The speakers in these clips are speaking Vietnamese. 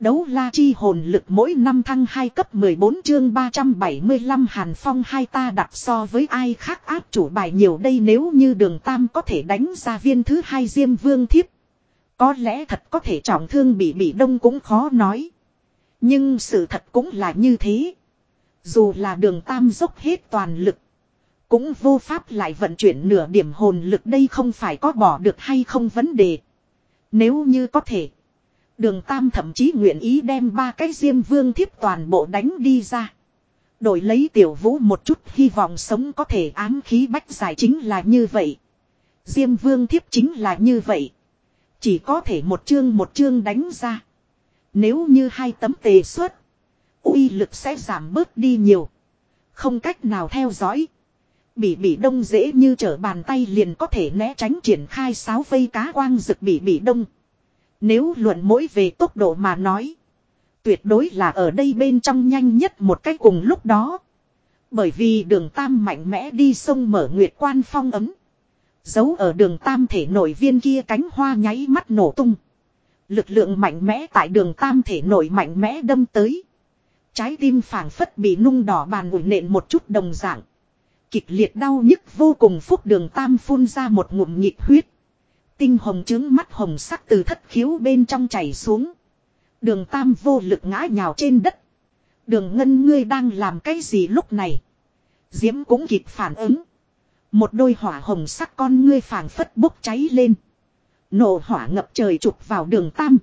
Đấu la chi hồn lực mỗi năm thăng 2 cấp 14 chương 375 Hàn Phong hai ta đặt so với ai khác áp chủ bài nhiều đây nếu như đường Tam có thể đánh ra viên thứ hai Diêm Vương Thiếp. Có lẽ thật có thể trọng thương bị bị đông cũng khó nói. Nhưng sự thật cũng là như thế. Dù là đường Tam dốc hết toàn lực. Cũng vô pháp lại vận chuyển nửa điểm hồn lực đây không phải có bỏ được hay không vấn đề. Nếu như có thể. Đường Tam thậm chí nguyện ý đem ba cái diêm vương thiếp toàn bộ đánh đi ra. Đổi lấy tiểu vũ một chút hy vọng sống có thể ám khí bách giải chính là như vậy. Diêm vương thiếp chính là như vậy. Chỉ có thể một chương một chương đánh ra. Nếu như hai tấm tề xuất. uy lực sẽ giảm bớt đi nhiều. Không cách nào theo dõi. Bỉ bỉ đông dễ như trở bàn tay liền có thể né tránh triển khai sáo vây cá quang rực bỉ bỉ đông. Nếu luận mỗi về tốc độ mà nói. Tuyệt đối là ở đây bên trong nhanh nhất một cách cùng lúc đó. Bởi vì đường Tam mạnh mẽ đi sông mở nguyệt quan phong ấm. Giấu ở đường Tam thể nổi viên kia cánh hoa nháy mắt nổ tung. Lực lượng mạnh mẽ tại đường Tam thể nổi mạnh mẽ đâm tới. Trái tim phảng phất bị nung đỏ bàn ủi nện một chút đồng dạng. Kịch liệt đau nhức vô cùng phúc đường Tam phun ra một ngụm nhịp huyết. Tinh hồng trướng mắt hồng sắc từ thất khiếu bên trong chảy xuống. Đường tam vô lực ngã nhào trên đất. Đường ngân, ngươi đang làm cái gì lúc này. Diễm cũng kịp phản ứng. Một đôi hỏa hồng sắc con ngươi phảng phất bốc cháy lên. Nổ hỏa ngập trời trục vào đường tam.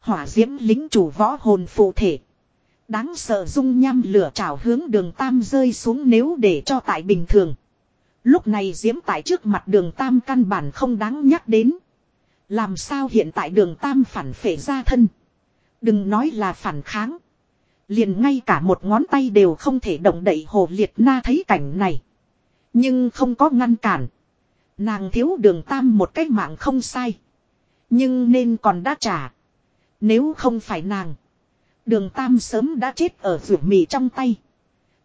Hỏa diễm lính chủ võ hồn phụ thể. Đáng sợ dung nham lửa trào hướng đường tam rơi xuống nếu để cho tại bình thường. Lúc này diễm tại trước mặt đường tam căn bản không đáng nhắc đến. Làm sao hiện tại đường tam phản phệ ra thân. Đừng nói là phản kháng. Liền ngay cả một ngón tay đều không thể động đậy hồ liệt na thấy cảnh này. Nhưng không có ngăn cản. Nàng thiếu đường tam một cái mạng không sai. Nhưng nên còn đã trả. Nếu không phải nàng. Đường tam sớm đã chết ở rượu mì trong tay.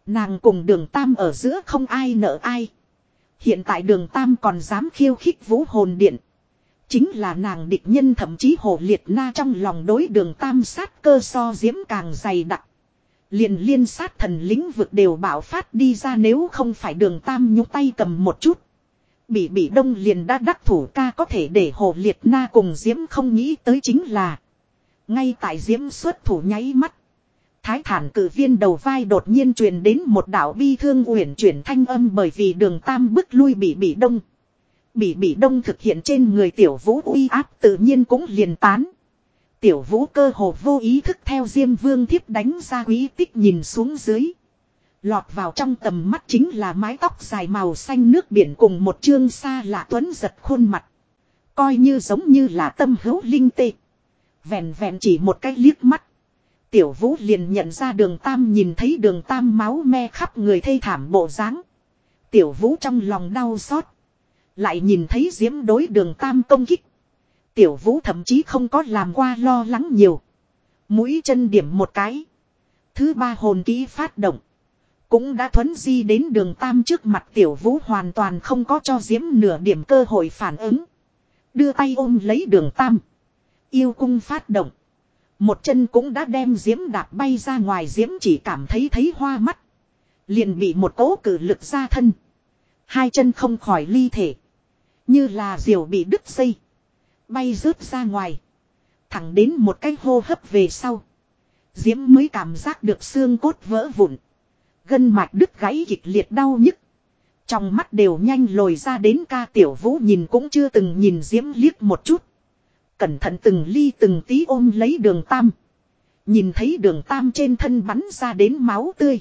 Nàng cùng đường tam ở giữa không ai nợ ai. Hiện tại đường Tam còn dám khiêu khích vũ hồn điện. Chính là nàng địch nhân thậm chí hồ liệt na trong lòng đối đường Tam sát cơ so diễm càng dày đặc. Liền liên sát thần lĩnh vực đều bảo phát đi ra nếu không phải đường Tam nhúc tay cầm một chút. Bị bị đông liền đã đắc thủ ca có thể để hồ liệt na cùng diễm không nghĩ tới chính là. Ngay tại diễm xuất thủ nháy mắt. Thái thản cử viên đầu vai đột nhiên truyền đến một đạo bi thương uyển chuyển thanh âm bởi vì đường tam bức lui bị bị đông. Bị bị đông thực hiện trên người tiểu vũ uy áp tự nhiên cũng liền tán. Tiểu vũ cơ hồ vô ý thức theo diêm vương thiếp đánh ra quý tích nhìn xuống dưới. Lọt vào trong tầm mắt chính là mái tóc dài màu xanh nước biển cùng một chương xa lạ tuấn giật khuôn mặt. Coi như giống như là tâm hữu linh tê. Vẹn vẹn chỉ một cái liếc mắt. Tiểu vũ liền nhận ra đường tam nhìn thấy đường tam máu me khắp người thê thảm bộ dáng Tiểu vũ trong lòng đau xót. Lại nhìn thấy diễm đối đường tam công kích. Tiểu vũ thậm chí không có làm qua lo lắng nhiều. Mũi chân điểm một cái. Thứ ba hồn kỹ phát động. Cũng đã thuấn di đến đường tam trước mặt tiểu vũ hoàn toàn không có cho diễm nửa điểm cơ hội phản ứng. Đưa tay ôm lấy đường tam. Yêu cung phát động. Một chân cũng đã đem diễm đạp bay ra ngoài, diễm chỉ cảm thấy thấy hoa mắt. Liền bị một cỗ cử lực ra thân. Hai chân không khỏi ly thể. Như là diều bị đứt dây. Bay rớt ra ngoài. Thẳng đến một cái hô hấp về sau. Diễm mới cảm giác được xương cốt vỡ vụn. Gân mạch đứt gãy kịch liệt đau nhức. Trong mắt đều nhanh lồi ra đến ca tiểu vũ nhìn cũng chưa từng nhìn Diễm liếc một chút. Cẩn thận từng ly từng tí ôm lấy đường tam. Nhìn thấy đường tam trên thân bắn ra đến máu tươi.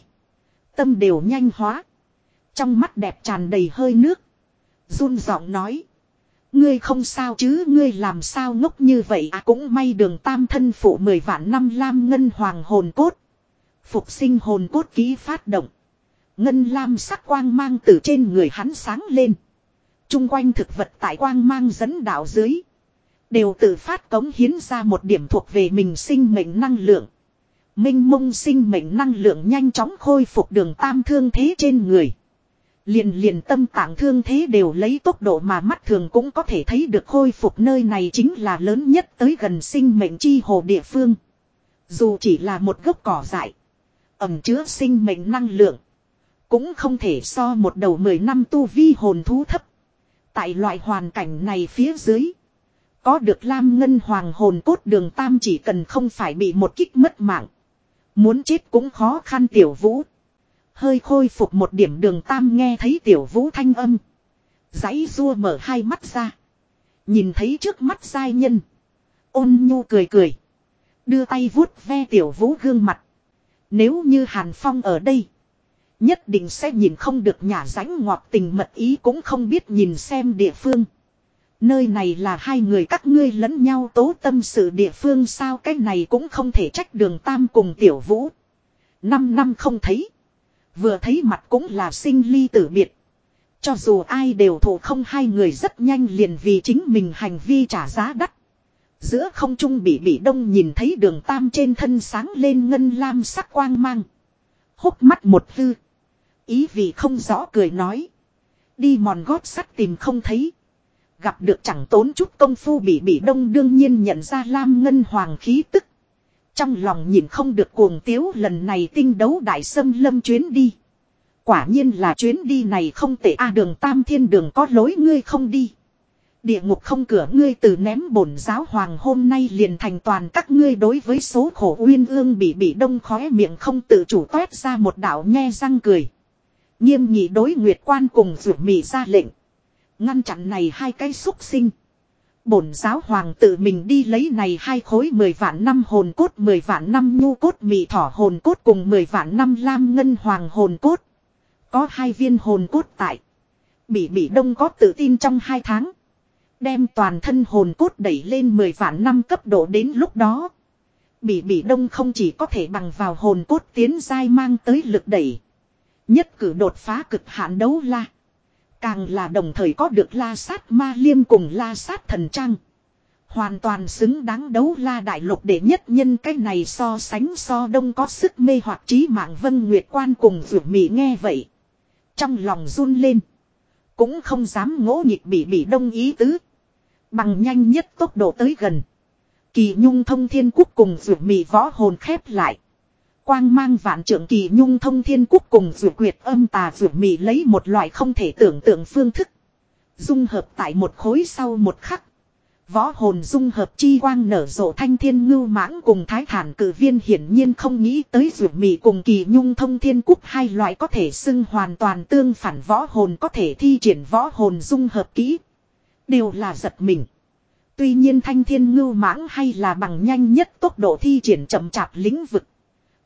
Tâm đều nhanh hóa. Trong mắt đẹp tràn đầy hơi nước. run giọng nói. Ngươi không sao chứ, ngươi làm sao ngốc như vậy à cũng may đường tam thân phụ mười vạn năm lam ngân hoàng hồn cốt. Phục sinh hồn cốt ký phát động. Ngân lam sắc quang mang từ trên người hắn sáng lên. Trung quanh thực vật tại quang mang dẫn đạo dưới. Đều tự phát cống hiến ra một điểm thuộc về mình sinh mệnh năng lượng. Minh mông sinh mệnh năng lượng nhanh chóng khôi phục đường tam thương thế trên người. Liền liền tâm tạng thương thế đều lấy tốc độ mà mắt thường cũng có thể thấy được khôi phục nơi này chính là lớn nhất tới gần sinh mệnh chi hồ địa phương. Dù chỉ là một gốc cỏ dại. Ẩm chứa sinh mệnh năng lượng. Cũng không thể so một đầu mười năm tu vi hồn thú thấp. Tại loại hoàn cảnh này phía dưới. Có được lam ngân hoàng hồn cốt đường tam chỉ cần không phải bị một kích mất mạng. Muốn chết cũng khó khăn tiểu vũ. Hơi khôi phục một điểm đường tam nghe thấy tiểu vũ thanh âm. Giấy rua mở hai mắt ra. Nhìn thấy trước mắt sai nhân. Ôn nhu cười cười. Đưa tay vuốt ve tiểu vũ gương mặt. Nếu như Hàn Phong ở đây. Nhất định sẽ nhìn không được nhà ránh ngọt tình mật ý cũng không biết nhìn xem địa phương. Nơi này là hai người các ngươi lẫn nhau tố tâm sự địa phương sao cái này cũng không thể trách đường tam cùng tiểu vũ. Năm năm không thấy. Vừa thấy mặt cũng là sinh ly tử biệt. Cho dù ai đều thổ không hai người rất nhanh liền vì chính mình hành vi trả giá đắt. Giữa không trung bị bị đông nhìn thấy đường tam trên thân sáng lên ngân lam sắc quang mang. Hốc mắt một tư Ý vị không rõ cười nói. Đi mòn gót sắt tìm không thấy. Gặp được chẳng tốn chút công phu bị bị đông đương nhiên nhận ra lam ngân hoàng khí tức. Trong lòng nhìn không được cuồng tiếu lần này tinh đấu đại sâm lâm chuyến đi. Quả nhiên là chuyến đi này không tệ a, đường tam thiên đường có lối ngươi không đi. Địa ngục không cửa ngươi từ ném bổn giáo hoàng hôm nay liền thành toàn các ngươi đối với số khổ uyên ương bị bị đông khóe miệng không tự chủ toét ra một đạo nhe răng cười. Nghiêm nghị đối nguyệt quan cùng rủ mị ra lệnh. Ngăn chặn này hai cái xúc sinh. Bổn giáo hoàng tự mình đi lấy này hai khối mười vạn năm hồn cốt, mười vạn năm nhu cốt, mị thỏ hồn cốt cùng mười vạn năm lam ngân hoàng hồn cốt. Có hai viên hồn cốt tại. Bị bị đông có tự tin trong hai tháng. Đem toàn thân hồn cốt đẩy lên mười vạn năm cấp độ đến lúc đó. Bị bị đông không chỉ có thể bằng vào hồn cốt tiến dai mang tới lực đẩy. Nhất cử đột phá cực hạn đấu la. Càng là đồng thời có được la sát ma liêm cùng la sát thần trang. Hoàn toàn xứng đáng đấu la đại lục để nhất nhân cái này so sánh so đông có sức mê hoặc trí mạng vân nguyệt quan cùng vượt mị nghe vậy. Trong lòng run lên. Cũng không dám ngỗ nhịp bị bị đông ý tứ. Bằng nhanh nhất tốc độ tới gần. Kỳ nhung thông thiên quốc cùng vượt mị võ hồn khép lại. Quang mang vạn trưởng kỳ nhung thông thiên quốc cùng vượt quyệt âm tà vượt mị lấy một loại không thể tưởng tượng phương thức. Dung hợp tại một khối sau một khắc. Võ hồn dung hợp chi quang nở rộ thanh thiên ngưu mãng cùng thái thản cử viên hiển nhiên không nghĩ tới rượu mị cùng kỳ nhung thông thiên quốc hai loại có thể xưng hoàn toàn tương phản võ hồn có thể thi triển võ hồn dung hợp kỹ. Đều là giật mình. Tuy nhiên thanh thiên ngưu mãng hay là bằng nhanh nhất tốc độ thi triển chậm chạp lĩnh vực.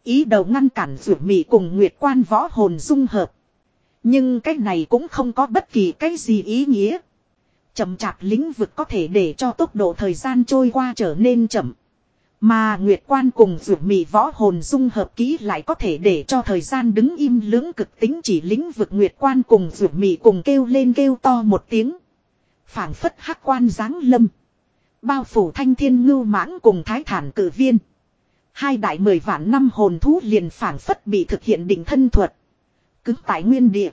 Ý đầu ngăn cản rượu mị cùng nguyệt quan võ hồn dung hợp. Nhưng cái này cũng không có bất kỳ cái gì ý nghĩa. Chậm chạp lĩnh vực có thể để cho tốc độ thời gian trôi qua trở nên chậm. Mà Nguyệt Quan cùng rượu mị võ hồn dung hợp kỹ lại có thể để cho thời gian đứng im lưỡng cực tính chỉ lĩnh vực Nguyệt Quan cùng rượu mị cùng kêu lên kêu to một tiếng. phảng phất hắc quan giáng lâm. Bao phủ thanh thiên ngưu mãng cùng thái thản cử viên. Hai đại mười vạn năm hồn thú liền phản phất bị thực hiện định thân thuật. Cứng tại nguyên địa.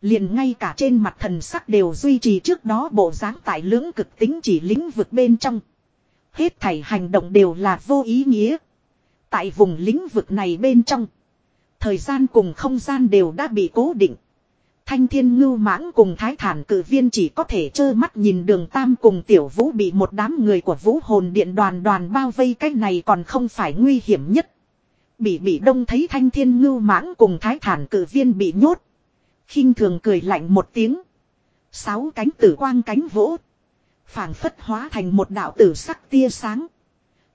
Liền ngay cả trên mặt thần sắc đều duy trì trước đó bộ dáng tại lưỡng cực tính chỉ lĩnh vực bên trong. Hết thảy hành động đều là vô ý nghĩa. Tại vùng lĩnh vực này bên trong. Thời gian cùng không gian đều đã bị cố định. Thanh thiên ngưu mãng cùng thái thản cử viên chỉ có thể trơ mắt nhìn đường tam cùng tiểu vũ bị một đám người của vũ hồn điện đoàn đoàn bao vây, cái này còn không phải nguy hiểm nhất. Bị bị đông thấy thanh thiên ngưu mãng cùng thái thản cử viên bị nhốt khinh thường cười lạnh một tiếng. Sáu cánh tử quang cánh vỗ. phảng phất hóa thành một đạo tử sắc tia sáng.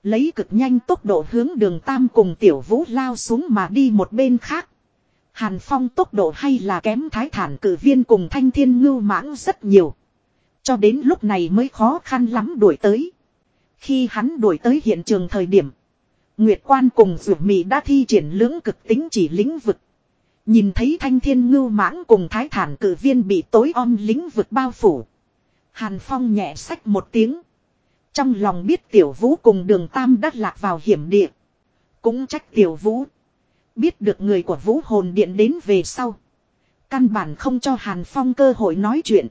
Lấy cực nhanh tốc độ hướng đường tam cùng tiểu vũ lao xuống mà đi một bên khác. Hàn phong tốc độ hay là kém thái thản cử viên cùng thanh thiên ngưu mãng rất nhiều. Cho đến lúc này mới khó khăn lắm đuổi tới. Khi hắn đuổi tới hiện trường thời điểm. Nguyệt quan cùng rủ mị đã thi triển lưỡng cực tính chỉ lĩnh vực. Nhìn thấy thanh thiên ngưu mãng cùng thái thản cử viên bị tối om lĩnh vực bao phủ. Hàn Phong nhẹ sách một tiếng. Trong lòng biết tiểu vũ cùng đường tam đắt lạc vào hiểm địa. Cũng trách tiểu vũ. Biết được người của vũ hồn điện đến về sau. Căn bản không cho Hàn Phong cơ hội nói chuyện.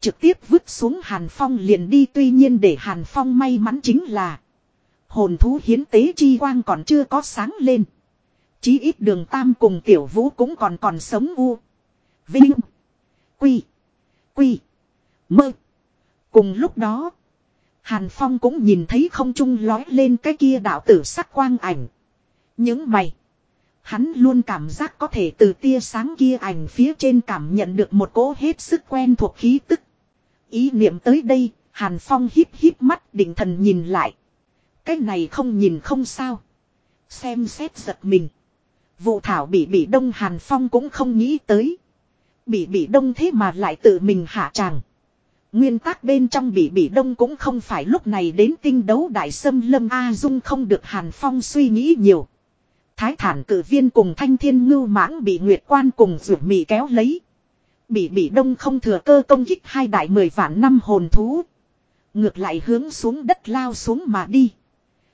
Trực tiếp vứt xuống Hàn Phong liền đi, tuy nhiên để Hàn Phong may mắn chính là. Hồn thú hiến tế chi quang còn chưa có sáng lên. Chí ít đường tam cùng tiểu vũ cũng còn còn sống u. Vinh. Quy. Quy. Mơ. Cùng lúc đó. Hàn Phong cũng nhìn thấy không trung lói lên cái kia đạo tử sắc quang ảnh. Những mày. Hắn luôn cảm giác có thể từ tia sáng kia ảnh phía trên cảm nhận được một cỗ hết sức quen thuộc khí tức. Ý niệm tới đây, Hàn Phong híp híp mắt định thần nhìn lại. Cái này không nhìn không sao. Xem xét giật mình. Vụ thảo bị bị đông Hàn Phong cũng không nghĩ tới. Bị bị đông thế mà lại tự mình hạ tràng. Nguyên tắc bên trong bị bị đông cũng không phải lúc này đến tinh đấu đại sâm lâm A Dung không được Hàn Phong suy nghĩ nhiều. Thái thản cử viên cùng thanh thiên ngưu mãng bị nguyệt quan cùng rượu mì kéo lấy. Bị bị đông không thừa cơ công kích hai đại mười vạn năm hồn thú. Ngược lại hướng xuống đất lao xuống mà đi.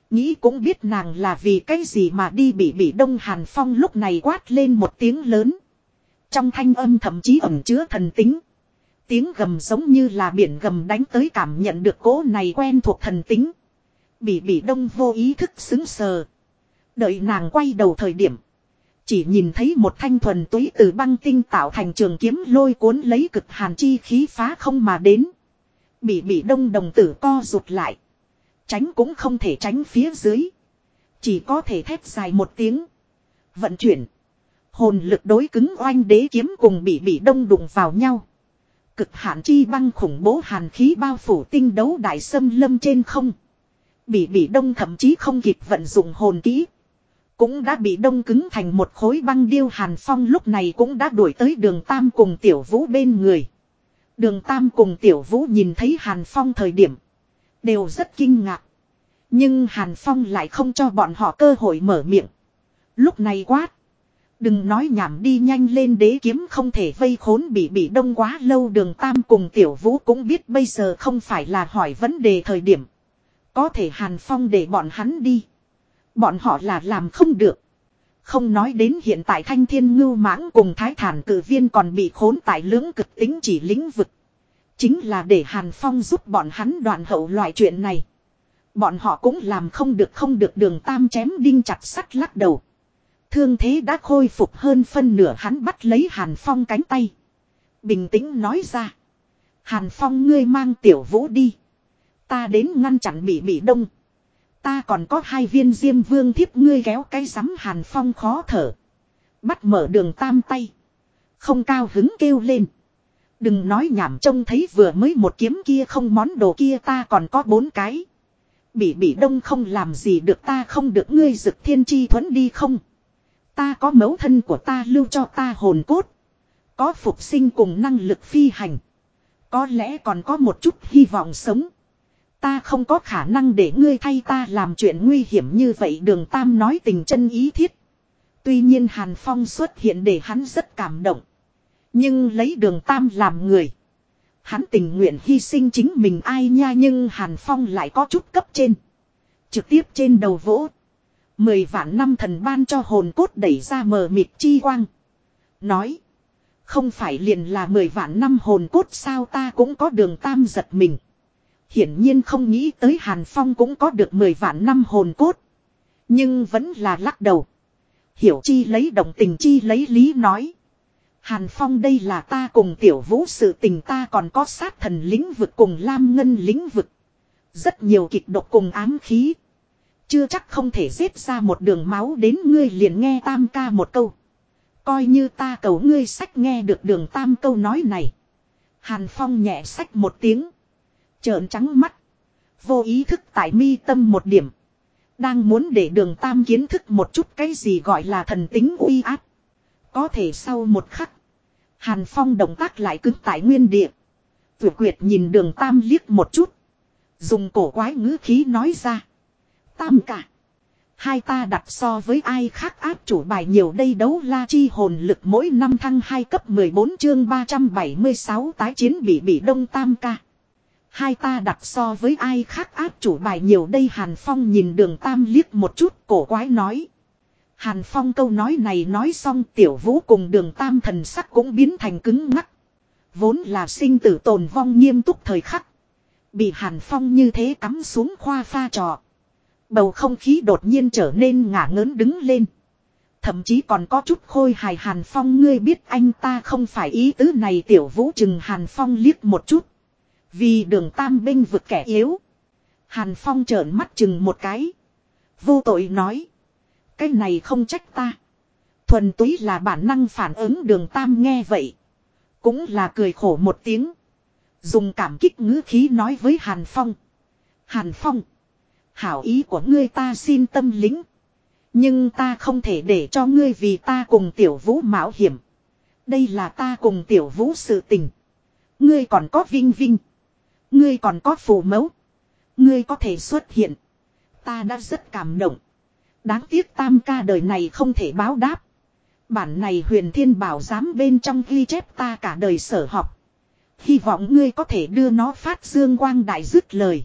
Nghĩ cũng biết nàng là vì cái gì mà đi bị bị đông hàn phong lúc này quát lên một tiếng lớn. Trong thanh âm thậm chí ẩm chứa thần tính. Tiếng gầm giống như là biển gầm đánh tới cảm nhận được cỗ này quen thuộc thần tính. Bị bị đông vô ý thức xứng sờ. Đợi nàng quay đầu thời điểm. Chỉ nhìn thấy một thanh thuần túy từ băng tinh tạo thành trường kiếm lôi cuốn lấy cực hàn chi khí phá không mà đến. Bị bị đông đồng tử co rụt lại. Tránh cũng không thể tránh phía dưới. Chỉ có thể thét dài một tiếng. Vận chuyển. Hồn lực đối cứng oanh đế kiếm cùng bị bị đông đụng vào nhau. Cực hạn chi băng khủng bố hàn khí bao phủ tinh đấu đại sâm lâm trên không. Bị bị đông thậm chí không kịp vận dụng hồn kỹ. Cũng đã bị đông cứng thành một khối băng điêu hàn phong lúc này cũng đã đuổi tới đường Tam cùng tiểu vũ bên người. Đường Tam cùng tiểu vũ nhìn thấy hàn phong thời điểm. Đều rất kinh ngạc. Nhưng hàn phong lại không cho bọn họ cơ hội mở miệng. Lúc này quát. Đừng nói nhảm đi, nhanh lên, đế kiếm không thể vây khốn, bị bị đông quá lâu đường Tam cùng tiểu vũ cũng biết bây giờ không phải là hỏi vấn đề thời điểm. Có thể hàn phong để bọn hắn đi. Bọn họ là làm không được. Không nói đến hiện tại thanh thiên ngưu mãng cùng thái thản cử viên còn bị khốn tại lưỡng cực tính chỉ lĩnh vực. Chính là để Hàn Phong giúp bọn hắn đoạn hậu loại chuyện này. Bọn họ cũng làm không được không được đường tam chém đinh chặt sắt lắc đầu. Thương thế đã khôi phục hơn phân nửa, hắn bắt lấy Hàn Phong cánh tay. Bình tĩnh nói ra. Hàn Phong, ngươi mang tiểu vũ đi. Ta đến ngăn chặn bị bị đông. Ta còn có hai viên diêm vương thiếp, ngươi kéo cái rắm hàn phong khó thở. Bắt mở đường tam tay. Không cao hứng kêu lên. Đừng nói nhảm trông thấy vừa mới một kiếm kia không món đồ kia ta còn có bốn cái. Bị bị đông không làm gì được ta không được ngươi dực thiên chi thuẫn đi không. Ta có mấu thân của ta lưu cho ta hồn cốt. Có phục sinh cùng năng lực phi hành. Có lẽ còn có một chút hy vọng sống. Ta không có khả năng để ngươi thay ta làm chuyện nguy hiểm như vậy, đường Tam nói tình chân ý thiết. Tuy nhiên Hàn Phong xuất hiện để hắn rất cảm động. Nhưng lấy đường Tam làm người. Hắn tình nguyện hy sinh chính mình ai nha nhưng Hàn Phong lại có chút cấp trên. Trực tiếp trên đầu vỗ. Mười vạn năm thần ban cho hồn cốt đẩy ra mờ mịt chi quang. Nói. Không phải liền là mười vạn năm hồn cốt sao ta cũng có đường Tam giật mình. Hiển nhiên không nghĩ tới Hàn Phong cũng có được 10 vạn năm hồn cốt. Nhưng vẫn là lắc đầu. Hiểu chi lấy đồng tình chi lấy lý nói. Hàn Phong đây là ta cùng tiểu vũ sự tình ta còn có sát thần lĩnh vực cùng lam ngân lĩnh vực. Rất nhiều kịch độc cùng ám khí. Chưa chắc không thể giết ra một đường máu đến ngươi liền nghe tam ca một câu. Coi như ta cầu ngươi sách nghe được đường tam câu nói này. Hàn Phong nhẹ sách một tiếng. Trợn trắng mắt. Vô ý thức tại mi tâm một điểm. Đang muốn để đường tam kiến thức một chút cái gì gọi là thần tính uy áp. Có thể sau một khắc. Hàn Phong động tác lại cứng tại nguyên địa. Tuyệt quyệt nhìn đường tam liếc một chút. Dùng cổ quái ngữ khí nói ra. Tam cả. Hai ta đặt so với ai khác áp chủ bài nhiều đây đấu la chi hồn lực mỗi năm thăng 2 cấp 14 chương 376 tái chiến bị bị đông tam ca. Hai ta đặt so với ai khác áp chủ bài nhiều đây Hàn Phong nhìn đường Tam liếc một chút, cổ quái nói. Hàn Phong câu nói này nói xong, tiểu vũ cùng đường Tam thần sắc cũng biến thành cứng ngắc. Vốn là sinh tử tồn vong nghiêm túc thời khắc. Bị Hàn Phong như thế cắm xuống khoa pha trò. Bầu không khí đột nhiên trở nên ngả ngớn đứng lên. Thậm chí còn có chút khôi hài Hàn Phong, ngươi biết anh ta không phải ý tứ này tiểu vũ chừng Hàn Phong liếc một chút. Vì đường tam binh vực kẻ yếu. Hàn Phong trợn mắt chừng một cái. Vô tội nói. Cái này không trách ta. Thuần túy là bản năng phản ứng đường tam nghe vậy. Cũng là cười khổ một tiếng. Dùng cảm kích ngữ khí nói với Hàn Phong. Hàn Phong. Hảo ý của ngươi ta xin tâm lính. Nhưng ta không thể để cho ngươi vì ta cùng tiểu vũ mạo hiểm. Đây là ta cùng tiểu vũ sự tình. Ngươi còn có vinh vinh. Ngươi còn có phù mẫu. Ngươi có thể xuất hiện. Ta đã rất cảm động. Đáng tiếc tam ca đời này không thể báo đáp. Bản này huyền thiên bảo giám bên trong ghi chép ta cả đời sở học. Hy vọng ngươi có thể đưa nó phát dương quang đại dứt lời.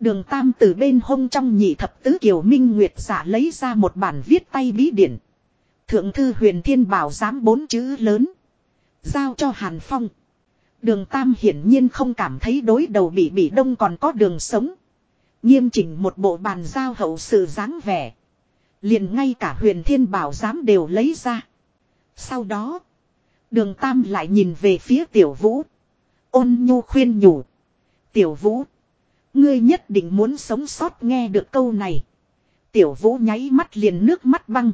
Đường Tam từ bên hông trong nhị thập tứ kiều minh nguyệt giả lấy ra một bản viết tay bí điển. Thượng thư huyền thiên bảo giám bốn chữ lớn. Giao cho Hàn Phong. Đường Tam hiển nhiên không cảm thấy đối đầu bị bị đông còn có đường sống. Nghiêm chỉnh một bộ bàn giao hậu sự dáng vẻ. Liền ngay cả huyền thiên bảo giám đều lấy ra. Sau đó. Đường Tam lại nhìn về phía tiểu vũ. Ôn nhu khuyên nhủ. Tiểu vũ. Ngươi nhất định muốn sống sót nghe được câu này. Tiểu vũ nháy mắt liền nước mắt băng.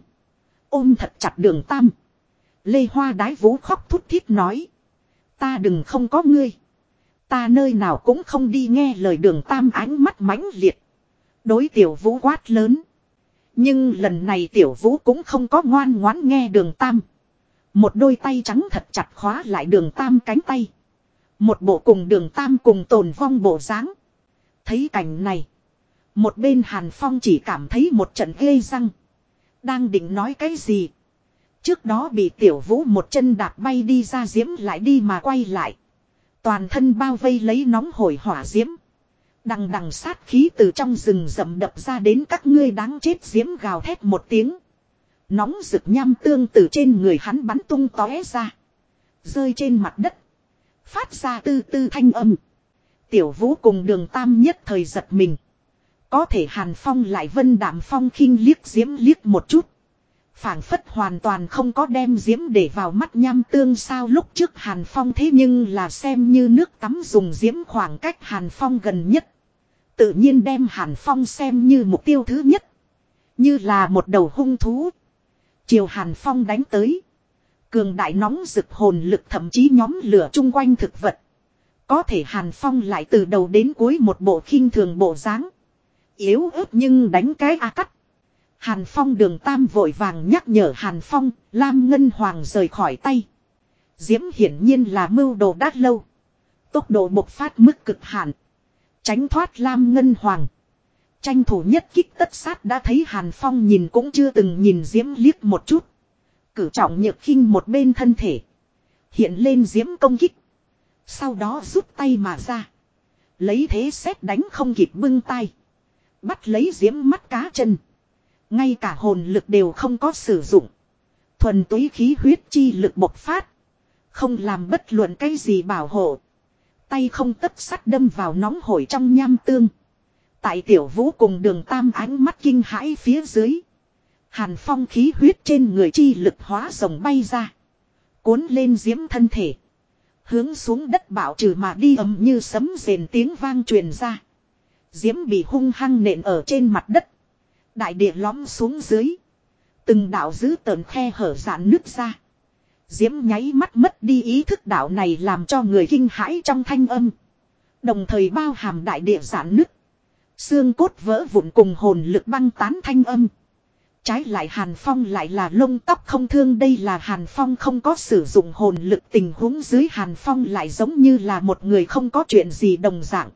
Ôm thật chặt đường Tam. Lê Hoa đái vũ khóc thút thít nói. Ta đừng không có ngươi. Ta nơi nào cũng không đi nghe lời đường Tam ánh mắt mãnh liệt. Đối tiểu vũ quát lớn. Nhưng lần này tiểu vũ cũng không có ngoan ngoãn nghe đường Tam. Một đôi tay trắng thật chặt khóa lại đường Tam cánh tay. Một bộ cùng đường Tam cùng tồn vong bộ dáng Thấy cảnh này. Một bên Hàn Phong chỉ cảm thấy một trận ghê răng. Đang định nói cái gì. Trước đó bị tiểu vũ một chân đạp bay đi ra diễm lại đi mà quay lại. Toàn thân bao vây lấy nóng hổi hỏa diễm. Đằng đằng sát khí từ trong rừng rậm đập ra đến các ngươi đáng chết diễm gào thét một tiếng. Nóng rực nham tương từ trên người hắn bắn tung tóe ra. Rơi trên mặt đất. Phát ra tư tư thanh âm. Tiểu vũ cùng đường tam nhất thời giật mình. Có thể hàn phong lại vân đảm phong khinh liếc diễm liếc một chút phảng phất hoàn toàn không có đem diễm để vào mắt nham tương sao lúc trước hàn phong thế nhưng là xem như nước tắm dùng diễm khoảng cách hàn phong gần nhất. Tự nhiên đem hàn phong xem như mục tiêu thứ nhất. Như là một đầu hung thú. Chiều hàn phong đánh tới. Cường đại nóng rực hồn lực thậm chí nhóm lửa chung quanh thực vật. Có thể Hàn Phong lại từ đầu đến cuối một bộ khinh thường bộ dáng Yếu ớt nhưng đánh cái a cắt. Hàn Phong đường tam vội vàng nhắc nhở Hàn Phong, Lam Ngân Hoàng rời khỏi tay. Diễm hiển nhiên là mưu đồ đát lâu. Tốc độ bộc phát mức cực hạn. Tránh thoát Lam Ngân Hoàng. Tranh thủ nhất kích tất sát đã thấy Hàn Phong nhìn cũng chưa từng nhìn Diễm liếc một chút. Cử trọng nhược khinh một bên thân thể. Hiện lên Diễm công kích. Sau đó rút tay mà ra. Lấy thế xét đánh không kịp bưng tay. Bắt lấy diễm mắt cá chân. Ngay cả hồn lực đều không có sử dụng. Thuần túy khí huyết chi lực bộc phát. Không làm bất luận cái gì bảo hộ. Tay không tất sắt đâm vào nóng hổi trong nham tương. Tại tiểu vũ cùng đường tam ánh mắt kinh hãi phía dưới. Hàn phong khí huyết trên người chi lực hóa rồng bay ra. Cuốn lên diễm thân thể. Hướng xuống đất bảo trừ mà đi ầm như sấm rền tiếng vang truyền ra. Diễm bị hung hăng nện ở trên mặt đất. Đại địa lõm xuống dưới. Từng đạo giữ tờn khe hở dạn nước ra. Diễm nháy mắt mất đi ý thức đạo này làm cho người kinh hãi trong thanh âm. Đồng thời bao hàm đại địa giãn nứt. Xương cốt vỡ vụn cùng hồn lực băng tán thanh âm. Trái lại Hàn Phong lại là lông tóc không thương, đây là Hàn Phong không có sử dụng hồn lực, tình huống dưới Hàn Phong lại giống như là một người không có chuyện gì đồng dạng.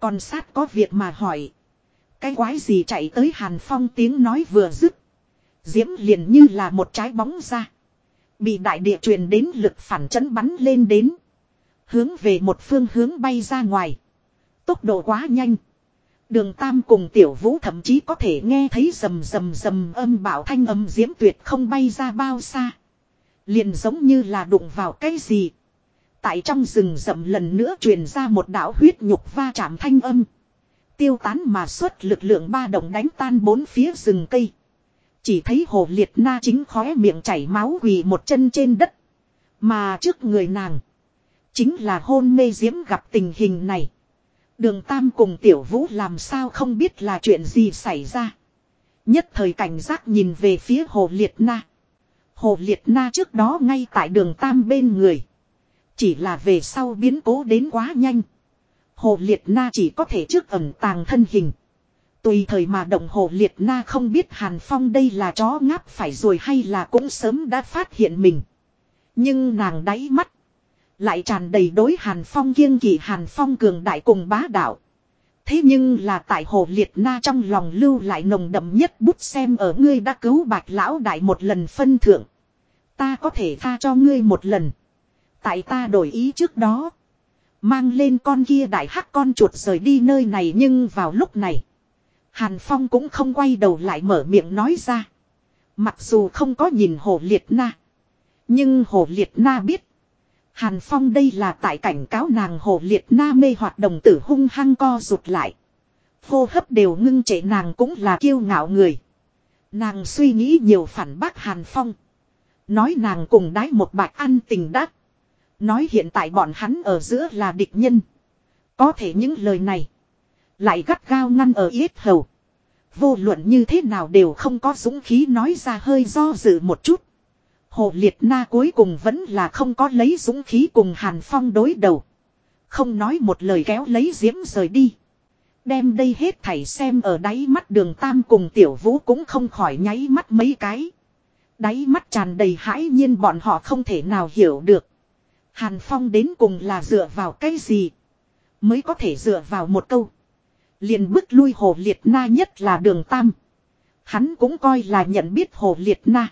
Còn sát có việc mà hỏi. Cái quái gì chạy tới Hàn Phong tiếng nói vừa dứt. Diễm liền như là một trái bóng ra. Bị đại địa truyền đến lực phản chấn bắn lên đến. Hướng về một phương hướng bay ra ngoài. Tốc độ quá nhanh. Đường Tam cùng Tiểu Vũ thậm chí có thể nghe thấy rầm rầm rầm âm bảo thanh âm diễm tuyệt không bay ra bao xa. Liền giống như là đụng vào cái gì. Tại trong rừng rậm lần nữa truyền ra một đạo huyết nhục va chạm thanh âm. Tiêu tán mà xuất lực lượng ba động đánh tan bốn phía rừng cây. Chỉ thấy hồ liệt na chính khóe miệng chảy máu quỳ một chân trên đất. Mà trước người nàng. Chính là hôn mê diễm gặp tình hình này. Đường Tam cùng Tiểu Vũ làm sao không biết là chuyện gì xảy ra. Nhất thời cảnh giác nhìn về phía Hồ Liệt Na. Hồ Liệt Na trước đó ngay tại đường Tam bên người. Chỉ là về sau biến cố đến quá nhanh. Hồ Liệt Na chỉ có thể trước ẩn tàng thân hình. Tùy thời mà động Hồ Liệt Na không biết Hàn Phong đây là chó ngáp phải rồi hay là cũng sớm đã phát hiện mình. Nhưng nàng đáy mắt. Lại tràn đầy đối Hàn Phong kiêng kỵ Hàn Phong cường đại cùng bá đạo. Thế nhưng là tại hồ liệt na trong lòng lưu lại nồng đậm nhất bút xem ở ngươi đã cứu bạch lão đại một lần phân thượng. Ta có thể tha cho ngươi một lần. Tại ta đổi ý trước đó. Mang lên con kia đại hắc con chuột rời đi nơi này nhưng vào lúc này. Hàn Phong cũng không quay đầu lại mở miệng nói ra. Mặc dù không có nhìn hồ liệt na. Nhưng hồ liệt na biết. Hàn Phong đây là tại cảnh cáo nàng hồ liệt na mê hoạt đồng tử hung hăng co rụt lại. Hô hấp đều ngưng trệ nàng cũng là kiêu ngạo người. Nàng suy nghĩ nhiều phản bác Hàn Phong. Nói nàng cùng đái một bạch ăn tình đắc. Nói hiện tại bọn hắn ở giữa là địch nhân. Có thể những lời này. Lại gắt gao ngăn ở yết hầu. Vô luận như thế nào đều không có dũng khí nói ra hơi do dự một chút. Hồ Liệt Na cuối cùng vẫn là không có lấy dũng khí cùng Hàn Phong đối đầu. Không nói một lời kéo lấy diễm rời đi. Đem đây hết thảy xem ở đáy mắt đường Tam cùng Tiểu Vũ cũng không khỏi nháy mắt mấy cái. Đáy mắt tràn đầy hãi nhiên bọn họ không thể nào hiểu được. Hàn Phong đến cùng là dựa vào cái gì? Mới có thể dựa vào một câu. Liền bức lui Hồ Liệt Na nhất là đường Tam. Hắn cũng coi là nhận biết Hồ Liệt Na.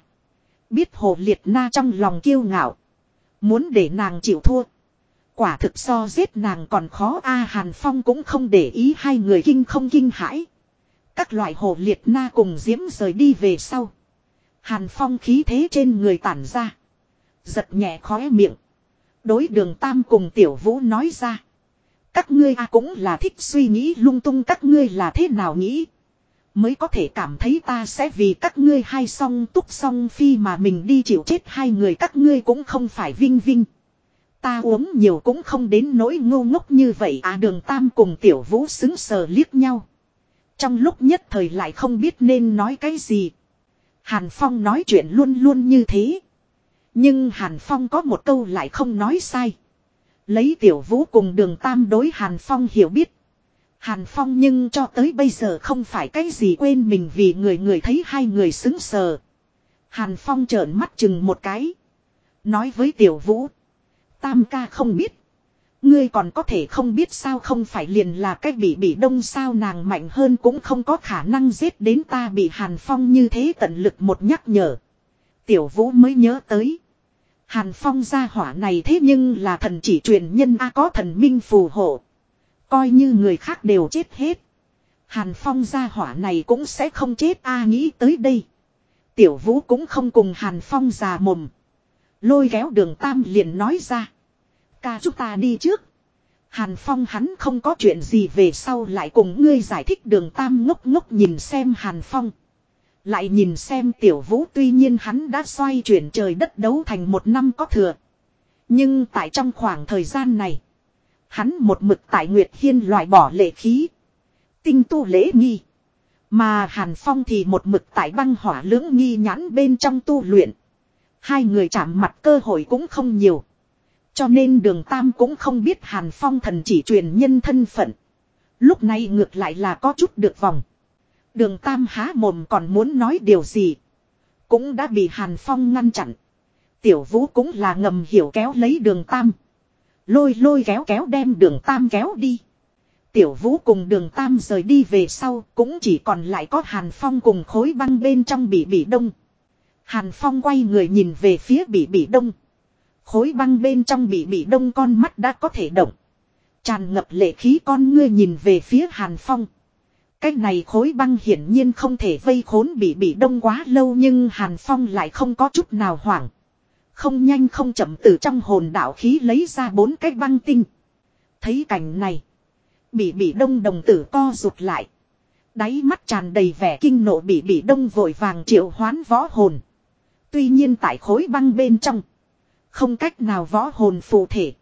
Biết hồ liệt na trong lòng kiêu ngạo. Muốn để nàng chịu thua. Quả thực so giết nàng còn khó a, Hàn Phong cũng không để ý hai người kinh không kinh hãi. Các loại hồ liệt na cùng diễm rời đi về sau. Hàn Phong khí thế trên người tản ra. Giật nhẹ khóe miệng. Đối đường Tam cùng Tiểu Vũ nói ra. Các ngươi a cũng là thích suy nghĩ lung tung, các ngươi là thế nào nghĩ. Mới có thể cảm thấy ta sẽ vì các ngươi hai song túc song phi mà mình đi chịu chết hai người, các ngươi cũng không phải vinh vinh. Ta uống nhiều cũng không đến nỗi ngu ngốc như vậy à đường tam cùng tiểu vũ xứng sờ liếc nhau. Trong lúc nhất thời lại không biết nên nói cái gì. Hàn Phong nói chuyện luôn luôn như thế. Nhưng Hàn Phong có một câu lại không nói sai. Lấy tiểu vũ cùng đường tam đối Hàn Phong hiểu biết. Hàn Phong nhưng cho tới bây giờ không phải cái gì quên mình vì người người thấy hai người xứng sờ. Hàn Phong trợn mắt chừng một cái. Nói với Tiểu Vũ. Tam ca không biết. Ngươi còn có thể không biết sao không phải liền là cách bị bị đông sao nàng mạnh hơn cũng không có khả năng giết đến ta bị Hàn Phong như thế tận lực một nhắc nhở. Tiểu Vũ mới nhớ tới. Hàn Phong gia hỏa này thế nhưng là thần chỉ truyền nhân A có thần minh phù hộ. Coi như người khác đều chết hết. Hàn Phong gia hỏa này cũng sẽ không chết a nghĩ tới đây. Tiểu Vũ cũng không cùng Hàn Phong già mồm. Lôi kéo đường Tam liền nói ra. Ca chúng ta đi trước. Hàn Phong hắn không có chuyện gì về sau lại cùng ngươi giải thích đường Tam ngốc ngốc nhìn xem Hàn Phong. Lại nhìn xem Tiểu Vũ tuy nhiên hắn đã xoay chuyển trời đất đấu thành một năm có thừa. Nhưng tại trong khoảng thời gian này. Hắn một mực tại Nguyệt Hiên loại bỏ lệ khí. Tinh tu lễ nghi. Mà Hàn Phong thì một mực tại băng hỏa lưỡng nghi nhãn bên trong tu luyện. Hai người chạm mặt cơ hội cũng không nhiều. Cho nên đường Tam cũng không biết Hàn Phong thần chỉ truyền nhân thân phận. Lúc này ngược lại là có chút được vòng. Đường Tam há mồm còn muốn nói điều gì. Cũng đã bị Hàn Phong ngăn chặn. Tiểu Vũ cũng là ngầm hiểu kéo lấy đường Tam. Lôi lôi kéo kéo đem đường tam kéo đi. Tiểu vũ cùng đường tam rời đi về sau cũng chỉ còn lại có hàn phong cùng khối băng bên trong bị bị đông. Hàn phong quay người nhìn về phía bị bị đông. Khối băng bên trong bị bị đông con mắt đã có thể động. Tràn ngập lệ khí con ngươi nhìn về phía hàn phong. Cái này khối băng hiển nhiên không thể vây khốn bị bị đông quá lâu nhưng hàn phong lại không có chút nào hoảng. Không nhanh không chậm từ trong hồn đạo khí lấy ra bốn cái băng tinh. Thấy cảnh này. Bị bị đông đồng tử co rụt lại. Đáy mắt tràn đầy vẻ kinh nộ bị bị đông vội vàng triệu hoán võ hồn. Tuy nhiên tại khối băng bên trong. Không cách nào võ hồn phụ thể.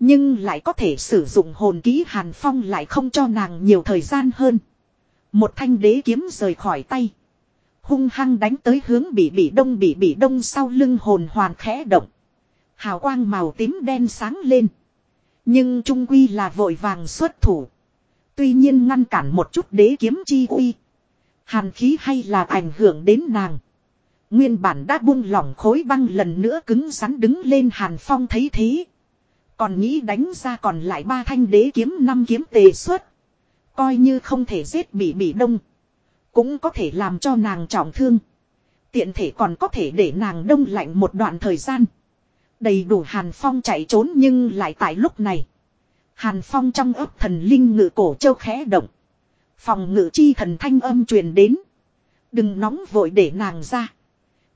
Nhưng lại có thể sử dụng hồn ký Hàn Phong lại không cho nàng nhiều thời gian hơn. Một thanh đế kiếm rời khỏi tay. Hung hăng đánh tới hướng bị bị đông bị bị đông sau lưng hồn hoàn khẽ động. Hào quang màu tím đen sáng lên. Nhưng trung quy là vội vàng xuất thủ. Tuy nhiên ngăn cản một chút đế kiếm chi uy. Hàn khí hay là ảnh hưởng đến nàng. Nguyên bản đã buông lỏng khối băng lần nữa cứng rắn đứng lên Hàn Phong thấy thế. Còn nghĩ đánh ra còn lại ba thanh đế kiếm năm kiếm tề xuất. Coi như không thể giết bị bị đông. Cũng có thể làm cho nàng trọng thương. Tiện thể còn có thể để nàng đông lạnh một đoạn thời gian. Đầy đủ Hàn Phong chạy trốn nhưng lại tại lúc này. Hàn Phong trong ấp thần linh ngự cổ châu khẽ động. Phòng ngự chi thần thanh âm truyền đến. Đừng nóng vội để nàng ra.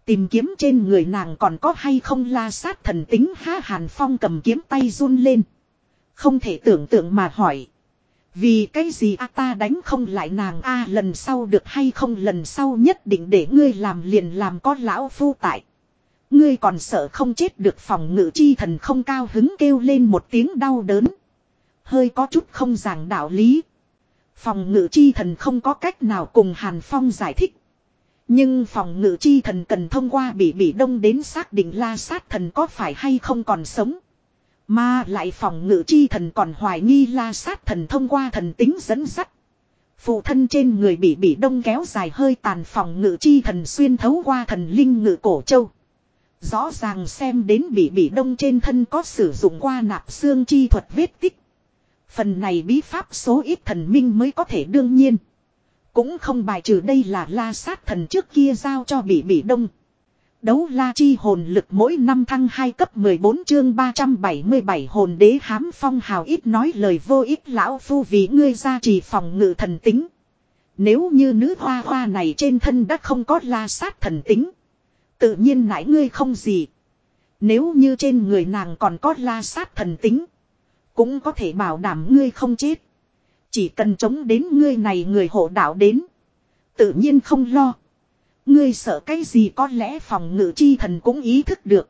Tìm kiếm trên người nàng còn có hay không la sát thần tính ha, Hàn Phong cầm kiếm tay run lên. Không thể tưởng tượng mà hỏi. Vì cái gì a ta đánh không lại nàng a, lần sau được hay không, lần sau nhất định để ngươi làm liền làm, có lão phu tại. Ngươi còn sợ không chết được phòng ngự chi thần không cao hứng kêu lên một tiếng đau đớn. Hơi có chút không giảng đạo lý. Phòng ngự chi thần không có cách nào cùng Hàn Phong giải thích. Nhưng phòng ngự chi thần cần thông qua bị bị đông đến xác định la sát thần có phải hay không còn sống. Mà lại phòng ngự chi thần còn hoài nghi la sát thần thông qua thần tính dẫn dắt. Phụ thân trên người bị bị đông kéo dài hơi tàn phòng ngự chi thần xuyên thấu qua thần linh ngự cổ châu. Rõ ràng xem đến bị bị đông trên thân có sử dụng qua nạp xương chi thuật vết tích. Phần này bí pháp số ít thần minh mới có thể đương nhiên. Cũng không bài trừ đây là la sát thần trước kia giao cho bị bị đông. Đấu la chi hồn lực mỗi năm thăng 2 cấp 14 chương 377 hồn đế hám phong hào ít nói lời vô ích lão phu vì ngươi ra trì phòng ngự thần tính. Nếu như nữ hoa hoa này trên thân đã không có la sát thần tính. Tự nhiên nãy ngươi không gì. Nếu như trên người nàng còn có la sát thần tính. Cũng có thể bảo đảm ngươi không chết. Chỉ cần chống đến ngươi này người hộ đạo đến. Tự nhiên không lo. Ngươi sợ cái gì có lẽ phòng ngự chi thần cũng ý thức được.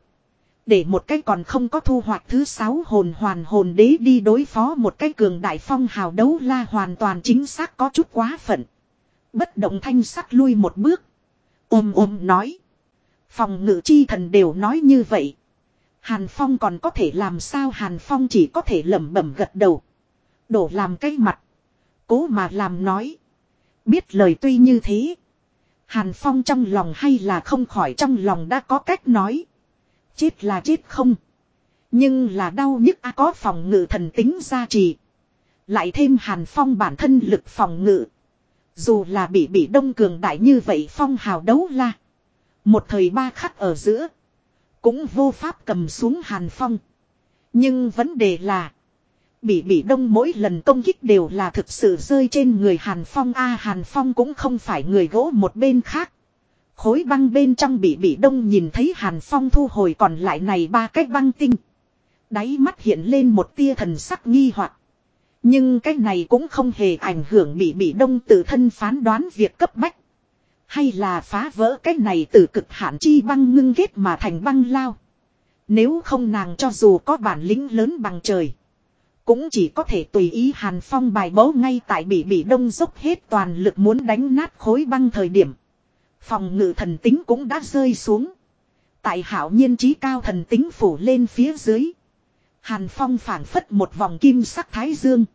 Để một cái còn không có thu hoạch thứ sáu hồn hoàn hồn đế đi đối phó một cái cường đại phong hào đấu la hoàn toàn chính xác có chút quá phận. Bất động thanh sắc lui một bước. Ôm ôm nói. Phòng ngự chi thần đều nói như vậy. Hàn Phong còn có thể làm sao Hàn Phong chỉ có thể lẩm bẩm gật đầu. Đổ làm cái mặt. Cố mà làm nói. Biết lời tuy như thế. Hàn Phong trong lòng hay là không khỏi trong lòng đã có cách nói. Chết là chết không. Nhưng là đau nhức a có phòng ngự thần tính gia trì. Lại thêm Hàn Phong bản thân lực phòng ngự. Dù là bị bị đông cường đại như vậy Phong hào đấu la. Một thời ba khắc ở giữa. Cũng vô pháp cầm xuống Hàn Phong. Nhưng vấn đề là. Bị bị đông mỗi lần công kích đều là thực sự rơi trên người Hàn Phong a, Hàn Phong cũng không phải người gỗ một bên khác. Khối băng bên trong bị bị đông nhìn thấy Hàn Phong thu hồi còn lại này ba cái băng tinh. Đáy mắt hiện lên một tia thần sắc nghi hoặc Nhưng cái này cũng không hề ảnh hưởng bị bị đông tự thân phán đoán việc cấp bách. Hay là phá vỡ cái này từ cực hạn chi băng ngưng kết mà thành băng lao. Nếu không nàng cho dù có bản lĩnh lớn bằng trời. Cũng chỉ có thể tùy ý Hàn Phong bài bố ngay tại bị bị đông dốc hết toàn lực muốn đánh nát khối băng thời điểm. Phòng ngự thần tính cũng đã rơi xuống. Tại hảo nhiên trí cao thần tính phủ lên phía dưới. Hàn Phong phảng phất một vòng kim sắc thái dương.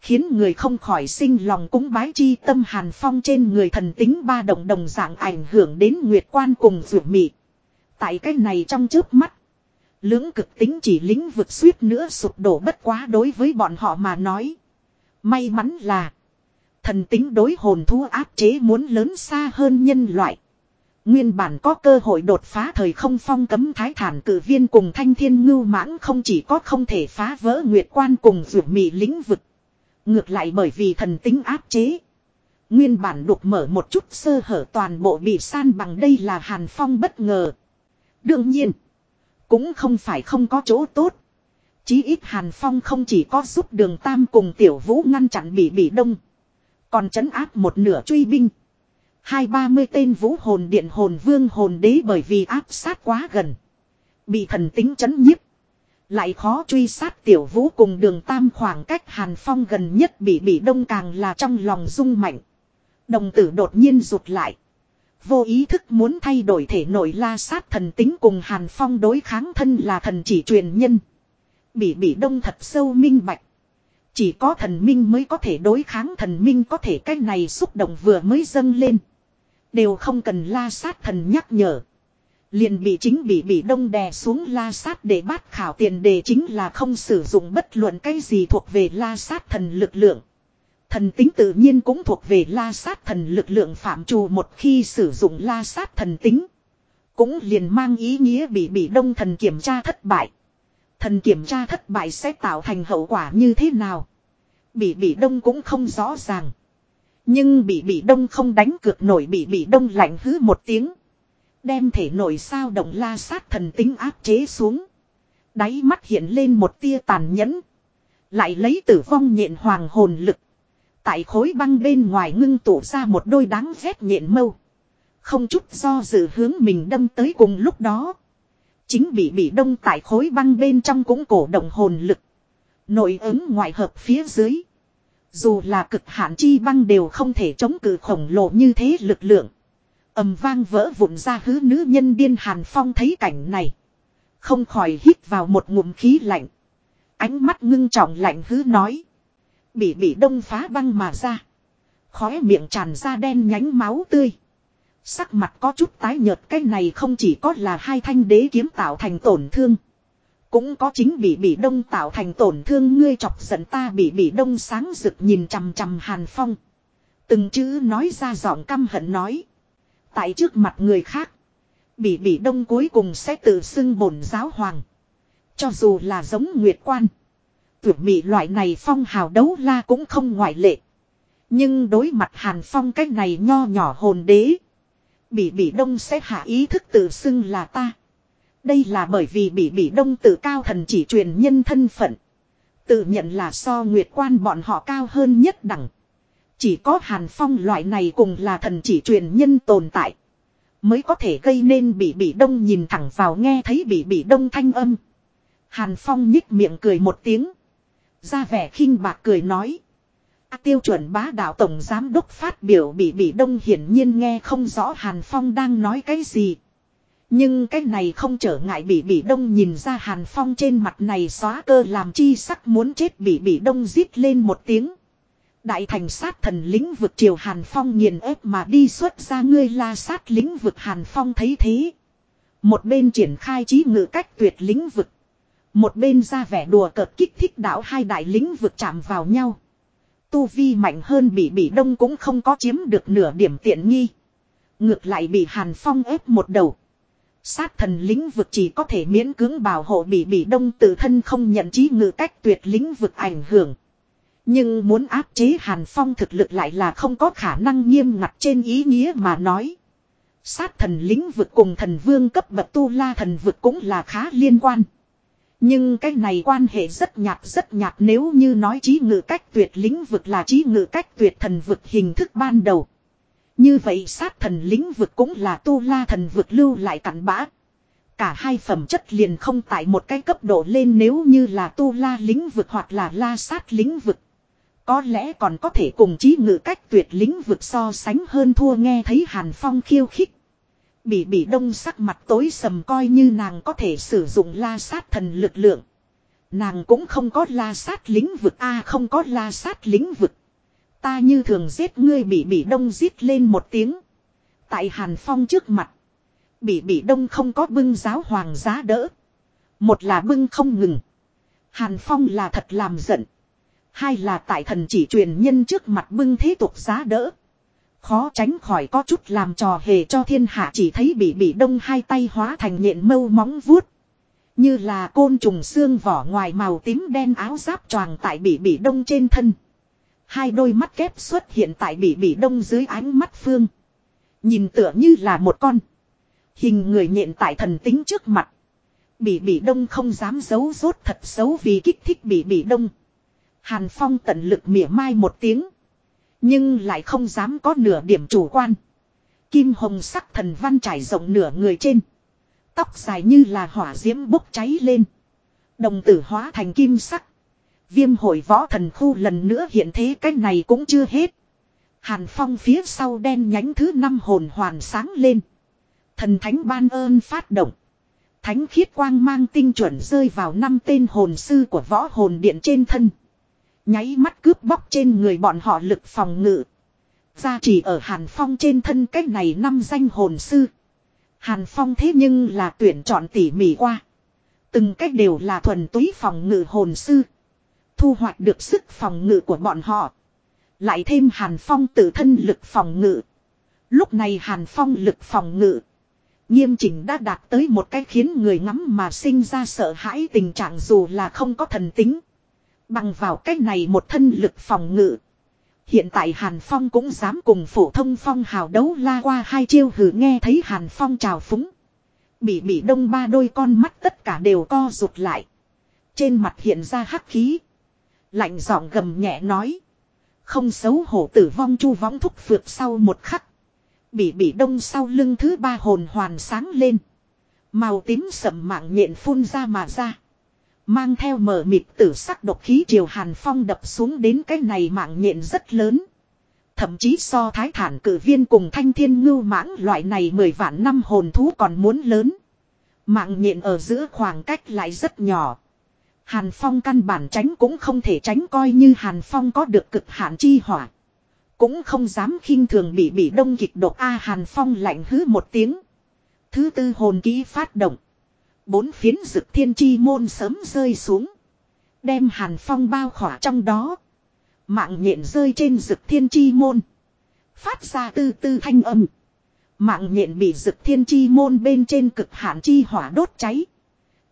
Khiến người không khỏi sinh lòng cúng bái chi tâm Hàn Phong trên người thần tính ba đồng đồng dạng ảnh hưởng đến Nguyệt Quan cùng rượu mị. Tại cái này trong trước mắt. Lưỡng cực tính chỉ lĩnh vực suýt nữa sụp đổ bất quá đối với bọn họ mà nói. May mắn là. Thần tính đối hồn thú áp chế muốn lớn xa hơn nhân loại. Nguyên bản có cơ hội đột phá thời không phong cấm thái thản cử viên cùng thanh thiên ngưu mãng không chỉ có không thể phá vỡ nguyệt quan cùng rượu mị lĩnh vực. Ngược lại bởi vì thần tính áp chế. Nguyên bản đục mở một chút sơ hở toàn bộ bị san bằng đây là hàn phong bất ngờ. Đương nhiên. Cũng không phải không có chỗ tốt. Chí ít Hàn Phong không chỉ có giúp đường Tam cùng Tiểu Vũ ngăn chặn bị bị đông. Còn chấn áp một nửa truy binh. Hai ba mươi tên vũ hồn điện hồn vương hồn đế bởi vì áp sát quá gần. Bị thần tính chấn nhiếp. Lại khó truy sát tiểu vũ cùng đường tam khoảng cách hàn phong gần nhất bị bị đông càng là trong lòng rung mạnh. Đồng tử đột nhiên rụt lại. Vô ý thức muốn thay đổi thể nội la sát thần tính cùng hàn phong đối kháng thân là thần chỉ truyền nhân. Bị bị đông thật sâu minh bạch. Chỉ có thần minh mới có thể đối kháng thần minh có thể cái này xúc động vừa mới dâng lên. Đều không cần la sát thần nhắc nhở. Liền bị chính bị bị đông đè xuống la sát để bát khảo tiền đề chính là không sử dụng bất luận cái gì thuộc về la sát thần lực lượng. Thần tính tự nhiên cũng thuộc về la sát thần lực lượng phạm trù một khi sử dụng la sát thần tính. Cũng liền mang ý nghĩa bị bị đông thần kiểm tra thất bại. Thần kiểm tra thất bại sẽ tạo thành hậu quả như thế nào. Bị bị đông cũng không rõ ràng. Nhưng bị bị đông không đánh cược nổi bị bị đông lạnh hứ một tiếng. Đem thể nổi sao động la sát thần tính áp chế xuống. Đáy mắt hiện lên một tia tàn nhẫn. Lại lấy tử vong nhện hoàng hồn lực. Tại khối băng bên ngoài ngưng tụ ra một đôi đáng ghét nhện mâu. Không chút do dự hướng mình đâm tới cùng lúc đó. Chính bị bị đông tại khối băng bên trong cũng cổ động hồn lực. Nội ứng ngoại hợp phía dưới. Dù là cực hạn chi băng đều không thể chống cự khổng lồ như thế lực lượng ầm vang vỡ vụn ra hứ nữ nhân điên hàn phong thấy cảnh này không khỏi hít vào một ngụm khí lạnh ánh mắt ngưng trọng lạnh hứ nói bị bị đông phá băng mà ra khói miệng tràn ra đen nhánh máu tươi sắc mặt có chút tái nhợt, cái này không chỉ có là hai thanh đế kiếm tạo thành tổn thương, cũng có chính bị bị đông tạo thành tổn thương ngươi chọc giận ta, bị bị đông sáng rực nhìn chằm chằm hàn phong từng chữ nói ra giọng căm hận nói Tại trước mặt người khác. bị bỉ đông cuối cùng sẽ tự xưng bổn giáo hoàng. Cho dù là giống nguyệt quan. Tuyệt mỹ loại này phong hào đấu la cũng không ngoại lệ. Nhưng đối mặt hàn phong cái này nho nhỏ hồn đế. Bỉ bỉ đông sẽ hạ ý thức tự xưng là ta. Đây là bởi vì bỉ bỉ đông tự cao thần chỉ truyền nhân thân phận. Tự nhận là so nguyệt quan bọn họ cao hơn nhất đẳng. Chỉ có Hàn Phong loại này cùng là thần chỉ truyền nhân tồn tại. Mới có thể gây nên bị bị đông nhìn thẳng vào nghe thấy bị bị đông thanh âm. Hàn Phong nhích miệng cười một tiếng. Ra vẻ khinh bạc cười nói. À, tiêu chuẩn bá đạo tổng giám đốc phát biểu bị bị đông hiển nhiên nghe không rõ Hàn Phong đang nói cái gì. Nhưng cái này không trở ngại bị bị đông nhìn ra Hàn Phong trên mặt này xóa cơ làm chi sắc muốn chết bị bị đông rít lên một tiếng. Đại thành sát thần lĩnh vực triều Hàn Phong nghiền ép mà đi xuất ra ngươi la sát lĩnh vực Hàn Phong thấy thế. Một bên triển khai trí ngự cách tuyệt lĩnh vực. Một bên ra vẻ đùa cợt kích thích đạo hai đại lĩnh vực chạm vào nhau. Tu vi mạnh hơn bị bị đông cũng không có chiếm được nửa điểm tiện nghi. Ngược lại bị Hàn Phong ép một đầu. Sát thần lĩnh vực chỉ có thể miễn cưỡng bảo hộ bị bị đông tự thân không nhận trí ngự cách tuyệt lĩnh vực ảnh hưởng. Nhưng muốn áp chế Hàn Phong thực lực lại là không có khả năng nghiêm ngặt trên ý nghĩa mà nói. Sát thần lĩnh vực cùng thần vương cấp bậc tu la thần vực cũng là khá liên quan. Nhưng cái này quan hệ rất nhạt rất nhạt nếu như nói trí ngự cách tuyệt lĩnh vực là trí ngự cách tuyệt thần vực hình thức ban đầu. Như vậy sát thần lĩnh vực cũng là tu la thần vực lưu lại cặn bã. Cả hai phẩm chất liền không tại một cái cấp độ lên nếu như là tu la lĩnh vực hoặc là la sát lĩnh vực. Có lẽ còn có thể cùng chí ngự cách tuyệt lĩnh vực so sánh hơn thua nghe thấy Hàn Phong khiêu khích. Bỉ bỉ đông sắc mặt tối sầm coi như nàng có thể sử dụng la sát thần lực lượng. Nàng cũng không có la sát lĩnh vực, a, không có la sát lĩnh vực. Ta như thường giết ngươi bị bỉ đông giết lên một tiếng. Tại Hàn Phong trước mặt. bị bỉ đông không có bưng giáo hoàng giá đỡ. Một là bưng không ngừng. Hàn Phong là thật làm giận. Hai là tại thần chỉ truyền nhân trước mặt bưng thế tục giá đỡ. Khó tránh khỏi có chút làm trò hề cho thiên hạ chỉ thấy bị bị đông hai tay hóa thành nhện mâu móng vuốt. Như là côn trùng xương vỏ ngoài màu tím đen áo giáp choàng tại bị bị đông trên thân. Hai đôi mắt kép xuất hiện tại bị bị đông dưới ánh mắt phương. Nhìn tựa như là một con. Hình người nhện tại thần tính trước mặt. Bị bị đông không dám giấu rốt thật xấu vì kích thích bị bị đông. Hàn Phong tận lực mỉa mai một tiếng. Nhưng lại không dám có nửa điểm chủ quan. Kim hồng sắc thần văn trải rộng nửa người trên. Tóc dài như là hỏa diễm bốc cháy lên. Đồng tử hóa thành kim sắc. Viêm hội võ thần khu lần nữa hiện thế cách này cũng chưa hết. Hàn phong phía sau đen nhánh thứ năm hồn hoàn sáng lên. Thần thánh ban ơn phát động. Thánh khiết quang mang tinh chuẩn rơi vào năm tên hồn sư của võ hồn điện trên thân. Nháy mắt cướp bóc trên người bọn họ lực phòng ngự. Ra chỉ ở Hàn Phong trên thân cách này năm danh hồn sư. Hàn Phong thế nhưng là tuyển chọn tỉ mỉ qua. Từng cách đều là thuần túy phòng ngự hồn sư. Thu hoạch được sức phòng ngự của bọn họ. Lại thêm Hàn Phong tự thân lực phòng ngự. Lúc này Hàn Phong lực phòng ngự. Nghiêm chỉnh đã đạt tới một cách khiến người ngắm mà sinh ra sợ hãi tình trạng dù là không có thần tính. Bằng vào cách này một thân lực phòng ngự. Hiện tại Hàn Phong cũng dám cùng phổ thông phong hào đấu la qua hai chiêu hử nghe thấy Hàn Phong trào phúng. Bị bị đông ba đôi con mắt tất cả đều co rụt lại. Trên mặt hiện ra hắc khí. Lạnh giọng gầm nhẹ nói. Không xấu hổ tử vong chu võng thúc phượt sau một khắc. Bị bị đông sau lưng thứ ba hồn hoàn sáng lên. Màu tím sậm mạng nhện phun ra mà ra. Mang theo mở mịt tử sắc độc khí triều hàn phong đập xuống đến cái này mạng nhện rất lớn. Thậm chí so thái thản cử viên cùng thanh thiên ngưu mãng loại này mười vạn năm hồn thú còn muốn lớn. Mạng nhện ở giữa khoảng cách lại rất nhỏ. Hàn Phong căn bản tránh cũng không thể tránh coi như Hàn Phong có được cực hạn chi hỏa. Cũng không dám khinh thường bị bị đông kịch độc A Hàn Phong lạnh hứ một tiếng. Thứ tư hồn ký phát động. Bốn phiến rực thiên chi môn sớm rơi xuống. Đem Hàn Phong bao khỏa trong đó. Mạng nhện rơi trên rực thiên chi môn. Phát ra tư tư thanh âm. Mạng nhện bị rực thiên chi môn bên trên cực hạn chi hỏa đốt cháy.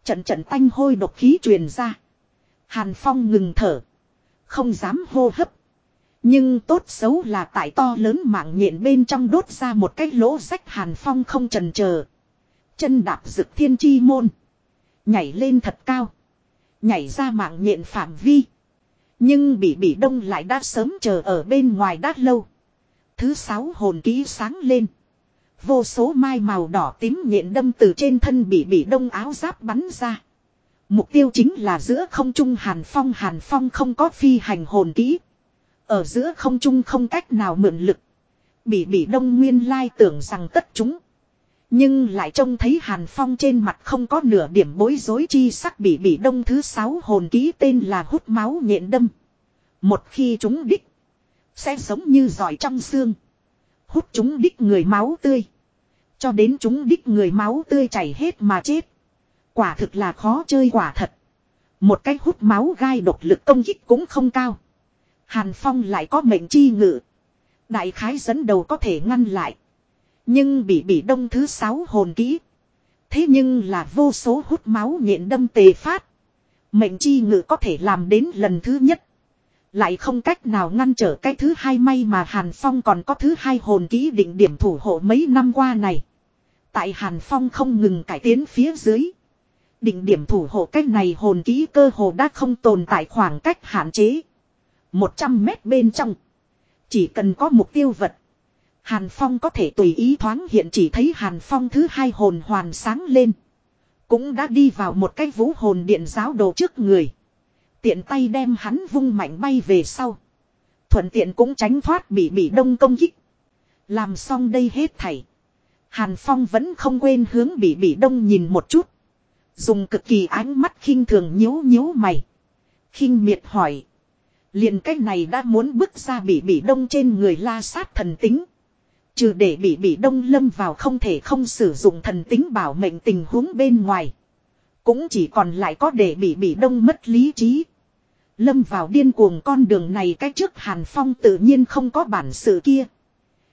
Trận trận tanh hôi độc khí truyền ra. Hàn Phong ngừng thở. Không dám hô hấp. Nhưng tốt xấu là tại to lớn mạng nhện bên trong đốt ra một cái lỗ rách Hàn Phong không trần chờ Chân đạp rực thiên chi môn. Nhảy lên thật cao. Nhảy ra mạng nhện phạm vi. Nhưng bị bị đông lại đã sớm chờ ở bên ngoài đát lâu. Thứ sáu hồn ký sáng lên. Vô số mai màu đỏ tím nhện đâm từ trên thân bị bị đông áo giáp bắn ra. Mục tiêu chính là giữa không trung hàn phong hàn phong không có phi hành hồn kỹ. Ở giữa không trung không cách nào mượn lực. Bị bị đông nguyên lai tưởng rằng tất chúng. Nhưng lại trông thấy hàn phong trên mặt không có nửa điểm bối rối chi sắc bị bị đông thứ sáu hồn ký tên là hút máu nhện đâm. Một khi chúng đích. Sẽ giống như giỏi trong xương. Hút chúng đích người máu tươi. Cho đến chúng đích người máu tươi chảy hết mà chết. Quả thực là khó chơi quả thật. Một cái hút máu gai độc lực công kích cũng không cao. Hàn Phong lại có mệnh chi ngự. Đại khái dẫn đầu có thể ngăn lại. Nhưng bị bị đông thứ sáu hồn kỹ. Thế nhưng là vô số hút máu nhện đâm tề phát. Mệnh chi ngự có thể làm đến lần thứ nhất. Lại không cách nào ngăn trở cái thứ hai may mà Hàn Phong còn có thứ hai hồn kỹ định điểm thủ hộ mấy năm qua này. Tại Hàn Phong không ngừng cải tiến phía dưới. Định điểm thủ hộ cách này hồn kỹ cơ hồ đã không tồn tại khoảng cách hạn chế. 100 mét bên trong. Chỉ cần có mục tiêu vật. Hàn Phong có thể tùy ý thoáng hiện chỉ thấy Hàn Phong thứ hai hồn hoàn sáng lên. Cũng đã đi vào một cái vũ hồn điện giáo đồ trước người. Tiện tay đem hắn vung mạnh bay về sau. Thuận tiện cũng tránh thoát bị bị đông công kích. Làm xong đây hết thảy. Hàn Phong vẫn không quên hướng bị bị đông nhìn một chút. Dùng cực kỳ ánh mắt khinh thường nhíu nhíu mày. khinh miệt hỏi. liền cách này đã muốn bước ra bị bị đông trên người la sát thần tính. Trừ để bị bị đông lâm vào không thể không sử dụng thần tính bảo mệnh tình huống bên ngoài. Cũng chỉ còn lại có để bị bị đông mất lý trí. Lâm vào điên cuồng con đường này cách trước Hàn Phong tự nhiên không có bản sự kia.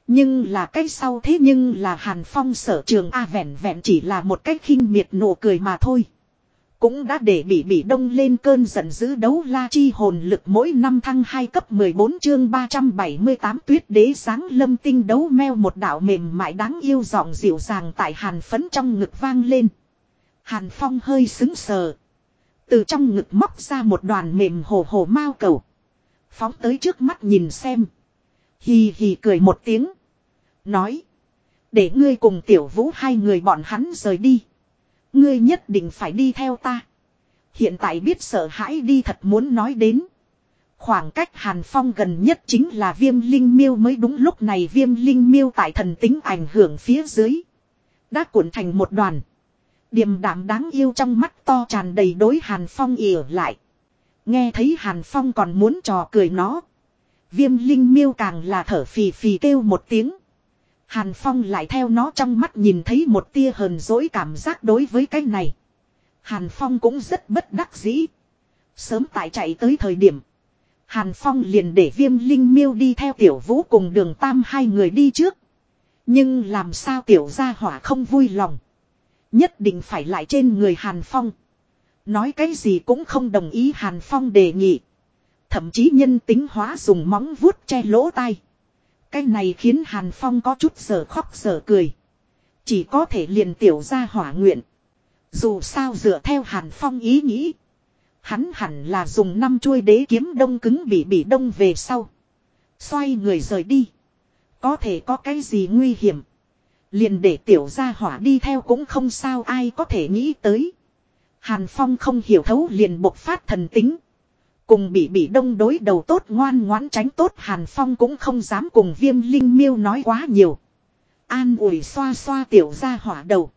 Nhưng là cái sau thế nhưng là Hàn Phong sở trường A vẹn vẹn chỉ là một cách khinh miệt nụ cười mà thôi. Cũng đã để bị bị đông lên cơn giận dữ đấu la chi hồn lực mỗi năm thăng 2 cấp 14 chương 378 tuyết đế sáng lâm tinh đấu meo một đạo mềm mại đáng yêu giọng dịu dàng tại hàn phấn trong ngực vang lên. Hàn Phong hơi xứng sờ. Từ trong ngực móc ra một đoàn mềm hồ hồ mao cầu. Phóng tới trước mắt nhìn xem. Hì hì cười một tiếng. Nói. Để ngươi cùng tiểu vũ hai người bọn hắn rời đi. Ngươi nhất định phải đi theo ta. Hiện tại biết sợ hãi đi thật muốn nói đến. Khoảng cách Hàn Phong gần nhất chính là viêm linh miêu mới đúng lúc này viêm linh miêu tại thần tính ảnh hưởng phía dưới. Đã cuộn thành một đoàn. Điềm đạm đáng yêu trong mắt to tràn đầy đối Hàn Phong ỉa lại. Nghe thấy Hàn Phong còn muốn trò cười nó. Viêm linh miêu càng là thở phì phì kêu một tiếng. Hàn Phong lại theo nó trong mắt nhìn thấy một tia hờn dỗi cảm giác đối với cái này. Hàn Phong cũng rất bất đắc dĩ. Sớm tại chạy tới thời điểm. Hàn Phong liền để viêm linh miêu đi theo tiểu vũ cùng đường tam hai người đi trước. Nhưng làm sao tiểu gia hỏa không vui lòng. Nhất định phải lại trên người Hàn Phong. Nói cái gì cũng không đồng ý Hàn Phong đề nghị. Thậm chí nhân tính hóa dùng móng vuốt che lỗ tai. Cái này khiến Hàn Phong có chút giờ khóc giờ cười. Chỉ có thể liền tiểu ra hỏa nguyện. Dù sao dựa theo Hàn Phong ý nghĩ. Hắn hẳn là dùng năm chuôi đế kiếm đông cứng bị bị đông về sau. Xoay người rời đi. Có thể có cái gì nguy hiểm. Liền để tiểu gia hỏa đi theo cũng không sao, ai có thể nghĩ tới. Hàn Phong không hiểu thấu liền bộc phát thần tính. Cùng bị bị đông đối đầu tốt ngoan ngoãn tránh tốt Hàn Phong cũng không dám cùng viêm linh miêu nói quá nhiều. An ủi xoa xoa tiểu ra hỏa đầu.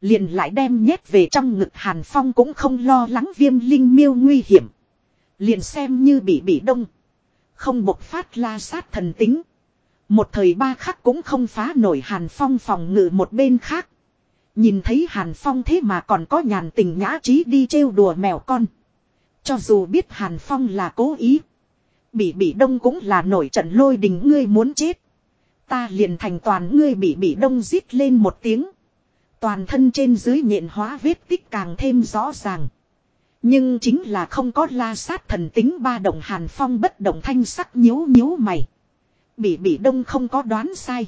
Liền lại đem nhét về trong ngực Hàn Phong cũng không lo lắng viêm linh miêu nguy hiểm. Liền xem như bị bị đông. Không bộc phát la sát thần tính. Một thời ba khắc cũng không phá nổi Hàn Phong phòng ngự một bên khác. Nhìn thấy Hàn Phong thế mà còn có nhàn tình nhã trí đi trêu đùa mèo con. Cho dù biết Hàn Phong là cố ý. Bỉ Bỉ đông cũng là nổi trận lôi đình ngươi muốn chết. Ta liền thành toàn ngươi bị bị đông giết lên một tiếng. Toàn thân trên dưới nhện hóa vết tích càng thêm rõ ràng. Nhưng chính là không có la sát thần tính ba động Hàn Phong bất động thanh sắc nhíu nhíu mày. Bị bị đông không có đoán sai.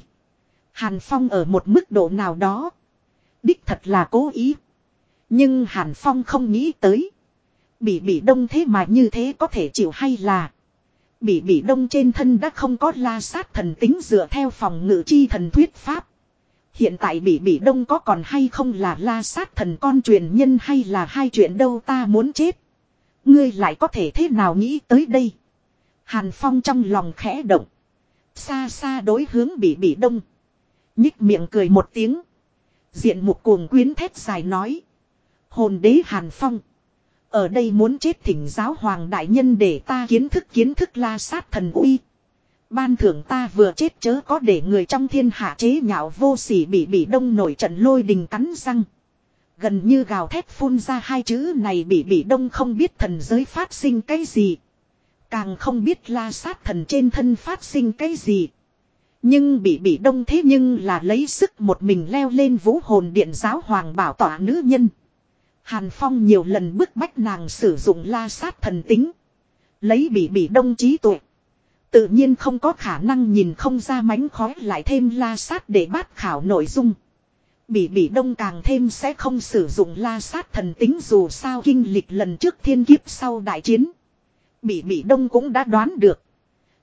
Hàn Phong ở một mức độ nào đó. Đích thật là cố ý. Nhưng Hàn Phong không nghĩ tới. Bị bỉ đông thế mà như thế có thể chịu hay là. Bị bỉ đông trên thân đã không có la sát thần tính dựa theo phòng ngự chi thần thuyết pháp. Hiện tại bị bỉ đông có còn hay không là la sát thần con truyền nhân hay là hai chuyện đâu ta muốn chết. Ngươi lại có thể thế nào nghĩ tới đây. Hàn Phong trong lòng khẽ động. Xa xa đối hướng bị bỉ đông. Nhích miệng cười một tiếng. Diện một cuồng quyến thét dài nói. Hồn đế Hàn Phong. Ở đây muốn chết thỉnh giáo hoàng đại nhân để ta kiến thức kiến thức la sát thần uy. Ban thưởng ta vừa chết chớ có để người trong thiên hạ chế nhạo vô sỉ bị bị đông nổi trận lôi đình cắn răng. Gần như gào thét phun ra hai chữ này bị bị đông không biết thần giới phát sinh cái gì. Càng không biết la sát thần trên thân phát sinh cái gì. Nhưng bị bị đông thế nhưng là lấy sức một mình leo lên vũ hồn điện giáo hoàng bảo tỏa nữ nhân. Hàn Phong nhiều lần bức bách nàng sử dụng la sát thần tính. Lấy bị bị đông trí tuệ. Tự nhiên không có khả năng nhìn không ra mánh khói lại thêm la sát để bát khảo nội dung. Bị bị đông càng thêm sẽ không sử dụng la sát thần tính dù sao kinh lịch lần trước thiên kiếp sau đại chiến. Bị bị đông cũng đã đoán được.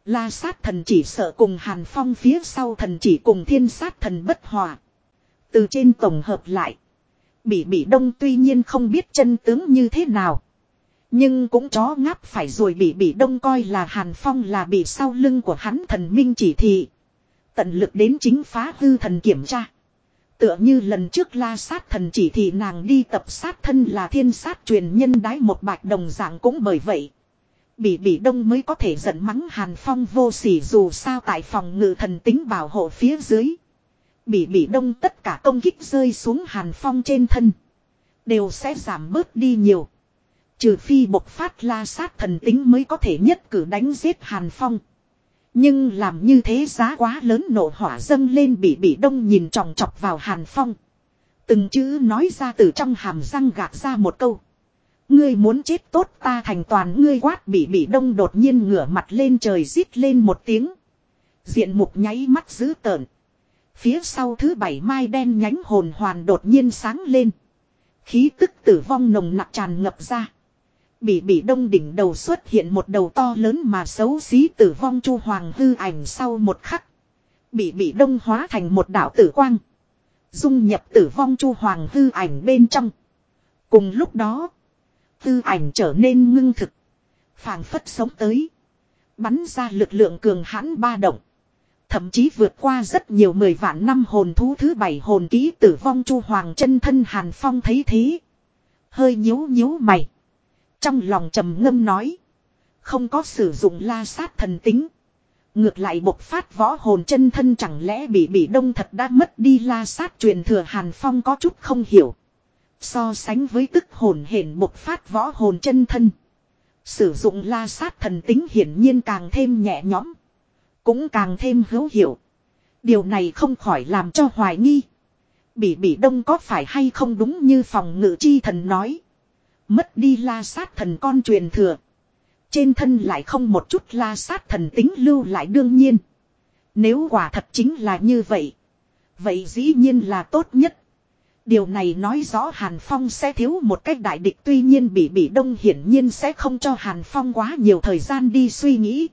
La sát thần chỉ sợ cùng hàn phong phía sau thần chỉ cùng thiên sát thần bất hòa. Từ trên tổng hợp lại. Bị bị đông tuy nhiên không biết chân tướng như thế nào. Nhưng cũng chó ngáp phải rồi bị bị đông coi là Hàn Phong là bị sau lưng của hắn thần minh chỉ thị. Tận lực đến chính phá hư thần kiểm tra. Tựa như lần trước la sát thần chỉ thị nàng đi tập sát thân là thiên sát truyền nhân đái một bạch đồng dạng cũng bởi vậy. Bị bị đông mới có thể giận mắng Hàn Phong vô sỉ dù sao tại phòng ngự thần tính bảo hộ phía dưới. Bị bị đông tất cả công kích rơi xuống Hàn Phong trên thân. Đều sẽ giảm bớt đi nhiều. Trừ phi bộc phát la sát thần tính mới có thể nhất cử đánh giết Hàn Phong. Nhưng làm như thế giá quá lớn nổ hỏa dâng lên bị bị đông nhìn tròng trọc vào Hàn Phong. Từng chữ nói ra từ trong hàm răng gạt ra một câu. Ngươi muốn chết tốt ta thành toàn ngươi quát bị bị đông đột nhiên ngửa mặt lên trời rít lên một tiếng. Diện mục nháy mắt dữ tợn. Phía sau thứ bảy mai đen nhánh hồn hoàn đột nhiên sáng lên. Khí tức tử vong nồng nặc tràn ngập ra. Bị bị đông đỉnh đầu xuất hiện một đầu to lớn mà xấu xí tử vong chu hoàng hư ảnh sau một khắc. Bị bị đông hóa thành một đạo tử quang. Dung nhập tử vong chu hoàng hư ảnh bên trong. Cùng lúc đó. Hư ảnh trở nên ngưng thực. phảng phất sống tới. Bắn ra lực lượng cường hãn ba động. Thậm chí vượt qua rất nhiều mười vạn năm hồn thú thứ bảy hồn ký tử vong chu hoàng chân thân Hàn Phong thấy thế. Hơi nhíu nhíu mày. Trong lòng trầm ngâm nói. Không có sử dụng la sát thần tính. Ngược lại bộc phát võ hồn chân thân chẳng lẽ bị bị đông thật đã mất đi la sát truyền thừa Hàn Phong có chút không hiểu. So sánh với tức hồn hển bộc phát võ hồn chân thân. Sử dụng la sát thần tính hiển nhiên càng thêm nhẹ nhõm. Cũng càng thêm hữu hiệu. Điều này không khỏi làm cho hoài nghi. Bỉ bỉ đông có phải hay không đúng như phòng ngự chi thần nói. Mất đi la sát thần con truyền thừa. Trên thân lại không một chút la sát thần tính lưu lại đương nhiên. Nếu quả thật chính là như vậy. Vậy dĩ nhiên là tốt nhất. Điều này nói rõ Hàn Phong sẽ thiếu một cách đại địch, tuy nhiên bị bị đông hiển nhiên sẽ không cho Hàn Phong quá nhiều thời gian đi suy nghĩ.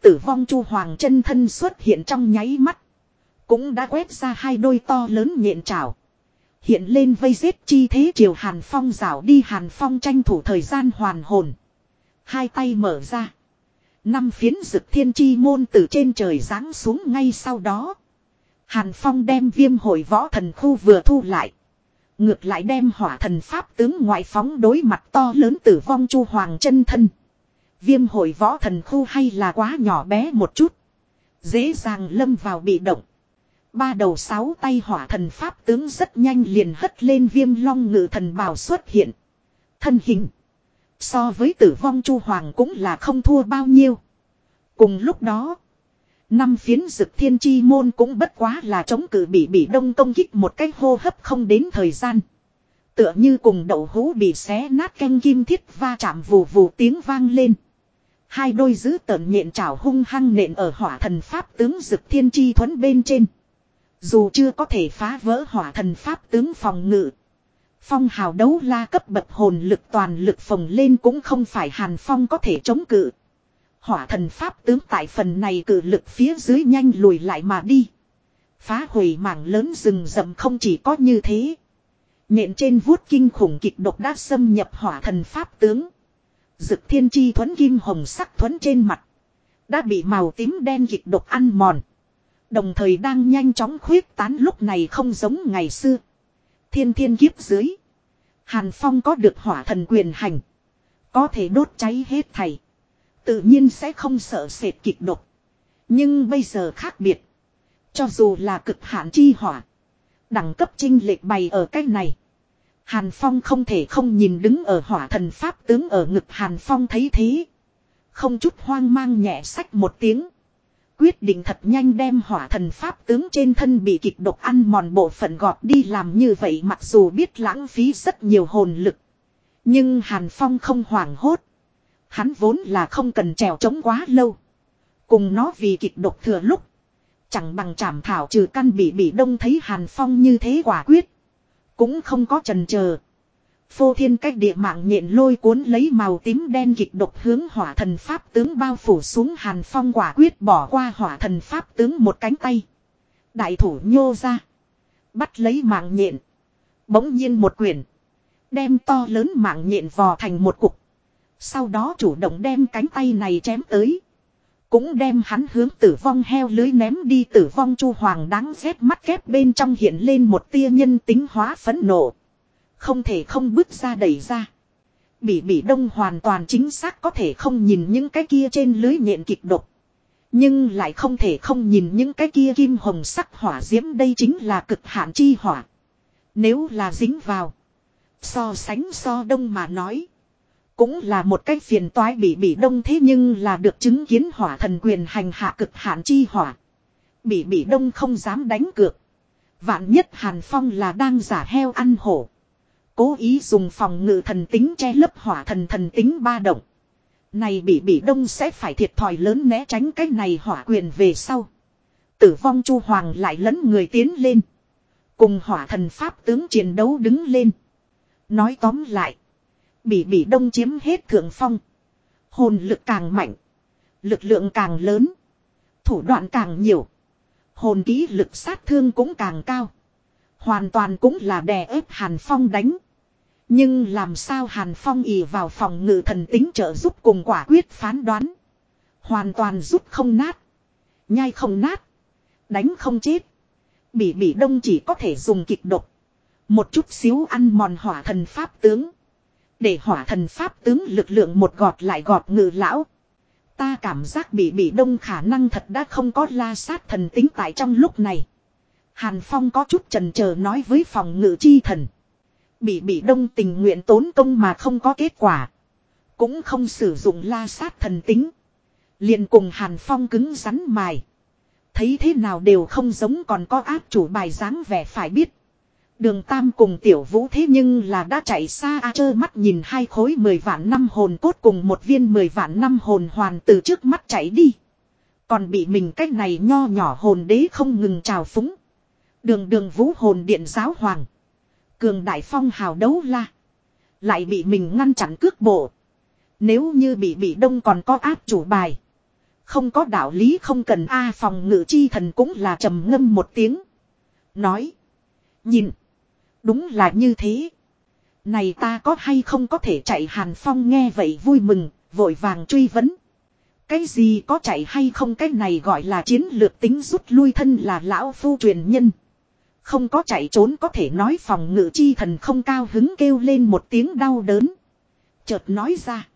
Tử vong chu hoàng chân thân xuất hiện trong nháy mắt. Cũng đã quét ra hai đôi to lớn nhện trảo. Hiện lên vây giết chi thế triều Hàn Phong rảo đi Hàn Phong tranh thủ thời gian hoàn hồn. Hai tay mở ra. Năm phiến rực thiên chi môn từ trên trời giáng xuống ngay sau đó. Hàn Phong đem viêm hội võ thần khu vừa thu lại. Ngược lại đem hỏa thần pháp tướng ngoại phóng đối mặt to lớn tử vong chu hoàng chân thân. Viêm hội võ thần khu hay là quá nhỏ bé một chút. Dễ dàng lâm vào bị động. Ba đầu sáu tay hỏa thần pháp tướng rất nhanh liền hất lên viêm long ngự thần bào xuất hiện. Thân hình. So với tử vong chu hoàng cũng là không thua bao nhiêu. Cùng lúc đó. Năm phiến dực thiên chi môn cũng bất quá là chống cử bị bị đông công kích một cách hô hấp không đến thời gian. Tựa như cùng đậu hũ bị xé nát canh kim thiết va chạm vù vù tiếng vang lên. Hai đôi giữ tợn nhện chảo hung hăng nện ở hỏa thần pháp tướng dực thiên chi thuẫn bên trên. Dù chưa có thể phá vỡ hỏa thần pháp tướng phòng ngự. Phong hào đấu la cấp bậc hồn lực toàn lực phồng lên cũng không phải hàn phong có thể chống cự. Hỏa thần pháp tướng tại phần này cử lực phía dưới nhanh lùi lại mà đi. Phá hủy mảng lớn rừng rậm không chỉ có như thế. Nhện trên vuốt kinh khủng kịch độc đã xâm nhập hỏa thần pháp tướng. Dực thiên chi thuẫn kim hồng sắc thuẫn trên mặt. Đã bị màu tím đen kịch độc ăn mòn. Đồng thời đang nhanh chóng khuyết tán lúc này không giống ngày xưa. Thiên thiên kiếp dưới. Hàn Phong có được hỏa thần quyền hành. Có thể đốt cháy hết thầy. Tự nhiên sẽ không sợ sệt kịch độc. Nhưng bây giờ khác biệt. Cho dù là cực hạn chi hỏa. Đẳng cấp trinh lệch bày ở cách này. Hàn Phong không thể không nhìn đứng ở hỏa thần pháp tướng ở ngực Hàn Phong thấy thế. Không chút hoang mang nhẹ sách một tiếng. Quyết định thật nhanh đem hỏa thần pháp tướng trên thân bị kịch độc ăn mòn bộ phận gọt đi làm như vậy mặc dù biết lãng phí rất nhiều hồn lực. Nhưng Hàn Phong không hoảng hốt. Hắn vốn là không cần trèo trống quá lâu. Cùng nó vì kịch độc thừa lúc. Chẳng bằng chảm thảo trừ căn bị bị đông thấy Hàn Phong như thế quả quyết. Cũng không có trần chờ Phô thiên cách địa mạng nhện lôi cuốn lấy màu tím đen kịch độc hướng hỏa thần pháp tướng bao phủ xuống hàn phong quả quyết bỏ qua hỏa thần pháp tướng một cánh tay. Đại thủ nhô ra. Bắt lấy mạng nhện. Bỗng nhiên một quyển. Đem to lớn mạng nhện vò thành một cục. Sau đó chủ động đem cánh tay này chém tới. Cũng đem hắn hướng tử vong heo lưới ném đi tử vong chu hoàng đáng rét mắt kép bên trong hiện lên một tia nhân tính hóa phấn nộ. Không thể không bước ra đẩy ra. Bỉ bỉ đông hoàn toàn chính xác có thể không nhìn những cái kia trên lưới nhện kịch độc. Nhưng lại không thể không nhìn những cái kia kim hồng sắc hỏa diễm đây chính là cực hạn chi hỏa. Nếu là dính vào. So sánh so đông mà nói. Cũng là một cái phiền toái bị bị đông thế nhưng là được chứng kiến hỏa thần quyền hành hạ cực hạn chi hỏa. Bị bị đông không dám đánh cược. Vạn nhất Hàn Phong là đang giả heo ăn hổ. Cố ý dùng phòng ngự thần tính che lấp hỏa thần thần tính ba động. Này bị bị đông sẽ phải thiệt thòi lớn né tránh cái này hỏa quyền về sau. Tử vong chu hoàng lại lấn người tiến lên. Cùng hỏa thần pháp tướng chiến đấu đứng lên. Nói tóm lại. Bỉ bỉ đông chiếm hết thượng phong. Hồn lực càng mạnh. Lực lượng càng lớn. Thủ đoạn càng nhiều. Hồn ký lực sát thương cũng càng cao. Hoàn toàn cũng là đè ép Hàn Phong đánh. Nhưng làm sao Hàn Phong ỉ vào phòng ngự thần tính trợ giúp cùng quả quyết phán đoán. Hoàn toàn giúp không nát. Nhai không nát. Đánh không chết. Bỉ bỉ đông chỉ có thể dùng kịch độc. Một chút xíu ăn mòn hỏa thần pháp tướng. Để hỏa thần pháp tướng lực lượng một gọt lại gọt ngự lão. Ta cảm giác bị bị đông khả năng thật đã không có la sát thần tính tại trong lúc này. Hàn Phong có chút trần chờ nói với phòng ngự chi thần. Bị bị đông tình nguyện tốn công mà không có kết quả. Cũng không sử dụng la sát thần tính. liền cùng Hàn Phong cứng rắn mài. Thấy thế nào đều không giống còn có áp chủ bài dáng vẻ phải biết. Đường Tam cùng tiểu vũ thế nhưng là đã chạy xa a chơ mắt nhìn hai khối mười vạn năm hồn cốt cùng một viên mười vạn năm hồn hoàn từ trước mắt chạy đi. Còn bị mình cách này nho nhỏ hồn đế không ngừng trào phúng. Đường đường vũ hồn điện giáo hoàng. Cường đại phong hào đấu la. Lại bị mình ngăn chặn cước bộ. Nếu như bị bị đông còn có áp chủ bài. Không có đạo lý không cần A phòng ngự chi thần cũng là trầm ngâm một tiếng. Nói. Nhìn. Đúng là như thế. Này ta có hay không có thể chạy Hàn Phong nghe vậy vui mừng, vội vàng truy vấn. Cái gì có chạy hay không cái này gọi là chiến lược tính rút lui thân là lão phu truyền nhân. Không có chạy trốn có thể nói phòng ngự chi thần không cao hứng kêu lên một tiếng đau đớn. Chợt nói ra.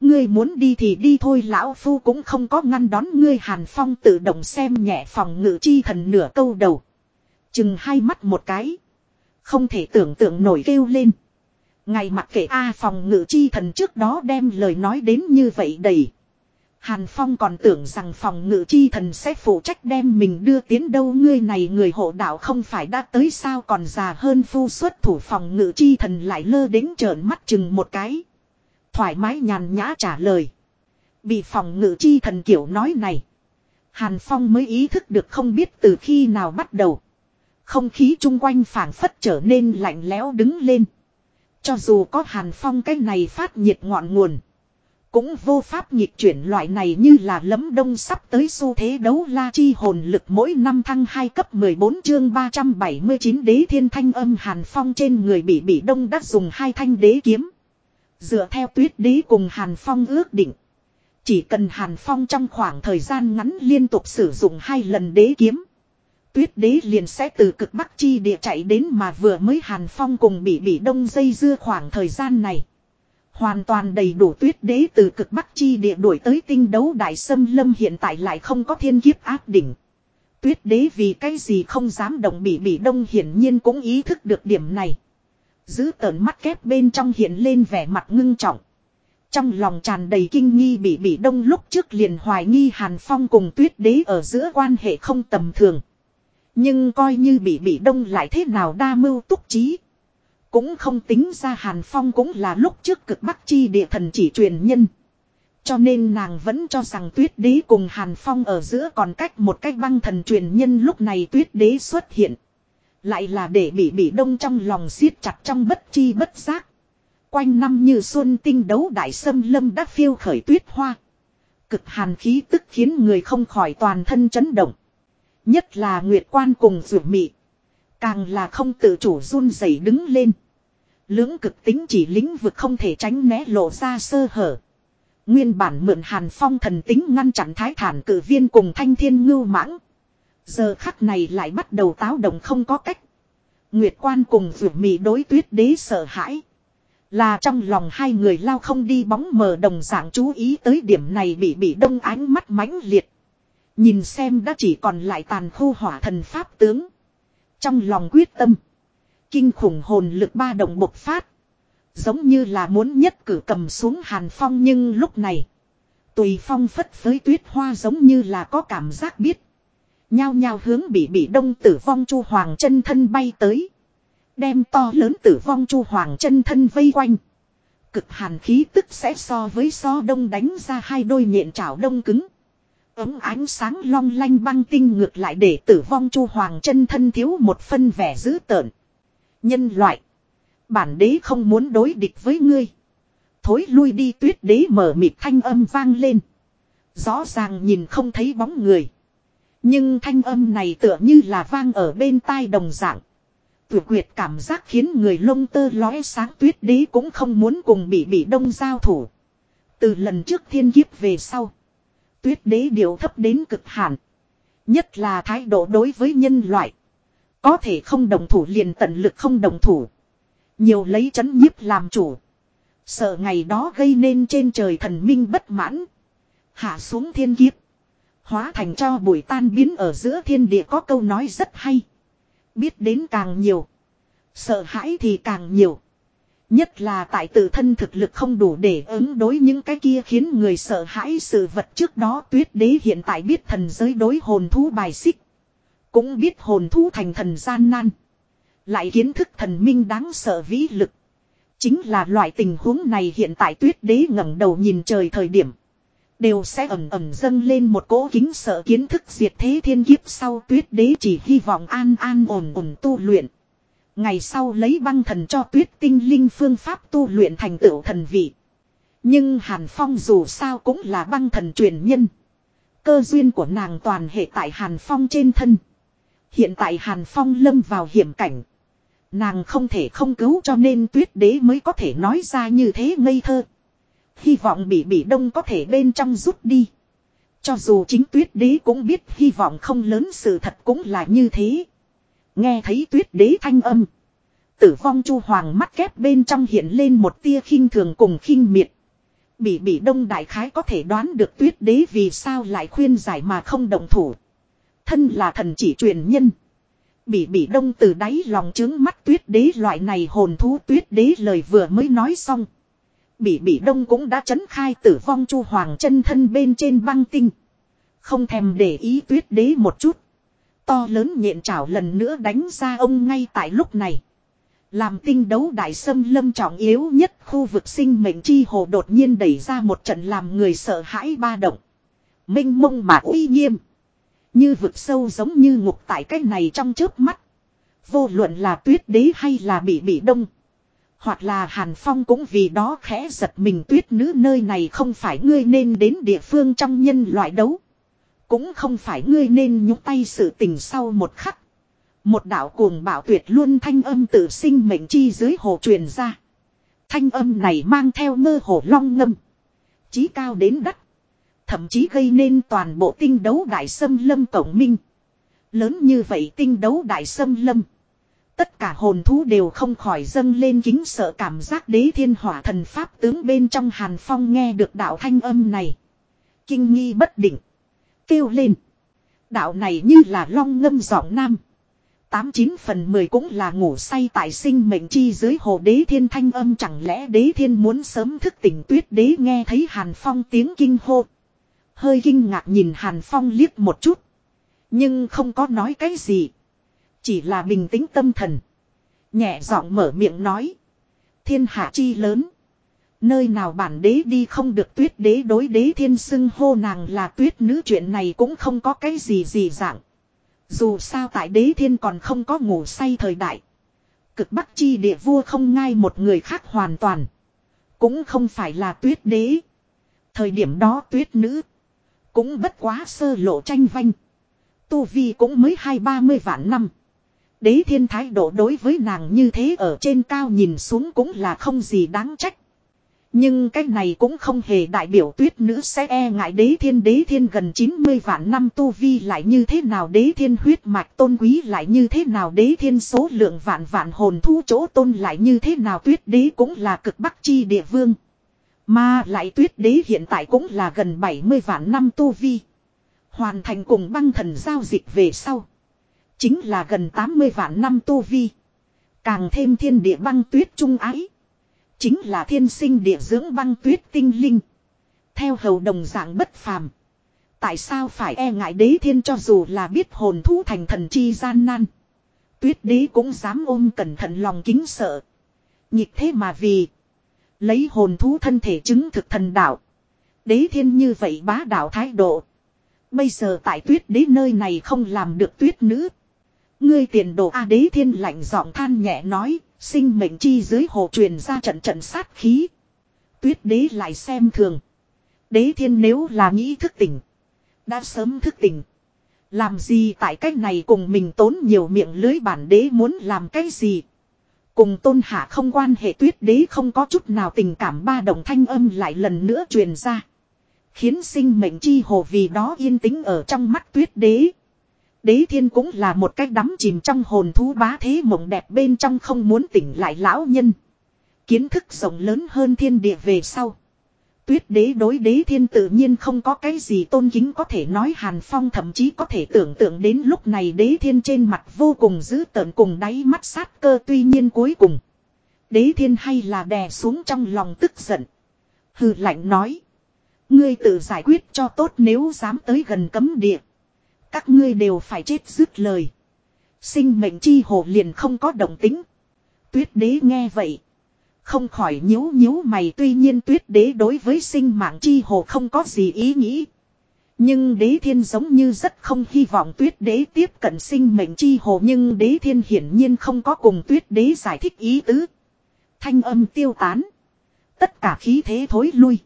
Ngươi muốn đi thì đi thôi lão phu cũng không có ngăn đón ngươi hàn phong tự động xem nhẹ phòng ngự chi thần nửa câu đầu. Chừng hai mắt một cái. Không thể tưởng tượng nổi kêu lên. Ngày mặc kệ A phòng ngự chi thần trước đó đem lời nói đến như vậy đầy. Hàn Phong còn tưởng rằng phòng ngự chi thần sẽ phụ trách đem mình đưa tiến đâu ngươi này người hộ đạo không phải đã tới sao còn già hơn phu xuất thủ phòng ngự chi thần lại lơ đến trợn mắt chừng một cái. Thoải mái nhàn nhã trả lời. Bị phòng ngự chi thần kiểu nói này. Hàn Phong mới ý thức được không biết từ khi nào bắt đầu. Không khí chung quanh phảng phất trở nên lạnh lẽo đứng lên. Cho dù có Hàn Phong cái này phát nhiệt ngọn nguồn. Cũng vô pháp nhịp chuyển loại này như là lấm đông sắp tới xu thế đấu la chi hồn lực mỗi năm thăng 2 cấp 14 chương 379 đế thiên thanh âm Hàn Phong trên người bị bị đông đã dùng hai thanh đế kiếm. Dựa theo tuyết đế cùng Hàn Phong ước định. Chỉ cần Hàn Phong trong khoảng thời gian ngắn liên tục sử dụng hai lần đế kiếm. Tuyết đế liền sẽ từ cực bắc chi địa chạy đến mà vừa mới Hàn Phong cùng bị bị đông dây dưa khoảng thời gian này. Hoàn toàn đầy đủ tuyết đế từ cực bắc chi địa đuổi tới tinh đấu đại sâm lâm hiện tại lại không có thiên kiếp áp đỉnh. Tuyết đế vì cái gì không dám động bị bị đông hiển nhiên cũng ý thức được điểm này. Giữ tờn mắt kép bên trong hiện lên vẻ mặt ngưng trọng. Trong lòng tràn đầy kinh nghi bị bị đông lúc trước liền hoài nghi Hàn Phong cùng tuyết đế ở giữa quan hệ không tầm thường. Nhưng coi như bị bị đông lại thế nào đa mưu túc trí. Cũng không tính ra Hàn Phong cũng là lúc trước cực bắc chi địa thần chỉ truyền nhân. Cho nên nàng vẫn cho rằng tuyết đế cùng Hàn Phong ở giữa còn cách một cách băng thần truyền nhân lúc này tuyết đế xuất hiện. Lại là để bị bị đông trong lòng siết chặt trong bất chi bất giác. Quanh năm như xuân tinh đấu đại sâm lâm đã phiêu khởi tuyết hoa. Cực hàn khí tức khiến người không khỏi toàn thân chấn động. Nhất là Nguyệt Quan cùng rượu mị. Càng là không tự chủ run rẩy đứng lên. Lưỡng cực tính chỉ lĩnh vực không thể tránh né lộ ra sơ hở. Nguyên bản mượn hàn phong thần tính ngăn chặn thái thản cử viên cùng thanh thiên ngưu mãng. Giờ khắc này lại bắt đầu táo động không có cách. Nguyệt quan cùng rủ mị đối tuyết đế sợ hãi. Là trong lòng hai người lao không đi bóng mờ đồng dạng chú ý tới điểm này bị bị đông ánh mắt mãnh liệt. Nhìn xem đã chỉ còn lại tàn khu hỏa thần pháp tướng. Trong lòng quyết tâm. Kinh khủng hồn lực ba động bộc phát. Giống như là muốn nhất cử cầm xuống hàn phong nhưng lúc này. Tùy phong phất phới tuyết hoa giống như là có cảm giác biết. Nhao nhao hướng bị bị đông tử vong chu hoàng chân thân bay tới. Đem to lớn tử vong chu hoàng chân thân vây quanh. Cực hàn khí tức sẽ so với so đông đánh ra hai đôi nhện chảo đông cứng. Ấm ánh sáng long lanh băng tinh ngược lại để tử vong chu hoàng chân thân thiếu một phân vẻ dữ tợn. Nhân loại. Bản đế không muốn đối địch với ngươi. Thối lui đi tuyết đế mở mịt thanh âm vang lên. Rõ ràng nhìn không thấy bóng người. Nhưng thanh âm này tựa như là vang ở bên tai đồng dạng. Tuyệt quyệt cảm giác khiến người lông tơ lóe sáng tuyết đế cũng không muốn cùng bị bị đông giao thủ. Từ lần trước thiên kiếp về sau. Tuyết đế điều thấp đến cực hạn. Nhất là thái độ đối với nhân loại. Có thể không đồng thủ liền tận lực không đồng thủ. Nhiều lấy chấn nhiếp làm chủ. Sợ ngày đó gây nên trên trời thần minh bất mãn. Hạ xuống thiên kiếp. Hóa thành cho bụi tan biến ở giữa thiên địa có câu nói rất hay. Biết đến càng nhiều. Sợ hãi thì càng nhiều. Nhất là tại tự thân thực lực không đủ để ứng đối những cái kia khiến người sợ hãi sự vật trước đó tuyết đế hiện tại biết thần giới đối hồn thú bài xích. Cũng biết hồn thú thành thần gian nan. Lại kiến thức thần minh đáng sợ vĩ lực. Chính là loại tình huống này hiện tại tuyết đế ngẩng đầu nhìn trời thời điểm. Đều sẽ ẩm ẩm dâng lên một cỗ kính sợ kiến thức diệt thế thiên kiếp sau tuyết đế chỉ hy vọng an an ổn ổn tu luyện. Ngày sau lấy băng thần cho tuyết tinh linh phương pháp tu luyện thành tựu thần vị. Nhưng Hàn Phong dù sao cũng là băng thần truyền nhân. Cơ duyên của nàng toàn hệ tại Hàn Phong trên thân. Hiện tại Hàn Phong lâm vào hiểm cảnh. Nàng không thể không cứu cho nên tuyết đế mới có thể nói ra như thế ngây thơ. Hy vọng bị bị đông có thể bên trong rút đi. Cho dù chính tuyết đế cũng biết hy vọng không lớn sự thật cũng là như thế. Nghe thấy tuyết đế thanh âm. Tử vong chu hoàng mắt kép bên trong hiện lên một tia khinh thường cùng khinh miệt. Bị bị đông đại khái có thể đoán được tuyết đế vì sao lại khuyên giải mà không động thủ. Thân là thần chỉ truyền nhân. Bị bị đông từ đáy lòng trướng mắt tuyết đế loại này hồn thú tuyết đế lời vừa mới nói xong. Bị bị đông cũng đã chấn khai tử vong chu hoàng chân thân bên trên băng tinh. Không thèm để ý tuyết đế một chút. To lớn nhện trảo lần nữa đánh ra ông ngay tại lúc này. Làm tinh đấu đại sâm lâm trọng yếu nhất khu vực sinh mệnh chi hồ đột nhiên đẩy ra một trận làm người sợ hãi ba động. Minh mông mà uy nghiêm. Như vực sâu giống như ngục tại cái này trong chớp mắt. Vô luận là tuyết đế hay là bị bị đông. Hoặc là Hàn Phong cũng vì đó khẽ giật mình tuyết nữ nơi này không phải ngươi nên đến địa phương trong nhân loại đấu. Cũng không phải ngươi nên nhúc tay sự tình sau một khắc. Một đạo cuồng bảo tuyệt luôn thanh âm tự sinh mệnh chi dưới hồ truyền ra. Thanh âm này mang theo mơ hồ long ngâm. Chí cao đến đất. Thậm chí gây nên toàn bộ tinh đấu đại sâm lâm tổng minh. Lớn như vậy tinh đấu đại sâm lâm. Tất cả hồn thú đều không khỏi dâng lên kính sợ cảm giác đế thiên hỏa thần pháp tướng bên trong hàn phong nghe được đạo thanh âm này. Kinh nghi bất định. Kêu lên. Đạo này như là long ngâm giọng nam. Tám chín phần mười cũng là ngủ say tại sinh mệnh chi dưới hồ đế thiên thanh âm chẳng lẽ đế thiên muốn sớm thức tỉnh tuyết đế nghe thấy hàn phong tiếng kinh hô. Hơi kinh ngạc nhìn hàn phong liếc một chút. Nhưng không có nói cái gì. Chỉ là bình tĩnh tâm thần. Nhẹ giọng mở miệng nói. Thiên hạ chi lớn. Nơi nào bản đế đi không được tuyết đế đối đế thiên xưng hô nàng là tuyết nữ, chuyện này cũng không có cái gì gì dạng. Dù sao tại đế thiên còn không có ngủ say thời đại. Cực bắc chi địa vua không ngai một người khác hoàn toàn. Cũng không phải là tuyết đế. Thời điểm đó tuyết nữ. Cũng bất quá sơ lộ tranh vanh. Tu Vi cũng mới hai ba mươi vạn năm. Đế thiên thái độ đối với nàng như thế ở trên cao nhìn xuống cũng là không gì đáng trách. Nhưng cái này cũng không hề đại biểu tuyết nữ sẽ e ngại đế thiên đế thiên gần 90 vạn năm tu vi lại như thế nào đế thiên huyết mạch tôn quý lại như thế nào đế thiên số lượng vạn vạn hồn thu chỗ tôn lại như thế nào tuyết đế cũng là cực bắc chi địa vương. Mà lại tuyết đế hiện tại cũng là gần 70 vạn năm tu vi. Hoàn thành cùng băng thần giao dịch về sau. Chính là gần 80 vạn năm tu vi. Càng thêm thiên địa băng tuyết trung ái. Chính là thiên sinh địa dưỡng băng tuyết tinh linh. Theo hầu đồng dạng bất phàm. Tại sao phải e ngại đế thiên cho dù là biết hồn thú thành thần chi gian nan. Tuyết đế cũng dám ôm cẩn thận lòng kính sợ. Nhịp thế mà vì. Lấy hồn thú thân thể chứng thực thần đạo. Đế thiên như vậy bá đạo thái độ. Bây giờ tại tuyết đế nơi này không làm được tuyết nữ. Ngươi tiền đồ A đế thiên lạnh giọng than nhẹ nói, sinh mệnh chi dưới hồ truyền ra trận trận sát khí. Tuyết đế lại xem thường. Đế thiên nếu là nghĩ thức tỉnh. Đã sớm thức tỉnh. Làm gì tại cách này cùng mình tốn nhiều miệng lưới bản đế muốn làm cái gì. Cùng tôn hạ không quan hệ tuyết đế không có chút nào tình cảm ba đồng thanh âm lại lần nữa truyền ra. Khiến sinh mệnh chi hồ vì đó yên tĩnh ở trong mắt tuyết đế. Đế thiên cũng là một cách đắm chìm trong hồn thú bá thế mộng đẹp bên trong không muốn tỉnh lại lão nhân. Kiến thức rộng lớn hơn thiên địa về sau. Tuyết đế đối đế thiên tự nhiên không có cái gì tôn kính có thể nói Hàn Phong thậm chí có thể tưởng tượng đến lúc này đế thiên trên mặt vô cùng dữ tợn cùng đáy mắt sát cơ tuy nhiên cuối cùng. Đế thiên hay là đè xuống trong lòng tức giận. Hừ lạnh nói. Ngươi tự giải quyết cho tốt nếu dám tới gần cấm địa. Các ngươi đều phải chết dứt lời. Sinh mệnh chi hồ liền không có động tính. Tuyết đế nghe vậy. Không khỏi nhíu nhíu mày, tuy nhiên tuyết đế đối với sinh mạng chi hồ không có gì ý nghĩ. Nhưng đế thiên giống như rất không hy vọng tuyết đế tiếp cận sinh mệnh chi hồ, nhưng đế thiên hiển nhiên không có cùng tuyết đế giải thích ý tứ. Thanh âm tiêu tán. Tất cả khí thế thối lui.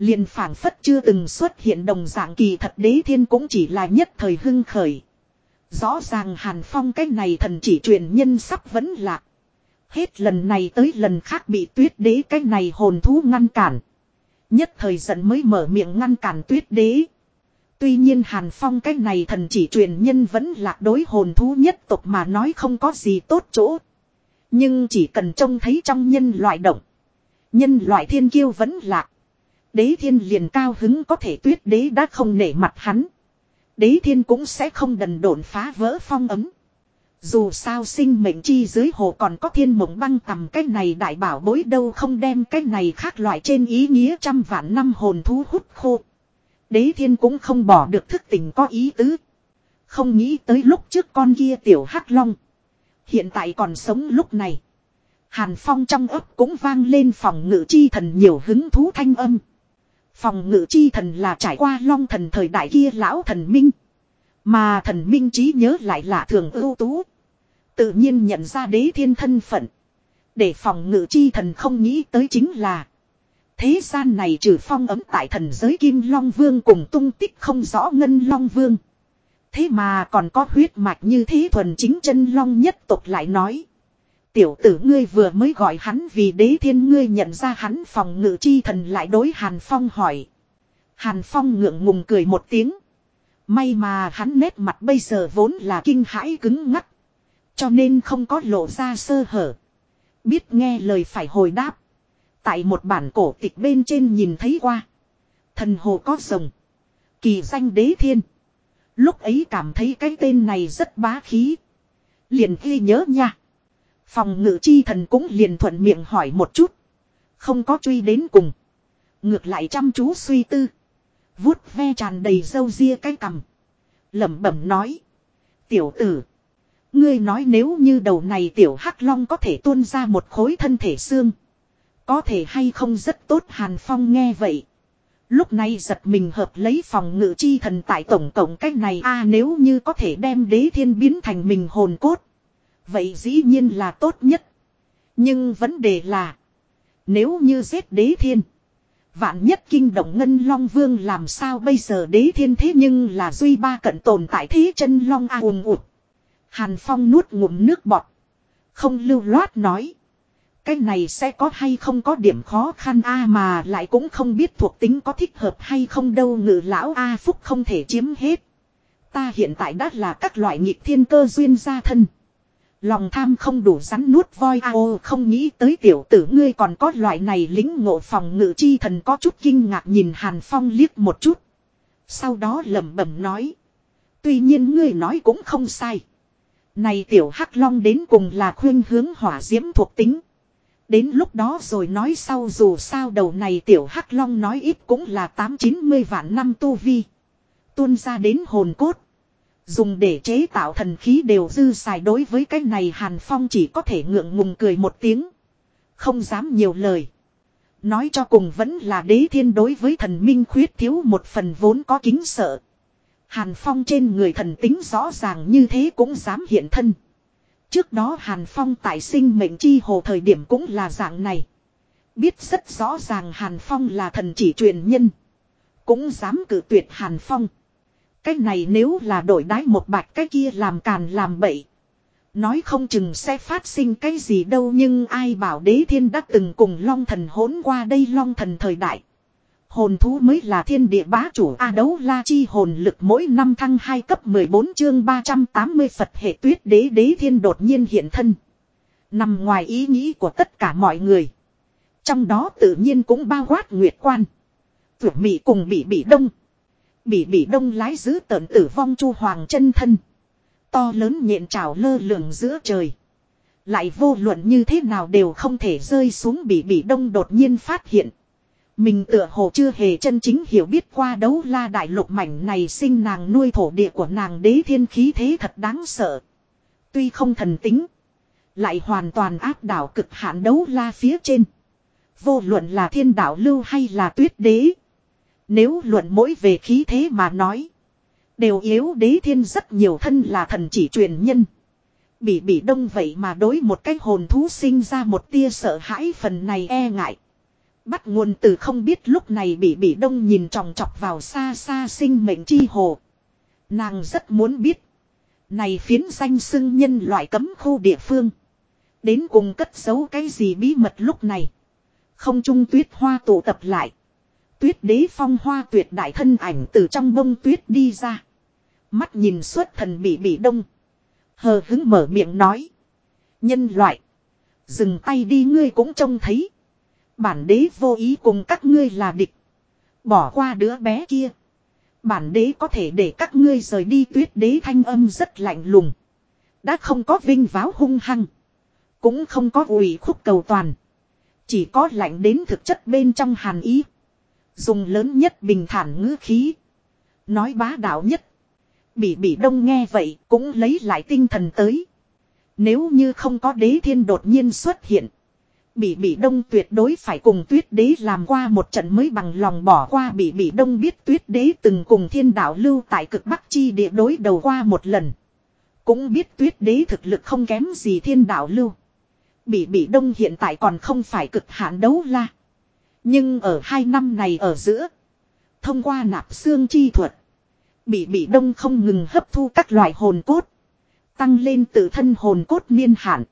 Liền phảng phất chưa từng xuất hiện đồng dạng kỳ thật đế thiên cũng chỉ là nhất thời hưng khởi. Rõ ràng hàn phong cái này thần chỉ truyền nhân sắp vẫn lạc. Hết lần này tới lần khác bị tuyết đế cái này hồn thú ngăn cản. Nhất thời giận mới mở miệng ngăn cản tuyết đế. Tuy nhiên Hàn Phong cái này thần chỉ truyền nhân vẫn lạc đối hồn thú nhất tục mà nói không có gì tốt chỗ. Nhưng chỉ cần trông thấy trong nhân loại động. Nhân loại thiên kiêu vẫn lạc. Đế thiên liền cao hứng có thể tuyết đế đã không nể mặt hắn. Đế thiên cũng sẽ không đần độn phá vỡ phong ấm. Dù sao sinh mệnh chi dưới hồ còn có thiên mộng băng tầm cái này đại bảo bối đâu không đem cái này khác loại trên ý nghĩa trăm vạn năm hồn thú hút khô. Đế thiên cũng không bỏ được thức tình có ý tứ. Không nghĩ tới lúc trước con kia tiểu hắc long. Hiện tại còn sống lúc này. Hàn phong trong ấp cũng vang lên phòng ngự chi thần nhiều hứng thú thanh âm. Phòng ngự chi thần là trải qua long thần thời đại kia lão thần minh. Mà thần minh trí nhớ lại là thường ưu tú. Tự nhiên nhận ra đế thiên thân phận. Để phòng ngự chi thần không nghĩ tới chính là. Thế gian này trừ phong ấm tại thần giới Kim Long Vương cùng tung tích không rõ Ngân Long Vương. Thế mà còn có huyết mạch như thế thuần chính chân Long nhất tục lại nói. Tiểu tử ngươi vừa mới gọi hắn vì đế thiên ngươi nhận ra hắn phòng ngự chi thần lại đối Hàn Phong hỏi. Hàn Phong ngượng ngùng cười một tiếng. May mà hắn nét mặt bây giờ vốn là kinh hãi cứng ngắc. Cho nên không có lộ ra sơ hở. Biết nghe lời phải hồi đáp. Tại một bản cổ tịch bên trên nhìn thấy qua. Thần hồ có rồng. Kỳ danh đế thiên. Lúc ấy cảm thấy cái tên này rất bá khí. Liền ghi nhớ nha. Phòng ngự chi thần cũng liền thuận miệng hỏi một chút. Không có truy đến cùng. Ngược lại chăm chú suy tư. vuốt ve tràn đầy dâu ria cái cằm. lẩm bẩm nói. Tiểu tử. Ngươi nói nếu như đầu này tiểu hắc long có thể tuôn ra một khối thân thể xương. Có thể hay không rất tốt Hàn Phong nghe vậy. Lúc này giật mình hợp lấy phòng ngự chi thần tại tổng tổng cách này a, nếu như có thể đem đế thiên biến thành mình hồn cốt. Vậy dĩ nhiên là tốt nhất. Nhưng vấn đề là. Nếu như giết đế thiên. Vạn nhất kinh động ngân long vương làm sao bây giờ đế thiên thế nhưng là duy ba cận tồn tại thế chân long a ùm ụt. Hàn Phong nuốt ngụm nước bọt. Không lưu loát nói. Cái này sẽ có hay không có điểm khó khăn a mà lại cũng không biết thuộc tính có thích hợp hay không đâu ngự lão a phúc không thể chiếm hết. Ta hiện tại đã là các loại nhịp thiên cơ duyên gia thân. Lòng tham không đủ rắn nuốt voi a ô, không nghĩ tới tiểu tử ngươi còn có loại này lính ngộ phòng ngự chi thần có chút kinh ngạc nhìn Hàn Phong liếc một chút. Sau đó lẩm bẩm nói. Tuy nhiên ngươi nói cũng không sai. Này tiểu hắc long đến cùng là khuyên hướng hỏa diễm thuộc tính. Đến lúc đó rồi nói sau dù sao đầu này tiểu hắc long nói ít cũng là tám chín mươi vạn năm tu vi. Tuôn ra đến hồn cốt. Dùng để chế tạo thần khí đều dư xài đối với cái này Hàn Phong chỉ có thể ngượng ngùng cười một tiếng. Không dám nhiều lời. Nói cho cùng vẫn là đế thiên đối với thần minh khuyết thiếu một phần vốn có kính sợ. Hàn Phong trên người thần tính rõ ràng như thế cũng dám hiện thân. Trước đó Hàn Phong tại sinh mệnh chi hồ thời điểm cũng là dạng này. Biết rất rõ ràng Hàn Phong là thần chỉ truyền nhân. Cũng dám cử tuyệt Hàn Phong. Cái này nếu là đổi đái một bạch cái kia làm càn làm bậy. Nói không chừng sẽ phát sinh cái gì đâu nhưng ai bảo đế thiên đã từng cùng long thần hỗn qua đây long thần thời đại. Hồn thú mới là thiên địa bá chủ A đấu la chi hồn lực mỗi năm thăng 2 cấp 14 chương 380 Phật hệ tuyết đế đế thiên đột nhiên hiện thân. Nằm ngoài ý nghĩ của tất cả mọi người. Trong đó tự nhiên cũng bao quát nguyệt quan. Vượt mị cùng bị bị đông. Bị bị đông lái giữ tợn tử vong chu hoàng chân thân. To lớn nhện trào lơ lửng giữa trời. Lại vô luận như thế nào đều không thể rơi xuống bị bị đông đột nhiên phát hiện. Mình tựa hồ chưa hề chân chính hiểu biết qua đấu la đại lục mảnh này sinh nàng nuôi thổ địa của nàng đế thiên khí thế thật đáng sợ. Tuy không thần tính. Lại hoàn toàn áp đảo cực hạn đấu la phía trên. Vô luận là thiên đạo lưu hay là tuyết đế. Nếu luận mỗi về khí thế mà nói. Đều yếu đế thiên rất nhiều thân là thần chỉ truyền nhân. Bị bị đông vậy mà đối một cái hồn thú sinh ra một tia sợ hãi phần này e ngại. Bắt nguồn từ không biết lúc này bị bị đông nhìn tròng trọc vào xa xa sinh mệnh chi hồ. Nàng rất muốn biết. Này phiến danh xưng nhân loại cấm khu địa phương. Đến cùng cất giấu cái gì bí mật lúc này. Không trung tuyết hoa tụ tập lại. Tuyết đế phong hoa tuyệt đại thân ảnh từ trong bông tuyết đi ra. Mắt nhìn suốt thần bị bị đông. Hờ hứng mở miệng nói. Nhân loại. Dừng tay đi ngươi cũng trông thấy. Bản đế vô ý cùng các ngươi là địch. Bỏ qua đứa bé kia. Bản đế có thể để các ngươi rời đi tuyết đế thanh âm rất lạnh lùng. Đã không có vinh váo hung hăng. Cũng không có ủy khúc cầu toàn. Chỉ có lạnh đến thực chất bên trong hàn ý. Dùng lớn nhất bình thản ngữ khí. Nói bá đạo nhất. Bỉ bỉ đông nghe vậy cũng lấy lại tinh thần tới. Nếu như không có đế thiên đột nhiên xuất hiện. Bỉ bỉ đông tuyệt đối phải cùng tuyết đế làm qua một trận mới bằng lòng bỏ qua bỉ bỉ đông biết tuyết đế từng cùng thiên đạo lưu tại cực bắc chi địa đối đầu qua một lần. Cũng biết tuyết đế thực lực không kém gì thiên đạo lưu. Bỉ bỉ đông hiện tại còn không phải cực hạn đấu la. Nhưng ở hai năm này ở giữa. Thông qua nạp xương chi thuật. Bị bị đông không ngừng hấp thu các loại hồn cốt. Tăng lên tự thân hồn cốt niên hạn.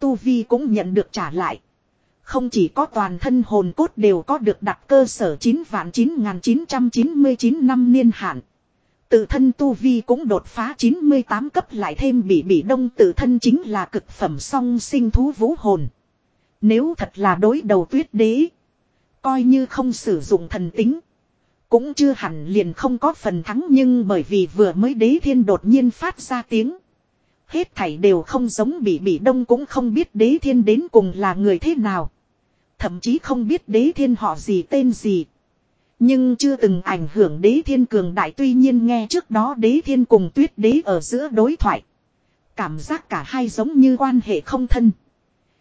Tu Vi cũng nhận được trả lại. Không chỉ có toàn thân hồn cốt đều có được đặt cơ sở 9 vạn 9999 năm niên hạn. Tự thân Tu Vi cũng đột phá 98 cấp lại thêm bị bị đông tự thân chính là cực phẩm song sinh thú vũ hồn. Nếu thật là đối đầu tuyết đế. Coi như không sử dụng thần tính. Cũng chưa hẳn liền không có phần thắng nhưng bởi vì vừa mới đế thiên đột nhiên phát ra tiếng. Hết thảy đều không giống bị bị đông cũng không biết đế thiên đến cùng là người thế nào. Thậm chí không biết đế thiên họ gì tên gì. Nhưng chưa từng ảnh hưởng đế thiên cường đại tuy nhiên nghe trước đó đế thiên cùng tuyết đế ở giữa đối thoại. Cảm giác cả hai giống như quan hệ không thân.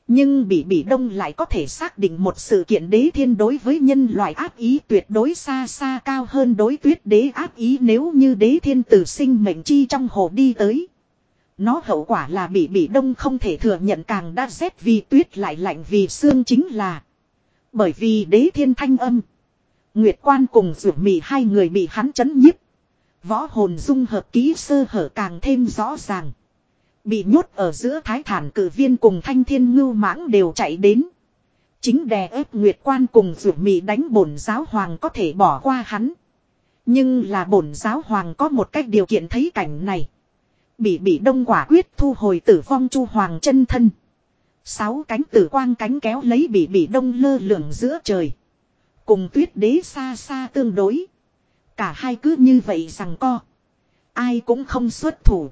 Nhưng bị bị đông lại có thể xác định một sự kiện đế thiên đối với nhân loại áp ý tuyệt đối xa xa cao hơn đối tuyết đế áp ý nếu như đế thiên tử sinh mệnh chi trong hồ đi tới. Nó hậu quả là bị bị đông không thể thừa nhận càng đã rét vì tuyết lại lạnh vì xương chính là. Bởi vì đế thiên thanh âm. Nguyệt quan cùng rượu mì hai người bị hắn chấn nhiếp. Võ hồn dung hợp ký sơ hở càng thêm rõ ràng. Bị nhốt ở giữa thái thản cử viên cùng thanh thiên ngưu mãng đều chạy đến. Chính đè ép nguyệt quan cùng rượu mì đánh bổn giáo hoàng có thể bỏ qua hắn. Nhưng là bổn giáo hoàng có một cách điều kiện thấy cảnh này. Bị bị đông quả quyết thu hồi tử vong chu hoàng chân thân. Sáu cánh tử quang cánh kéo lấy bị bị đông lơ lửng giữa trời. Cùng tuyết đế xa xa tương đối. Cả hai cứ như vậy rằng co. Ai cũng không xuất thủ.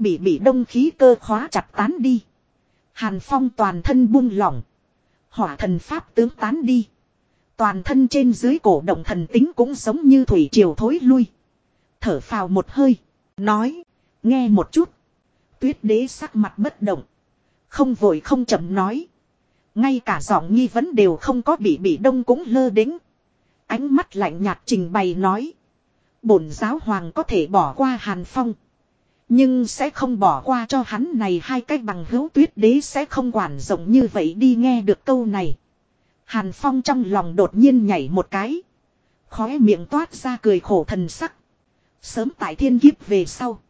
Bị bị đông khí cơ khóa chặt tán đi. Hàn phong toàn thân buông lỏng. Hỏa thần pháp tướng tán đi. Toàn thân trên dưới cổ động thần tính cũng giống như thủy triều thối lui. Thở phào một hơi. Nói. Nghe một chút. Tuyết đế sắc mặt bất động. Không vội không chậm nói. Ngay cả giọng nghi vấn đều không có bị bị đông cũng lơ đính. Ánh mắt lạnh nhạt trình bày nói. Bổn giáo hoàng có thể bỏ qua Hàn Phong. Nhưng sẽ không bỏ qua cho hắn này hai cách bằng hữu tuyết đế sẽ không quản rộng như vậy đi nghe được câu này. Hàn Phong trong lòng đột nhiên nhảy một cái. Khóe miệng toát ra cười khổ thần sắc. Sớm tại thiên kiếp về sau.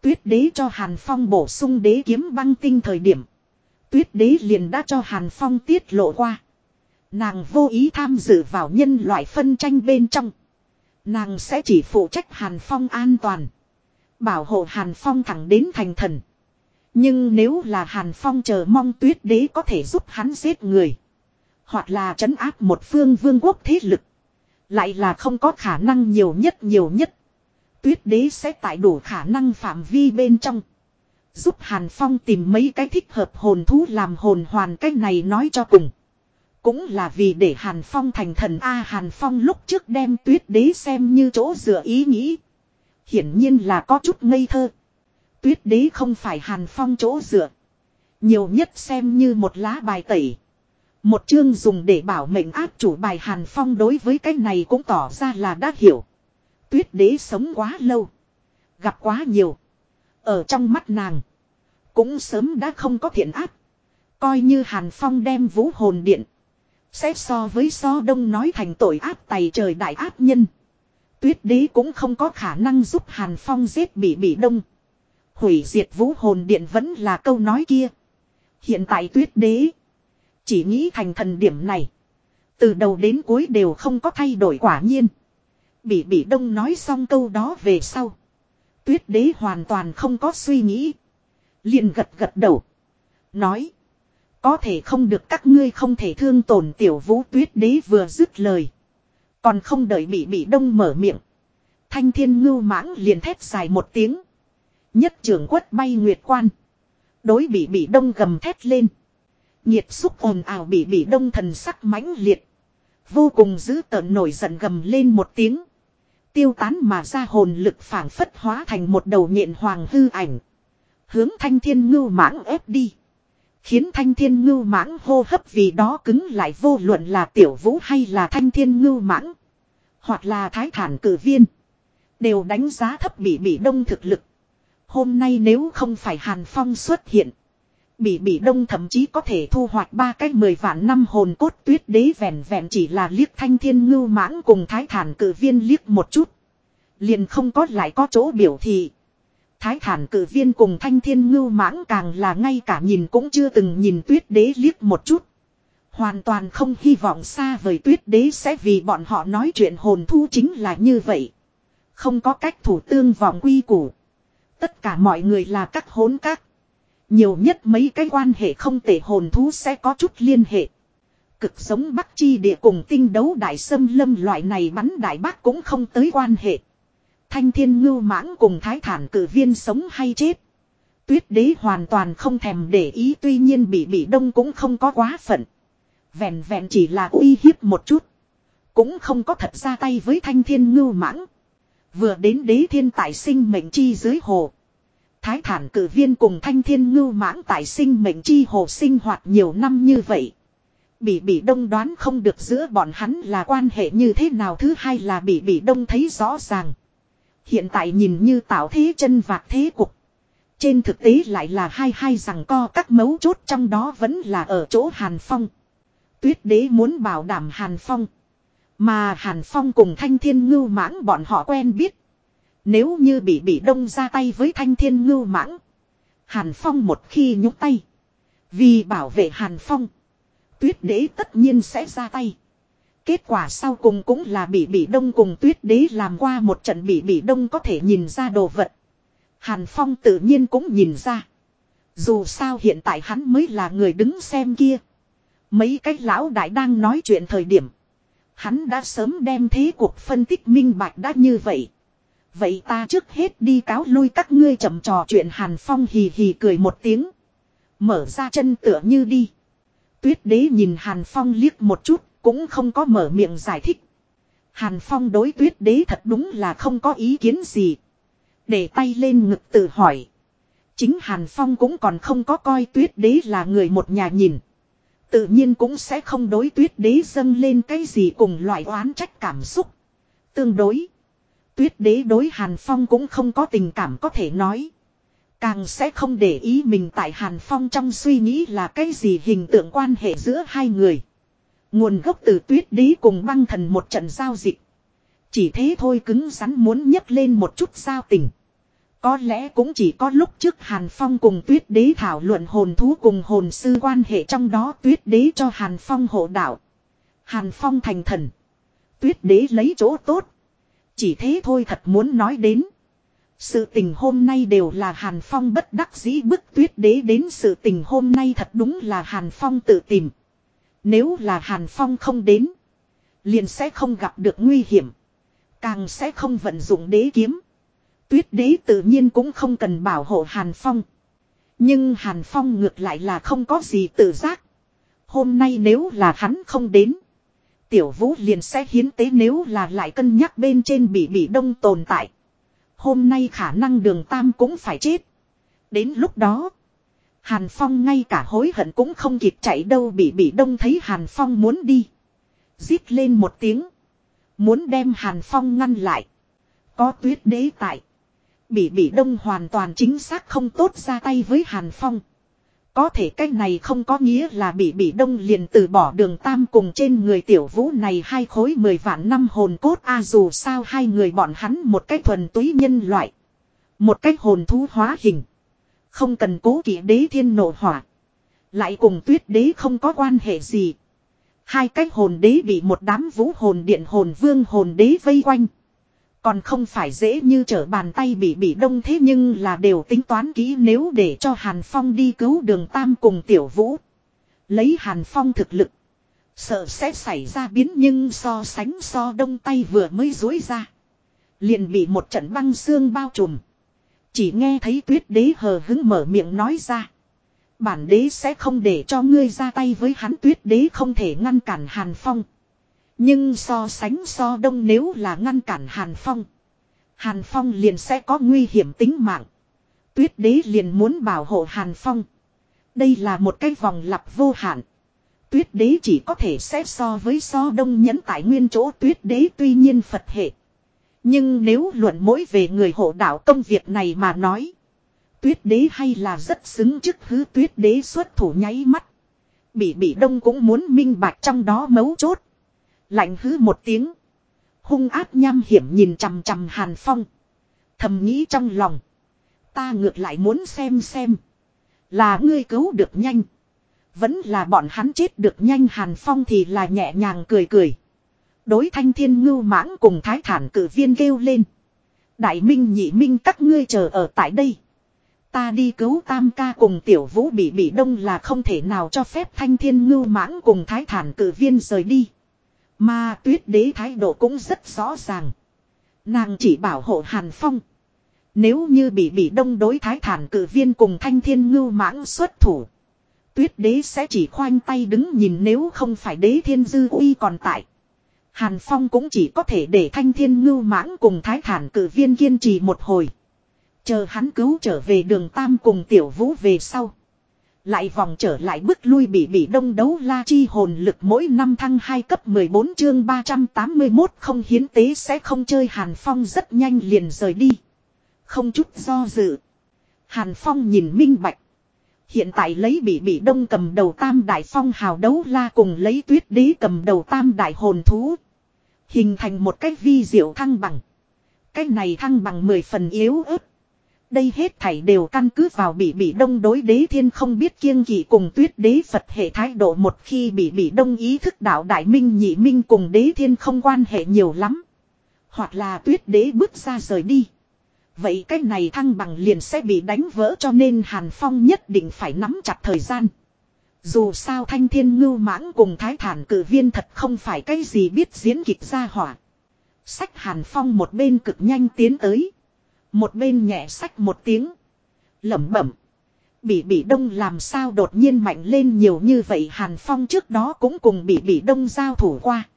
Tuyết đế cho Hàn Phong bổ sung đế kiếm băng tinh thời điểm. Tuyết đế liền đã cho Hàn Phong tiết lộ qua. Nàng vô ý tham dự vào nhân loại phân tranh bên trong. Nàng sẽ chỉ phụ trách Hàn Phong an toàn. Bảo hộ Hàn Phong thẳng đến thành thần. Nhưng nếu là Hàn Phong chờ mong tuyết đế có thể giúp hắn giết người. Hoặc là trấn áp một phương vương quốc thế lực. Lại là không có khả năng nhiều nhất nhiều nhất. Tuyết đế sẽ tại đủ khả năng phạm vi bên trong. Giúp Hàn Phong tìm mấy cái thích hợp hồn thú làm hồn hoàn cái này nói cho cùng. Cũng là vì để Hàn Phong thành thần A, Hàn Phong lúc trước đem tuyết đế xem như chỗ dựa ý nghĩ. Hiển nhiên là có chút ngây thơ. Tuyết đế không phải Hàn Phong chỗ dựa. Nhiều nhất xem như một lá bài tẩy. Một chương dùng để bảo mệnh áp chủ bài Hàn Phong đối với cái này cũng tỏ ra là đã hiểu. Tuyết đế sống quá lâu. Gặp quá nhiều. Ở trong mắt nàng. Cũng sớm đã không có thiện áp. Coi như Hàn Phong đem vũ hồn điện. Xét so với so đông nói thành tội áp tày trời đại áp nhân. Tuyết đế cũng không có khả năng giúp Hàn Phong giết bị bị đông. Hủy diệt vũ hồn điện vẫn là câu nói kia. Hiện tại tuyết đế. Chỉ nghĩ thành thần điểm này. Từ đầu đến cuối đều không có thay đổi quả nhiên. Bị bị đông nói xong câu đó về sau. Tuyết đế hoàn toàn không có suy nghĩ. liền gật gật đầu. Nói. Có thể không được các ngươi không thể thương tổn tiểu vũ tuyết đế vừa dứt lời. Còn không đợi bị bị đông mở miệng. Thanh thiên ngưu mãng liền thét dài một tiếng. Nhất trưởng quất bay nguyệt quan. Đối bị bị đông gầm thét lên. Nhiệt xúc ồn ào bị bị đông thần sắc mãnh liệt. Vô cùng dữ tợn nổi giận gầm lên một tiếng. Tiêu tán mà ra hồn lực phảng phất hóa thành một đầu nhện hoàng hư ảnh. Hướng thanh thiên ngưu mãng ép đi. Khiến thanh thiên ngưu mãng hô hấp vì đó cứng lại vô luận là tiểu vũ hay là thanh thiên ngưu mãng. Hoặc là thái thản cử viên. Đều đánh giá thấp bị bị đông thực lực. Hôm nay nếu không phải Hàn Phong xuất hiện. Bị bị đông thậm chí có thể thu hoạch ba cái mười vạn năm hồn cốt tuyết đế vẹn vẹn chỉ là liếc thanh thiên ngưu mãng cùng thái thản cử viên liếc một chút. Liền không có lại có chỗ biểu thị. Thái thản cử viên cùng thanh thiên ngưu mãng càng là ngay cả nhìn cũng chưa từng nhìn tuyết đế liếc một chút. Hoàn toàn không hy vọng xa vời tuyết đế sẽ vì bọn họ nói chuyện hồn thu chính là như vậy. Không có cách thủ tương vọng quy củ. Tất cả mọi người là các hốn các. Nhiều nhất mấy cái quan hệ không tệ hồn thú sẽ có chút liên hệ. Cực giống Bắc Chi địa cùng tinh đấu đại sâm lâm loại này bắn đại bác cũng không tới quan hệ. Thanh thiên ngưu mãng cùng thái thản cử viên sống hay chết. Tuyết đế hoàn toàn không thèm để ý, tuy nhiên bị bị đông cũng không có quá phận. Vẹn vẹn chỉ là uy hiếp một chút. Cũng không có thật ra tay với thanh thiên ngưu mãng. Vừa đến đế thiên tại sinh mệnh chi dưới hồ. Thái thản cử viên cùng thanh thiên ngưu mãng tại sinh mệnh chi hồ sinh hoạt nhiều năm như vậy. Bị bị đông đoán không được giữa bọn hắn là quan hệ như thế nào, thứ hai là bị bị đông thấy rõ ràng. Hiện tại nhìn như tạo thế chân vạc thế cục. Trên thực tế lại là hai hai rằng co các mấu chốt trong đó vẫn là ở chỗ Hàn Phong. Tuyết đế muốn bảo đảm Hàn Phong. Mà Hàn Phong cùng Thanh Thiên Ngưu Mãng bọn họ quen biết. Nếu như bị bị đông ra tay với Thanh Thiên Ngưu Mãng. Hàn Phong một khi nhúc tay. Vì bảo vệ Hàn Phong. Tuyết đế tất nhiên sẽ ra tay. Kết quả sau cùng cũng là bị bị đông cùng tuyết đế làm qua một trận bị bị đông có thể nhìn ra đồ vật. Hàn Phong tự nhiên cũng nhìn ra. Dù sao hiện tại hắn mới là người đứng xem kia. Mấy cái lão đại đang nói chuyện thời điểm. Hắn đã sớm đem thế cuộc phân tích minh bạch đã như vậy. Vậy ta trước hết đi cáo lui các ngươi chậm trò chuyện Hàn Phong hì hì cười một tiếng. Mở ra chân tựa như đi. Tuyết đế nhìn Hàn Phong liếc một chút cũng không có mở miệng giải thích. Hàn Phong đối tuyết đế thật đúng là không có ý kiến gì. Để tay lên ngực tự hỏi. Chính Hàn Phong cũng còn không có coi tuyết đế là người một nhà nhìn. Tự nhiên cũng sẽ không đối tuyết đế dâng lên cái gì cùng loại oán trách cảm xúc. Tương đối. Tuyết đế đối Hàn Phong cũng không có tình cảm có thể nói. Càng sẽ không để ý mình tại Hàn Phong trong suy nghĩ là cái gì hình tượng quan hệ giữa hai người. Nguồn gốc từ tuyết đế cùng băng thần một trận giao dịch. Chỉ thế thôi cứng rắn muốn nhấc lên một chút giao tình. Có lẽ cũng chỉ có lúc trước Hàn Phong cùng tuyết đế thảo luận hồn thú cùng hồn sư quan hệ trong đó tuyết đế cho Hàn Phong hộ đạo. Hàn Phong thành thần. Tuyết đế lấy chỗ tốt. Chỉ thế thôi thật muốn nói đến. Sự tình hôm nay đều là Hàn Phong bất đắc dĩ bức tuyết đế đến sự tình hôm nay thật đúng là Hàn Phong tự tìm. Nếu là Hàn Phong không đến. Liền sẽ không gặp được nguy hiểm. Càng sẽ không vận dụng đế kiếm. Tuyết đế tự nhiên cũng không cần bảo hộ Hàn Phong. Nhưng Hàn Phong ngược lại là không có gì tự giác. Hôm nay nếu là hắn không đến. Tiểu vũ liền sẽ hiến tế nếu là lại cân nhắc bên trên bị bị đông tồn tại. Hôm nay khả năng đường tam cũng phải chết. Đến lúc đó. Hàn Phong ngay cả hối hận cũng không kịp chạy đâu bị bị đông thấy Hàn Phong muốn đi. Giết lên một tiếng. Muốn đem Hàn Phong ngăn lại. Có tuyết đế tại. Bị bị đông hoàn toàn chính xác không tốt ra tay với Hàn Phong. Có thể cái này không có nghĩa là bị bị đông liền từ bỏ đường tam cùng trên người tiểu vũ này hai khối mười vạn năm hồn cốt a dù sao hai người bọn hắn một cái thuần túy nhân loại. Một cái hồn thú hóa hình. Không cần cố kỵ đế thiên nộ hỏa. Lại cùng tuyết đế không có quan hệ gì. Hai cái hồn đế bị một đám vũ hồn điện hồn vương hồn đế vây quanh. Còn không phải dễ như trở bàn tay bị bị đông thế nhưng là đều tính toán kỹ nếu để cho Hàn Phong đi cứu đường Tam cùng Tiểu Vũ. Lấy Hàn Phong thực lực. Sợ sẽ xảy ra biến nhưng so sánh so đông tay vừa mới dối ra. Liền bị một trận băng xương bao trùm. Chỉ nghe thấy tuyết đế hờ hứng mở miệng nói ra. Bản đế sẽ không để cho ngươi ra tay với hắn, tuyết đế không thể ngăn cản Hàn Phong. Nhưng so sánh so đông nếu là ngăn cản Hàn Phong. Hàn Phong liền sẽ có nguy hiểm tính mạng. Tuyết đế liền muốn bảo hộ Hàn Phong. Đây là một cái vòng lặp vô hạn. Tuyết đế chỉ có thể xét so với so đông nhẫn tại nguyên chỗ tuyết đế tuy nhiên Phật hệ. Nhưng nếu luận mỗi về người hộ đạo công việc này mà nói. Tuyết đế hay là rất xứng chức hứ tuyết đế xuất thủ nháy mắt. Bị bị đông cũng muốn minh bạch trong đó mấu chốt. Lạnh hứ một tiếng. Hung áp nham hiểm nhìn chằm chằm Hàn Phong. Thầm nghĩ trong lòng. Ta ngược lại muốn xem xem. Là ngươi cứu được nhanh. Vẫn là bọn hắn chết được nhanh Hàn Phong thì là nhẹ nhàng cười cười. Đối thanh thiên ngưu mãng cùng thái thản cử viên kêu lên. Đại minh, nhị minh, các ngươi chờ ở tại đây. Ta đi cứu tam ca cùng tiểu vũ bị bị đông là không thể nào cho phép thanh thiên ngưu mãng cùng thái thản cử viên rời đi. Mà tuyết đế thái độ cũng rất rõ ràng. Nàng chỉ bảo hộ Hàn Phong. Nếu như bị bị đông đối thái thản cử viên cùng thanh thiên ngưu mãng xuất thủ. Tuyết đế sẽ chỉ khoanh tay đứng nhìn nếu không phải đế thiên dư uy còn tại. Hàn Phong cũng chỉ có thể để thanh thiên ngưu mãng cùng thái thản cử viên kiên trì một hồi. Chờ hắn cứu trở về đường Tam cùng tiểu vũ về sau. Lại vòng trở lại bước lui bị bị đông đấu la chi hồn lực mỗi năm thăng 2 cấp 14 chương 381 không hiến tế sẽ không chơi Hàn Phong rất nhanh liền rời đi. Không chút do dự. Hàn Phong nhìn minh bạch. Hiện tại lấy bị bị đông cầm đầu tam đại phong hào đấu la cùng lấy tuyết đế cầm đầu tam đại hồn thú. Hình thành một cái vi diệu thăng bằng. Cái này thăng bằng mười phần yếu ớt. Đây hết thảy đều căn cứ vào bị bị đông đối đế thiên không biết kiêng kỵ cùng tuyết đế Phật hệ thái độ một khi bị bị đông ý thức đạo đại minh nhị minh cùng đế thiên không quan hệ nhiều lắm. Hoặc là tuyết đế bước ra rời đi. Vậy cái này thăng bằng liền sẽ bị đánh vỡ cho nên Hàn Phong nhất định phải nắm chặt thời gian. Dù sao thanh thiên ngưu mãng cùng thái thản cử viên thật không phải cái gì biết diễn kịch ra hỏa. Sách Hàn Phong một bên cực nhanh tiến tới. Một bên nhẹ sách một tiếng. lẩm bẩm. Bỉ bỉ đông làm sao đột nhiên mạnh lên nhiều như vậy Hàn Phong trước đó cũng cùng bỉ bỉ đông giao thủ qua.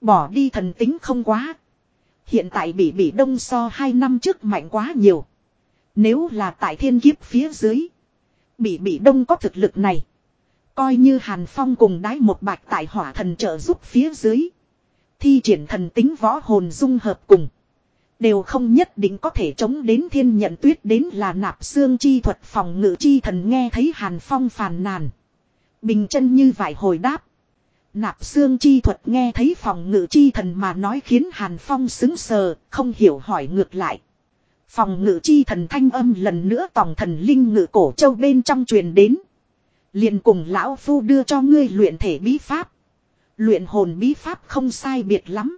Bỏ đi thần tính không quá. Hiện tại bỉ bỉ đông so hai năm trước mạnh quá nhiều. Nếu là tại thiên kiếp phía dưới. Bỉ bỉ đông có thực lực này. Coi như Hàn Phong cùng đái một bạch tại hỏa thần trợ giúp phía dưới. Thi triển thần tính võ hồn dung hợp cùng. Đều không nhất định có thể chống đến thiên nhận tuyết đến là nạp xương chi thuật phòng ngự chi thần nghe thấy Hàn Phong phàn nàn. Bình chân như vải hồi đáp. Nạp xương chi thuật nghe thấy phòng ngự chi thần mà nói khiến Hàn Phong xứng sờ, không hiểu hỏi ngược lại. Phòng ngự chi thần thanh âm lần nữa tòng thần linh ngự cổ châu bên trong truyền đến. liền cùng lão phu đưa cho ngươi luyện thể bí pháp. Luyện hồn bí pháp không sai biệt lắm.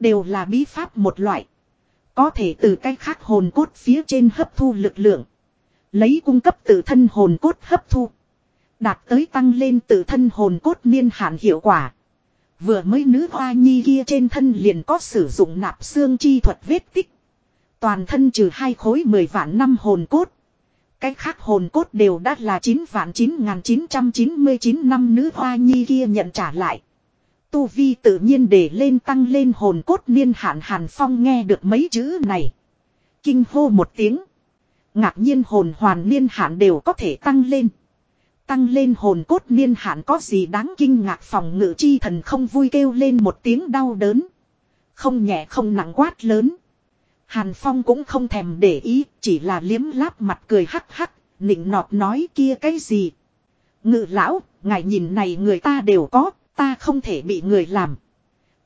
Đều là bí pháp một loại. Có thể từ cách khác hồn cốt phía trên hấp thu lực lượng. Lấy cung cấp từ thân hồn cốt hấp thu. Đạt tới tăng lên tự thân hồn cốt niên hạn hiệu quả. Vừa mới nữ hoa nhi kia trên thân liền có sử dụng nạp xương chi thuật vết tích. Toàn thân trừ hai khối mười vạn năm hồn cốt. Cách khác hồn cốt đều đã là 9 vạn 9999 năm nữ hoa nhi kia nhận trả lại. Tu vi tự nhiên để lên tăng lên hồn cốt niên hạn hàn phong nghe được mấy chữ này. Kinh hô một tiếng. Ngạc nhiên hồn hoàn niên hạn đều có thể tăng lên. Tăng lên hồn cốt niên hạn có gì đáng kinh ngạc phòng ngự chi thần không vui kêu lên một tiếng đau đớn. Không nhẹ không nặng quát lớn. Hàn Phong cũng không thèm để ý, chỉ là liếm láp mặt cười hắc hắc, nịnh nọt nói kia cái gì. Ngự lão, ngài nhìn này người ta đều có, ta không thể bị người làm.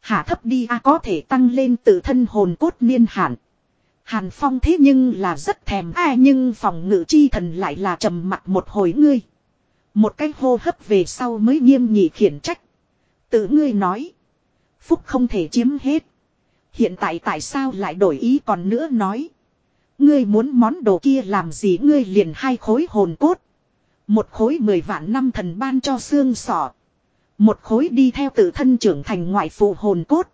Hạ thấp đi a có thể tăng lên tự thân hồn cốt niên hạn. Hàn Phong thế nhưng là rất thèm a nhưng phòng ngự chi thần lại là trầm mặt một hồi ngươi. Một cái hô hấp về sau mới nghiêm nghị khiển trách. Tự ngươi nói. Phúc không thể chiếm hết. Hiện tại tại sao lại đổi ý còn nữa nói. Ngươi muốn món đồ kia làm gì ngươi liền hai khối hồn cốt. Một khối mười vạn năm thần ban cho xương sọ. Một khối đi theo tự thân trưởng thành ngoại phụ hồn cốt.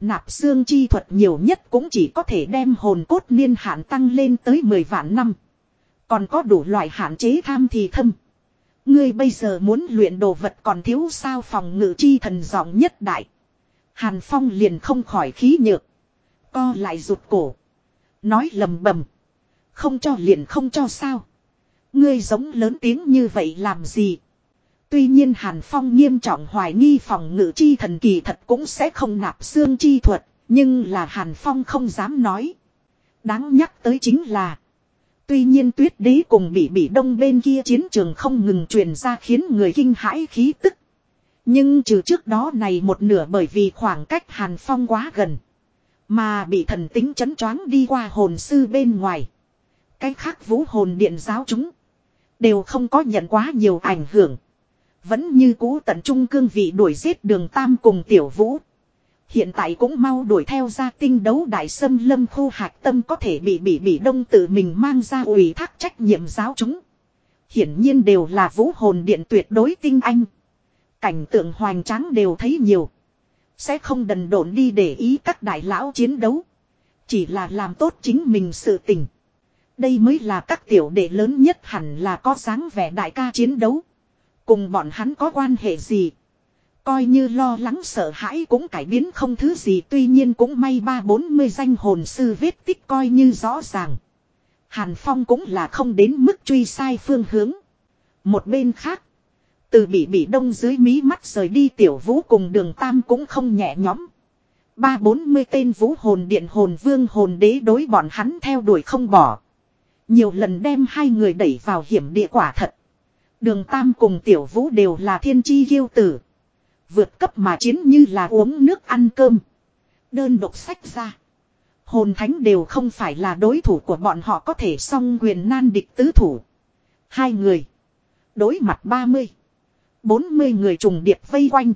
Nạp xương chi thuật nhiều nhất cũng chỉ có thể đem hồn cốt niên hạn tăng lên tới 10 vạn năm. Còn có đủ loại hạn chế tham thì thâm. Ngươi bây giờ muốn luyện đồ vật còn thiếu sao phòng ngự chi thần giọng nhất đại. Hàn Phong liền không khỏi khí nhược. Co lại rụt cổ. Nói lầm bầm. Không cho liền không cho sao. Ngươi giống lớn tiếng như vậy làm gì. Tuy nhiên Hàn Phong nghiêm trọng hoài nghi phòng ngự chi thần kỳ thật cũng sẽ không nạp xương chi thuật. Nhưng là Hàn Phong không dám nói. Đáng nhắc tới chính là. Tuy nhiên tuyết đế cùng bị bị đông bên kia chiến trường không ngừng truyền ra khiến người kinh hãi khí tức. Nhưng trừ trước đó này một nửa bởi vì khoảng cách Hàn Phong quá gần. Mà bị thần tính chấn choáng đi qua hồn sư bên ngoài. Cái khác vũ hồn điện giáo chúng. Đều không có nhận quá nhiều ảnh hưởng. Vẫn như cũ tận trung cương vị đuổi giết đường Tam cùng tiểu vũ. Hiện tại cũng mau đuổi theo ra tinh đấu đại sâm lâm khu hạc tâm có thể bị bị bị đông tự mình mang ra ủy thác trách nhiệm giáo chúng. Hiển nhiên đều là vũ hồn điện tuyệt đối tinh anh. Cảnh tượng hoành tráng đều thấy nhiều. Sẽ không đần độn đi để ý các đại lão chiến đấu. Chỉ là làm tốt chính mình sự tình. Đây mới là các tiểu đệ lớn nhất hẳn là có dáng vẻ đại ca chiến đấu. Cùng bọn hắn có quan hệ gì. Coi như lo lắng sợ hãi cũng cải biến không thứ gì tuy nhiên cũng may ba bốn mươi danh hồn sư vết tích coi như rõ ràng. Hàn Phong cũng là không đến mức truy sai phương hướng. Một bên khác, từ bị bị đông dưới mí mắt rời đi tiểu vũ cùng đường tam cũng không nhẹ nhõm. Ba bốn mươi tên vũ hồn điện hồn vương hồn đế đối bọn hắn theo đuổi không bỏ. Nhiều lần đem hai người đẩy vào hiểm địa quả thật. Đường tam cùng tiểu vũ đều là thiên chi yêu tử. Vượt cấp mà chiến như là uống nước ăn cơm. Đơn độc sách ra. Hồn thánh đều không phải là đối thủ của bọn họ có thể song quyền nan địch tứ thủ. Hai người. Đối mặt ba mươi 40 người trùng điệp vây quanh.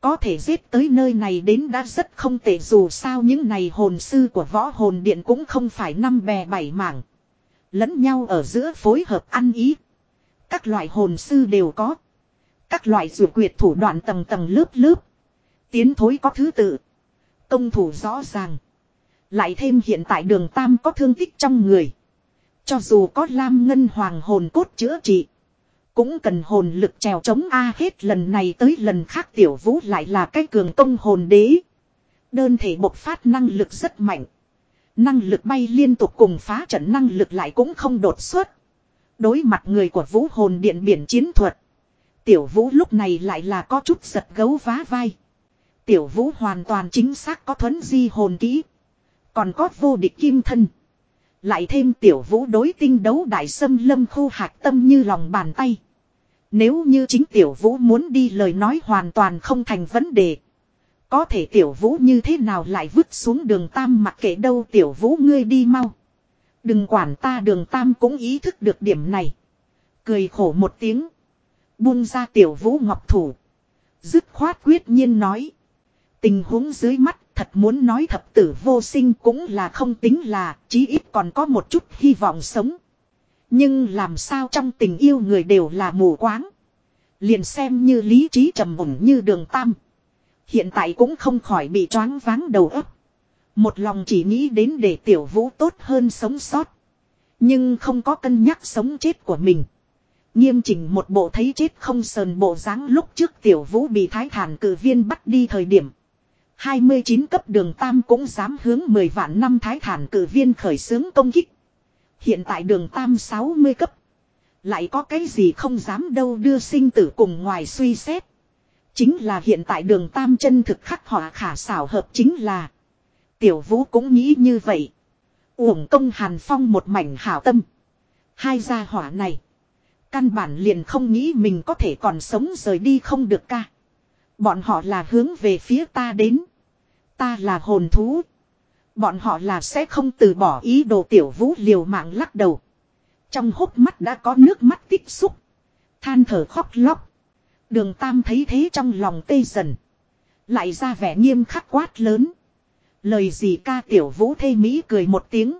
Có thể giết tới nơi này đến đã rất không tệ dù sao những này hồn sư của võ hồn điện cũng không phải năm bè bảy mảng. Lẫn nhau ở giữa phối hợp ăn ý. Các loại hồn sư đều có. Các loại rượu quyệt thủ đoạn tầng tầng lớp lớp. Tiến thối có thứ tự. Công thủ rõ ràng. Lại thêm hiện tại đường Tam có thương tích trong người. Cho dù có Lam Ngân Hoàng hồn cốt chữa trị. Cũng cần hồn lực trèo chống A hết lần này tới lần khác tiểu vũ lại là cái cường công hồn đế. Đơn thể bộc phát năng lực rất mạnh. Năng lực bay liên tục cùng phá trận năng lực lại cũng không đột xuất. Đối mặt người của vũ hồn điện biển chiến thuật. Tiểu vũ lúc này lại là có chút giật gấu vá vai. Tiểu vũ hoàn toàn chính xác có thuấn di hồn kỹ. Còn có vô địch kim thân. Lại thêm tiểu vũ đối tinh đấu đại sâm lâm khu hạc tâm như lòng bàn tay. Nếu như chính tiểu vũ muốn đi lời nói hoàn toàn không thành vấn đề. Có thể tiểu vũ như thế nào lại vứt xuống đường tam mặc kệ đâu tiểu vũ ngươi đi mau. Đừng quản ta đường tam cũng ý thức được điểm này. Cười khổ một tiếng. Buông ra tiểu vũ ngọc thủ. Dứt khoát quyết nhiên nói. Tình huống dưới mắt thật muốn nói thập tử vô sinh cũng là không tính là, chí ít còn có một chút hy vọng sống. Nhưng làm sao trong tình yêu người đều là mù quáng. Liền xem như lý trí trầm mùng như đường tam. Hiện tại cũng không khỏi bị choáng váng đầu óc. Một lòng chỉ nghĩ đến để tiểu vũ tốt hơn sống sót. Nhưng không có cân nhắc sống chết của mình. Nghiêm chỉnh một bộ thấy chết không sờn bộ dáng lúc trước tiểu vũ bị thái thản cử viên bắt đi thời điểm. 29 cấp đường Tam cũng dám hướng 10 vạn năm thái thản cử viên khởi xướng công kích. Hiện tại đường Tam 60 cấp. Lại có cái gì không dám đâu đưa sinh tử cùng ngoài suy xét. Chính là hiện tại đường Tam chân thực khắc họa khả xảo hợp chính là. Tiểu vũ cũng nghĩ như vậy. Uổng công hàn phong một mảnh hảo tâm. Hai gia hỏa này. Căn bản liền không nghĩ mình có thể còn sống rời đi không được ca. Bọn họ là hướng về phía ta đến. Ta là hồn thú. Bọn họ là sẽ không từ bỏ ý đồ tiểu vũ liều mạng lắc đầu. Trong hốc mắt đã có nước mắt tích xúc. Than thở khóc lóc. Đường Tam thấy thế trong lòng tê dần. Lại ra vẻ nghiêm khắc quát lớn. Lời gì ca tiểu vũ thê Mỹ cười một tiếng.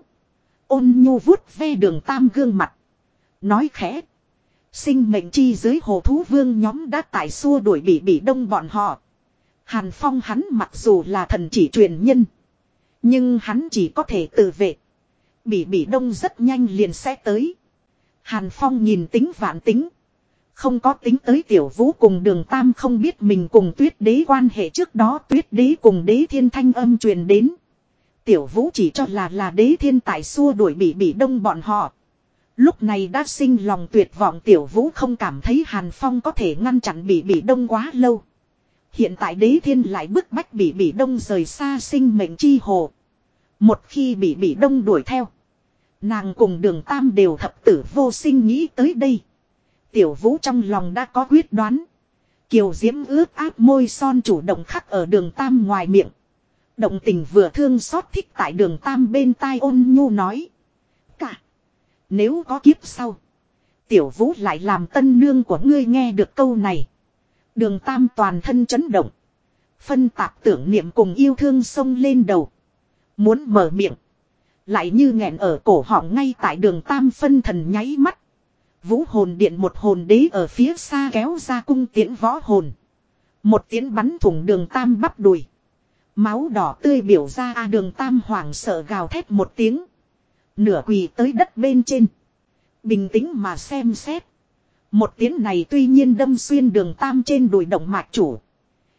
Ôn nhu vuốt ve đường Tam gương mặt. Nói khẽ. Sinh mệnh chi dưới hồ thú vương nhóm đã tại xua đuổi bị bị đông bọn họ. Hàn Phong hắn mặc dù là thần chỉ truyền nhân. Nhưng hắn chỉ có thể tự vệ. Bị bị đông rất nhanh liền sẽ tới. Hàn Phong nhìn tính vạn tính. Không có tính tới tiểu vũ cùng đường tam không biết mình cùng tuyết đế quan hệ trước đó tuyết đế cùng đế thiên thanh âm truyền đến. Tiểu vũ chỉ cho là là đế thiên tại xua đuổi bị bị đông bọn họ. Lúc này đã sinh lòng tuyệt vọng tiểu vũ không cảm thấy Hàn Phong có thể ngăn chặn bị bị đông quá lâu. Hiện tại đế thiên lại bức bách bị bị đông rời xa sinh mệnh chi hồ. Một khi bị bị đông đuổi theo. Nàng cùng đường tam đều thập tử vô sinh nghĩ tới đây. Tiểu vũ trong lòng đã có quyết đoán. Kiều diễm ướp áp môi son chủ động khắc ở đường tam ngoài miệng. Động tình vừa thương xót thích tại đường tam bên tai ôn nhu nói. Nếu có kiếp sau. Tiểu vũ lại làm tân nương của ngươi nghe được câu này. Đường tam toàn thân chấn động. Phân tạp tưởng niệm cùng yêu thương sông lên đầu. Muốn mở miệng. Lại như nghẹn ở cổ họng ngay tại đường tam phân thần nháy mắt. Vũ hồn điện một hồn đế ở phía xa kéo ra cung tiễn võ hồn. Một tiến bắn thủng đường tam bắp đùi. Máu đỏ tươi biểu ra a đường tam hoảng sợ gào thét một tiếng. Nửa quỳ tới đất bên trên. Bình tĩnh mà xem xét. Một tiếng này tuy nhiên đâm xuyên đường tam trên đùi động mạch chủ.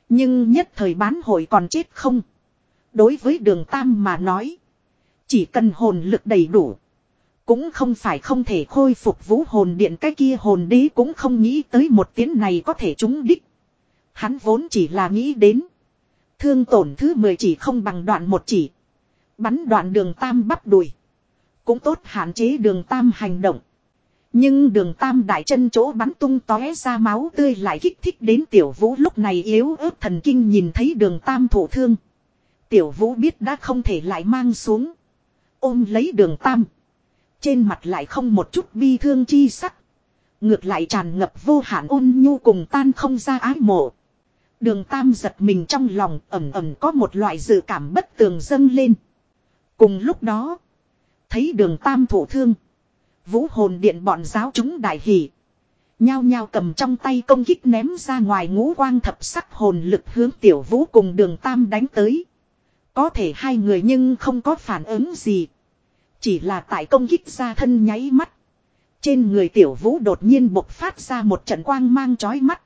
Nhưng nhất thời bán hội còn chết không. Đối với đường tam mà nói. Chỉ cần hồn lực đầy đủ. Cũng không phải không thể khôi phục vũ hồn điện cái kia hồn đế cũng không nghĩ tới một tiếng này có thể trúng đích. Hắn vốn chỉ là nghĩ đến. Thương tổn thứ 10 chỉ không bằng đoạn một chỉ. Bắn đoạn đường tam bắp đùi. Cũng tốt hạn chế đường tam hành động. Nhưng đường tam đại chân chỗ bắn tung tóe ra máu tươi lại kích thích đến tiểu vũ lúc này yếu ớt thần kinh nhìn thấy đường tam thổ thương. Tiểu vũ biết đã không thể lại mang xuống. Ôm lấy đường tam. Trên mặt lại không một chút bi thương chi sắc. Ngược lại tràn ngập vô hạn ôn nhu cùng tan không ra ái mộ. Đường tam giật mình trong lòng ẩm ẩm có một loại dự cảm bất tường dâng lên. Cùng lúc đó. Thấy đường tam thổ thương. Vũ hồn điện bọn giáo chúng đại hỷ. Nhao nhao cầm trong tay công kích ném ra ngoài ngũ quang thập sắc hồn lực hướng tiểu vũ cùng đường tam đánh tới. Có thể hai người nhưng không có phản ứng gì. Chỉ là tại công kích ra thân nháy mắt. Trên người tiểu vũ đột nhiên bộc phát ra một trận quang mang chói mắt.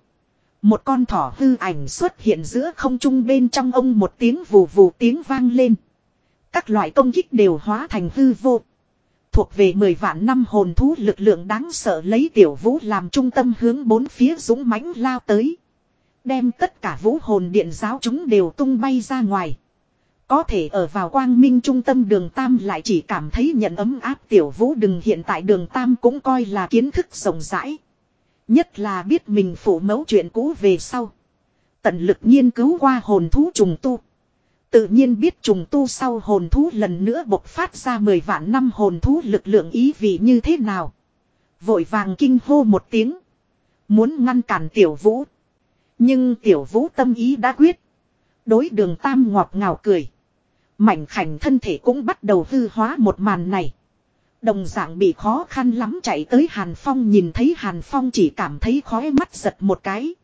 Một con thỏ hư ảnh xuất hiện giữa không trung bên trong ông một tiếng vù vù tiếng vang lên. Các loại công kích đều hóa thành hư vô. Thuộc về 10 vạn năm hồn thú lực lượng đáng sợ lấy tiểu vũ làm trung tâm hướng bốn phía dũng mãnh lao tới. Đem tất cả vũ hồn điện giáo chúng đều tung bay ra ngoài. Có thể ở vào quang minh trung tâm đường Tam lại chỉ cảm thấy nhận ấm áp tiểu vũ đừng hiện tại đường Tam cũng coi là kiến thức rộng rãi. Nhất là biết mình phủ mẫu chuyện cũ về sau. Tận lực nghiên cứu qua hồn thú trùng tu. Tự nhiên biết trùng tu sau hồn thú lần nữa bộc phát ra 10 vạn năm hồn thú lực lượng ý vị như thế nào. Vội vàng kinh hô một tiếng. Muốn ngăn cản tiểu vũ. Nhưng tiểu vũ tâm ý đã quyết. Đối đường tam ngọt ngào cười. Mảnh khảnh thân thể cũng bắt đầu hư hóa một màn này. Đồng dạng bị khó khăn lắm chạy tới Hàn Phong nhìn thấy Hàn Phong chỉ cảm thấy khói mắt giật một cái.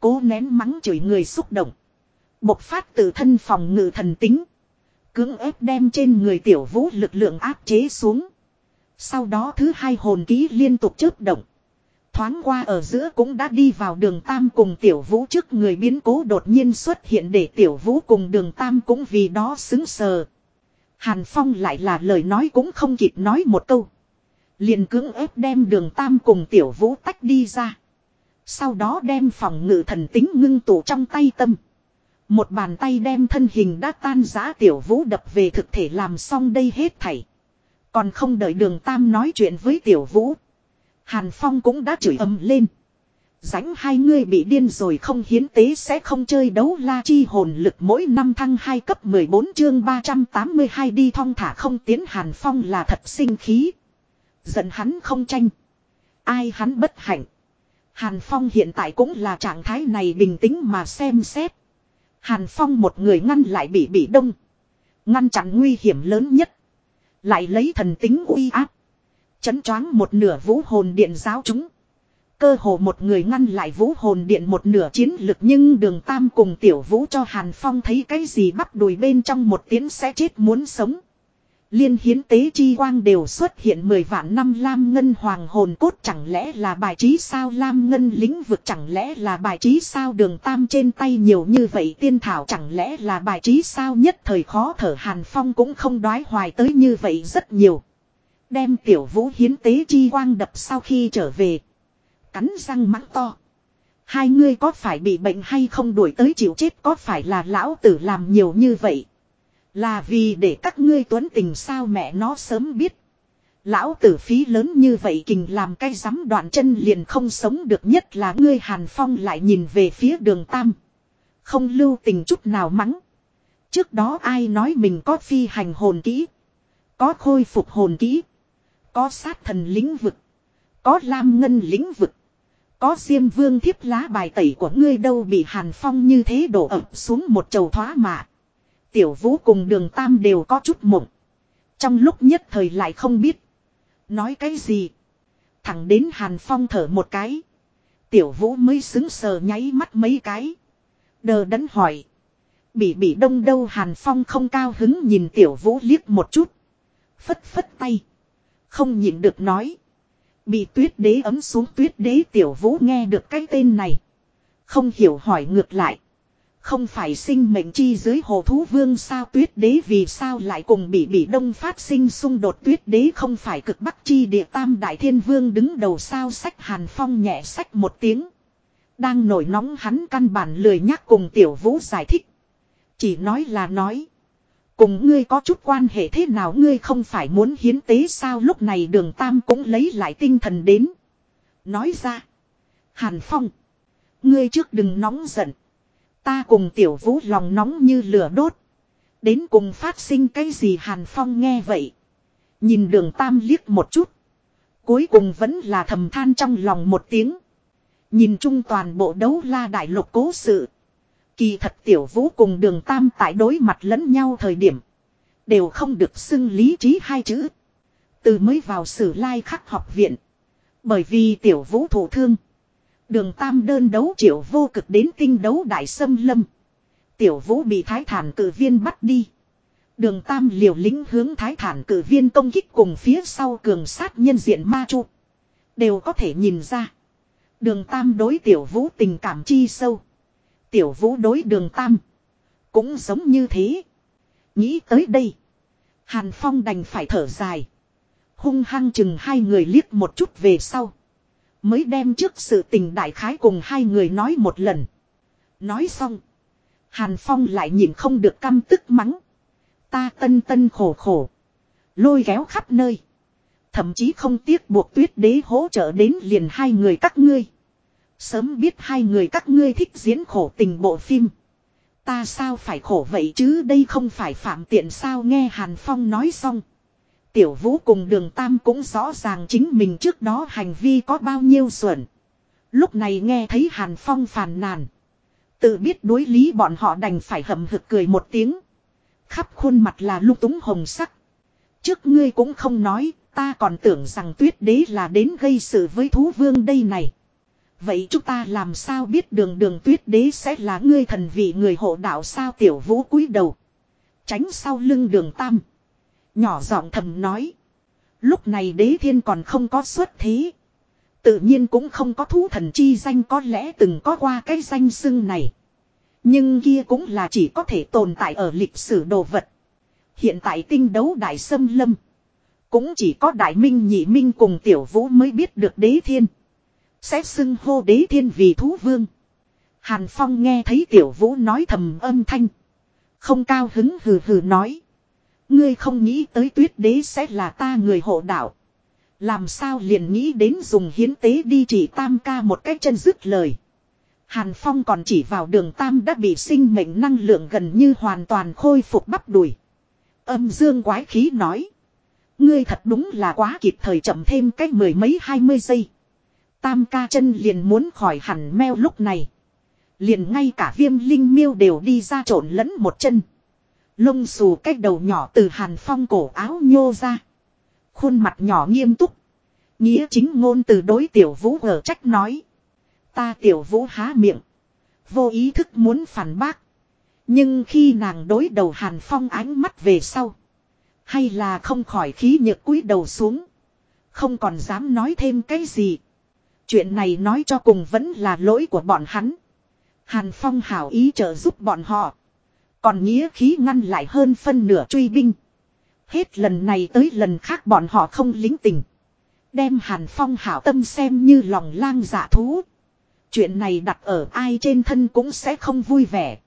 Cố nén mắng chửi người xúc động. Bộc phát từ thân phòng ngự thần tính. Cưỡng ép đem trên người tiểu vũ lực lượng áp chế xuống. Sau đó thứ hai hồn ký liên tục chớp động. Thoáng qua ở giữa cũng đã đi vào đường Tam cùng tiểu vũ trước người biến cố đột nhiên xuất hiện để tiểu vũ cùng đường Tam cũng vì đó xứng sờ. Hàn Phong lại là lời nói cũng không kịp nói một câu. liền cưỡng ép đem đường Tam cùng tiểu vũ tách đi ra. Sau đó đem phòng ngự thần tính ngưng tụ trong tay tâm. Một bàn tay đem thân hình đã tan giã tiểu vũ đập về thực thể làm xong đây hết thảy. Còn không đợi đường Tam nói chuyện với tiểu vũ. Hàn Phong cũng đã chửi ầm lên. Ránh hai người bị điên rồi không hiến tế sẽ không chơi đấu la chi hồn lực mỗi năm thăng 2 cấp 14 chương 382 đi thong thả không tiến Hàn Phong là thật sinh khí. Giận hắn không tranh. Ai hắn bất hạnh. Hàn Phong hiện tại cũng là trạng thái này bình tĩnh mà xem xét. Hàn Phong một người ngăn lại bị bị đông. Ngăn chặn nguy hiểm lớn nhất. Lại lấy thần tính uy áp. Chấn choáng một nửa vũ hồn điện giáo chúng. Cơ hồ một người ngăn lại vũ hồn điện một nửa chiến lực nhưng đường tam cùng tiểu vũ cho Hàn Phong thấy cái gì bắt đùi bên trong một tiếng sẽ chết muốn sống. Liên hiến tế chi quang đều xuất hiện 10 vạn năm lam ngân hoàng hồn cốt chẳng lẽ là bài trí sao lam ngân lĩnh vực chẳng lẽ là bài trí sao đường tam trên tay nhiều như vậy tiên thảo chẳng lẽ là bài trí sao nhất thời khó thở, hàn phong cũng không đoái hoài tới như vậy rất nhiều. Đem tiểu vũ hiến tế chi quang đập sau khi trở về. Cắn răng mắng to. Hai ngươi có phải bị bệnh hay không đuổi tới chịu chết có phải là lão tử làm nhiều như vậy. Là vì để các ngươi tuấn tình sao mẹ nó sớm biết. Lão tử phí lớn như vậy kình làm cái rắm đoạn chân liền không sống được nhất là ngươi Hàn Phong lại nhìn về phía đường Tam. Không lưu tình chút nào mắng. Trước đó ai nói mình có phi hành hồn kỹ. Có khôi phục hồn kỹ. Có sát thần lĩnh vực. Có lam ngân lĩnh vực. Có diêm vương thiếp lá bài tẩy của ngươi đâu bị Hàn Phong như thế đổ ập xuống một chầu thoá mạ. Tiểu vũ cùng đường tam đều có chút mộng. Trong lúc nhất thời lại không biết. Nói cái gì. Thẳng đến Hàn Phong thở một cái. Tiểu vũ mới xứng sờ nháy mắt mấy cái. Đờ đẫn hỏi. Bị bị đông đâu Hàn Phong không cao hứng nhìn tiểu vũ liếc một chút. Phất phất tay. Không nhịn được nói. Bị tuyết đế ấm xuống tuyết đế tiểu vũ nghe được cái tên này. Không hiểu hỏi ngược lại. Không phải sinh mệnh chi dưới hồ thú vương sao tuyết đế vì sao lại cùng bị bị đông phát sinh xung đột tuyết đế không phải cực bắc chi địa tam đại thiên vương đứng đầu sao sách hàn phong nhẹ sách một tiếng. Đang nổi nóng hắn căn bản lười nhắc cùng tiểu vũ giải thích. Chỉ nói là nói. Cùng ngươi có chút quan hệ thế nào ngươi không phải muốn hiến tế sao lúc này đường tam cũng lấy lại tinh thần đến. Nói ra. Hàn Phong. Ngươi trước đừng nóng giận. Ta cùng tiểu vũ lòng nóng như lửa đốt. Đến cùng phát sinh cái gì Hàn Phong nghe vậy. Nhìn đường tam liếc một chút. Cuối cùng vẫn là thầm than trong lòng một tiếng. Nhìn chung toàn bộ đấu la đại lục cố sự. Kỳ thật tiểu vũ cùng đường tam tại đối mặt lẫn nhau thời điểm. Đều không được xưng lý trí hai chữ. Từ mới vào sử lai khắc học viện. Bởi vì tiểu vũ thủ thương. Đường tam đơn đấu triệu vô cực đến tinh đấu đại sâm lâm. Tiểu vũ bị thái thản cử viên bắt đi. Đường tam liều lính hướng thái thản cử viên công kích cùng phía sau cường sát nhân diện ma chu. Đều có thể nhìn ra. Đường tam đối tiểu vũ tình cảm chi sâu. Tiểu vũ đối đường tam. Cũng giống như thế. Nghĩ tới đây. Hàn Phong đành phải thở dài. Hung hăng chừng hai người liếc một chút về sau. Mới đem trước sự tình đại khái cùng hai người nói một lần. Nói xong. Hàn Phong lại nhìn không được căm tức mắng. Ta tân tân khổ khổ. Lôi kéo khắp nơi. Thậm chí không tiếc buộc tuyết đế hỗ trợ đến liền hai người các ngươi. Sớm biết hai người các ngươi thích diễn khổ tình bộ phim. Ta sao phải khổ vậy chứ đây không phải phạm tiện sao nghe Hàn Phong nói xong. Tiểu vũ cùng đường Tam cũng rõ ràng chính mình trước đó hành vi có bao nhiêu xuẩn. Lúc này nghe thấy Hàn Phong phàn nàn. Tự biết đối lý bọn họ đành phải hầm hực cười một tiếng. Khắp khuôn mặt là lung túng hồng sắc. Trước ngươi cũng không nói, ta còn tưởng rằng tuyết đế là đến gây sự với thú vương đây này. Vậy chúng ta làm sao biết đường đường tuyết đế sẽ là ngươi thần vị người hộ đạo sao tiểu vũ cúi đầu. Tránh sau lưng đường tam. Nhỏ giọng thầm nói. Lúc này đế thiên còn không có xuất thế. Tự nhiên cũng không có thú thần chi danh có lẽ từng có qua cái danh xưng này. Nhưng kia cũng là chỉ có thể tồn tại ở lịch sử đồ vật. Hiện tại tinh đấu đại sâm lâm. Cũng chỉ có đại minh nhị minh cùng tiểu vũ mới biết được đế thiên. Sẽ xưng hô đế thiên vì thú vương. Hàn Phong nghe thấy tiểu vũ nói thầm âm thanh. Không cao hứng hừ hừ nói. Ngươi không nghĩ tới tuyết đế sẽ là ta người hộ đạo. Làm sao liền nghĩ đến dùng hiến tế đi chỉ tam ca một cách chân dứt lời. Hàn Phong còn chỉ vào đường tam đã bị sinh mệnh năng lượng gần như hoàn toàn khôi phục bắp đùi. Âm dương quái khí nói. Ngươi thật đúng là quá kịp thời chậm thêm cách mười mấy hai mươi giây. Tam ca chân liền muốn khỏi hẳn meo lúc này. Liền ngay cả viêm linh miêu đều đi ra trộn lẫn một chân. Lông xù cách đầu nhỏ từ hàn phong cổ áo nhô ra. Khuôn mặt nhỏ nghiêm túc. Nghĩa chính ngôn từ đối tiểu vũ ở trách nói. Ta tiểu vũ há miệng. Vô ý thức muốn phản bác. Nhưng khi nàng đối đầu hàn phong ánh mắt về sau. Hay là không khỏi khí nhược cúi đầu xuống. Không còn dám nói thêm cái gì. Chuyện này nói cho cùng vẫn là lỗi của bọn hắn. Hàn Phong hảo ý trợ giúp bọn họ. Còn nghĩa khí ngăn lại hơn phân nửa truy binh. Hết lần này tới lần khác bọn họ không lính tình. Đem Hàn Phong hảo tâm xem như lòng lang dạ thú. Chuyện này đặt ở ai trên thân cũng sẽ không vui vẻ.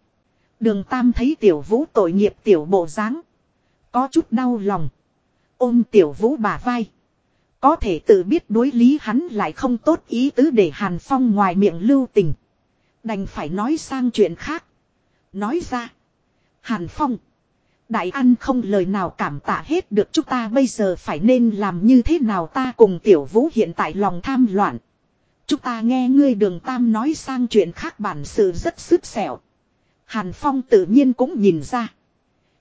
Đường Tam thấy tiểu vũ tội nghiệp tiểu bộ dáng Có chút đau lòng. Ôm tiểu vũ bà vai. Có thể tự biết đối lý hắn lại không tốt ý tứ để Hàn Phong ngoài miệng lưu tình. Đành phải nói sang chuyện khác. Nói ra. Hàn Phong. Đại ăn không lời nào cảm tạ hết được chúng ta bây giờ phải nên làm như thế nào ta cùng tiểu vũ hiện tại lòng tham loạn. Chúng ta nghe ngươi đường tam nói sang chuyện khác bản sự rất sức sẹo. Hàn Phong tự nhiên cũng nhìn ra.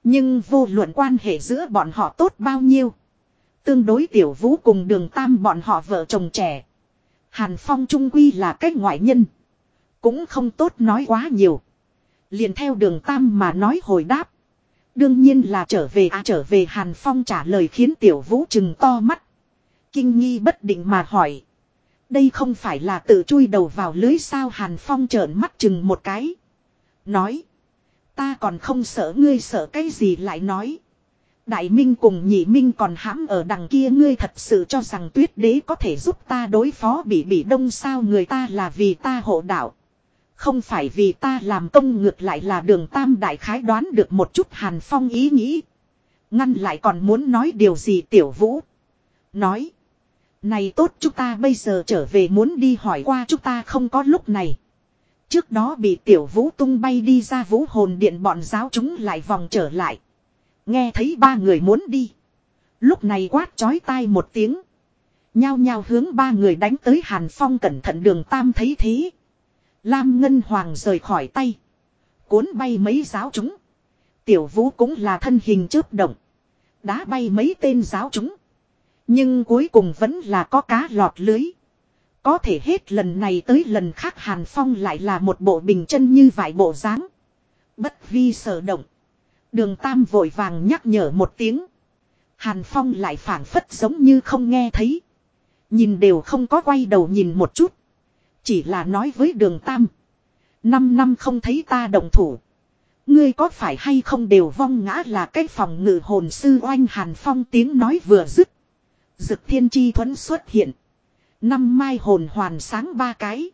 Nhưng vô luận quan hệ giữa bọn họ tốt bao nhiêu. Tương đối tiểu vũ cùng đường tam bọn họ vợ chồng trẻ. Hàn Phong trung quy là cách ngoại nhân. Cũng không tốt nói quá nhiều. Liền theo đường tam mà nói hồi đáp. Đương nhiên là trở về à trở về Hàn Phong trả lời khiến tiểu vũ chừng to mắt. Kinh nghi bất định mà hỏi. Đây không phải là tự chui đầu vào lưới sao Hàn Phong trợn mắt chừng một cái. Nói. Ta còn không sợ, ngươi sợ cái gì lại nói. Đại Minh cùng nhị Minh còn hãm ở đằng kia, ngươi thật sự cho rằng tuyết đế có thể giúp ta đối phó bị bị đông sao người ta là vì ta hộ đạo. Không phải vì ta làm công ngược lại là đường tam đại khái đoán được một chút hàn phong ý nghĩ. Ngăn lại còn muốn nói điều gì tiểu vũ. Nói. Này tốt chúng ta bây giờ trở về muốn đi hỏi qua chúng ta không có lúc này. Trước đó bị tiểu vũ tung bay đi ra vũ hồn điện bọn giáo chúng lại vòng trở lại. Nghe thấy ba người muốn đi. Lúc này quát chói tai một tiếng. Nhao nhao hướng ba người đánh tới Hàn Phong cẩn thận đường tam thấy thế. Lam Ngân Hoàng rời khỏi tay. Cuốn bay mấy giáo chúng. Tiểu vũ cũng là thân hình chớp động. Đá bay mấy tên giáo chúng. Nhưng cuối cùng vẫn là có cá lọt lưới. Có thể hết lần này tới lần khác Hàn Phong lại là một bộ bình chân như vải bộ dáng Bất vi sở động. Đường Tam vội vàng nhắc nhở một tiếng. Hàn Phong lại phản phất giống như không nghe thấy. Nhìn đều không có quay đầu nhìn một chút. Chỉ là nói với đường Tam. Năm năm không thấy ta đồng thủ. Ngươi có phải hay không đều vong ngã là cái phòng ngự hồn sư oanh Hàn Phong tiếng nói vừa dứt. Dực thiên chi thuẫn xuất hiện. Năm mai hồn hoàn sáng ba cái.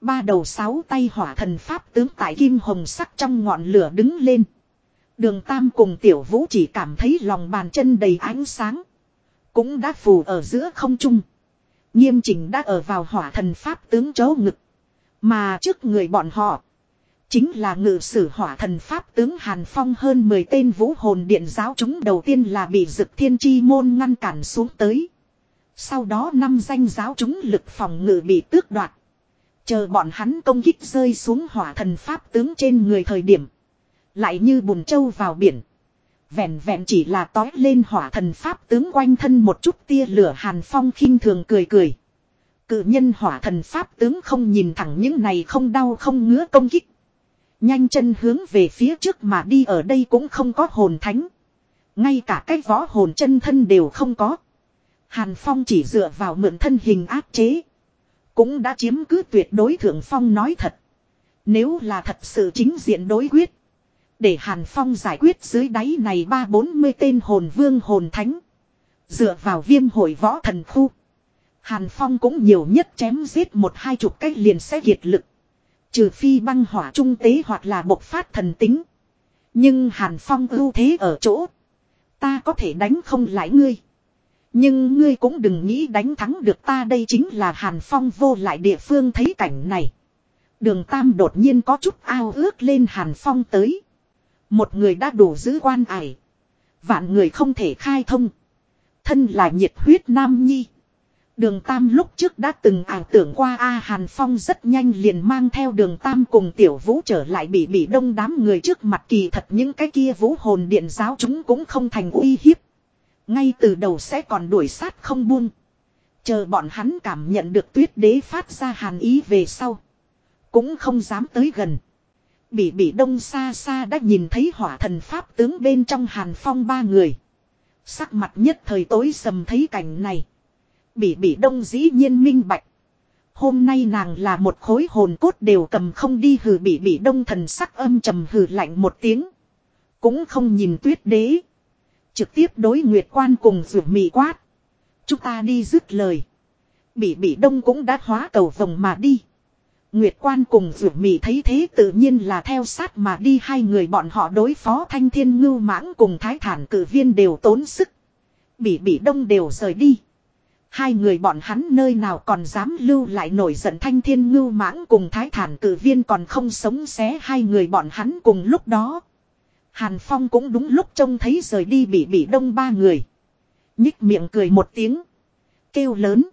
Ba đầu sáu tay hỏa thần pháp tướng tại kim hồng sắc trong ngọn lửa đứng lên. Đường Tam cùng Tiểu Vũ chỉ cảm thấy lòng bàn chân đầy ánh sáng. Cũng đã phù ở giữa không trung. Nghiêm chỉnh đã ở vào hỏa thần pháp tướng chấu ngực. Mà trước người bọn họ. Chính là ngự sử hỏa thần pháp tướng Hàn Phong hơn 10 tên vũ hồn điện giáo chúng đầu tiên là bị dực thiên chi môn ngăn cản xuống tới. Sau đó năm danh giáo chúng lực phòng ngự bị tước đoạt. Chờ bọn hắn công kích rơi xuống hỏa thần pháp tướng trên người thời điểm. Lại như bùn trâu vào biển. Vẹn vẹn chỉ là tói lên hỏa thần pháp tướng quanh thân một chút tia lửa hàn phong khinh thường cười cười. Cự nhân hỏa thần pháp tướng không nhìn thẳng những này không đau không ngứa công kích. Nhanh chân hướng về phía trước mà đi ở đây cũng không có hồn thánh. Ngay cả cái võ hồn chân thân đều không có. Hàn Phong chỉ dựa vào mượn thân hình áp chế. Cũng đã chiếm cứ tuyệt đối thượng Phong nói thật. Nếu là thật sự chính diện đối quyết. Để Hàn Phong giải quyết dưới đáy này ba bốn mươi tên hồn vương hồn thánh. Dựa vào viêm hội võ thần khu. Hàn Phong cũng nhiều nhất chém giết một hai chục cách liền sẽ kiệt lực. Trừ phi băng hỏa trung tế hoặc là bộc phát thần tính. Nhưng Hàn Phong ưu thế ở chỗ. Ta có thể đánh không lại ngươi. Nhưng ngươi cũng đừng nghĩ đánh thắng được ta đây chính là Hàn Phong vô lại địa phương thấy cảnh này. Đường Tam đột nhiên có chút ao ước lên Hàn Phong tới. Một người đã đủ giữ quan ải. Vạn người không thể khai thông. Thân là nhiệt huyết nam nhi. Đường Tam lúc trước đã từng ảo tưởng qua A Hàn Phong rất nhanh liền mang theo đường Tam cùng tiểu vũ trở lại bị bị đông đám người trước mặt kỳ thật những cái kia vũ hồn điện giáo chúng cũng không thành uy hiếp. Ngay từ đầu sẽ còn đuổi sát không buông. Chờ bọn hắn cảm nhận được tuyết đế phát ra hàn ý về sau. Cũng không dám tới gần bị bỉ đông xa xa đã nhìn thấy hỏa thần pháp tướng bên trong hàn phong ba người. Sắc mặt nhất thời tối sầm thấy cảnh này. bị bỉ đông dĩ nhiên minh bạch. Hôm nay nàng là một khối hồn cốt đều cầm không đi hừ bị bỉ đông thần sắc âm trầm hừ lạnh một tiếng. Cũng không nhìn tuyết đế. Trực tiếp đối nguyệt quan cùng rủ mị quát. Chúng ta đi dứt lời. bị bỉ đông cũng đã hóa cầu vòng mà đi. Nguyệt quan cùng rủ mị thấy thế tự nhiên là theo sát mà đi, hai người bọn họ đối phó thanh thiên ngưu mãng cùng thái thản cử viên đều tốn sức. Bỉ bỉ đông đều rời đi. Hai người bọn hắn nơi nào còn dám lưu lại nổi giận thanh thiên ngưu mãng cùng thái thản cử viên còn không sống xé hai người bọn hắn cùng lúc đó. Hàn Phong cũng đúng lúc trông thấy rời đi bị bị đông ba người. Nhích miệng cười một tiếng. Kêu lớn.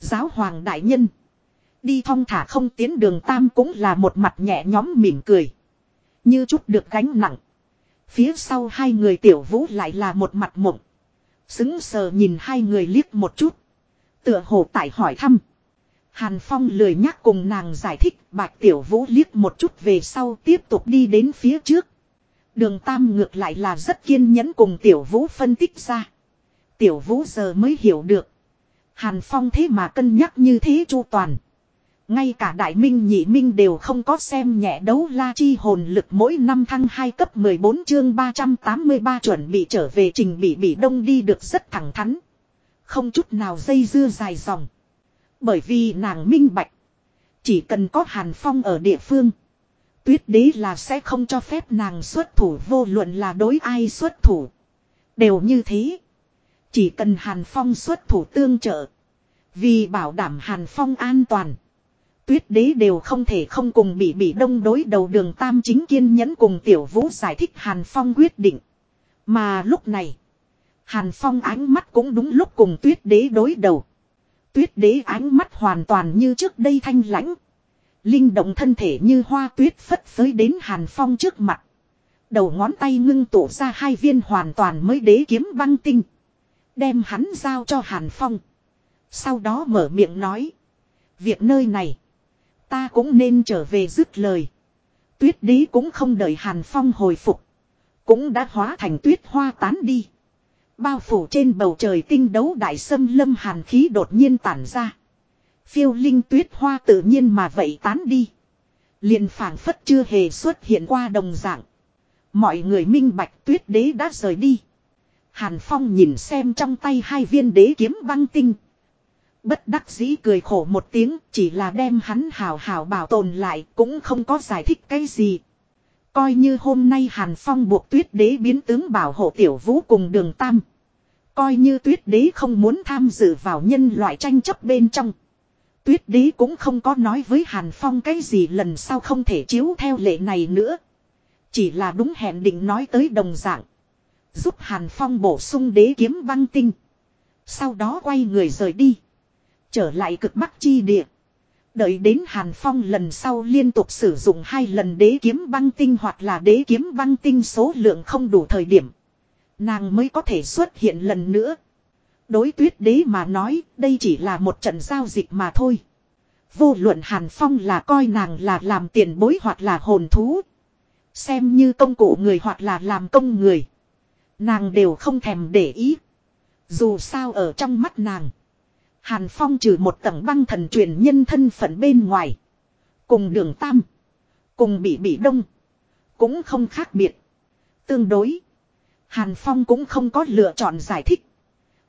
Giáo hoàng đại nhân. Đi thong thả không tiến đường tam cũng là một mặt nhẹ nhóm mỉm cười. Như chút được gánh nặng. Phía sau hai người tiểu vũ lại là một mặt mộng. Xứng sờ nhìn hai người liếc một chút. Tựa hồ tại hỏi thăm. Hàn Phong lười nhắc cùng nàng giải thích, bạch tiểu vũ liếc một chút về sau tiếp tục đi đến phía trước. Đường Tam ngược lại là rất kiên nhẫn cùng Tiểu Vũ phân tích ra. Tiểu Vũ giờ mới hiểu được. Hàn Phong thế mà cân nhắc như thế chu toàn. Ngay cả Đại Minh Nhị Minh đều không có xem nhẹ đấu la chi hồn lực mỗi năm thăng 2 cấp 14 chương 383 chuẩn bị trở về trình bị bị đông đi được rất thẳng thắn. Không chút nào dây dưa dài dòng. Bởi vì nàng minh bạch. Chỉ cần có Hàn Phong ở địa phương. Tuyết đế là sẽ không cho phép nàng xuất thủ vô luận là đối ai xuất thủ. Đều như thế. Chỉ cần Hàn Phong xuất thủ tương trợ. Vì bảo đảm Hàn Phong an toàn. Tuyết đế đều không thể không cùng bị bị đông đối đầu đường tam chính kiên nhẫn cùng tiểu vũ giải thích Hàn Phong quyết định. Mà lúc này. Hàn Phong ánh mắt cũng đúng lúc cùng tuyết đế đối đầu. Tuyết đế ánh mắt hoàn toàn như trước đây thanh lãnh. Linh động thân thể như hoa tuyết phất phới đến Hàn Phong trước mặt. Đầu ngón tay ngưng tụ ra hai viên hoàn toàn mới đế kiếm băng tinh. Đem hắn giao cho Hàn Phong. Sau đó mở miệng nói. Việc nơi này. Ta cũng nên trở về dứt lời. Tuyết đế cũng không đợi Hàn Phong hồi phục. Cũng đã hóa thành tuyết hoa tán đi. Bao phủ trên bầu trời tinh đấu đại sâm lâm hàn khí đột nhiên tản ra. Phiêu linh tuyết hoa tự nhiên mà vậy tán đi. liền phảng phất chưa hề xuất hiện qua đồng dạng. Mọi người minh bạch tuyết đế đã rời đi. Hàn Phong nhìn xem trong tay hai viên đế kiếm băng tinh. Bất đắc dĩ cười khổ một tiếng, chỉ là đem hắn hào hào bảo tồn lại, cũng không có giải thích cái gì. Coi như hôm nay Hàn Phong buộc tuyết đế biến tướng bảo hộ tiểu vũ cùng đường tam. Coi như tuyết đế không muốn tham dự vào nhân loại tranh chấp bên trong. Tuyết đế cũng không có nói với Hàn Phong cái gì lần sau không thể chiếu theo lệ này nữa. Chỉ là đúng hẹn định nói tới đồng dạng. Giúp Hàn Phong bổ sung đế kiếm băng tinh. Sau đó quay người rời đi. Trở lại cực bắc chi địa. Đợi đến Hàn Phong lần sau liên tục sử dụng hai lần đế kiếm băng tinh hoặc là đế kiếm băng tinh số lượng không đủ thời điểm. Nàng mới có thể xuất hiện lần nữa. Đối tuyết đế mà nói, đây chỉ là một trận giao dịch mà thôi. Vô luận Hàn Phong là coi nàng là làm tiền bối hoặc là hồn thú. Xem như công cụ người hoặc là làm công người. Nàng đều không thèm để ý. Dù sao ở trong mắt nàng. Hàn Phong trừ một tầng băng thần truyền nhân thân phận bên ngoài. Cùng đường tam. Cùng bị bị đông. Cũng không khác biệt. Tương đối. Hàn Phong cũng không có lựa chọn giải thích.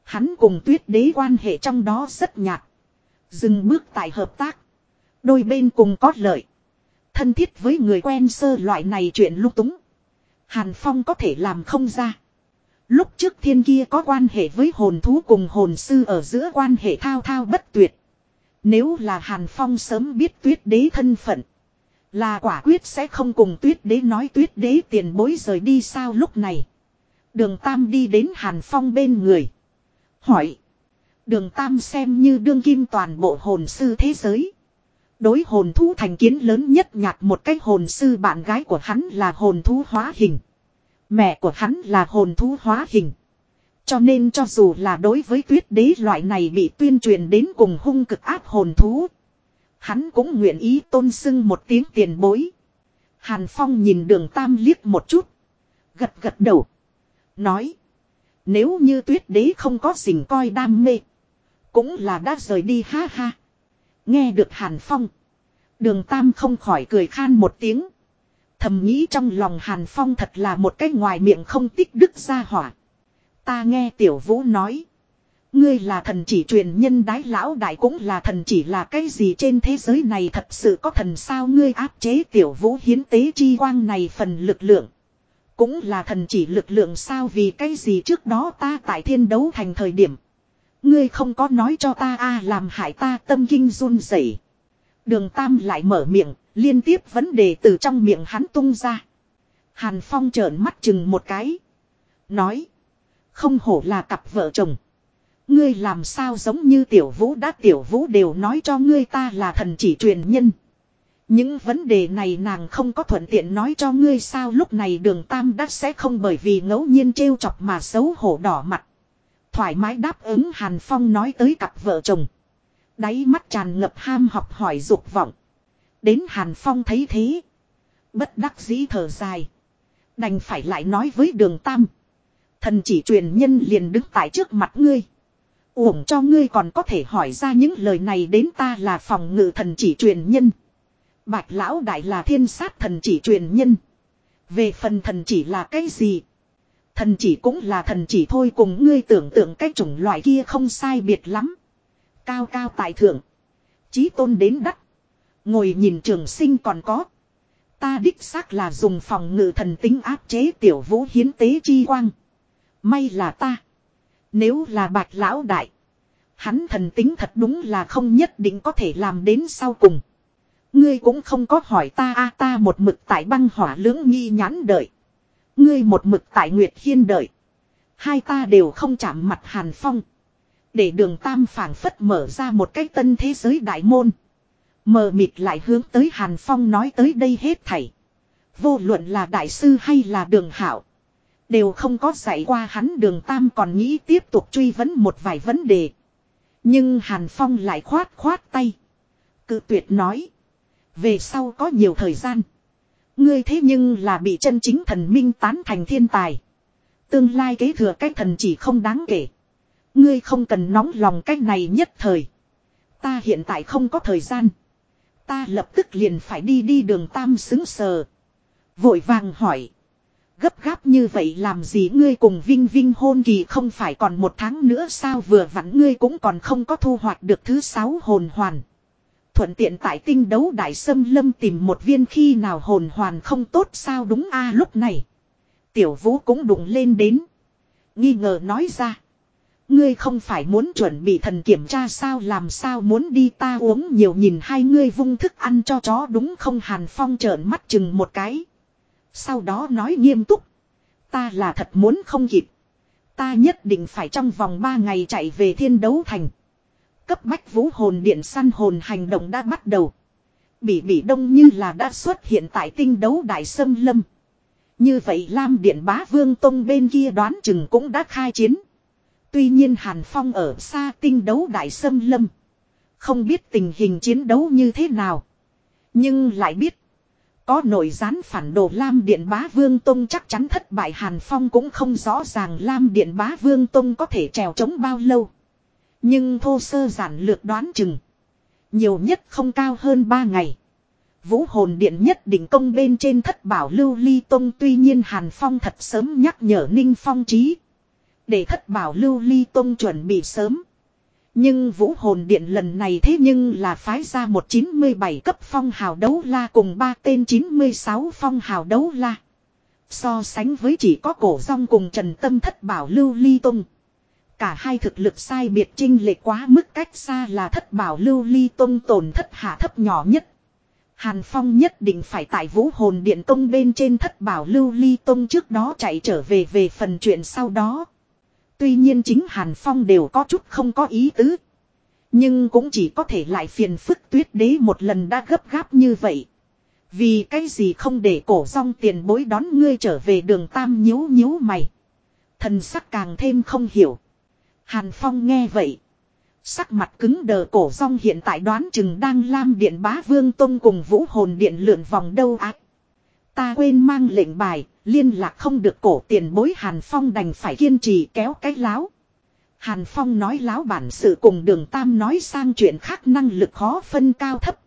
Hắn cùng tuyết đế quan hệ trong đó rất nhạt. Dừng bước tại hợp tác. Đôi bên cùng có lợi. Thân thiết với người quen sơ loại này chuyện lúc túng. Hàn Phong có thể làm không ra. Lúc trước thiên kia có quan hệ với hồn thú cùng hồn sư ở giữa quan hệ thao thao bất tuyệt. Nếu là Hàn Phong sớm biết tuyết đế thân phận. Là quả quyết sẽ không cùng tuyết đế nói tuyết đế tiền bối rời đi sao lúc này. Đường Tam đi đến Hàn Phong bên người. Hỏi. Đường Tam xem như đương kim toàn bộ hồn sư thế giới. Đối hồn thú thành kiến lớn nhất nhạt một cái hồn sư bạn gái của hắn là hồn thú hóa hình. Mẹ của hắn là hồn thú hóa hình. Cho nên cho dù là đối với tuyết đế loại này bị tuyên truyền đến cùng hung cực áp hồn thú. Hắn cũng nguyện ý tôn sưng một tiếng tiền bối. Hàn Phong nhìn đường Tam liếc một chút. Gật gật đầu. Nói. Nếu như tuyết đế không có gì coi đam mê. Cũng là đã rời đi ha ha. Nghe được Hàn Phong. Đường Tam không khỏi cười khan một tiếng. Thầm nghĩ trong lòng Hàn Phong thật là một cái ngoài miệng không tích đức ra hỏa. Ta nghe Tiểu Vũ nói. Ngươi là thần chỉ truyền nhân đái lão đại cũng là thần chỉ là cái gì trên thế giới này thật sự có thần sao ngươi áp chế Tiểu Vũ hiến tế chi quang này phần lực lượng. Cũng là thần chỉ lực lượng sao vì cái gì trước đó ta tại thiên đấu thành thời điểm. Ngươi không có nói cho ta a làm hại ta tâm kinh run rẩy. Đường Tam lại mở miệng, liên tiếp vấn đề từ trong miệng hắn tung ra. Hàn Phong trợn mắt chừng một cái. Nói. Không hổ là cặp vợ chồng. Ngươi làm sao giống như tiểu vũ đã tiểu vũ đều nói cho ngươi ta là thần chỉ truyền nhân. Những vấn đề này nàng không có thuận tiện nói cho ngươi sao lúc này đường tam đắc sẽ không bởi vì ngẫu nhiên trêu chọc mà xấu hổ đỏ mặt. Thoải mái đáp ứng Hàn Phong nói tới cặp vợ chồng. Đáy mắt tràn ngập ham học hỏi dục vọng. Đến Hàn Phong thấy thế. Bất đắc dĩ thở dài. Đành phải lại nói với đường tam. Thần chỉ truyền nhân liền đứng tại trước mặt ngươi. Uổng cho ngươi còn có thể hỏi ra những lời này đến ta là phòng ngự thần chỉ truyền nhân. Bạch lão đại là thiên sát thần chỉ truyền nhân. Về phần thần chỉ là cái gì? Thần chỉ cũng là thần chỉ thôi cùng ngươi tưởng tượng cái chủng loại kia không sai biệt lắm. Cao cao tại thượng. Chí tôn đến đắt. Ngồi nhìn trường sinh còn có. Ta đích xác là dùng phòng ngự thần tính áp chế tiểu vũ hiến tế chi quang. May là ta. Nếu là bạch lão đại. Hắn thần tính thật đúng là không nhất định có thể làm đến sau cùng. Ngươi cũng không có hỏi ta, a, ta một mực tại băng hỏa lưỡng nghi nhãn đợi. Ngươi một mực tại Nguyệt Hiên đợi. Hai ta đều không chạm mặt Hàn Phong. Để đường Tam phảng phất mở ra một cái tân thế giới đại môn. Mờ mịt lại hướng tới Hàn Phong nói tới đây hết thảy. Vô luận là đại sư hay là đường hảo. Đều không có dạy qua hắn đường Tam còn nghĩ tiếp tục truy vấn một vài vấn đề. Nhưng Hàn Phong lại khoát khoát tay. Cự tuyệt nói. Về sau có nhiều thời gian. Ngươi thế nhưng là bị chân chính thần minh tán thành thiên tài. Tương lai kế thừa cái thần chỉ không đáng kể. Ngươi không cần nóng lòng cách này nhất thời. Ta hiện tại không có thời gian. Ta lập tức liền phải đi đi đường tam xứng sờ. Vội vàng hỏi. Gấp gáp như vậy làm gì ngươi cùng Vinh Vinh hôn kỳ không phải còn một tháng nữa sao vừa vặn ngươi cũng còn không có thu hoạch được thứ sáu hồn hoàn. Thuận tiện tại tinh đấu đại sâm lâm tìm một viên khi nào hồn hoàn không tốt sao đúng a, lúc này. Tiểu vũ cũng đụng lên đến. Nghi ngờ nói ra. Ngươi không phải muốn chuẩn bị thần kiểm tra sao, làm sao muốn đi ta uống nhiều nhìn hai ngươi vung thức ăn cho chó đúng không Hàn Phong trợn mắt chừng một cái. Sau đó nói nghiêm túc. Ta là thật muốn không kịp. Ta nhất định phải trong vòng ba ngày chạy về thiên đấu thành. Cấp bách vũ hồn điện săn hồn hành động đã bắt đầu. Bỉ bỉ đông như là đã xuất hiện tại tinh đấu đại sâm lâm. Như vậy Lam Điện Bá Vương Tông bên kia đoán chừng cũng đã khai chiến. Tuy nhiên Hàn Phong ở xa tinh đấu đại sâm lâm. Không biết tình hình chiến đấu như thế nào. Nhưng lại biết. Có nội gián phản đồ Lam Điện Bá Vương Tông chắc chắn thất bại Hàn Phong cũng không rõ ràng Lam Điện Bá Vương Tông có thể trèo chống bao lâu. Nhưng thô sơ giản lược đoán chừng. Nhiều nhất không cao hơn 3 ngày. Vũ hồn điện nhất định công bên trên thất bảo lưu ly tông tuy nhiên Hàn Phong thật sớm nhắc nhở Ninh Phong trí. Để thất bảo lưu ly tông chuẩn bị sớm. Nhưng vũ hồn điện lần này thế nhưng là phái ra một 97 cấp phong hào đấu la cùng ba tên 96 phong hào đấu la. So sánh với chỉ có cổ rong cùng trần tâm thất bảo lưu ly tông. Cả hai thực lực sai biệt trinh lệ quá mức cách xa là thất bảo lưu ly tông tổn thất hạ thấp nhỏ nhất. Hàn Phong nhất định phải tại vũ hồn điện tông bên trên thất bảo lưu ly tông trước đó chạy trở về về phần chuyện sau đó. Tuy nhiên chính Hàn Phong đều có chút không có ý tứ. Nhưng cũng chỉ có thể lại phiền phức tuyết đế một lần đã gấp gáp như vậy. Vì cái gì không để cổ rong tiền bối đón ngươi trở về đường tam nhíu nhíu mày. Thần sắc càng thêm không hiểu. Hàn Phong nghe vậy. Sắc mặt cứng đờ cổ rong hiện tại đoán chừng đang lam điện bá vương tông cùng vũ hồn điện lượn vòng đâu ác. Ta quên mang lệnh bài, liên lạc không được cổ tiền bối Hàn Phong đành phải kiên trì kéo cái láo. Hàn Phong nói láo bản sự cùng đường Tam nói sang chuyện khác năng lực khó phân cao thấp.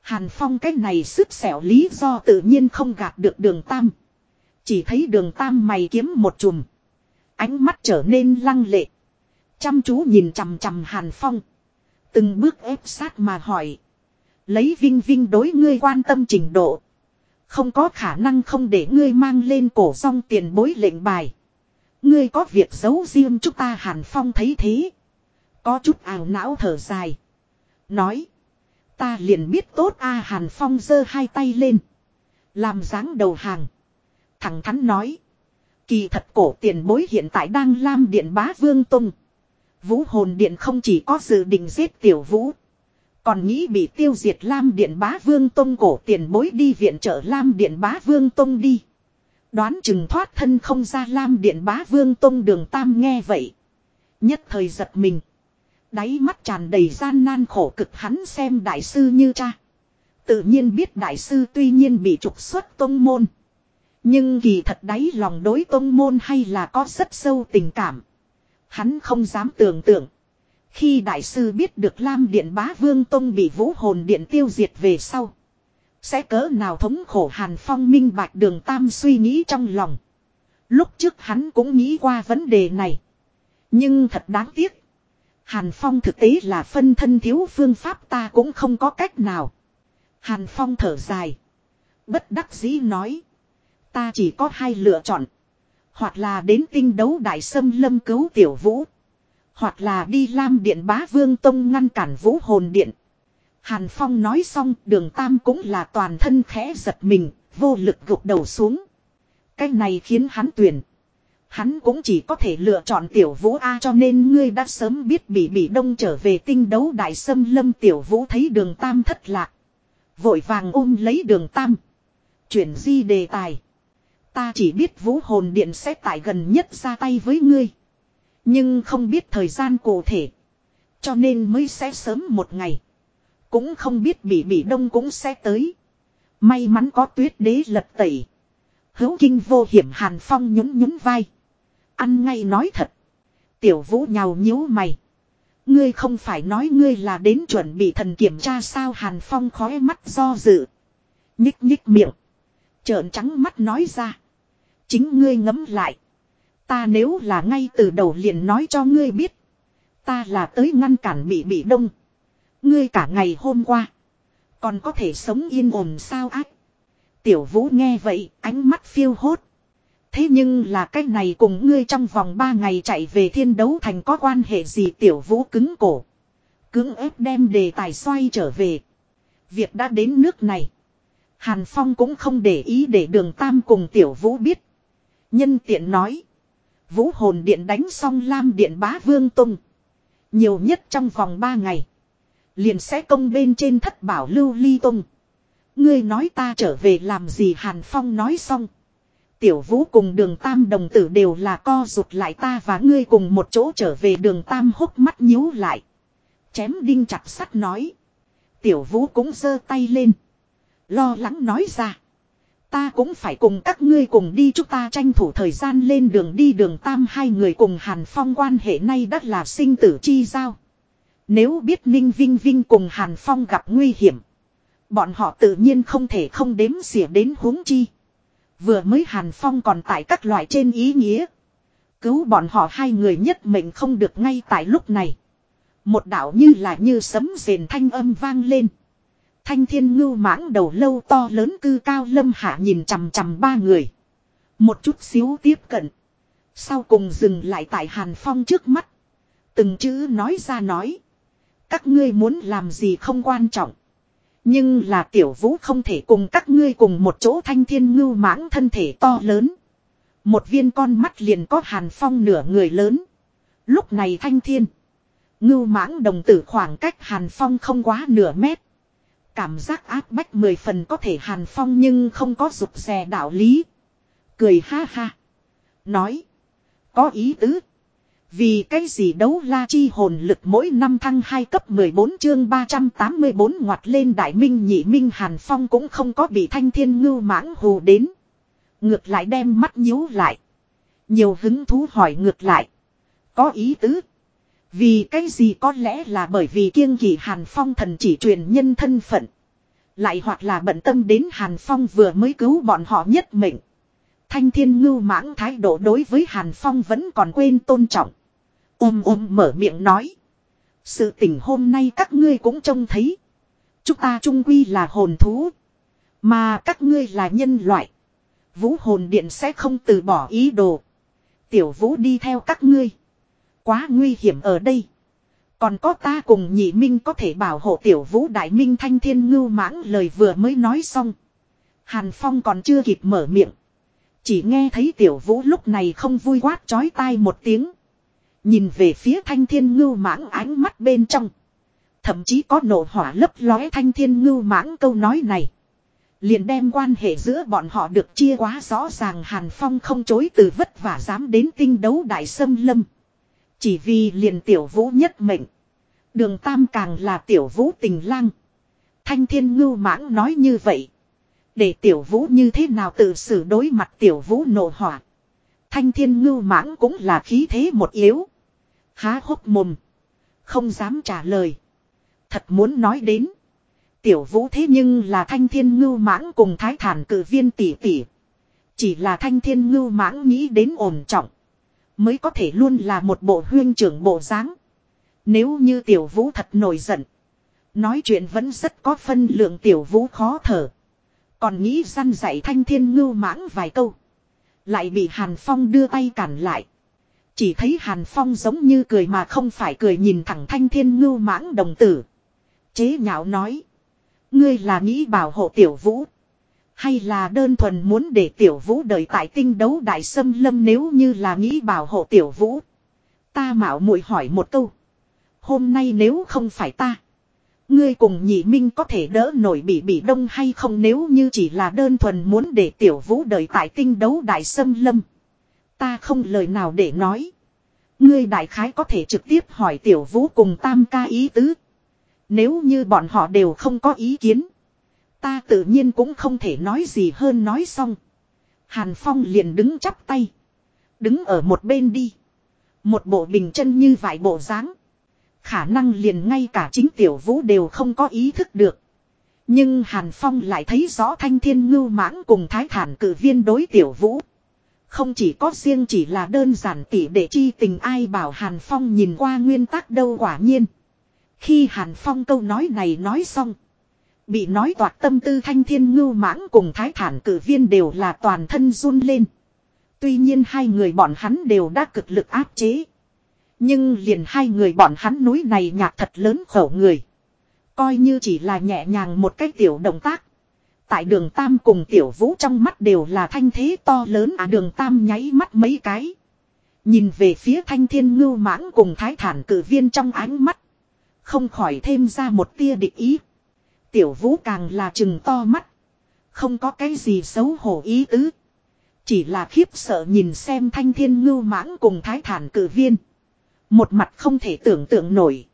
Hàn Phong cái này sức xẻo lý do tự nhiên không gạt được đường Tam. Chỉ thấy đường Tam mày kiếm một chùm. Ánh mắt trở nên lăng lệ. Chăm chú nhìn chằm chằm Hàn Phong. Từng bước ép sát mà hỏi. Lấy vinh vinh đối ngươi quan tâm trình độ. Không có khả năng không để ngươi mang lên cổ song tiền bối lệnh bài. Ngươi có việc giấu riêng chúng ta Hàn Phong thấy thế. Có chút ảo não thở dài. Nói. Ta liền biết tốt a Hàn Phong giơ hai tay lên. Làm dáng đầu hàng. Thẳng thắn nói. Kỳ thật cổ tiền bối hiện tại đang lam điện bá vương tung. Vũ hồn điện không chỉ có dự định giết tiểu vũ. Còn nghĩ bị tiêu diệt Lam Điện Bá Vương Tông cổ tiền bối đi viện trợ Lam Điện Bá Vương Tông đi. Đoán chừng thoát thân không ra Lam Điện Bá Vương Tông đường Tam nghe vậy. Nhất thời giật mình. Đáy mắt tràn đầy gian nan khổ cực hắn xem đại sư như cha. Tự nhiên biết đại sư tuy nhiên bị trục xuất tông môn. Nhưng kỳ thật đáy lòng đối tông môn hay là có rất sâu tình cảm. Hắn không dám tưởng tượng. Khi đại sư biết được Lam Điện Bá Vương Tông bị vũ hồn điện tiêu diệt về sau. Sẽ cỡ nào thống khổ Hàn Phong minh bạch đường Tam suy nghĩ trong lòng. Lúc trước hắn cũng nghĩ qua vấn đề này. Nhưng thật đáng tiếc. Hàn Phong thực tế là phân thân thiếu phương pháp ta cũng không có cách nào. Hàn Phong thở dài. Bất đắc dĩ nói. Ta chỉ có hai lựa chọn. Hoặc là đến tinh đấu đại sâm lâm cứu tiểu vũ. Hoặc là đi Lam Điện Bá Vương Tông ngăn cản Vũ Hồn Điện. Hàn Phong nói xong đường Tam cũng là toàn thân khẽ giật mình, vô lực gục đầu xuống. Cái này khiến hắn tuyển. Hắn cũng chỉ có thể lựa chọn tiểu vũ A cho nên ngươi đã sớm biết bị bị đông trở về tinh đấu đại sâm lâm tiểu vũ thấy đường Tam thất lạc. Vội vàng ôm lấy đường Tam. Chuyển di đề tài. Ta chỉ biết vũ hồn điện sẽ tại gần nhất ra tay với ngươi. Nhưng không biết thời gian cụ thể. Cho nên mới sẽ sớm một ngày. Cũng không biết bị bị đông cũng sẽ tới. May mắn có tuyết đế lật tẩy. Hữu kinh vô hiểm hàn phong nhún nhún vai. Ăn ngay nói thật. Tiểu vũ nhào nhíu mày. Ngươi không phải nói ngươi là đến chuẩn bị thần kiểm tra sao hàn phong khói mắt do dự. Nhích nhích miệng. Trợn trắng mắt nói ra. Chính ngươi ngấm lại. Ta nếu là ngay từ đầu liền nói cho ngươi biết. Ta là tới ngăn cản bị bị đông. Ngươi cả ngày hôm qua. Còn có thể sống yên ổn sao ác. Tiểu vũ nghe vậy, ánh mắt phiêu hốt. Thế nhưng là cái này cùng ngươi trong vòng 3 ngày chạy về thiên đấu thành có quan hệ gì tiểu vũ cứng cổ. Cứng ép đem đề tài xoay trở về. Việc đã đến nước này. Hàn Phong cũng không để ý để đường Tam cùng tiểu vũ biết. Nhân tiện nói. Vũ hồn điện đánh xong Lam điện bá vương tung. Nhiều nhất trong vòng 3 ngày. Liền sẽ công bên trên thất bảo lưu ly tung. Ngươi nói ta trở về làm gì Hàn Phong nói xong. Tiểu vũ cùng đường tam đồng tử đều là co rụt lại ta và ngươi cùng một chỗ trở về đường tam hốc mắt nhíu lại. Chém đinh chặt sắt nói. Tiểu vũ cũng giơ tay lên. Lo lắng nói ra. Ta cũng phải cùng các ngươi cùng đi chúng ta tranh thủ thời gian lên đường đi đường tam hai người cùng Hàn Phong quan hệ nay đất là sinh tử chi giao. Nếu biết Ninh Vinh Vinh cùng Hàn Phong gặp nguy hiểm. Bọn họ tự nhiên không thể không đếm xỉa đến huống chi. Vừa mới Hàn Phong còn tại các loại trên ý nghĩa. Cứu bọn họ hai người nhất mệnh không được ngay tại lúc này. Một đạo như là như sấm rền thanh âm vang lên. Thanh thiên ngưu mãng đầu lâu to lớn cư cao lâm hạ nhìn chằm chằm ba người. Một chút xíu tiếp cận. Sau cùng dừng lại tại Hàn Phong trước mắt. Từng chữ nói ra nói. Các ngươi muốn làm gì không quan trọng. Nhưng là tiểu vũ không thể cùng các ngươi cùng một chỗ thanh thiên ngưu mãng thân thể to lớn. Một viên con mắt liền có hàn phong nửa người lớn. Lúc này thanh thiên. Ngưu mãng đồng tử khoảng cách hàn phong không quá nửa mét. Cảm giác áp bách mười phần có thể hàn phong nhưng không có rụt rè đạo lý. Cười ha ha. Nói. Có ý tứ. Vì cái gì đấu la chi hồn lực mỗi năm thăng 2 cấp 14 chương 384 ngoặt lên đại minh nhị minh hàn phong cũng không có bị thanh thiên ngưu mãng hù đến. Ngược lại đem mắt nhíu lại. Nhiều hứng thú hỏi ngược lại. Có ý tứ. Vì cái gì có lẽ là bởi vì kiêng kỳ hàn phong thần chỉ truyền nhân thân phận. Lại hoặc là bận tâm đến hàn phong vừa mới cứu bọn họ nhất mệnh. Thanh thiên ngưu mãng thái độ đối với hàn phong vẫn còn quên tôn trọng. Ôm ôm mở miệng nói. Sự tình hôm nay các ngươi cũng trông thấy. Chúng ta trung quy là hồn thú. Mà các ngươi là nhân loại. Vũ hồn điện sẽ không từ bỏ ý đồ. Tiểu vũ đi theo các ngươi. Quá nguy hiểm ở đây. Còn có ta cùng nhị minh có thể bảo hộ tiểu vũ đại minh thanh thiên ngưu mãng lời vừa mới nói xong. Hàn Phong còn chưa kịp mở miệng. Chỉ nghe thấy tiểu vũ lúc này không vui quát chói tai một tiếng. Nhìn về phía thanh thiên ngưu mãng ánh mắt bên trong. Thậm chí có nổ hỏa lấp lóe thanh thiên ngưu mãng câu nói này. Liền đem quan hệ giữa bọn họ được chia quá rõ ràng Hàn Phong không chối từ vất vả dám đến tinh đấu đại sâm lâm. Chỉ vì liền tiểu vũ nhất mệnh. Đường Tam càng là tiểu vũ tình lang. Thanh thiên ngưu mãng nói như vậy. Để tiểu vũ như thế nào tự xử đối mặt tiểu vũ nổ hỏa. Thanh thiên ngưu mãng cũng là khí thế một yếu. Há hốc mồm. Không dám trả lời. Thật muốn nói đến. Tiểu vũ thế nhưng là thanh thiên ngưu mãng cùng thái thản cử viên tỷ tỷ. Chỉ là thanh thiên ngưu mãng nghĩ đến ổn trọng. Mới có thể luôn là một bộ huyên trưởng bộ dáng. Nếu như tiểu vũ thật nổi giận. Nói chuyện vẫn rất có phân lượng tiểu vũ khó thở. Còn nghĩ săn dạy thanh thiên ngưu mãng vài câu. Lại bị Hàn Phong đưa tay cản lại. Chỉ thấy Hàn Phong giống như cười mà không phải cười nhìn thẳng thanh thiên ngưu mãng đồng tử. Chế nhạo nói. Ngươi là nghĩ bảo hộ tiểu vũ. Hay là đơn thuần muốn để tiểu vũ đợi tại tinh đấu đại sâm lâm nếu như là nghĩ bảo hộ tiểu vũ. Ta mạo muội hỏi một câu. Hôm nay nếu không phải ta. Ngươi cùng nhị minh có thể đỡ nổi bị bị đông hay không nếu như chỉ là đơn thuần muốn để tiểu vũ đợi tại tinh đấu đại sâm lâm. Ta không lời nào để nói. Ngươi đại khái có thể trực tiếp hỏi tiểu vũ cùng tam ca ý tứ. Nếu như bọn họ đều không có ý kiến. Ta tự nhiên cũng không thể nói gì hơn nói xong. Hàn Phong liền đứng chắp tay. Đứng ở một bên đi. Một bộ bình chân như vải bộ dáng Khả năng liền ngay cả chính tiểu vũ đều không có ý thức được. Nhưng Hàn Phong lại thấy rõ thanh thiên ngưu mãng cùng thái thản cử viên đối tiểu vũ. Không chỉ có riêng chỉ là đơn giản tỉ để chi tình ai bảo Hàn Phong nhìn qua nguyên tắc đâu quả nhiên. Khi Hàn Phong câu nói này nói xong. Bị nói toạc tâm tư thanh thiên ngưu mãng cùng thái thản cử viên đều là toàn thân run lên. Tuy nhiên hai người bọn hắn đều đã cực lực áp chế. Nhưng liền hai người bọn hắn núi này nhạc thật lớn khẩu người. Coi như chỉ là nhẹ nhàng một cái tiểu động tác. Tại đường Tam cùng tiểu vũ trong mắt đều là thanh thế to lớn à đường Tam nháy mắt mấy cái. Nhìn về phía thanh thiên ngưu mãng cùng thái thản cử viên trong ánh mắt. Không khỏi thêm ra một tia địch ý. Tiểu vũ càng là chừng to mắt. Không có cái gì xấu hổ ý tứ. Chỉ là khiếp sợ nhìn xem thanh thiên ngưu mãng cùng thái thản cử viên. Một mặt không thể tưởng tượng nổi.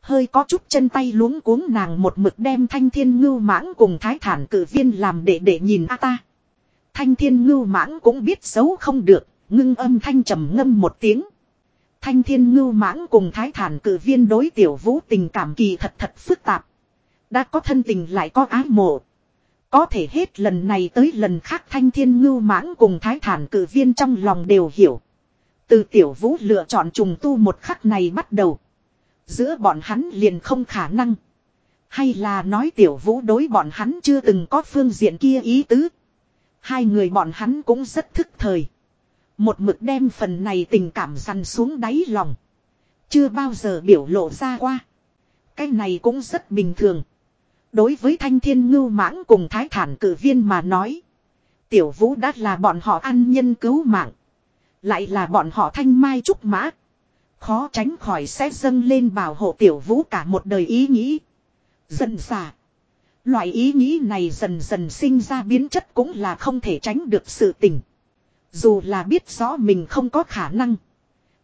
Hơi có chút chân tay luống cuống nàng một mực đem thanh thiên ngưu mãng cùng thái thản cử viên làm để để nhìn a ta. Thanh thiên ngưu mãng cũng biết xấu không được, ngưng âm thanh trầm ngâm một tiếng. Thanh thiên ngưu mãng cùng thái thản cử viên đối tiểu vũ tình cảm kỳ thật thật phức tạp. Đã có thân tình lại có ái mộ. Có thể hết lần này tới lần khác thanh thiên ngưu mãng cùng thái thản cử viên trong lòng đều hiểu. Từ tiểu vũ lựa chọn trùng tu một khắc này bắt đầu. Giữa bọn hắn liền không khả năng. Hay là nói tiểu vũ đối bọn hắn chưa từng có phương diện kia ý tứ. Hai người bọn hắn cũng rất thức thời. Một mực đem phần này tình cảm dằn xuống đáy lòng. Chưa bao giờ biểu lộ ra qua. Cái này cũng rất bình thường. Đối với thanh thiên ngưu mãng cùng thái thản cử viên mà nói. Tiểu vũ đã là bọn họ ăn nhân cứu mạng. Lại là bọn họ thanh mai trúc mã. Khó tránh khỏi sẽ dâng lên bảo hộ tiểu vũ cả một đời ý nghĩ. Dần xà. Loại ý nghĩ này dần dần sinh ra biến chất cũng là không thể tránh được sự tình. Dù là biết rõ mình không có khả năng.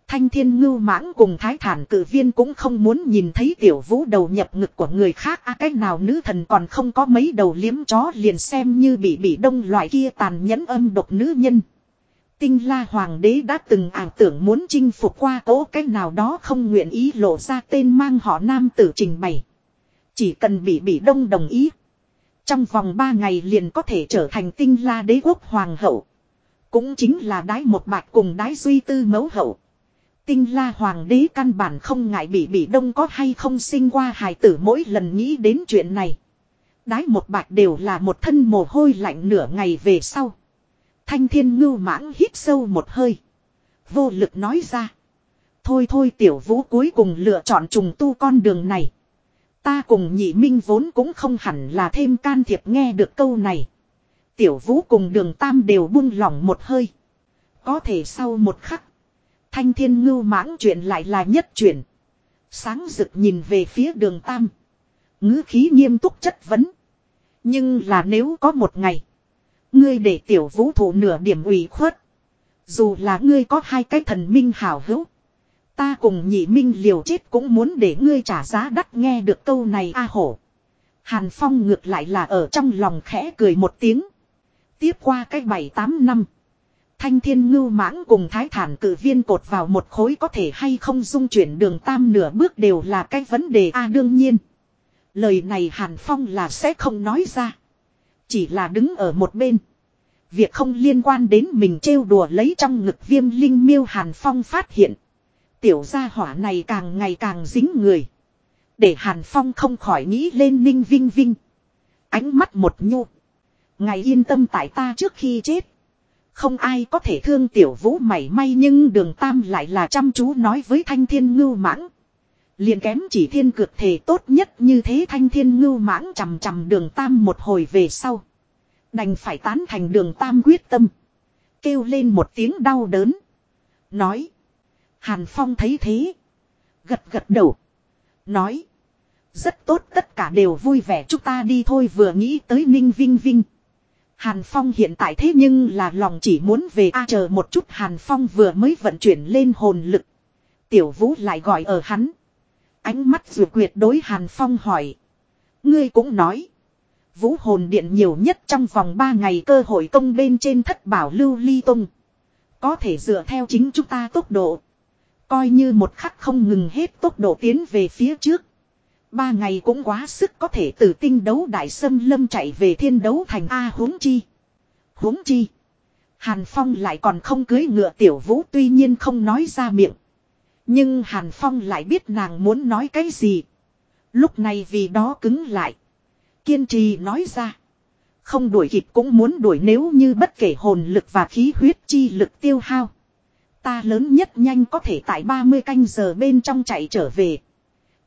Thanh thiên ngưu mãng cùng thái thản cử viên cũng không muốn nhìn thấy tiểu vũ đầu nhập ngực của người khác a à, cái nào nữ thần còn không có mấy đầu liếm chó liền xem như bị bị đông loại kia tàn nhẫn âm độc nữ nhân. Tinh la hoàng đế đã từng ảo tưởng muốn chinh phục qua cố cái nào đó không nguyện ý lộ ra tên mang họ nam tử trình bày. Chỉ cần bị bị đông đồng ý. Trong vòng 3 ngày liền có thể trở thành tinh la đế quốc hoàng hậu. Cũng chính là đái một bạch cùng đái duy tư mẫu hậu. Tinh la hoàng đế căn bản không ngại bị bị đông có hay không sinh qua hài tử mỗi lần nghĩ đến chuyện này. Đái một bạch đều là một thân mồ hôi lạnh nửa ngày về sau. Thanh thiên ngưu mãng hít sâu một hơi. Vô lực nói ra. Thôi thôi tiểu vũ cuối cùng lựa chọn trùng tu con đường này. Ta cùng nhị minh vốn cũng không hẳn là thêm can thiệp nghe được câu này. Tiểu vũ cùng đường tam đều buông lỏng một hơi. Có thể sau một khắc. Thanh thiên ngưu mãng chuyện lại là nhất chuyện. Sáng rực nhìn về phía đường tam. ngữ khí nghiêm túc chất vấn. Nhưng là nếu có một ngày. Ngươi để tiểu vũ thủ nửa điểm ủy khuất. Dù là ngươi có hai cái thần minh hảo hữu. Ta cùng nhị minh liều chết cũng muốn để ngươi trả giá đắt nghe được câu này a hổ. Hàn Phong ngược lại là ở trong lòng khẽ cười một tiếng. Tiếp qua cách bảy tám năm. Thanh thiên ngưu mãng cùng thái thản cử viên cột vào một khối có thể hay không dung chuyển đường tam nửa bước đều là cái vấn đề a đương nhiên. Lời này Hàn Phong là sẽ không nói ra. Chỉ là đứng ở một bên. Việc không liên quan đến mình trêu đùa lấy trong ngực viêm linh miêu Hàn Phong phát hiện. Tiểu gia hỏa này càng ngày càng dính người. Để Hàn Phong không khỏi nghĩ lên ninh vinh vinh. Ánh mắt một nhu. Ngày yên tâm tại ta trước khi chết. Không ai có thể thương tiểu vũ mảy may nhưng đường tam lại là chăm chú nói với thanh thiên ngưu mãng. liền kém chỉ thiên cực thể tốt nhất như thế thanh thiên ngưu mãng chầm chầm đường tam một hồi về sau. Đành phải tán thành đường tam quyết tâm. Kêu lên một tiếng đau đớn. Nói. Hàn Phong thấy thế. Gật gật đầu. Nói. Rất tốt tất cả đều vui vẻ chúng ta đi thôi vừa nghĩ tới Ninh Vinh Vinh. Hàn Phong hiện tại thế nhưng là lòng chỉ muốn về a chờ một chút Hàn Phong vừa mới vận chuyển lên hồn lực. Tiểu Vũ lại gọi ở hắn. Ánh mắt dù quyệt đối Hàn Phong hỏi. Ngươi cũng nói. Vũ hồn điện nhiều nhất trong vòng 3 ngày cơ hội công bên trên thất bảo lưu ly tung. Có thể dựa theo chính chúng ta tốc độ. Coi như một khắc không ngừng hết tốc độ tiến về phía trước. Ba ngày cũng quá sức có thể từ tinh đấu đại sâm lâm chạy về thiên đấu thành A huống chi. huống chi. Hàn Phong lại còn không cưới ngựa tiểu vũ tuy nhiên không nói ra miệng. Nhưng Hàn Phong lại biết nàng muốn nói cái gì. Lúc này vì đó cứng lại. Kiên trì nói ra. Không đuổi kịp cũng muốn đuổi nếu như bất kể hồn lực và khí huyết chi lực tiêu hao. Ta lớn nhất nhanh có thể tại 30 canh giờ bên trong chạy trở về.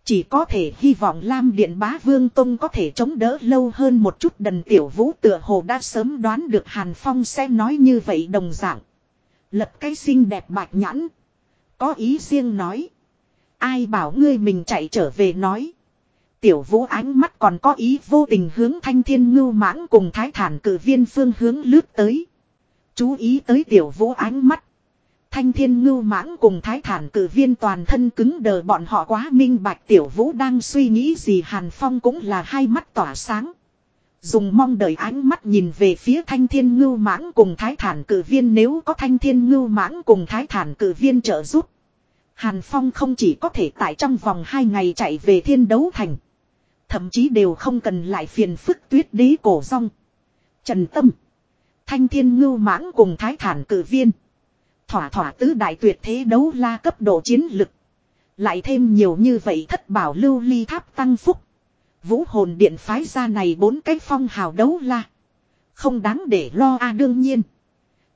Chỉ có thể hy vọng Lam Điện Bá Vương Tông có thể chống đỡ lâu hơn một chút đần tiểu vũ tựa hồ đã sớm đoán được Hàn Phong sẽ nói như vậy đồng dạng. Lập cái xinh đẹp bạch nhãn. Có ý riêng nói. Ai bảo ngươi mình chạy trở về nói. Tiểu vũ ánh mắt còn có ý vô tình hướng thanh thiên ngưu mãng cùng thái thản cử viên phương hướng lướt tới. Chú ý tới tiểu vũ ánh mắt. Thanh thiên ngưu mãng cùng thái thản cử viên toàn thân cứng đờ, bọn họ quá minh bạch tiểu vũ đang suy nghĩ gì, hàn phong cũng là hai mắt tỏa sáng. Dùng mong đợi ánh mắt nhìn về phía thanh thiên ngưu mãng cùng thái thản cử viên nếu có thanh thiên ngưu mãng cùng thái thản cử viên trợ giúp. Hàn Phong không chỉ có thể tại trong vòng hai ngày chạy về thiên đấu thành. Thậm chí đều không cần lại phiền phức tuyết đế cổ rong. Trần Tâm. Thanh thiên ngưu mãng cùng thái thản cử viên. Thỏa thỏa tứ đại tuyệt thế đấu la cấp độ chiến lực. Lại thêm nhiều như vậy thất bảo lưu ly tháp tăng phúc. Vũ hồn điện phái ra này bốn cái phong hào đấu la. Không đáng để lo a à, đương nhiên.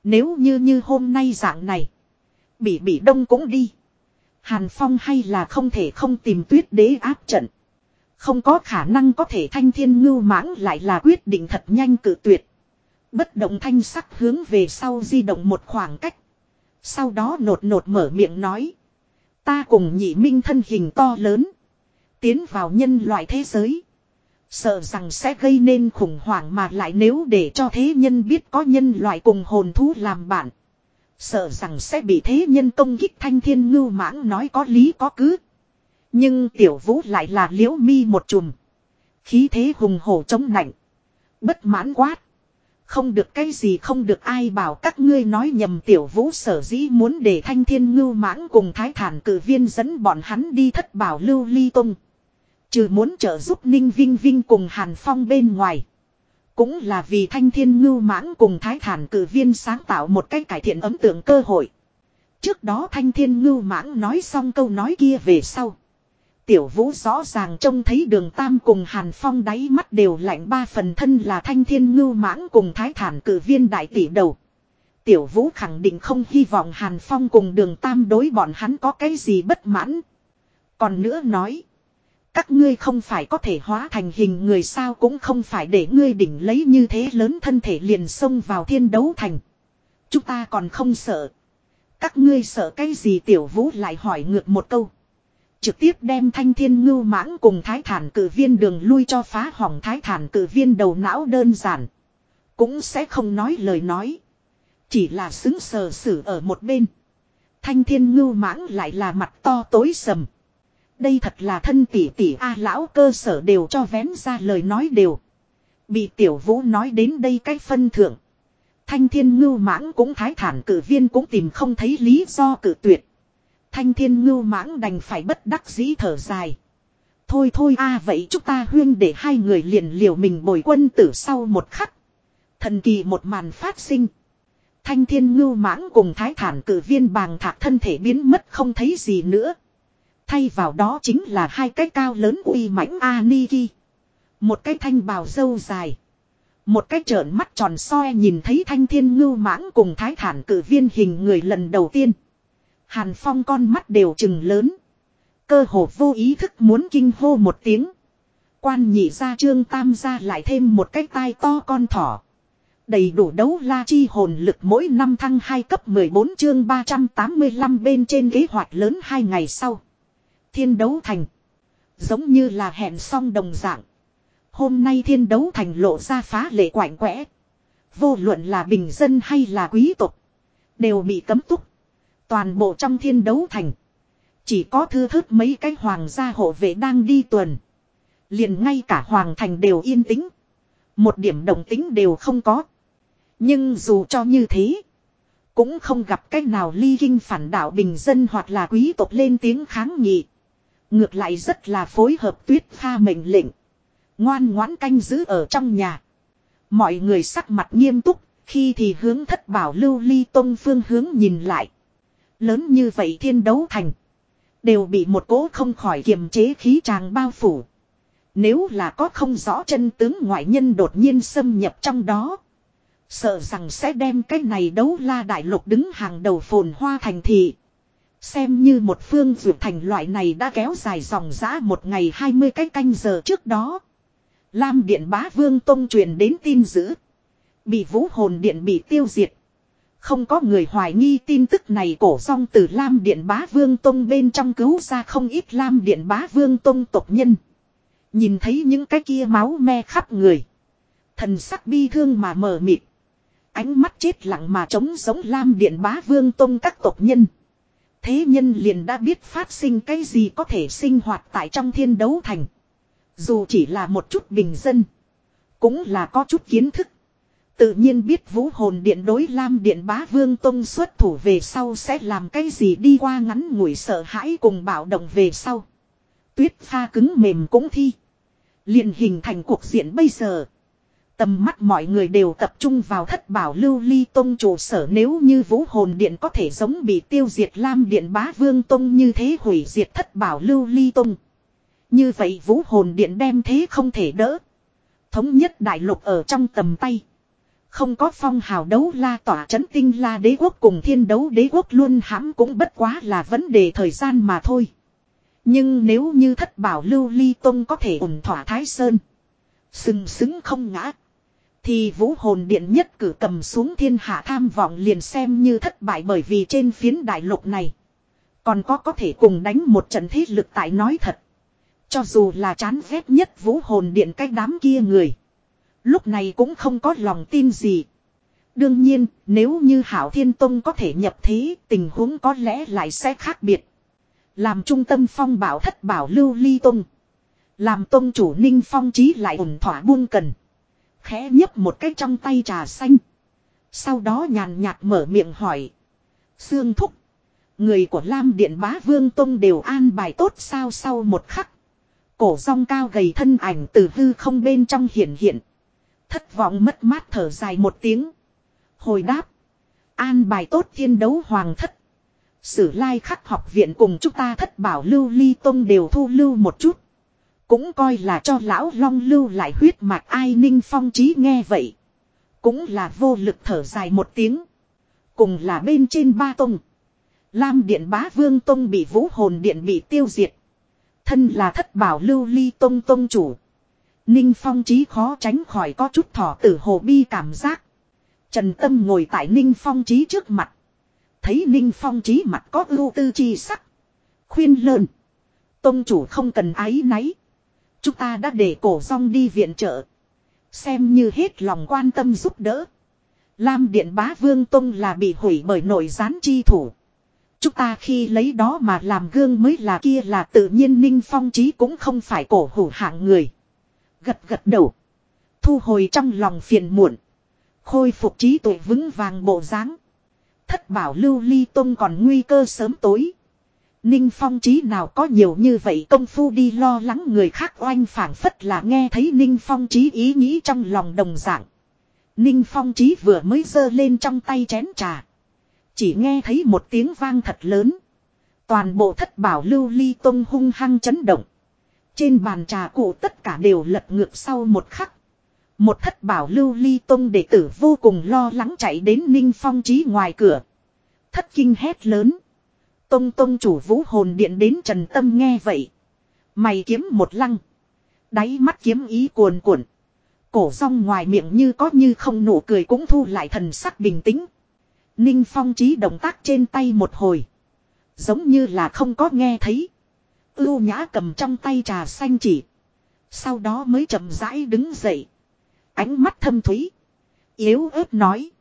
Nếu như như hôm nay dạng này. Bị bị đông cũng đi. Hàn Phong hay là không thể không tìm tuyết đế áp trận. Không có khả năng có thể thanh thiên ngưu mãng lại là quyết định thật nhanh cự tuyệt. Bất động thanh sắc hướng về sau di động một khoảng cách. Sau đó nột nột mở miệng nói. Ta cùng nhị minh thân hình to lớn. Tiến vào nhân loại thế giới. Sợ rằng sẽ gây nên khủng hoảng mà lại nếu để cho thế nhân biết có nhân loại cùng hồn thú làm bạn. Sợ rằng sẽ bị thế nhân công kích thanh thiên ngưu mãng nói có lý có cứ. Nhưng tiểu vũ lại là liễu mi một chùm. Khí thế hùng hổ chống nạnh. Bất mãn quát. Không được cái gì, không được ai bảo các ngươi nói nhầm tiểu vũ sở dĩ muốn để thanh thiên ngưu mãng cùng thái thản cử viên dẫn bọn hắn đi thất bảo lưu ly tung. Trừ muốn trợ giúp Ninh Vinh Vinh cùng Hàn Phong bên ngoài. Cũng là vì thanh thiên ngưu mãng cùng thái thản cử viên sáng tạo một cách cải thiện ấn tượng cơ hội. Trước đó thanh thiên ngưu mãng nói xong câu nói kia về sau. Tiểu vũ rõ ràng trông thấy đường tam cùng hàn phong đáy mắt đều lạnh ba phần thân là thanh thiên ngưu mãng cùng thái thản cử viên đại tỷ đầu. Tiểu vũ khẳng định không hy vọng hàn phong cùng đường tam đối bọn hắn có cái gì bất mãn. Còn nữa nói. Các ngươi không phải có thể hóa thành hình người sao cũng không phải để ngươi đỉnh lấy như thế lớn thân thể liền xông vào thiên đấu thành. Chúng ta còn không sợ. Các ngươi sợ cái gì tiểu vũ lại hỏi ngược một câu. Trực tiếp đem thanh thiên ngưu mãng cùng thái thản cử viên đường lui cho phá hỏng thái thản cử viên đầu não đơn giản. Cũng sẽ không nói lời nói. Chỉ là xứng sờ xử ở một bên. Thanh thiên ngưu mãng lại là mặt to tối sầm. Đây thật là thân tỷ tỷ A, lão cơ sở đều cho vén ra lời nói đều. Bị tiểu vũ nói đến đây cách phân thượng. Thanh thiên ngưu mãng cũng thái thản cử viên cũng tìm không thấy lý do cử tuyệt. Thanh thiên ngưu mãng đành phải bất đắc dĩ thở dài. Thôi thôi a, vậy chúng ta huyên để hai người liền liều mình bồi quân tử sau một khắc. Thần kỳ một màn phát sinh. Thanh thiên ngưu mãng cùng thái thản cử viên bàng thạc thân thể biến mất không thấy gì nữa. Thay vào đó chính là hai cái cao lớn uy mãnh Aniki. Một cái thanh bào dâu dài. Một cái trợn mắt tròn soi nhìn thấy thanh thiên ngưu mãng cùng thái thản cử viên hình người lần đầu tiên. Hàn Phong con mắt đều chừng lớn. Cơ hồ vô ý thức muốn kinh hô một tiếng. Quan nhị ra trương tam ra lại thêm một cái tai to con thỏ. Đầy đủ đấu la chi hồn lực mỗi năm thăng 2 cấp 14 chương 385 bên trên kế hoạch lớn 2 ngày sau. Thiên đấu thành. Giống như là hẹn xong đồng dạng. Hôm nay thiên đấu thành lộ ra phá lệ quạnh quẽ. Vô luận là bình dân hay là quý tộc. Đều bị cấm túc. Toàn bộ trong thiên đấu thành. Chỉ có thư thức mấy cái hoàng gia hộ vệ đang đi tuần. Liền ngay cả hoàng thành đều yên tĩnh. Một điểm động tính đều không có. Nhưng dù cho như thế. Cũng không gặp cách nào ly kinh phản đạo bình dân hoặc là quý tộc lên tiếng kháng nghị. Ngược lại rất là phối hợp tuyết pha mệnh lệnh. Ngoan ngoãn canh giữ ở trong nhà. Mọi người sắc mặt nghiêm túc, khi thì hướng thất bảo lưu ly tông phương hướng nhìn lại. Lớn như vậy thiên đấu thành. Đều bị một cỗ không khỏi kiềm chế khí tràng bao phủ. Nếu là có không rõ chân tướng ngoại nhân đột nhiên xâm nhập trong đó. Sợ rằng sẽ đem cái này đấu la đại lục đứng hàng đầu phồn hoa thành thị. Xem như một phương vượt thành loại này đã kéo dài dòng giã một ngày 20 cái canh giờ trước đó. Lam Điện Bá Vương Tông truyền đến tin dữ. Bị vũ hồn điện bị tiêu diệt. Không có người hoài nghi tin tức này cổ song từ Lam Điện Bá Vương Tông bên trong cứu ra không ít Lam Điện Bá Vương Tông tộc nhân. Nhìn thấy những cái kia máu me khắp người. Thần sắc bi thương mà mờ mịt. Ánh mắt chết lặng mà trống giống Lam Điện Bá Vương Tông các tộc nhân. Thế nhân liền đã biết phát sinh cái gì có thể sinh hoạt tại trong thiên đấu thành. Dù chỉ là một chút bình dân. Cũng là có chút kiến thức. Tự nhiên biết vũ hồn điện đối lam điện bá vương tông xuất thủ về sau sẽ làm cái gì đi qua ngắn ngủi sợ hãi cùng bạo động về sau. Tuyết pha cứng mềm cũng thi. liền hình thành cuộc diện bây giờ. Tầm mắt mọi người đều tập trung vào thất bảo lưu ly tông trụ sở nếu như vũ hồn điện có thể giống bị tiêu diệt lam điện bá vương tông như thế hủy diệt thất bảo lưu ly tông. Như vậy vũ hồn điện đem thế không thể đỡ. Thống nhất đại lục ở trong tầm tay. Không có phong hào đấu la tỏa chấn tinh la đế quốc cùng thiên đấu đế quốc luôn hãm cũng bất quá là vấn đề thời gian mà thôi. Nhưng nếu như thất bảo lưu ly tông có thể ổn thỏa thái sơn. Sừng sững không ngã. Thì vũ hồn điện nhất cử cầm xuống thiên hạ tham vọng liền xem như thất bại bởi vì trên phiến đại lục này. Còn có có thể cùng đánh một trận thế lực tại nói thật. Cho dù là chán ghét nhất vũ hồn điện cái đám kia người. Lúc này cũng không có lòng tin gì. Đương nhiên, nếu như Hảo Thiên Tông có thể nhập thế, tình huống có lẽ lại sẽ khác biệt. Làm trung tâm phong bảo thất bảo lưu ly tông. Làm tông chủ ninh phong trí lại ổn thỏa buông cần. Khẽ nhấp một cái trong tay trà xanh. Sau đó nhàn nhạt mở miệng hỏi. Sương thúc. Người của Lam Điện Bá Vương Tông đều an bài tốt sao sau một khắc. Cổ song cao gầy thân ảnh từ hư không bên trong hiện hiện. Thất vọng mất mát thở dài một tiếng. Hồi đáp. An bài tốt thiên đấu hoàng thất. Sử lai khắc học viện cùng chúng ta thất bảo lưu ly tông đều thu lưu một chút. Cũng coi là cho lão long lưu lại huyết mạch ai ninh phong trí nghe vậy. Cũng là vô lực thở dài một tiếng. Cùng là bên trên ba tông. Lam điện bá vương tông bị vũ hồn điện bị tiêu diệt. Thân là thất bảo lưu ly tông tông chủ. Ninh phong trí khó tránh khỏi có chút thỏ tử hồ bi cảm giác. Trần Tâm ngồi tại Ninh phong trí trước mặt. Thấy Ninh phong trí mặt có ưu tư chi sắc. Khuyên lợn. Tông chủ không cần ái náy. Chúng ta đã để cổ rong đi viện trợ. Xem như hết lòng quan tâm giúp đỡ. Lam Điện Bá Vương Tông là bị hủy bởi nội gián chi thủ. Chúng ta khi lấy đó mà làm gương mới là kia là tự nhiên Ninh Phong Trí cũng không phải cổ hủ hạng người. Gật gật đầu. Thu hồi trong lòng phiền muộn. Khôi phục trí tuệ vững vàng bộ dáng. Thất bảo lưu ly tông còn nguy cơ sớm tối. Ninh Phong trí nào có nhiều như vậy công phu đi lo lắng người khác oanh phảng phất là nghe thấy Ninh Phong trí ý nghĩ trong lòng đồng dạng. Ninh Phong trí vừa mới giơ lên trong tay chén trà. Chỉ nghe thấy một tiếng vang thật lớn. Toàn bộ thất bảo lưu ly tông hung hăng chấn động. Trên bàn trà cụ tất cả đều lật ngược sau một khắc. Một thất bảo lưu ly tông đệ tử vô cùng lo lắng chạy đến Ninh Phong trí ngoài cửa. Thất kinh hét lớn. Tông tông chủ vũ hồn điện đến Trần Tâm nghe vậy. Mày kiếm một lăng. Đáy mắt kiếm ý cuồn cuộn. Cổ rong ngoài miệng như có như không nụ cười cũng thu lại thần sắc bình tĩnh. Ninh Phong trí động tác trên tay một hồi. Giống như là không có nghe thấy. Ưu nhã cầm trong tay trà xanh chỉ. Sau đó mới chậm rãi đứng dậy. Ánh mắt thâm thúy. Yếu ớt nói.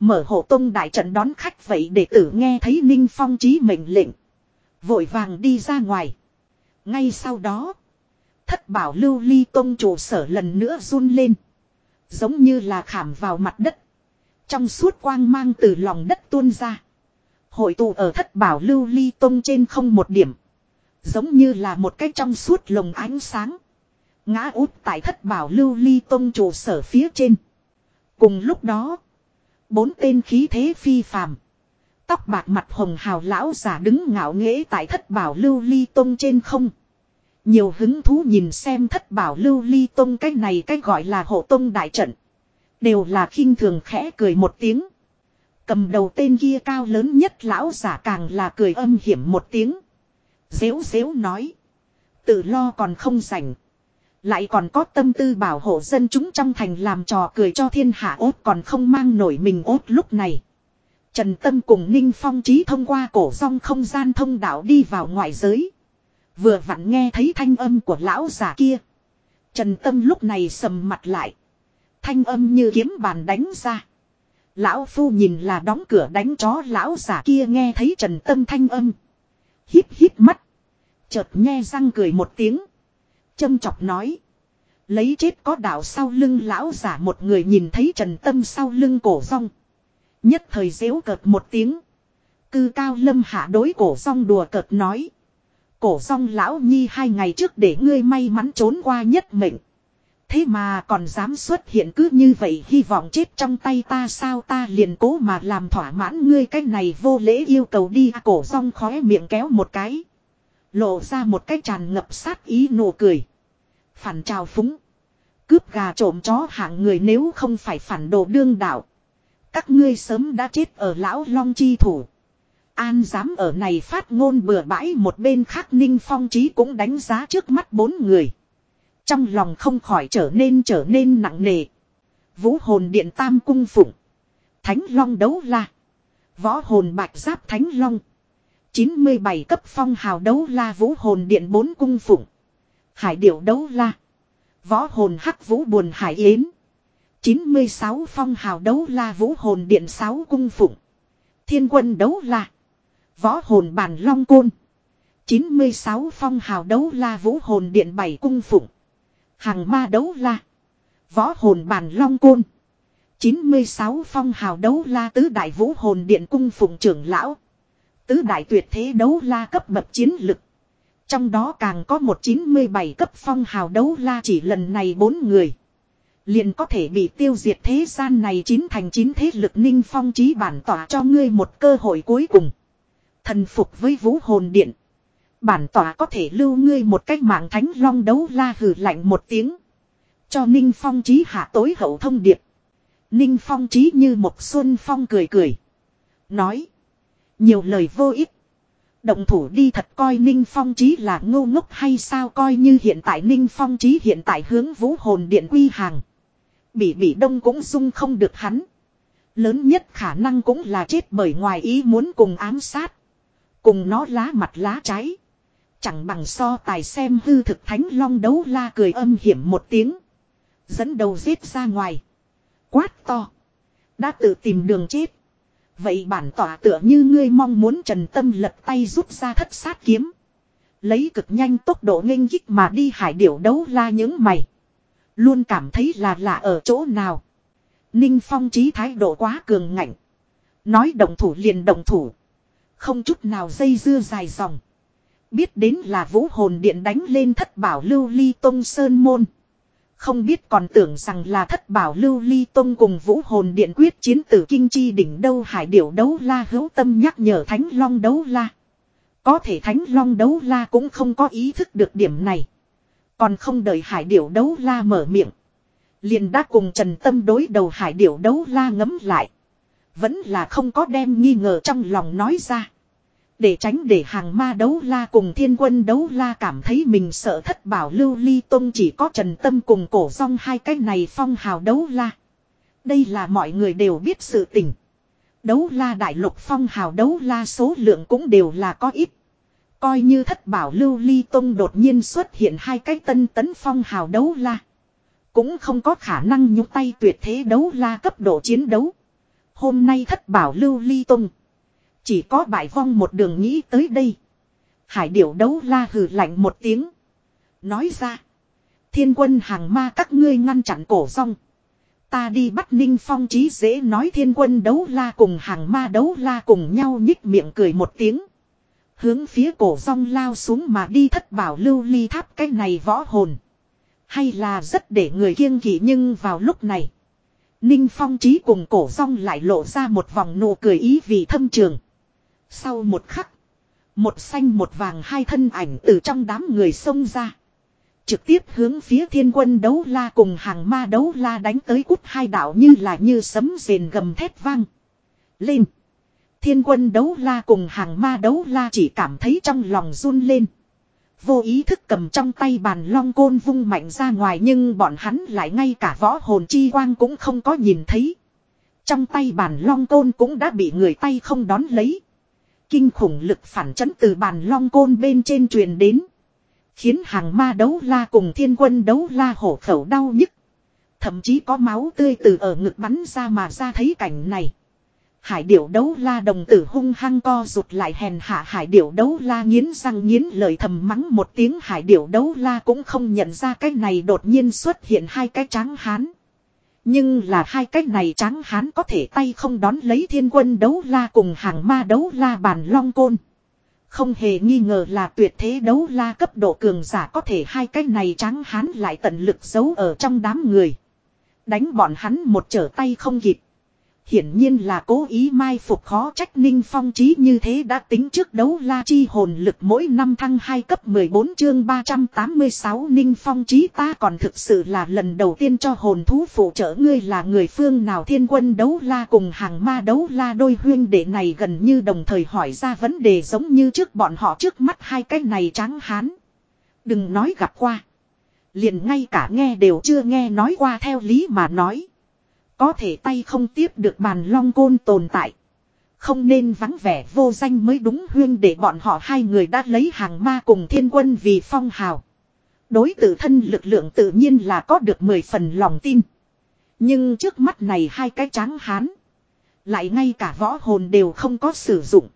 Mở hộ tông đại trận đón khách vậy để tử nghe thấy Ninh Phong trí mệnh lệnh. Vội vàng đi ra ngoài. Ngay sau đó. Thất bảo lưu ly tông trụ sở lần nữa run lên. Giống như là khảm vào mặt đất. Trong suốt quang mang từ lòng đất tuôn ra. Hội tụ ở thất bảo lưu ly tông trên không một điểm. Giống như là một cái trong suốt lồng ánh sáng. Ngã út tại thất bảo lưu ly tông trụ sở phía trên. Cùng lúc đó. Bốn tên khí thế phi phàm. Tóc bạc mặt hồng hào lão giả đứng ngạo nghễ tại thất bảo lưu ly tông trên không. Nhiều hứng thú nhìn xem thất bảo lưu ly tông cái này cái gọi là hộ tông đại trận. Đều là khinh thường khẽ cười một tiếng. Cầm đầu tên kia cao lớn nhất lão giả càng là cười âm hiểm một tiếng. Dễu dễu nói. Tự lo còn không rảnh. Lại còn có tâm tư bảo hộ dân chúng trong thành làm trò cười cho thiên hạ ốt còn không mang nổi mình ốt lúc này. Trần Tâm cùng Ninh Phong Trí thông qua cổ song không gian thông đạo đi vào ngoại giới. Vừa vặn nghe thấy thanh âm của lão già kia. Trần Tâm lúc này sầm mặt lại. Thanh âm như kiếm bàn đánh ra. Lão Phu nhìn là đóng cửa đánh chó, lão già kia nghe thấy Trần Tâm thanh âm. Hít hít mắt. Chợt nghe răng cười một tiếng. Châm chọc nói. Lấy chết có đạo sau lưng lão giả một người nhìn thấy Trần Tâm sau lưng cổ rong. Nhất thời dễu cợt một tiếng. Cư cao lâm hạ đối cổ rong đùa cợt nói. Cổ rong lão nhi hai ngày trước để ngươi may mắn trốn qua nhất mệnh. Thế mà còn dám xuất hiện cứ như vậy, hy vọng chết trong tay ta sao ta liền cố mà làm thỏa mãn ngươi, cái này vô lễ yêu cầu đi cổ rong khóe miệng kéo một cái. Lộ ra một cái tràn ngập sát ý nụ cười. Phản trào phúng. Cướp gà trộm chó hạng người nếu không phải phản đồ đương đạo. Các ngươi sớm đã chết ở lão long chi thủ. An dám ở này phát ngôn bừa bãi một bên khác ninh phong trí cũng đánh giá trước mắt bốn người. Trong lòng không khỏi trở nên trở nên nặng nề. Vũ hồn điện tam cung phụng. Thánh long đấu la. Võ hồn bạch giáp thánh long. 97 cấp phong hào đấu la vũ hồn điện bốn cung phụng. Hải điểu đấu la. Võ hồn hắc vũ buồn hải yến. 96 phong hào đấu la vũ hồn điện 6 cung phụng. Thiên quân đấu la. Võ hồn bản long côn. 96 phong hào đấu la vũ hồn điện 7 cung phụng. Hàng ma đấu la. Võ hồn bản long côn. 96 phong hào đấu la tứ đại vũ hồn điện cung phụng trưởng lão. Tứ đại tuyệt thế đấu la cấp bậc chiến lực. Trong đó càng có một 97 cấp phong hào đấu la chỉ lần này bốn người. Liền có thể bị tiêu diệt thế gian này chín thành chín thế lực ninh phong trí bản tỏa cho ngươi một cơ hội cuối cùng. Thần phục với vũ hồn điện. Bản tỏa có thể lưu ngươi một cách mạng thánh long đấu la hừ lạnh một tiếng. Cho ninh phong trí hạ tối hậu thông điệp. Ninh phong trí như một xuân phong cười cười. Nói. Nhiều lời vô ích. Động thủ đi thật coi Ninh Phong Chí là ngô ngốc hay sao coi như hiện tại Ninh Phong Chí hiện tại hướng vũ hồn điện quy hàng. Bỉ bỉ đông cũng dung không được hắn. Lớn nhất khả năng cũng là chết bởi ngoài ý muốn cùng ám sát. Cùng nó lá mặt lá trái. Chẳng bằng so tài xem hư thực thánh long đấu la cười âm hiểm một tiếng. Dẫn đầu giết ra ngoài. Quát to. Đã tự tìm đường chết. Vậy bản tỏa tựa như ngươi mong muốn trần tâm lật tay rút ra thất sát kiếm. Lấy cực nhanh tốc độ nghênh kích mà đi hải điểu đấu la những mày. Luôn cảm thấy là lạ ở chỗ nào. Ninh Phong trí thái độ quá cường ngạnh. Nói đồng thủ liền đồng thủ. Không chút nào dây dưa dài dòng. Biết đến là vũ hồn điện đánh lên thất bảo lưu ly tông sơn môn. Không biết còn tưởng rằng là thất bảo lưu ly tông cùng vũ hồn điện quyết chiến tử kinh chi đỉnh đâu hải điểu đấu la hữu tâm nhắc nhở thánh long đấu la. Có thể thánh long đấu la cũng không có ý thức được điểm này. Còn không đợi hải điểu đấu la mở miệng. Liền đã cùng trần tâm đối đầu hải điểu đấu la ngấm lại. Vẫn là không có đem nghi ngờ trong lòng nói ra. Để tránh để hàng ma đấu la cùng thiên quân đấu la cảm thấy mình sợ thất bảo lưu ly tông chỉ có trần tâm cùng cổ song hai cái này phong hào đấu la. Đây là mọi người đều biết sự tình. Đấu la đại lục phong hào đấu la số lượng cũng đều là có ít. Coi như thất bảo lưu ly tông đột nhiên xuất hiện hai cái tân tấn phong hào đấu la. Cũng không có khả năng nhúc tay tuyệt thế đấu la cấp độ chiến đấu. Hôm nay thất bảo lưu ly tông. Chỉ có bại vong một đường nghĩ tới đây. Hải điểu đấu la hừ lạnh một tiếng. Nói ra. Thiên quân hàng ma các ngươi ngăn chặn cổ rong. Ta đi bắt ninh phong trí dễ nói thiên quân đấu la cùng hàng ma đấu la cùng nhau nhích miệng cười một tiếng. Hướng phía cổ rong lao xuống mà đi thất bảo lưu ly tháp cái này võ hồn. Hay là rất để người kiêng kỵ nhưng vào lúc này. Ninh phong trí cùng cổ rong lại lộ ra một vòng nụ cười ý vì thâm trường. Sau một khắc. Một xanh một vàng hai thân ảnh từ trong đám người xông ra. Trực tiếp hướng phía thiên quân đấu la cùng hàng ma đấu la đánh tới cút hai đạo như là như sấm rền gầm thét vang. Lên. Thiên quân đấu la cùng hàng ma đấu la chỉ cảm thấy trong lòng run lên. Vô ý thức cầm trong tay bàn long côn vung mạnh ra ngoài nhưng bọn hắn lại ngay cả võ hồn chi quang cũng không có nhìn thấy. Trong tay bàn long côn cũng đã bị người tay không đón lấy. Kinh khủng lực phản chấn từ bàn long côn bên trên truyền đến. Khiến hàng ma đấu la cùng thiên quân đấu la hổ khẩu đau nhức. Thậm chí có máu tươi từ ở ngực bắn ra mà ra thấy cảnh này. Hải điểu đấu la đồng tử hung hăng co rụt lại hèn hạ hải điểu đấu la nghiến răng nghiến lời thầm mắng một tiếng, hải điểu đấu la cũng không nhận ra cái này đột nhiên xuất hiện hai cái trắng hán. Nhưng là hai cách này trắng hán có thể tay không đón lấy thiên quân đấu la cùng hàng ma đấu la bàn long côn. Không hề nghi ngờ là tuyệt thế đấu la cấp độ cường giả có thể hai cách này trắng hán lại tận lực giấu ở trong đám người. Đánh bọn hắn một trở tay không kịp. Hiển nhiên là cố ý mai phục khó trách Ninh Phong trí như thế đã tính trước đấu la chi hồn lực mỗi năm thăng 2 cấp 14 chương 386 Ninh Phong trí ta còn thực sự là lần đầu tiên cho hồn thú phụ trợ ngươi là người phương nào thiên quân đấu la cùng hàng ma đấu la đôi huyên đệ này gần như đồng thời hỏi ra vấn đề giống như trước bọn họ trước mắt hai cái này trắng hán. Đừng nói gặp qua. Liền ngay cả nghe đều chưa nghe nói qua theo lý mà nói. Có thể tay không tiếp được bàn long côn tồn tại. Không nên vắng vẻ vô danh mới đúng huyên để bọn họ hai người đã lấy hàng ma cùng thiên quân vì phong hào. Đối tự thân lực lượng tự nhiên là có được mười phần lòng tin. Nhưng trước mắt này hai cái trắng hán. Lại ngay cả võ hồn đều không có sử dụng.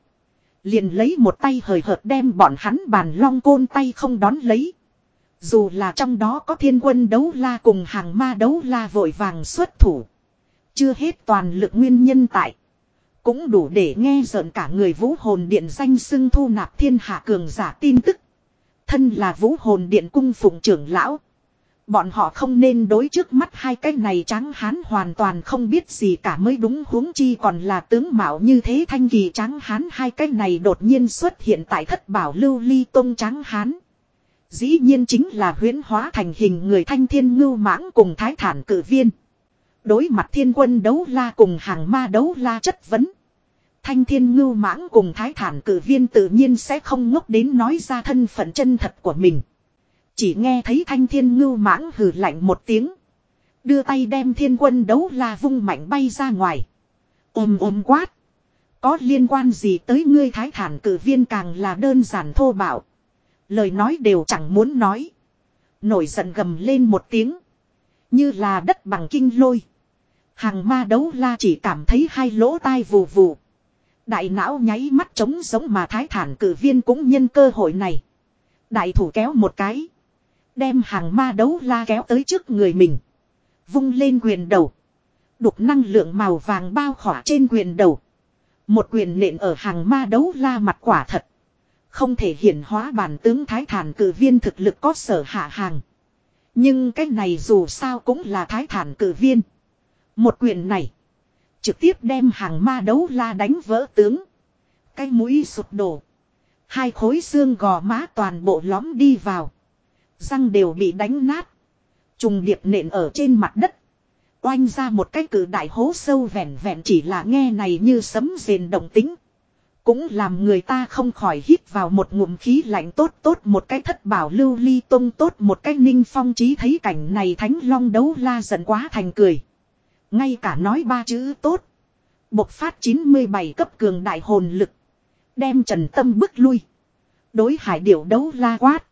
Liền lấy một tay hời hợt đem bọn hắn bàn long côn tay không đón lấy. Dù là trong đó có thiên quân đấu la cùng hàng ma đấu la vội vàng xuất thủ. Chưa hết toàn lực nguyên nhân tại. Cũng đủ để nghe giận cả người vũ hồn điện danh xưng thu nạp thiên hạ cường giả tin tức. Thân là vũ hồn điện cung phụng trưởng lão. Bọn họ không nên đối trước mắt hai cái này trắng hán hoàn toàn không biết gì cả mới đúng huống chi còn là tướng mạo như thế thanh kỳ trắng hán hai cái này đột nhiên xuất hiện tại thất bảo lưu ly tông trắng hán. Dĩ nhiên chính là huyễn hóa thành hình người thanh thiên ngưu mãng cùng thái thản cử viên. Đối mặt thiên quân đấu la cùng hàng ma đấu la chất vấn. Thanh thiên ngưu mãng cùng thái thản cử viên tự nhiên sẽ không ngốc đến nói ra thân phận chân thật của mình. Chỉ nghe thấy thanh thiên ngưu mãng hừ lạnh một tiếng. Đưa tay đem thiên quân đấu la vung mạnh bay ra ngoài. Ôm ôm quát. Có liên quan gì tới ngươi thái thản cử viên càng là đơn giản thô bạo. Lời nói đều chẳng muốn nói. Nổi giận gầm lên một tiếng. Như là đất bằng kinh lôi. Hàng ma đấu la chỉ cảm thấy hai lỗ tai vù vù. Đại não nháy mắt trống giống mà thái thản cử viên cũng nhân cơ hội này. Đại thủ kéo một cái. Đem hàng ma đấu la kéo tới trước người mình. Vung lên quyền đầu. Đục năng lượng màu vàng bao khỏa trên quyền đầu. Một quyền nện ở hàng ma đấu la mặt quả thật. Không thể hiển hóa bản tướng thái thản cử viên thực lực có sở hạ hàng. Nhưng cái này dù sao cũng là thái thản cử viên. Một quyền này. Trực tiếp đem hàng ma đấu la đánh vỡ tướng. Cái mũi sụp đổ. Hai khối xương gò má toàn bộ lõm đi vào. Răng đều bị đánh nát. Trùng điệp nện ở trên mặt đất. Oanh ra một cái cử đại hố sâu vẹn vẹn chỉ là nghe này như sấm rền động tính. Cũng làm người ta không khỏi hít vào một ngụm khí lạnh tốt tốt một cái thất bảo lưu ly tông tốt một cái ninh phong trí thấy cảnh này thánh long đấu la giận quá thành cười. Ngay cả nói ba chữ tốt. Bộc phát 97 cấp cường đại hồn lực. Đem Trần Tâm bước lui. Đối hải điểu đấu la quát.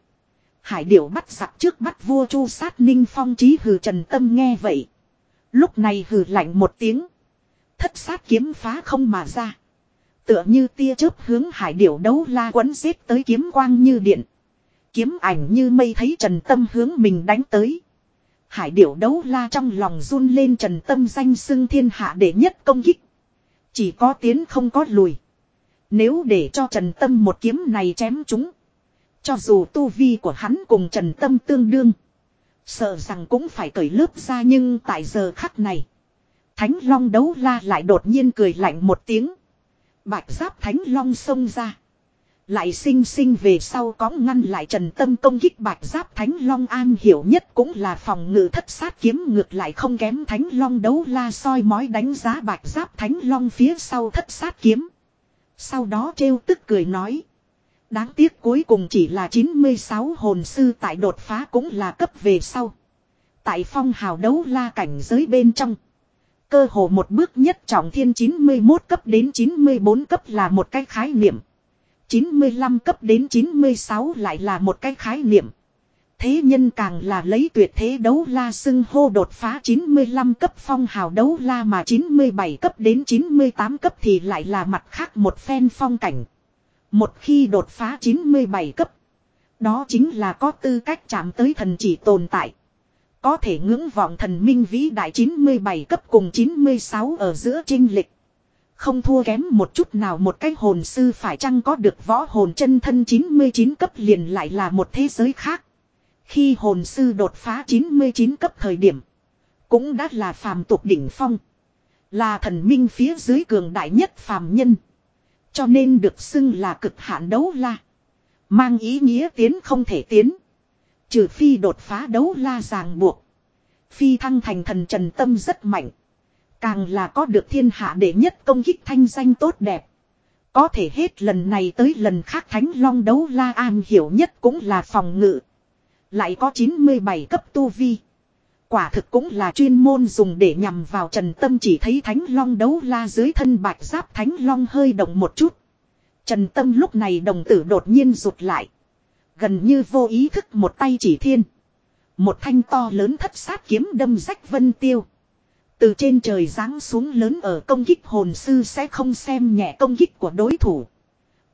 Hải điểu bắt giặc trước bắt vua chu sát ninh phong trí hừ Trần Tâm nghe vậy. Lúc này hừ lạnh một tiếng. Thất sát kiếm phá không mà ra. Tựa như tia chớp hướng hải điểu đấu la quấn xếp tới kiếm quang như điện. Kiếm ảnh như mây thấy Trần Tâm hướng mình đánh tới. Hải điểu đấu la trong lòng run lên trần tâm danh xưng thiên hạ để nhất công kích. Chỉ có tiến không có lùi. Nếu để cho trần tâm một kiếm này chém chúng. Cho dù tu vi của hắn cùng trần tâm tương đương. Sợ rằng cũng phải cởi lớp ra nhưng tại giờ khắc này. Thánh long đấu la lại đột nhiên cười lạnh một tiếng. Bạch giáp thánh long xông ra. Lại sinh sinh về sau có ngăn lại Trần Tâm công kích bạch giáp Thánh Long an hiểu nhất cũng là phòng ngự thất sát kiếm ngược lại không kém Thánh Long đấu la soi mói đánh giá bạch giáp Thánh Long phía sau thất sát kiếm. Sau đó trêu tức cười nói. Đáng tiếc cuối cùng chỉ là 96 hồn sư tại đột phá cũng là cấp về sau. Tại phong hào đấu la cảnh giới bên trong. Cơ hồ một bước nhất trọng thiên 91 cấp đến 94 cấp là một cái khái niệm. 95 cấp đến 96 lại là một cái khái niệm. Thế nhân càng là lấy tuyệt thế đấu la xưng hô đột phá 95 cấp phong hào đấu la mà 97 cấp đến 98 cấp thì lại là mặt khác một phen phong cảnh. Một khi đột phá 97 cấp, đó chính là có tư cách chạm tới thần chỉ tồn tại. Có thể ngưỡng vọng thần minh vĩ đại 97 cấp cùng 96 ở giữa trinh lịch. Không thua kém một chút nào một cái hồn sư phải chăng có được võ hồn chân thân 99 cấp liền lại là một thế giới khác. Khi hồn sư đột phá 99 cấp thời điểm. Cũng đã là phàm tục đỉnh phong. Là thần minh phía dưới cường đại nhất phàm nhân. Cho nên được xưng là cực hạn đấu la. Mang ý nghĩa tiến không thể tiến. Trừ phi đột phá đấu la ràng buộc. Phi thăng thành thần trần tâm rất mạnh. Càng là có được thiên hạ đệ nhất công kích thanh danh tốt đẹp. Có thể hết lần này tới lần khác thánh long đấu la an hiểu nhất cũng là phòng ngự. Lại có 97 cấp tu vi. Quả thực cũng là chuyên môn dùng để nhằm vào trần tâm chỉ thấy thánh long đấu la dưới thân bạch giáp thánh long hơi động một chút. Trần tâm lúc này đồng tử đột nhiên rụt lại. Gần như vô ý thức một tay chỉ thiên. Một thanh to lớn thất sát kiếm đâm rách vân tiêu. Từ trên trời giáng xuống lớn ở công kích hồn sư sẽ không xem nhẹ công kích của đối thủ.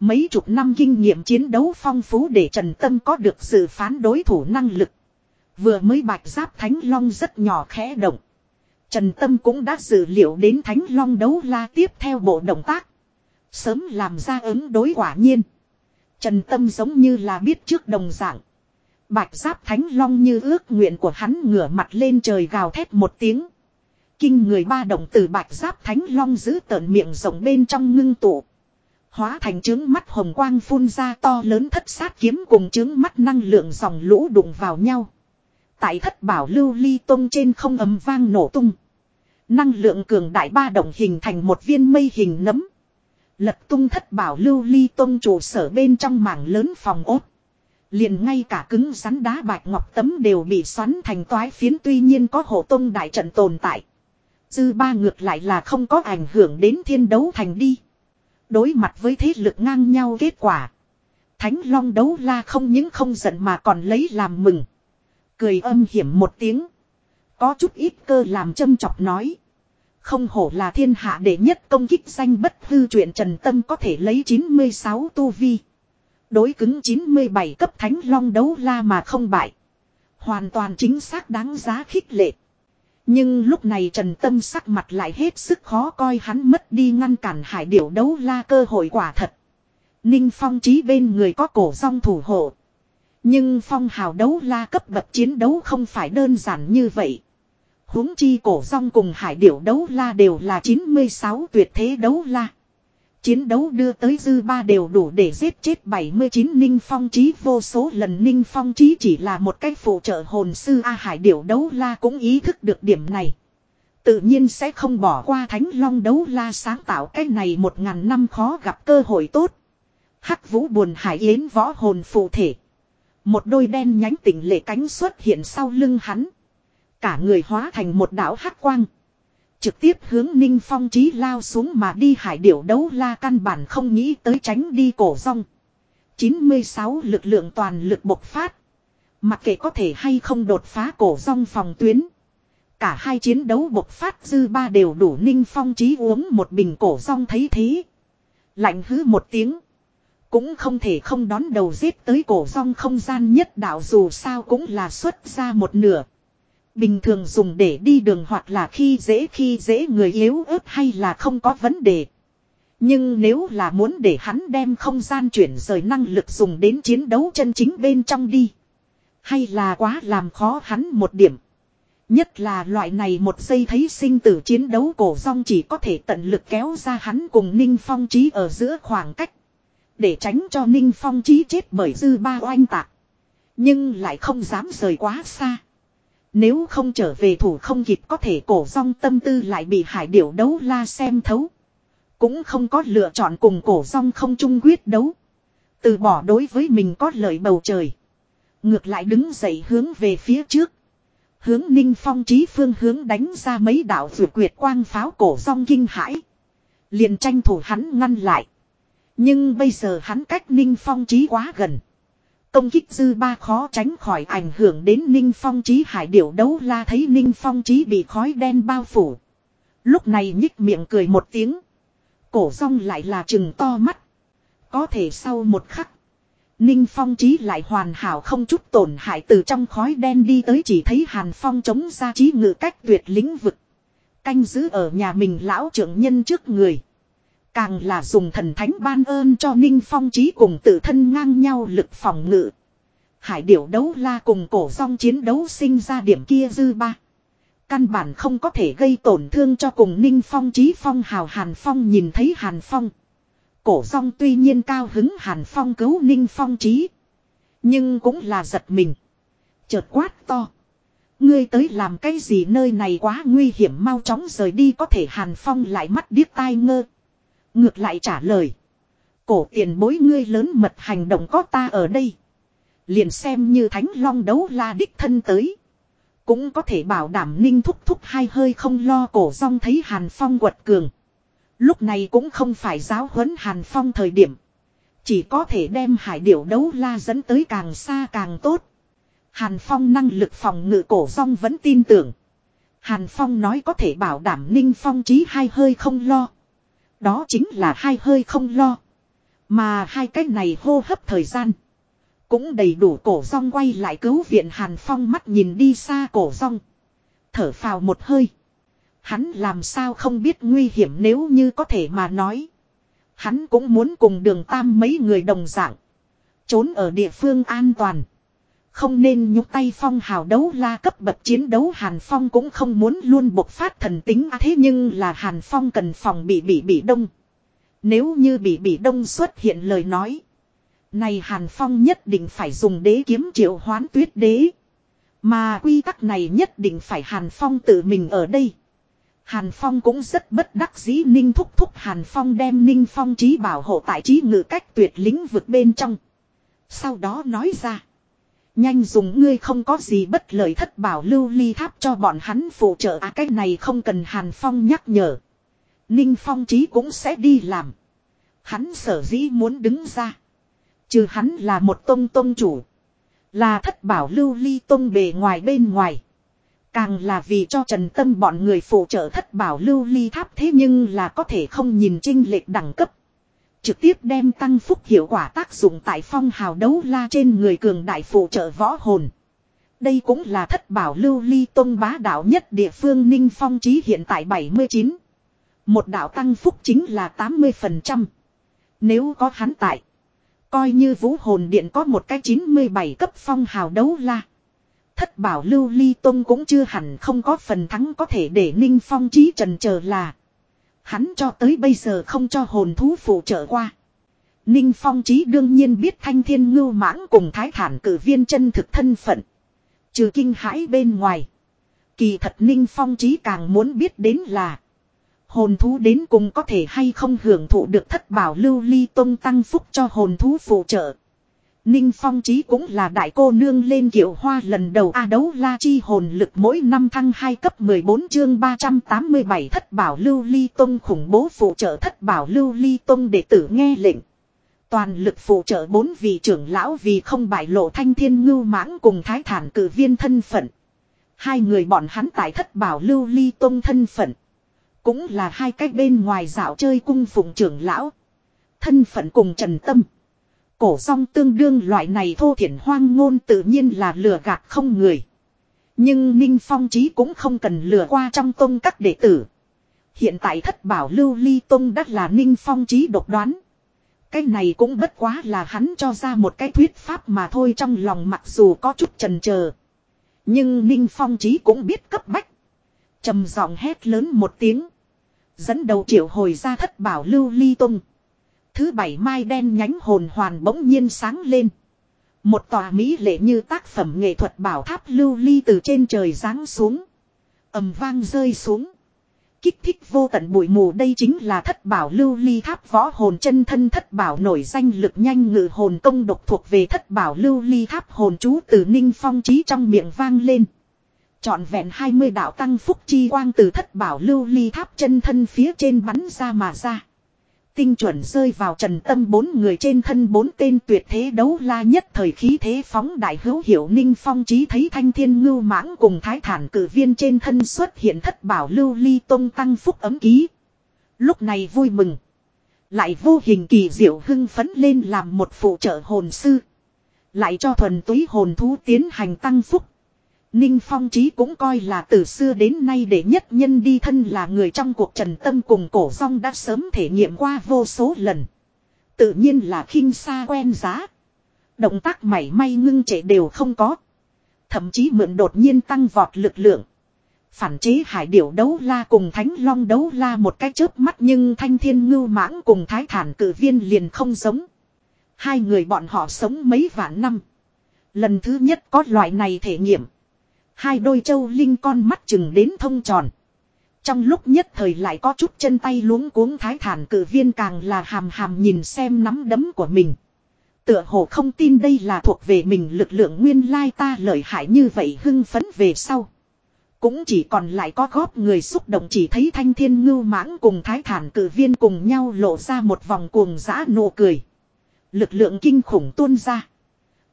Mấy chục năm kinh nghiệm chiến đấu phong phú để Trần Tâm có được sự phán đối thủ năng lực. Vừa mới bạch giáp Thánh Long rất nhỏ khẽ động. Trần Tâm cũng đã dự liệu đến Thánh Long đấu la tiếp theo bộ động tác. Sớm làm ra ứng đối quả nhiên. Trần Tâm giống như là biết trước đồng dạng. Bạch giáp Thánh Long như ước nguyện của hắn ngửa mặt lên trời gào thét một tiếng. Kinh người ba động từ bạch giáp Thánh Long giữ tợn miệng rộng bên trong ngưng tụ. Hóa thành trứng mắt hồng quang phun ra to lớn thất sát kiếm cùng trứng mắt năng lượng dòng lũ đụng vào nhau. Tại thất bảo lưu ly tông trên không ấm vang nổ tung. Năng lượng cường đại ba động hình thành một viên mây hình nấm. Lật tung thất bảo lưu ly tông trụ sở bên trong mảng lớn phòng ốt. Liền ngay cả cứng rắn đá bạch ngọc tấm đều bị xoắn thành toái phiến tuy nhiên có hộ tông đại trận tồn tại. Dư ba ngược lại là không có ảnh hưởng đến thiên đấu thành đi. Đối mặt với thế lực ngang nhau kết quả. Thánh Long đấu la không những không giận mà còn lấy làm mừng. Cười âm hiểm một tiếng. Có chút ít cơ làm châm chọc nói. Không hổ là thiên hạ đệ nhất công kích danh bất hư chuyện Trần Tâm có thể lấy 96 tu vi. Đối cứng 97 cấp thánh long đấu la mà không bại. Hoàn toàn chính xác đáng giá khích lệ. Nhưng lúc này Trần Tâm sắc mặt lại hết sức khó coi, hắn mất đi ngăn cản hải điểu đấu la cơ hội quả thật. Ninh Phong trí bên người có cổ song thủ hộ. Nhưng phong hào đấu la cấp bậc chiến đấu không phải đơn giản như vậy. huống chi cổ song cùng hải điểu đấu la đều là 96 tuyệt thế đấu la. Chiến đấu đưa tới dư ba đều đủ để giết chết 79 ninh phong trí vô số lần ninh phong trí chỉ là một cách phụ trợ hồn sư A Hải điểu đấu la cũng ý thức được điểm này. Tự nhiên sẽ không bỏ qua thánh long đấu la sáng tạo cái này một ngàn năm khó gặp cơ hội tốt. Hắc vũ buồn hải yến võ hồn phụ thể. Một đôi đen nhánh tỉnh lệ cánh xuất hiện sau lưng hắn. Cả người hóa thành một đảo hắc quang. Trực tiếp hướng Ninh Phong trí lao xuống mà đi hải điểu đấu la căn bản không nghĩ tới tránh đi cổ rong. 96 lực lượng toàn lực bộc phát. Mặc kệ có thể hay không đột phá cổ rong phòng tuyến. Cả hai chiến đấu bộc phát dư ba đều đủ Ninh Phong trí uống một bình cổ rong thấy thế. Lạnh hứ một tiếng. Cũng không thể không đón đầu giết tới cổ rong không gian nhất đạo dù sao cũng là xuất ra một nửa. Bình thường dùng để đi đường hoặc là khi dễ khi dễ người yếu ớt hay là không có vấn đề. Nhưng nếu là muốn để hắn đem không gian chuyển rời năng lực dùng đến chiến đấu chân chính bên trong đi. Hay là quá làm khó hắn một điểm. Nhất là loại này một giây thấy sinh tử chiến đấu cổ rong chỉ có thể tận lực kéo ra hắn cùng Ninh Phong Trí ở giữa khoảng cách. Để tránh cho Ninh Phong Chí chết bởi dư ba oanh tạc. Nhưng lại không dám rời quá xa. Nếu không trở về thủ không kịp có thể cổ rong tâm tư lại bị hải điểu đấu la xem thấu. Cũng không có lựa chọn cùng cổ rong không chung quyết đấu. Từ bỏ đối với mình có lợi bầu trời. Ngược lại đứng dậy hướng về phía trước. Hướng ninh phong trí phương hướng đánh ra mấy đạo vượt quyệt quang pháo cổ rong kinh hãi. Liền tranh thủ hắn ngăn lại. Nhưng bây giờ hắn cách ninh phong trí quá gần. Công kích dư ba khó tránh khỏi ảnh hưởng đến ninh phong trí hải điểu đấu la thấy ninh phong trí bị khói đen bao phủ. Lúc này nhích miệng cười một tiếng. Cổ rong lại là chừng to mắt. Có thể sau một khắc. Ninh Phong trí lại hoàn hảo không chút tổn hại từ trong khói đen đi tới chỉ thấy Hàn Phong chống ra trí ngự cách tuyệt lĩnh vực. Canh giữ ở nhà mình lão trưởng nhân trước người. Càng là dùng thần thánh ban ơn cho Ninh Phong trí cùng tự thân ngang nhau lực phòng ngự. Hải điểu đấu la cùng cổ song chiến đấu sinh ra điểm kia dư ba. Căn bản không có thể gây tổn thương cho cùng Ninh Phong trí phong hào Hàn Phong nhìn thấy Hàn Phong. Cổ song tuy nhiên cao hứng Hàn Phong cứu Ninh Phong trí. Nhưng cũng là giật mình. Chợt quát to. Ngươi tới làm cái gì nơi này quá nguy hiểm mau chóng rời đi có thể Hàn Phong lại mắt điếc tai ngơ. Ngược lại trả lời. Cổ tiền bối ngươi lớn mật hành động có ta ở đây. Liền xem như thánh long đấu la đích thân tới. Cũng có thể bảo đảm ninh thúc thúc hai hơi không lo cổ rong thấy Hàn Phong quật cường. Lúc này cũng không phải giáo huấn Hàn Phong thời điểm. Chỉ có thể đem hải điểu đấu la dẫn tới càng xa càng tốt. Hàn Phong năng lực phòng ngự cổ rong vẫn tin tưởng. Hàn Phong nói có thể bảo đảm Ninh Phong trí hai hơi không lo. Đó chính là hai hơi không lo. Mà hai cái này hô hấp thời gian. Cũng đầy đủ cổ rong quay lại cứu viện Hàn Phong mắt nhìn đi xa cổ rong. Thở phào một hơi. Hắn làm sao không biết nguy hiểm nếu như có thể mà nói. Hắn cũng muốn cùng đường tam mấy người đồng dạng. Trốn ở địa phương an toàn. Không nên nhúc tay phong hào đấu la cấp bậc chiến đấu Hàn Phong cũng không muốn luôn bộc phát thần tính à, thế nhưng là Hàn Phong cần phòng bị bị bị đông. Nếu như bị bị đông xuất hiện lời nói. Này Hàn Phong nhất định phải dùng đế kiếm triệu hoán tuyết đế. Mà quy tắc này nhất định phải Hàn Phong tự mình ở đây. Hàn Phong cũng rất bất đắc dĩ Ninh thúc thúc Hàn Phong đem Ninh Phong trí bảo hộ tại trí ngự cách tuyệt lĩnh vực bên trong. Sau đó nói ra. Nhanh dùng ngươi không có gì bất lợi thất bảo lưu ly tháp cho bọn hắn phụ trợ à cái này không cần Hàn Phong nhắc nhở. Ninh Phong trí cũng sẽ đi làm. Hắn sở dĩ muốn đứng ra. Trừ hắn là một tông tông chủ. Là thất bảo lưu ly tông bề ngoài bên ngoài. Càng là vì cho Trần Tâm bọn người phụ trợ thất bảo lưu ly tháp thế nhưng là có thể không nhìn trinh lệch đẳng cấp. Trực tiếp đem tăng phúc hiệu quả tác dụng tại phong hào đấu la trên người cường đại phụ trợ võ hồn. Đây cũng là thất bảo lưu ly tông bá đạo nhất địa phương Ninh Phong trí hiện tại 79. Một đạo tăng phúc chính là 80%. Nếu có hắn tại. Coi như vũ hồn điện có một cái 97 cấp phong hào đấu la. Thất bảo lưu ly tông cũng chưa hẳn không có phần thắng có thể để ninh phong trí trần chờ là. Hắn cho tới bây giờ không cho hồn thú phụ trợ qua. Ninh phong trí đương nhiên biết thanh thiên ngưu mãng cùng thái thản cử viên chân thực thân phận. Trừ kinh hãi bên ngoài. Kỳ thật ninh phong trí càng muốn biết đến là. Hồn thú đến cùng có thể hay không hưởng thụ được thất bảo lưu ly tông tăng phúc cho hồn thú phụ trợ. Ninh Phong Chí cũng là đại cô nương lên kiệu hoa lần đầu A đấu la chi hồn lực mỗi năm thăng 2 cấp 14 chương 387 thất bảo lưu ly tông khủng bố phụ trợ thất bảo lưu ly tông đệ tử nghe lệnh. Toàn lực phụ trợ bốn vị trưởng lão vì không bại lộ thanh thiên ngưu mãng cùng thái thản cử viên thân phận. Hai người bọn hắn tại thất bảo lưu ly tông thân phận. Cũng là hai cách bên ngoài dạo chơi cung phụng trưởng lão. Thân phận cùng trần tâm. Cổ song tương đương loại này thô thiển hoang ngôn tự nhiên là lừa gạt không người. Nhưng Ninh Phong Chí cũng không cần lừa qua trong tông các đệ tử. Hiện tại thất bảo lưu ly tông đắt là Ninh Phong Chí độc đoán. Cái này cũng bất quá là hắn cho ra một cái thuyết pháp mà thôi trong lòng mặc dù có chút trần chờ Nhưng Ninh Phong Chí cũng biết cấp bách. trầm giọng hét lớn một tiếng. Dẫn đầu triệu hồi ra thất bảo lưu ly tông thứ bảy mai đen nhánh hồn hoàn bỗng nhiên sáng lên. Một tòa mỹ lệ như tác phẩm nghệ thuật bảo tháp lưu ly từ trên trời giáng xuống. ầm vang rơi xuống. Kích thích vô tận bụi mù, đây chính là thất bảo lưu ly tháp võ hồn chân thân thất bảo nổi danh lực nhanh ngự hồn công độc thuộc về thất bảo lưu ly tháp hồn chú từ ninh phong trí trong miệng vang lên. Chọn vẹn 20 đạo tăng phúc chi quang từ thất bảo lưu ly tháp chân thân phía trên bắn ra mà ra. Tinh chuẩn rơi vào trần tâm bốn người trên thân bốn tên tuyệt thế đấu la nhất thời khí thế phóng đại hữu hiểu ninh phong trí thấy thanh thiên ngưu mãng cùng thái thản cử viên trên thân xuất hiện thất bảo lưu ly tông tăng phúc ấm ký. Lúc này vui mừng. Lại vô hình kỳ diệu hưng phấn lên làm một phụ trợ hồn sư. Lại cho thuần túy hồn thú tiến hành tăng phúc. Ninh Phong Trí cũng coi là từ xưa đến nay để nhất nhân đi thân là người trong cuộc trần tâm cùng cổ song đã sớm thể nghiệm qua vô số lần. Tự nhiên là khinh xa quen giá. Động tác mảy may ngưng trệ đều không có. Thậm chí mượn đột nhiên tăng vọt lực lượng. Phản chế hải điểu đấu la cùng thánh long đấu la một cái chớp mắt nhưng thanh thiên ngưu mãng cùng thái thản cử viên liền không giống. Hai người bọn họ sống mấy vạn năm. Lần thứ nhất có loại này thể nghiệm. Hai đôi châu linh con mắt chừng đến thông tròn. Trong lúc nhất thời lại có chút chân tay luống cuống thái thản cử viên càng là hàm hàm nhìn xem nắm đấm của mình. Tựa hồ không tin đây là thuộc về mình lực lượng nguyên lai ta lợi hại như vậy hưng phấn về sau. Cũng chỉ còn lại có góp người xúc động chỉ thấy thanh thiên ngưu mãng cùng thái thản cử viên cùng nhau lộ ra một vòng cuồng giã nụ cười. Lực lượng kinh khủng tuôn ra.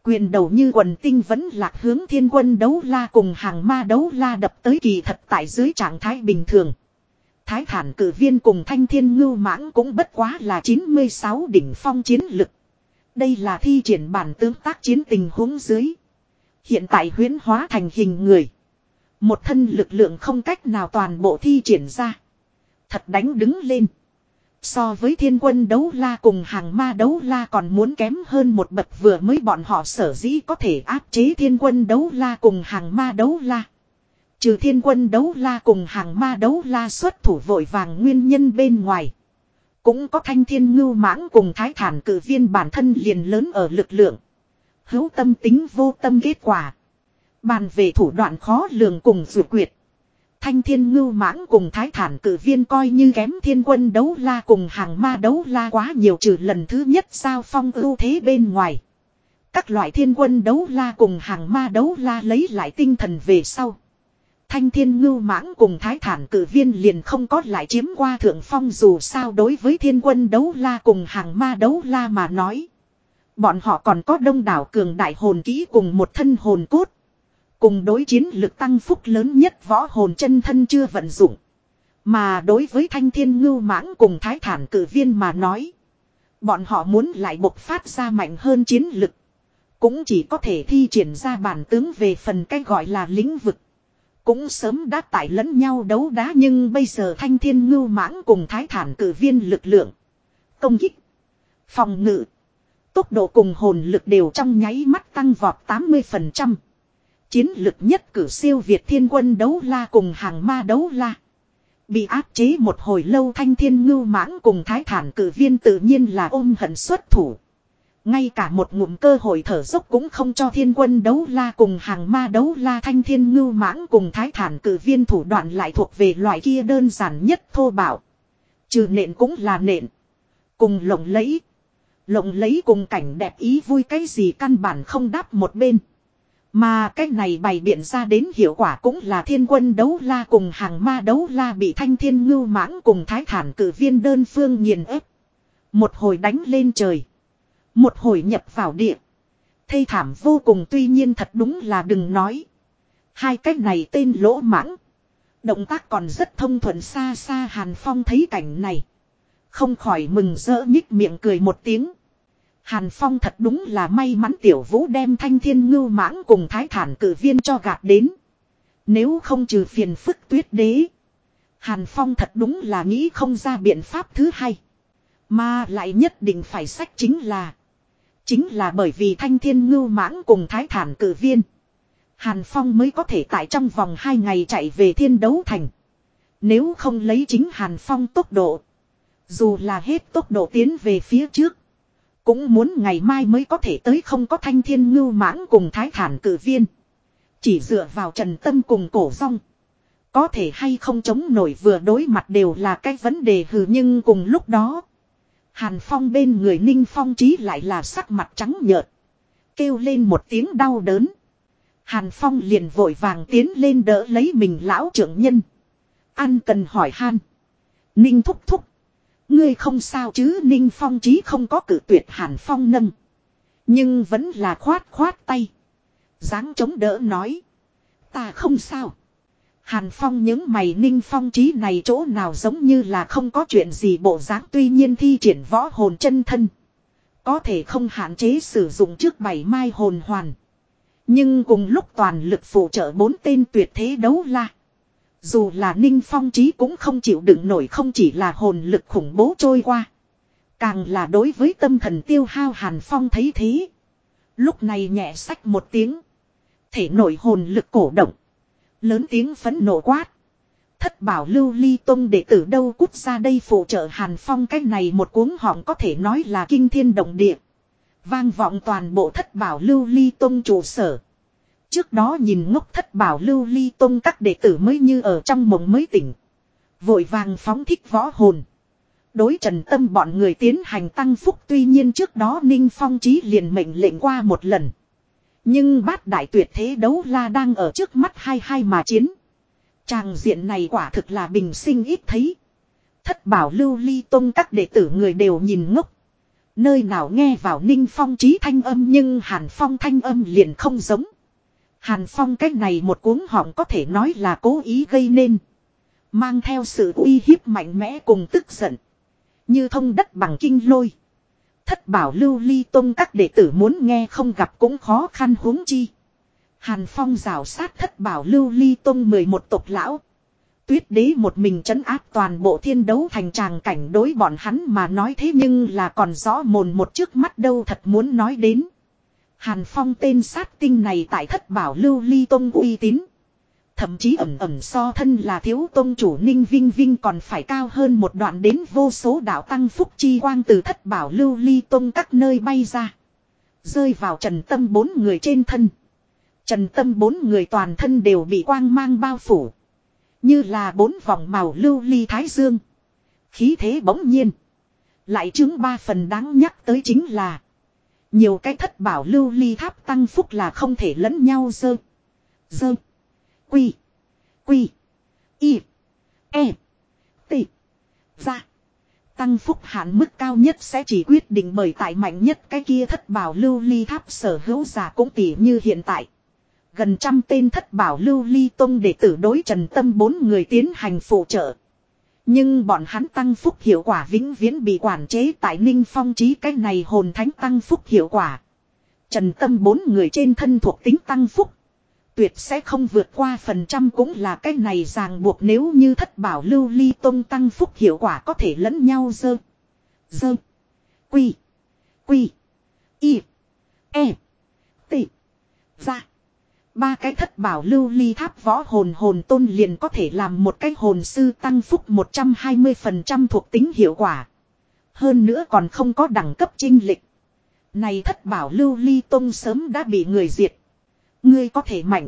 Quyền đầu như quần tinh vẫn lạc hướng thiên quân đấu la cùng hàng ma đấu la đập tới kỳ thật tại dưới trạng thái bình thường. Thái thản cử viên cùng thanh thiên ngưu mãng cũng bất quá là 96 đỉnh phong chiến lực. Đây là thi triển bản tướng tác chiến tình huống dưới. Hiện tại huyến hóa thành hình người. Một thân lực lượng không cách nào toàn bộ thi triển ra. Thật đánh đứng lên. So với thiên quân đấu la cùng hàng ma đấu la còn muốn kém hơn một bậc vừa mới bọn họ sở dĩ có thể áp chế thiên quân đấu la cùng hàng ma đấu la. Trừ thiên quân đấu la cùng hàng ma đấu la xuất thủ vội vàng nguyên nhân bên ngoài. Cũng có thanh thiên ngưu mãng cùng thái thản cử viên bản thân liền lớn ở lực lượng. Hữu tâm tính vô tâm kết quả. Bàn về thủ đoạn khó lường cùng dự quyệt. Thanh thiên ngưu mãng cùng thái thản cử viên coi như kém thiên quân đấu la cùng hàng ma đấu la quá nhiều trừ lần thứ nhất sao phong ưu thế bên ngoài. Các loại thiên quân đấu la cùng hàng ma đấu la lấy lại tinh thần về sau. Thanh thiên ngưu mãng cùng thái thản cử viên liền không có lại chiếm qua thượng phong dù sao đối với thiên quân đấu la cùng hàng ma đấu la mà nói. Bọn họ còn có đông đảo cường đại hồn kỹ cùng một thân hồn cốt. Cùng đối chiến lực tăng phúc lớn nhất võ hồn chân thân chưa vận dụng. Mà đối với thanh thiên ngưu mãng cùng thái thản cử viên mà nói. Bọn họ muốn lại bộc phát ra mạnh hơn chiến lực. Cũng chỉ có thể thi triển ra bản tướng về phần cái gọi là lĩnh vực. Cũng sớm đã tải lẫn nhau đấu đá nhưng bây giờ thanh thiên ngưu mãng cùng thái thản cử viên lực lượng. Công kích. Phòng ngự. Tốc độ cùng hồn lực đều trong nháy mắt tăng vọt 80%. Chiến lực nhất cử siêu Việt thiên quân đấu la cùng hàng ma đấu la. Bị áp chế một hồi lâu thanh thiên ngưu mãng cùng thái thản cử viên tự nhiên là ôm hận xuất thủ. Ngay cả một ngụm cơ hội thở dốc cũng không cho thiên quân đấu la cùng hàng ma đấu la thanh thiên ngưu mãng cùng thái thản cử viên thủ đoạn lại thuộc về loại kia đơn giản nhất thô bạo. Trừ nện cũng là nện. Cùng lộng lấy. Lộng lấy cùng cảnh đẹp ý vui cái gì căn bản không đáp một bên. Mà cái này bày biện ra đến hiệu quả cũng là thiên quân đấu la cùng hàng ma đấu la bị thanh thiên ngưu mãng cùng thái thản cử viên đơn phương nghiền ép. Một hồi đánh lên trời. Một hồi nhập vào địa. Thây thảm vô cùng tuy nhiên thật đúng là đừng nói. Hai cái này tên lỗ mãng. Động tác còn rất thông thuận xa xa Hàn Phong thấy cảnh này. Không khỏi mừng rỡ nhích miệng cười một tiếng. Hàn Phong thật đúng là may mắn tiểu vũ đem thanh thiên ngưu mãng cùng thái thản cử viên cho gạt đến. Nếu không trừ phiền phức tuyết đế. Hàn Phong thật đúng là nghĩ không ra biện pháp thứ hai. Mà lại nhất định phải sách chính là. Chính là bởi vì thanh thiên ngưu mãng cùng thái thản cử viên. Hàn Phong mới có thể tại trong vòng hai ngày chạy về thiên đấu thành. Nếu không lấy chính Hàn Phong tốc độ. Dù là hết tốc độ tiến về phía trước. Cũng muốn ngày mai mới có thể tới không có thanh thiên ngưu mãng cùng thái thản cử viên. Chỉ dựa vào trần tâm cùng cổ rong. Có thể hay không chống nổi vừa đối mặt đều là cái vấn đề hừ nhưng cùng lúc đó. Hàn Phong bên người Ninh Phong trí lại là sắc mặt trắng nhợt. Kêu lên một tiếng đau đớn. Hàn Phong liền vội vàng tiến lên đỡ lấy mình lão trưởng nhân. Ăn cần hỏi han. Ninh thúc thúc. Ngươi không sao chứ, Ninh Phong Chí không có cử tuyệt Hàn Phong nâng. Nhưng vẫn là khoát khoát tay. dáng chống đỡ nói. Ta không sao. Hàn Phong những mày ninh phong Chí này chỗ nào giống như là không có chuyện gì bộ dáng, tuy nhiên thi triển võ hồn chân thân. Có thể không hạn chế sử dụng trước bảy mai hồn hoàn. Nhưng cùng lúc toàn lực phụ trợ bốn tên tuyệt thế đấu la. Dù là ninh phong trí cũng không chịu đựng nổi không chỉ là hồn lực khủng bố trôi qua. Càng là đối với tâm thần tiêu hao Hàn Phong thấy thế. Lúc này nhẹ sách một tiếng. Thể nổi hồn lực cổ động. Lớn tiếng phấn nộ quát. Thất bảo lưu ly tông đệ tử đâu cút ra đây phụ trợ Hàn Phong cách này một cuốn họng có thể nói là kinh thiên động địa. Vang vọng toàn bộ thất bảo lưu ly tông trụ sở. Trước đó nhìn ngốc thất bảo lưu ly tông các đệ tử mới như ở trong mộng mới tỉnh. Vội vàng phóng thích võ hồn. Đối trần tâm bọn người tiến hành tăng phúc tuy nhiên trước đó Ninh Phong Chí liền mệnh lệnh qua một lần. Nhưng bát đại tuyệt thế đấu la đang ở trước mắt hai hai mà chiến. Tràng diện này quả thực là bình sinh ít thấy. Thất bảo lưu ly tông các đệ tử người đều nhìn ngốc. Nơi nào nghe vào ninh phong trí thanh âm nhưng hàn phong thanh âm liền không giống. Hàn phong cách này một cuốn họng có thể nói là cố ý gây nên. Mang theo sự uy hiếp mạnh mẽ cùng tức giận. Như thông đất bằng kinh lôi. Thất bảo lưu ly tông các đệ tử muốn nghe không gặp cũng khó khăn huống chi. Hàn Phong rào sát thất bảo lưu ly tông 11 tộc lão. Tuyết đế một mình chấn áp toàn bộ thiên đấu thành tràng cảnh đối bọn hắn mà nói thế nhưng là còn rõ mồn một trước mắt đâu thật muốn nói đến. Hàn Phong tên sát tinh này tại thất bảo lưu ly tông uy tín. Thậm chí ẩm ẩm so thân là thiếu tôn chủ ninh vinh vinh còn phải cao hơn một đoạn đến vô số đạo tăng phúc chi quang từ thất bảo lưu ly tôn các nơi bay ra. Rơi vào trần tâm bốn người trên thân. Trần tâm bốn người toàn thân đều bị quang mang bao phủ. Như là bốn vòng màu lưu ly thái dương. Khí thế bỗng nhiên. Lại chứng ba phần đáng nhắc tới chính là. Nhiều cái thất bảo lưu ly tháp tăng phúc là không thể lẫn nhau dơ. Dơ. Quy. Quy. Y. E. T. Ra. Tăng phúc hạn mức cao nhất sẽ chỉ quyết định bởi tại mạnh nhất cái kia thất bảo lưu ly tháp sở hữu giả cũng tỷ như hiện tại. Gần trăm tên thất bảo lưu ly tông để tử đối trần tâm bốn người tiến hành phụ trợ. Nhưng bọn hắn tăng phúc hiệu quả vĩnh viễn bị quản chế tại ninh phong trí cái này hồn thánh tăng phúc hiệu quả. Trần tâm bốn người trên thân thuộc tính tăng phúc tuyệt sẽ không vượt qua phần trăm cũng là cái này ràng buộc nếu như thất bảo lưu ly tông tăng phúc hiệu quả có thể lẫn nhau dơ. Dơ. Quy. Quy. Y. E. T. Ra. Ba cái thất bảo lưu ly tháp võ hồn hồn tôn liền có thể làm một cái hồn sư tăng phúc 120% thuộc tính hiệu quả. Hơn nữa còn không có đẳng cấp trinh lịch. Này thất bảo lưu ly tôn sớm đã bị người diệt. Ngươi có thể mạnh.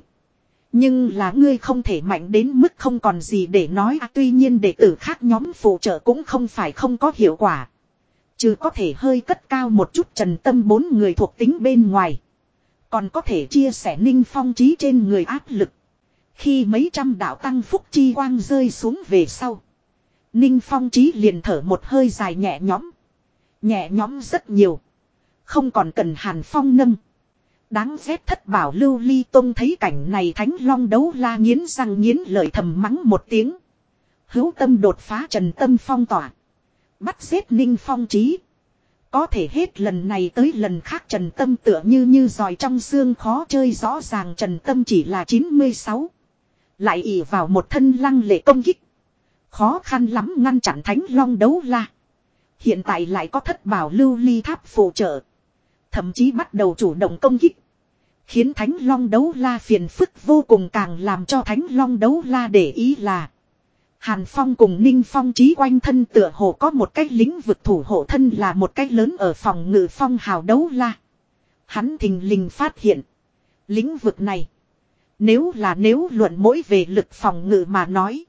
Nhưng là ngươi không thể mạnh đến mức không còn gì để nói à, tuy nhiên đệ tử khác nhóm phụ trợ cũng không phải không có hiệu quả. Chứ có thể hơi cất cao một chút trần tâm bốn người thuộc tính bên ngoài. Còn có thể chia sẻ ninh phong trí trên người áp lực. Khi mấy trăm đạo tăng phúc chi quang rơi xuống về sau. Ninh phong trí liền thở một hơi dài nhẹ nhõm. Nhẹ nhõm rất nhiều. Không còn cần hàn phong nâng. Đáng ghét thất bảo lưu ly tông thấy cảnh này thánh long đấu la nghiến răng nghiến lợi thầm mắng một tiếng. Hữu tâm đột phá trần tâm phong tỏa. Bắt giết ninh phong trí. Có thể hết lần này tới lần khác trần tâm tựa như như giỏi trong xương khó chơi rõ ràng trần tâm chỉ là 96. Lại ỉ vào một thân lăng lệ công kích. Khó khăn lắm ngăn chặn thánh long đấu la. Hiện tại lại có thất bảo lưu ly tháp phụ trợ. Thậm chí bắt đầu chủ động công kích. Khiến Thánh Long đấu la phiền phức vô cùng càng làm cho Thánh Long đấu la để ý là. Hàn Phong cùng Ninh Phong trí quanh thân tựa hồ có một cái lĩnh vực thủ hộ thân là một cái lớn ở phòng ngự phong hào đấu la. Hắn thình lình phát hiện. Lĩnh vực này. Nếu là nếu luận mỗi về lực phòng ngự mà nói.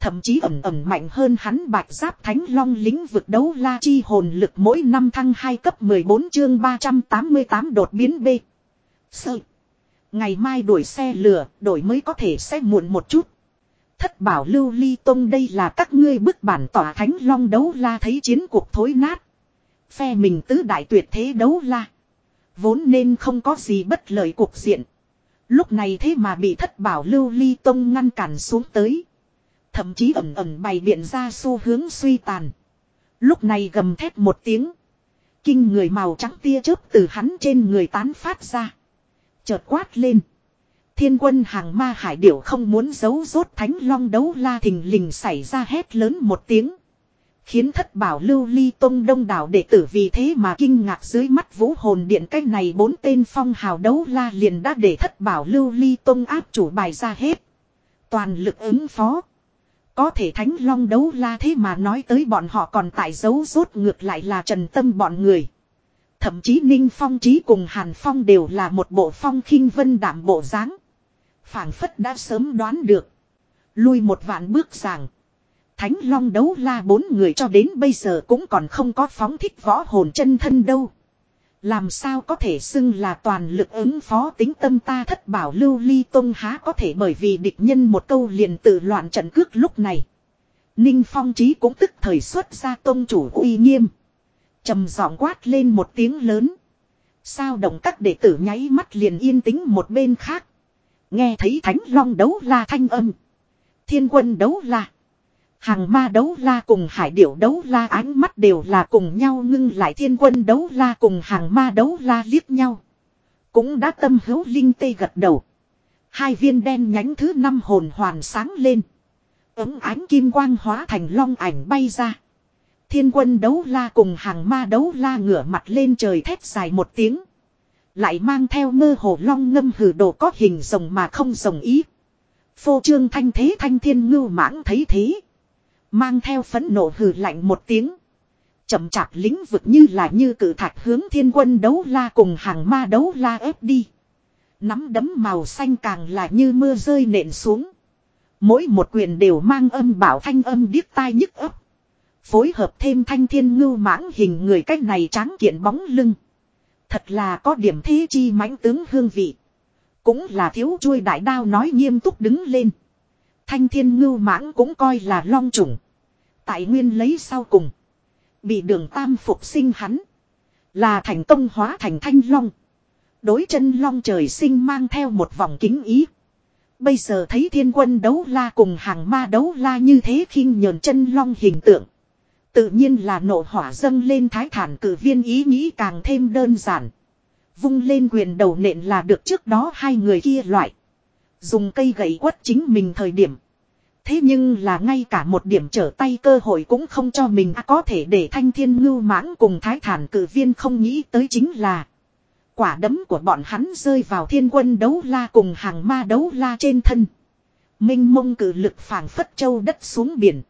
Thậm chí ẩm ẩm mạnh hơn hắn bạch giáp thánh long lĩnh vực đấu la chi hồn lực mỗi năm thăng 2 cấp 14 chương 388 đột biến B. Sợ. Ngày mai đuổi xe lửa, đổi mới có thể sẽ muộn một chút. Thất bảo lưu ly tông đây là các ngươi bức bản tỏa thánh long đấu la thấy chiến cuộc thối nát. Phe mình tứ đại tuyệt thế đấu la. Vốn nên không có gì bất lợi cuộc diện. Lúc này thế mà bị thất bảo lưu ly tông ngăn cản xuống tới. Thậm chí ẩn ẩn bày biện ra xu hướng suy tàn. Lúc này gầm thét một tiếng. Kinh người màu trắng tia chớp từ hắn trên người tán phát ra. Chợt quát lên. Thiên quân hàng ma hải điểu không muốn giấu rốt thánh long đấu la thình lình xảy ra hét lớn một tiếng. Khiến thất bảo lưu ly tông đông đảo đệ tử vì thế mà kinh ngạc dưới mắt vũ hồn điện cách này bốn tên phong hào đấu la liền đã để thất bảo lưu ly tông áp chủ bài ra hết. Toàn lực ứng phó. Có thể thánh long đấu la thế mà nói tới bọn họ còn tại dấu rốt ngược lại là trần tâm bọn người. Thậm chí Ninh Phong trí cùng Hàn Phong đều là một bộ phong khinh vân đảm bộ dáng phảng phất đã sớm đoán được. Lui một vạn bước rằng. Thánh Long đấu la bốn người cho đến bây giờ cũng còn không có phóng thích võ hồn chân thân đâu. Làm sao có thể xưng là toàn lực ứng phó tính tâm ta thất bảo lưu ly tông há có thể bởi vì địch nhân một câu liền tự loạn trận cước lúc này. Ninh Phong Trí cũng tức thời xuất ra tông chủ uy nghiêm. trầm giọng quát lên một tiếng lớn. Sao động các đệ tử nháy mắt liền yên tĩnh một bên khác. Nghe thấy thánh long đấu la thanh âm. Thiên quân đấu la. Hàng ma đấu la cùng hải điểu đấu la ánh mắt đều là cùng nhau ngưng lại thiên quân đấu la cùng hàng ma đấu la liếc nhau. Cũng đã tâm hữu linh tê gật đầu. Hai viên đen nhánh thứ năm hồn hoàn sáng lên. Ứng ánh kim quang hóa thành long ảnh bay ra. Thiên quân đấu la cùng hàng ma đấu la ngửa mặt lên trời thét dài một tiếng. Lại mang theo mơ hồ long ngâm hử đồ có hình rồng mà không rồng ý. Phô trương thanh thế thanh thiên ngưu mãng thấy thế. Mang theo phấn nộ hử lạnh một tiếng. Chậm chạp lĩnh vực như là như cử thạch hướng thiên quân đấu la cùng hàng ma đấu la ép đi. Nắm đấm màu xanh càng là như mưa rơi nện xuống. Mỗi một quyền đều mang âm bảo thanh âm điếc tai nhức ấp. Phối hợp thêm thanh thiên ngưu mãng hình người cách này tráng kiện bóng lưng. Thật là có điểm thế chi mãnh tướng hương vị. Cũng là thiếu chuôi đại đao nói nghiêm túc đứng lên. Thanh thiên ngưu mãng cũng coi là long trùng. Tại nguyên lấy sau cùng. Bị đường tam phục sinh hắn. Là thành công hóa thành thanh long. Đối chân long trời sinh mang theo một vòng kính ý. Bây giờ thấy thiên quân đấu la cùng hàng ma đấu la như thế khinh nhờn chân long hình tượng. Tự nhiên là nộ hỏa dâng lên thái thản cử viên ý nghĩ càng thêm đơn giản. Vung lên quyền đầu nện là được trước đó hai người kia loại. Dùng cây gậy quất chính mình thời điểm. Thế nhưng là ngay cả một điểm trở tay cơ hội cũng không cho mình à, có thể để thanh thiên ngưu mãng cùng thái thản cử viên không nghĩ tới chính là. Quả đấm của bọn hắn rơi vào thiên quân đấu la cùng hàng ma đấu la trên thân. Minh mông cử lực phảng phất châu đất xuống biển.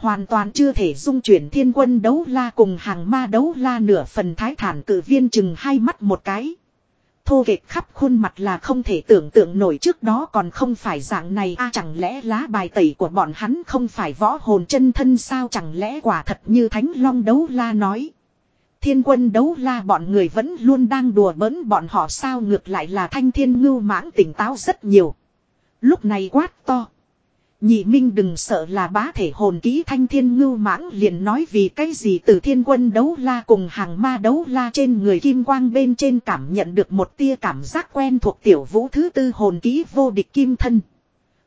Hoàn toàn chưa thể dung chuyển thiên quân đấu la cùng hàng ma đấu la nửa phần thái thản cử viên chừng hai mắt một cái. Thô kệch khắp khuôn mặt là không thể tưởng tượng nổi trước đó còn không phải dạng này a chẳng lẽ lá bài tẩy của bọn hắn không phải võ hồn chân thân sao chẳng lẽ quả thật như thánh long đấu la nói. Thiên quân đấu la bọn người vẫn luôn đang đùa bỡn bọn họ sao ngược lại là thanh thiên ngưu mãng tỉnh táo rất nhiều. Lúc này quát to. Nhị minh đừng sợ là bá thể hồn ký thanh thiên ngưu mãng liền nói vì cái gì từ thiên quân đấu la cùng hàng ma đấu la trên người kim quang bên trên cảm nhận được một tia cảm giác quen thuộc tiểu vũ thứ tư hồn ký vô địch kim thân.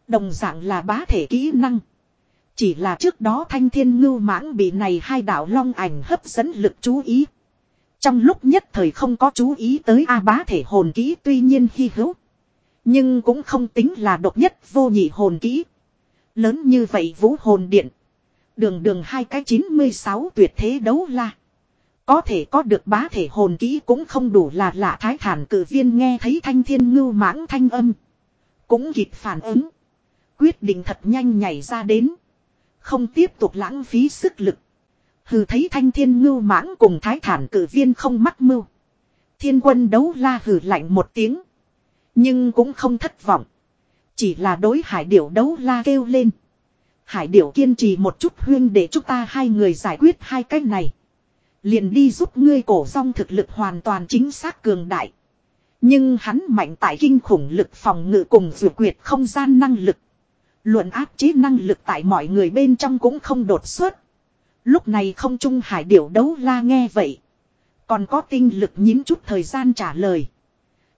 Đồng dạng là bá thể kỹ năng. Chỉ là trước đó thanh thiên ngưu mãng bị này hai đạo long ảnh hấp dẫn lực chú ý. Trong lúc nhất thời không có chú ý tới A bá thể hồn kỹ tuy nhiên hy hữu. Nhưng cũng không tính là độc nhất vô nhị hồn kỹ. Lớn như vậy vũ hồn điện. Đường đường hai cái 96 tuyệt thế đấu la. Có thể có được bá thể hồn kỹ cũng không đủ là lạ thái thản cử viên nghe thấy thanh thiên ngưu mãng thanh âm. Cũng kịp phản ứng. Quyết định thật nhanh nhảy ra đến. Không tiếp tục lãng phí sức lực. Hừ thấy thanh thiên ngưu mãng cùng thái thản cử viên không mắc mưu. Thiên quân đấu la hừ lạnh một tiếng. Nhưng cũng không thất vọng. Chỉ là đối hải điểu đấu la kêu lên. Hải điểu kiên trì một chút huyên để chúng ta hai người giải quyết hai cách này. Liền đi giúp ngươi cổ song thực lực hoàn toàn chính xác cường đại. Nhưng hắn mạnh tại kinh khủng lực phòng ngự cùng dự quyệt không gian năng lực. Luận áp chế năng lực tại mọi người bên trong cũng không đột xuất. Lúc này không trung hải điểu đấu la nghe vậy. Còn có tinh lực nhín chút thời gian trả lời.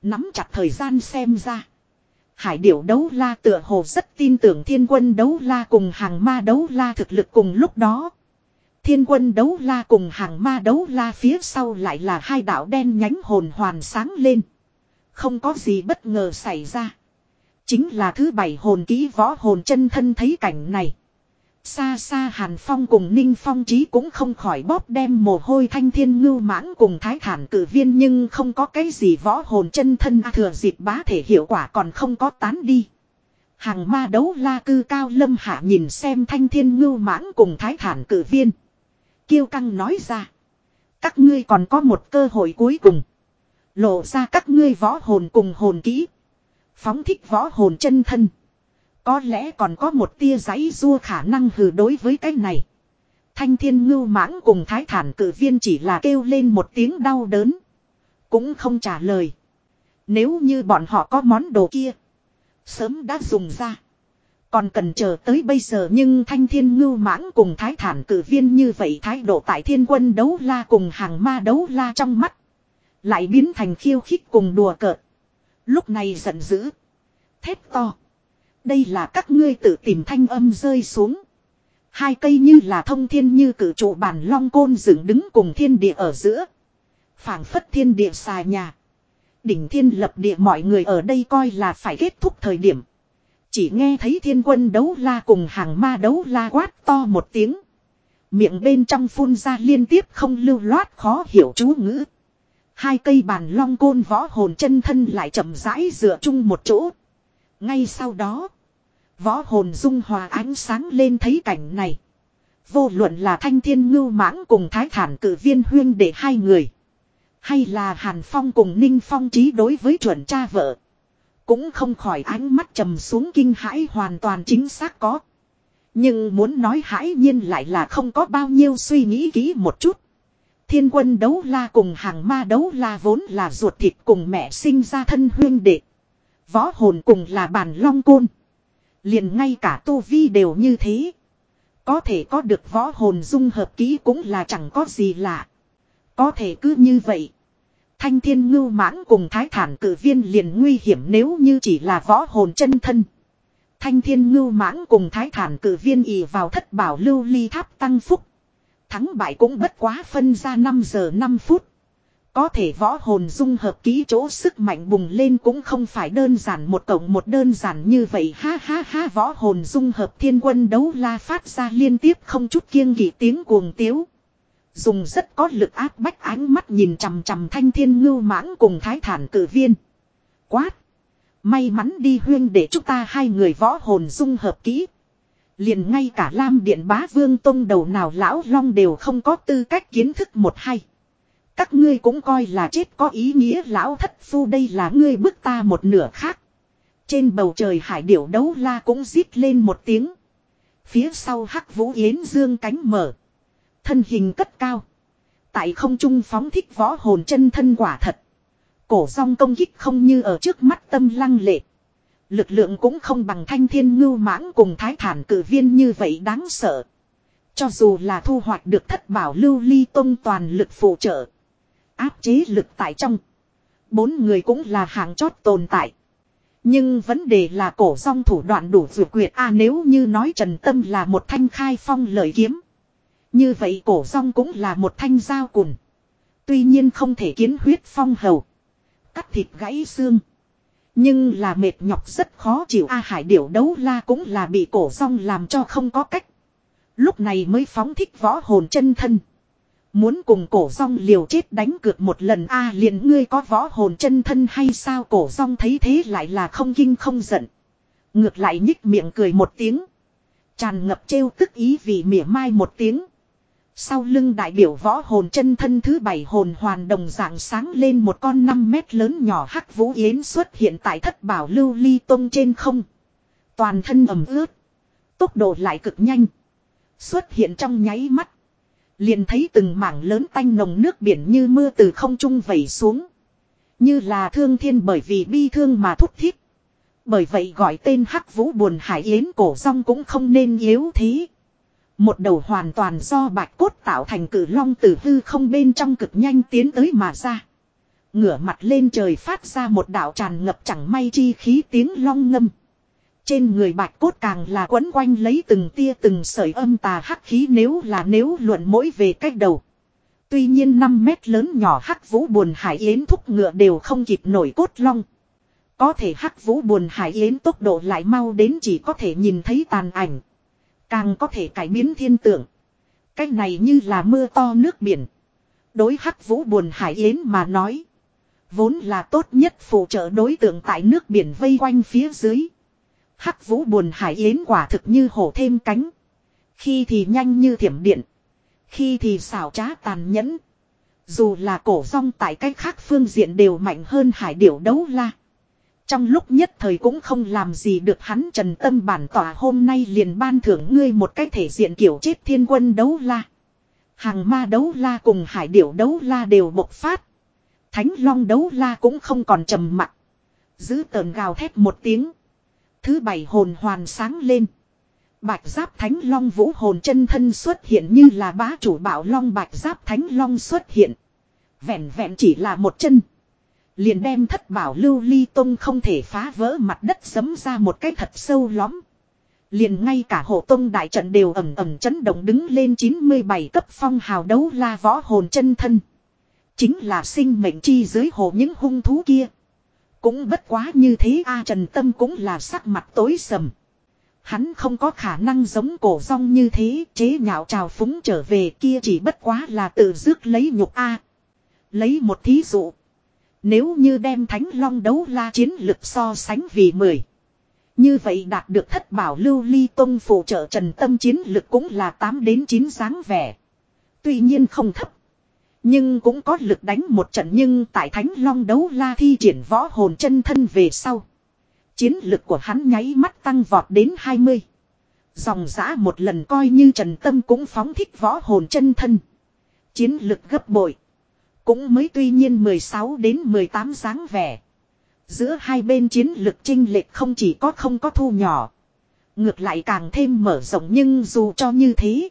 Nắm chặt thời gian xem ra. Hải điểu đấu la tựa hồ rất tin tưởng thiên quân đấu la cùng hàng ma đấu la thực lực cùng lúc đó. Thiên quân đấu la cùng hàng ma đấu la phía sau lại là hai đạo đen nhánh hồn hoàn sáng lên. Không có gì bất ngờ xảy ra. Chính là thứ bảy hồn ký võ hồn chân thân thấy cảnh này. Xa xa Hàn Phong cùng Ninh Phong Trí cũng không khỏi bóp đem mồ hôi thanh thiên ngưu mãng cùng thái thản cử viên nhưng không có cái gì võ hồn chân thân à, thừa dịp bá thể hiệu quả còn không có tán đi. Hàng ma đấu la cư cao lâm hạ nhìn xem thanh thiên ngưu mãng cùng thái thản cử viên. Kiêu căng nói ra. Các ngươi còn có một cơ hội cuối cùng. Lộ ra các ngươi võ hồn cùng hồn kỹ. Phóng thích võ hồn chân thân. Có lẽ còn có một tia giấy rua khả năng hừ đối với cái này. Thanh thiên ngưu mãng cùng thái thản cử viên chỉ là kêu lên một tiếng đau đớn. Cũng không trả lời. Nếu như bọn họ có món đồ kia. Sớm đã dùng ra. Còn cần chờ tới bây giờ nhưng thanh thiên ngưu mãng cùng thái thản cử viên như vậy thái độ tại thiên quân đấu la cùng hàng ma đấu la trong mắt. Lại biến thành khiêu khích cùng đùa cợt. Lúc này giận dữ. Thét to. Đây là các ngươi tự tìm thanh âm rơi xuống. Hai cây như là thông thiên như cử trụ bản long côn dựng đứng cùng thiên địa ở giữa. phảng phất thiên địa xà nhà. Đỉnh thiên lập địa mọi người ở đây coi là phải kết thúc thời điểm. Chỉ nghe thấy thiên quân đấu la cùng hàng ma đấu la quát to một tiếng. Miệng bên trong phun ra liên tiếp không lưu loát khó hiểu chú ngữ. Hai cây bàn long côn võ hồn chân thân lại chậm rãi dựa chung một chỗ. Ngay sau đó. Võ hồn dung hòa ánh sáng lên thấy cảnh này. Vô luận là thanh thiên ngưu mãng cùng thái thản cử viên huyên để hai người. Hay là Hàn Phong cùng Ninh Phong trí đối với chuẩn cha vợ. Cũng không khỏi ánh mắt trầm xuống kinh hãi hoàn toàn chính xác có. Nhưng muốn nói hãi nhiên lại là không có bao nhiêu suy nghĩ kỹ một chút. Thiên quân đấu la cùng hàng ma đấu la vốn là ruột thịt cùng mẹ sinh ra thân huyên đệ. Võ hồn cùng là bàn long côn. Liền ngay cả tu vi đều như thế. Có thể có được võ hồn dung hợp ký cũng là chẳng có gì lạ. Có thể cứ như vậy. Thanh thiên ngưu mãng cùng thái thản cử viên liền nguy hiểm nếu như chỉ là võ hồn chân thân. Thanh thiên ngưu mãng cùng thái thản cử viên ỉ vào thất bảo lưu ly tháp tăng phúc. Thắng bại cũng bất quá phân ra 5 giờ 5 phút. Có thể võ hồn dung hợp ký chỗ sức mạnh bùng lên cũng không phải đơn giản một cộng một đơn giản như vậy ha ha ha, võ hồn dung hợp thiên quân đấu la phát ra liên tiếp không chút kiêng kỵ tiếng cuồng tiếu. Dùng rất có lực áp bách ánh mắt nhìn chằm chằm thanh thiên ngưu mãng cùng thái thản cử viên. Quát! May mắn đi huyên để chúng ta hai người võ hồn dung hợp kỹ. Liền ngay cả Lam Điện Bá Vương Tông đầu nào lão long đều không có tư cách kiến thức một hay. Các ngươi cũng coi là chết có ý nghĩa lão thất phu đây là ngươi bức ta một nửa khác. Trên bầu trời hải điểu đấu la cũng rít lên một tiếng. Phía sau hắc vũ yến dương cánh mở. Thân hình cất cao. Tại không trung phóng thích võ hồn chân thân quả thật. Cổ song công kích không như ở trước mắt tâm lăng lệ. Lực lượng cũng không bằng thanh thiên ngưu mãng cùng thái thản cử viên như vậy đáng sợ. Cho dù là thu hoạch được thất bảo lưu ly tông toàn lực phụ trợ. Áp chế lực tại trong. Bốn người cũng là hàng chót tồn tại. Nhưng vấn đề là cổ song thủ đoạn đủ vượt quyệt a nếu như nói Trần Tâm là một thanh khai phong lợi kiếm. Như vậy cổ song cũng là một thanh dao cùn. Tuy nhiên không thể kiến huyết phong hầu. Cắt thịt gãy xương. Nhưng là mệt nhọc rất khó chịu A Hải điểu đấu la cũng là bị cổ song làm cho không có cách. Lúc này mới phóng thích võ hồn chân thân. Muốn cùng cổ song liều chết đánh cược một lần, A, liền ngươi có võ hồn chân thân hay sao cổ song thấy thế lại là không kinh không giận. Ngược lại nhích miệng cười một tiếng. Tràn ngập trêu tức ý vì mỉa mai một tiếng. Sau lưng đại biểu võ hồn chân thân thứ bảy hồn hoàn đồng dạng sáng lên một con 5 mét lớn nhỏ hắc vũ yến xuất hiện tại thất bảo lưu ly tông trên không. Toàn thân ẩm ướt. Tốc độ lại cực nhanh. Xuất hiện trong nháy mắt. Liền thấy từng mảng lớn tanh nồng nước biển như mưa từ không trung vẩy xuống. Như là thương thiên bởi vì bi thương mà thúc thiết. Bởi vậy gọi tên hắc vũ buồn hải yến cổ rong cũng không nên yếu thế. Một đầu hoàn toàn do bạch cốt tạo thành cử long từ hư không bên trong cực nhanh tiến tới mà ra. Ngửa mặt lên trời phát ra một đạo tràn ngập chẳng may chi khí tiếng long ngâm. Trên người bạch cốt càng là quấn quanh lấy từng tia từng sợi âm tà hắc khí nếu là nếu luận mỗi về cách đầu. Tuy nhiên 5 mét lớn nhỏ hắc vũ buồn hải yến thúc ngựa đều không kịp nổi cốt long. Có thể hắc vũ buồn hải yến tốc độ lại mau đến chỉ có thể nhìn thấy tàn ảnh. Càng có thể cải biến thiên tượng. Cách này như là mưa to nước biển. Đối hắc vũ buồn hải yến mà nói. Vốn là tốt nhất phụ trợ đối tượng tại nước biển vây quanh phía dưới. Hắc vũ buồn hải yến quả thực như hổ thêm cánh. Khi thì nhanh như thiểm điện. Khi thì xảo trá tàn nhẫn. Dù là cổ rong tại cách khác phương diện đều mạnh hơn hải điểu đấu la. Trong lúc nhất thời cũng không làm gì được hắn trần tâm bản tỏa hôm nay liền ban thưởng ngươi một cái thể diện kiểu chết thiên quân đấu la. Hàng ma đấu la cùng hải điểu đấu la đều bộc phát. Thánh long đấu la cũng không còn trầm mặc. Giữ tờn gào thét một tiếng. Thứ bảy hồn hoàn sáng lên. Bạch giáp thánh long vũ hồn chân thân xuất hiện như là bá chủ bảo long bạch giáp thánh long xuất hiện. Vẹn vẹn chỉ là một chân. Liền đem thất bảo lưu ly tông không thể phá vỡ mặt đất sấm ra một cái thật sâu lõm. Liền ngay cả hộ tông đại trận đều ẩm ẩm chấn động đứng lên 97 cấp phong hào đấu la võ hồn chân thân. Chính là sinh mệnh chi dưới hồ những hung thú kia. Cũng bất quá như thế, a Trần Tâm cũng là sắc mặt tối sầm. Hắn không có khả năng giống cổ rong như thế, chế nhạo trào phúng trở về kia chỉ bất quá là tự dước lấy nhục a Lấy một thí dụ. Nếu như đem thánh long đấu la chiến lực so sánh vì 10. Như vậy đạt được thất bảo lưu ly tông phụ trợ trần tâm chiến lực cũng là 8 đến 9 dáng vẻ. Tuy nhiên không thấp. Nhưng cũng có lực đánh một trận nhưng tại thánh long đấu la thi triển võ hồn chân thân về sau. Chiến lực của hắn nháy mắt tăng vọt đến 20. Dòng giã một lần coi như Trần Tâm cũng phóng thích võ hồn chân thân. Chiến lực gấp bội. Cũng mới tuy nhiên 16 đến 18 dáng vẻ. Giữa hai bên chiến lực trinh lệch không chỉ có không có thu nhỏ. Ngược lại càng thêm mở rộng nhưng dù cho như thế.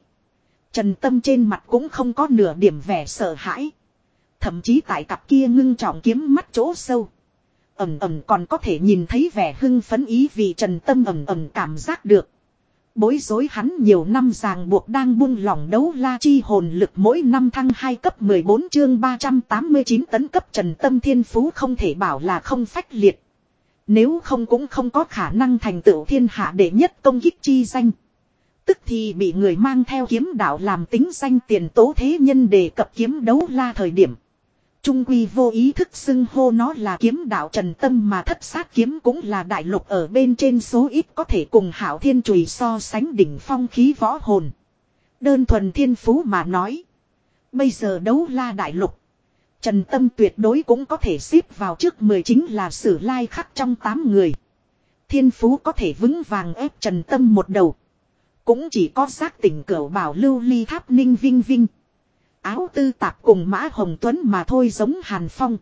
Trần Tâm trên mặt cũng không có nửa điểm vẻ sợ hãi. Thậm chí tại cặp kia ngưng trọng kiếm mắt chỗ sâu. Ẩm ẩm còn có thể nhìn thấy vẻ hưng phấn ý vì Trần Tâm ẩm ẩm cảm giác được. Bối rối hắn nhiều năm ràng buộc đang buông lỏng đấu la chi hồn lực mỗi năm thăng 2 cấp 14 chương 389 tấn cấp trần tâm thiên phú không thể bảo là không phách liệt. Nếu không cũng không có khả năng thành tựu thiên hạ đệ nhất công kích chi danh. Tức thì bị người mang theo kiếm đạo làm tính danh tiền tố thế nhân đề cập kiếm đấu la thời điểm. Trung quy vô ý thức xưng hô nó là kiếm đạo trần tâm mà thất sát kiếm cũng là đại lục ở bên trên số ít có thể cùng hảo thiên chùy so sánh đỉnh phong khí võ hồn. Đơn thuần thiên phú mà nói. Bây giờ đấu la đại lục. Trần tâm tuyệt đối cũng có thể xếp vào trước 10 chính là sử lai khắc trong 8 người. Thiên phú có thể vững vàng ép trần tâm một đầu. Cũng chỉ có xác tỉnh cửa bảo lưu ly tháp ninh vinh vinh áo tư tạp cùng Mã Hồng Tuấn mà thôi giống Hàn Phong.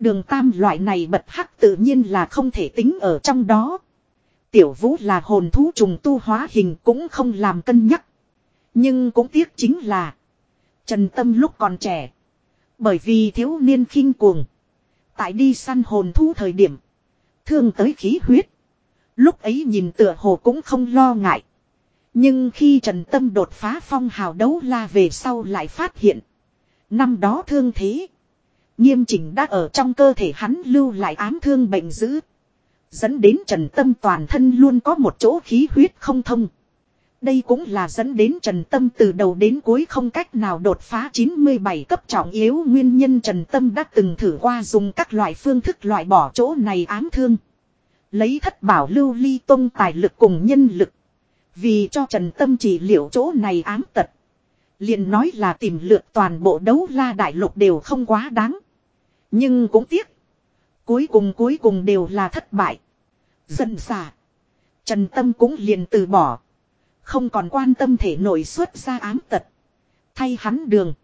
Đường tam loại này bật hắc tự nhiên là không thể tính ở trong đó. Tiểu vũ là hồn thú trùng tu hóa hình cũng không làm cân nhắc. Nhưng cũng tiếc chính là. Trần Tâm lúc còn trẻ. Bởi vì thiếu niên khinh cuồng. Tại đi săn hồn thú thời điểm. Thương tới khí huyết. Lúc ấy nhìn tựa hồ cũng không lo ngại. Nhưng khi Trần Tâm đột phá phong hào đấu la về sau lại phát hiện. Năm đó thương thế. Nghiêm chỉnh đã ở trong cơ thể hắn lưu lại ám thương bệnh dữ. Dẫn đến Trần Tâm toàn thân luôn có một chỗ khí huyết không thông. Đây cũng là dẫn đến Trần Tâm từ đầu đến cuối không cách nào đột phá 97 cấp trọng yếu nguyên nhân Trần Tâm đã từng thử qua dùng các loại phương thức loại bỏ chỗ này ám thương. Lấy thất bảo lưu ly tông tài lực cùng nhân lực. Vì cho Trần Tâm chỉ liệu chỗ này ám tật. liền nói là tìm lượt toàn bộ đấu la đại lục đều không quá đáng. Nhưng cũng tiếc. Cuối cùng cuối cùng đều là thất bại. Dần xả. Trần Tâm cũng liền từ bỏ. Không còn quan tâm thể nội xuất ra ám tật. Thay hắn đường.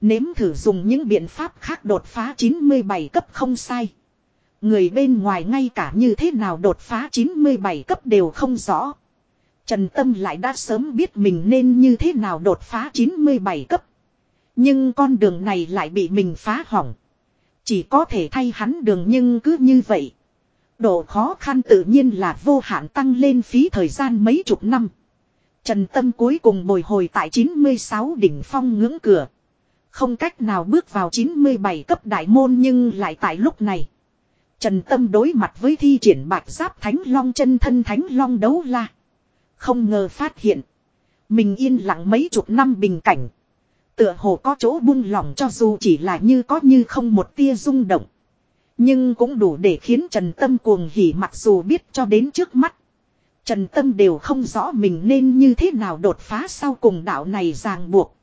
Nếm thử dùng những biện pháp khác đột phá 97 cấp không sai. Người bên ngoài ngay cả như thế nào đột phá 97 cấp đều không rõ. Trần Tâm lại đã sớm biết mình nên như thế nào đột phá 97 cấp. Nhưng con đường này lại bị mình phá hỏng. Chỉ có thể thay hắn đường nhưng cứ như vậy. Độ khó khăn tự nhiên là vô hạn tăng lên phí thời gian mấy chục năm. Trần Tâm cuối cùng bồi hồi tại 96 đỉnh phong ngưỡng cửa. Không cách nào bước vào 97 cấp đại môn nhưng lại tại lúc này. Trần Tâm đối mặt với thi triển bạc giáp thánh long chân thân thánh long đấu la. Không ngờ phát hiện. Mình yên lặng mấy chục năm bình cảnh. Tựa hồ có chỗ buông lỏng cho dù chỉ là như có như không một tia rung động. Nhưng cũng đủ để khiến Trần Tâm cuồng hỉ mặc dù biết cho đến trước mắt. Trần Tâm đều không rõ mình nên như thế nào đột phá sau cùng đạo này ràng buộc.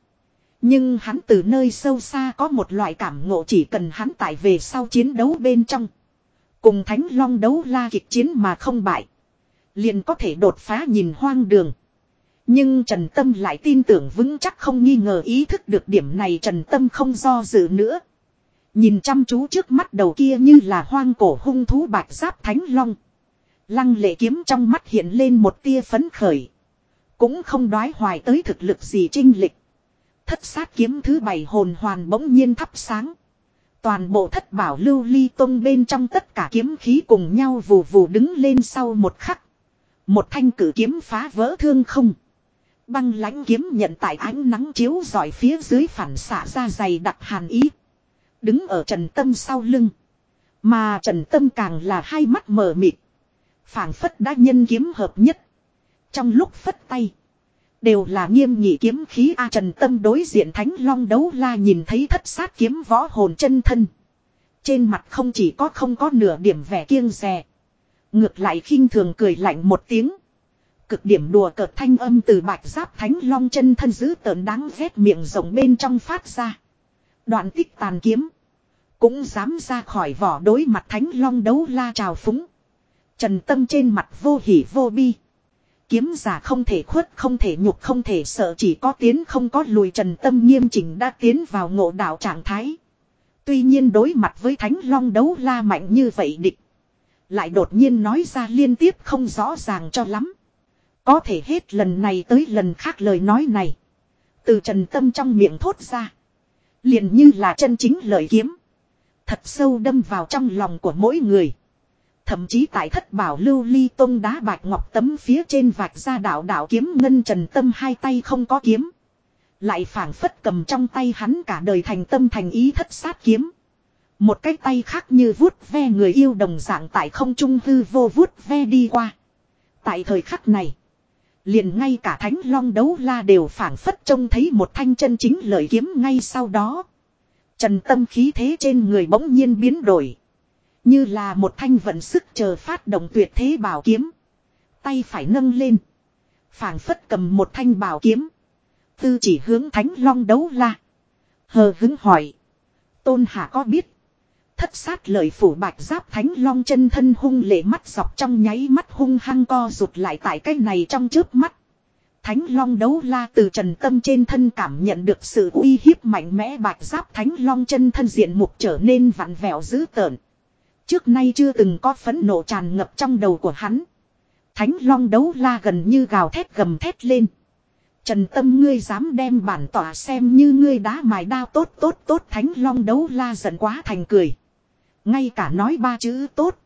Nhưng hắn từ nơi sâu xa có một loại cảm ngộ chỉ cần hắn tại về sau chiến đấu bên trong. Cùng Thánh Long đấu la kịch chiến mà không bại. Liền có thể đột phá nhìn hoang đường. Nhưng Trần Tâm lại tin tưởng vững chắc không nghi ngờ ý thức được điểm này Trần Tâm không do dự nữa. Nhìn chăm chú trước mắt đầu kia như là hoang cổ hung thú bạch giáp thánh long. Lăng lệ kiếm trong mắt hiện lên một tia phấn khởi. Cũng không đoái hoài tới thực lực gì trinh lịch. Thất sát kiếm thứ bảy hồn hoàn bỗng nhiên thắp sáng. Toàn bộ thất bảo lưu ly tông bên trong tất cả kiếm khí cùng nhau vù vù đứng lên sau một khắc. Một thanh cử kiếm phá vỡ thương không. Băng lãnh kiếm nhận tại ánh nắng chiếu dọi phía dưới phản xạ ra dày đặc hàn ý. Đứng ở Trần Tâm sau lưng. Mà Trần Tâm càng là hai mắt mờ mịt. phảng phất đã nhân kiếm hợp nhất. Trong lúc phất tay. Đều là nghiêm nghị kiếm khí A Trần Tâm đối diện Thánh Long đấu la nhìn thấy thất sát kiếm võ hồn chân thân. Trên mặt không chỉ có không có nửa điểm vẻ kiêng rè. Ngược lại khinh thường cười lạnh một tiếng. Cực điểm đùa cợt thanh âm từ bạch giáp Thánh Long chân thân giữ tờn đáng ghét miệng rộng bên trong phát ra. Đoạn tích tàn kiếm. Cũng dám ra khỏi vỏ đối mặt Thánh Long đấu la trào phúng. Trần Tâm trên mặt vô hỉ vô bi. Kiếm giả không thể khuất, không thể nhục, không thể sợ, chỉ có tiến không có lùi trần tâm nghiêm chỉnh đã tiến vào ngộ đạo trạng thái. Tuy nhiên đối mặt với thánh long đấu la mạnh như vậy địch. Lại đột nhiên nói ra liên tiếp không rõ ràng cho lắm. Có thể hết lần này tới lần khác lời nói này. Từ trần tâm trong miệng thốt ra. Liền như là chân chính lời kiếm. Thật sâu đâm vào trong lòng của mỗi người. Thậm chí tại thất bảo lưu ly tông đá bạch ngọc tấm phía trên vạch ra đạo đạo kiếm ngân trần tâm hai tay không có kiếm. Lại phảng phất cầm trong tay hắn cả đời thành tâm thành ý thất sát kiếm. Một cái tay khác như vuốt ve người yêu đồng dạng tại không trung hư vô vuốt ve đi qua. Tại thời khắc này. Liền ngay cả thánh long đấu la đều phản phất trông thấy một thanh chân chính lợi kiếm ngay sau đó. Trần tâm khí thế trên người bỗng nhiên biến đổi. Như là một thanh vận sức chờ phát động tuyệt thế bảo kiếm. Tay phải nâng lên. phảng phất cầm một thanh bảo kiếm. Tư chỉ hướng thánh long đấu la. Hờ hứng hỏi. Tôn hạ có biết. Thất sát lời phủ bạch giáp thánh long chân thân hung lệ mắt dọc trong nháy mắt hung hăng co rụt lại tại cái này trong trước mắt. Thánh long đấu la từ trần tâm trên thân cảm nhận được sự uy hiếp mạnh mẽ bạch giáp thánh long chân thân diện mục trở nên vặn vẹo dữ tợn. Trước nay chưa từng có phấn nộ tràn ngập trong đầu của hắn. Thánh long đấu la gần như gào thét gầm thét lên. Trần tâm ngươi dám đem bản tỏa xem như ngươi đá mài đao tốt tốt tốt thánh long đấu la giận quá thành cười. Ngay cả nói ba chữ tốt.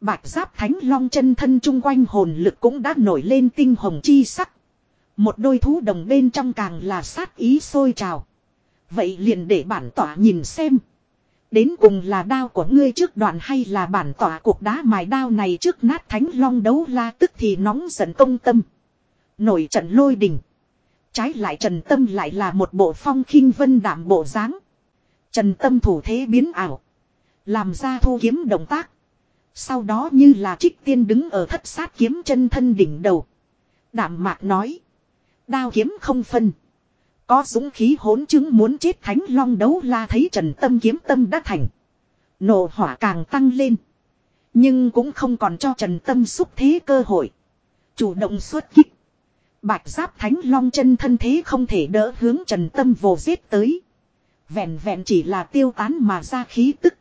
Bạch giáp thánh long chân thân chung quanh hồn lực cũng đã nổi lên tinh hồng chi sắc. Một đôi thú đồng bên trong càng là sát ý sôi trào. Vậy liền để bản tỏa nhìn xem. Đến cùng là đao của ngươi trước đoạn hay là bản tỏa cuộc đá mài đao này trước nát thánh long đấu la tức thì nóng giận công tâm. Nổi trận lôi đình. Trái lại trần tâm lại là một bộ phong khinh vân đảm bộ dáng. Trần tâm thủ thế biến ảo. Làm ra thu kiếm động tác. Sau đó như là trích tiên đứng ở thất sát kiếm chân thân đỉnh đầu. Đảm mạc nói. Đao kiếm không phân. Có dũng khí hỗn chứng muốn chết thánh long đấu la thấy trần tâm kiếm tâm đã thành. Nổ hỏa càng tăng lên. Nhưng cũng không còn cho trần tâm xúc thế cơ hội. Chủ động xuất kích. Bạch giáp thánh long chân thân thế không thể đỡ hướng trần tâm vồ giết tới. Vẹn vẹn chỉ là tiêu tán mà ra khí tức.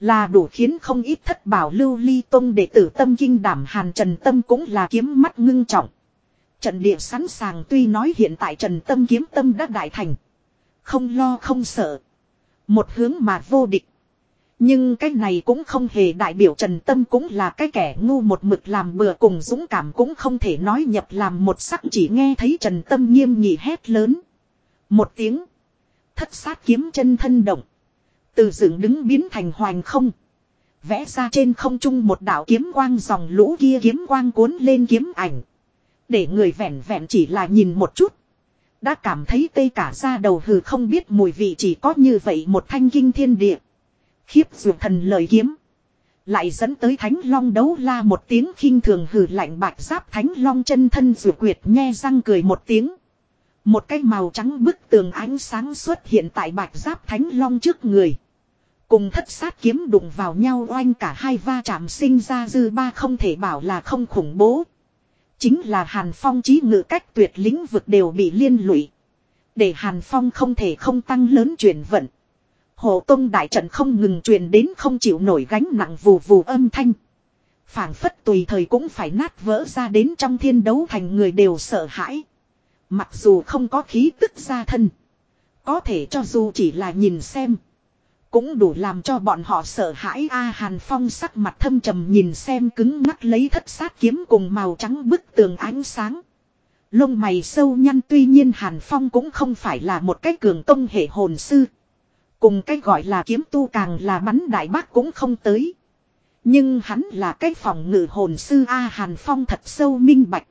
Là đủ khiến không ít thất bảo lưu ly tông đệ tử tâm kinh đảm hàn trần tâm cũng là kiếm mắt ngưng trọng. Trận địa sẵn sàng tuy nói hiện tại trần tâm kiếm tâm đã đại thành. Không lo không sợ. Một hướng mà vô địch. Nhưng cái này cũng không hề đại biểu Trần Tâm cũng là cái kẻ ngu một mực làm bừa cùng dũng cảm cũng không thể nói nhập làm một sắc chỉ nghe thấy Trần Tâm nghiêm nghị hét lớn. Một tiếng. Thất sát kiếm chân thân động. Từ dựng đứng biến thành hoành không. Vẽ ra trên không trung một đạo kiếm quang dòng lũ kia kiếm quang cuốn lên kiếm ảnh. Để người vẹn vẹn chỉ là nhìn một chút. Đã cảm thấy tê cả ra đầu hừ không biết mùi vị chỉ có như vậy một thanh kinh thiên địa. Khiếp dù thần lời kiếm. Lại dẫn tới thánh long đấu la một tiếng khinh thường hừ lạnh bạch giáp thánh long chân thân dù quyệt nhe răng cười một tiếng. Một cái màu trắng bức tường ánh sáng xuất hiện tại bạch giáp thánh long trước người. Cùng thất sát kiếm đụng vào nhau oanh cả hai va chạm sinh ra dư ba không thể bảo là không khủng bố. Chính là Hàn Phong trí ngự cách tuyệt lĩnh vực đều bị liên lụy. Để Hàn Phong không thể không tăng lớn chuyển vận. Hộ tông đại trận không ngừng truyền đến không chịu nổi gánh nặng vù vù âm thanh. phảng phất tùy thời cũng phải nát vỡ ra đến trong thiên đấu thành người đều sợ hãi. Mặc dù không có khí tức ra thân. Có thể cho dù chỉ là nhìn xem. Cũng đủ làm cho bọn họ sợ hãi A Hàn Phong sắc mặt thâm trầm nhìn xem cứng ngắc lấy thất sát kiếm cùng màu trắng bức tường ánh sáng. Lông mày sâu nhăn, tuy nhiên Hàn Phong cũng không phải là một cái cường tông hệ hồn sư. Cùng cái gọi là kiếm tu càng là bắn đại bác cũng không tới. Nhưng hắn là cái phòng ngự hồn sư A Hàn Phong thật sâu minh bạch.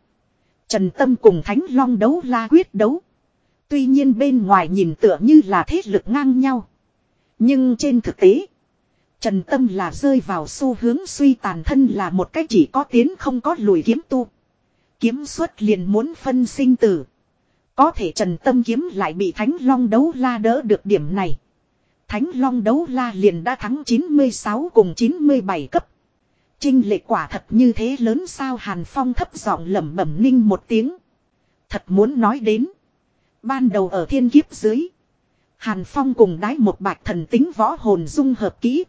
Trần Tâm cùng Thánh Long đấu la quyết đấu. Tuy nhiên bên ngoài nhìn tựa như là thế lực ngang nhau. Nhưng trên thực tế. Trần Tâm là rơi vào xu hướng suy tàn thân là một cái chỉ có tiến không có lùi kiếm tu. Kiếm xuất liền muốn phân sinh tử. Có thể Trần Tâm kiếm lại bị Thánh Long đấu la đỡ được điểm này. Thánh Long đấu la liền đã thắng 96 cùng 97 cấp. Trinh lệ quả thật như thế lớn sao Hàn Phong thấp giọng lẩm bẩm ninh một tiếng. Thật muốn nói đến. Ban đầu ở thiên kiếp dưới. Hàn Phong cùng đái một bạch thần tính võ hồn dung hợp kỹ.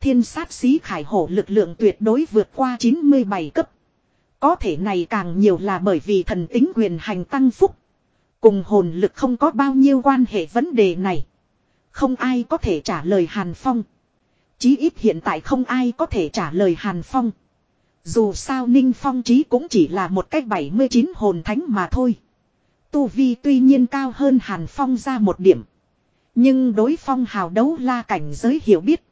Thiên sát xí khải hổ lực lượng tuyệt đối vượt qua 97 cấp. Có thể này càng nhiều là bởi vì thần tính quyền hành tăng phúc. Cùng hồn lực không có bao nhiêu quan hệ vấn đề này. Không ai có thể trả lời Hàn Phong. Chí ít hiện tại không ai có thể trả lời Hàn Phong. Dù sao Ninh Phong trí cũng chỉ là một cách 79 hồn thánh mà thôi. Tu Vi tuy nhiên cao hơn Hàn Phong ra một điểm. Nhưng đối phong hào đấu la cảnh giới hiểu biết.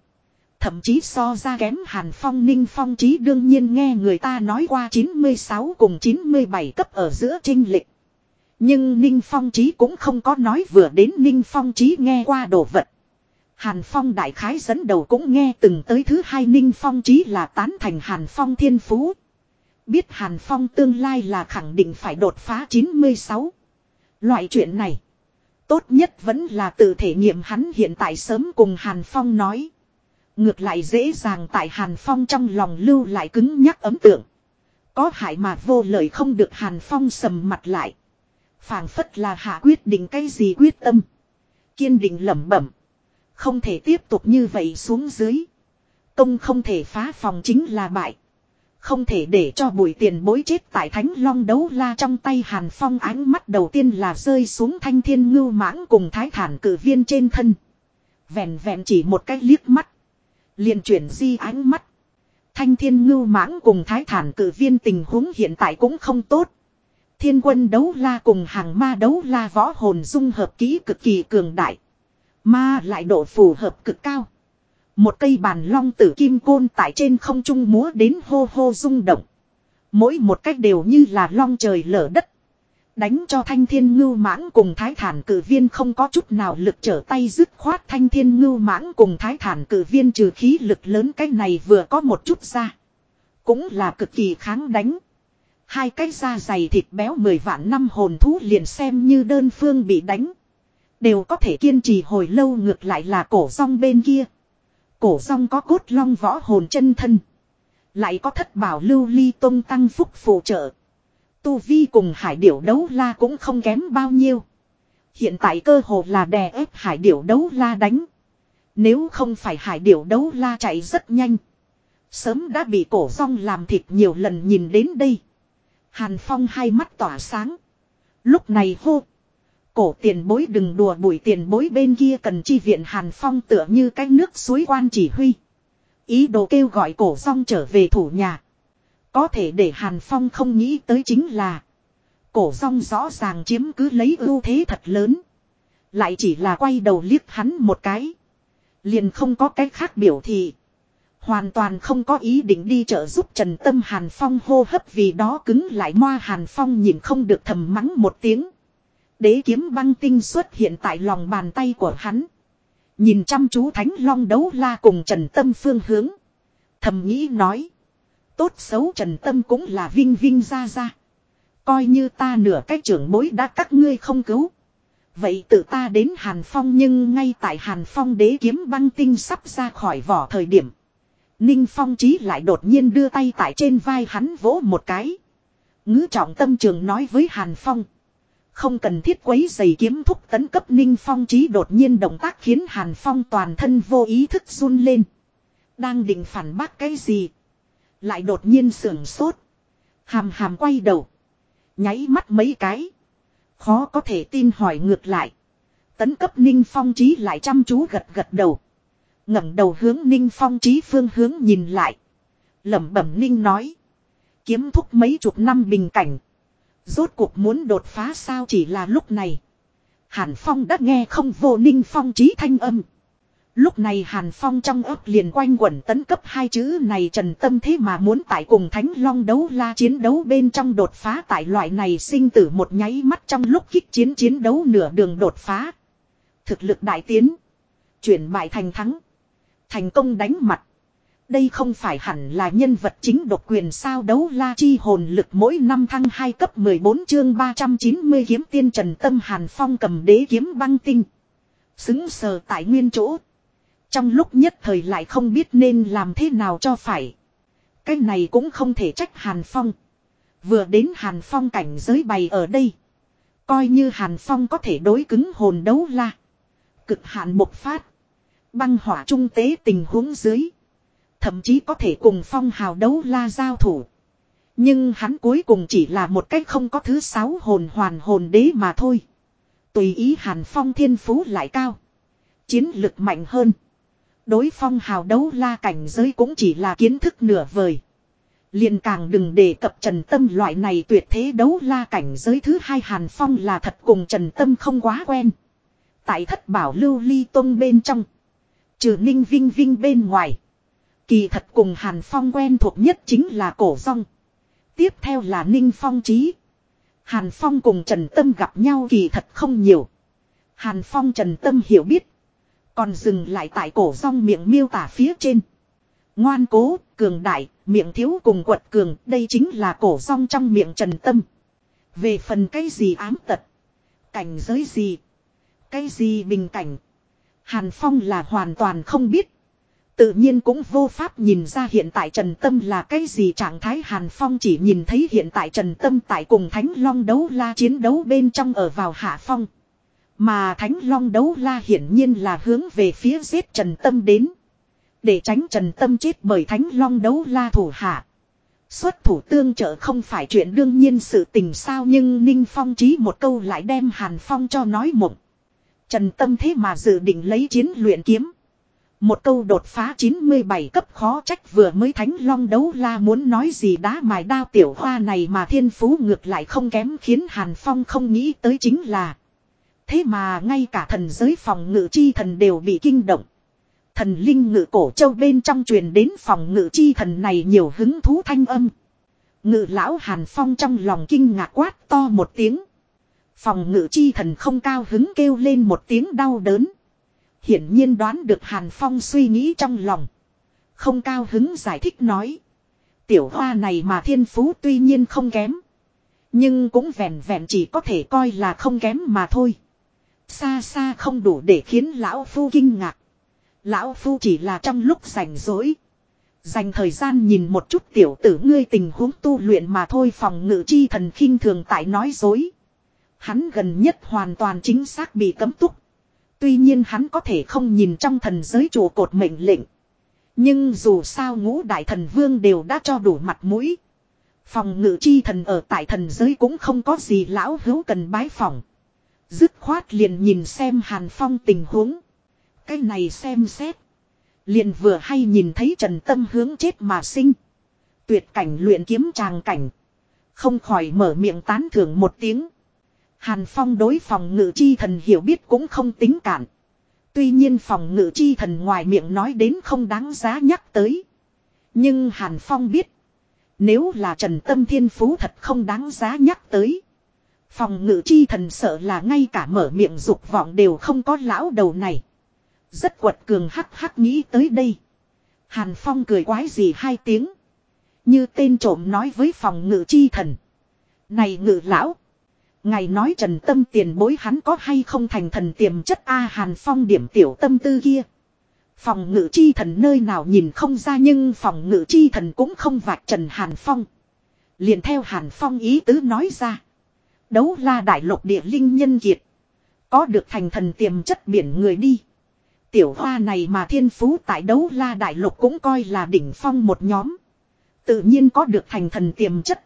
Thậm chí so ra kém Hàn Phong, Ninh Phong Chí đương nhiên nghe người ta nói qua 96 cùng 97 cấp ở giữa trinh lịch. Nhưng Ninh Phong Chí cũng không có nói vừa đến Ninh Phong Chí nghe qua đồ vật. Hàn Phong đại khái dẫn đầu cũng nghe từng tới thứ hai, Ninh Phong Chí là tán thành Hàn Phong thiên phú. Biết Hàn Phong tương lai là khẳng định phải đột phá 96. Loại chuyện này. Tốt nhất vẫn là tự thể nghiệm hắn hiện tại sớm cùng Hàn Phong nói. Ngược lại dễ dàng tại Hàn Phong trong lòng lưu lại cứng nhắc ấm tượng. Có hại mà vô lời không được Hàn Phong sầm mặt lại phảng phất là hạ quyết định cái gì quyết tâm. Kiên định lẩm bẩm. Không thể tiếp tục như vậy xuống dưới. Công không thể phá phòng chính là bại. Không thể để cho bùi tiền bối chết tại thánh long đấu la trong tay hàn phong ánh mắt đầu tiên là rơi xuống thanh thiên ngưu mãng cùng thái thản cử viên trên thân. Vẹn vẹn chỉ một cái liếc mắt. liền chuyển di ánh mắt. Thanh thiên ngưu mãng cùng thái thản cử viên tình huống hiện tại cũng không tốt. Thiên quân đấu la cùng hàng ma đấu la võ hồn dung hợp kỹ cực kỳ cường đại. Ma lại độ phù hợp cực cao. Một cây bàn long tử kim côn tại trên không trung múa đến hô hô rung động. Mỗi một cách đều như là long trời lở đất. Đánh cho thanh thiên ngưu mãng cùng thái thản cử viên không có chút nào lực trở tay dứt khoát thanh thiên ngưu mãng cùng thái thản cử viên trừ khí lực lớn cái này vừa có một chút ra. Cũng là cực kỳ kháng đánh. Hai cái da dày thịt béo mười vạn năm hồn thú liền xem như đơn phương bị đánh. Đều có thể kiên trì hồi lâu ngược lại là cổ rong bên kia. Cổ rong có cốt long võ hồn chân thân. Lại có thất bảo lưu ly tông tăng phúc phụ trợ. Tu Vi cùng hải điểu đấu la cũng không kém bao nhiêu. Hiện tại cơ hồ là đè ép hải điểu đấu la đánh. Nếu không phải hải điểu đấu la chạy rất nhanh. Sớm đã bị cổ rong làm thịt nhiều lần nhìn đến đây. Hàn Phong hai mắt tỏa sáng. Lúc này hô. Cổ tiền bối đừng đùa bụi tiền bối bên kia cần chi viện Hàn Phong tựa như cái nước suối quan chỉ huy. Ý đồ kêu gọi cổ song trở về thủ nhà. Có thể để Hàn Phong không nghĩ tới chính là. Cổ song rõ ràng chiếm cứ lấy ưu thế thật lớn. Lại chỉ là quay đầu liếc hắn một cái. Liền không có cái khác biểu thị. Hoàn toàn không có ý định đi trợ giúp Trần Tâm Hàn Phong hô hấp vì đó cứng lại moa Hàn Phong nhìn không được thầm mắng một tiếng. Đế kiếm băng tinh xuất hiện tại lòng bàn tay của hắn. Nhìn chăm chú Thánh Long đấu la cùng Trần Tâm phương hướng. Thầm nghĩ nói. Tốt xấu Trần Tâm cũng là vinh vinh ra ra. Coi như ta nửa cái trưởng bối đã các ngươi không cứu. Vậy tự ta đến Hàn Phong nhưng ngay tại Hàn Phong đế kiếm băng tinh sắp ra khỏi vỏ thời điểm. Ninh Phong trí lại đột nhiên đưa tay tại trên vai hắn vỗ một cái. Ngữ trọng tâm trường nói với Hàn Phong. Không cần thiết quấy giày kiếm thúc tấn cấp Ninh Phong trí đột nhiên động tác khiến Hàn Phong toàn thân vô ý thức run lên. Đang định phản bác cái gì. Lại đột nhiên sưởng sốt. Hàm hàm quay đầu. Nháy mắt mấy cái. Khó có thể tin hỏi ngược lại. Tấn cấp Ninh Phong trí lại chăm chú gật gật đầu ngẩng đầu hướng Ninh Phong trí phương hướng nhìn lại. lẩm bẩm Ninh nói. Kiếm thúc mấy chục năm bình cảnh. Rốt cuộc muốn đột phá sao chỉ là lúc này. Hàn Phong đã nghe không vô Ninh Phong trí thanh âm. Lúc này Hàn Phong trong ấp liền quanh quẩn tấn cấp hai chữ này trần tâm thế mà muốn tại cùng Thánh Long đấu la chiến đấu bên trong đột phá tại loại này sinh tử một nháy mắt trong lúc kích chiến chiến đấu nửa đường đột phá. Thực lực đại tiến. Chuyển bại thành thắng. Thành công đánh mặt. Đây không phải hẳn là nhân vật chính độc quyền sao đấu la chi hồn lực mỗi năm thăng 2 cấp 14 chương 390 kiếm tiên trần tâm hàn phong cầm đế kiếm băng tinh. Xứng sờ tại nguyên chỗ. Trong lúc nhất thời lại không biết nên làm thế nào cho phải. Cái này cũng không thể trách hàn phong. Vừa đến hàn phong cảnh giới bày ở đây. Coi như hàn phong có thể đối cứng hồn đấu la. Cực hạn bộc phát. Băng hỏa trung tế tình huống dưới. Thậm chí có thể cùng phong hào đấu la giao thủ. Nhưng hắn cuối cùng chỉ là một cách không có thứ sáu hồn hoàn hồn đế mà thôi. Tùy ý hàn phong thiên phú lại cao. Chiến lực mạnh hơn. Đối phong hào đấu la cảnh giới cũng chỉ là kiến thức nửa vời. liền càng đừng đề cập Trần Tâm loại này tuyệt thế đấu la cảnh giới thứ hai Hàn Phong là thật cùng Trần Tâm không quá quen. Tại thất bảo lưu ly tông bên trong. Trừ ninh vinh vinh bên ngoài. Kỳ thật cùng Hàn Phong quen thuộc nhất chính là cổ rong. Tiếp theo là ninh phong trí. Hàn Phong cùng Trần Tâm gặp nhau kỳ thật không nhiều. Hàn Phong Trần Tâm hiểu biết. Còn dừng lại tại cổ rong miệng miêu tả phía trên. Ngoan cố, cường đại, miệng thiếu cùng quật cường, đây chính là cổ rong trong miệng Trần Tâm. Về phần cái gì ám tật, cảnh giới gì, cái gì bình cảnh, Hàn Phong là hoàn toàn không biết. Tự nhiên cũng vô pháp nhìn ra hiện tại Trần Tâm là cái gì trạng thái Hàn Phong chỉ nhìn thấy hiện tại Trần Tâm tại cùng Thánh Long đấu la chiến đấu bên trong ở vào Hạ Phong. Mà Thánh Long đấu la hiển nhiên là hướng về phía giết Trần Tâm đến. Để tránh Trần Tâm chết bởi Thánh Long đấu la thủ hạ. Xuất thủ tương trợ không phải chuyện đương nhiên sự tình sao nhưng Ninh Phong trí một câu lại đem Hàn Phong cho nói mộng. Trần Tâm thế mà dự định lấy chiến luyện kiếm. Một câu đột phá 97 cấp khó trách vừa mới thánh long đấu la muốn nói gì đá mài đao tiểu hoa này mà thiên phú ngược lại không kém khiến Hàn Phong không nghĩ tới chính là. Thế mà ngay cả thần giới phòng ngự chi thần đều bị kinh động. Thần linh ngự cổ châu bên trong truyền đến phòng ngự chi thần này nhiều hứng thú thanh âm. Ngự lão Hàn Phong trong lòng kinh ngạc quát to một tiếng. Phòng ngự chi thần không cao hứng kêu lên một tiếng đau đớn. Hiển nhiên đoán được Hàn Phong suy nghĩ trong lòng. Không cao hứng giải thích nói. Tiểu hoa này mà thiên phú tuy nhiên không kém. Nhưng cũng vẹn vẹn chỉ có thể coi là không kém mà thôi. Xa xa không đủ để khiến lão phu kinh ngạc. Lão phu chỉ là trong lúc rảnh rỗi. Dành thời gian nhìn một chút tiểu tử ngươi tình huống tu luyện mà thôi phòng ngự chi thần khinh thường tại nói dối. Hắn gần nhất hoàn toàn chính xác bị cấm túc. Tuy nhiên hắn có thể không nhìn trong thần giới chùa cột mệnh lệnh. Nhưng dù sao ngũ đại thần vương đều đã cho đủ mặt mũi. Phòng ngự chi thần ở tại thần giới cũng không có gì lão hữu cần bái phòng. Dứt khoát liền nhìn xem Hàn Phong tình huống. Cái này xem xét. Liền vừa hay nhìn thấy Trần Tâm hướng chết mà sinh. Tuyệt cảnh luyện kiếm tràng cảnh. Không khỏi mở miệng tán thưởng một tiếng. Hàn Phong đối phòng ngự chi thần hiểu biết cũng không tính cản. Tuy nhiên phòng ngự chi thần ngoài miệng nói đến không đáng giá nhắc tới. Nhưng Hàn Phong biết. Nếu là Trần Tâm Thiên Phú thật không đáng giá nhắc tới. Phòng ngự chi thần sợ là ngay cả mở miệng dục vọng đều không có lão đầu này. Rất quật cường hắc hắc nghĩ tới đây. Hàn Phong cười quái gì hai tiếng. Như tên trộm nói với phòng ngự chi thần. Này ngự lão. Ngài nói trần tâm tiền bối hắn có hay không thành thần tiềm chất A Hàn Phong điểm tiểu tâm tư kia. Phòng ngự chi thần nơi nào nhìn không ra nhưng phòng ngự chi thần cũng không vạch trần Hàn Phong. liền theo Hàn Phong ý tứ nói ra. Đấu la đại lục địa linh nhân kiệt. Có được thành thần tiềm chất biển người đi. Tiểu hoa này mà thiên phú tại đấu la đại lục cũng coi là đỉnh phong một nhóm. Tự nhiên có được thành thần tiềm chất.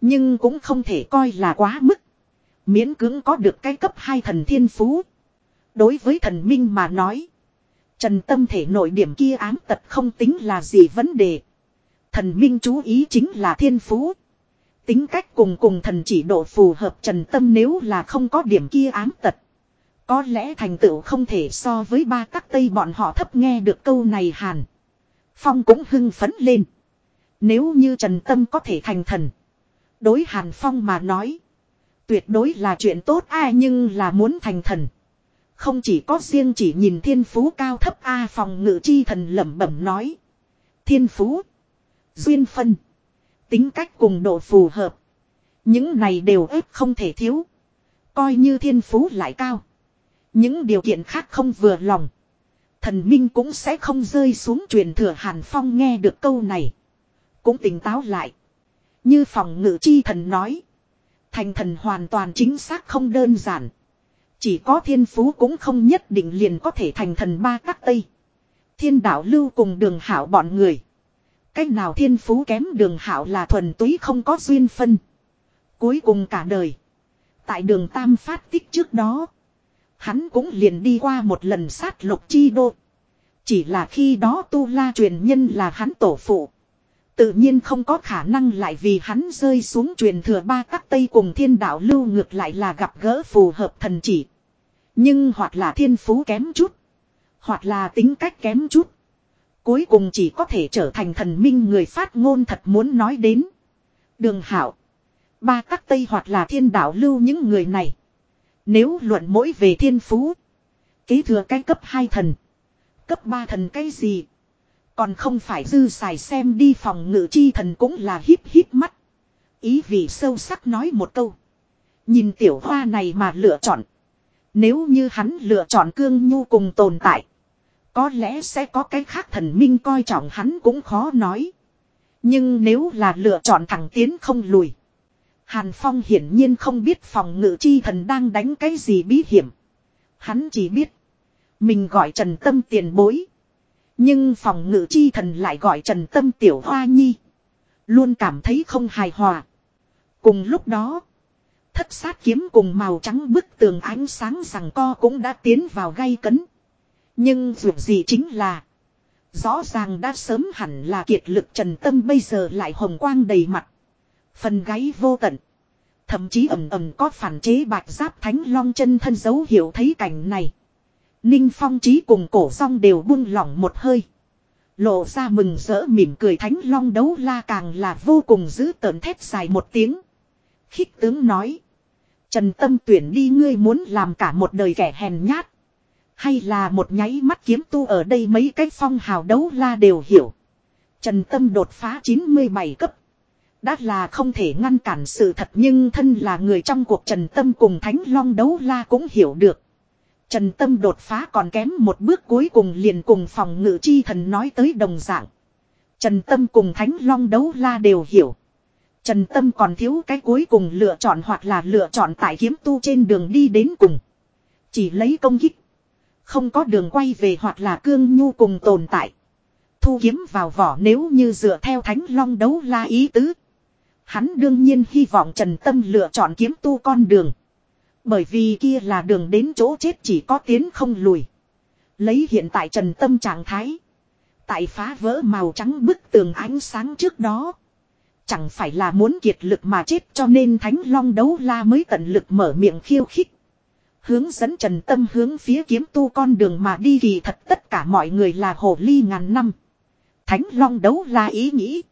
Nhưng cũng không thể coi là quá mức. Miễn cưỡng có được cái cấp hai thần thiên phú. Đối với thần minh mà nói. Trần tâm thể nội điểm kia ám tật không tính là gì vấn đề. Thần minh chú ý chính là thiên phú. Tính cách cùng cùng thần chỉ độ phù hợp trần tâm nếu là không có điểm kia ám tật. Có lẽ thành tựu không thể so với ba các tây bọn họ thấp nghe được câu này hàn. Phong cũng hưng phấn lên. Nếu như Trần Tâm có thể thành thần. Đối Hàn Phong mà nói. Tuyệt đối là chuyện tốt, ai nhưng là muốn thành thần. Không chỉ có riêng chỉ nhìn thiên phú cao thấp, A phòng ngự chi thần lẩm bẩm nói. Thiên phú. Duyên phân. Tính cách cùng độ phù hợp. Những này đều ép không thể thiếu. Coi như thiên phú lại cao. Những điều kiện khác không vừa lòng. Thần minh cũng sẽ không rơi xuống truyền thừa Hàn Phong nghe được câu này. Cũng tỉnh táo lại. Như phòng ngự chi thần nói. Thành thần hoàn toàn chính xác không đơn giản. Chỉ có thiên phú cũng không nhất định liền có thể thành thần ba các tây. Thiên đạo lưu cùng đường hảo bọn người. Cách nào thiên phú kém đường hảo là thuần túy không có duyên phân. Cuối cùng cả đời. Tại đường Tam phát tích trước đó. Hắn cũng liền đi qua một lần sát lục chi đô. Chỉ là khi đó tu la truyền nhân là hắn tổ phụ. Tự nhiên không có khả năng lại vì hắn rơi xuống truyền thừa ba các tây cùng thiên đạo lưu ngược lại là gặp gỡ phù hợp thần chỉ. Nhưng hoặc là thiên phú kém chút. Hoặc là tính cách kém chút. Cuối cùng chỉ có thể trở thành thần minh người phát ngôn thật muốn nói đến. Đường hảo. Ba các tây hoặc là thiên đạo lưu những người này. Nếu luận mỗi về thiên phú. Kế thừa cái cấp 2 thần. Cấp 3 thần cái gì. Còn không phải dư xài xem đi phòng ngự chi thần cũng là híp híp mắt. Ý vị sâu sắc nói một câu. Nhìn tiểu hoa này mà lựa chọn. Nếu như hắn lựa chọn cương nhu cùng tồn tại. Có lẽ sẽ có cái khác thần minh coi trọng hắn cũng khó nói. Nhưng nếu là lựa chọn thẳng tiến không lùi. Hàn Phong hiển nhiên không biết phòng ngự chi thần đang đánh cái gì bí hiểm. Hắn chỉ biết. Mình gọi Trần Tâm tiền bối. Nhưng phòng ngự chi thần lại gọi Trần Tâm tiểu hoa nhi. Luôn cảm thấy không hài hòa. Cùng lúc đó. Thất sát kiếm cùng màu trắng bức tường ánh sáng rằng co cũng đã tiến vào gây cấn. Nhưng dù gì chính là. Rõ ràng đã sớm hẳn là kiệt lực trần tâm bây giờ lại hồng quang đầy mặt. Phần gáy vô tận. Thậm chí ẩm ẩm có phản chế bạch giáp thánh long chân thân dấu hiệu thấy cảnh này. Ninh phong trí cùng cổ song đều buông lỏng một hơi. Lộ ra mừng rỡ mỉm cười thánh long đấu la càng là vô cùng giữ tợn thét dài một tiếng. Khích tướng nói. Trần tâm tuyển đi ngươi muốn làm cả một đời kẻ hèn nhát. Hay là một nháy mắt kiếm tu ở đây mấy cái phong hào đấu la đều hiểu. Trần Tâm đột phá 97 cấp. Đã là không thể ngăn cản sự thật nhưng thân là người trong cuộc Trần Tâm cùng Thánh Long đấu la cũng hiểu được. Trần Tâm đột phá còn kém một bước cuối cùng liền cùng phòng ngự chi thần nói tới đồng dạng. Trần Tâm cùng Thánh Long đấu la đều hiểu. Trần Tâm còn thiếu cái cuối cùng lựa chọn hoặc là lựa chọn tại kiếm tu trên đường đi đến cùng. Chỉ lấy công kích. Không có đường quay về hoặc là cương nhu cùng tồn tại. Thu kiếm vào vỏ nếu như dựa theo Thánh Long đấu la ý tứ. Hắn đương nhiên hy vọng Trần Tâm lựa chọn kiếm tu con đường. Bởi vì kia là đường đến chỗ chết chỉ có tiến không lùi. Lấy hiện tại Trần Tâm trạng thái. Tại phá vỡ màu trắng bức tường ánh sáng trước đó. Chẳng phải là muốn kiệt lực mà chết cho nên Thánh Long đấu la mới tận lực mở miệng khiêu khích. Hướng dẫn Trần Tâm hướng phía kiếm tu con đường mà đi kỳ thật tất cả mọi người là hồ ly ngàn năm. Thánh Long đấu la ý nghĩ.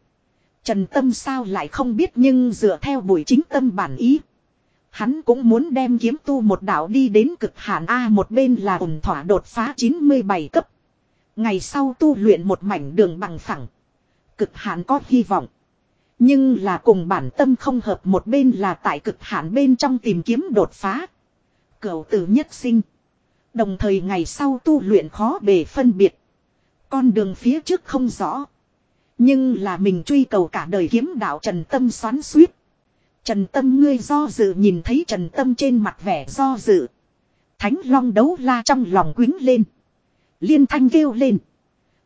Trần Tâm sao lại không biết nhưng dựa theo buổi chính tâm bản ý. Hắn cũng muốn đem kiếm tu một đạo đi đến cực hạn A, một bên là ổn thỏa đột phá 97 cấp. Ngày sau tu luyện một mảnh đường bằng phẳng. Cực hạn có hy vọng. Nhưng là cùng bản tâm không hợp, một bên là tại cực hạn bên trong tìm kiếm đột phá. Cửu tử nhất sinh. Đồng thời ngày sau tu luyện khó bề phân biệt. Con đường phía trước không rõ. Nhưng là mình truy cầu cả đời kiếm đạo Trần Tâm xoắn suýt. Trần Tâm ngươi do dự nhìn thấy Trần Tâm trên mặt vẻ do dự. Thánh Long đấu la trong lòng quính lên. Liên thanh kêu lên.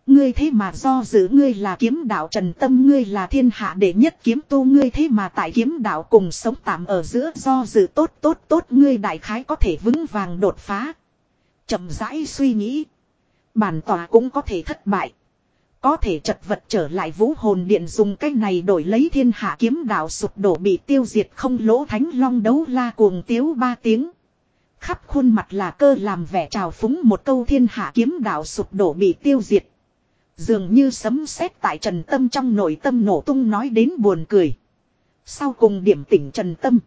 Ngươi thế mà do dự, ngươi là kiếm đạo Trần Tâm, ngươi là thiên hạ đệ nhất kiếm tu, ngươi thế mà tại kiếm đạo cùng sống tạm ở giữa do dự tốt tốt tốt, ngươi đại khái có thể vững vàng đột phá. chậm rãi suy nghĩ. Bản tòa cũng có thể thất bại. Có thể chật vật trở lại vũ hồn điện dùng cách này đổi lấy thiên hạ kiếm đạo sụp đổ bị tiêu diệt không lỗ thánh long đấu la cuồng tiếu ba tiếng. Khắp khuôn mặt là cơ làm vẻ trào phúng một câu thiên hạ kiếm đạo sụp đổ bị tiêu diệt. Dường như sấm sét tại trần tâm trong nội tâm nổ tung nói đến buồn cười. Sau cùng điểm tỉnh trần tâm.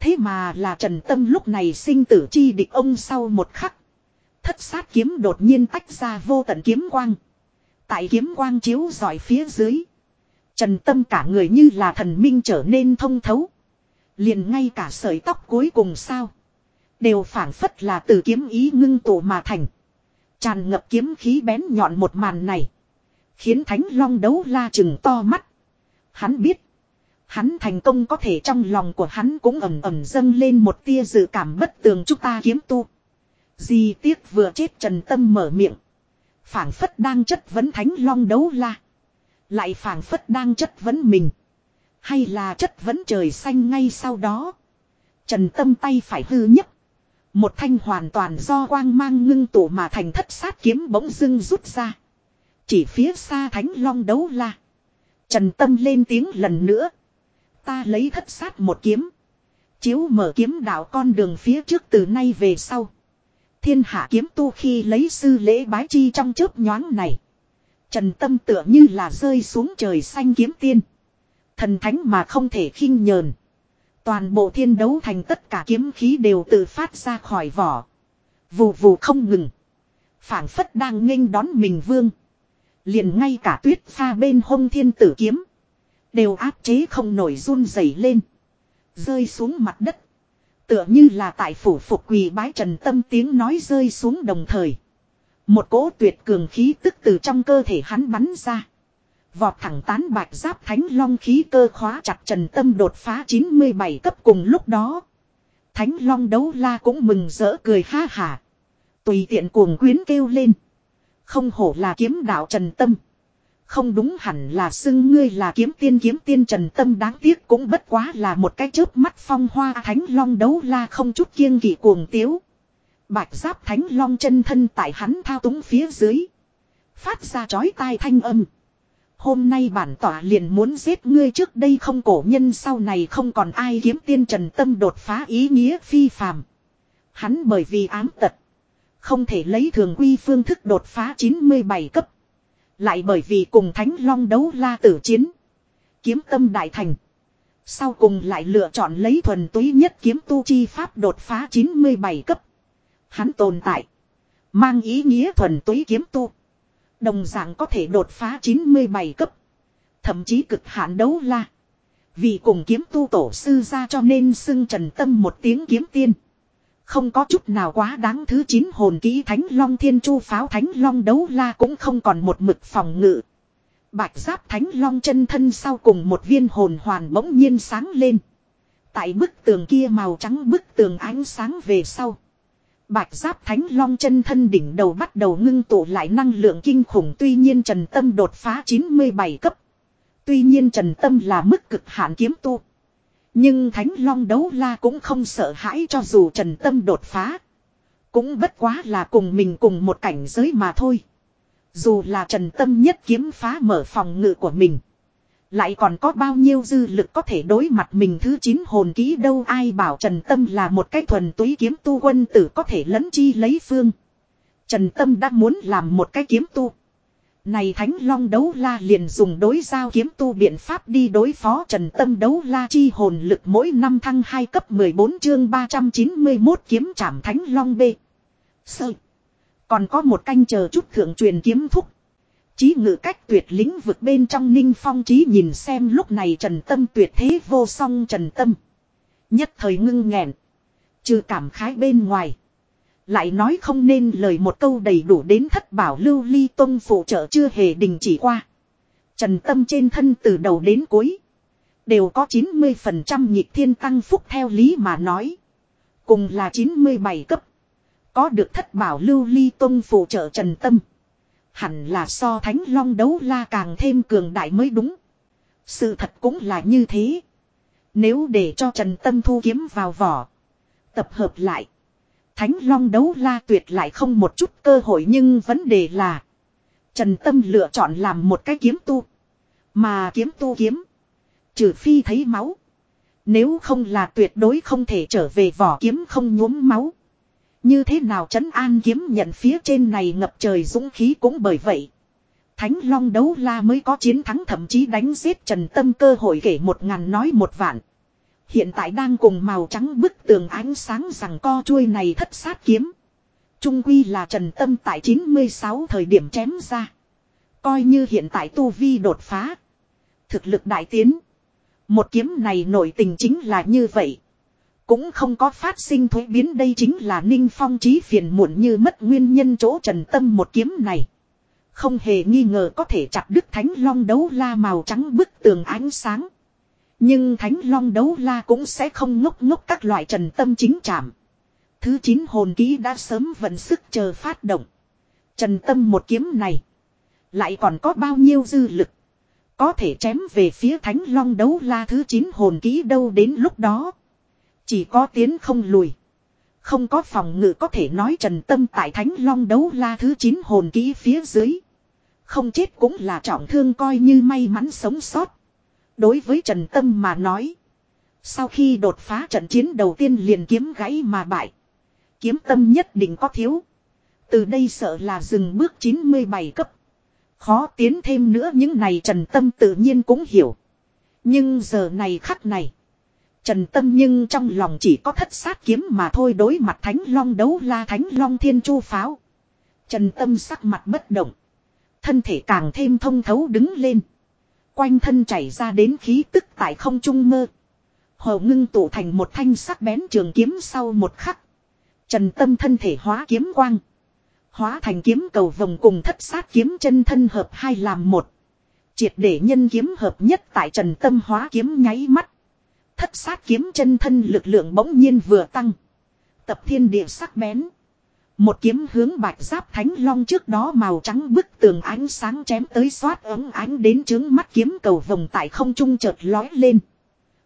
Thế mà là trần tâm lúc này sinh tử chi địch ông sau một khắc. Thất sát kiếm đột nhiên tách ra vô tận kiếm quang. Tại kiếm quang chiếu dọi phía dưới. Trần tâm cả người như là thần minh trở nên thông thấu. Liền ngay cả sợi tóc cuối cùng sao. Đều phản phất là từ kiếm ý ngưng tụ mà thành. Tràn ngập kiếm khí bén nhọn một màn này. Khiến thánh long đấu la chừng to mắt. Hắn biết. Hắn thành công có thể trong lòng của hắn cũng ẩm ẩm dâng lên một tia dự cảm bất tường chúng ta kiếm tu. Di tiếc vừa chết trần tâm mở miệng phảng phất đang chất vấn thánh long đấu la. Lại phảng phất đang chất vấn mình. Hay là chất vấn trời xanh ngay sau đó. Trần tâm tay phải hư nhất. Một thanh hoàn toàn do quang mang ngưng tụ mà thành thất sát kiếm bỗng dưng rút ra. Chỉ phía xa thánh long đấu la. Trần tâm lên tiếng lần nữa. Ta lấy thất sát một kiếm. Chiếu mở kiếm đạo con đường phía trước từ nay về sau thiên hạ kiếm tu khi lấy sư lễ bái chi trong chớp nhoáng này. Trần tâm tựa như là rơi xuống trời xanh kiếm tiên. Thần thánh mà không thể khinh nhờn. Toàn bộ thiên đấu thành tất cả kiếm khí đều tự phát ra khỏi vỏ. Vù vù không ngừng. phảng phất đang nghênh đón mình vương. Liền ngay cả tuyết pha bên hông thiên tử kiếm. Đều áp chế không nổi run rẩy lên. Rơi xuống mặt đất. Tựa như là tại phủ phục quỳ bái trần tâm tiếng nói rơi xuống đồng thời. Một cỗ tuyệt cường khí tức từ trong cơ thể hắn bắn ra. Vọt thẳng tán bạch giáp thánh long khí cơ khóa chặt trần tâm đột phá 97 cấp cùng lúc đó. Thánh long đấu la cũng mừng rỡ cười ha hả. Tùy tiện cuồng quyến kêu lên. Không hổ là kiếm đạo trần tâm. Không đúng hẳn là xưng ngươi là kiếm tiên kiếm tiên trần tâm đáng tiếc cũng bất quá là một cái chớp mắt phong hoa thánh long đấu la không chút kiêng kỵ cuồng tiếu. Bạch giáp thánh long chân thân tại hắn thao túng phía dưới. Phát ra chói tai thanh âm. Hôm nay bản tỏa liền muốn giết ngươi trước đây không cổ nhân sau này không còn ai kiếm tiên trần tâm đột phá ý nghĩa phi phàm. Hắn bởi vì ám tật. Không thể lấy thường quy phương thức đột phá 97 cấp. Lại bởi vì cùng Thánh Long đấu la tử chiến. Kiếm tâm đại thành. Sau cùng lại lựa chọn lấy thuần túy nhất kiếm tu chi pháp đột phá 97 cấp. Hắn tồn tại. Mang ý nghĩa thuần túy kiếm tu. Đồng dạng có thể đột phá 97 cấp. Thậm chí cực hạn đấu la. Vì cùng kiếm tu tổ sư ra cho nên xưng trần tâm một tiếng kiếm tiên. Không có chút nào quá đáng thứ 9 hồn ký thánh long thiên chu pháo thánh long đấu la cũng không còn một mực phòng ngự. Bạch giáp thánh long chân thân sau cùng một viên hồn hoàn bỗng nhiên sáng lên. Tại bức tường kia màu trắng bức tường ánh sáng về sau. Bạch giáp thánh long chân thân đỉnh đầu bắt đầu ngưng tụ lại năng lượng kinh khủng tuy nhiên trần tâm đột phá 97 cấp. Tuy nhiên trần tâm là mức cực hạn kiếm tu. Nhưng thánh long đấu la cũng không sợ hãi cho dù trần tâm đột phá. Cũng bất quá là cùng mình cùng một cảnh giới mà thôi. Dù là trần tâm nhất kiếm phá mở phòng ngự của mình. Lại còn có bao nhiêu dư lực có thể đối mặt mình thứ 9 hồn ký đâu ai bảo Trần Tâm là một cái thuần túy kiếm tu quân tử có thể lấn chi lấy phương. Trần Tâm đã muốn làm một cái kiếm tu. Này Thánh Long đấu la liền dùng đối giao kiếm tu biện pháp đi đối phó Trần Tâm đấu la chi hồn lực mỗi năm thăng 2 cấp 14 chương 391 kiếm trảm Thánh Long B. Sơ. Còn có một canh chờ chút thượng truyền kiếm thúc. Chí ngự cách tuyệt lĩnh vực bên trong ninh phong trí nhìn xem lúc này trần tâm tuyệt thế vô song trần tâm. Nhất thời ngưng nghẹn. Trừ cảm khái bên ngoài. Lại nói không nên lời một câu đầy đủ đến thất bảo lưu ly tông phụ trợ chưa hề đình chỉ qua. Trần tâm trên thân từ đầu đến cuối. Đều có 90% nhịp thiên tăng phúc theo lý mà nói. Cùng là 97 cấp. Có được thất bảo lưu ly tông phụ trợ trần tâm. Hẳn là so thánh long đấu la càng thêm cường đại mới đúng. Sự thật cũng là như thế. Nếu để cho Trần Tâm thu kiếm vào vỏ. Tập hợp lại. Thánh long đấu la tuyệt lại không một chút cơ hội nhưng vấn đề là. Trần Tâm lựa chọn làm một cái kiếm tu. Mà kiếm tu kiếm. Trừ phi thấy máu. Nếu không là tuyệt đối không thể trở về vỏ kiếm không nhuốm máu. Như thế nào trấn an kiếm nhận phía trên này ngập trời dũng khí cũng bởi vậy. Thánh Long đấu la mới có chiến thắng thậm chí đánh giết Trần Tâm cơ hội kể một ngàn nói một vạn. Hiện tại đang cùng màu trắng bức tường ánh sáng rằng co chuôi này thất sát kiếm. Trung quy là Trần Tâm tại 96 thời điểm chém ra. Coi như hiện tại Tu Vi đột phá. Thực lực đại tiến. Một kiếm này nổi tình chính là như vậy. Cũng không có phát sinh thuế biến đây chính là ninh phong trí phiền muộn như mất nguyên nhân chỗ trần tâm một kiếm này. Không hề nghi ngờ có thể chặt đứt thánh long đấu la màu trắng bức tường ánh sáng. Nhưng thánh long đấu la cũng sẽ không ngốc ngốc các loại trần tâm chính chạm Thứ chín hồn ký đã sớm vận sức chờ phát động. Trần tâm một kiếm này. Lại còn có bao nhiêu dư lực. Có thể chém về phía thánh long đấu la thứ chín hồn ký đâu đến lúc đó. Chỉ có tiến không lùi. Không có phòng ngự có thể nói trần tâm tại thánh long đấu la thứ 9 hồn Ký phía dưới. Không chết cũng là trọng thương coi như may mắn sống sót. Đối với trần tâm mà nói. Sau khi đột phá trận chiến đầu tiên liền kiếm gãy mà bại. Kiếm tâm nhất định có thiếu. Từ đây sợ là dừng bước 97 cấp. Khó tiến thêm nữa những này trần tâm tự nhiên cũng hiểu. Nhưng giờ này khắc này. Trần Tâm nhưng trong lòng chỉ có thất sát kiếm mà thôi đối mặt Thánh Long đấu la Thánh Long Thiên Chu Pháo. Trần Tâm sắc mặt bất động. Thân thể càng thêm thông thấu đứng lên. Quanh thân chảy ra đến khí tức tại không trung mơ. Hồ ngưng tụ thành một thanh sắc bén trường kiếm sau một khắc. Trần Tâm thân thể hóa kiếm quang. Hóa thành kiếm cầu vòng cùng thất sát kiếm chân thân hợp hai làm một. Triệt để nhân kiếm hợp nhất tại Trần Tâm hóa kiếm nháy mắt. Thất sát kiếm chân thân lực lượng bỗng nhiên vừa tăng. Tập thiên địa sắc bén. Một kiếm hướng bạch giáp thánh long trước đó màu trắng bức tường ánh sáng chém tới xoát ấm ánh đến trướng mắt kiếm cầu vòng tại không trung chợt lói lên.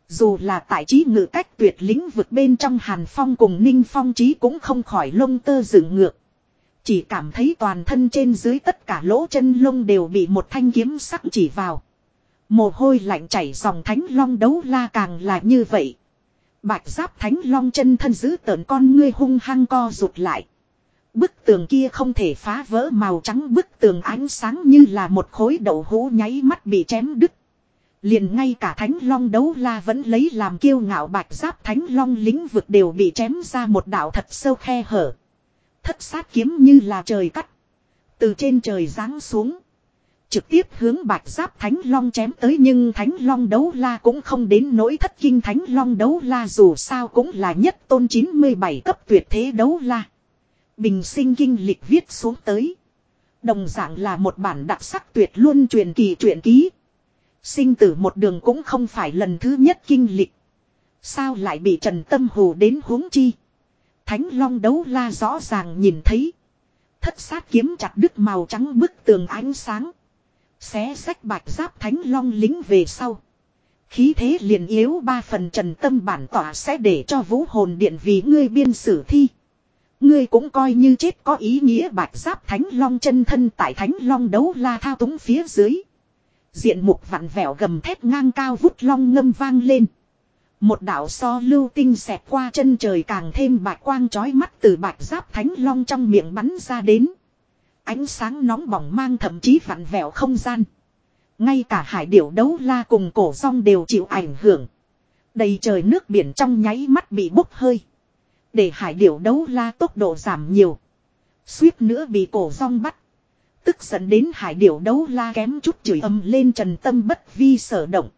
Dù là tại trí ngự cách tuyệt lĩnh vực bên trong hàn phong cùng ninh phong trí cũng không khỏi lông tơ dựng ngược. Chỉ cảm thấy toàn thân trên dưới tất cả lỗ chân lông đều bị một thanh kiếm sắc chỉ vào. Mồ hôi lạnh chảy dòng thánh long đấu la càng là như vậy. Bạch giáp thánh long chân thân giữ tợn con ngươi hung hăng co rụt lại. Bức tường kia không thể phá vỡ màu trắng bức tường ánh sáng như là một khối đậu hũ nháy mắt bị chém đứt. Liền ngay cả thánh long đấu la vẫn lấy làm kiêu ngạo bạch giáp thánh long lĩnh vực đều bị chém ra một đạo thật sâu khe hở. Thất sát kiếm như là trời cắt. Từ trên trời giáng xuống. Trực tiếp hướng bạch giáp thánh long chém tới nhưng thánh long đấu la cũng không đến nỗi thất kinh thánh long đấu la dù sao cũng là nhất tôn 97 cấp tuyệt thế đấu la. Bình sinh kinh lịch viết xuống tới. Đồng dạng là một bản đặc sắc tuyệt luôn truyền kỳ truyện ký. Sinh tử một đường cũng không phải lần thứ nhất kinh lịch. Sao lại bị Trần Tâm Hồ đến huống chi. Thánh Long đấu la rõ ràng nhìn thấy. Thất sát kiếm chặt đứt màu trắng bức tường ánh sáng. Xé sách bạch giáp Thánh Long lính về sau. Khí thế liền yếu ba phần trần tâm bản tỏa sẽ để cho vũ hồn điện vì ngươi biên sử thi. Ngươi cũng coi như chết có ý nghĩa bạch giáp thánh long chân thân tại thánh long đấu la thao túng phía dưới. Diện mục vặn vẹo gầm thét ngang cao vút long ngâm vang lên. Một đạo so lưu tinh xẹt qua chân trời càng thêm bạch quang chói mắt từ bạch giáp thánh long trong miệng bắn ra đến. Ánh sáng nóng bỏng mang thậm chí vặn vẹo không gian. Ngay cả hải điểu đấu la cùng cổ song đều chịu ảnh hưởng. Đầy trời nước biển trong nháy mắt bị bốc hơi. Để hải điểu đấu la tốc độ giảm nhiều. Suýt nữa bị cổ song bắt. Tức giận đến hải điểu đấu la kém chút chửi âm lên trần tâm bất vi sở động.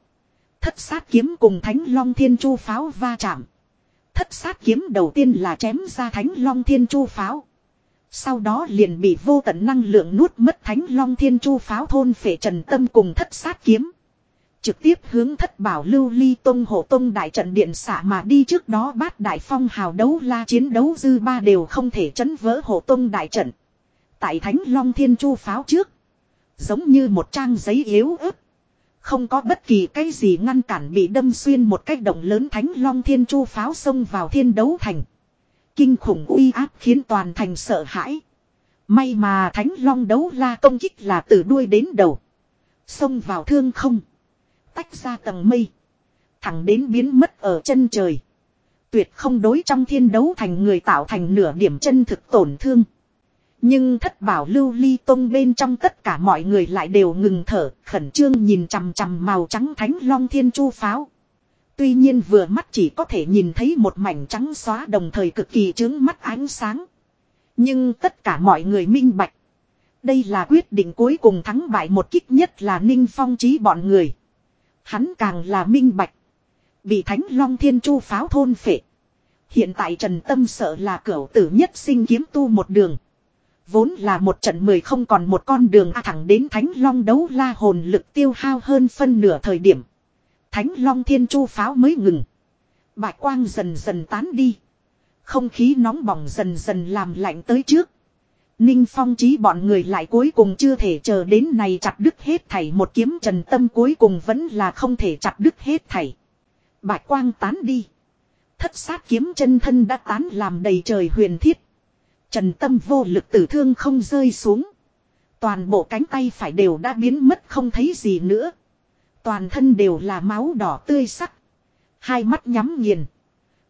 Thất sát kiếm cùng thánh long thiên chu pháo va chạm. Thất sát kiếm đầu tiên là chém ra thánh long thiên chu pháo. Sau đó liền bị vô tận năng lượng nuốt mất thánh long thiên chu pháo thôn phệ trần tâm cùng thất sát kiếm. Trực tiếp hướng thất bảo lưu ly tông hộ tông đại trận điện xạ mà đi trước đó bát đại phong hào đấu la chiến đấu dư ba đều không thể chấn vỡ hộ tông đại trận. Tại thánh long thiên chu pháo trước. Giống như một trang giấy yếu ớt. Không có bất kỳ cái gì ngăn cản bị đâm xuyên một cách động lớn thánh long thiên chu pháo xông vào thiên đấu thành. Kinh khủng uy áp khiến toàn thành sợ hãi. May mà thánh long đấu la công kích là từ đuôi đến đầu. Xông vào thương không. Tách ra tầng mây. Thẳng đến biến mất ở chân trời. Tuyệt không đối trong thiên đấu thành người tạo thành nửa điểm chân thực tổn thương. Nhưng thất bảo lưu ly tông bên trong tất cả mọi người lại đều ngừng thở, khẩn trương nhìn chằm chằm màu trắng thánh long thiên chu pháo. Tuy nhiên vừa mắt chỉ có thể nhìn thấy một mảnh trắng xóa đồng thời cực kỳ trướng mắt ánh sáng. Nhưng tất cả mọi người minh bạch. Đây là quyết định cuối cùng thắng bại một kích nhất là ninh phong trí bọn người. Hắn càng là minh bạch. Bị thánh long thiên chu pháo thôn phệ. Hiện tại trần tâm sợ là cửu tử nhất sinh kiếm tu một đường. Vốn là một trận mười không còn một con đường a thẳng đến Thánh Long đấu la hồn lực tiêu hao hơn phân nửa thời điểm. Thánh Long thiên chu pháo mới ngừng. Bạch quang dần dần tán đi. Không khí nóng bỏng dần dần làm lạnh tới trước. Ninh Phong trí bọn người lại cuối cùng chưa thể chờ đến này chặt đứt hết thảy, một kiếm trần tâm cuối cùng vẫn là không thể chặt đứt hết thảy. Bạch quang tán đi. Thất sát kiếm chân thân đã tán làm đầy trời huyền thiết. Trần tâm vô lực tử thương không rơi xuống. Toàn bộ cánh tay phải đều đã biến mất không thấy gì nữa. Toàn thân đều là máu đỏ tươi sắc. Hai mắt nhắm nghiền.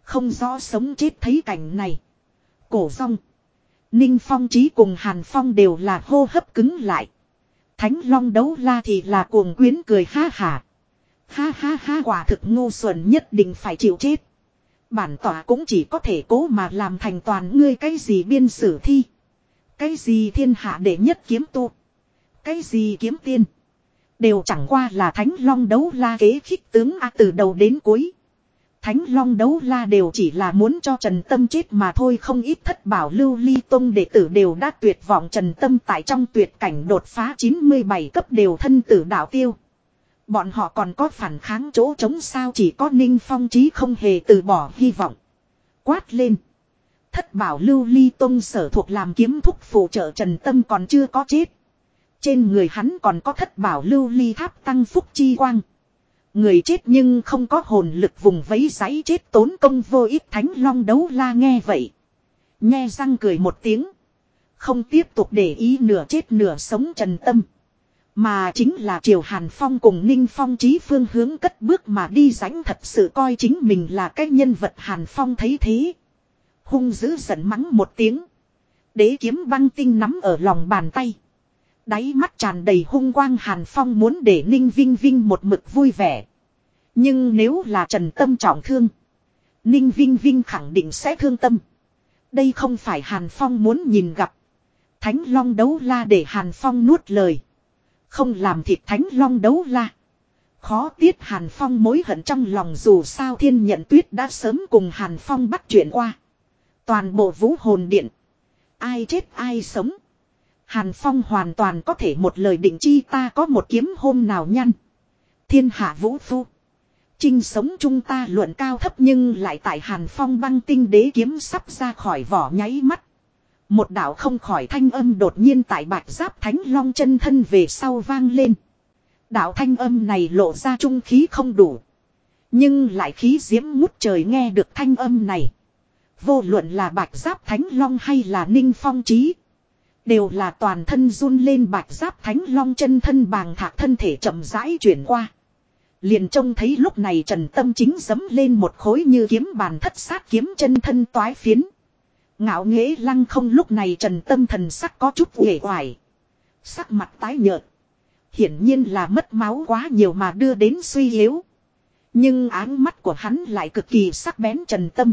Không rõ sống chết thấy cảnh này. Cổ rong. Ninh Phong trí cùng Hàn Phong đều là hô hấp cứng lại. Thánh Long đấu la thì là cuồng quyến cười ha hả. Ha ha ha, quả thực ngu xuẩn nhất định phải chịu chết. Bản tỏa cũng chỉ có thể cố mà làm thành toàn ngươi cái gì biên sử thi. Cái gì thiên hạ đệ nhất kiếm tu. Cái gì kiếm tiên. Đều chẳng qua là thánh long đấu la kế khích tướng A từ đầu đến cuối. Thánh long đấu la đều chỉ là muốn cho Trần Tâm chết mà thôi, không ít thất bảo lưu ly tông đệ tử đều đã tuyệt vọng Trần Tâm tại trong tuyệt cảnh đột phá 97 cấp đều thân tử đạo tiêu. Bọn họ còn có phản kháng chỗ chống sao chỉ có ninh phong trí không hề từ bỏ hy vọng. Quát lên. Thất bảo lưu ly tông sở thuộc làm kiếm thúc phụ trợ trần tâm còn chưa có chết. Trên người hắn còn có thất bảo lưu ly tháp tăng phúc chi quang. Người chết nhưng không có hồn lực vùng vấy giấy chết tốn công vô ích thánh long đấu la nghe vậy. Nghe răng cười một tiếng. Không tiếp tục để ý nửa chết nửa sống trần tâm. Mà chính là Triều Hàn Phong cùng Ninh Phong trí phương hướng cất bước mà đi rãnh thật sự coi chính mình là cái nhân vật Hàn Phong thấy thế. Hung dữ giận mắng một tiếng. Đế kiếm băng tinh nắm ở lòng bàn tay. Đáy mắt tràn đầy hung quang Hàn Phong muốn để Ninh Vinh Vinh một mực vui vẻ. Nhưng nếu là Trần Tâm trọng thương. Ninh Vinh Vinh khẳng định sẽ thương tâm. Đây không phải Hàn Phong muốn nhìn gặp. Thánh long đấu la để Hàn Phong nuốt lời. Không làm thịt thánh long đấu la. Khó tiết Hàn Phong mối hận trong lòng dù sao thiên nhận tuyết đã sớm cùng Hàn Phong bắt chuyện qua. Toàn bộ vũ hồn điện. Ai chết ai sống. Hàn Phong hoàn toàn có thể một lời định chi ta có một kiếm hôm nào nhăn. Thiên hạ vũ phu. Trinh sống chung ta luận cao thấp nhưng lại tại Hàn Phong băng tinh đế kiếm sắp ra khỏi vỏ nháy mắt. Một đạo không khỏi thanh âm đột nhiên tại bạch giáp thánh long chân thân về sau vang lên. Đạo thanh âm này lộ ra trung khí không đủ. Nhưng lại khí diễm ngút trời nghe được thanh âm này. Vô luận là bạch giáp thánh long hay là ninh phong trí. Đều là toàn thân run lên bạch giáp thánh long chân thân bàng thạc thân thể chậm rãi chuyển qua. Liền trông thấy lúc này Trần Tâm chính dấm lên một khối như kiếm bàn thất sát kiếm chân thân toái phiến. Ngạo nghễ lăng không lúc này Trần Tâm thần sắc có chút uể oải. Sắc mặt tái nhợt. Hiển nhiên là mất máu quá nhiều mà đưa đến suy yếu. Nhưng áng mắt của hắn lại cực kỳ sắc bén Trần Tâm.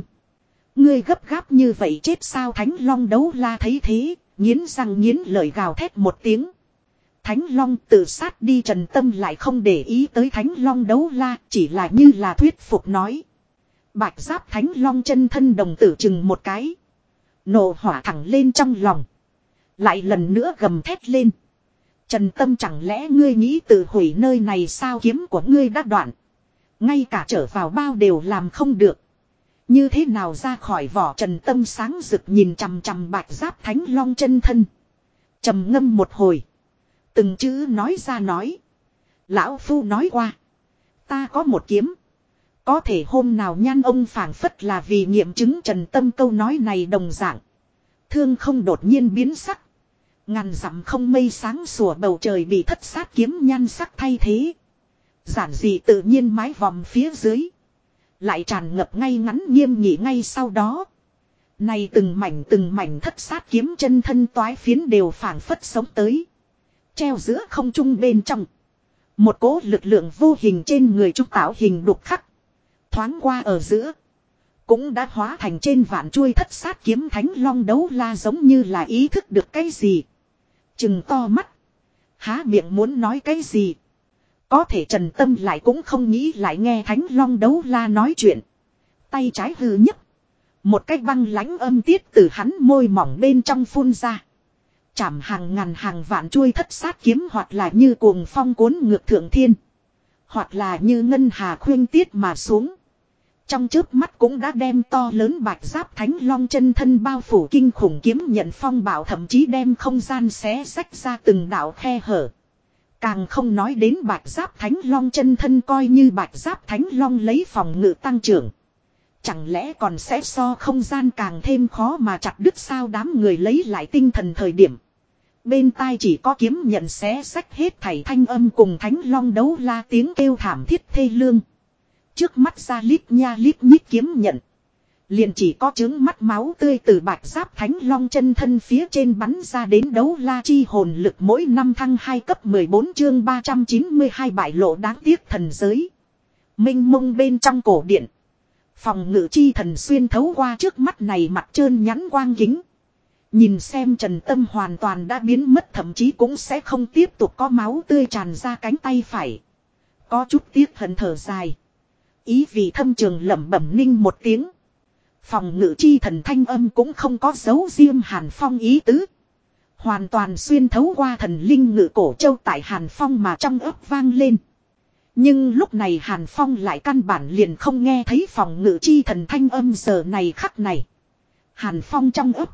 Ngươi gấp gáp như vậy chết sao Thánh Long đấu la thấy thế, nghiến răng nghiến lời gào thét một tiếng. Thánh Long tự sát đi Trần Tâm lại không để ý tới Thánh Long đấu la, chỉ là như là thuyết phục nói. Bạch giáp Thánh Long chân thân đồng tử chừng một cái. Nổ hỏa thẳng lên trong lòng. Lại lần nữa gầm thét lên. Trần Tâm chẳng lẽ ngươi nghĩ tự hủy nơi này sao kiếm của ngươi đã đoạn. Ngay cả trở vào bao đều làm không được. Như thế nào ra khỏi vỏ Trần Tâm sáng rực nhìn chằm chằm bạch giáp thánh long chân thân. trầm ngâm một hồi. Từng chữ nói ra nói. Lão Phu nói qua. Ta có một kiếm. Có thể hôm nào nhan ông phảng phất là vì nghiệm chứng Trần Tâm câu nói này đồng dạng. Thương không đột nhiên biến sắc. Ngàn dặm không mây sáng sủa bầu trời bị thất sát kiếm nhan sắc thay thế. Giản dị tự nhiên mái vòng phía dưới. Lại tràn ngập ngay ngắn nghiêm nghị ngay sau đó. Này từng mảnh từng mảnh thất sát kiếm chân thân toái phiến đều phảng phất sống tới. Treo giữa không trung bên trong. Một cố lực lượng vô hình trên người trúc tạo hình đục khắc. Thoáng qua ở giữa. Cũng đã hóa thành trên vạn chuôi thất sát kiếm thánh long đấu la giống như là ý thức được cái gì. Chừng to mắt. Há miệng muốn nói cái gì. Có thể trần tâm lại cũng không nghĩ lại nghe thánh long đấu la nói chuyện. Tay trái hư nhất. Một cái băng lãnh âm tiết từ hắn môi mỏng bên trong phun ra. Chảm hàng ngàn hàng vạn chuôi thất sát kiếm hoặc là như cuồng phong cuốn ngược thượng thiên. Hoặc là như ngân hà khuyên tiết mà xuống. Trong trước mắt cũng đã đem to lớn bạch giáp thánh long chân thân bao phủ kinh khủng kiếm nhận phong bảo thậm chí đem không gian xé sách ra từng đạo khe hở. Càng không nói đến bạch giáp thánh long chân thân coi như bạch giáp thánh long lấy phòng ngự tăng trưởng. Chẳng lẽ còn sẽ so không gian càng thêm khó mà chặt đứt sao đám người lấy lại tinh thần thời điểm. Bên tai chỉ có kiếm nhận xé sách hết thảy thanh âm cùng thánh long đấu la tiếng kêu thảm thiết thê lương. Trước mắt ra lít nha lít nhít kiếm nhận. Liền chỉ có chứng mắt máu tươi từ bạch giáp thánh long chân thân phía trên bắn ra đến đấu la chi hồn lực mỗi năm thăng hai cấp 14 chương 392 bại lộ đáng tiếc thần giới. Minh mông bên trong cổ điện. Phòng ngự chi thần xuyên thấu qua trước mắt này mặt trơn nhắn quang kính. Nhìn xem trần tâm hoàn toàn đã biến mất thậm chí cũng sẽ không tiếp tục có máu tươi tràn ra cánh tay phải. Có chút tiếc hận thở dài. Ý vì thâm trường lẩm bẩm ninh một tiếng. Phòng ngự chi thần thanh âm cũng không có dấu riêng Hàn Phong ý tứ. Hoàn toàn xuyên thấu qua thần linh ngự cổ châu tại Hàn Phong mà trong ấp vang lên. Nhưng lúc này Hàn Phong lại căn bản liền không nghe thấy phòng ngự chi thần thanh âm giờ này khắc này. Hàn Phong trong ấp.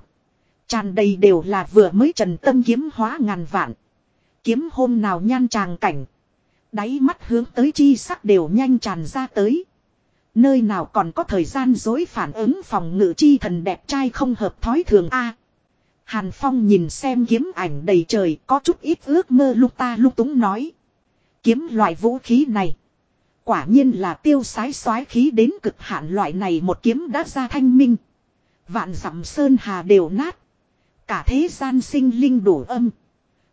Tràn đầy đều là vừa mới trần tâm kiếm hóa ngàn vạn. Kiếm hôm nào nhan tràng cảnh. Đáy mắt hướng tới chi sắc đều nhanh tràn ra tới. Nơi nào còn có thời gian dối phản ứng phòng ngự chi thần đẹp trai không hợp thói thường a Hàn Phong nhìn xem kiếm ảnh đầy trời, có chút ít ước mơ lúc ta lúc túng nói. Kiếm loại vũ khí này. Quả nhiên là tiêu sái soái khí đến cực hạn loại này một kiếm đã ra thanh minh. Vạn dặm sơn hà đều nát. Cả thế gian sinh linh đủ âm.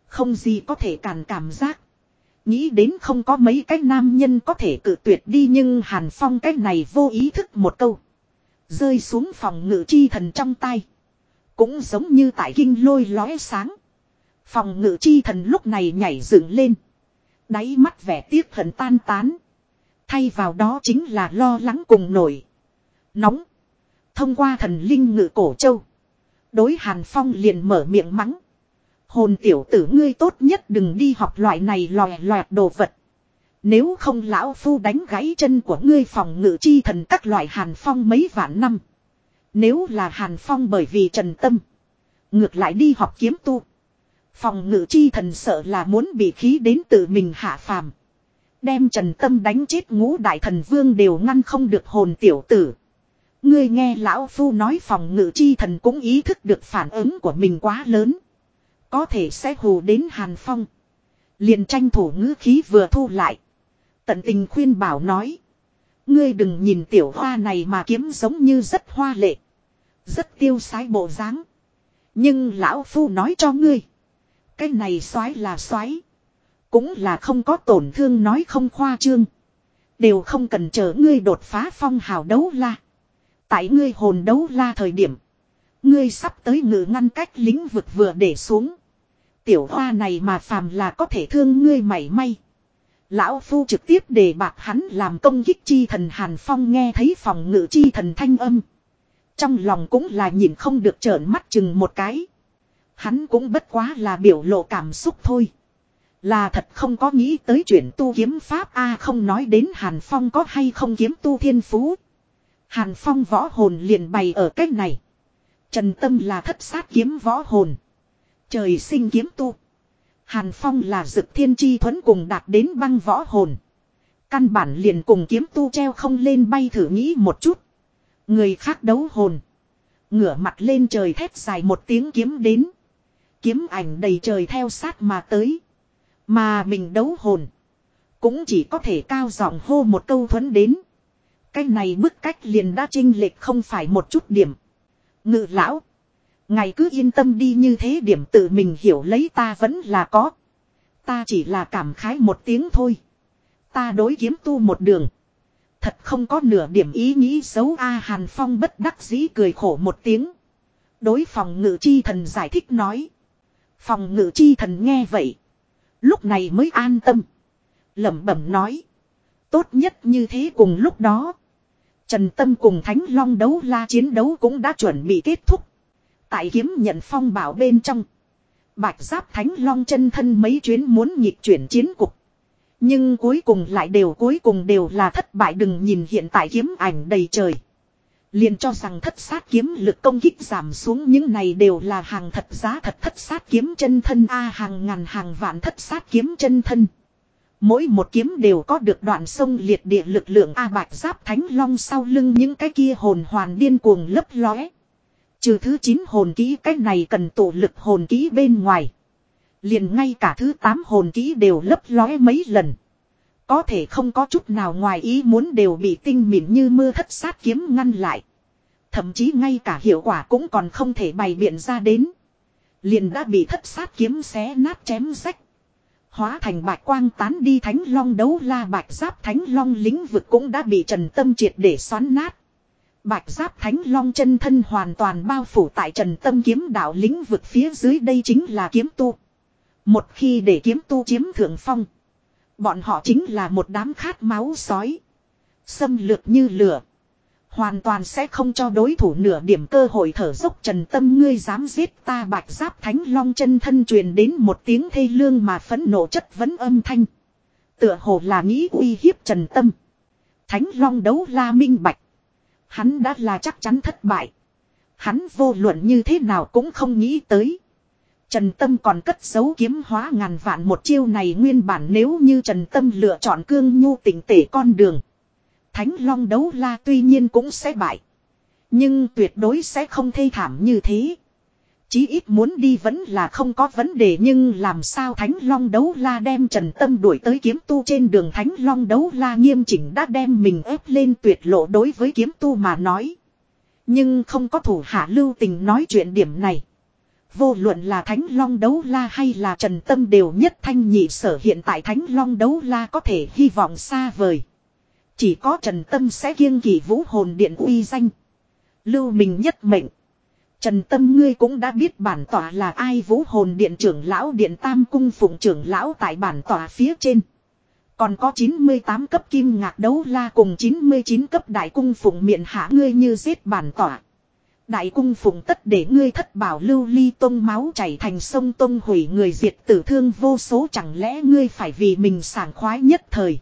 Không gì có thể cản cảm giác. Nghĩ đến không có mấy cái nam nhân có thể cự tuyệt đi nhưng Hàn Phong cái này vô ý thức một câu. Rơi xuống phòng ngự chi thần trong tay. Cũng giống như tại kinh lôi lóe sáng. Phòng ngự chi thần lúc này nhảy dựng lên. Đáy mắt vẻ tiếc hận tan tán. Thay vào đó chính là lo lắng cùng nổi. Nóng. Thông qua thần linh ngự cổ châu. Đối Hàn Phong liền mở miệng mắng. Hồn tiểu tử ngươi tốt nhất đừng đi học loại này lòe loẹt đồ vật. Nếu không lão phu đánh gãy chân của ngươi phòng ngự chi thần các loại Hàn Phong mấy vạn năm. Nếu là Hàn Phong bởi vì trần tâm. Ngược lại đi học kiếm tu. Phòng ngự chi thần sợ là muốn bị khí đến tự mình hạ phàm. Đem trần tâm đánh chết ngũ đại thần vương đều ngăn không được hồn tiểu tử. Ngươi nghe lão phu nói phòng ngự chi thần cũng ý thức được phản ứng của mình quá lớn. Có thể sẽ hù đến Hàn Phong. Liền tranh thủ ngữ khí vừa thu lại. Tận tình khuyên bảo nói. Ngươi đừng nhìn tiểu hoa này mà kiếm giống như rất hoa lệ. Rất tiêu sái bộ dáng. Nhưng lão phu nói cho ngươi. Cái này xoái là xoái. Cũng là không có tổn thương nói không khoa trương. Đều không cần chờ ngươi đột phá phong hào đấu la. Tại ngươi hồn đấu la thời điểm. Ngươi sắp tới ngự ngăn cách lĩnh vực vừa để xuống. Tiểu hoa này mà phàm là có thể thương ngươi mảy may. Lão Phu trực tiếp đề bạc hắn làm công kích chi thần Hàn Phong nghe thấy phòng ngự chi thần thanh âm. Trong lòng cũng là nhìn không được trợn mắt chừng một cái. Hắn cũng bất quá là biểu lộ cảm xúc thôi. Là thật không có nghĩ tới chuyện tu kiếm pháp A không nói đến Hàn Phong có hay không kiếm tu thiên phú. Hàn Phong võ hồn liền bày ở cách này. Trần Tâm là thất sát kiếm võ hồn. Trời sinh kiếm tu. Hàn Phong là dực thiên chi thuẫn cùng đạt đến băng võ hồn. Căn bản liền cùng kiếm tu treo không lên bay thử nghĩ một chút. Người khác đấu hồn. Ngửa mặt lên trời thét dài một tiếng kiếm đến. Kiếm ảnh đầy trời theo sát mà tới. Mà mình đấu hồn. Cũng chỉ có thể cao giọng hô một câu thuẫn đến. Cái này bức cách liền đã trinh lệch không phải một chút điểm. Ngự lão. Ngày cứ yên tâm đi như thế điểm tự mình hiểu lấy ta vẫn là có. Ta chỉ là cảm khái một tiếng thôi. Ta đối kiếm tu một đường. Thật không có nửa điểm ý nghĩ xấu A Hàn Phong bất đắc dĩ cười khổ một tiếng. Đối phòng ngự chi thần giải thích nói. Phòng ngự chi thần nghe vậy. Lúc này mới an tâm. lẩm bẩm nói. Tốt nhất như thế cùng lúc đó. Trần Tâm cùng Thánh Long đấu la chiến đấu cũng đã chuẩn bị kết thúc. Tại kiếm nhận phong bảo bên trong. Bạch Giáp Thánh Long chân thân mấy chuyến muốn nhịp chuyển chiến cục. Nhưng cuối cùng lại đều cuối cùng đều là thất bại đừng nhìn hiện tại kiếm ảnh đầy trời. Liền cho rằng thất sát kiếm lực công kích giảm xuống những này đều là hàng thật giá thật thất sát kiếm chân thân A hàng ngàn hàng vạn thất sát kiếm chân thân. Mỗi một kiếm đều có được đoạn sông liệt địa lực lượng A bạch giáp thánh long sau lưng những cái kia hồn hoàn điên cuồng lấp lóe. Trừ thứ 9 hồn kỹ cách này cần tổ lực hồn kỹ bên ngoài. Liền ngay cả thứ 8 hồn kỹ đều lấp lóe mấy lần. Có thể không có chút nào ngoài ý muốn đều bị tinh mịn như mưa thất sát kiếm ngăn lại. Thậm chí ngay cả hiệu quả cũng còn không thể bày biện ra đến. Liền đã bị thất sát kiếm xé nát chém rách. Hóa thành bạch quang tán đi thánh long đấu la bạch giáp thánh long lĩnh vực cũng đã bị trần tâm triệt để xoắn nát. Bạch giáp thánh long chân thân hoàn toàn bao phủ tại trần tâm kiếm đạo lĩnh vực phía dưới, đây chính là kiếm tu. Một khi để kiếm tu chiếm thượng phong. Bọn họ chính là một đám khát máu sói. Xâm lược như lửa. Hoàn toàn sẽ không cho đối thủ nửa điểm cơ hội thở dốc trần tâm, ngươi dám giết ta bạch giáp thánh long chân thân truyền đến một tiếng thê lương mà phẫn nộ chất vấn âm thanh. Tựa hồ là nghĩ uy hiếp trần tâm. Thánh long đấu la minh bạch. Hắn đã là chắc chắn thất bại. Hắn vô luận như thế nào cũng không nghĩ tới. Trần Tâm còn cất giấu kiếm hóa ngàn vạn một chiêu này nguyên bản nếu như Trần Tâm lựa chọn cương nhu tỉnh tể con đường. Thánh Long đấu la tuy nhiên cũng sẽ bại. Nhưng tuyệt đối sẽ không thê thảm như thế. Chí ít muốn đi vẫn là không có vấn đề nhưng làm sao Thánh Long đấu la đem Trần Tâm đuổi tới kiếm tu trên đường Thánh Long đấu la nghiêm chỉnh đã đem mình ép lên tuyệt lộ đối với kiếm tu mà nói. Nhưng không có thủ hạ lưu tình nói chuyện điểm này. Vô luận là Thánh Long Đấu La hay là Trần Tâm đều nhất thanh nhị sở hiện tại Thánh Long Đấu La có thể hy vọng xa vời. Chỉ có Trần Tâm sẽ kiêng kỳ vũ hồn điện uy danh. Lưu mình nhất mệnh. Trần Tâm ngươi cũng đã biết bản tỏa là ai, vũ hồn điện trưởng lão điện tam cung phụng trưởng lão tại bản tỏa phía trên. Còn có 98 cấp kim ngạc đấu la cùng 99 cấp đại cung phụng miệng hạ ngươi như giết bản tỏa. Đại cung phụng tất để ngươi thất bảo lưu ly tông máu chảy thành sông tông hủy người diệt tử thương vô số, chẳng lẽ ngươi phải vì mình sảng khoái nhất thời.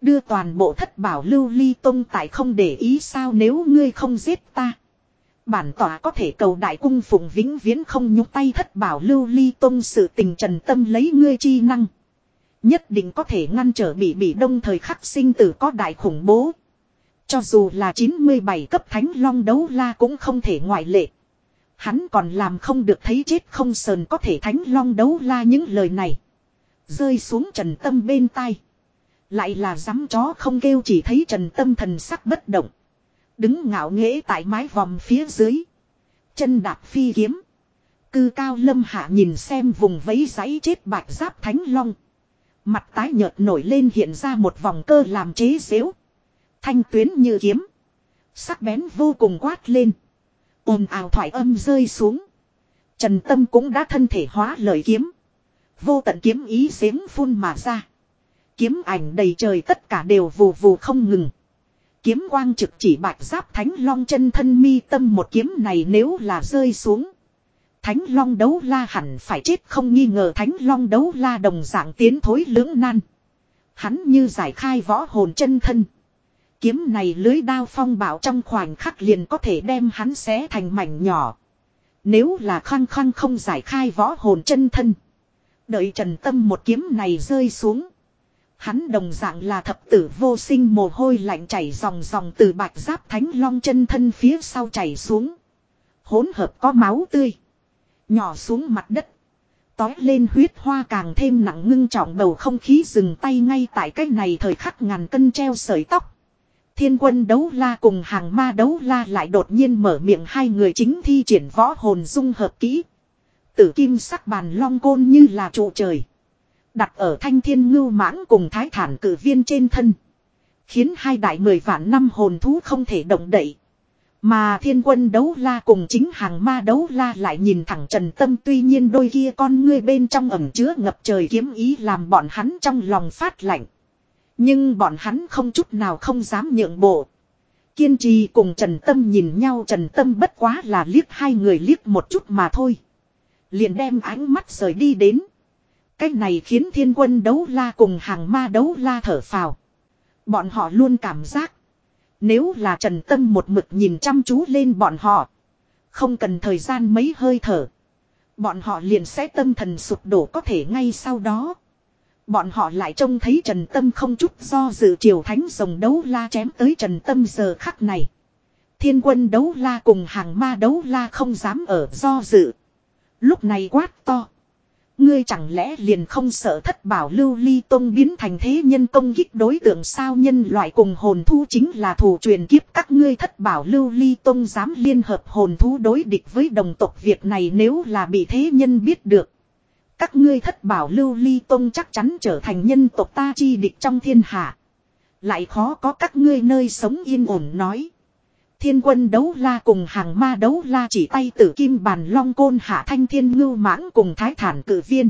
Đưa toàn bộ thất bảo lưu ly tông tại không để ý sao nếu ngươi không giết ta. Bản tỏa có thể cầu đại cung phụng vĩnh viễn không nhúc tay thất bảo lưu ly tông sự tình trần tâm lấy ngươi chi năng. Nhất định có thể ngăn trở bị bị đông thời khắc sinh tử có đại khủng bố. Cho dù là 97 cấp thánh long đấu la cũng không thể ngoại lệ. Hắn còn làm không được thấy chết không sờn có thể thánh long đấu la những lời này. Rơi xuống trần tâm bên tai. Lại là dám chó không kêu chỉ thấy trần tâm thần sắc bất động. Đứng ngạo nghễ tại mái vòm phía dưới. Chân đạp phi kiếm. Cư cao lâm hạ nhìn xem vùng vấy giấy chết bạch giáp thánh long. Mặt tái nhợt nổi lên hiện ra một vòng cơ làm chế xếu. Thanh tuyến như kiếm. Sắc bén vô cùng quát lên. ồn ào thoải âm rơi xuống. Trần Tâm cũng đã thân thể hóa lời kiếm. Vô tận kiếm ý giếng phun mà ra. Kiếm ảnh đầy trời tất cả đều vù vù không ngừng. Kiếm quang trực chỉ bạch giáp thánh long chân thân mi tâm một kiếm này nếu là rơi xuống. Thánh long đấu la hẳn phải chết không nghi ngờ thánh long đấu la đồng dạng tiến thối lưỡng nan. Hắn như giải khai võ hồn chân thân. Kiếm này lưới đao phong bảo trong khoảnh khắc liền có thể đem hắn xé thành mảnh nhỏ. Nếu là khăng khăng không giải khai võ hồn chân thân. Đợi trần tâm một kiếm này rơi xuống. Hắn đồng dạng là thập tử vô sinh mồ hôi lạnh chảy dòng dòng từ bạch giáp thánh long chân thân phía sau chảy xuống. Hỗn hợp có máu tươi. Nhỏ xuống mặt đất. Tói lên huyết hoa càng thêm nặng ngưng trọng bầu không khí dừng tay ngay tại cách này thời khắc ngàn cân treo sợi tóc. Thiên quân đấu la cùng hàng ma đấu la lại đột nhiên mở miệng hai người chính thi triển võ hồn dung hợp kỹ. Tử kim sắc bàn long côn như là trụ trời. Đặt ở thanh thiên ngưu mãng cùng thái thản cử viên trên thân. Khiến hai đại mười vạn năm hồn thú không thể động đậy. Mà thiên quân đấu la cùng chính hàng ma đấu la lại nhìn thẳng trần tâm, tuy nhiên đôi kia con ngươi bên trong ẩm chứa ngập trời kiếm ý làm bọn hắn trong lòng phát lạnh. Nhưng bọn hắn không chút nào không dám nhượng bộ. Kiên trì cùng Trần Tâm nhìn nhau, Trần Tâm bất quá là liếc hai người liếc một chút mà thôi. Liền đem ánh mắt rời đi đến. Cái này khiến thiên quân đấu la cùng hàng ma đấu la thở phào. Bọn họ luôn cảm giác. Nếu là Trần Tâm một mực nhìn chăm chú lên bọn họ. Không cần thời gian mấy hơi thở. Bọn họ liền sẽ tâm thần sụp đổ có thể ngay sau đó. Bọn họ lại trông thấy Trần Tâm không chút do dự triều thánh rồng đấu la chém tới Trần Tâm giờ khắc này. Thiên quân đấu la cùng hàng ma đấu la không dám ở do dự. Lúc này quát to. Ngươi chẳng lẽ liền không sợ thất bảo lưu ly tông biến thành thế nhân công kích đối tượng sao nhân loại cùng hồn thu chính là thủ truyền kiếp các ngươi thất bảo lưu ly tông dám liên hợp hồn thú đối địch với đồng tộc việc này nếu là bị thế nhân biết được. Các ngươi thất bảo lưu ly tông chắc chắn trở thành nhân tộc ta chi địch trong thiên hạ. Lại khó có các ngươi nơi sống yên ổn nói. Thiên quân đấu la cùng hàng ma đấu la chỉ tay tử kim bàn long côn hạ thanh thiên ngưu mãng cùng thái thản cử viên.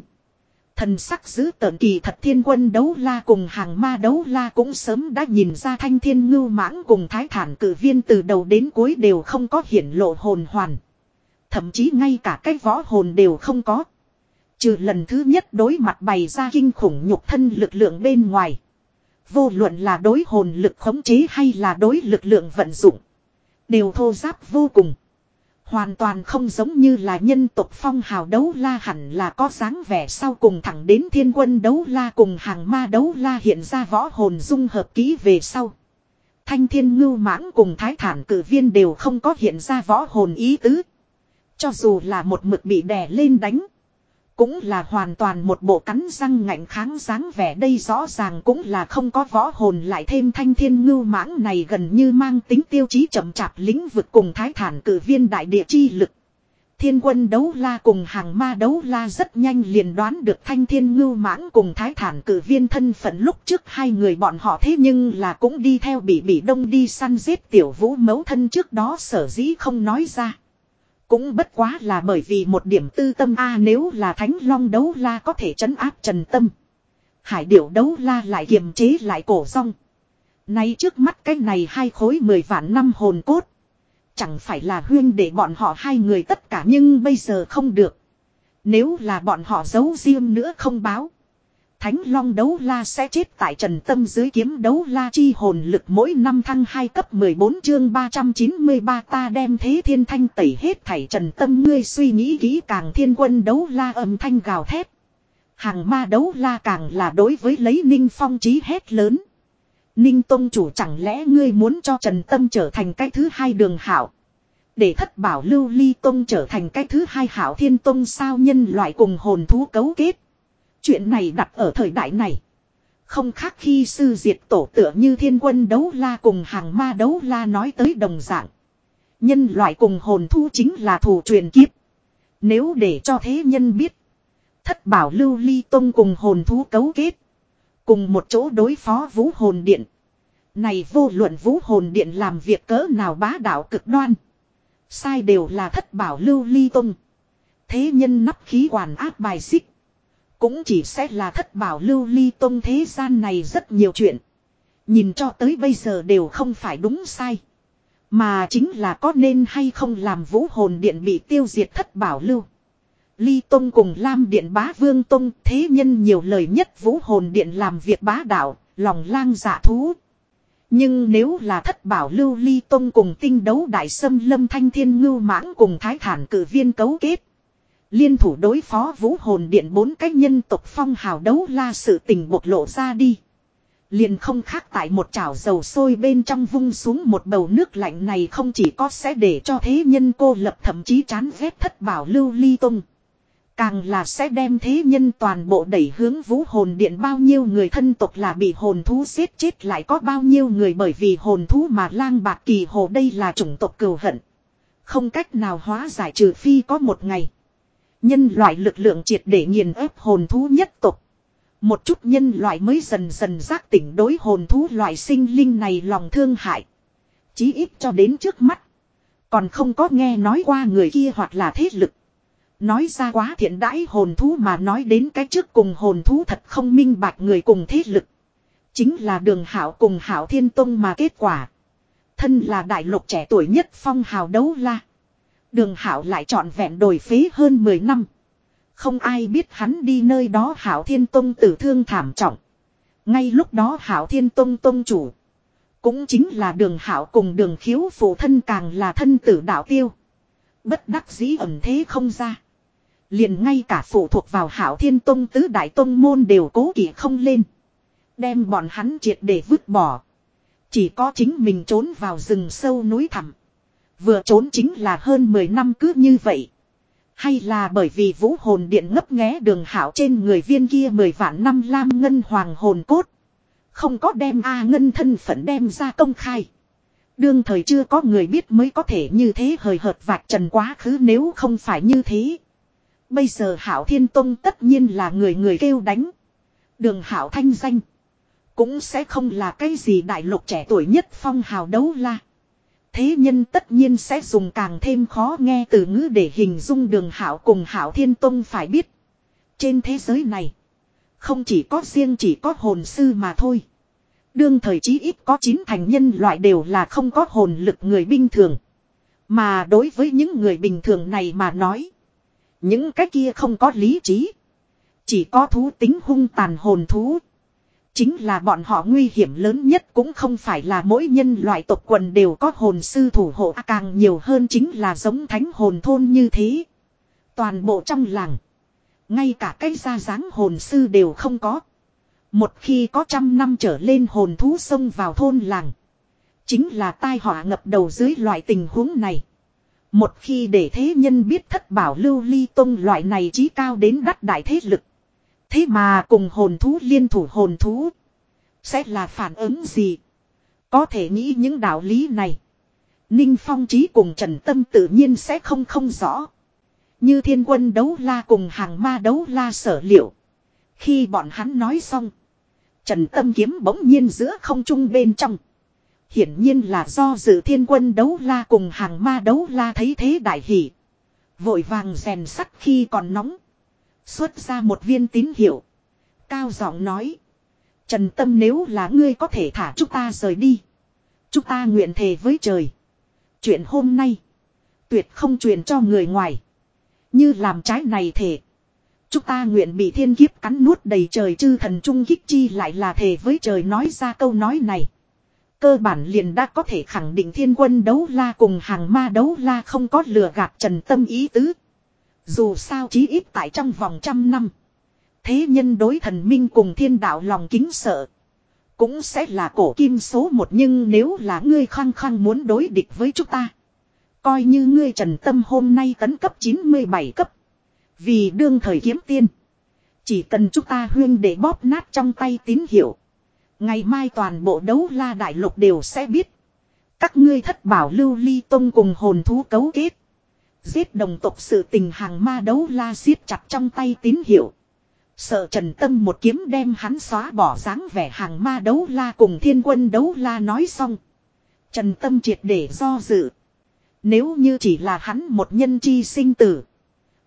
Thần sắc giữ tợn kỳ thật thiên quân đấu la cùng hàng ma đấu la cũng sớm đã nhìn ra thanh thiên ngưu mãng cùng thái thản cử viên từ đầu đến cuối đều không có hiển lộ hồn hoàn. Thậm chí ngay cả cái võ hồn đều không có. Trừ lần thứ nhất đối mặt bày ra kinh khủng nhục thân lực lượng bên ngoài. Vô luận là đối hồn lực khống chế hay là đối lực lượng vận dụng. Đều thô giáp vô cùng. Hoàn toàn không giống như là nhân tộc phong hào đấu la hẳn là có dáng vẻ sau cùng thẳng đến thiên quân đấu la cùng hàng ma đấu la hiện ra võ hồn dung hợp kỹ về sau. Thanh thiên ngưu mãng cùng thái thản cử viên đều không có hiện ra võ hồn ý tứ. Cho dù là một mực bị đè lên đánh. Cũng là hoàn toàn một bộ cắn răng ngạnh kháng dáng vẻ đây rõ ràng cũng là không có võ hồn lại thêm thanh thiên ngưu mãng này gần như mang tính tiêu chí chậm chạp lĩnh vực cùng thái thản cử viên đại địa chi lực. Thiên quân đấu la cùng hàng ma đấu la rất nhanh liền đoán được thanh thiên ngưu mãng cùng thái thản cử viên thân phận lúc trước hai người bọn họ thế nhưng là cũng đi theo bị bị đông đi săn giết tiểu vũ mấu thân trước đó sở dĩ không nói ra. Cũng bất quá là bởi vì một điểm tư tâm A nếu là thánh long đấu la có thể trấn áp trần tâm. Hải điểu đấu la lại kiềm chế lại cổ rong. Nay trước mắt cái này hai khối mười vạn năm hồn cốt. Chẳng phải là huyên để bọn họ hai người tất cả nhưng bây giờ không được. Nếu là bọn họ giấu riêng nữa không báo. Thánh Long đấu la sẽ chết tại trần tâm dưới kiếm đấu la chi hồn lực mỗi năm thăng 2 cấp 14 chương 393 ta đem thế thiên thanh tẩy hết thảy trần tâm ngươi suy nghĩ kỹ càng thiên quân đấu la âm thanh gào thét. Hàng ma đấu la càng là đối với lấy ninh phong trí hét lớn. Ninh Tông chủ chẳng lẽ ngươi muốn cho Trần Tâm trở thành cái thứ hai đường hảo. Để thất bảo lưu ly tông trở thành cái thứ hai hảo thiên tông sao nhân loại cùng hồn thú cấu kết. Chuyện này đặt ở thời đại này. Không khác khi sư diệt tổ tựa như thiên quân đấu la cùng hàng ma đấu la nói tới đồng dạng. Nhân loại cùng hồn thu chính là thủ truyền kiếp. Nếu để cho thế nhân biết. Thất bảo lưu ly tông cùng hồn thú cấu kết. Cùng một chỗ đối phó vũ hồn điện. Này vô luận vũ hồn điện làm việc cỡ nào bá đạo cực đoan. Sai đều là thất bảo lưu ly tông. Thế nhân nắp khí quản áp bài xích. Cũng chỉ sẽ là thất bảo lưu ly tông thế gian này rất nhiều chuyện. Nhìn cho tới bây giờ đều không phải đúng sai. Mà chính là có nên hay không làm vũ hồn điện bị tiêu diệt thất bảo lưu. Ly Tông cùng Lam Điện Bá Vương Tông thế nhân nhiều lời nhất vũ hồn điện làm việc bá đạo, lòng lang dạ thú. Nhưng nếu là thất bảo lưu ly tông cùng tinh đấu đại sâm lâm thanh thiên ngưu mãng cùng thái thản cử viên cấu kết. Liên thủ đối phó vũ hồn điện bốn cách nhân tộc phong hào đấu la sự tình bộc lộ ra đi. Liền không khác tại một chảo dầu sôi bên trong vung xuống một bầu nước lạnh này không chỉ có sẽ để cho thế nhân cô lập thậm chí chán ghét thất bảo lưu ly tông. Càng là sẽ đem thế nhân toàn bộ đẩy hướng vũ hồn điện bao nhiêu người thân tộc là bị hồn thú giết chết lại có bao nhiêu người bởi vì hồn thú mà lang bạc kỳ hồ đây là chủng tộc cừu hận. Không cách nào hóa giải trừ phi có một ngày. Nhân loại lực lượng triệt để nghiền ép hồn thú nhất tộc. Một chút nhân loại mới dần dần giác tỉnh đối hồn thú loại sinh linh này lòng thương hại. Chí ít cho đến trước mắt. Còn không có nghe nói qua người kia hoặc là thế lực. Nói ra quá thiện đãi hồn thú mà nói đến cái trước cùng hồn thú thật không minh bạch người cùng thế lực. Chính là đường hảo cùng hảo thiên tông mà kết quả. Thân là đại lục trẻ tuổi nhất phong hào đấu la. Đường hảo lại trọn vẹn đổi phế hơn 10 năm. Không ai biết hắn đi nơi đó hảo thiên tông tử thương thảm trọng. Ngay lúc đó hảo thiên tông tông chủ. Cũng chính là đường hảo cùng đường khiếu phụ thân càng là thân tử đạo tiêu. Bất đắc dĩ ẩn thế không ra. Liền ngay cả phụ thuộc vào hảo thiên tông tứ đại tông môn đều cố kỵ không lên. Đem bọn hắn triệt để vứt bỏ. Chỉ có chính mình trốn vào rừng sâu núi thẳm. Vừa trốn chính là hơn 10 năm cứ như vậy. Hay là bởi vì vũ hồn điện ngấp nghé đường hảo trên người viên kia 10 vạn năm lam ngân hoàng hồn cốt. Không có đem A ngân thân phận đem ra công khai. Đương thời chưa có người biết mới có thể như thế hời hợt vạch trần quá khứ nếu không phải như thế. Bây giờ Hảo Thiên Tông tất nhiên là người người kêu đánh. Đường Hảo thanh danh. Cũng sẽ không là cái gì đại lục trẻ tuổi nhất phong hào đấu la. Thế nhân tất nhiên sẽ dùng càng thêm khó nghe từ ngữ để hình dung đường Hảo cùng Hảo Thiên Tông phải biết. Trên thế giới này. Không chỉ có riêng chỉ có hồn sư mà thôi. Đương thời chí ít có chín thành nhân loại đều là không có hồn lực người bình thường. Mà đối với những người bình thường này mà nói. Những cái kia không có lý trí. Chỉ có thú tính hung tàn hồn thú. Chính là bọn họ nguy hiểm lớn nhất cũng không phải là mỗi nhân loại tộc quần đều có hồn sư thủ hộ à, càng nhiều hơn chính là giống thánh hồn thôn như thế. Toàn bộ trong làng. Ngay cả cái ra dáng hồn sư đều không có. Một khi có trăm năm trở lên hồn thú xông vào thôn làng. Chính là tai họa ngập đầu dưới loại tình huống này. Một khi để thế nhân biết thất bảo lưu ly tông loại này trí cao đến đắt đại thế lực. Thế mà cùng hồn thú liên thủ hồn thú. Sẽ là phản ứng gì? Có thể nghĩ những đạo lý này. Ninh Phong trí cùng Trần Tâm tự nhiên sẽ không không rõ. Như thiên quân đấu la cùng hàng ma đấu la sở liệu. Khi bọn hắn nói xong. Trần Tâm kiếm bỗng nhiên giữa không trung bên trong. Hiển nhiên là do dự thiên quân đấu la cùng hàng ma đấu la thấy thế đại hỷ. Vội vàng rèn sắt khi còn nóng. Xuất ra một viên tín hiệu. Cao giọng nói. Trần Tâm nếu là ngươi có thể thả chúng ta rời đi. Chúng ta nguyện thề với trời. Chuyện hôm nay. Tuyệt không truyền cho người ngoài. Như làm trái này thể. Chúng ta nguyện bị thiên kiếp cắn nuốt đầy trời chư thần trung kích chi lại là thề với trời nói ra câu nói này. Cơ bản liền đã có thể khẳng định thiên quân đấu la cùng hàng ma đấu la không có lừa gạt trần tâm ý tứ. Dù sao chí ít tại trong vòng trăm năm. Thế nhân đối thần minh cùng thiên đạo lòng kính sợ. Cũng sẽ là cổ kim số một nhưng nếu là ngươi khăng khăng muốn đối địch với chúng ta. Coi như ngươi trần tâm hôm nay tấn cấp 97 cấp. Vì đương thời kiếm tiên. Chỉ cần chúng ta huyên để bóp nát trong tay tín hiệu. Ngày mai toàn bộ đấu la đại lục đều sẽ biết. Các ngươi thất bảo lưu ly tông cùng hồn thú cấu kết. Giết đồng tộc sự tình hàng ma đấu la siết chặt trong tay tín hiệu. Sợ Trần Tâm một kiếm đem hắn xóa bỏ dáng vẻ hàng ma đấu la cùng thiên quân đấu la nói xong. Trần Tâm triệt để do dự. Nếu như chỉ là hắn một nhân chi sinh tử.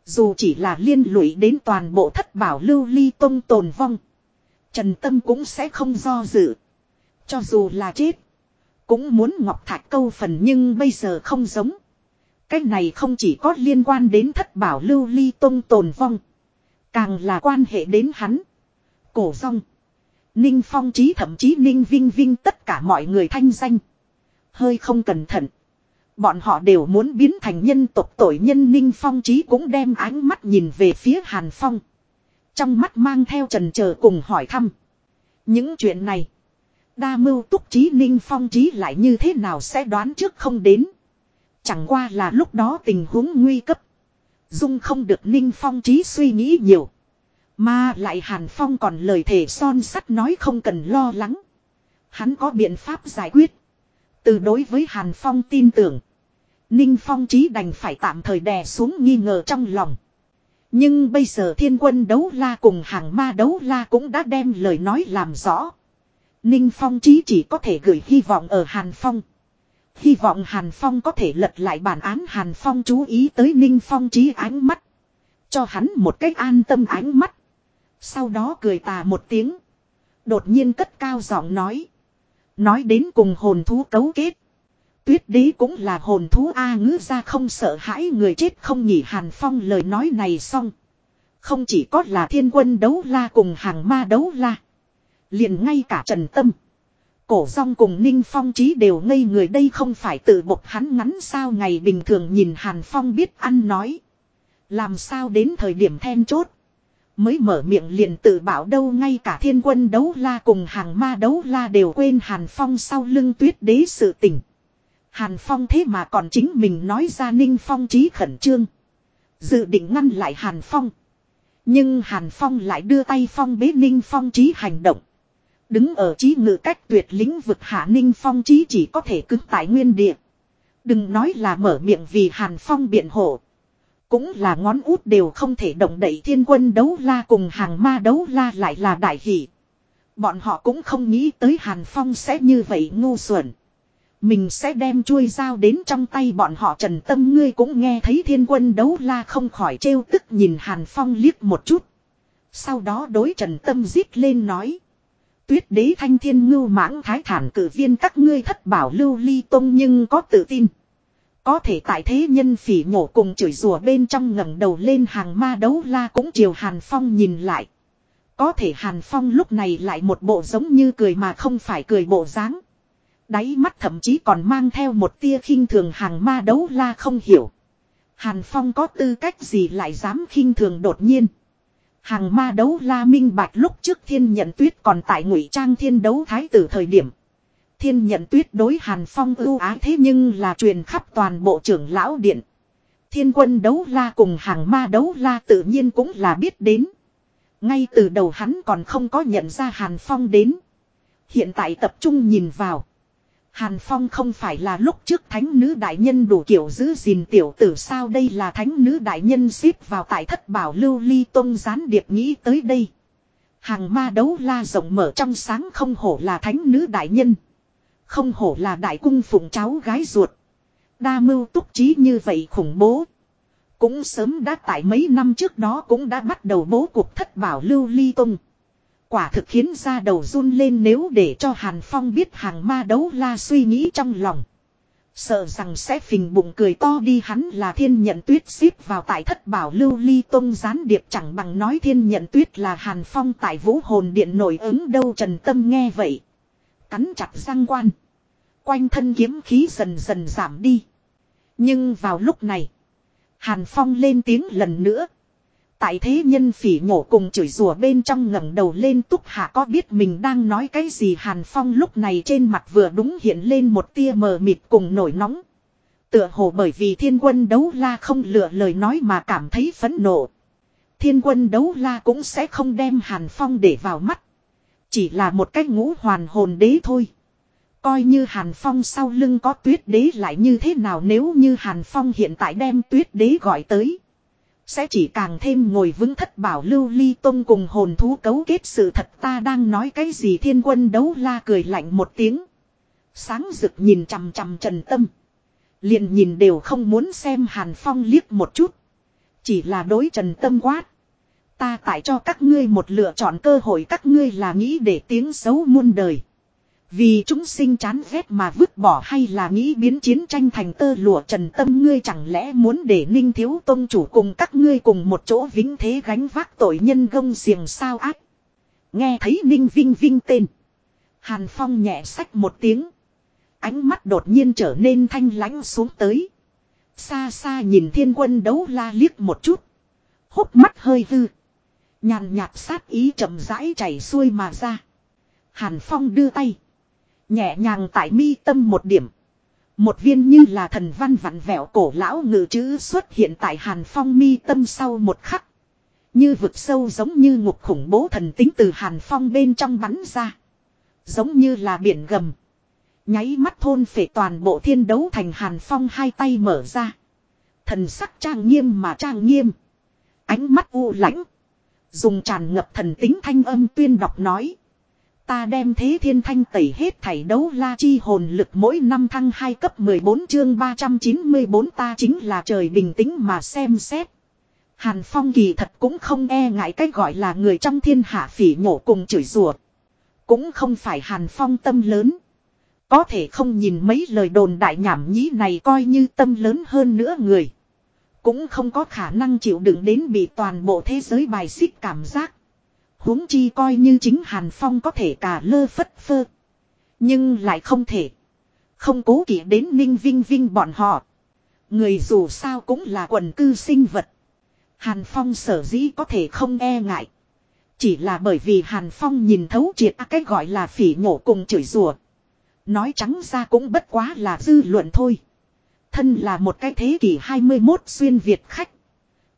Dù chỉ là liên lụy đến toàn bộ thất bảo lưu ly tông tồn vong. Trần Tâm cũng sẽ không do dự. Cho dù là chết. Cũng muốn ngọc thạch câu phần nhưng bây giờ không giống. Cái này không chỉ có liên quan đến thất bảo lưu ly tông tồn vong. Càng là quan hệ đến hắn. Cổ rong. Ninh phong trí thậm chí ninh vinh vinh tất cả mọi người thanh danh. Hơi không cẩn thận. Bọn họ đều muốn biến thành nhân tộc tội nhân ninh phong trí cũng đem ánh mắt nhìn về phía Hàn Phong. Trong mắt mang theo trần chờ cùng hỏi thăm. Những chuyện này. Đa mưu túc trí ninh phong trí lại như thế nào sẽ đoán trước không đến. Chẳng qua là lúc đó tình huống nguy cấp. Dung không được ninh phong trí suy nghĩ nhiều. Mà lại Hàn Phong còn lời thể son sắt nói không cần lo lắng. Hắn có biện pháp giải quyết. Từ đối với Hàn Phong tin tưởng. Ninh Phong trí đành phải tạm thời đè xuống nghi ngờ trong lòng. Nhưng bây giờ thiên quân đấu la cùng hàng ma đấu la cũng đã đem lời nói làm rõ. Ninh Phong trí chỉ có thể gửi hy vọng ở Hàn Phong. Hy vọng Hàn Phong có thể lật lại bản án Hàn Phong chú ý tới Ninh Phong trí ánh mắt. Cho hắn một cách an tâm ánh mắt. Sau đó cười tà một tiếng. Đột nhiên cất cao giọng nói. Nói đến cùng hồn thú cấu kết. Tuyết đế cũng là hồn thú A ngữ ra không sợ hãi người chết không nhỉ Hàn Phong lời nói này xong. Không chỉ có là thiên quân đấu la cùng hàng ma đấu la. liền ngay cả Trần Tâm. Cổ rong cùng Ninh Phong trí đều ngây người, đây không phải tự bộc hắn ngắn sao ngày bình thường nhìn Hàn Phong biết ăn nói. Làm sao đến thời điểm then chốt. Mới mở miệng liền tự bảo đâu, ngay cả thiên quân đấu la cùng hàng ma đấu la đều quên Hàn Phong sau lưng tuyết đế sự tình. Hàn Phong thế mà còn chính mình nói ra Ninh Phong trí khẩn trương. Dự định ngăn lại Hàn Phong. Nhưng Hàn Phong lại đưa tay Phong bế Ninh Phong trí hành động. Đứng ở trí ngự cách tuyệt lĩnh vực hạ Ninh Phong trí chỉ có thể cứng tại nguyên địa. Đừng nói là mở miệng vì Hàn Phong biện hộ. Cũng là ngón út đều không thể động đậy thiên quân đấu la cùng hàng ma đấu la lại là đại hỷ. Bọn họ cũng không nghĩ tới Hàn Phong sẽ như vậy ngu xuẩn. Mình sẽ đem chuôi dao đến trong tay bọn họ trần tâm ngươi cũng nghe thấy thiên quân đấu la không khỏi trêu tức nhìn Hàn Phong liếc một chút. Sau đó đối trần tâm giết lên nói. Tuyết đế thanh thiên ngưu mãng thái thản cử viên các ngươi thất bảo lưu ly tông nhưng có tự tin. Có thể tại thế nhân phỉ nhổ cùng chửi rủa bên trong ngẩng đầu lên hàng ma đấu la cũng chiều Hàn Phong nhìn lại. Có thể Hàn Phong lúc này lại một bộ giống như cười mà không phải cười bộ dáng. Đáy mắt thậm chí còn mang theo một tia khinh thường hàng ma đấu la không hiểu. Hàn Phong có tư cách gì lại dám khinh thường đột nhiên. Hàng ma đấu la minh bạch lúc trước thiên nhận tuyết còn tại ngụy trang thiên đấu thái tử thời điểm. Thiên nhận tuyết đối Hàn Phong ưu ái thế nhưng là truyền khắp toàn bộ trưởng lão điện. Thiên quân đấu la cùng hàng ma đấu la tự nhiên cũng là biết đến. Ngay từ đầu hắn còn không có nhận ra Hàn Phong đến. Hiện tại tập trung nhìn vào. Hàn Phong không phải là lúc trước thánh nữ đại nhân đủ kiểu giữ gìn tiểu tử sao đây là thánh nữ đại nhân xếp vào tại thất bảo lưu ly tông gián điệp nghĩ tới đây. Hàng ma đấu la rộng mở trong sáng không hổ là thánh nữ đại nhân. Không hổ là đại cung phụng cháu gái ruột. Đa mưu túc trí như vậy khủng bố. Cũng sớm đã tại mấy năm trước đó cũng đã bắt đầu bố cuộc thất bảo lưu ly tông. Quả thực khiến ra đầu run lên nếu để cho Hàn Phong biết hàng ma đấu la suy nghĩ trong lòng. Sợ rằng sẽ phình bụng cười to đi hắn là thiên nhận tuyết xếp vào tại thất bảo lưu ly tông gián điệp chẳng bằng nói thiên nhận tuyết là Hàn Phong tại vũ hồn điện nổi ứng đâu trần tâm nghe vậy. Cắn chặt răng quan. Quanh thân kiếm khí dần dần giảm đi. Nhưng vào lúc này. Hàn Phong lên tiếng lần nữa. Tại thế nhân phỉ nhổ cùng chửi rủa bên trong ngẩng đầu lên túc hạ có biết mình đang nói cái gì Hàn Phong lúc này trên mặt vừa đúng hiện lên một tia mờ mịt cùng nổi nóng. Tựa hồ bởi vì thiên quân đấu la không lựa lời nói mà cảm thấy phẫn nộ. Thiên quân đấu la cũng sẽ không đem Hàn Phong để vào mắt. Chỉ là một cách ngũ hoàn hồn đế thôi. Coi như Hàn Phong sau lưng có tuyết đế lại như thế nào nếu như Hàn Phong hiện tại đem tuyết đế gọi tới. Sẽ chỉ càng thêm ngồi vững thất bảo lưu ly tông cùng hồn thú cấu kết sự thật ta đang nói cái gì thiên quân đấu la cười lạnh một tiếng. Sáng rực nhìn chằm chằm trần tâm. liền nhìn đều không muốn xem Hàn Phong liếc một chút. Chỉ là đối trần tâm quát. Ta tại cho các ngươi một lựa chọn cơ hội các ngươi là nghĩ để tiếng xấu muôn đời. Vì chúng sinh chán ghét mà vứt bỏ hay là nghĩ biến chiến tranh thành tơ lụa trần tâm ngươi chẳng lẽ muốn để ninh thiếu tôn chủ cùng các ngươi cùng một chỗ vĩnh thế gánh vác tội nhân gông xiềng sao ác. Nghe thấy ninh vinh vinh tên. Hàn Phong nhẹ sách một tiếng. Ánh mắt đột nhiên trở nên thanh lãnh xuống tới. Xa xa nhìn thiên quân đấu la liếc một chút. Hút mắt hơi hư. Nhàn nhạt sát ý chậm rãi chảy xuôi mà ra. Hàn Phong đưa tay. Nhẹ nhàng tại mi tâm một điểm. Một viên như là thần văn vặn vẹo cổ lão ngự chữ xuất hiện tại Hàn Phong mi tâm sau một khắc. Như vực sâu giống như ngục khủng bố thần tính từ Hàn Phong bên trong bắn ra. Giống như là biển gầm. Nháy mắt thôn phệ toàn bộ thiên đấu thành Hàn Phong hai tay mở ra. Thần sắc trang nghiêm mà trang nghiêm. Ánh mắt u lãnh. Dùng tràn ngập thần tính thanh âm tuyên đọc nói. Ta đem thế thiên thanh tẩy hết thảy đấu la chi hồn lực mỗi năm thăng 2 cấp 14 chương 394 ta chính là trời bình tĩnh mà xem xét. Hàn Phong kỳ thật cũng không e ngại cách gọi là người trong thiên hạ phỉ nhổ cùng chửi rủa Cũng không phải Hàn Phong tâm lớn. Có thể không nhìn mấy lời đồn đại nhảm nhí này coi như tâm lớn hơn nữa người. Cũng không có khả năng chịu đựng đến bị toàn bộ thế giới bài xích cảm giác huống chi coi như chính Hàn Phong có thể cả lơ phất phơ. Nhưng lại không thể. Không cố kỵ đến ninh vinh vinh bọn họ. Người dù sao cũng là quần cư sinh vật. Hàn Phong sở dĩ có thể không e ngại. Chỉ là bởi vì Hàn Phong nhìn thấu triệt à, cái gọi là phỉ nhổ cùng chửi rủa Nói trắng ra cũng bất quá là dư luận thôi. Thân là một cái thế kỷ 21 xuyên Việt khách.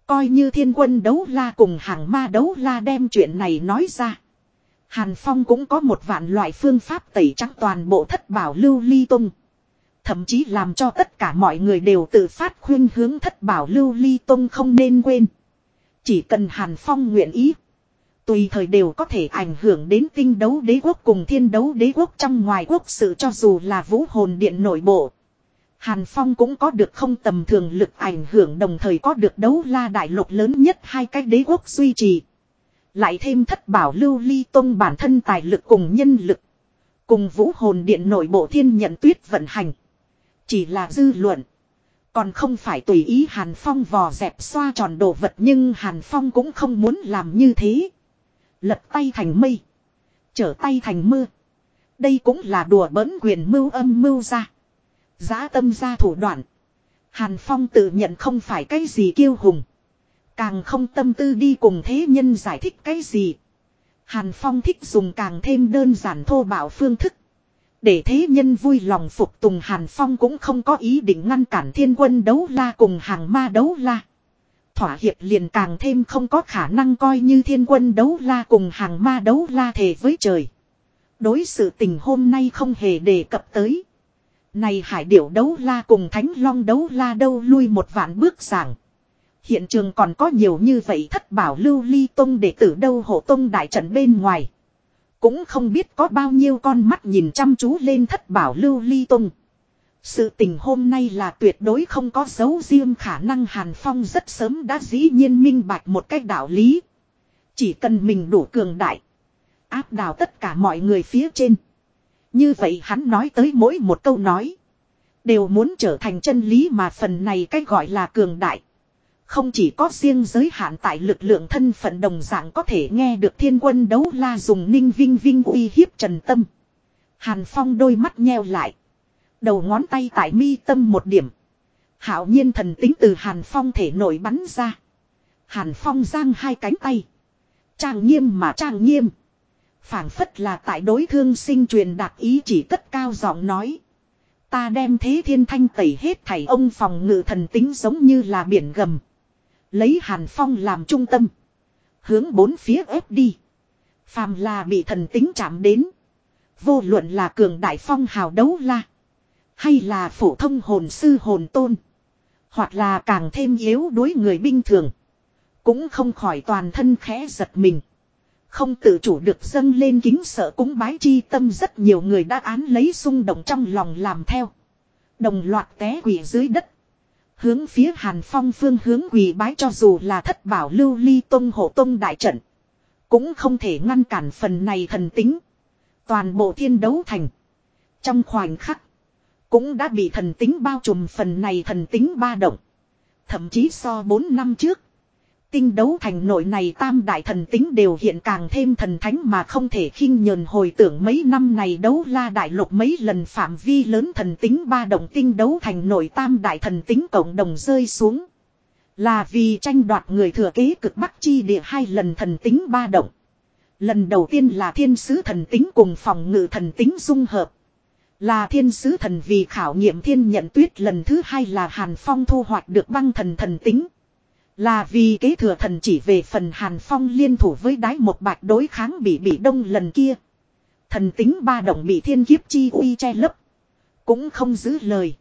Coi như thiên quân đấu la cùng hàng ma đấu la đem chuyện này nói ra. Hàn Phong cũng có một vạn loại phương pháp tẩy trắng toàn bộ thất bảo lưu ly tung. Thậm chí làm cho tất cả mọi người đều tự phát khuyên hướng thất bảo lưu ly tung không nên quên. Chỉ cần Hàn Phong nguyện ý. Tùy thời đều có thể ảnh hưởng đến tinh đấu đế quốc cùng thiên đấu đế quốc trong ngoài quốc sự cho dù là vũ hồn điện nội bộ. Hàn Phong cũng có được không tầm thường lực ảnh hưởng đồng thời có được đấu la đại lục lớn nhất hai cái đế quốc duy trì. Lại thêm thất bảo lưu ly tông bản thân tài lực cùng nhân lực. Cùng vũ hồn điện nội bộ thiên nhận tuyết vận hành. Chỉ là dư luận. Còn không phải tùy ý Hàn Phong vò dẹp xoa tròn đồ vật nhưng Hàn Phong cũng không muốn làm như thế. Lật tay thành mây. Trở tay thành mưa. Đây cũng là đùa bỡn quyền mưu âm mưu ra. Giá tâm ra thủ đoạn. Hàn Phong tự nhận không phải cái gì kiêu hùng. Càng không tâm tư đi cùng thế nhân giải thích cái gì. Hàn Phong thích dùng càng thêm đơn giản thô bạo phương thức. Để thế nhân vui lòng phục tùng Hàn Phong cũng không có ý định ngăn cản thiên quân đấu la cùng hàng ma đấu la. Thỏa hiệp liền càng thêm không có khả năng coi như thiên quân đấu la cùng hàng ma đấu la thề với trời. Đối sự tình hôm nay không hề đề cập tới. Này hải điểu đấu la cùng thánh long đấu la đâu lui một vạn bước giảng. Hiện trường còn có nhiều như vậy thất bảo lưu ly tông đệ tử đâu hộ tông đại trận bên ngoài. Cũng không biết có bao nhiêu con mắt nhìn chăm chú lên thất bảo lưu ly tông. Sự tình hôm nay là tuyệt đối không có dấu riêng khả năng Hàn Phong rất sớm đã dĩ nhiên minh bạch một cách đạo lý. Chỉ cần mình đủ cường đại. Áp đảo tất cả mọi người phía trên. Như vậy hắn nói tới mỗi một câu nói. Đều muốn trở thành chân lý mà phần này cách gọi là cường đại. Không chỉ có riêng giới hạn tại lực lượng thân phận đồng dạng có thể nghe được thiên quân đấu la dùng ninh vinh vinh uy hiếp trần tâm. Hàn Phong đôi mắt nheo lại. Đầu ngón tay tại mi tâm một điểm. Hảo nhiên thần tính từ Hàn Phong thể nổi bắn ra. Hàn Phong giang hai cánh tay. Trang nghiêm mà trang nghiêm phảng phất là tại đối thương sinh truyền đạt ý chỉ tất cao giọng nói. Ta đem thế thiên thanh tẩy hết thảy ông phòng ngự thần tính giống như là biển gầm. Lấy Hàn Phong làm trung tâm. Hướng bốn phía ép đi. Phàm là bị thần tính chạm đến. Vô luận là cường đại phong hào đấu la. Hay là phổ thông hồn sư hồn tôn. Hoặc là càng thêm yếu đối người binh thường. Cũng không khỏi toàn thân khẽ giật mình. Không tự chủ được dâng lên kính sợ cúng bái chi tâm rất nhiều người đã án lấy xung động trong lòng làm theo. Đồng loạt té quỷ dưới đất. Hướng phía Hàn Phong phương hướng quỳ bái cho dù là thất bảo lưu ly tông hộ tông đại trận. Cũng không thể ngăn cản phần này thần tính. Toàn bộ thiên đấu thành. Trong khoảnh khắc. Cũng đã bị thần tính bao trùm phần này thần tính ba động. Thậm chí so 4 năm trước. Tinh đấu thành nội này tam đại thần tính đều hiện càng thêm thần thánh mà không thể khinh nhờn hồi tưởng mấy năm này đấu la đại lục mấy lần phạm vi lớn thần tính ba động tinh đấu thành nội tam đại thần tính cộng đồng rơi xuống. Là vì tranh đoạt người thừa kế cực bắc chi địa hai lần thần tính ba động. Lần đầu tiên là thiên sứ thần tính cùng phòng ngự thần tính dung hợp. Là thiên sứ thần vì khảo nghiệm thiên nhận tuyết lần thứ hai là Hàn Phong thu hoạch được băng thần thần tính. Là vì kế thừa thần chỉ về phần Hàn Phong liên thủ với đái một bạch đối kháng bị bị đông lần kia. Thần tính ba động bị thiên kiếp chi uy che lấp. Cũng không giữ lời.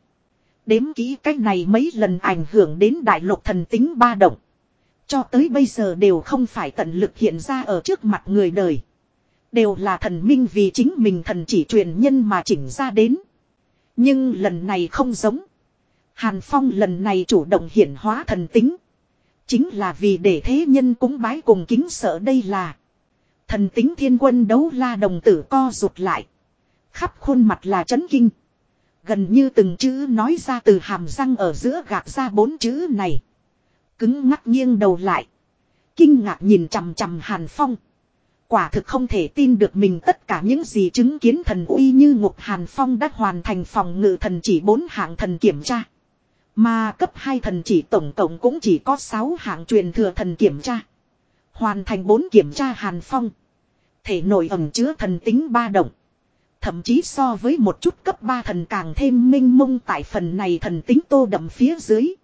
Đếm kỹ cách này mấy lần ảnh hưởng đến đại lục thần tính ba động. Cho tới bây giờ đều không phải tận lực hiện ra ở trước mặt người đời. Đều là thần minh vì chính mình thần chỉ truyền nhân mà chỉnh ra đến. Nhưng lần này không giống. Hàn Phong lần này chủ động hiển hóa thần tính. Chính là vì để thế nhân cũng bái cùng kính sợ đây là. Thần tính thiên quân đấu la đồng tử co rụt lại. Khắp khuôn mặt là chấn kinh. Gần như từng chữ nói ra từ hàm răng ở giữa gạt ra bốn chữ này. Cứng ngắc nghiêng đầu lại. Kinh ngạc nhìn chằm chằm Hàn Phong. Quả thực không thể tin được mình tất cả những gì chứng kiến thần uy như ngục Hàn Phong đã hoàn thành phòng ngự thần chỉ bốn hạng thần kiểm tra. Mà cấp 2 thần chỉ tổng cộng cũng chỉ có 6 hạng truyền thừa thần kiểm tra. Hoàn thành 4 kiểm tra Hàn Phong. Thể nội ẩm chứa thần tính ba động. Thậm chí so với một chút cấp 3 thần càng thêm minh mông tại phần này thần tính tô đậm phía dưới.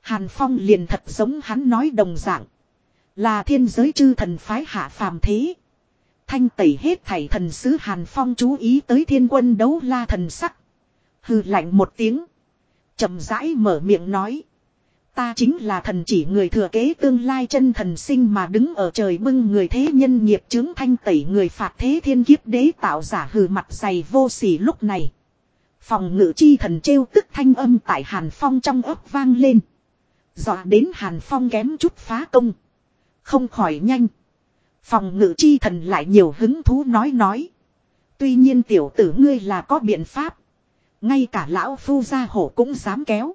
Hàn Phong liền thật giống hắn nói đồng dạng. Là thiên giới chư thần phái hạ phàm thế. Thanh tẩy hết thảy thần sứ Hàn Phong chú ý tới thiên quân đấu la thần sắc. Hừ lạnh một tiếng chậm rãi mở miệng nói. Ta chính là thần chỉ người thừa kế tương lai chân thần sinh mà đứng ở trời bưng người thế nhân nghiệp chứng thanh tẩy người phạt thế thiên kiếp đế tạo giả hừ mặt dày vô sỉ lúc này. Phòng ngự chi thần trêu tức thanh âm tại Hàn Phong trong ấp vang lên. Dọa đến Hàn Phong kém chút phá công. Không khỏi nhanh. Phòng ngự chi thần lại nhiều hứng thú nói nói. Tuy nhiên tiểu tử ngươi là có biện pháp. Ngay cả lão phu gia hổ cũng dám kéo.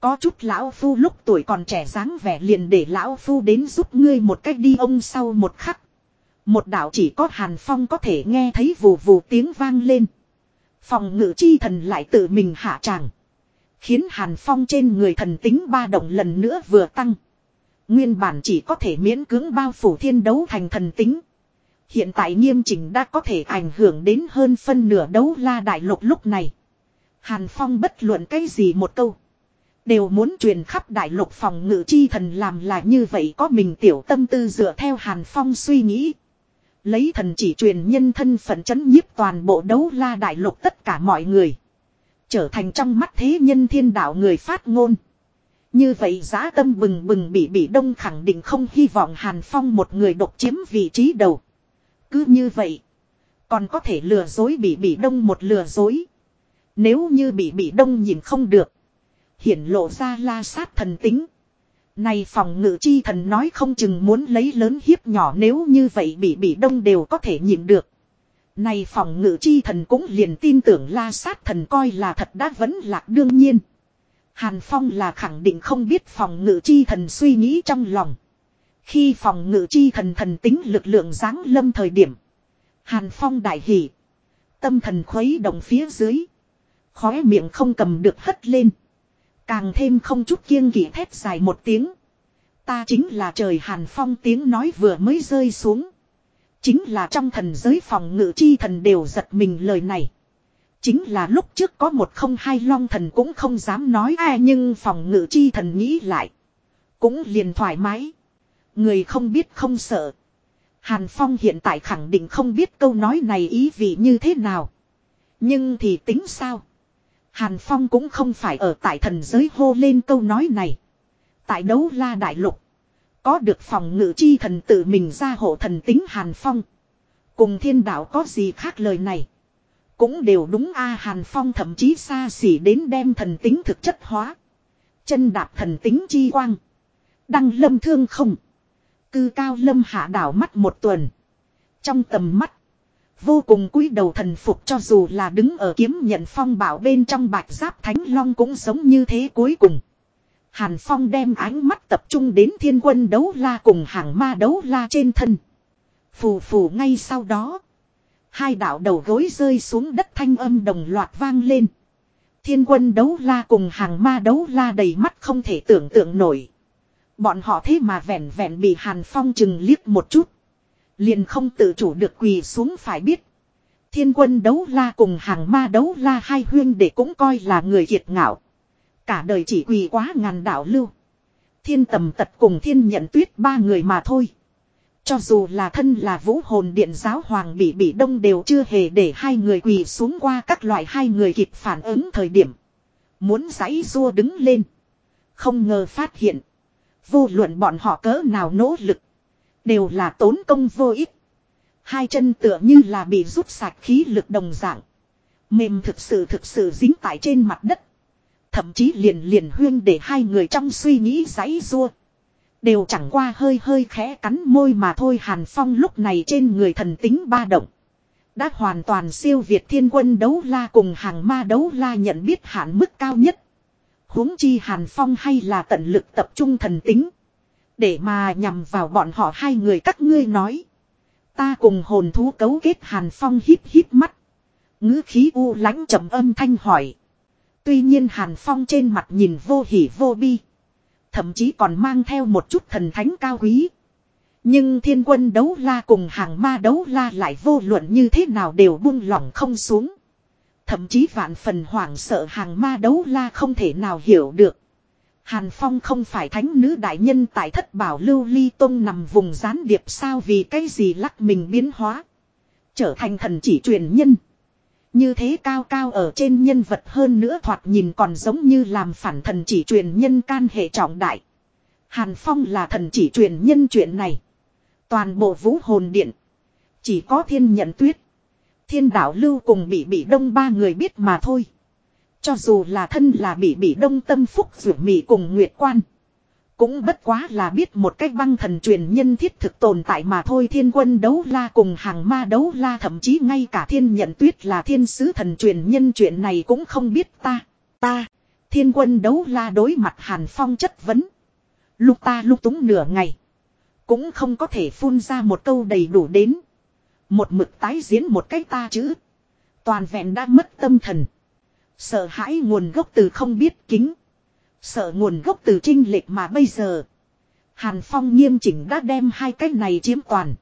Có chút lão phu lúc tuổi còn trẻ dáng vẻ liền để lão phu đến giúp ngươi một cách đi ông sau một khắc. Một đạo chỉ có hàn phong có thể nghe thấy vù vù tiếng vang lên. Phòng ngự chi thần lại tự mình hạ tràng. Khiến hàn phong trên người thần tính ba động lần nữa vừa tăng. Nguyên bản chỉ có thể miễn cưỡng bao phủ thiên đấu thành thần tính. Hiện tại nghiêm chỉnh đã có thể ảnh hưởng đến hơn phân nửa đấu la đại lục lúc này. Hàn Phong bất luận cái gì một câu. Đều muốn truyền khắp đại lục phòng ngự chi thần làm là như vậy có mình tiểu tâm tư dựa theo Hàn Phong suy nghĩ. Lấy thần chỉ truyền nhân thân phận chấn nhiếp toàn bộ đấu la đại lục tất cả mọi người. Trở thành trong mắt thế nhân thiên đạo người phát ngôn. Như vậy giá tâm bừng bừng bị bị đông khẳng định không hy vọng Hàn Phong một người độc chiếm vị trí đầu. Cứ như vậy. Còn có thể lừa dối bị bị đông một lừa dối. Nếu như bị bị đông nhìn không được. Hiển lộ ra la sát thần tính. Này phòng ngự chi thần nói không chừng muốn lấy lớn hiếp nhỏ nếu như vậy bị bị đông đều có thể nhìn được. Này phòng ngự chi thần cũng liền tin tưởng la sát thần coi là thật đã vẫn lạc đương nhiên. Hàn Phong là khẳng định không biết phòng ngự chi thần suy nghĩ trong lòng. Khi phòng ngự chi thần thần tính lực lượng giáng lâm thời điểm. Hàn Phong đại hỉ. Tâm thần khuấy động phía dưới. Khóe miệng không cầm được hất lên. Càng thêm không chút kiêng kỵ thét dài một tiếng. Ta chính là trời Hàn Phong tiếng nói vừa mới rơi xuống. Chính là trong thần giới phòng ngự chi thần đều giật mình lời này. Chính là lúc trước có một không hai long thần cũng không dám nói ai nhưng phòng ngự chi thần nghĩ lại. Cũng liền thoải mái. Người không biết không sợ. Hàn Phong hiện tại khẳng định không biết câu nói này ý vị như thế nào. Nhưng thì tính sao? Hàn Phong cũng không phải ở tại thần giới hô lên câu nói này. Tại đấu la đại lục. Có được phòng ngự chi thần tự mình ra hộ thần tính Hàn Phong. Cùng thiên đạo có gì khác lời này. Cũng đều đúng a, Hàn Phong thậm chí xa xỉ đến đem thần tính thực chất hóa. Chân đạp thần tính chi quang. Đăng lâm thương không. Cư cao lâm hạ đảo mắt một tuần. Trong tầm mắt. Vô cùng cúi đầu thần phục cho dù là đứng ở kiếm nhận phong bảo bên trong bạch giáp thánh long cũng giống như thế cuối cùng. Hàn Phong đem ánh mắt tập trung đến thiên quân đấu la cùng hàng ma đấu la trên thân. Phù phù ngay sau đó. Hai đạo đầu gối rơi xuống đất thanh âm đồng loạt vang lên. Thiên quân đấu la cùng hàng ma đấu la đầy mắt không thể tưởng tượng nổi. Bọn họ thế mà vẻn vẹn bị Hàn Phong chừng liếc một chút. Liền không tự chủ được quỳ xuống phải biết. Thiên quân đấu la cùng hàng ma đấu la hai huyên để cũng coi là người kiệt ngạo. Cả đời chỉ quỳ quá ngàn đạo lưu. Thiên tầm tật cùng thiên nhận tuyết ba người mà thôi. Cho dù là thân là vũ hồn điện giáo hoàng bị bị đông đều chưa hề để hai người quỳ xuống qua các loại hai người kịp phản ứng thời điểm. Muốn giấy rua đứng lên. Không ngờ phát hiện. Vô luận bọn họ cỡ nào nỗ lực. Đều là tốn công vô ích. Hai chân tựa như là bị rút sạch khí lực đồng dạng. Mềm thực sự thực sự dính tại trên mặt đất. Thậm chí liền liền huyên để hai người trong suy nghĩ giấy rua. Đều chẳng qua hơi hơi khẽ cắn môi mà thôi Hàn Phong lúc này trên người thần tính ba động. Đã hoàn toàn siêu việt thiên quân đấu la cùng hàng ma đấu la nhận biết hạn mức cao nhất. huống chi Hàn Phong hay là tận lực tập trung thần tính. Để mà nhằm vào bọn họ hai người các ngươi nói. Ta cùng hồn thú cấu kết Hàn Phong hít hít mắt. ngữ khí u lãnh trầm âm thanh hỏi. Tuy nhiên Hàn Phong trên mặt nhìn vô hỉ vô bi. Thậm chí còn mang theo một chút thần thánh cao quý. Nhưng thiên quân đấu la cùng hàng ma đấu la lại vô luận như thế nào đều buông lỏng không xuống. Thậm chí vạn phần hoảng sợ hàng ma đấu la không thể nào hiểu được. Hàn Phong không phải thánh nữ đại nhân tại thất bảo lưu ly tông nằm vùng gián điệp sao vì cái gì lắc mình biến hóa. Trở thành thần chỉ truyền nhân. Như thế cao cao ở trên nhân vật hơn nữa thoạt nhìn còn giống như làm phản thần chỉ truyền nhân can hệ trọng đại. Hàn Phong là thần chỉ truyền nhân chuyện này. Toàn bộ vũ hồn điện. Chỉ có thiên nhận tuyết. Thiên đạo lưu cùng bị bị đông ba người biết mà thôi. Cho dù là thân là bị bị đông tâm phúc rửa mị cùng Nguyệt Quan. Cũng bất quá là biết một cách băng thần truyền nhân thiết thực tồn tại mà thôi thiên quân đấu la cùng hàng ma đấu la thậm chí ngay cả thiên nhận tuyết là thiên sứ thần truyền nhân chuyện này cũng không biết ta. Ta, thiên quân đấu la đối mặt hàn phong chất vấn. Lúc ta lúc túng nửa ngày. Cũng không có thể phun ra một câu đầy đủ đến. Một mực tái diễn một cách ta chữ. Toàn vẹn đã mất tâm thần. Sợ hãi nguồn gốc từ không biết kính. Sợ nguồn gốc từ trinh lệch mà bây giờ. Hàn Phong nghiêm chỉnh đã đem hai cái này chiếm toàn.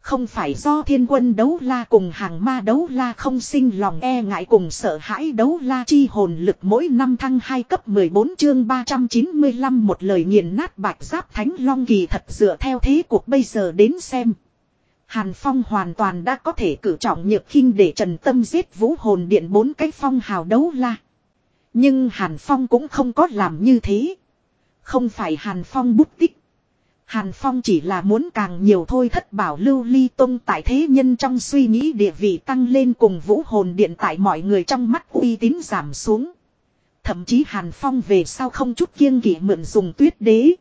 Không phải do thiên quân đấu la cùng hàng ma đấu la không sinh lòng e ngại cùng sợ hãi đấu la chi hồn lực mỗi năm thăng 2 cấp 14 chương 395 một lời nghiền nát bạch giáp thánh long kỳ thật dựa theo thế cuộc bây giờ đến xem. Hàn Phong hoàn toàn đã có thể cử trọng nhược khinh để trần tâm giết vũ hồn điện bốn cái phong hào đấu la. Nhưng Hàn Phong cũng không có làm như thế. Không phải Hàn Phong bút tích. Hàn Phong chỉ là muốn càng nhiều thôi thất bảo lưu ly tông tại thế nhân trong suy nghĩ địa vị tăng lên cùng vũ hồn điện tại mọi người trong mắt uy tín giảm xuống. Thậm chí Hàn Phong về sau không chút kiêng kỵ mượn dùng tuyết đế.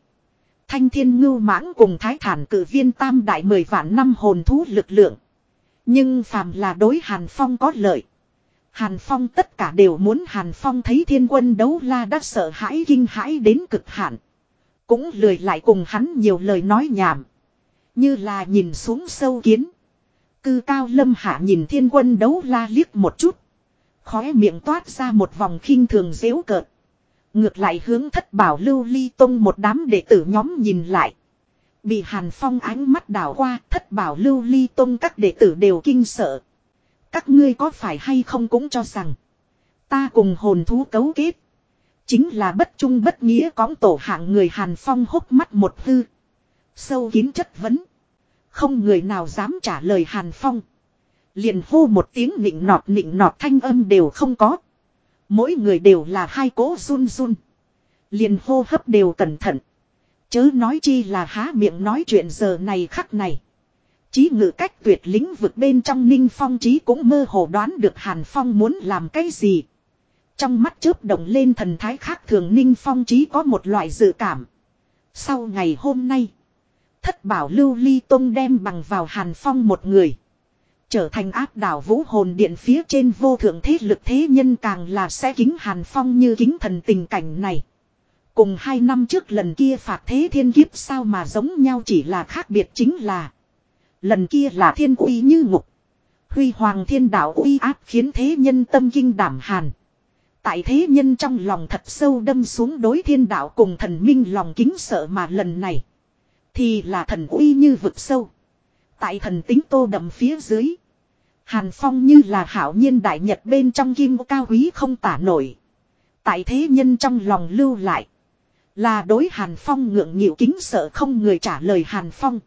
Thanh thiên ngưu mãng cùng thái thản cử viên tam đại mười vạn năm hồn thú lực lượng. Nhưng phàm là đối Hàn Phong có lợi. Hàn Phong tất cả đều muốn Hàn Phong thấy thiên quân đấu la đã sợ hãi kinh hãi đến cực hạn. Cũng lười lại cùng hắn nhiều lời nói nhảm. Như là nhìn xuống sâu kiến. Cư cao lâm hạ nhìn thiên quân đấu la liếc một chút. Khóe miệng toát ra một vòng khinh thường dễu cợt. Ngược lại hướng thất bảo lưu ly tông một đám đệ tử nhóm nhìn lại. Bị Hàn Phong ánh mắt đảo qua, thất bảo lưu ly tông các đệ tử đều kinh sợ. Các ngươi có phải hay không cũng cho rằng. Ta cùng hồn thú cấu kết. Chính là bất trung bất nghĩa cõng tổ hạng người Hàn Phong hốc mắt một hư. Sâu kín chất vấn. Không người nào dám trả lời Hàn Phong. Liền hô một tiếng nịnh nọt nịnh nọt thanh âm đều không có. Mỗi người đều là hai cố run run. Liền hô hấp đều cẩn thận. Chớ nói chi là há miệng nói chuyện giờ này khắc này. Chí ngự cách tuyệt lĩnh vực bên trong ninh phong trí cũng mơ hồ đoán được Hàn Phong muốn làm cái gì. Trong mắt chớp động lên thần thái khác thường ninh phong trí có một loại dự cảm. Sau ngày hôm nay. Thất bảo lưu ly tông đem bằng vào Hàn Phong một người. Trở thành áp đảo vũ hồn điện phía trên vô thượng thế lực thế nhân càng là sẽ kính Hàn Phong như kính thần tình cảnh này. Cùng hai năm trước lần kia phạt thế thiên kiếp sao mà giống nhau chỉ là khác biệt chính là. Lần kia là thiên uy như ngục. Huy hoàng thiên đạo uy áp khiến thế nhân tâm kinh đảm hàn. Tại thế nhân trong lòng thật sâu đâm xuống đối thiên đạo cùng thần minh lòng kính sợ mà lần này. Thì là thần uy như vực sâu. Tại thần tính tô đậm phía dưới. Hàn phong như là hảo nhiên đại nhật bên trong kim cao quý không tả nổi. Tại thế nhân trong lòng lưu lại. Là đối Hàn Phong ngượng nghịu kính sợ không người trả lời Hàn Phong.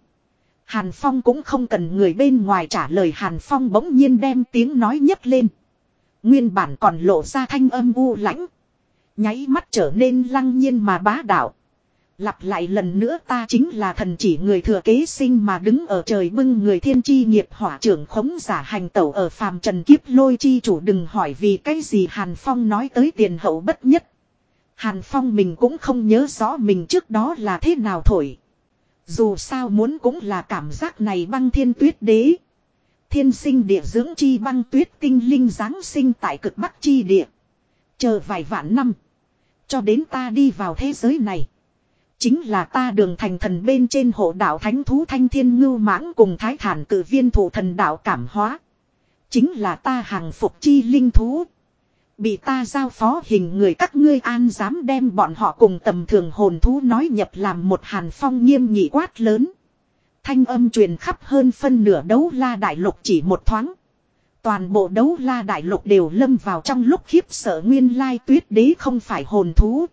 Hàn Phong cũng không cần người bên ngoài trả lời Hàn Phong bỗng nhiên đem tiếng nói nhấc lên. Nguyên bản còn lộ ra thanh âm u lãnh. Nháy mắt trở nên lăng nhiên mà bá đạo. Lặp lại lần nữa ta chính là thần chỉ người thừa kế sinh mà đứng ở trời bưng người thiên chi nghiệp hỏa trưởng khống giả hành tẩu ở phàm trần kiếp lôi chi chủ đừng hỏi vì cái gì Hàn Phong nói tới tiền hậu bất nhất. Hàn Phong mình cũng không nhớ rõ mình trước đó là thế nào thổi. Dù sao muốn cũng là cảm giác này băng thiên tuyết đế. Thiên sinh địa dưỡng chi băng tuyết tinh linh giáng sinh tại cực bắc chi địa. Chờ vài vạn năm. Cho đến ta đi vào thế giới này. Chính là ta đường thành thần bên trên hộ đạo thánh thú thanh thiên ngưu mãng cùng thái thản cử viên thủ thần đạo cảm hóa. Chính là ta hàng phục chi linh thú. Bị ta giao phó hình người các ngươi an dám đem bọn họ cùng tầm thường hồn thú nói nhập làm một hàn phong nghiêm nghị quát lớn. Thanh âm truyền khắp hơn phân nửa đấu la đại lục chỉ một thoáng. Toàn bộ đấu la đại lục đều lâm vào trong lúc khiếp sợ nguyên lai tuyết đế không phải hồn thú.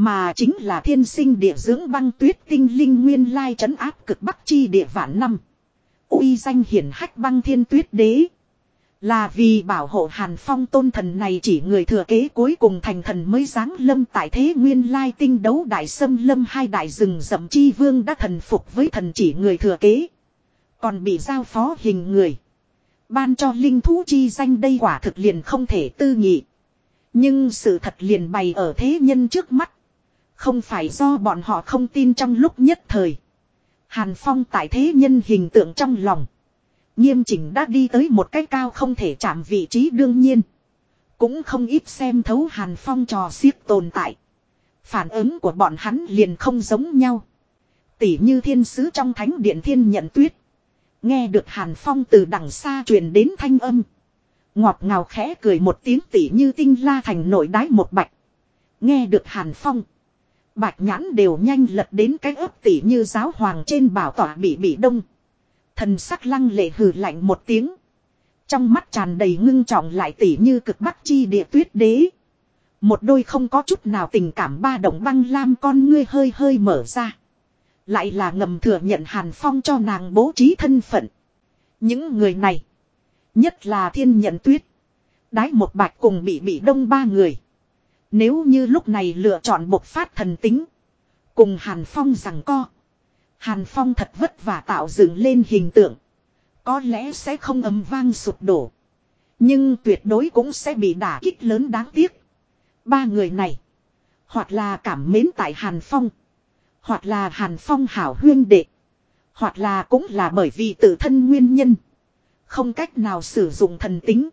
Mà chính là thiên sinh địa dưỡng băng tuyết tinh linh nguyên lai trấn áp cực bắc chi địa vạn năm. uy danh hiển hách băng thiên tuyết đế. Là vì bảo hộ Hàn Phong tôn thần này chỉ người thừa kế cuối cùng thành thần mới giáng lâm tại thế nguyên lai tinh đấu đại sâm lâm hai đại rừng rậm chi vương đã thần phục với thần chỉ người thừa kế. Còn bị giao phó hình người. Ban cho linh thú chi danh đây quả thực liền không thể tư nghị. Nhưng sự thật liền bày ở thế nhân trước mắt. Không phải do bọn họ không tin trong lúc nhất thời. Hàn Phong tại thế nhân hình tượng trong lòng. Nghiêm chỉnh đã đi tới một cái cao không thể chạm vị trí đương nhiên. Cũng không ít xem thấu Hàn Phong trò xiếc tồn tại. Phản ứng của bọn hắn liền không giống nhau. Tỷ như thiên sứ trong thánh điện thiên nhận tuyết. Nghe được Hàn Phong từ đằng xa truyền đến thanh âm. Ngọt ngào khẽ cười một tiếng tỷ như tinh la thành nội đái một bạch. Nghe được Hàn Phong. Bạch nhãn đều nhanh lật đến cái ấp tỷ như giáo hoàng trên bảo tỏa bị bị đông. Thần sắc lăng lệ hừ lạnh một tiếng. Trong mắt tràn đầy ngưng trọng lại tỉ như cực bắc chi địa tuyết đế. Một đôi không có chút nào tình cảm ba động băng lam con ngươi hơi hơi mở ra. Lại là ngầm thừa nhận Hàn Phong cho nàng bố trí thân phận. Những người này. Nhất là thiên nhận tuyết. Đái một bạch cùng bị bị đông ba người. Nếu như lúc này lựa chọn bộc phát thần tính. Cùng Hàn Phong rằng co. Hàn Phong thật vất vả tạo dựng lên hình tượng. Có lẽ sẽ không âm vang sụp đổ. Nhưng tuyệt đối cũng sẽ bị đả kích lớn đáng tiếc. Ba người này. Hoặc là cảm mến tại Hàn Phong. Hoặc là Hàn Phong hảo huyên đệ. Hoặc là cũng là bởi vì tự thân nguyên nhân. Không cách nào sử dụng thần tính.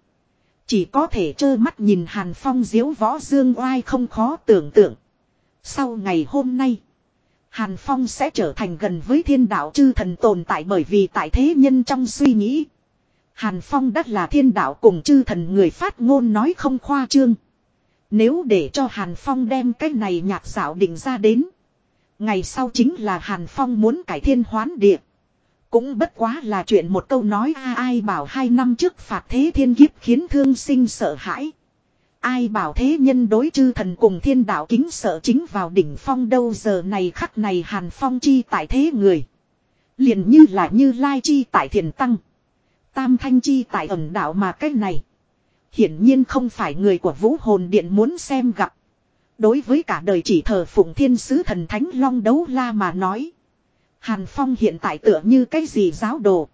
Chỉ có thể trơ mắt nhìn Hàn Phong diếu võ dương oai không khó tưởng tượng. Sau ngày hôm nay. Hàn Phong sẽ trở thành gần với thiên đạo chư thần tồn tại bởi vì tại thế nhân trong suy nghĩ. Hàn Phong đắt là thiên đạo cùng chư thần người phát ngôn nói không khoa trương. Nếu để cho Hàn Phong đem cái này nhạc xảo định ra đến. Ngày sau chính là Hàn Phong muốn cải thiên hoán địa. Cũng bất quá là chuyện một câu nói, a, ai bảo hai năm trước phạt thế thiên kiếp khiến thương sinh sợ hãi. Ai bảo thế nhân đối chư thần cùng thiên đạo kính sợ chính vào đỉnh phong đâu giờ này khắc này hàn phong chi tại thế người. liền như là như lai chi tại thiền tăng. Tam thanh chi tại ẩn đạo mà cái này. Hiển nhiên không phải người của vũ hồn điện muốn xem gặp. Đối với cả đời chỉ thờ phụng thiên sứ thần thánh long đấu la mà nói. Hàn Phong hiện tại tựa như cái gì giáo đồ.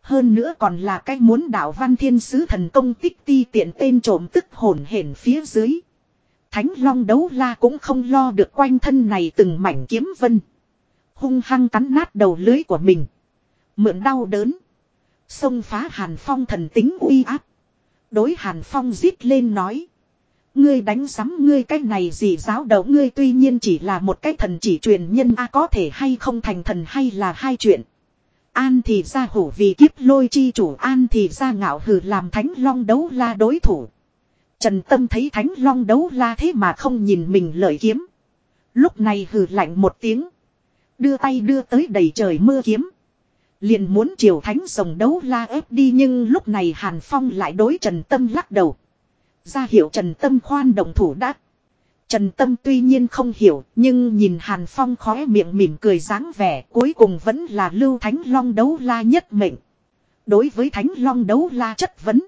Hơn nữa còn là cái muốn đạo văn thiên sứ thần công tích ti tiện tên trộm tức hồn hển phía dưới. Thánh long đấu la cũng không lo được quanh thân này từng mảnh kiếm vân. Hung hăng cắn nát đầu lưới của mình. Mượn đau đớn. Xông phá hàn phong thần tính uy áp. Đối hàn phong giết lên nói. Ngươi đánh sắm ngươi cái này gì giáo đầu ngươi tuy nhiên chỉ là một cái thần chỉ truyền nhân, a có thể hay không thành thần hay là hai chuyện. An thì ra hủ vì kiếp lôi chi chủ, an thì ra ngạo hử làm thánh long đấu la đối thủ. Trần Tâm thấy thánh long đấu la thế mà không nhìn mình lợi kiếm. Lúc này hử lạnh một tiếng. Đưa tay đưa tới đầy trời mưa kiếm. Liền muốn chiều thánh rồng đấu la ép đi nhưng lúc này Hàn Phong lại đối Trần Tâm lắc đầu. Ra hiệu Trần Tâm khoan động thủ đắc. Trần Tâm tuy nhiên không hiểu, nhưng nhìn Hàn Phong khóe miệng mỉm cười dáng vẻ, cuối cùng vẫn là lưu Thánh Long đấu la nhất mệnh. Đối với Thánh Long đấu la chất vấn,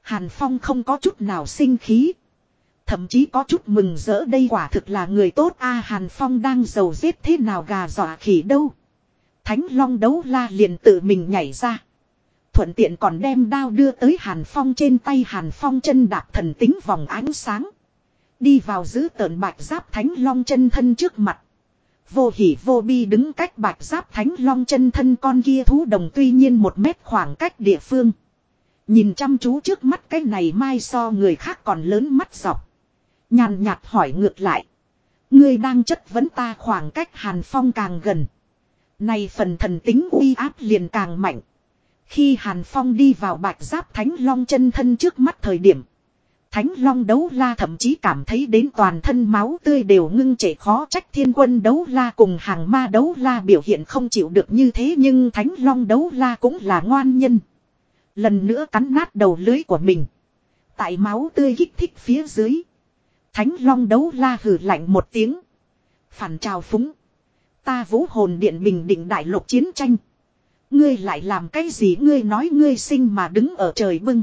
Hàn Phong không có chút nào sinh khí. Thậm chí có chút mừng rỡ đây quả thực là người tốt a Hàn Phong đang giàu giết thế nào gà dọa khỉ đâu. Thánh Long đấu la liền tự mình nhảy ra. Thuận tiện còn đem đao đưa tới Hàn Phong trên tay Hàn Phong chân đạp thần tính vòng ánh sáng. Đi vào giữ tợn bạch giáp thánh long chân thân trước mặt. Vô hỉ vô bi đứng cách bạch giáp thánh long chân thân con kia thú đồng tuy nhiên một mét khoảng cách địa phương. Nhìn chăm chú trước mắt cái này mai so người khác còn lớn mắt dọc. Nhàn nhạt hỏi ngược lại. Ngươi đang chất vấn ta khoảng cách hàn phong càng gần. Này phần thần tính uy áp liền càng mạnh. Khi hàn phong đi vào bạch giáp thánh long chân thân trước mắt thời điểm. Thánh Long đấu la thậm chí cảm thấy đến toàn thân máu tươi đều ngưng chảy khó trách thiên quân đấu la cùng hàng ma đấu la biểu hiện không chịu được như thế nhưng Thánh Long đấu la cũng là ngoan nhân. Lần nữa cắn nát đầu lưới của mình. Tại máu tươi kích thích phía dưới. Thánh Long đấu la hử lạnh một tiếng. Phản trào phúng. Ta vũ hồn điện bình định đại lục chiến tranh. Ngươi lại làm cái gì ngươi nói ngươi sinh mà đứng ở trời bưng.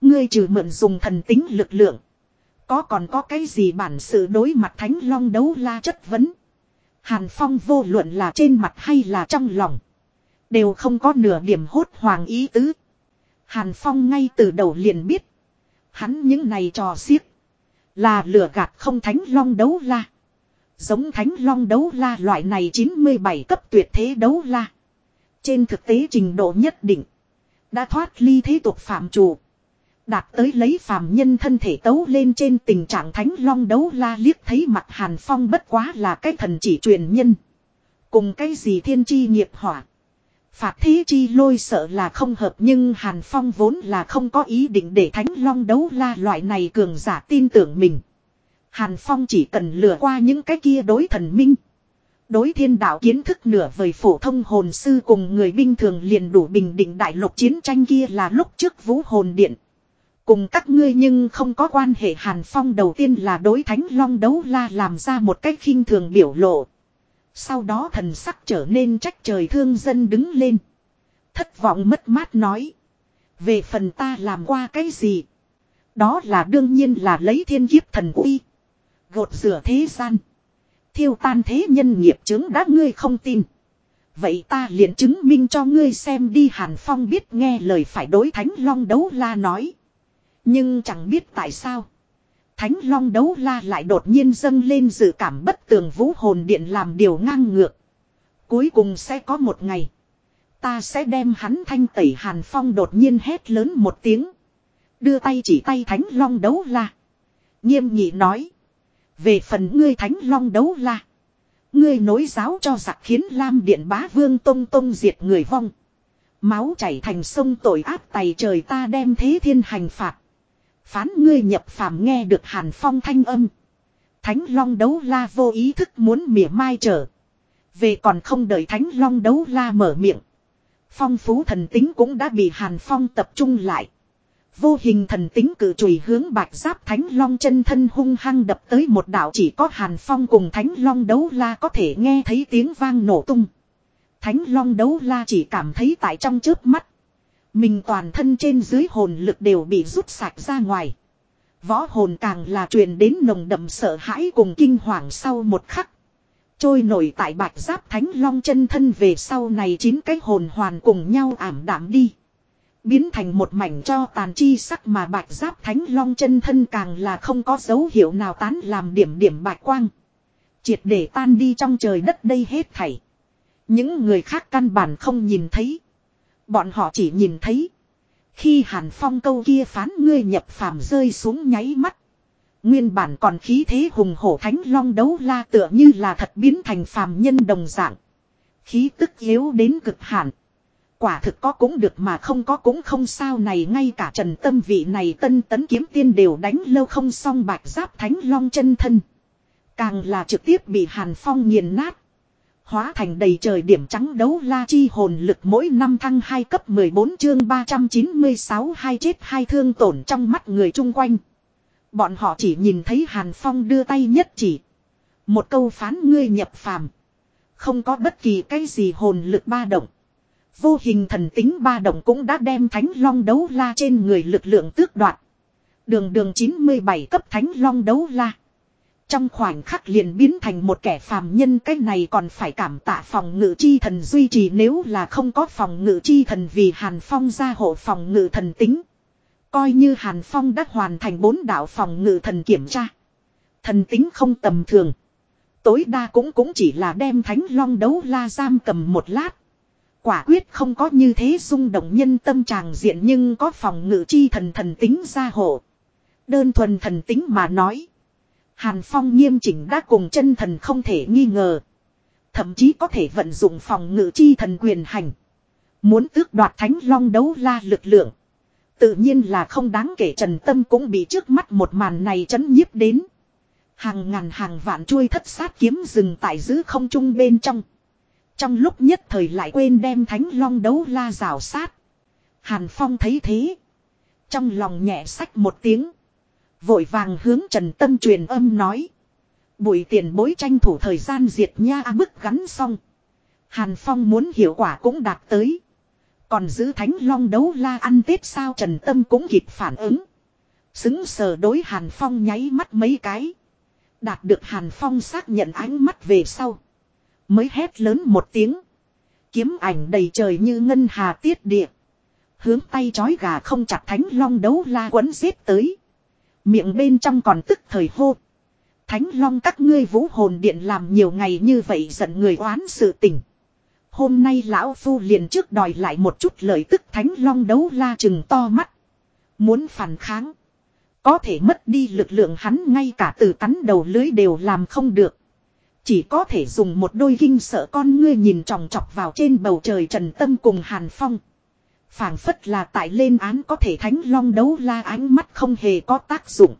Ngươi trừ mượn dùng thần tính lực lượng. Có còn có cái gì bản sự đối mặt thánh long đấu la chất vấn. Hàn Phong vô luận là trên mặt hay là trong lòng. Đều không có nửa điểm hốt hoàng ý tứ. Hàn Phong ngay từ đầu liền biết. Hắn những này trò xiếc. Là lửa gạt không thánh long đấu la. Giống thánh long đấu la loại này 97 cấp tuyệt thế đấu la. Trên thực tế trình độ nhất định. Đã thoát ly thế tục phạm chủ. Đạt tới lấy phàm nhân thân thể tấu lên trên tình trạng thánh long đấu la liếc thấy mặt Hàn Phong bất quá là cái thần chỉ truyền nhân. Cùng cái gì thiên chi nghiệp hỏa. Phạt thế chi lôi sợ là không hợp nhưng Hàn Phong vốn là không có ý định để thánh long đấu la loại này cường giả tin tưởng mình. Hàn Phong chỉ cần lừa qua những cái kia đối thần minh. Đối thiên đạo kiến thức nửa vời phổ thông hồn sư cùng người bình thường liền đủ bình định đại lục chiến tranh kia là lúc trước vũ hồn điện. Cùng các ngươi nhưng không có quan hệ, Hàn Phong đầu tiên là đối Thánh Long đấu la làm ra một cách khinh thường biểu lộ. Sau đó thần sắc trở nên trách trời thương dân đứng lên. Thất vọng mất mát nói. Về phần ta làm qua cái gì? Đó là đương nhiên là lấy thiên kiếp thần uy. Gột rửa thế gian. Thiêu tan thế nhân nghiệp chứng đã ngươi không tin. Vậy ta liền chứng minh cho ngươi xem đi Hàn Phong biết nghe lời phải đối Thánh Long đấu la nói. Nhưng chẳng biết tại sao. Thánh Long đấu la lại đột nhiên dâng lên dự cảm bất tường vũ hồn điện làm điều ngang ngược. Cuối cùng sẽ có một ngày. Ta sẽ đem hắn thanh tẩy Hàn Phong đột nhiên hét lớn một tiếng. Đưa tay chỉ tay Thánh Long đấu la. Nghiêm nghị nói. Về phần ngươi Thánh Long đấu la. Ngươi nối giáo cho giặc khiến Lam Điện Bá Vương Tông Tông diệt người vong. Máu chảy thành sông tội ác tày trời ta đem thế thiên hành phạt. Phán ngươi nhập phàm nghe được Hàn Phong thanh âm. Thánh Long đấu la vô ý thức muốn mỉa mai trở. Về còn không đợi Thánh Long đấu la mở miệng. Phong phú thần tính cũng đã bị Hàn Phong tập trung lại. Vô hình thần tính cử chùy hướng bạch giáp thánh long chân thân hung hăng đập tới một đạo chỉ có hàn phong cùng thánh long đấu la có thể nghe thấy tiếng vang nổ tung. Thánh long đấu la chỉ cảm thấy tại trong chớp mắt. Mình toàn thân trên dưới hồn lực đều bị rút sạch ra ngoài. Võ hồn càng là truyền đến nồng đậm sợ hãi cùng kinh hoàng sau một khắc. Trôi nổi tại bạch giáp thánh long chân thân về sau này chín cái hồn hoàn cùng nhau ảm đạm đi. Biến thành một mảnh cho tàn chi sắc mà bạch giáp thánh long chân thân càng là không có dấu hiệu nào tán làm điểm điểm bạch quang. Triệt để tan đi trong trời đất đây hết thảy. Những người khác căn bản không nhìn thấy. Bọn họ chỉ nhìn thấy. Khi hàn phong câu kia phán ngươi nhập phàm rơi xuống nháy mắt. Nguyên bản còn khí thế hùng hổ thánh long đấu la tựa như là thật biến thành phàm nhân đồng dạng. Khí tức yếu đến cực hạn. Quả thực có cũng được mà không có cũng không sao này, ngay cả trần tâm vị này tân tấn kiếm tiên đều đánh lâu không xong bạch giáp thánh long chân thân. Càng là trực tiếp bị hàn phong nghiền nát. Hóa thành đầy trời điểm trắng đấu la chi hồn lực mỗi năm thăng hai cấp 14 chương 396 hai chết hai thương tổn trong mắt người chung quanh. Bọn họ chỉ nhìn thấy Hàn Phong đưa tay nhất chỉ. Một câu phán ngươi nhập phàm. Không có bất kỳ cái gì hồn lực ba động. Vô hình thần tính ba động cũng đã đem thánh long đấu la trên người lực lượng tước đoạt. Đường đường 97 cấp thánh long đấu la. Trong khoảnh khắc liền biến thành một kẻ phàm nhân, cái này còn phải cảm tạ phòng ngự chi thần duy trì, nếu là không có phòng ngự chi thần vì Hàn Phong ra hộ phòng ngự thần tính. Coi như Hàn Phong đã hoàn thành bốn đạo phòng ngự thần kiểm tra. Thần tính không tầm thường. Tối đa cũng cũng chỉ là đem thánh long đấu la giam cầm một lát. Quả quyết không có như thế rung động nhân tâm tràng diện nhưng có phòng ngự chi thần thần tính gia hộ. Đơn thuần thần tính mà nói. Hàn Phong nghiêm chỉnh đã cùng chân thần không thể nghi ngờ. Thậm chí có thể vận dụng phòng ngự chi thần quyền hành. Muốn tước đoạt thánh long đấu la lực lượng. Tự nhiên là không đáng kể trần tâm cũng bị trước mắt một màn này chấn nhiếp đến. Hàng ngàn hàng vạn chuôi thất sát kiếm rừng tại giữ không trung bên trong. Trong lúc nhất thời lại quên đem thánh long đấu la rào sát. Hàn Phong thấy thế. Trong lòng nhẹ sách một tiếng. Vội vàng hướng Trần Tâm truyền âm nói. Bụi tiền bối tranh thủ thời gian diệt nha à, bức gắn xong. Hàn Phong muốn hiệu quả cũng đạt tới. Còn giữ thánh long đấu la ăn tết sao Trần Tâm cũng kịp phản ứng. Xứng sờ đối Hàn Phong nháy mắt mấy cái. Đạt được Hàn Phong xác nhận ánh mắt về sau. Mới hét lớn một tiếng. Kiếm ảnh đầy trời như ngân hà tiết địa. Hướng tay chói gà không chặt thánh long đấu la quấn giết tới. Miệng bên trong còn tức thời hô. Thánh long các ngươi vũ hồn điện làm nhiều ngày như vậy giận người oán sự tình. Hôm nay lão phu liền trước đòi lại một chút lời tức thánh long đấu la chừng to mắt. Muốn phản kháng. Có thể mất đi lực lượng hắn ngay cả từ cắn đầu lưới đều làm không được. Chỉ có thể dùng một đôi kinh sợ con ngươi nhìn tròng trọc vào trên bầu trời trần tâm cùng hàn phong. phảng phất là tại lên án có thể thánh long đấu la ánh mắt không hề có tác dụng.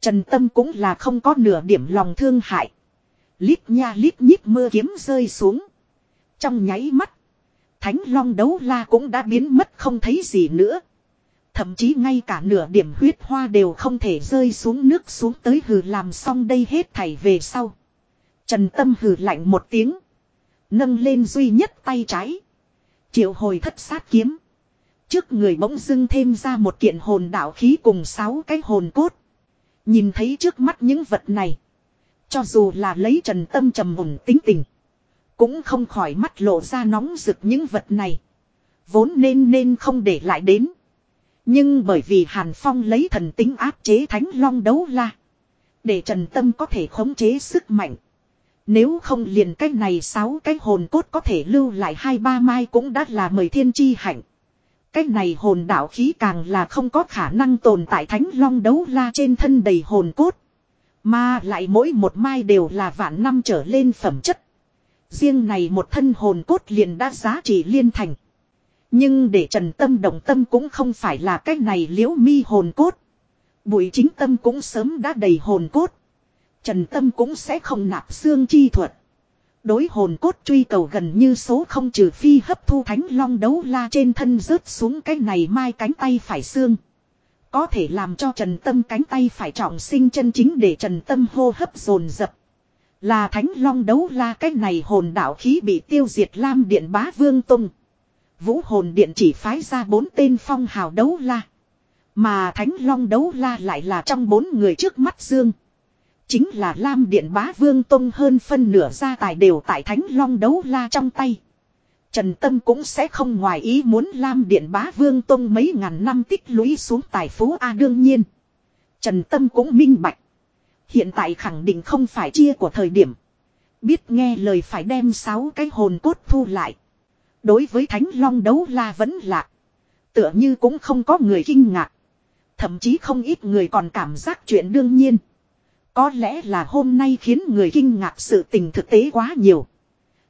Trần tâm cũng là không có nửa điểm lòng thương hại. Lít nha lít nhít mưa kiếm rơi xuống. Trong nháy mắt. Thánh long đấu la cũng đã biến mất không thấy gì nữa. Thậm chí ngay cả nửa điểm huyết hoa đều không thể rơi xuống nước xuống tới hừ làm xong đây hết thảy về sau. Trần Tâm hừ lạnh một tiếng. Nâng lên duy nhất tay trái. Triệu hồi thất sát kiếm. Trước người bỗng dưng thêm ra một kiện hồn đạo khí cùng sáu cái hồn cốt. Nhìn thấy trước mắt những vật này. Cho dù là lấy trần tâm trầm ổn tính tình. Cũng không khỏi mắt lộ ra nóng rực những vật này. Vốn nên nên không để lại đến. Nhưng bởi vì Hàn Phong lấy thần tính áp chế thánh long đấu la. Để Trần Tâm có thể khống chế sức mạnh. Nếu không liền cách này sáu cái hồn cốt có thể lưu lại hai ba mai cũng đã là mời thiên chi hạnh. Cách này hồn đạo khí càng là không có khả năng tồn tại thánh long đấu la trên thân đầy hồn cốt. Mà lại mỗi một mai đều là vạn năm trở lên phẩm chất. Riêng này một thân hồn cốt liền đã giá trị liên thành. Nhưng để trần tâm động tâm cũng không phải là cách này liễu mi hồn cốt. Bụi chính tâm cũng sớm đã đầy hồn cốt. Trần tâm cũng sẽ không nạp xương chi thuật. Đối hồn cốt truy cầu gần như số không trừ phi hấp thu thánh long đấu la trên thân rớt xuống cái này mai cánh tay phải xương. Có thể làm cho Trần Tâm cánh tay phải trọng sinh chân chính để Trần Tâm hô hấp dồn dập. Là thánh long đấu la cái này hồn đạo khí bị tiêu diệt Lam Điện Bá Vương Tông. Vũ hồn điện chỉ phái ra bốn tên phong hào đấu la. Mà thánh long đấu la lại là trong bốn người trước mắt dương. Chính là Lam Điện Bá Vương Tông hơn phân nửa gia tài đều tại Thánh Long đấu la trong tay. Trần Tâm cũng sẽ không ngoài ý muốn Lam Điện Bá Vương Tông mấy ngàn năm tích lũy xuống tài phú A đương nhiên. Trần Tâm cũng minh bạch. Hiện tại khẳng định không phải chia của thời điểm. Biết nghe lời phải đem sáu cái hồn cốt thu lại. Đối với Thánh Long đấu la vẫn lạ. Tựa như cũng không có người kinh ngạc. Thậm chí không ít người còn cảm giác chuyện đương nhiên. Có lẽ là hôm nay khiến người kinh ngạc sự tình thực tế quá nhiều.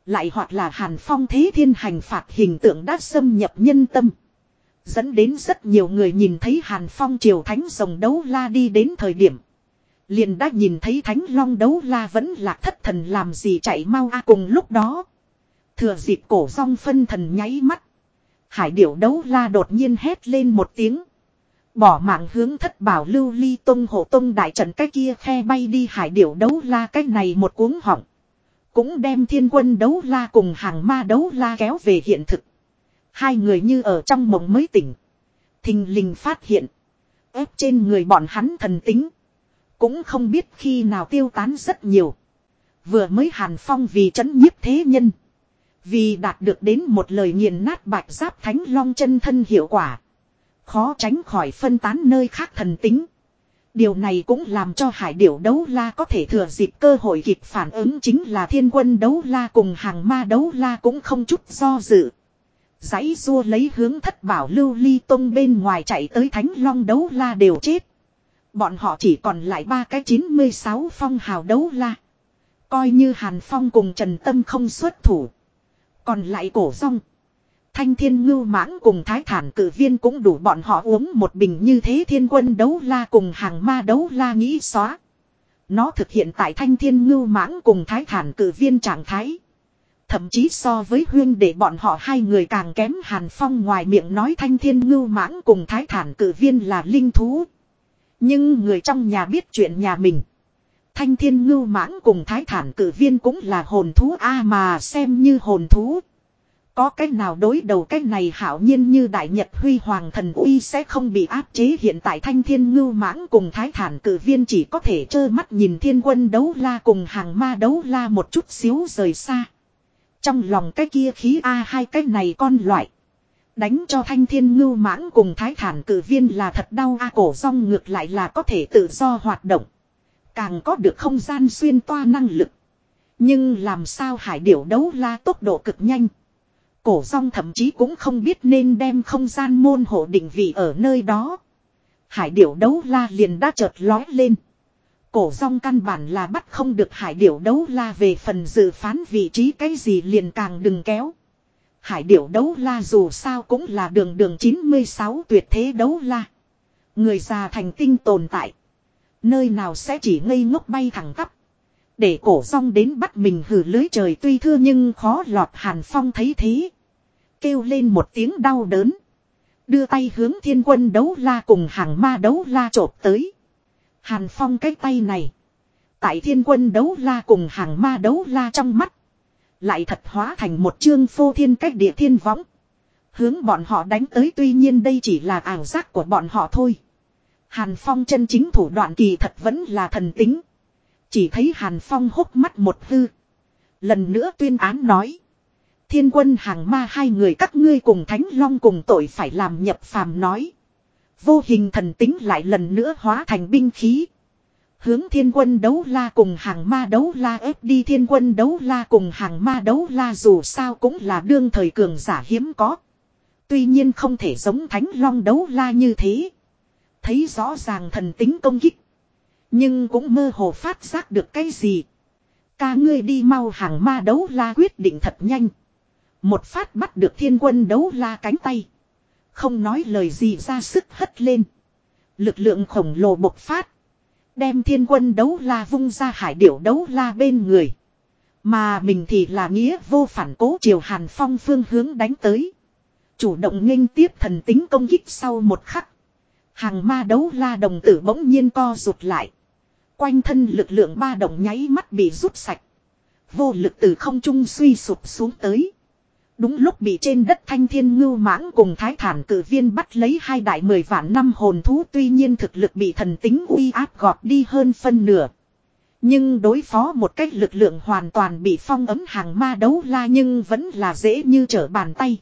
Lại hoặc là Hàn Phong thế thiên hành phạt hình tượng đã xâm nhập nhân tâm. Dẫn đến rất nhiều người nhìn thấy Hàn Phong triều thánh rồng đấu la đi đến thời điểm. Liền đã nhìn thấy thánh long đấu la vẫn là thất thần làm gì chạy mau a cùng lúc đó. Thừa dịp cổ rong phân thần nháy mắt. Hải điểu đấu la đột nhiên hét lên một tiếng. Bỏ mạng hướng thất bảo lưu ly tông hộ tông đại trận cái kia khe bay đi hải điểu đấu la cái này một cuốn họng. Cũng đem thiên quân đấu la cùng hàng ma đấu la kéo về hiện thực. Hai người như ở trong mộng mới tỉnh. Thình lình phát hiện. ép trên người bọn hắn thần tính. Cũng không biết khi nào tiêu tán rất nhiều. Vừa mới hàn phong vì chấn nhiếp thế nhân. Vì đạt được đến một lời nghiền nát bạch giáp thánh long chân thân hiệu quả. Khó tránh khỏi phân tán nơi khác thần tính. Điều này cũng làm cho hải điểu đấu la có thể thừa dịp cơ hội kịp phản ứng chính là thiên quân đấu la cùng hàng ma đấu la cũng không chút do dự. Giấy rua lấy hướng thất bảo lưu ly tông bên ngoài chạy tới thánh long đấu la đều chết. Bọn họ chỉ còn lại ba cái 96 phong hào đấu la. Coi như Hàn Phong cùng Trần Tâm không xuất thủ. Còn lại cổ rong. Thanh thiên ngưu mãng cùng thái thản cử viên cũng đủ bọn họ uống một bình như thế thiên quân đấu la cùng hàng ma đấu la nghĩ xóa. Nó thực hiện tại thanh thiên ngưu mãng cùng thái thản cử viên trạng thái. Thậm chí so với huyên để bọn họ hai người càng kém hàn phong ngoài miệng nói thanh thiên ngưu mãng cùng thái thản cử viên là linh thú. Nhưng người trong nhà biết chuyện nhà mình. Thanh thiên ngưu mãng cùng thái thản cử viên cũng là hồn thú A mà xem như hồn thú. Có cách nào đối đầu cách này hảo nhiên như đại nhật huy hoàng thần uy sẽ không bị áp chế hiện tại thanh thiên ngưu mãng cùng thái thản cử viên chỉ có thể trơ mắt nhìn thiên quân đấu la cùng hàng ma đấu la một chút xíu rời xa. Trong lòng cái kia khí A hai cái này con loại. Đánh cho thanh thiên ngưu mãng cùng thái thản cử viên là thật đau A cổ rong ngược lại là có thể tự do hoạt động. Càng có được không gian xuyên toa năng lực. Nhưng làm sao hải điểu đấu la tốc độ cực nhanh. Cổ rong thậm chí cũng không biết nên đem không gian môn hộ định vị ở nơi đó. Hải điểu đấu la liền đã chợt lói lên. Cổ rong căn bản là bắt không được hải điểu đấu la về phần dự phán vị trí cái gì liền càng đừng kéo. Hải điểu đấu la dù sao cũng là đường đường 96 tuyệt thế đấu la. Người già thành tinh tồn tại. Nơi nào sẽ chỉ ngây ngốc bay thẳng tắp. Để cổ rong đến bắt mình hử lưới trời tuy thưa nhưng khó lọt hàn phong thấy thế kêu lên một tiếng đau đớn. Đưa tay hướng thiên quân đấu la cùng hàng ma đấu la chộp tới. Hàn phong cái tay này. Tại thiên quân đấu la cùng hàng ma đấu la trong mắt. Lại thật hóa thành một chương phô thiên cách địa thiên võng. Hướng bọn họ đánh tới tuy nhiên đây chỉ là ảo giác của bọn họ thôi. Hàn phong chân chính thủ đoạn kỳ thật vẫn là thần tính. Chỉ thấy hàn phong hốc mắt một hư. Lần nữa tuyên án nói. Thiên quân hàng ma hai người các ngươi cùng thánh long cùng tội phải làm nhập phàm nói. Vô hình thần tính lại lần nữa hóa thành binh khí. Hướng thiên quân đấu la cùng hàng ma đấu la ép đi thiên quân đấu la cùng hàng ma đấu la dù sao cũng là đương thời cường giả hiếm có. Tuy nhiên không thể giống thánh long đấu la như thế. Thấy rõ ràng thần tính công kích. Nhưng cũng mơ hồ phát giác được cái gì. Ca ngươi đi mau hàng ma đấu la quyết định thật nhanh. Một phát bắt được thiên quân đấu la cánh tay. Không nói lời gì ra sức hất lên. Lực lượng khổng lồ bộc phát. Đem thiên quân đấu la vung ra hải điểu đấu la bên người. Mà mình thì là nghĩa vô phản cố chiều hàn phong phương hướng đánh tới. Chủ động nghênh tiếp thần tính công kích sau một khắc. Hàng ma đấu la đồng tử bỗng nhiên co rụt lại. Quanh thân lực lượng ba động nháy mắt bị rút sạch. Vô lực từ không trung suy sụp xuống tới. Đúng lúc bị trên đất thanh thiên ngưu mãng cùng thái thản cử viên bắt lấy hai đại mười vạn năm hồn thú, tuy nhiên thực lực bị thần tính uy áp gọt đi hơn phân nửa. Nhưng đối phó một cách lực lượng hoàn toàn bị phong ấm hàng ma đấu la nhưng vẫn là dễ như trở bàn tay.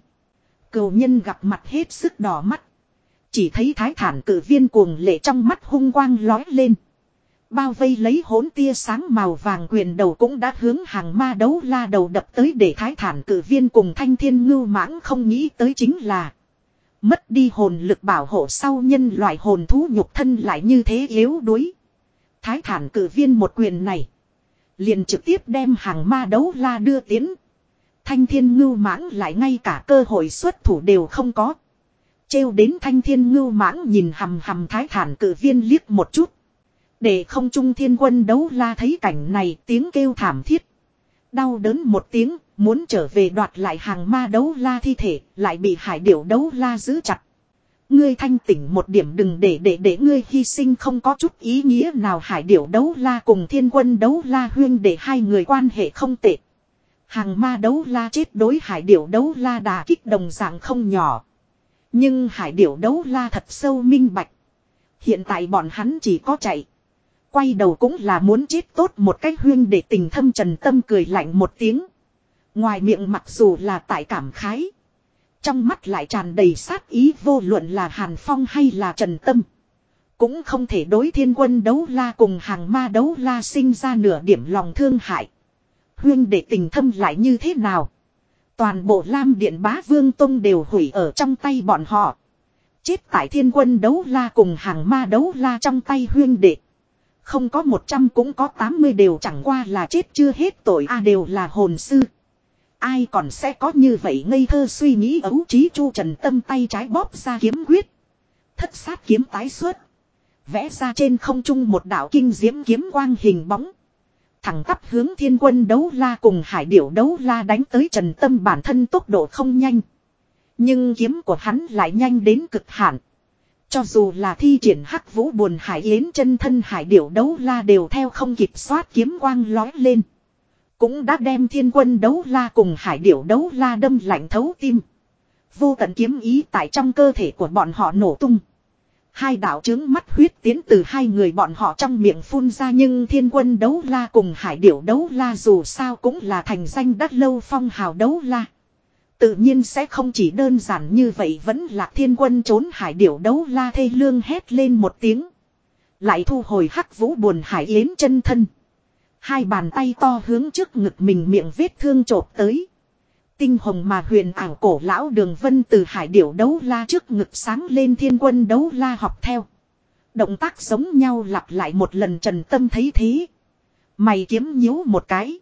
Cầu nhân gặp mặt hết sức đỏ mắt. Chỉ thấy thái thản cử viên cuồng lệ trong mắt hung quang lói lên. Bao vây lấy hỗn tia sáng màu vàng quyền đầu cũng đã hướng hàng ma đấu la đầu đập tới để thái thản cử viên cùng thanh thiên ngưu mãng không nghĩ tới chính là. Mất đi hồn lực bảo hộ sau nhân loại hồn thú nhục thân lại như thế yếu đuối. Thái thản cử viên một quyền này. Liền trực tiếp đem hàng ma đấu la đưa tiến. Thanh thiên ngưu mãng lại ngay cả cơ hội xuất thủ đều không có. Trêu đến thanh thiên ngưu mãng nhìn hầm hầm thái thản cử viên liếc một chút. Để không trung thiên quân đấu la thấy cảnh này tiếng kêu thảm thiết. Đau đớn một tiếng, muốn trở về đoạt lại hàng ma đấu la thi thể, lại bị hải điểu đấu la giữ chặt. Ngươi thanh tỉnh một điểm đừng để để để ngươi hy sinh không có chút ý nghĩa nào hải điểu đấu la cùng thiên quân đấu la huyên để hai người quan hệ không tệ. Hàng ma đấu la chết đối hải điểu đấu la đà kích đồng dạng không nhỏ. Nhưng hải điểu đấu la thật sâu minh bạch. Hiện tại bọn hắn chỉ có chạy. Quay đầu cũng là muốn chết tốt một cách huyên để tình thâm trần tâm cười lạnh một tiếng. Ngoài miệng mặc dù là tại cảm khái. Trong mắt lại tràn đầy sát ý vô luận là Hàn Phong hay là Trần Tâm. Cũng không thể đối thiên quân đấu la cùng hàng ma đấu la sinh ra nửa điểm lòng thương hại. Huyên để tình thâm lại như thế nào? Toàn bộ Lam Điện Bá Vương Tông đều hủy ở trong tay bọn họ. Chết tại thiên quân đấu la cùng hàng ma đấu la trong tay huyên đệ. Không có 100 cũng có 80 đều chẳng qua là chết chưa hết tội a đều là hồn sư. Ai còn sẽ có như vậy ngây thơ suy nghĩ ấu trí chu trần tâm tay trái bóp ra kiếm quyết. Thất sát kiếm tái xuất. Vẽ ra trên không trung một đạo kinh diễm kiếm quang hình bóng. Thẳng tắp hướng thiên quân đấu la cùng hải điểu đấu la đánh tới trần tâm bản thân tốc độ không nhanh. Nhưng kiếm của hắn lại nhanh đến cực hạn. Cho dù là thi triển hắc vũ buồn hải yến chân thân hải điểu đấu la đều theo không kịp soát kiếm quang lói lên. Cũng đã đem thiên quân đấu la cùng hải điểu đấu la đâm lạnh thấu tim. Vô tận kiếm ý tại trong cơ thể của bọn họ nổ tung. Hai đạo trướng mắt huyết tiến từ hai người bọn họ trong miệng phun ra nhưng thiên quân đấu la cùng hải điểu đấu la dù sao cũng là thành danh đắt lâu phong hào đấu la. Tự nhiên sẽ không chỉ đơn giản như vậy, vẫn là thiên quân trốn hải điểu đấu la thê lương hét lên một tiếng. Lại thu hồi hắc vũ buồn hải yến chân thân. Hai bàn tay to hướng trước ngực mình miệng vết thương trộp tới. Tinh hồng mà huyền ảo cổ lão đường vân từ hải điểu đấu la trước ngực sáng lên thiên quân đấu la học theo. Động tác giống nhau lặp lại một lần trần tâm thấy thế. Mày kiếm nhíu một cái.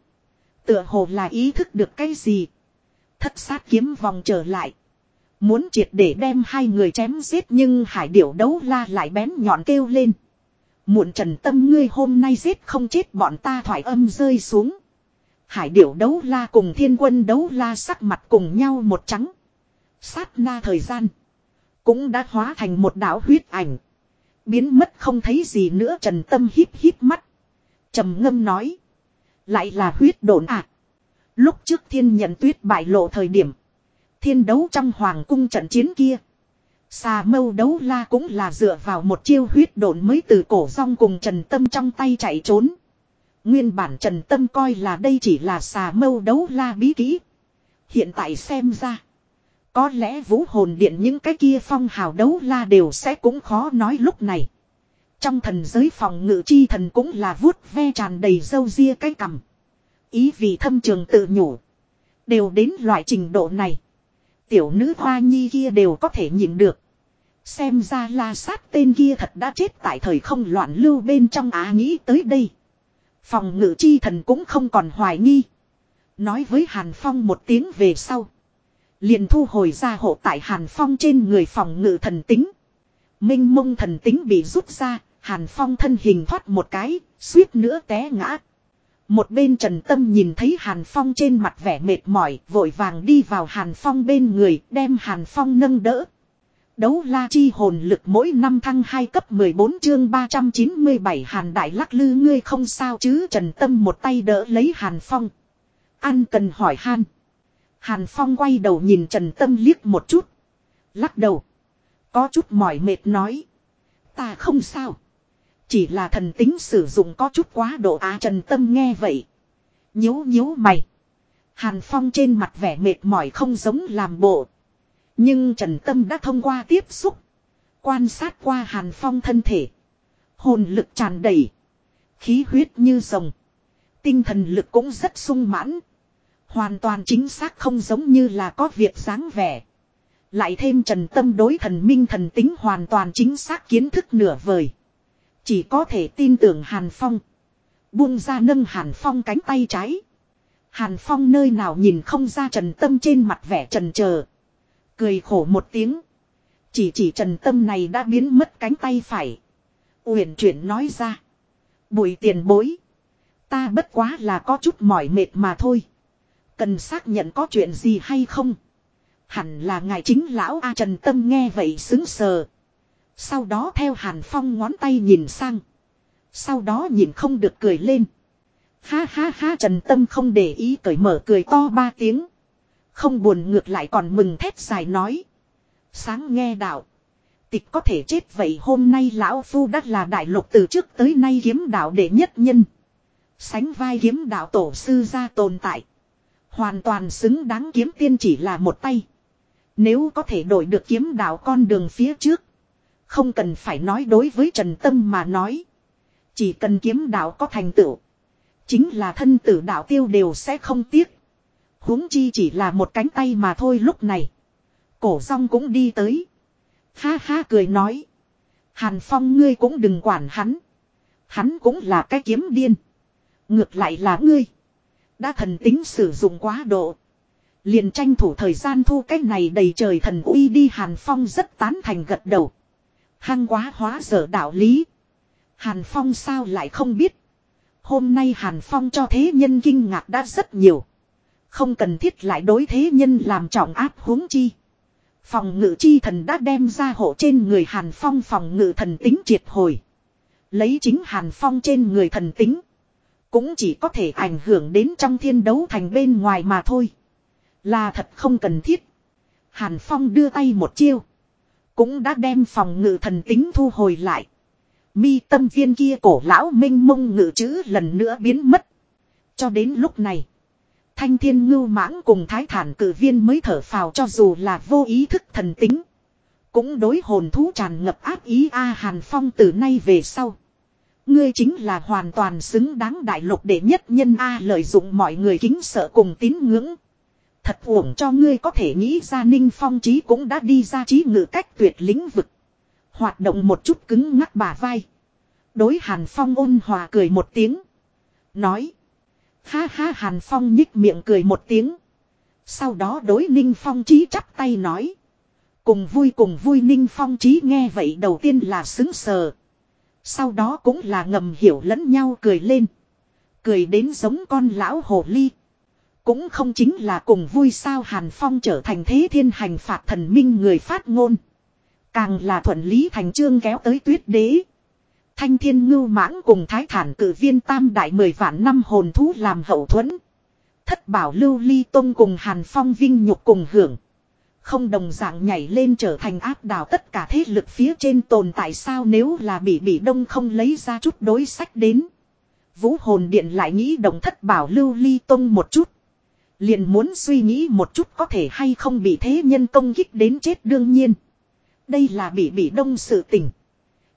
Tựa hồ là ý thức được cái gì. Thất sát kiếm vòng trở lại. Muốn triệt để đem hai người chém giết nhưng hải điểu đấu la lại bén nhọn kêu lên. Muộn trần tâm ngươi hôm nay giết không chết bọn ta thoải âm rơi xuống. Hải điểu đấu la cùng thiên quân đấu la sắc mặt cùng nhau một trắng. Sát na thời gian. Cũng đã hóa thành một đạo huyết ảnh. Biến mất không thấy gì nữa trần tâm híp híp mắt. trầm ngâm nói. Lại là huyết đồn ạ. À. Lúc trước thiên nhận tuyết bại lộ thời điểm. Thiên đấu trong hoàng cung trận chiến kia. Xà mâu đấu la cũng là dựa vào một chiêu huyết độn mới từ cổ rong cùng trần tâm trong tay chạy trốn. Nguyên bản Trần Tâm coi là đây chỉ là xà mâu đấu la bí kỹ. Hiện tại xem ra. Có lẽ vũ hồn điện những cái kia phong hào đấu la đều sẽ cũng khó nói lúc này. Trong thần giới phòng ngự chi thần cũng là vuốt ve tràn đầy dâu ria cái cằm. Ý vì thâm trường tự nhủ. Đều đến loại trình độ này. Tiểu nữ hoa nhi kia đều có thể nhìn được. Xem ra la sát tên kia thật đã chết tại thời không loạn lưu bên trong á nghĩ tới đây. Phòng ngự chi thần cũng không còn hoài nghi. Nói với Hàn Phong một tiếng về sau. Liền thu hồi ra hộ tại Hàn Phong trên người phòng ngự thần tính. Minh mông thần tính bị rút ra, Hàn Phong thân hình thoát một cái, suýt nữa té ngã. Một bên Trần Tâm nhìn thấy Hàn Phong trên mặt vẻ mệt mỏi, vội vàng đi vào Hàn Phong bên người, đem Hàn Phong nâng đỡ. Đấu la chi hồn lực mỗi năm thăng 2 cấp 14 chương 397 Hàn Đại lắc lư ngươi không sao chứ Trần Tâm một tay đỡ lấy Hàn Phong. Ăn cần hỏi Han. Hàn Phong quay đầu nhìn Trần Tâm liếc một chút. Lắc đầu. Có chút mỏi mệt nói. Ta không sao. Chỉ là thần tính sử dụng có chút quá độ á Trần Tâm nghe vậy. Nhíu nhíu mày. Hàn Phong trên mặt vẻ mệt mỏi không giống làm bộ. Nhưng Trần Tâm đã thông qua tiếp xúc. Quan sát qua Hàn Phong thân thể. Hồn lực tràn đầy. Khí huyết như rồng. Tinh thần lực cũng rất sung mãn. Hoàn toàn chính xác không giống như là có việc dáng vẻ. Lại thêm trần tâm đối thần minh thần tính hoàn toàn chính xác kiến thức nửa vời. Chỉ có thể tin tưởng Hàn Phong. Buông ra nâng Hàn Phong cánh tay trái. Hàn Phong nơi nào nhìn không ra trần tâm trên mặt vẻ trần chờ Cười khổ một tiếng. Chỉ chỉ trần tâm này đã biến mất cánh tay phải. Uyển chuyển nói ra. Bùi tiền bối. Ta bất quá là có chút mỏi mệt mà thôi. Cần xác nhận có chuyện gì hay không. Hẳn là ngài chính lão A Trần Tâm nghe vậy xứng sờ. Sau đó theo Hàn Phong ngón tay nhìn sang. Sau đó nhìn không được cười lên. Ha ha ha, Trần Tâm không để ý cởi mở cười to ba tiếng. Không buồn ngược lại còn mừng thét dài nói. Sáng nghe đạo. Tịch có thể chết vậy hôm nay lão phu đã là đại lục từ trước tới nay kiếm đạo đệ nhất nhân. Sánh vai kiếm đạo tổ sư ra tồn tại. Hoàn toàn xứng đáng kiếm tiên chỉ là một tay. Nếu có thể đổi được kiếm đạo con đường phía trước. Không cần phải nói đối với Trần Tâm mà nói. Chỉ cần kiếm đạo có thành tựu. Chính là thân tử đạo tiêu đều sẽ không tiếc huống chi chỉ là một cánh tay mà thôi lúc này. Cổ rong cũng đi tới. Ha ha cười nói. Hàn Phong ngươi cũng đừng quản hắn. Hắn cũng là cái kiếm điên. Ngược lại là ngươi. Đã thần tính sử dụng quá độ. Liền tranh thủ thời gian thu cái này đầy trời thần uy đi Hàn Phong rất tán thành gật đầu. Hăng quá hóa dở đạo lý. Hàn Phong sao lại không biết. Hôm nay Hàn Phong cho thế nhân kinh ngạc đã rất nhiều. Không cần thiết lại đối thế nhân làm trọng áp huống chi. Phòng ngự chi thần đã đem ra hộ trên người Hàn Phong phòng ngự thần tính triệt hồi. Lấy chính Hàn Phong trên người thần tính. Cũng chỉ có thể ảnh hưởng đến trong thiên đấu thành bên ngoài mà thôi. Là thật không cần thiết. Hàn Phong đưa tay một chiêu. Cũng đã đem phòng ngự thần tính thu hồi lại. Mi tâm viên kia cổ lão minh mông ngự chữ lần nữa biến mất. Cho đến lúc này. Thanh thiên ngưu mãng cùng thái thản cử viên mới thở phào cho dù là vô ý thức thần tính. Cũng đối hồn thú tràn ngập áp ý A Hàn Phong từ nay về sau. Ngươi chính là hoàn toàn xứng đáng đại lục đệ nhất nhân A lợi dụng mọi người kính sợ cùng tín ngưỡng. Thật uổng cho ngươi có thể nghĩ ra ninh phong trí cũng đã đi ra trí ngự cách tuyệt lĩnh vực. Hoạt động một chút cứng ngắc bà vai. Đối Hàn Phong ôn hòa cười một tiếng. Nói. Ha ha Hàn Phong nhích miệng cười một tiếng. Sau đó đối Ninh Phong Chí chắp tay nói. Cùng vui cùng vui Ninh Phong Chí nghe vậy đầu tiên là xứng sờ. Sau đó cũng là ngầm hiểu lẫn nhau cười lên. Cười đến giống con lão hồ ly. Cũng không chính là cùng vui sao Hàn Phong trở thành thế thiên hành phạt thần minh người phát ngôn. Càng là thuận lý thành trương kéo tới tuyết đế. Thanh thiên ngưu mãng cùng thái thản cử viên tam đại mười vạn năm hồn thú làm hậu thuẫn. Thất bảo lưu ly tông cùng hàn phong vinh nhục cùng hưởng. Không đồng dạng nhảy lên trở thành áp đảo tất cả thế lực phía trên tồn tại sao nếu là bị bị đông không lấy ra chút đối sách đến. Vũ hồn điện lại nghĩ động thất bảo lưu ly tông một chút. Liền muốn suy nghĩ một chút có thể hay không bị thế nhân công kích đến chết đương nhiên. Đây là bị bị đông sự tình.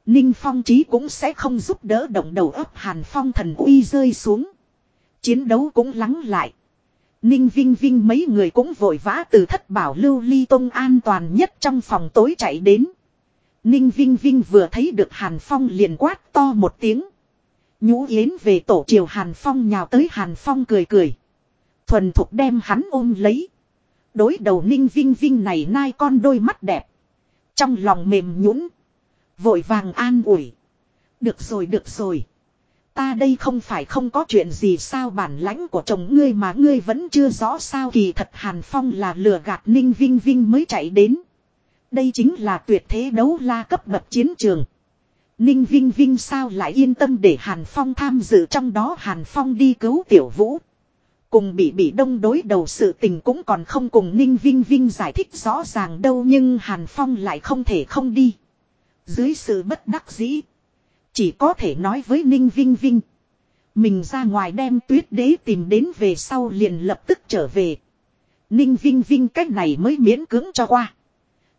Ninh Phong Trí cũng sẽ không giúp đỡ động đầu ấp Hàn Phong thần uy rơi xuống. Chiến đấu cũng lắng lại. Ninh Vinh Vinh mấy người cũng vội vã từ thất bảo lưu ly tông an toàn nhất trong phòng tối chạy đến. Ninh Vinh Vinh vừa thấy được Hàn Phong liền quát to một tiếng. Nhũ Yến về tổ triều Hàn Phong nhào tới Hàn Phong cười cười. Thuần thục đem hắn ôm lấy. Đối đầu Ninh Vinh Vinh này nai con đôi mắt đẹp. Trong lòng mềm nhũn, Vội vàng an ủi. Được rồi được rồi. Ta đây không phải không có chuyện gì sao bản lãnh của chồng ngươi mà ngươi vẫn chưa rõ sao kỳ thật Hàn Phong là lừa gạt Ninh Vinh Vinh mới chạy đến. Đây chính là tuyệt thế đấu la cấp bậc chiến trường. Ninh Vinh Vinh sao lại yên tâm để Hàn Phong tham dự trong đó Hàn Phong đi cứu Tiểu Vũ. Cùng bị bị đông đối đầu sự tình cũng còn không cùng Ninh Vinh Vinh giải thích rõ ràng đâu nhưng Hàn Phong lại không thể không đi. Dưới sự bất đắc dĩ. Chỉ có thể nói với Ninh Vinh Vinh. Mình ra ngoài đem tuyết đế tìm đến về sau liền lập tức trở về. Ninh Vinh Vinh cách này mới miễn cưỡng cho qua.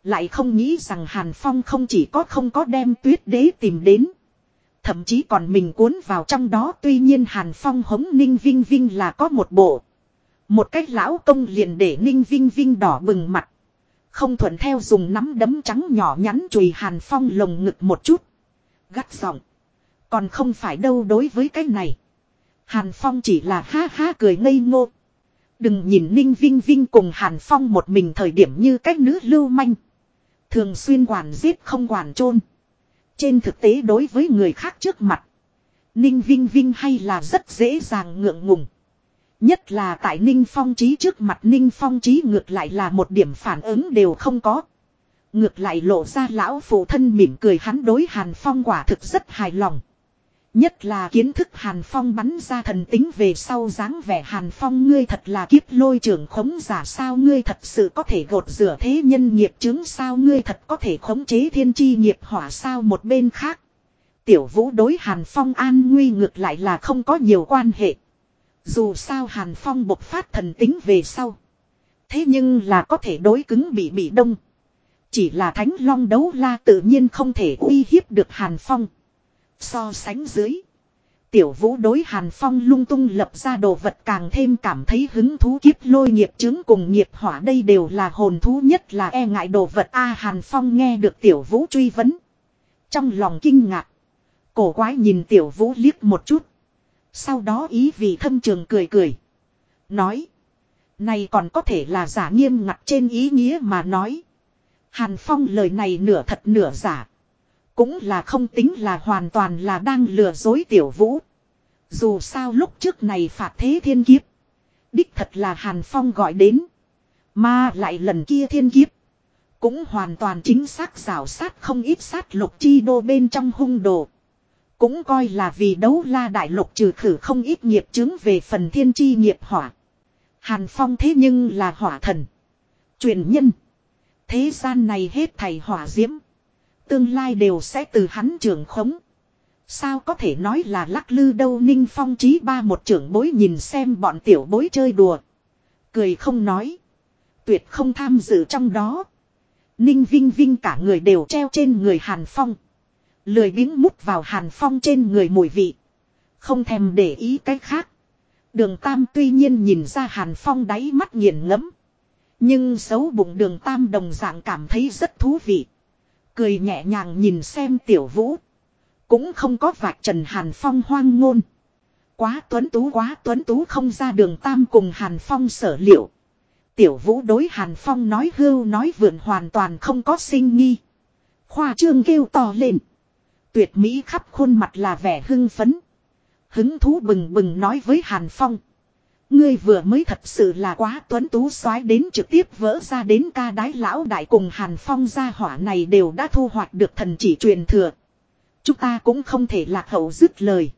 Lại không nghĩ rằng Hàn Phong không chỉ có không có đem tuyết đế tìm đến. Thậm chí còn mình cuốn vào trong đó tuy nhiên Hàn Phong hống Ninh Vinh Vinh là có một bộ. Một cách lão công liền để Ninh Vinh Vinh đỏ bừng mặt. Không thuận theo dùng nắm đấm trắng nhỏ nhắn chùi Hàn Phong lồng ngực một chút. Gắt giọng. Còn không phải đâu đối với cái này. Hàn Phong chỉ là ha ha cười ngây ngô. Đừng nhìn Ninh Vinh Vinh cùng Hàn Phong một mình thời điểm như cách nữ lưu manh. Thường xuyên quản giết không quản chôn trên thực tế đối với người khác trước mặt. Ninh Vinh Vinh hay là rất dễ dàng ngượng ngùng. Nhất là tại Ninh Phong Trí trước mặt, Ninh Phong Trí ngược lại là một điểm phản ứng đều không có. Ngược lại lộ ra lão phụ thân mỉm cười, hắn đối Hàn Phong quả thực rất hài lòng. Nhất là kiến thức Hàn Phong bắn ra thần tính về sau dáng vẻ Hàn Phong ngươi thật là kiếp lôi trưởng khống giả sao ngươi thật sự có thể gột rửa thế nhân nghiệp chứng sao ngươi thật có thể khống chế thiên chi nghiệp hỏa sao một bên khác. Tiểu vũ đối Hàn Phong an nguy ngược lại là không có nhiều quan hệ. Dù sao Hàn Phong bộc phát thần tính về sau. Thế nhưng là có thể đối cứng bị bị đông. Chỉ là thánh long đấu la tự nhiên không thể uy hiếp được Hàn Phong. So sánh dưới. Tiểu vũ đối Hàn Phong lung tung lập ra đồ vật càng thêm cảm thấy hứng thú kiếp lôi nghiệp chứng cùng nghiệp hỏa đây đều là hồn thú nhất là e ngại đồ vật A Hàn Phong nghe được tiểu vũ truy vấn. Trong lòng kinh ngạc. Cổ quái nhìn tiểu vũ liếc một chút. Sau đó ý vì thâm trường cười cười. Nói. Này còn có thể là giả nghiêm ngặt trên ý nghĩa mà nói. Hàn Phong lời này nửa thật nửa giả. Cũng là không tính là hoàn toàn là đang lừa dối tiểu vũ. Dù sao lúc trước này phạt thế thiên kiếp. Đích thật là Hàn Phong gọi đến. Mà lại lần kia thiên kiếp. Cũng hoàn toàn chính xác rào sát không ít sát lục chi đô bên trong hung đồ. Cũng coi là vì đấu la đại lục trừ khử không ít nghiệp chứng về phần thiên chi nghiệp hỏa. Hàn Phong thế nhưng là hỏa thần. Truyền nhân. Thế gian này hết thầy hỏa diễm. Tương lai đều sẽ từ hắn trưởng khống. Sao có thể nói là lắc lư đâu, Ninh Phong trí ba một trưởng bối nhìn xem bọn tiểu bối chơi đùa. Cười không nói. Tuyệt không tham dự trong đó. Ninh Vinh Vinh cả người đều treo trên người Hàn Phong. Lười biếng mút vào Hàn Phong trên người mùi vị. Không thèm để ý cái khác. Đường Tam tuy nhiên nhìn ra Hàn Phong đáy mắt nghiền ngẫm Nhưng xấu bụng đường Tam đồng dạng cảm thấy rất thú vị. Cười nhẹ nhàng nhìn xem tiểu vũ. Cũng không có vạch trần Hàn Phong hoang ngôn. Quá tuấn tú, quá tuấn tú không ra đường Tam cùng Hàn Phong sở liệu. Tiểu vũ đối Hàn Phong nói hưu nói vượn hoàn toàn không có sinh nghi. Khoa trương kêu to lên. Tuyệt mỹ khắp khuôn mặt là vẻ hưng phấn. Hứng thú bừng bừng nói với Hàn Phong. Ngươi vừa mới thật sự là quá tuấn tú soái đến trực tiếp vỡ ra đến ca đái lão đại cùng Hàn Phong gia hỏa này đều đã thu hoạch được thần chỉ truyền thừa. Chúng ta cũng không thể lạc hậu dứt lời.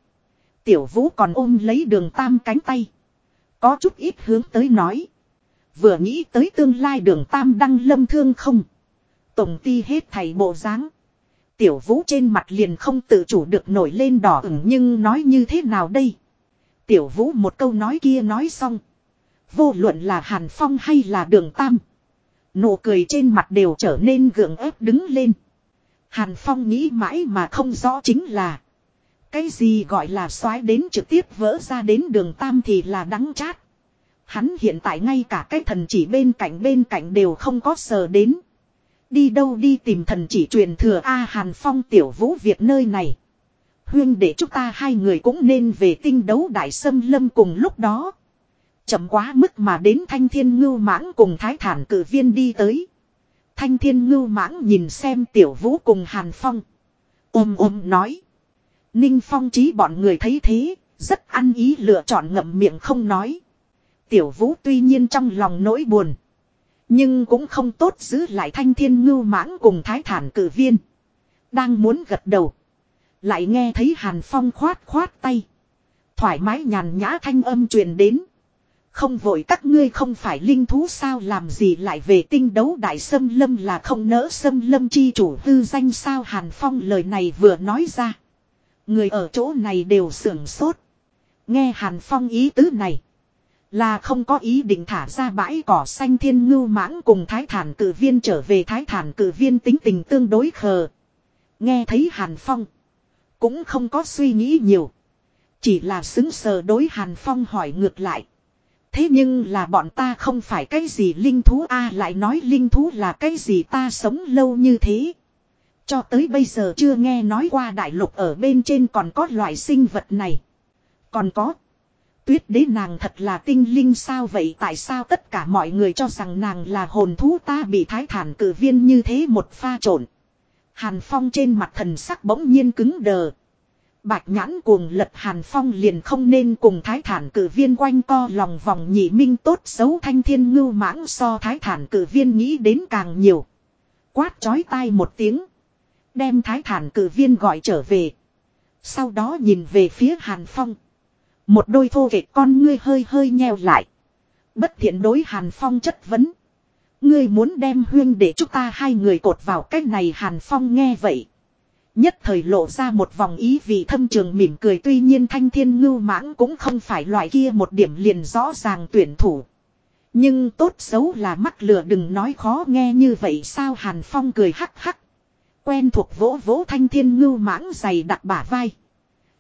Tiểu vũ còn ôm lấy đường tam cánh tay. Có chút ít hướng tới nói. Vừa nghĩ tới tương lai đường tam đăng lâm thương không. Tổng ti hết thầy bộ dáng Tiểu vũ trên mặt liền không tự chủ được nổi lên đỏ ửng nhưng nói như thế nào đây? Tiểu vũ một câu nói kia nói xong. Vô luận là Hàn Phong hay là đường Tam. Nụ cười trên mặt đều trở nên gượng ép đứng lên. Hàn Phong nghĩ mãi mà không rõ chính là. Cái gì gọi là xoái đến trực tiếp vỡ ra đến đường Tam thì là đắng chát. Hắn hiện tại ngay cả cái thần chỉ bên cạnh bên cạnh đều không có sờ đến. Đi đâu đi tìm thần chỉ truyền thừa A Hàn Phong tiểu vũ việc nơi này. Huyên để chúng ta hai người cũng nên về tinh đấu đại sâm lâm cùng lúc đó. Chậm quá mức mà đến thanh thiên ngưu mãng cùng thái thản cử viên đi tới. Thanh thiên ngưu mãng nhìn xem tiểu vũ cùng Hàn Phong. Ôm ôm nói. Ninh Phong trí bọn người thấy thế, rất ăn ý lựa chọn ngậm miệng không nói. Tiểu vũ tuy nhiên trong lòng nỗi buồn. Nhưng cũng không tốt giữ lại thanh thiên ngưu mãng cùng thái thản cử viên. Đang muốn gật đầu. Lại nghe thấy Hàn Phong khoát khoát tay. Thoải mái nhàn nhã thanh âm truyền đến. Không vội các ngươi không phải linh thú sao làm gì lại về tinh đấu đại sâm lâm là không nỡ sâm lâm chi chủ tư danh sao Hàn Phong lời này vừa nói ra. Người ở chỗ này đều sưởng sốt. Nghe Hàn Phong ý tứ này. Là không có ý định thả ra bãi cỏ xanh thiên ngưu mãng cùng thái thản cử viên trở về thái thản cử viên tính tình tương đối khờ. Nghe thấy Hàn Phong. Cũng không có suy nghĩ nhiều. Chỉ là xứng sờ đối Hàn Phong hỏi ngược lại. Thế nhưng là bọn ta không phải cái gì linh thú a à, lại nói linh thú là cái gì ta sống lâu như thế. Cho tới bây giờ chưa nghe nói qua đại lục ở bên trên còn có loại sinh vật này. Còn có. Tuyết đế nàng thật là tinh linh sao vậy tại sao tất cả mọi người cho rằng nàng là hồn thú ta bị thái thản cử viên như thế một pha trộn. Hàn Phong trên mặt thần sắc bỗng nhiên cứng đờ. Bạch nhãn cuồng lật Hàn Phong liền không nên cùng thái thản cử viên quanh co lòng vòng nhị minh tốt xấu thanh thiên ngưu mãng so thái thản cử viên nghĩ đến càng nhiều. Quát chói tai một tiếng. Đem thái thản cử viên gọi trở về. Sau đó nhìn về phía Hàn Phong. Một đôi thô kệch con ngươi hơi hơi nheo lại. Bất thiện đối Hàn Phong chất vấn. Ngươi muốn đem huyên để chúng ta hai người cột vào cách này Hàn Phong nghe vậy. Nhất thời lộ ra một vòng ý vì thâm trường mỉm cười tuy nhiên thanh thiên ngưu mãng cũng không phải loại kia một điểm liền rõ ràng tuyển thủ. Nhưng tốt xấu là mắc lừa đừng nói khó nghe như vậy sao Hàn Phong cười hắc hắc. Quen thuộc vỗ vỗ thanh thiên ngưu mãng dày đặt bả vai.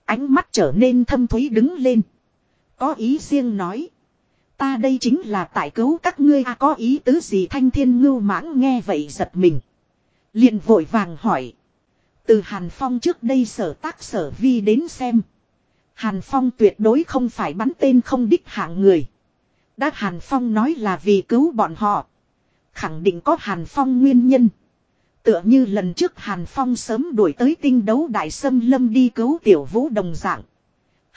Ánh mắt trở nên thâm thúy đứng lên. Có ý riêng nói. Ta đây chính là tại cứu các ngươi à có ý tứ gì thanh thiên ngưu mãng nghe vậy giật mình. liền vội vàng hỏi. Từ Hàn Phong trước đây sở tác sở vi đến xem. Hàn Phong tuyệt đối không phải bắn tên không đích hạng người. Đã Hàn Phong nói là vì cứu bọn họ. Khẳng định có Hàn Phong nguyên nhân. Tựa như lần trước Hàn Phong sớm đuổi tới tinh đấu đại sâm lâm đi cứu tiểu vũ đồng dạng.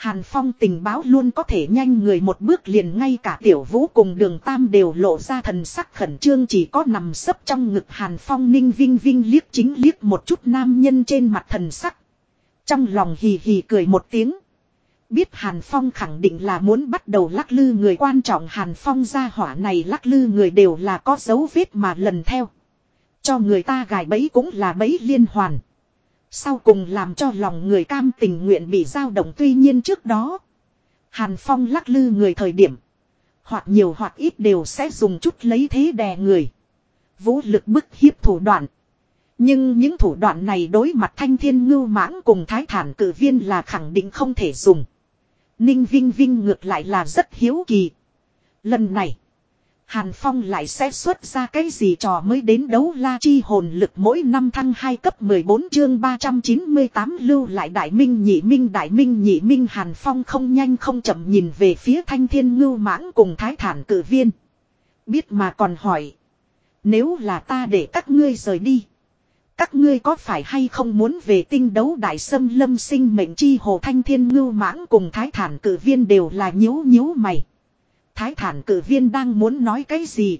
Hàn Phong tình báo luôn có thể nhanh người một bước liền ngay cả tiểu vũ cùng đường tam đều lộ ra thần sắc khẩn trương chỉ có nằm sấp trong ngực Hàn Phong ninh vinh vinh liếc chính liếc một chút nam nhân trên mặt thần sắc. Trong lòng hì hì cười một tiếng. Biết Hàn Phong khẳng định là muốn bắt đầu lắc lư người quan trọng Hàn Phong ra hỏa này lắc lư người đều là có dấu vết mà lần theo. Cho người ta gài bẫy cũng là bẫy liên hoàn. Sau cùng làm cho lòng người cam tình nguyện bị dao động tuy nhiên trước đó. Hàn Phong lắc lư người thời điểm. Hoặc nhiều hoặc ít đều sẽ dùng chút lấy thế đè người. Vũ lực bức hiếp thủ đoạn. Nhưng những thủ đoạn này đối mặt thanh thiên ngưu mãng cùng thái thản cử viên là khẳng định không thể dùng. Ninh Vinh Vinh ngược lại là rất hiếu kỳ. Lần này. Hàn Phong lại sẽ xuất ra cái gì trò mới đến đấu la chi hồn lực mỗi năm thăng 2 cấp 14 chương 398 lưu lại đại minh, nhị minh, đại minh, nhị minh Hàn Phong không nhanh không chậm nhìn về phía thanh thiên ngưu mãng cùng thái thản cử viên. Biết mà còn hỏi. Nếu là ta để các ngươi rời đi. Các ngươi có phải hay không muốn về tinh đấu đại sâm lâm sinh mệnh chi hồ thanh thiên ngưu mãng cùng thái thản cử viên đều là nhíu nhíu mày. Thái thản cử viên đang muốn nói cái gì.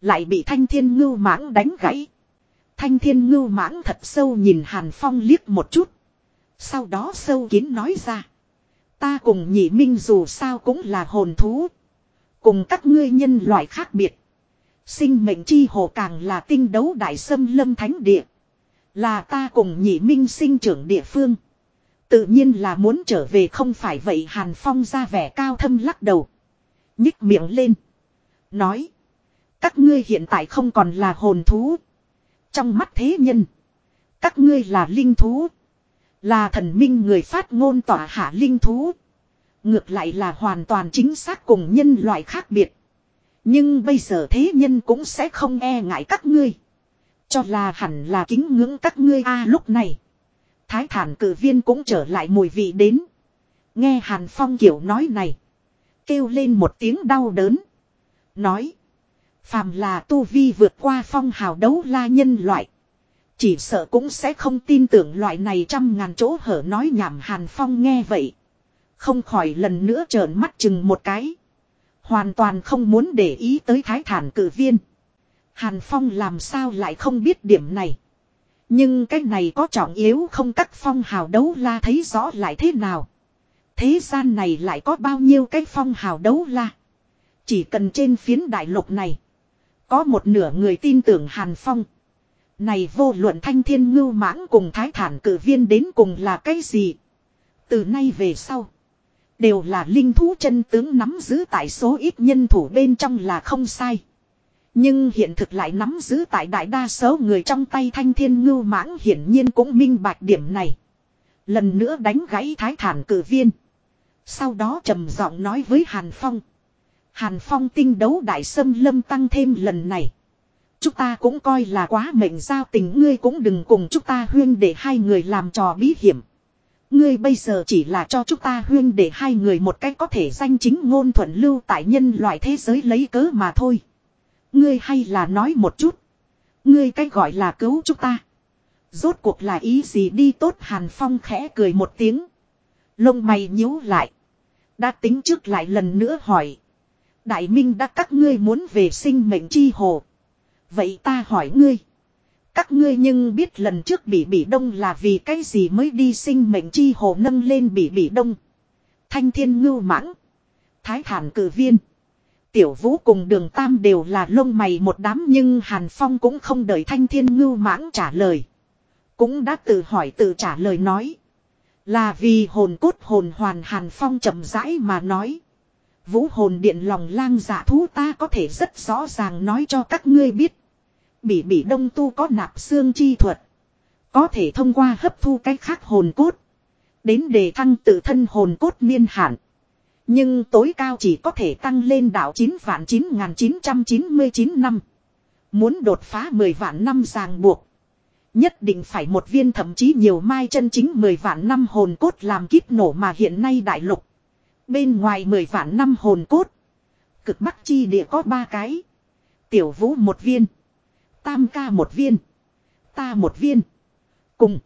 Lại bị thanh thiên ngưu mãng đánh gãy. Thanh thiên ngưu mãng thật sâu nhìn Hàn Phong liếc một chút. Sau đó sâu kín nói ra. Ta cùng nhị minh dù sao cũng là hồn thú. Cùng các ngươi nhân loại khác biệt. Sinh mệnh chi hồ càng là tinh đấu đại sâm lâm thánh địa. Là ta cùng nhị minh sinh trưởng địa phương. Tự nhiên là muốn trở về không phải vậy Hàn Phong ra vẻ cao thâm lắc đầu. Nhích miệng lên. Nói. Các ngươi hiện tại không còn là hồn thú. Trong mắt thế nhân. Các ngươi là linh thú. Là thần minh người phát ngôn tỏa hạ linh thú. Ngược lại là hoàn toàn chính xác cùng nhân loại khác biệt. Nhưng bây giờ thế nhân cũng sẽ không e ngại các ngươi. Cho là hẳn là kính ngưỡng các ngươi a lúc này. Thái thản cử viên cũng trở lại mùi vị đến. Nghe Hàn Phong kiểu nói này. Kêu lên một tiếng đau đớn. Nói. Phàm là tu vi vượt qua phong hào đấu la nhân loại. Chỉ sợ cũng sẽ không tin tưởng loại này trăm ngàn chỗ hở nói nhảm Hàn Phong nghe vậy. Không khỏi lần nữa trợn mắt chừng một cái. Hoàn toàn không muốn để ý tới thái thản cử viên. Hàn Phong làm sao lại không biết điểm này. Nhưng cái này có trọng yếu không các phong hào đấu la thấy rõ lại thế nào. Thế gian này lại có bao nhiêu cái phong hào đấu la. Chỉ cần trên phiến đại lục này. Có một nửa người tin tưởng Hàn Phong. Này vô luận thanh thiên ngưu mãng cùng thái thản cử viên đến cùng là cái gì. Từ nay về sau. Đều là linh thú chân tướng nắm giữ tại số ít nhân thủ bên trong là không sai. Nhưng hiện thực lại nắm giữ tại đại đa số người trong tay thanh thiên ngưu mãng hiển nhiên cũng minh bạch điểm này. Lần nữa đánh gãy thái thản cử viên. Sau đó trầm giọng nói với Hàn Phong. Hàn Phong tinh đấu đại sâm lâm tăng thêm lần này. Chúng ta cũng coi là quá mệnh giao tình, ngươi cũng đừng cùng chúng ta huyên để hai người làm trò bí hiểm. Ngươi bây giờ chỉ là cho chúng ta huyên để hai người một cách có thể danh chính ngôn thuận lưu tại nhân loại thế giới lấy cớ mà thôi. Ngươi hay là nói một chút. Ngươi cách gọi là cứu chúng ta. Rốt cuộc là ý gì đi tốt Hàn Phong khẽ cười một tiếng. Lông mày nhíu lại. Đã tính trước lại lần nữa hỏi. Đại Minh đã các ngươi muốn về sinh mệnh chi hồ. Vậy ta hỏi ngươi. Các ngươi nhưng biết lần trước bị bị đông là vì cái gì mới đi sinh mệnh chi hồ nâng lên bị bị đông. Thanh thiên ngưu mãng. Thái thản cử viên. Tiểu vũ cùng đường tam đều là lông mày một đám nhưng Hàn Phong cũng không đợi thanh thiên ngưu mãng trả lời. Cũng đã tự hỏi tự trả lời nói. Là vì hồn cốt hồn hoàn Hàn Phong chậm rãi mà nói. Vũ hồn điện lòng lang dạ thú ta có thể rất rõ ràng nói cho các ngươi biết. Bỉ bỉ đông tu có nạp xương chi thuật. Có thể thông qua hấp thu cách khác hồn cốt. Đến đề thăng tự thân hồn cốt niên hạn. Nhưng tối cao chỉ có thể tăng lên đảo 9 vạn 9999 năm. Muốn đột phá 10 vạn năm ràng buộc. Nhất định phải một viên thậm chí nhiều mai chân chính 10 vạn năm hồn cốt làm kíp nổ mà hiện nay đại lục. Bên ngoài 10 vạn năm hồn cốt. Cực bắc chi địa có ba cái. Tiểu vũ một viên. Tam ca một viên. Ta một viên. Cùng.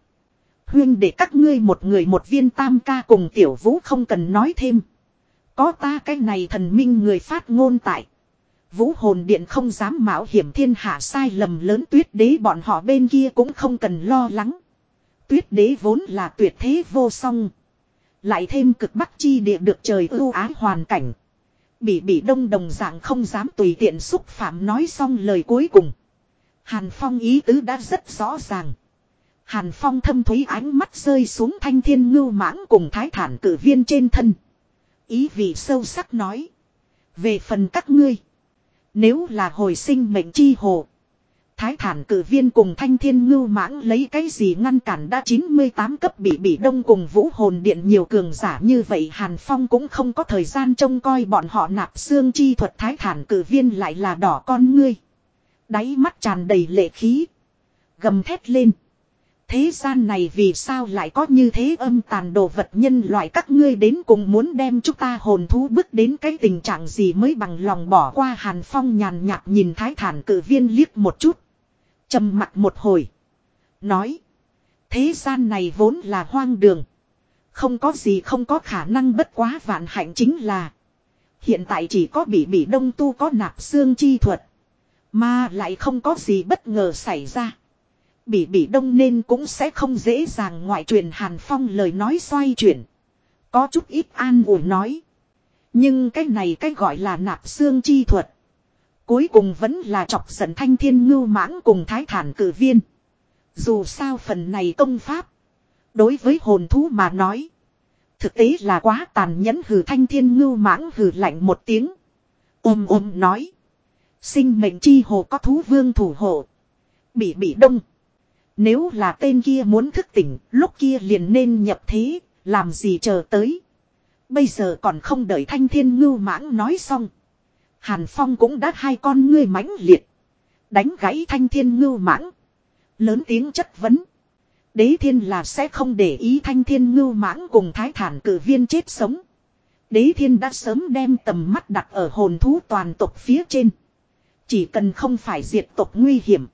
Huyên để các ngươi một người một viên tam ca cùng tiểu vũ không cần nói thêm. Có ta cái này thần minh người phát ngôn tại. Vũ hồn điện không dám mạo hiểm thiên hạ sai lầm lớn tuyết đế bọn họ bên kia cũng không cần lo lắng. Tuyết đế vốn là tuyệt thế vô song. Lại thêm cực bắc chi địa được trời ưu ái hoàn cảnh. Bị bị đông đồng dạng không dám tùy tiện xúc phạm nói xong lời cuối cùng. Hàn Phong ý tứ đã rất rõ ràng. Hàn Phong thâm thúy ánh mắt rơi xuống thanh thiên ngưu mãng cùng thái thản cử viên trên thân. Ý vị sâu sắc nói. Về phần các ngươi. Nếu là hồi sinh mệnh chi hồ. Thái thản cử viên cùng thanh thiên ngưu mãng lấy cái gì ngăn cản đã 98 cấp bị bị đông cùng vũ hồn điện nhiều cường giả như vậy, Hàn Phong cũng không có thời gian trông coi bọn họ nạp xương chi thuật thái thản cử viên lại là đỏ con ngươi. Đáy mắt tràn đầy lệ khí. Gầm thét lên. Thế gian này vì sao lại có như thế âm tàn đồ vật nhân loại các ngươi đến cùng muốn đem chúng ta hồn thú bước đến cái tình trạng gì mới bằng lòng bỏ qua hàn phong nhàn nhạt nhìn thái thản cử viên liếc một chút. trầm mặt một hồi. Nói. Thế gian này vốn là hoang đường. Không có gì không có khả năng bất quá vạn hạnh chính là. Hiện tại chỉ có bị bị đông tu có nạp xương chi thuật. Mà lại không có gì bất ngờ xảy ra. Bỉ bỉ đông nên cũng sẽ không dễ dàng ngoại truyền Hàn Phong lời nói xoay chuyển. Có chút ít an ủi nói. Nhưng cái này cái gọi là nạp xương chi thuật. Cuối cùng vẫn là chọc giận thanh thiên ngưu mãng cùng thái thản cử viên. Dù sao phần này công pháp. Đối với hồn thú mà nói. Thực tế là quá tàn nhẫn hừ thanh thiên ngưu mãng hừ lạnh một tiếng. Ôm ôm nói. Sinh mệnh chi hồ có thú vương thủ hộ. Bị bị đông. Nếu là tên kia muốn thức tỉnh, lúc kia liền nên nhập thế, làm gì chờ tới. Bây giờ còn không đợi thanh thiên ngưu mãng nói xong. Hàn Phong cũng đã hai con ngươi mãnh liệt. Đánh gãy thanh thiên ngưu mãng. Lớn tiếng chất vấn. Đế thiên là sẽ không để ý thanh thiên ngưu mãng cùng thái thản cử viên chết sống. Đế thiên đã sớm đem tầm mắt đặt ở hồn thú toàn tộc phía trên. Chỉ cần không phải diệt tộc nguy hiểm.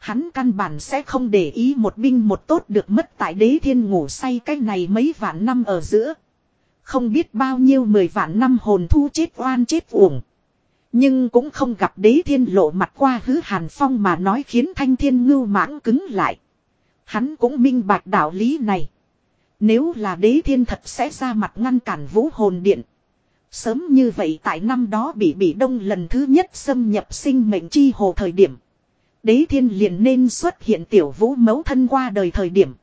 Hắn căn bản sẽ không để ý một binh một tốt được mất tại đế thiên ngủ say cái này mấy vạn năm ở giữa. Không biết bao nhiêu mười vạn năm hồn thu chết oan chết uổng. Nhưng cũng không gặp đế thiên lộ mặt qua hứ hàn phong mà nói khiến thanh thiên ngưu mãng cứng lại. Hắn cũng minh bạch đạo lý này. Nếu là đế thiên thật sẽ ra mặt ngăn cản vũ hồn điện. Sớm như vậy tại năm đó bị bị đông lần thứ nhất xâm nhập sinh mệnh chi hồ thời điểm. Đế thiên liền nên xuất hiện tiểu vũ mấu thân qua đời thời điểm.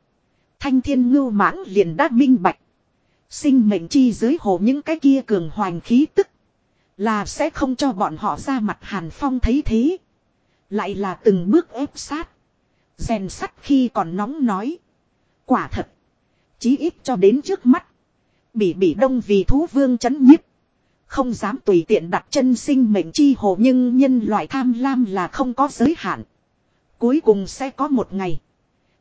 Thanh thiên ngưu mãng liền đã minh bạch. Sinh mệnh chi dưới hồ những cái kia cường hoành khí tức. Là sẽ không cho bọn họ ra mặt hàn phong thấy thế. Lại là từng bước ép sát. Rèn sắt khi còn nóng nói. Quả thật. Chí ít cho đến trước mắt. Bỉ bỉ đông vì thú vương chấn nhiếp. Không dám tùy tiện đặt chân sinh mệnh chi hồ nhưng nhân loại tham lam là không có giới hạn. Cuối cùng sẽ có một ngày.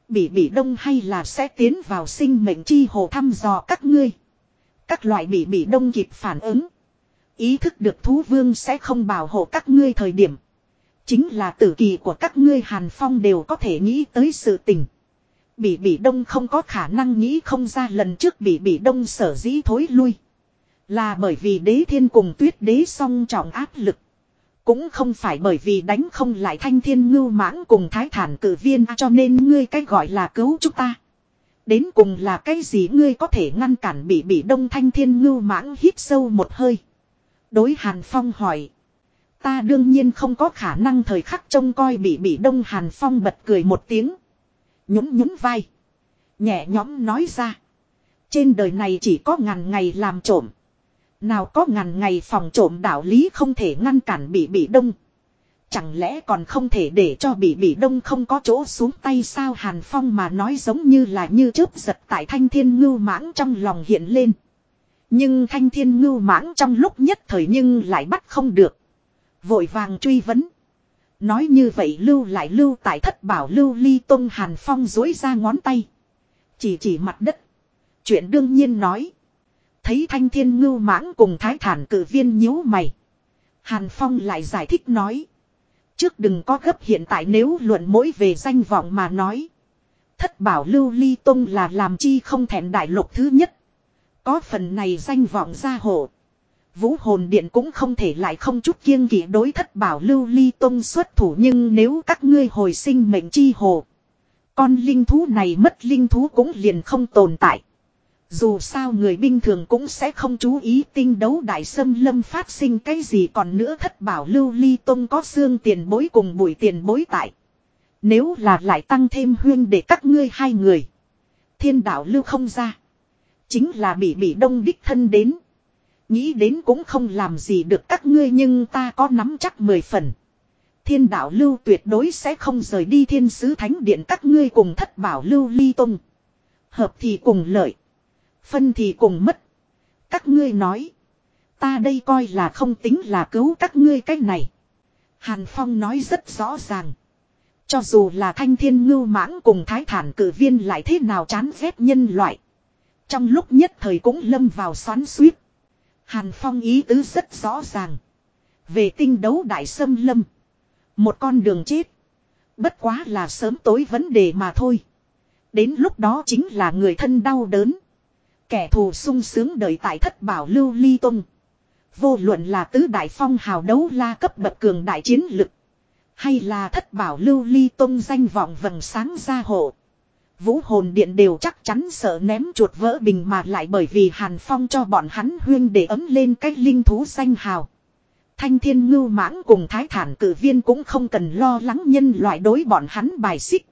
Bỉ bỉ đông hay là sẽ tiến vào sinh mệnh chi hồ thăm dò các ngươi. Các loại bỉ bỉ đông kịp phản ứng. Ý thức được thú vương sẽ không bảo hộ các ngươi thời điểm. Chính là tử kỳ của các ngươi Hàn Phong đều có thể nghĩ tới sự tình. Bỉ bỉ đông không có khả năng nghĩ không ra lần trước bỉ bỉ đông sở dĩ thối lui. Là bởi vì đế thiên cùng tuyết đế song trọng áp lực. Cũng không phải bởi vì đánh không lại thanh thiên ngưu mãng cùng thái thản cử viên, cho nên ngươi cái gọi là cứu chúng ta. Đến cùng là cái gì ngươi có thể ngăn cản bị bị đông thanh thiên ngưu mãng hít sâu một hơi. Đối Hàn Phong hỏi. Ta đương nhiên không có khả năng thời khắc trông coi bị bị đông Hàn Phong bật cười một tiếng. Nhún nhún vai. Nhẹ nhõm nói ra. Trên đời này chỉ có ngàn ngày làm trộm. Nào có ngàn ngày phòng trộm đạo lý không thể ngăn cản bị bị đông. Chẳng lẽ còn không thể để cho bị bị đông không có chỗ xuống tay sao Hàn Phong mà nói giống như là như chớp giật tại thanh thiên ngưu mãng trong lòng hiện lên. Nhưng thanh thiên ngưu mãng trong lúc nhất thời nhưng lại bắt không được. Vội vàng truy vấn. Nói như vậy lưu lại lưu tại thất bảo lưu ly tông Hàn Phong dối ra ngón tay. Chỉ chỉ mặt đất. Chuyện đương nhiên nói. Thấy thanh thiên ngưu mãng cùng thái thản cử viên nhíu mày. Hàn Phong lại giải thích nói. Trước đừng có gấp, hiện tại nếu luận mỗi về danh vọng mà nói. Thất bảo lưu ly tông là làm chi không thẹn đại lục thứ nhất. Có phần này danh vọng gia hộ. Vũ hồn điện cũng không thể lại không chút kiêng kỵ đối thất bảo lưu ly tông xuất thủ, nhưng nếu các ngươi hồi sinh mệnh chi hồ. Con linh thú này mất linh thú cũng liền không tồn tại. Dù sao người bình thường cũng sẽ không chú ý tinh đấu đại sâm lâm phát sinh cái gì còn nữa thất bảo lưu ly tông có xương tiền bối cùng bụi tiền bối tại. Nếu là lại tăng thêm huyên để các ngươi hai người. Thiên đạo lưu không ra. Chính là bị bị đông đích thân đến. Nghĩ đến cũng không làm gì được các ngươi nhưng ta có nắm chắc mười phần. Thiên đạo lưu tuyệt đối sẽ không rời đi thiên sứ thánh điện các ngươi cùng thất bảo lưu ly tông. Hợp thì cùng lợi. Phân thì cùng mất. Các ngươi nói. Ta đây coi là không tính là cứu các ngươi cách này. Hàn Phong nói rất rõ ràng. Cho dù là thanh thiên ngưu mãng cùng thái thản cử viên lại thế nào chán ghét nhân loại. Trong lúc nhất thời cũng lâm vào xoắn suýt. Hàn Phong ý tứ rất rõ ràng. Về tinh đấu đại sâm lâm. Một con đường chết. Bất quá là sớm tối vấn đề mà thôi. Đến lúc đó chính là người thân đau đớn. Kẻ thù sung sướng đợi tại thất bảo lưu ly tung. Vô luận là tứ đại phong hào đấu la cấp bậc cường đại chiến lực. Hay là thất bảo lưu ly tung danh vọng vầng sáng gia hộ. Vũ hồn điện đều chắc chắn sợ ném chuột vỡ bình mà lại bởi vì Hàn Phong cho bọn hắn huyên để ấm lên cái linh thú danh hào. Thanh thiên ngưu mãng cùng thái thản cử viên cũng không cần lo lắng nhân loại đối bọn hắn bài xích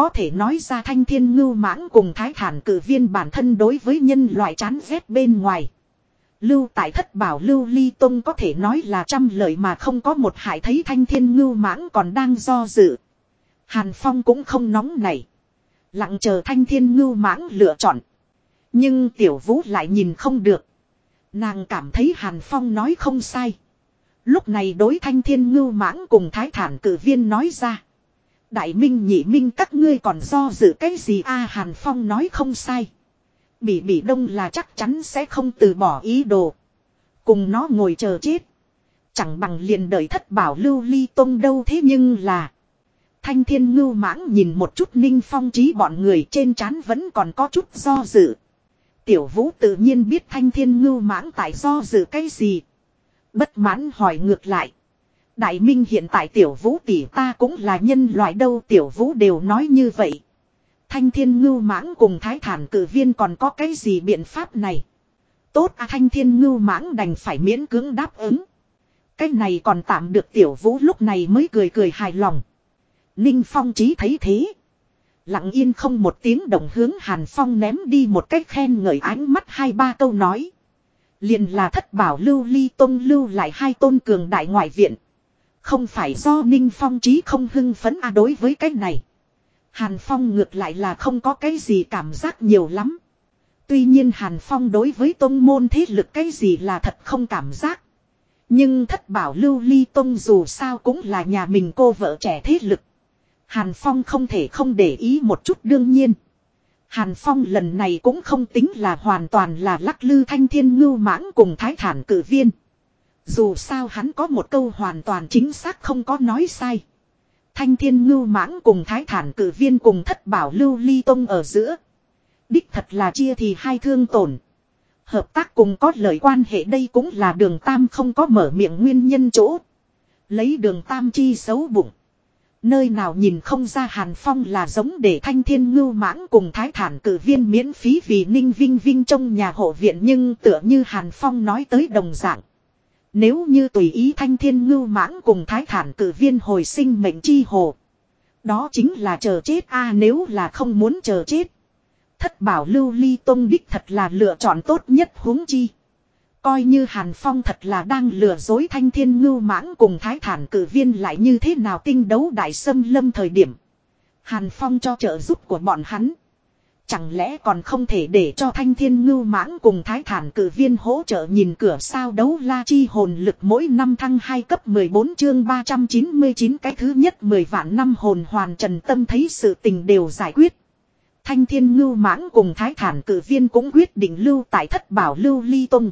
có thể nói ra thanh thiên ngưu mãng cùng thái thản cử viên bản thân đối với nhân loại chán ghét bên ngoài. Lưu tại thất bảo lưu ly tông có thể nói là trăm lời mà không có một hại thấy thanh thiên ngưu mãng còn đang do dự. Hàn Phong cũng không nóng nảy. Lặng chờ thanh thiên ngưu mãng lựa chọn. Nhưng tiểu vũ lại nhìn không được. Nàng cảm thấy Hàn Phong nói không sai. Lúc này đối thanh thiên ngưu mãng cùng thái thản cử viên nói ra. Đại minh, nhị minh, các ngươi còn do dự cái gì a Hàn Phong nói không sai. Bỉ bỉ đông là chắc chắn sẽ không từ bỏ ý đồ. Cùng nó ngồi chờ chết. Chẳng bằng liền đợi thất bảo lưu ly tông đâu, thế nhưng là. Thanh thiên ngưu mãng nhìn một chút ninh phong trí bọn người trên trán vẫn còn có chút do dự. Tiểu vũ tự nhiên biết thanh thiên ngưu mãng tại do dự cái gì. Bất mãn hỏi ngược lại. Đại minh hiện tại tiểu vũ tỷ ta cũng là nhân loại đâu tiểu vũ đều nói như vậy. Thanh thiên ngưu mãng cùng thái thản cử viên còn có cái gì biện pháp này. Tốt à thanh thiên ngưu mãng đành phải miễn cưỡng đáp ứng. Cái này còn tạm được tiểu vũ lúc này mới cười cười hài lòng. Ninh phong trí thấy thế. Lặng yên không một tiếng động hướng Hàn Phong ném đi một cách khen ngợi ánh mắt hai ba câu nói. Liền là thất bảo lưu ly tôn lưu lại hai tôn cường đại ngoại viện. Không phải do Ninh Phong trí không hưng phấn à đối với cái này. Hàn Phong ngược lại là không có cái gì cảm giác nhiều lắm. Tuy nhiên Hàn Phong đối với tôn môn thế lực cái gì là thật không cảm giác. Nhưng thất bảo lưu ly tôn dù sao cũng là nhà mình cô vợ trẻ thế lực. Hàn Phong không thể không để ý một chút đương nhiên. Hàn Phong lần này cũng không tính là hoàn toàn là lắc lư thanh thiên ngưu mãng cùng thái thản cử viên. Dù sao hắn có một câu hoàn toàn chính xác không có nói sai. Thanh thiên ngưu mãng cùng thái thản cử viên cùng thất bảo lưu ly tông ở giữa. Đích thật là chia thì hai thương tổn. Hợp tác cùng có lời quan hệ đây cũng là đường tam không có mở miệng nguyên nhân chỗ. Lấy đường tam chi xấu bụng. Nơi nào nhìn không ra Hàn Phong là giống để thanh thiên ngưu mãng cùng thái thản cử viên miễn phí vì ninh vinh vinh trong nhà hộ viện nhưng tựa như Hàn Phong nói tới đồng dạng. Nếu như tùy ý thanh thiên ngưu mãng cùng thái thản cử viên hồi sinh mệnh chi hồ. Đó chính là chờ chết a, nếu là không muốn chờ chết. Thất bảo lưu ly tông đích thật là lựa chọn tốt nhất huống chi. Coi như Hàn Phong thật là đang lừa dối thanh thiên ngưu mãng cùng thái thản cử viên lại như thế nào tinh đấu đại sâm lâm thời điểm. Hàn Phong cho trợ giúp của bọn hắn. Chẳng lẽ còn không thể để cho thanh thiên ngưu mãng cùng thái thản cử viên hỗ trợ nhìn cửa sao đấu la chi hồn lực mỗi năm thăng 2 cấp 14 chương 399 cái thứ nhất 10 vạn năm hồn hoàn trần tâm thấy sự tình đều giải quyết. Thanh thiên ngưu mãng cùng thái thản cử viên cũng quyết định lưu tại thất bảo lưu ly tông.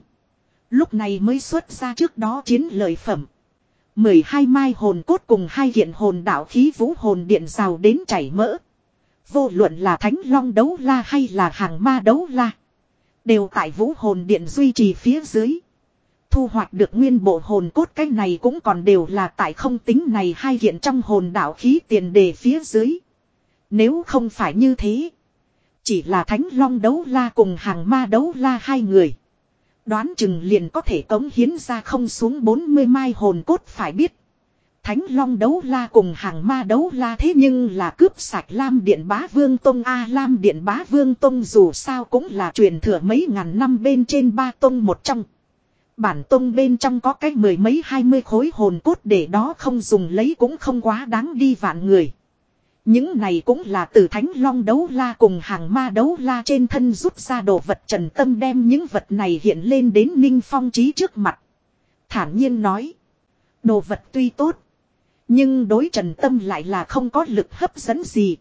Lúc này mới xuất ra trước đó chiến lợi phẩm. 12 mai hồn cốt cùng hai hiện hồn đạo khí vũ hồn điện rào đến chảy mỡ. Vô luận là thánh long đấu la hay là hàng ma đấu la. Đều tại vũ hồn điện duy trì phía dưới. Thu hoạch được nguyên bộ hồn cốt cái này cũng còn đều là tại không tính này hai hiện trong hồn đạo khí tiền đề phía dưới. Nếu không phải như thế. Chỉ là thánh long đấu la cùng hàng ma đấu la hai người. Đoán chừng liền có thể cống hiến ra không xuống 40 mai hồn cốt phải biết. Thánh Long đấu la cùng hàng ma đấu la thế nhưng là cướp sạch Lam Điện Bá Vương Tông A, Lam Điện Bá Vương Tông dù sao cũng là truyền thừa mấy ngàn năm bên trên ba tông một trong. Bản tông bên trong có cách mười mấy hai mươi khối hồn cốt để đó không dùng lấy cũng không quá đáng đi vạn người. Những này cũng là từ thánh long đấu la cùng hàng ma đấu la trên thân rút ra đồ vật trần tâm đem những vật này hiện lên đến ninh phong trí trước mặt. Thản nhiên nói. Đồ vật tuy tốt. Nhưng đối trần tâm lại là không có lực hấp dẫn gì.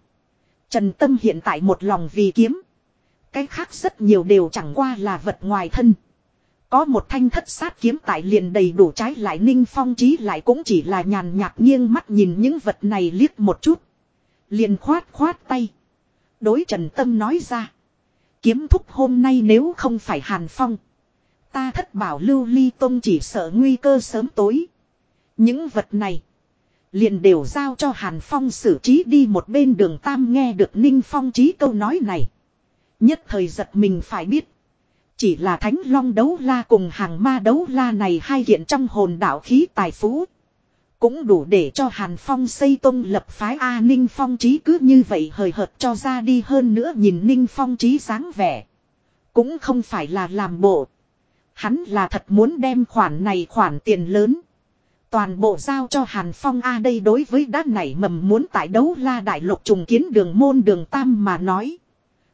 Trần tâm hiện tại một lòng vì kiếm. Cái khác rất nhiều đều chẳng qua là vật ngoài thân. Có một thanh thất sát kiếm tại liền đầy đủ trái lại ninh phong trí lại cũng chỉ là nhàn nhạt nghiêng mắt nhìn những vật này liếc một chút. Liền khoát khoát tay. Đối Trần Tâm nói ra. Kiếm thúc hôm nay nếu không phải Hàn Phong. Ta thất bảo lưu ly tông chỉ sợ nguy cơ sớm tối. Những vật này. Liền đều giao cho Hàn Phong xử trí đi một bên đường Tam nghe được Ninh Phong trí câu nói này. Nhất thời giật mình phải biết. Chỉ là Thánh Long đấu la cùng hàng ma đấu la này hai hiện trong hồn đạo khí tài phú. Cũng đủ để cho Hàn Phong xây tông lập phái A Ninh Phong trí cứ như vậy hời hợt cho ra đi hơn nữa nhìn Ninh Phong trí dáng vẻ. Cũng không phải là làm bộ. Hắn là thật muốn đem khoản này khoản tiền lớn. Toàn bộ giao cho Hàn Phong A đây đối với đá này mầm muốn tại đấu la đại lục trùng kiến đường môn đường tam mà nói.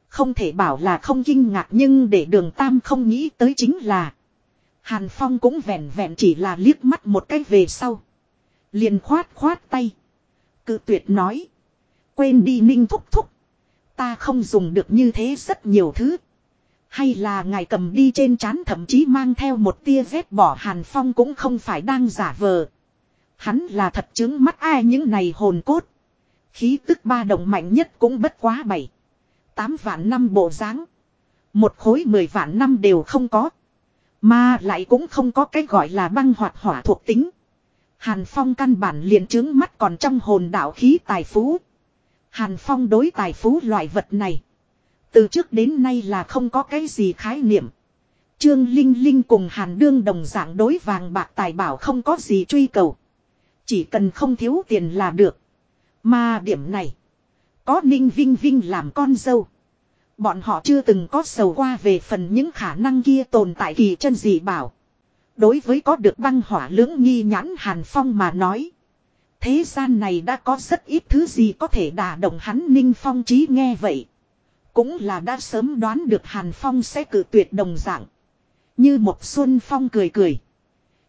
Không thể bảo là không kinh ngạc nhưng để đường tam không nghĩ tới chính là. Hàn Phong cũng vẹn vẹn chỉ là liếc mắt một cái về sau. Liền khoát khoát tay. Cự tuyệt nói. Quên đi ninh thúc thúc. Ta không dùng được như thế rất nhiều thứ. Hay là ngài cầm đi trên trán thậm chí mang theo một tia vết bỏ Hàn Phong cũng không phải đang giả vờ. Hắn là thật chứng mắt ai những này hồn cốt. Khí tức ba đồng mạnh nhất cũng bất quá bảy. Tám vạn năm bộ dáng Một khối mười vạn năm đều không có. Mà lại cũng không có cái gọi là băng hoạt hỏa thuộc tính. Hàn Phong căn bản liền chứng mắt còn trong hồn đạo khí tài phú. Hàn Phong đối tài phú loại vật này. Từ trước đến nay là không có cái gì khái niệm. Trương Linh Linh cùng Hàn Đương đồng dạng đối vàng bạc tài bảo không có gì truy cầu. Chỉ cần không thiếu tiền là được. Mà điểm này. Có Ninh Vinh Vinh làm con dâu. Bọn họ chưa từng có sầu qua về phần những khả năng kia tồn tại kỳ chân dị bảo. Đối với có được băng hỏa lưỡng nghi nhãn Hàn Phong mà nói. Thế gian này đã có rất ít thứ gì có thể đả động hắn Ninh Phong trí nghe vậy. Cũng là đã sớm đoán được Hàn Phong sẽ cử tuyệt đồng dạng. Như một xuân phong cười cười.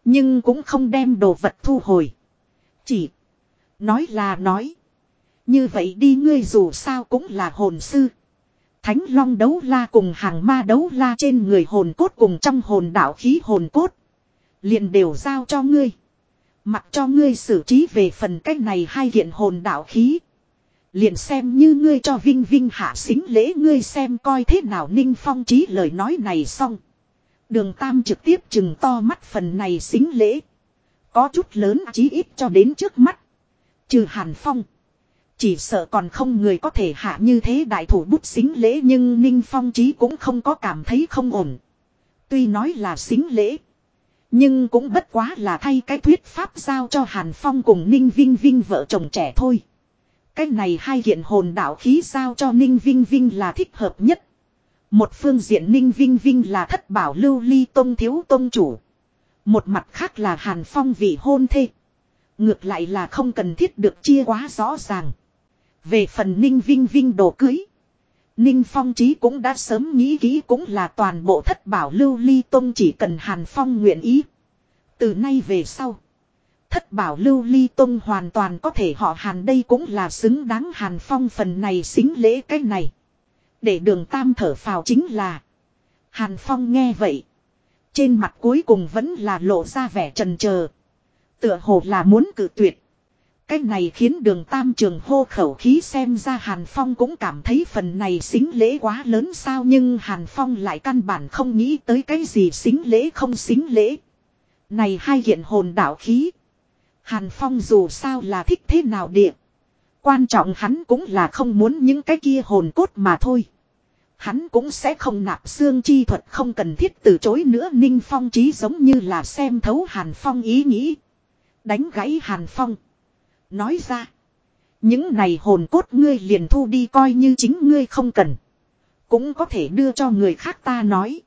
Nhưng cũng không đem đồ vật thu hồi. Chỉ. Nói là nói. Như vậy đi ngươi dù sao cũng là hồn sư. Thánh long đấu la cùng hàng ma đấu la trên người hồn cốt cùng trong hồn đạo khí hồn cốt. Liền đều giao cho ngươi. Mặc cho ngươi xử trí về phần cách này hai hiện hồn đạo khí. Liền xem như ngươi cho Vinh Vinh hạ xính lễ, ngươi xem coi thế nào Ninh Phong trí lời nói này xong. Đường Tam trực tiếp chừng to mắt phần này xính lễ. Có chút lớn, chí ít cho đến trước mắt. Trừ Hàn Phong. Chỉ sợ còn không người có thể hạ như thế đại thủ bút xính lễ, nhưng Ninh Phong trí cũng không có cảm thấy không ổn. Tuy nói là xính lễ. Nhưng cũng bất quá là thay cái thuyết pháp giao cho Hàn Phong cùng Ninh Vinh Vinh vợ chồng trẻ thôi. Cái này hai kiện hồn đạo khí giao cho Ninh Vinh Vinh là thích hợp nhất. Một phương diện Ninh Vinh Vinh là thất bảo lưu ly tông thiếu tông chủ. Một mặt khác là Hàn Phong vị hôn thê. Ngược lại là không cần thiết được chia quá rõ ràng. Về phần Ninh Vinh Vinh đồ cưới. Ninh Phong Trí cũng đã sớm nghĩ kỹ cũng là toàn bộ thất bảo lưu ly tông chỉ cần Hàn Phong nguyện ý. Từ nay về sau. Thất bảo lưu ly tông hoàn toàn có thể họ Hàn đây cũng là xứng đáng Hàn Phong phần này xính lễ cái này. Để đường tam thở phào chính là. Hàn Phong nghe vậy. Trên mặt cuối cùng vẫn là lộ ra vẻ trần chờ Tựa hồ là muốn cử tuyệt. Cái này khiến đường tam trường hô khẩu khí xem ra Hàn Phong cũng cảm thấy phần này xính lễ quá lớn sao nhưng Hàn Phong lại căn bản không nghĩ tới cái gì xính lễ không xính lễ. Này hai hiện hồn đạo khí. Hàn Phong dù sao là thích thế nào địa. Quan trọng hắn cũng là không muốn những cái kia hồn cốt mà thôi. Hắn cũng sẽ không nạp xương chi thuật không cần thiết từ chối nữa Ninh Phong trí giống như là xem thấu Hàn Phong ý nghĩ. Đánh gãy Hàn Phong. Nói ra. Những này hồn cốt ngươi liền thu đi coi như chính ngươi không cần. Cũng có thể đưa cho người khác ta nói.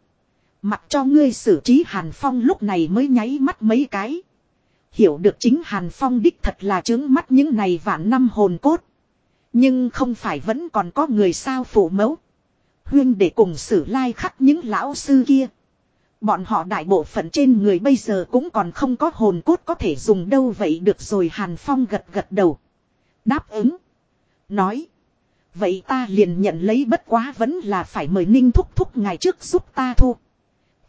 Mặc cho ngươi xử trí Hàn Phong lúc này mới nháy mắt mấy cái. Hiểu được chính Hàn Phong đích thật là chứng mắt những này vạn năm hồn cốt. Nhưng không phải vẫn còn có người sao phủ mẫu. Huyên để cùng xử lai khắc những lão sư kia. Bọn họ đại bộ phận trên người bây giờ cũng còn không có hồn cốt có thể dùng đâu vậy được rồi Hàn Phong gật gật đầu. Đáp ứng. Nói. Vậy ta liền nhận lấy bất quá vẫn là phải mời Ninh thúc thúc ngày trước giúp ta thu.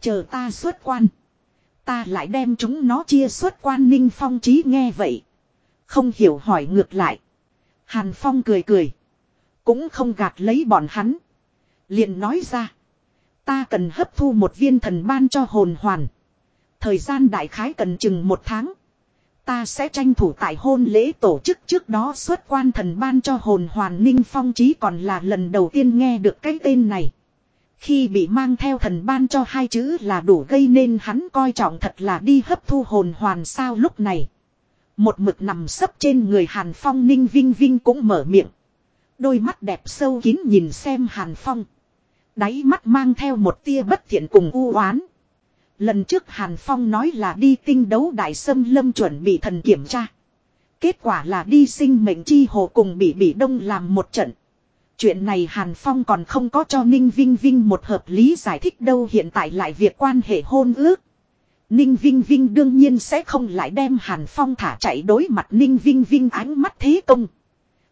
Chờ ta xuất quan. Ta lại đem chúng nó chia xuất quan Ninh Phong trí nghe vậy. Không hiểu hỏi ngược lại. Hàn Phong cười cười. Cũng không gạt lấy bọn hắn. Liền nói ra. Ta cần hấp thu một viên thần ban cho hồn hoàn. Thời gian đại khái cần chừng một tháng. Ta sẽ tranh thủ tại hôn lễ tổ chức trước đó xuất quan thần ban cho hồn hoàn ninh phong trí còn là lần đầu tiên nghe được cái tên này. Khi bị mang theo thần ban cho hai chữ là đủ gây nên hắn coi trọng thật là đi hấp thu hồn hoàn sao lúc này. Một mực nằm sấp trên người Hàn Phong Ninh Vinh Vinh cũng mở miệng. Đôi mắt đẹp sâu kín nhìn xem Hàn Phong. Đáy mắt mang theo một tia bất thiện cùng u oán. Lần trước Hàn Phong nói là đi tinh đấu đại sâm lâm chuẩn bị thần kiểm tra. Kết quả là đi sinh mệnh chi hồ cùng bị bị đông làm một trận. Chuyện này Hàn Phong còn không có cho Ninh Vinh Vinh một hợp lý giải thích đâu, hiện tại lại việc quan hệ hôn ước. Ninh Vinh Vinh đương nhiên sẽ không lại đem Hàn Phong thả chạy đối mặt Ninh Vinh Vinh ánh mắt thế công.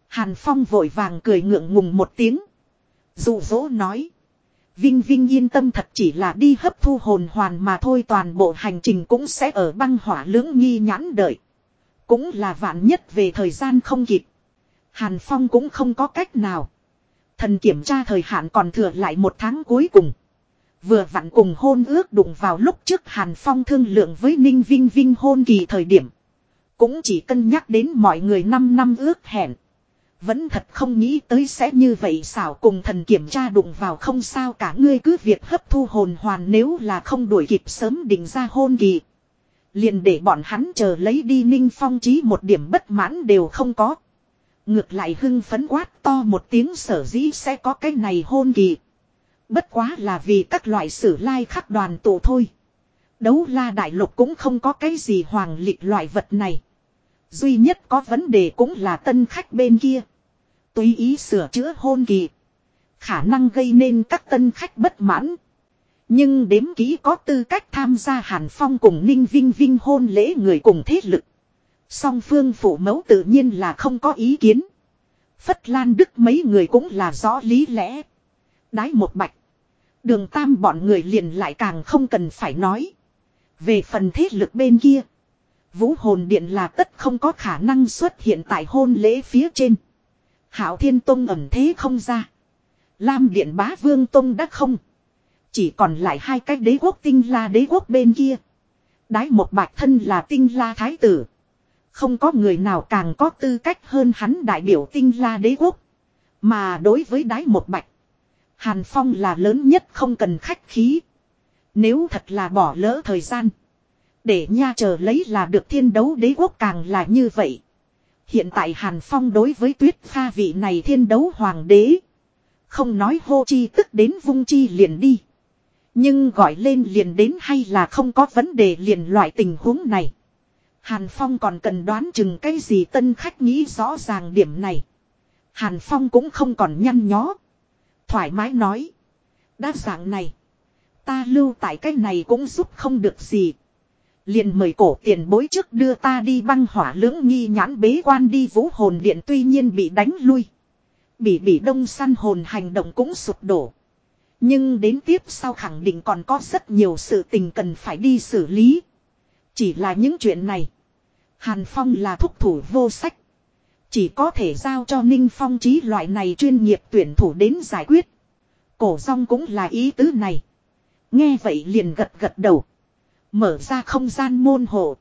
Hàn Phong vội vàng cười ngượng ngùng một tiếng. Dụ dỗ nói. Vinh Vinh yên tâm, thật chỉ là đi hấp thu hồn hoàn mà thôi, toàn bộ hành trình cũng sẽ ở băng hỏa lưỡng nghi nhãn đợi. Cũng là vạn nhất về thời gian không kịp. Hàn Phong cũng không có cách nào. Thần kiểm tra thời hạn còn thừa lại một tháng cuối cùng. Vừa vặn cùng hôn ước đụng vào lúc trước Hàn Phong thương lượng với Ninh Vinh Vinh hôn kỳ thời điểm. Cũng chỉ cân nhắc đến mọi người 5 năm ước hẹn. Vẫn thật không nghĩ tới sẽ như vậy xảo cùng thần kiểm tra đụng vào không sao cả ngươi cứ việc hấp thu hồn hoàn nếu là không đuổi kịp sớm định ra hôn kỳ. Liền để bọn hắn chờ lấy đi ninh phong chí một điểm bất mãn đều không có. Ngược lại hưng phấn quát to một tiếng sở dĩ sẽ có cái này hôn kỳ. Bất quá là vì các loại sử lai khắc đoàn tụ thôi. Đấu la đại lục cũng không có cái gì hoàng lịch loại vật này. Duy nhất có vấn đề cũng là tân khách bên kia. Tùy ý sửa chữa hôn kỳ. Khả năng gây nên các tân khách bất mãn. Nhưng đếm kỹ có tư cách tham gia Hàn Phong cùng Ninh Vinh Vinh hôn lễ người cùng thế lực. Song phương phụ mẫu tự nhiên là không có ý kiến. Phất Lan Đức mấy người cũng là rõ lý lẽ. Đái một bạch. Đường tam bọn người liền lại càng không cần phải nói. Về phần thế lực bên kia. Vũ hồn điện là tất không có khả năng xuất hiện tại hôn lễ phía trên. Hảo Thiên Tông ẩn thế không ra. Lam Điện Bá Vương Tông đã không. Chỉ còn lại hai cái đế quốc tinh la đế quốc bên kia. Đái một bạch thân là tinh la thái tử. Không có người nào càng có tư cách hơn hắn đại biểu tinh la đế quốc. Mà đối với đái một bạch. Hàn Phong là lớn nhất không cần khách khí. Nếu thật là bỏ lỡ thời gian. Để nha chờ lấy là được thiên đấu đế quốc càng là như vậy. Hiện tại Hàn Phong đối với tuyết pha vị này thiên đấu hoàng đế. Không nói hô chi tức đến vung chi liền đi. Nhưng gọi lên liền đến hay là không có vấn đề liền loại tình huống này. Hàn Phong còn cần đoán chừng cái gì tân khách nghĩ rõ ràng điểm này. Hàn Phong cũng không còn nhăn nhó. Thoải mái nói. đáp dạng này. Ta lưu tại cái này cũng giúp không được gì. Liền mời cổ tiền bối trước đưa ta đi băng hỏa lưỡng nghi nhãn bế quan đi vũ hồn điện tuy nhiên bị đánh lui. Bị bị đông săn hồn hành động cũng sụp đổ. Nhưng đến tiếp sau khẳng định còn có rất nhiều sự tình cần phải đi xử lý. Chỉ là những chuyện này. Hàn Phong là thúc thủ vô sách. Chỉ có thể giao cho Ninh Phong trí loại này chuyên nghiệp tuyển thủ đến giải quyết. Cổ rong cũng là ý tứ này. Nghe vậy liền gật gật đầu. Mở ra không gian môn hộ.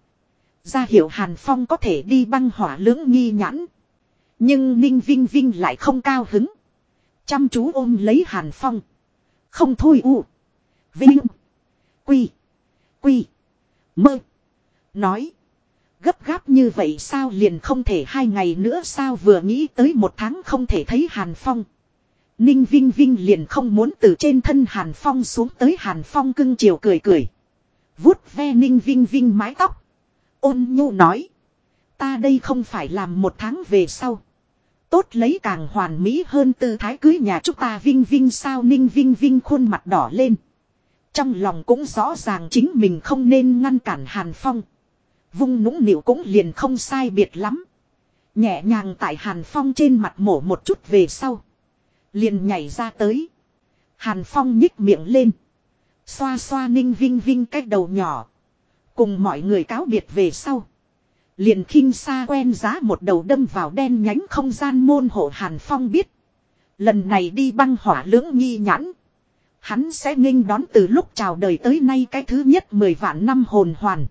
Ra hiệu Hàn Phong có thể đi băng hỏa lưỡng nghi nhãn. Nhưng Ninh Vinh Vinh lại không cao hứng. Chăm chú ôm lấy Hàn Phong. Không thôi u. Vinh. Quy. Quy. Mơ. Nói. Gấp gáp như vậy sao liền không thể hai ngày nữa sao vừa nghĩ tới một tháng không thể thấy Hàn Phong. Ninh Vinh Vinh liền không muốn từ trên thân Hàn Phong xuống tới Hàn Phong cưng chiều cười cười vuốt ve ninh vinh vinh mái tóc. Ôn nhu nói. Ta đây không phải làm một tháng về sau. Tốt lấy càng hoàn mỹ hơn tư thái cưới nhà chúng ta vinh vinh sao ninh vinh vinh khuôn mặt đỏ lên. Trong lòng cũng rõ ràng chính mình không nên ngăn cản Hàn Phong. Vung nũng nịu cũng liền không sai biệt lắm. Nhẹ nhàng tại Hàn Phong trên mặt mổ một chút về sau. Liền nhảy ra tới. Hàn Phong nhích miệng lên. Xoa xoa ninh vinh vinh cách đầu nhỏ. Cùng mọi người cáo biệt về sau. Liền khinh xa quen giá một đầu đâm vào đen nhánh không gian môn hộ Hàn Phong biết. Lần này đi băng hỏa lưỡng nghi nhãn. Hắn sẽ nghênh đón từ lúc chào đời tới nay cái thứ nhất mười vạn năm hồn hoàn.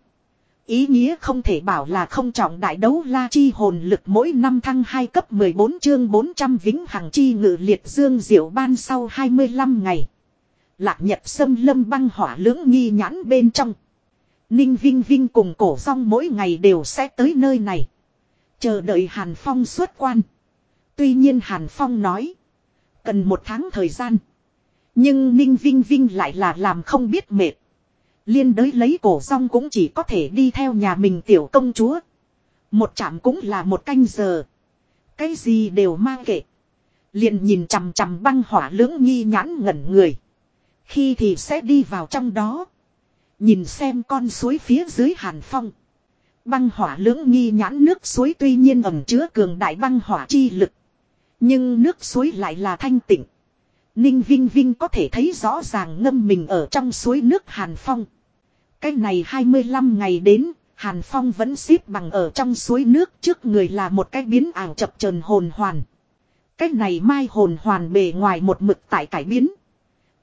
Ý nghĩa không thể bảo là không trọng đại đấu la chi hồn lực mỗi năm thăng 2 cấp 14 chương 400 vĩnh hằng chi ngự liệt dương diệu ban sau 25 ngày. Lạc nhật sâm lâm băng hỏa lưỡng nghi nhãn bên trong. Ninh Vinh Vinh cùng cổ song mỗi ngày đều sẽ tới nơi này. Chờ đợi Hàn Phong xuất quan. Tuy nhiên Hàn Phong nói. Cần một tháng thời gian. Nhưng Ninh Vinh Vinh lại là làm không biết mệt. Liên đới lấy cổ rong cũng chỉ có thể đi theo nhà mình tiểu công chúa. Một chạm cũng là một canh giờ. Cái gì đều mang kệ. Liền nhìn chằm chằm băng hỏa lưỡng nghi nhãn ngẩn người. Khi thì sẽ đi vào trong đó. Nhìn xem con suối phía dưới hàn phong. Băng hỏa lưỡng nghi nhãn nước suối tuy nhiên ẩm chứa cường đại băng hỏa chi lực. Nhưng nước suối lại là thanh tịnh. Ninh Vinh Vinh có thể thấy rõ ràng ngâm mình ở trong suối nước Hàn Phong. Cái này 25 ngày đến, Hàn Phong vẫn xếp bằng ở trong suối nước trước người là một cái biến ảo chập chờn hồn hoàn. Cái này mai hồn hoàn bề ngoài một mực tại cải biến.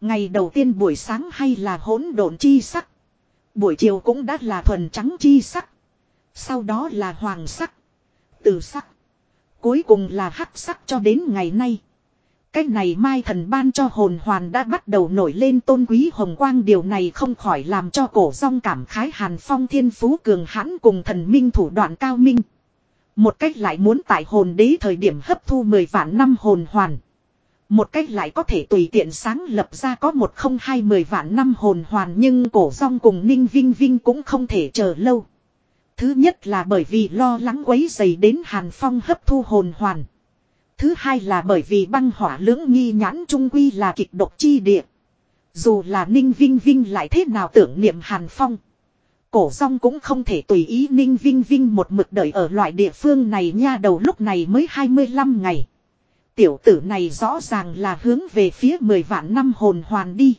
Ngày đầu tiên buổi sáng hay là hỗn độn chi sắc. Buổi chiều cũng đã là thuần trắng chi sắc. Sau đó là hoàng sắc. Từ sắc. Cuối cùng là hắc sắc cho đến ngày nay. Cách này mai thần ban cho hồn hoàn đã bắt đầu nổi lên tôn quý hồng quang điều này không khỏi làm cho cổ rong cảm khái hàn phong thiên phú cường hãn cùng thần minh thủ đoạn cao minh. Một cách lại muốn tại hồn đế thời điểm hấp thu 10 vạn năm hồn hoàn. Một cách lại có thể tùy tiện sáng lập ra có một không hai mười vạn năm hồn hoàn nhưng cổ rong cùng ninh vinh vinh cũng không thể chờ lâu. Thứ nhất là bởi vì lo lắng quấy dày đến hàn phong hấp thu hồn hoàn. Thứ hai là bởi vì băng hỏa lưỡng nghi nhãn trung quy là kịch độc chi địa. Dù là Ninh Vinh Vinh lại thế nào tưởng niệm Hàn Phong. Cổ rong cũng không thể tùy ý Ninh Vinh Vinh một mực đợi ở loại địa phương này nha đầu lúc này mới 25 ngày. Tiểu tử này rõ ràng là hướng về phía 10 vạn năm hồn hoàn đi.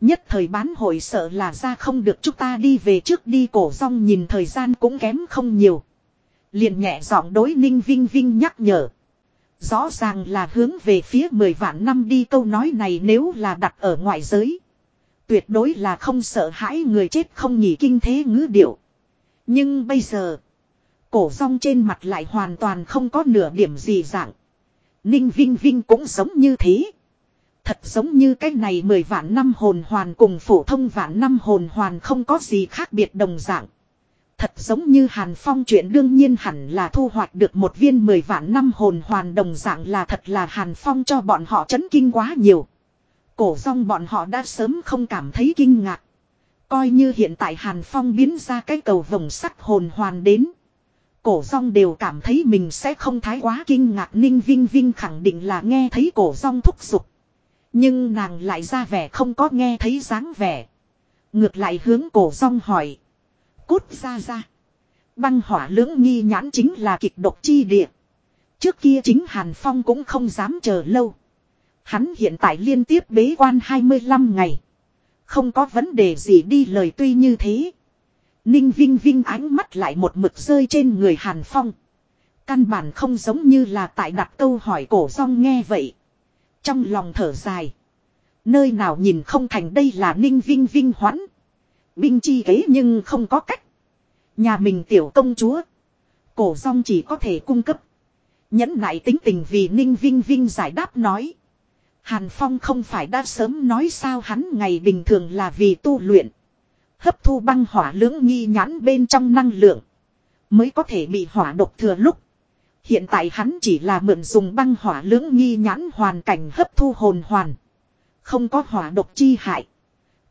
Nhất thời bán hội sợ là ra không được chúng ta đi về trước đi, cổ rong nhìn thời gian cũng kém không nhiều. Liền nhẹ giọng đối Ninh Vinh Vinh nhắc nhở. Rõ ràng là hướng về phía 10 vạn năm đi câu nói này nếu là đặt ở ngoại giới. Tuyệt đối là không sợ hãi người chết không nhỉ kinh thế ngữ điệu. Nhưng bây giờ, cổ rong trên mặt lại hoàn toàn không có nửa điểm gì dạng. Ninh Vinh Vinh cũng giống như thế. Thật giống như cái này 10 vạn năm hồn hoàn cùng phổ thông vạn năm hồn hoàn không có gì khác biệt đồng dạng. Thật giống như Hàn Phong chuyện đương nhiên hẳn là thu hoạch được một viên mười vạn năm hồn hoàn đồng dạng là thật là Hàn Phong cho bọn họ chấn kinh quá nhiều. Cổ rong bọn họ đã sớm không cảm thấy kinh ngạc. Coi như hiện tại Hàn Phong biến ra cái cầu vồng sắt hồn hoàn đến. Cổ rong đều cảm thấy mình sẽ không thái quá kinh ngạc Ninh Vinh Vinh khẳng định là nghe thấy cổ rong thúc giục. Nhưng nàng lại ra vẻ không có nghe thấy dáng vẻ. Ngược lại hướng cổ rong hỏi. Cút ra ra. Băng hỏa lưỡng nghi nhãn chính là kịch độc chi địa. Trước kia chính Hàn Phong cũng không dám chờ lâu. Hắn hiện tại liên tiếp bế quan 25 ngày. Không có vấn đề gì đi lời tuy như thế. Ninh Vinh Vinh ánh mắt lại một mực rơi trên người Hàn Phong. Căn bản không giống như là tại đặt câu hỏi cổ song nghe vậy. Trong lòng thở dài. Nơi nào nhìn không thành đây là Ninh Vinh Vinh hoãn. Binh chi kế nhưng không có cách. Nhà mình tiểu công chúa. Cổ song chỉ có thể cung cấp. Nhẫn nại tính tình vì Ninh Vinh Vinh giải đáp nói. Hàn Phong không phải đã sớm nói sao hắn ngày bình thường là vì tu luyện. Hấp thu băng hỏa lưỡng nghi nhãn bên trong năng lượng. Mới có thể bị hỏa độc thừa lúc. Hiện tại hắn chỉ là mượn dùng băng hỏa lưỡng nghi nhãn hoàn cảnh hấp thu hồn hoàn. Không có hỏa độc chi hại.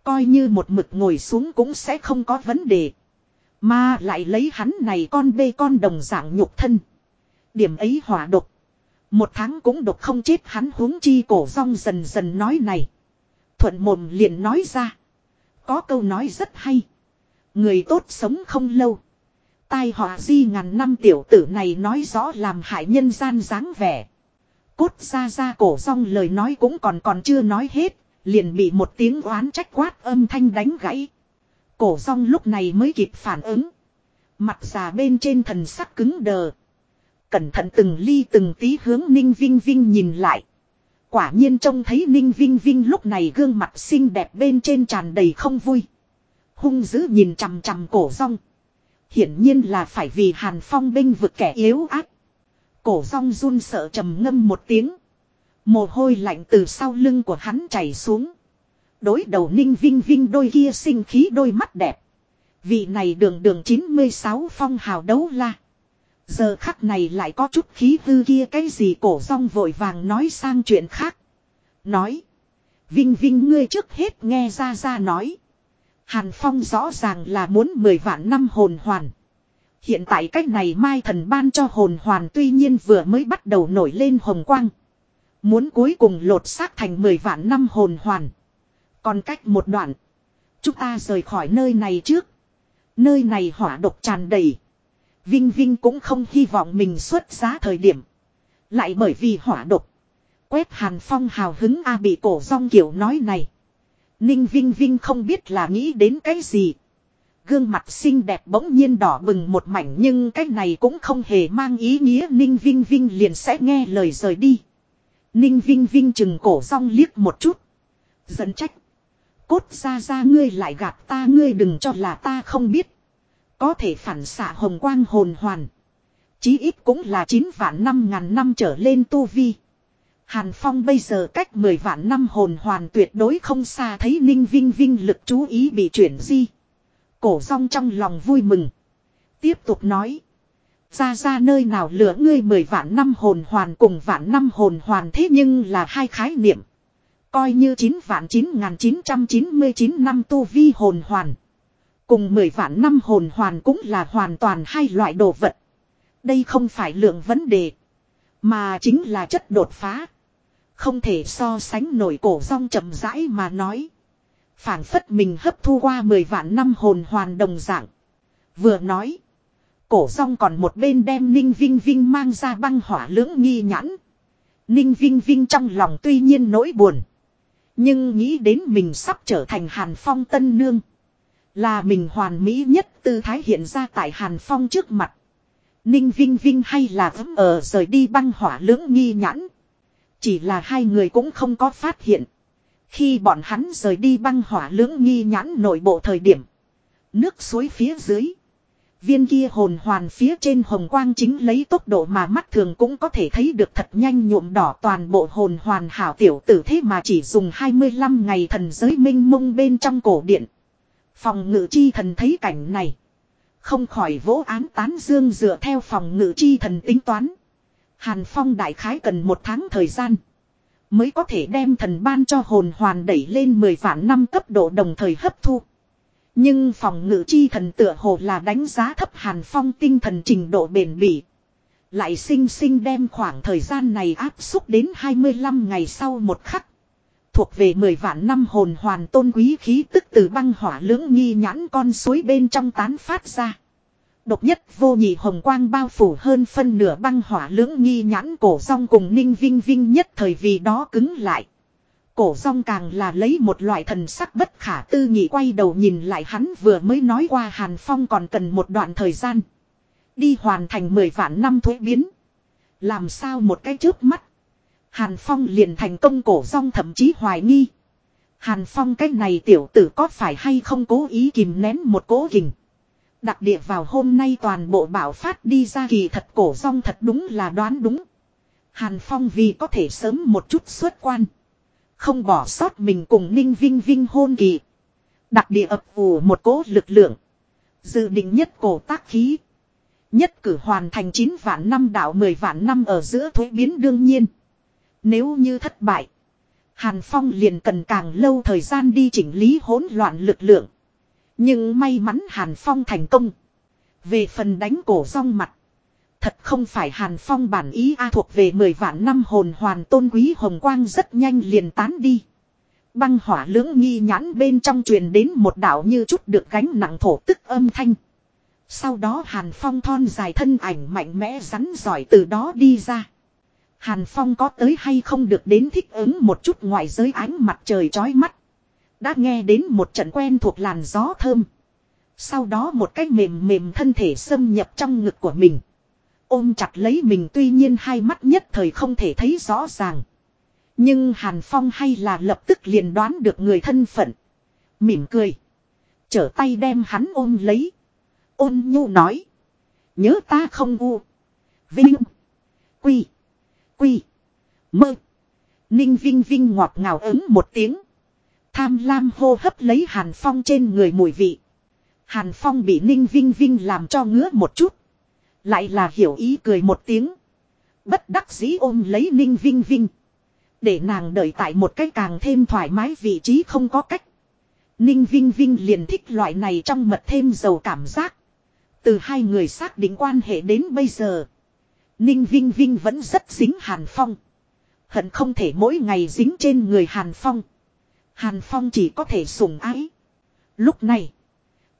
Coi như một mực ngồi xuống cũng sẽ không có vấn đề. Mà lại lấy hắn này con bê con đồng dạng nhục thân. Điểm ấy hỏa độc. Một tháng cũng độc không chết hắn huống chi cổ rong dần dần nói này. Thuận mồm liền nói ra. Có câu nói rất hay. Người tốt sống không lâu. Tai họa di ngàn năm tiểu tử này nói rõ làm hại nhân gian dáng vẻ. Cốt ra ra cổ rong lời nói cũng còn còn chưa nói hết. Liền bị một tiếng oán trách quát âm thanh đánh gãy. Cổ rong lúc này mới kịp phản ứng. Mặt già bên trên thần sắc cứng đờ. Cẩn thận từng ly từng tí hướng Ninh Vinh Vinh nhìn lại. Quả nhiên trông thấy Ninh Vinh Vinh lúc này gương mặt xinh đẹp bên trên tràn đầy không vui. Hung dữ nhìn chằm chằm cổ rong. Hiển nhiên là phải vì Hàn Phong binh vực kẻ yếu ác. Cổ rong run sợ trầm ngâm một tiếng. Mồ hôi lạnh từ sau lưng của hắn chảy xuống. Đối đầu Ninh Vinh Vinh đôi kia sinh khí đôi mắt đẹp. Vị này đường đường 96 phong hào đấu la. Giờ khắc này lại có chút khí hư kia cái gì cổ rong vội vàng nói sang chuyện khác. Nói. Vinh Vinh ngươi trước hết nghe ra ra nói. Hàn Phong rõ ràng là muốn 10 vạn năm hồn hoàn. Hiện tại cách này Mai Thần ban cho hồn hoàn tuy nhiên vừa mới bắt đầu nổi lên hồng quang. Muốn cuối cùng lột xác thành 10 vạn năm hồn hoàn. Còn cách một đoạn. Chúng ta rời khỏi nơi này trước. Nơi này hỏa độc tràn đầy. Vinh Vinh cũng không hy vọng mình xuất giá thời điểm. Lại bởi vì hỏa độc. Quét Hàn Phong hào hứng A bị cổ rong kiểu nói này. Ninh Vinh Vinh không biết là nghĩ đến cái gì. Gương mặt xinh đẹp bỗng nhiên đỏ bừng một mảnh nhưng cái này cũng không hề mang ý nghĩa Ninh Vinh Vinh liền sẽ nghe lời rời đi. Ninh Vinh Vinh chừng cổ rong liếc một chút. Giận trách. Cốt ra ra ngươi lại gạt ta, ngươi đừng cho là ta không biết. Có thể phản xạ hồng quang hồn hoàn. Chí ít cũng là 9 vạn năm ngàn năm trở lên tu vi. Hàn Phong bây giờ cách 10 vạn năm hồn hoàn tuyệt đối không xa thấy Ninh Vinh Vinh lực chú ý bị chuyển di. Cổ rong trong lòng vui mừng. Tiếp tục nói. Ra ra nơi nào lửa ngươi 10 vạn năm hồn hoàn cùng vạn năm hồn hoàn thế nhưng là hai khái niệm. Coi như 9 vạn 9999 năm tu vi hồn hoàn. Cùng 10 vạn năm hồn hoàn cũng là hoàn toàn hai loại đồ vật. Đây không phải lượng vấn đề. Mà chính là chất đột phá. Không thể so sánh nổi cổ rong chậm rãi mà nói. phảng phất mình hấp thu qua 10 vạn năm hồn hoàn đồng dạng. Vừa nói. Cổ rong còn một bên đem Ninh Vinh Vinh mang ra băng hỏa lưỡng nghi nhãn. Ninh Vinh Vinh trong lòng tuy nhiên nỗi buồn. Nhưng nghĩ đến mình sắp trở thành Hàn Phong tân nương. Là mình hoàn mỹ nhất tư thái hiện ra tại Hàn Phong trước mặt. Ninh Vinh Vinh hay là thấm ở rời đi băng hỏa lưỡng nghi nhãn. Chỉ là hai người cũng không có phát hiện. Khi bọn hắn rời đi băng hỏa lưỡng nghi nhãn nội bộ thời điểm. Nước suối phía dưới. Viên kia hồn hoàn phía trên hồng quang chính lấy tốc độ mà mắt thường cũng có thể thấy được thật nhanh nhuộm đỏ toàn bộ hồn hoàn hảo tiểu tử thế mà chỉ dùng 25 ngày thần giới minh mông bên trong cổ điện. Phòng ngự chi thần thấy cảnh này. Không khỏi vỗ án tán dương dựa theo phòng ngự chi thần tính toán. Hàn Phong đại khái cần một tháng thời gian. Mới có thể đem thần ban cho hồn hoàn đẩy lên 10 vạn năm cấp độ đồng thời hấp thu. Nhưng phòng ngự chi thần tựa hồ là đánh giá thấp Hàn Phong tinh thần trình độ bền bỉ. Lại sinh sinh đem khoảng thời gian này áp xúc đến 25 ngày sau một khắc. Thuộc về 10 vạn năm hồn hoàn tôn quý khí tức từ băng hỏa lưỡng nghi nhãn con suối bên trong tán phát ra. Độc nhất vô nhị hồng quang bao phủ hơn phân nửa băng hỏa lưỡng nghi nhãn cổ song cùng ninh vinh vinh nhất thời vì đó cứng lại. Cổ song càng là lấy một loại thần sắc bất khả tư nghị quay đầu nhìn lại hắn vừa mới nói qua Hàn Phong còn cần một đoạn thời gian. Đi hoàn thành 10 vạn năm thuế biến. Làm sao một cái trước mắt. Hàn Phong liền thành công cổ song thậm chí hoài nghi. Hàn Phong cái này tiểu tử có phải hay không cố ý kìm nén một cố kình. Đặc địa vào hôm nay toàn bộ bảo phát đi ra kỳ thật cổ rong thật đúng là đoán đúng. Hàn Phong vì có thể sớm một chút xuất quan. Không bỏ sót mình cùng Ninh Vinh Vinh hôn kỳ. Đặc địa ập ủ một cố lực lượng. Dự định nhất cổ tác khí. Nhất cử hoàn thành 9 vạn năm đạo 10 vạn năm ở giữa thuế biến đương nhiên. Nếu như thất bại. Hàn Phong liền cần càng lâu thời gian đi chỉnh lý hỗn loạn lực lượng. Nhưng may mắn Hàn Phong thành công. Về phần đánh cổ rong mặt. Thật không phải Hàn Phong bản ý A thuộc về 10 vạn năm hồn hoàn tôn quý hồng quang rất nhanh liền tán đi. Băng hỏa lưỡng nghi nhãn bên trong truyền đến một đạo như chút được gánh nặng thổ tức âm thanh. Sau đó Hàn Phong thon dài thân ảnh mạnh mẽ rắn giỏi từ đó đi ra. Hàn Phong có tới hay không được đến thích ứng một chút ngoài giới ánh mặt trời chói mắt. Đã nghe đến một trận quen thuộc làn gió thơm. Sau đó một cái mềm mềm thân thể xâm nhập trong ngực của mình. Ôm chặt lấy mình tuy nhiên hai mắt nhất thời không thể thấy rõ ràng. Nhưng Hàn Phong hay là lập tức liền đoán được người thân phận. Mỉm cười. Trở tay đem hắn ôm lấy. Ôn nhu nói. Nhớ ta không u. Vinh. Quy. Quy. Mơ. Ninh Vinh Vinh ngọt ngào ứng một tiếng. Tham lam hô hấp lấy Hàn Phong trên người mùi vị. Hàn Phong bị Ninh Vinh Vinh làm cho ngứa một chút. Lại là hiểu ý cười một tiếng. Bất đắc dĩ ôm lấy Ninh Vinh Vinh. Để nàng đợi tại một cái càng thêm thoải mái vị trí không có cách. Ninh Vinh Vinh liền thích loại này trong mật thêm dầu cảm giác. Từ hai người xác định quan hệ đến bây giờ. Ninh Vinh Vinh vẫn rất dính Hàn Phong. Hận không thể mỗi ngày dính trên người Hàn Phong. Hàn Phong chỉ có thể sủng ái. Lúc này.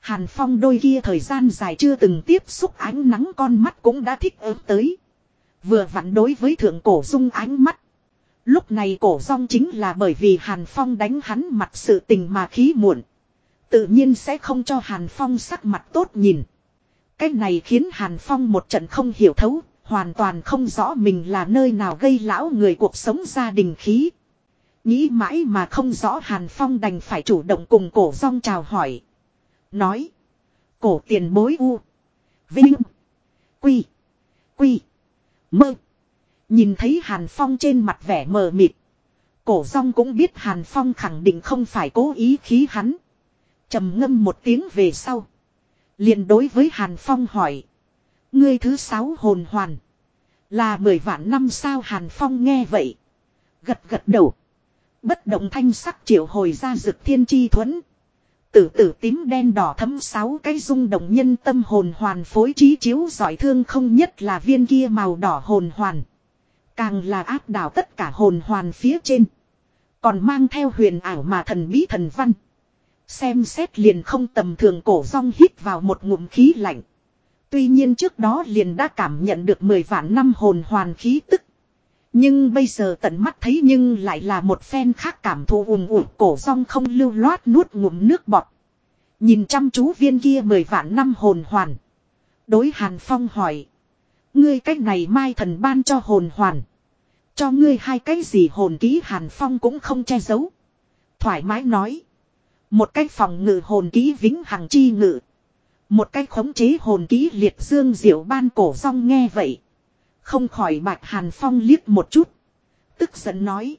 Hàn Phong đôi kia thời gian dài chưa từng tiếp xúc ánh nắng con mắt cũng đã thích ứng tới. Vừa vặn đối với thượng cổ dung ánh mắt. Lúc này cổ rong chính là bởi vì Hàn Phong đánh hắn mặt sự tình mà khí muộn. Tự nhiên sẽ không cho Hàn Phong sắc mặt tốt nhìn. Cái này khiến Hàn Phong một trận không hiểu thấu, hoàn toàn không rõ mình là nơi nào gây lão người cuộc sống gia đình khí. Nghĩ mãi mà không rõ Hàn Phong đành phải chủ động cùng cổ rong chào hỏi. Nói. Cổ tiền bối u. Vinh. Quy. Quy. Mơ. Nhìn thấy Hàn Phong trên mặt vẻ mờ mịt. Cổ rong cũng biết Hàn Phong khẳng định không phải cố ý khí hắn. trầm ngâm một tiếng về sau. liền đối với Hàn Phong hỏi. Ngươi thứ sáu hồn hoàn. Là mười vạn năm sao Hàn Phong nghe vậy. Gật gật đầu. Bất động thanh sắc triệu hồi ra rực thiên chi thuẫn. Tử tử tím đen đỏ thấm sáu cái rung động nhân tâm hồn hoàn phối trí chiếu giỏi thương không nhất là viên kia màu đỏ hồn hoàn. Càng là áp đảo tất cả hồn hoàn phía trên. Còn mang theo huyền ảo mà thần bí thần văn. Xem xét liền không tầm thường cổ rong hít vào một ngụm khí lạnh. Tuy nhiên trước đó liền đã cảm nhận được mười vạn năm hồn hoàn khí tức. Nhưng bây giờ tận mắt thấy nhưng lại là một phen khác cảm thụ ùm ùm cổ rong không lưu loát nuốt ngụm nước bọt. Nhìn chăm chú viên kia mười vạn năm hồn hoàn. Đối Hàn Phong hỏi. Ngươi cách này mai thần ban cho hồn hoàn. Cho ngươi hai cái gì hồn ký Hàn Phong cũng không che giấu. Thoải mái nói. Một cách phòng ngự hồn ký vĩnh hằng chi ngự. Một cách khống chế hồn ký liệt dương diệu ban cổ rong nghe vậy. Không khỏi bạch Hàn Phong liếc một chút. Tức giận nói.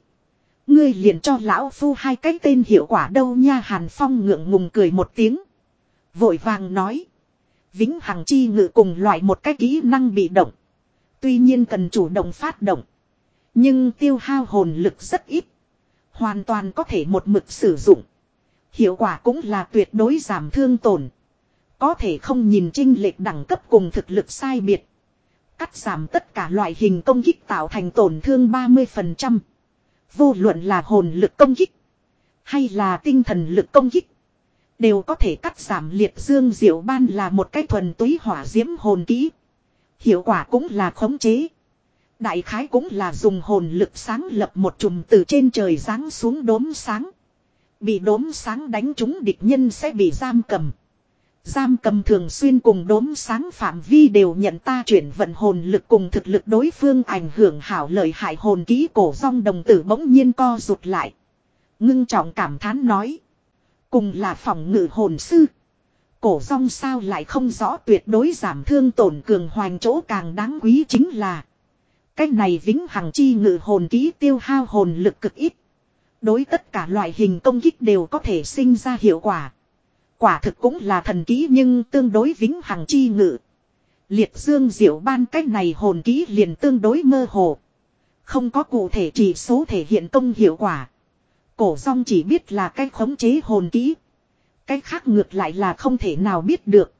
Ngươi liền cho lão phu hai cái tên hiệu quả đâu nha Hàn Phong ngượng ngùng cười một tiếng. Vội vàng nói. Vĩnh hằng chi ngự cùng loại một cái kỹ năng bị động. Tuy nhiên cần chủ động phát động. Nhưng tiêu hao hồn lực rất ít. Hoàn toàn có thể một mực sử dụng. Hiệu quả cũng là tuyệt đối giảm thương tổn. Có thể không nhìn trinh lệch đẳng cấp cùng thực lực sai biệt. Cắt giảm tất cả loại hình công kích tạo thành tổn thương 30%. Vô luận là hồn lực công kích. Hay là tinh thần lực công kích. Đều có thể cắt giảm liệt dương diệu ban là một cái thuần túy hỏa diễm hồn kỹ. Hiệu quả cũng là khống chế. Đại khái cũng là dùng hồn lực sáng lập một chùm từ trên trời giáng xuống đốm sáng. Bị đốm sáng đánh trúng địch nhân sẽ bị giam cầm. Giam cầm thường xuyên cùng đốm sáng phạm vi đều nhận ta chuyển vận hồn lực cùng thực lực đối phương ảnh hưởng hảo lợi hại hồn ký cổ rong đồng tử bỗng nhiên co rụt lại. Ngưng trọng cảm thán nói. Cùng là phòng ngự hồn sư. Cổ rong sao lại không rõ tuyệt đối giảm thương tổn cường hoành chỗ càng đáng quý chính là. cách này vĩnh hằng chi ngự hồn ký tiêu hao hồn lực cực ít. Đối tất cả loại hình công kích đều có thể sinh ra hiệu quả. Quả thực cũng là thần ký nhưng tương đối vĩnh hằng chi ngự. Liệt dương diệu ban cách này hồn ký liền tương đối mơ hồ. Không có cụ thể chỉ số thể hiện công hiệu quả. Cổ song chỉ biết là cách khống chế hồn ký. Cách khác ngược lại là không thể nào biết được.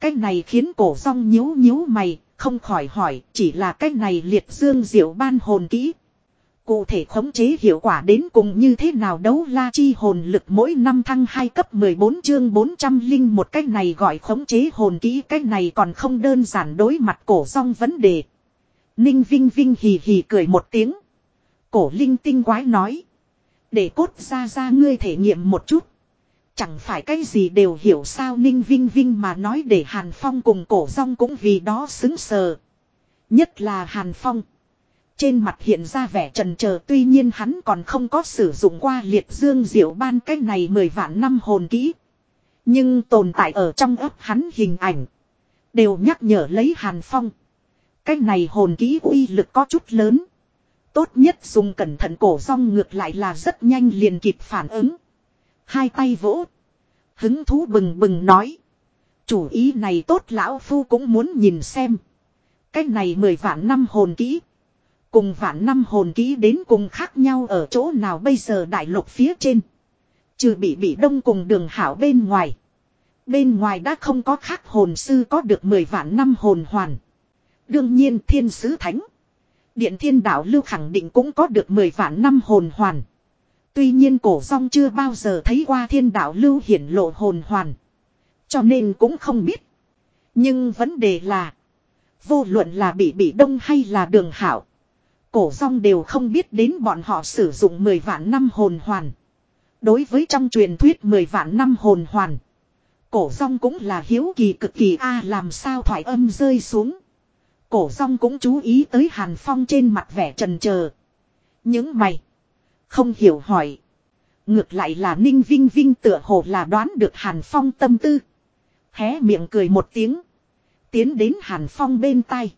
Cách này khiến cổ song nhíu nhíu mày, không khỏi hỏi, chỉ là cách này liệt dương diệu ban hồn kỹ. Cụ thể khống chế hiệu quả đến cùng như thế nào đấu la chi hồn lực mỗi năm thăng 2 cấp 14 chương 400 linh một cách này gọi khống chế hồn kỹ cách này còn không đơn giản đối mặt cổ song vấn đề. Ninh Vinh Vinh hì hì cười một tiếng. Cổ linh tinh quái nói. Để cốt ra ra ngươi thể nghiệm một chút. Chẳng phải cái gì đều hiểu sao Ninh Vinh Vinh mà nói để Hàn Phong cùng cổ rong cũng vì đó xứng sờ. Nhất là Hàn Phong. Trên mặt hiện ra vẻ trần chờ tuy nhiên hắn còn không có sử dụng qua liệt dương diệu ban cái này mười vạn năm hồn kỹ. Nhưng tồn tại ở trong ấp hắn hình ảnh. Đều nhắc nhở lấy Hàn Phong. Cái này hồn kỹ uy lực có chút lớn. Tốt nhất dùng cẩn thận cổ rong ngược lại là rất nhanh liền kịp phản ứng. Hai tay vỗ. Hứng thú bừng bừng nói. Chủ ý này tốt, lão phu cũng muốn nhìn xem. Cái này mười vạn năm hồn kỹ. Cùng vạn năm hồn ký đến cùng khác nhau ở chỗ nào bây giờ đại lục phía trên. Trừ bị bị đông cùng đường hảo bên ngoài. Bên ngoài đã không có khác hồn sư có được mười vạn năm hồn hoàn. Đương nhiên thiên sứ thánh. Điện thiên đạo lưu khẳng định cũng có được mười vạn năm hồn hoàn. Tuy nhiên cổ song chưa bao giờ thấy qua thiên đạo lưu hiển lộ hồn hoàn. Cho nên cũng không biết. Nhưng vấn đề là. Vô luận là bị bị đông hay là đường hảo. Cổ song đều không biết đến bọn họ sử dụng 10 vạn năm hồn hoàn. Đối với trong truyền thuyết 10 vạn năm hồn hoàn. Cổ song cũng là hiếu kỳ cực kỳ a, làm sao thoại âm rơi xuống. Cổ song cũng chú ý tới Hàn Phong trên mặt vẻ trần chờ Những mày. Không hiểu hỏi. Ngược lại là Ninh Vinh Vinh tựa hồ là đoán được Hàn Phong tâm tư. Hé miệng cười một tiếng. Tiến đến Hàn Phong bên tai.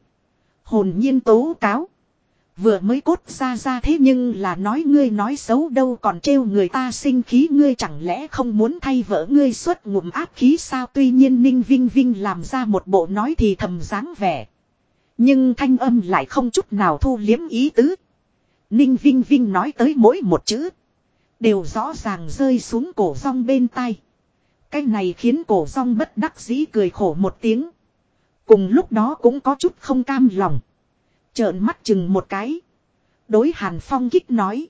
Hồn nhiên tố cáo. Vừa mới cốt ra ra thế nhưng là nói ngươi nói xấu đâu còn trêu người ta sinh khí ngươi chẳng lẽ không muốn thay vợ ngươi xuất ngụm áp khí sao tuy nhiên Ninh Vinh Vinh làm ra một bộ nói thì thầm dáng vẻ. Nhưng thanh âm lại không chút nào thu liếm ý tứ. Ninh Vinh Vinh nói tới mỗi một chữ. Đều rõ ràng rơi xuống cổ rong bên tai. Cái này khiến cổ rong bất đắc dĩ cười khổ một tiếng. Cùng lúc đó cũng có chút không cam lòng. Trợn mắt chừng một cái. Đối Hàn Phong kích nói.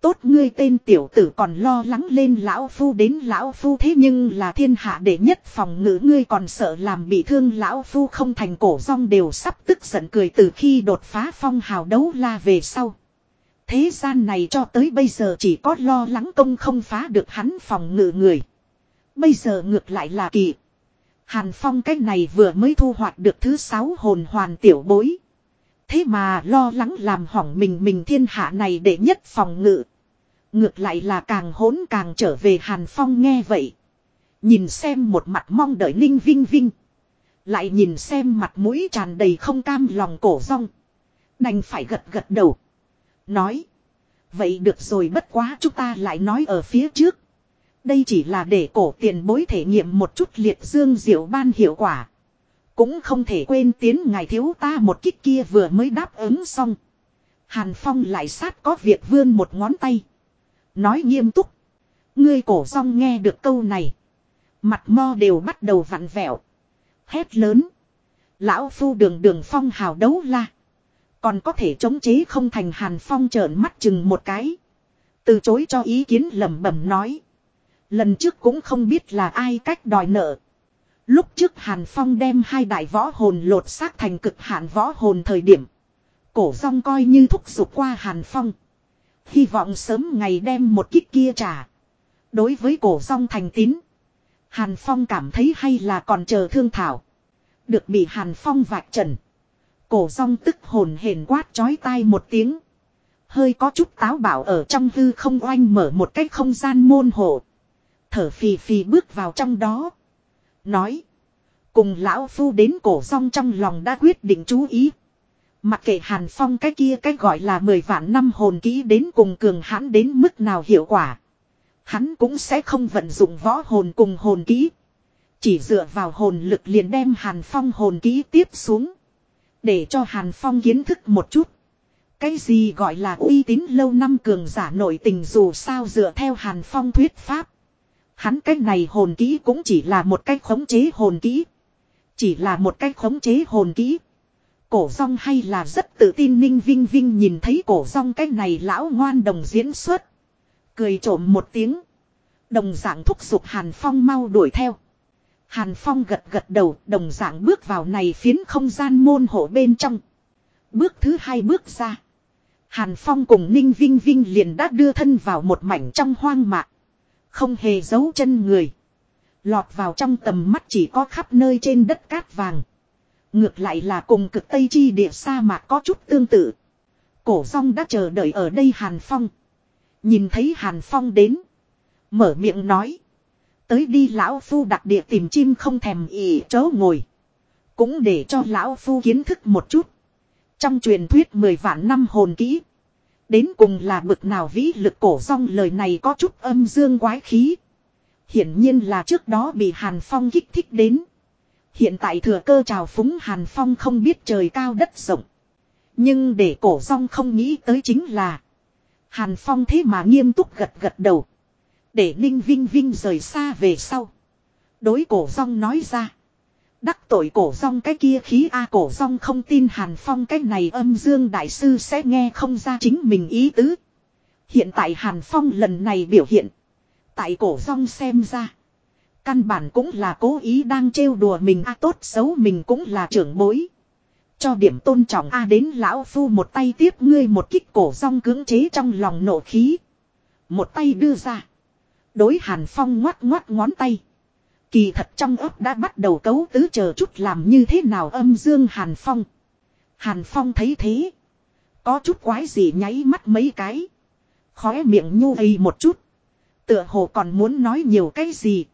Tốt ngươi tên tiểu tử còn lo lắng lên lão phu đến lão phu thế nhưng là thiên hạ đệ nhất phòng ngữ ngươi còn sợ làm bị thương lão phu không thành cổ rong đều sắp tức giận cười từ khi đột phá phong hào đấu la về sau. Thế gian này cho tới bây giờ chỉ có lo lắng công không phá được hắn phòng ngự người. Bây giờ ngược lại là kỳ. Hàn Phong cái này vừa mới thu hoạch được thứ sáu hồn hoàn tiểu bối. Thế mà lo lắng làm hỏng mình mình thiên hạ này để nhất phòng ngự. Ngược lại là càng hỗn càng trở về Hàn Phong nghe vậy. Nhìn xem một mặt mong đợi ninh vinh vinh. Lại nhìn xem mặt mũi tràn đầy không cam lòng cổ rong. Đành phải gật gật đầu. Nói. Vậy được rồi bất quá chúng ta lại nói ở phía trước. Đây chỉ là để cổ tiền bối thể nghiệm một chút liệt dương diệu ban hiệu quả. Cũng không thể quên tiến ngài thiếu ta một kích kia vừa mới đáp ứng xong. Hàn Phong lại sát có việc vươn một ngón tay. Nói nghiêm túc. Ngươi cổ song nghe được câu này. Mặt mo đều bắt đầu vặn vẹo. Hét lớn. Lão phu đường đường phong hào đấu la. Còn có thể chống chế không thành Hàn Phong trợn mắt chừng một cái. Từ chối cho ý kiến lẩm bẩm nói. Lần trước cũng không biết là ai cách đòi nợ. Lúc trước Hàn Phong đem hai đại võ hồn lột xác thành cực hạn võ hồn thời điểm. Cổ rong coi như thúc giục qua Hàn Phong. Hy vọng sớm ngày đem một kích kia trả. Đối với cổ rong thành tín. Hàn Phong cảm thấy hay là còn chờ thương thảo. Được bị Hàn Phong vạch trần. Cổ rong tức hồn hển quát chói tai một tiếng. Hơi có chút táo bảo ở trong hư không oanh mở một cái không gian môn hộ. Thở phì phì bước vào trong đó. Nói. Cùng lão phu đến cổ rong trong lòng đã quyết định chú ý. Mặc kệ Hàn Phong cái kia cái gọi là mười vạn năm hồn kỹ đến cùng cường hãn đến mức nào hiệu quả. Hắn cũng sẽ không vận dụng võ hồn cùng hồn kỹ. Chỉ dựa vào hồn lực liền đem Hàn Phong hồn kỹ tiếp xuống. Để cho Hàn Phong kiến thức một chút. Cái gì gọi là uy tín lâu năm cường giả nội tình dù sao dựa theo Hàn Phong thuyết pháp. Hắn cái này hồn kỹ cũng chỉ là một cách khống chế hồn kỹ. Chỉ là một cách khống chế hồn kỹ. Cổ rong hay là rất tự tin ninh vinh vinh nhìn thấy cổ rong cái này lão ngoan đồng diễn xuất. Cười trộm một tiếng. Đồng dạng thúc giục Hàn Phong mau đuổi theo. Hàn Phong gật gật đầu, đồng dạng bước vào này phiến không gian môn hộ bên trong. Bước thứ hai bước ra. Hàn Phong cùng Ninh Vinh Vinh liền đã đưa thân vào một mảnh trong hoang mạc. Không hề giấu chân người. Lọt vào trong tầm mắt chỉ có khắp nơi trên đất cát vàng. Ngược lại là cùng cực Tây Chi địa sa mạc có chút tương tự. Cổ song đã chờ đợi ở đây Hàn Phong. Nhìn thấy Hàn Phong đến. Mở miệng nói. Tới đi lão phu đặt địa tìm chim không thèm ỉ chớ ngồi. Cũng để cho lão phu kiến thức một chút. Trong truyền thuyết mười vạn năm hồn kỹ. Đến cùng là bực nào vĩ lực cổ song lời này có chút âm dương quái khí. Hiển nhiên là trước đó bị Hàn Phong kích thích đến. Hiện tại thừa cơ trào phúng Hàn Phong không biết trời cao đất rộng. Nhưng để cổ rong không nghĩ tới chính là. Hàn Phong thế mà nghiêm túc gật gật đầu. Để Ninh Vinh Vinh rời xa về sau. Đối cổ rong nói ra. Đắc tội cổ rong cái kia khí A à, cổ rong không tin Hàn Phong cái này âm dương đại sư sẽ nghe không ra chính mình ý tứ. Hiện tại Hàn Phong lần này biểu hiện. Tại cổ rong xem ra. Căn bản cũng là cố ý đang trêu đùa mình A à, tốt xấu mình cũng là trưởng bối. Cho điểm tôn trọng A à, đến lão phu một tay tiếp ngươi một kích cổ rong cưỡng chế trong lòng nộ khí. Một tay đưa ra. Đối Hàn Phong ngoắt ngoắt ngón tay. Kỳ thật trong ấp đã bắt đầu cấu tứ chờ chút làm như thế nào âm dương Hàn Phong. Hàn Phong thấy thế. Có chút quái gì nháy mắt mấy cái. Khóe miệng nhu ây một chút. Tựa hồ còn muốn nói nhiều cái gì.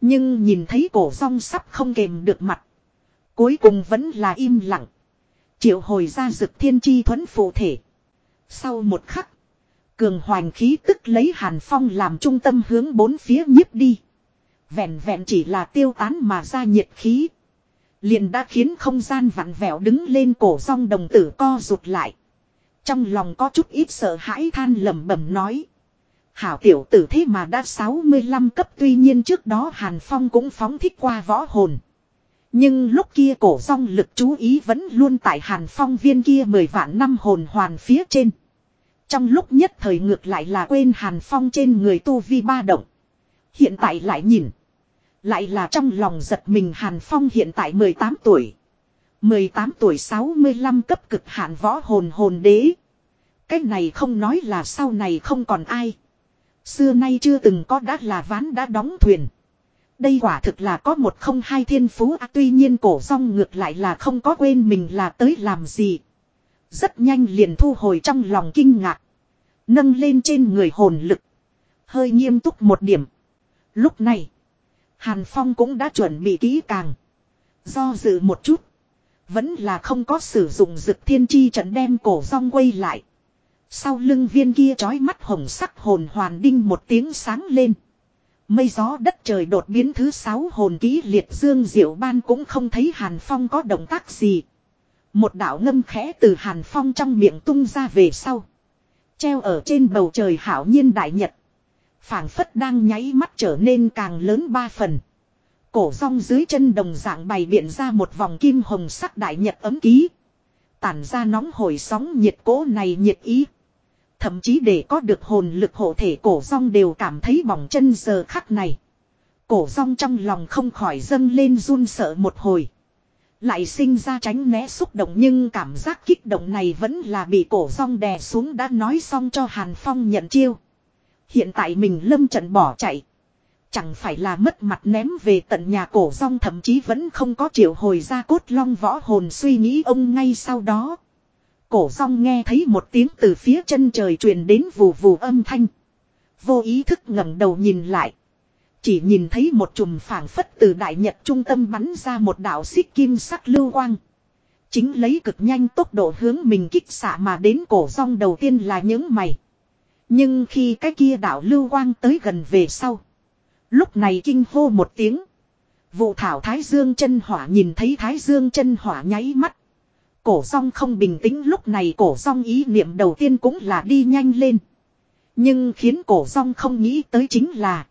Nhưng nhìn thấy cổ rong sắp không kềm được mặt. Cuối cùng vẫn là im lặng. Triệu hồi ra dực thiên chi thuẫn phụ thể. Sau một khắc. Cường hoành khí tức lấy hàn phong làm trung tâm hướng bốn phía nhiếp đi. Vẹn vẹn chỉ là tiêu tán mà ra nhiệt khí. Liền đã khiến không gian vặn vẹo đứng lên cổ song đồng tử co rụt lại. Trong lòng có chút ít sợ hãi than lẩm bẩm nói. Hảo tiểu tử thế mà đã 65 cấp, tuy nhiên trước đó Hàn Phong cũng phóng thích qua võ hồn. Nhưng lúc kia cổ song lực chú ý vẫn luôn tại Hàn Phong viên kia 10 vạn năm hồn hoàn phía trên. Trong lúc nhất thời ngược lại là quên Hàn Phong trên người tu vi ba động. Hiện tại lại nhìn. Lại là trong lòng giật mình Hàn Phong hiện tại 18 tuổi. 18 tuổi 65 cấp cực hạn võ hồn hồn đế. Cái này không nói là sau này không còn ai. Xưa nay chưa từng có đã là ván đã đóng thuyền. Đây quả thực là có một không hai thiên phú à, tuy nhiên cổ song ngược lại là không có quên mình là tới làm gì. Rất nhanh liền thu hồi trong lòng kinh ngạc. Nâng lên trên người hồn lực. Hơi nghiêm túc một điểm. Lúc này. Hàn Phong cũng đã chuẩn bị kỹ càng. Do dự một chút. Vẫn là không có sử dụng dực thiên chi trận đem cổ rong quay lại. Sau lưng viên kia trói mắt hồng sắc hồn hoàn đinh một tiếng sáng lên. Mây gió đất trời đột biến thứ sáu hồn ký liệt dương diệu ban cũng không thấy Hàn Phong có động tác gì. Một đạo ngâm khẽ từ Hàn Phong trong miệng tung ra về sau. Treo ở trên bầu trời hảo nhiên đại nhật phảng phất đang nháy mắt trở nên càng lớn ba phần. Cổ rong dưới chân đồng dạng bày biện ra một vòng kim hồng sắc đại nhật ấm ký. Tản ra nóng hồi sóng nhiệt cố này nhiệt ý. Thậm chí để có được hồn lực hộ thể cổ rong đều cảm thấy bỏng chân giờ khắc này. Cổ rong trong lòng không khỏi dâng lên run sợ một hồi. Lại sinh ra tránh né xúc động nhưng cảm giác kích động này vẫn là bị cổ rong đè xuống đã nói xong cho Hàn Phong nhận chiêu. Hiện tại mình lâm trận bỏ chạy. Chẳng phải là mất mặt ném về tận nhà cổ rong, thậm chí vẫn không có triệu hồi ra cốt long võ hồn suy nghĩ ông ngay sau đó. Cổ rong nghe thấy một tiếng từ phía chân trời truyền đến vù vù âm thanh. Vô ý thức ngẩng đầu nhìn lại. Chỉ nhìn thấy một chùm phảng phất từ đại nhật trung tâm bắn ra một đạo xích kim sắc lưu quang. Chính lấy cực nhanh tốc độ hướng mình kích xạ mà đến cổ rong đầu tiên là những mày. Nhưng khi cái kia đạo lưu quang tới gần về sau. Lúc này kinh hô một tiếng. Vụ thảo Thái Dương chân hỏa nhìn thấy Thái Dương chân hỏa nháy mắt. Cổ song không bình tĩnh lúc này cổ song ý niệm đầu tiên cũng là đi nhanh lên. Nhưng khiến cổ song không nghĩ tới chính là.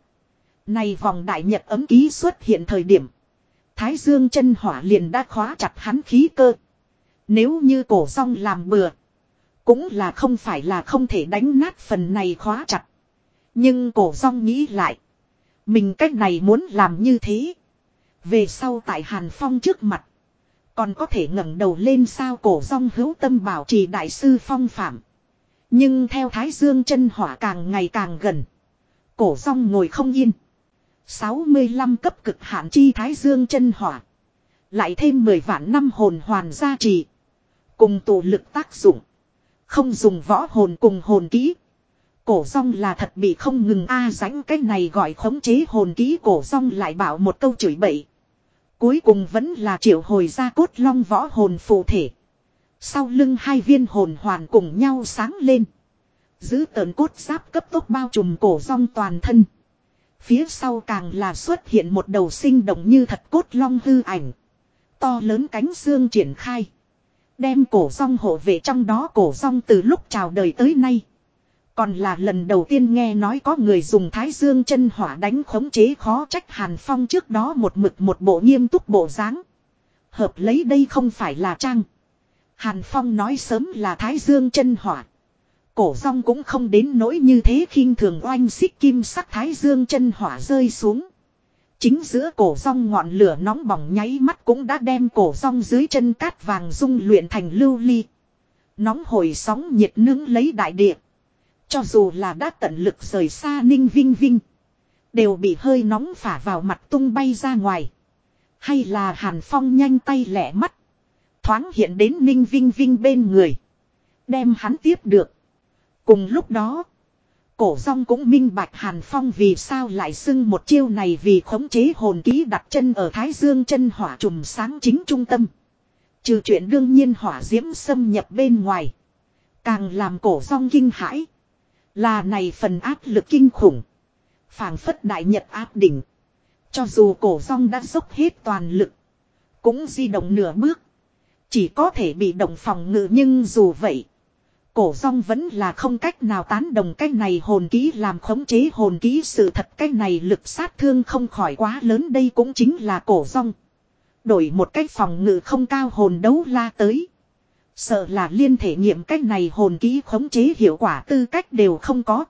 Này vòng đại nhật ấm ký xuất hiện thời điểm. Thái Dương chân hỏa liền đã khóa chặt hắn khí cơ. Nếu như cổ song làm bừa. Cũng là không phải là không thể đánh nát phần này khóa chặt. Nhưng cổ song nghĩ lại. Mình cách này muốn làm như thế. Về sau tại Hàn Phong trước mặt. Còn có thể ngẩng đầu lên sao cổ song hữu tâm bảo trì đại sư phong phạm. Nhưng theo Thái Dương chân hỏa càng ngày càng gần. Cổ song ngồi không yên. 65 cấp cực hạn chi Thái Dương chân hỏa. Lại thêm 10 vạn năm hồn hoàn gia trì. Cùng tụ lực tác dụng. Không dùng võ hồn cùng hồn kỹ. Cổ rong là thật bị không ngừng a à, rãnh cái này gọi khống chế hồn kỹ cổ rong lại bảo một câu chửi bậy. Cuối cùng vẫn là triệu hồi ra cốt long võ hồn phụ thể. Sau lưng hai viên hồn hoàn cùng nhau sáng lên. Giữ tờn cốt giáp cấp tốc bao trùm cổ rong toàn thân. Phía sau càng là xuất hiện một đầu sinh động như thật cốt long hư ảnh. To lớn cánh xương triển khai. Đem cổ rong hộ vệ trong đó cổ rong từ lúc chào đời tới nay. Còn là lần đầu tiên nghe nói có người dùng thái dương chân hỏa đánh khống chế khó trách Hàn Phong trước đó một mực một bộ nghiêm túc bộ dáng. Hợp lấy đây không phải là trang. Hàn Phong nói sớm là thái dương chân hỏa. Cổ rong cũng không đến nỗi như thế khinh thường oanh xích kim sắc thái dương chân hỏa rơi xuống. Chính giữa cổ rong ngọn lửa nóng bỏng nháy mắt cũng đã đem cổ rong dưới chân cát vàng dung luyện thành lưu ly. Nóng hồi sóng nhiệt nướng lấy đại địa. Cho dù là đã tận lực rời xa ninh vinh vinh. Đều bị hơi nóng phả vào mặt tung bay ra ngoài. Hay là hàn phong nhanh tay lẻ mắt. Thoáng hiện đến ninh vinh vinh bên người. Đem hắn tiếp được. Cùng lúc đó. Cổ rong cũng minh bạch Hàn Phong vì sao lại xưng một chiêu này vì khống chế hồn ký đặt chân ở Thái Dương chân hỏa trùm sáng chính trung tâm. Trừ chuyện đương nhiên hỏa diễm xâm nhập bên ngoài. Càng làm cổ rong kinh hãi. Là này phần áp lực kinh khủng. phảng phất đại nhật áp đỉnh. Cho dù cổ rong đã dốc hết toàn lực. Cũng di động nửa bước. Chỉ có thể bị động phòng ngự nhưng dù vậy. Cổ rong vẫn là không cách nào tán đồng cái này hồn ký làm khống chế hồn ký sự thật cái này lực sát thương không khỏi quá lớn, đây cũng chính là cổ rong. Đổi một cách phòng ngự không cao hồn đấu la tới. Sợ là liên thể nghiệm cách này hồn ký khống chế hiệu quả tư cách đều không có.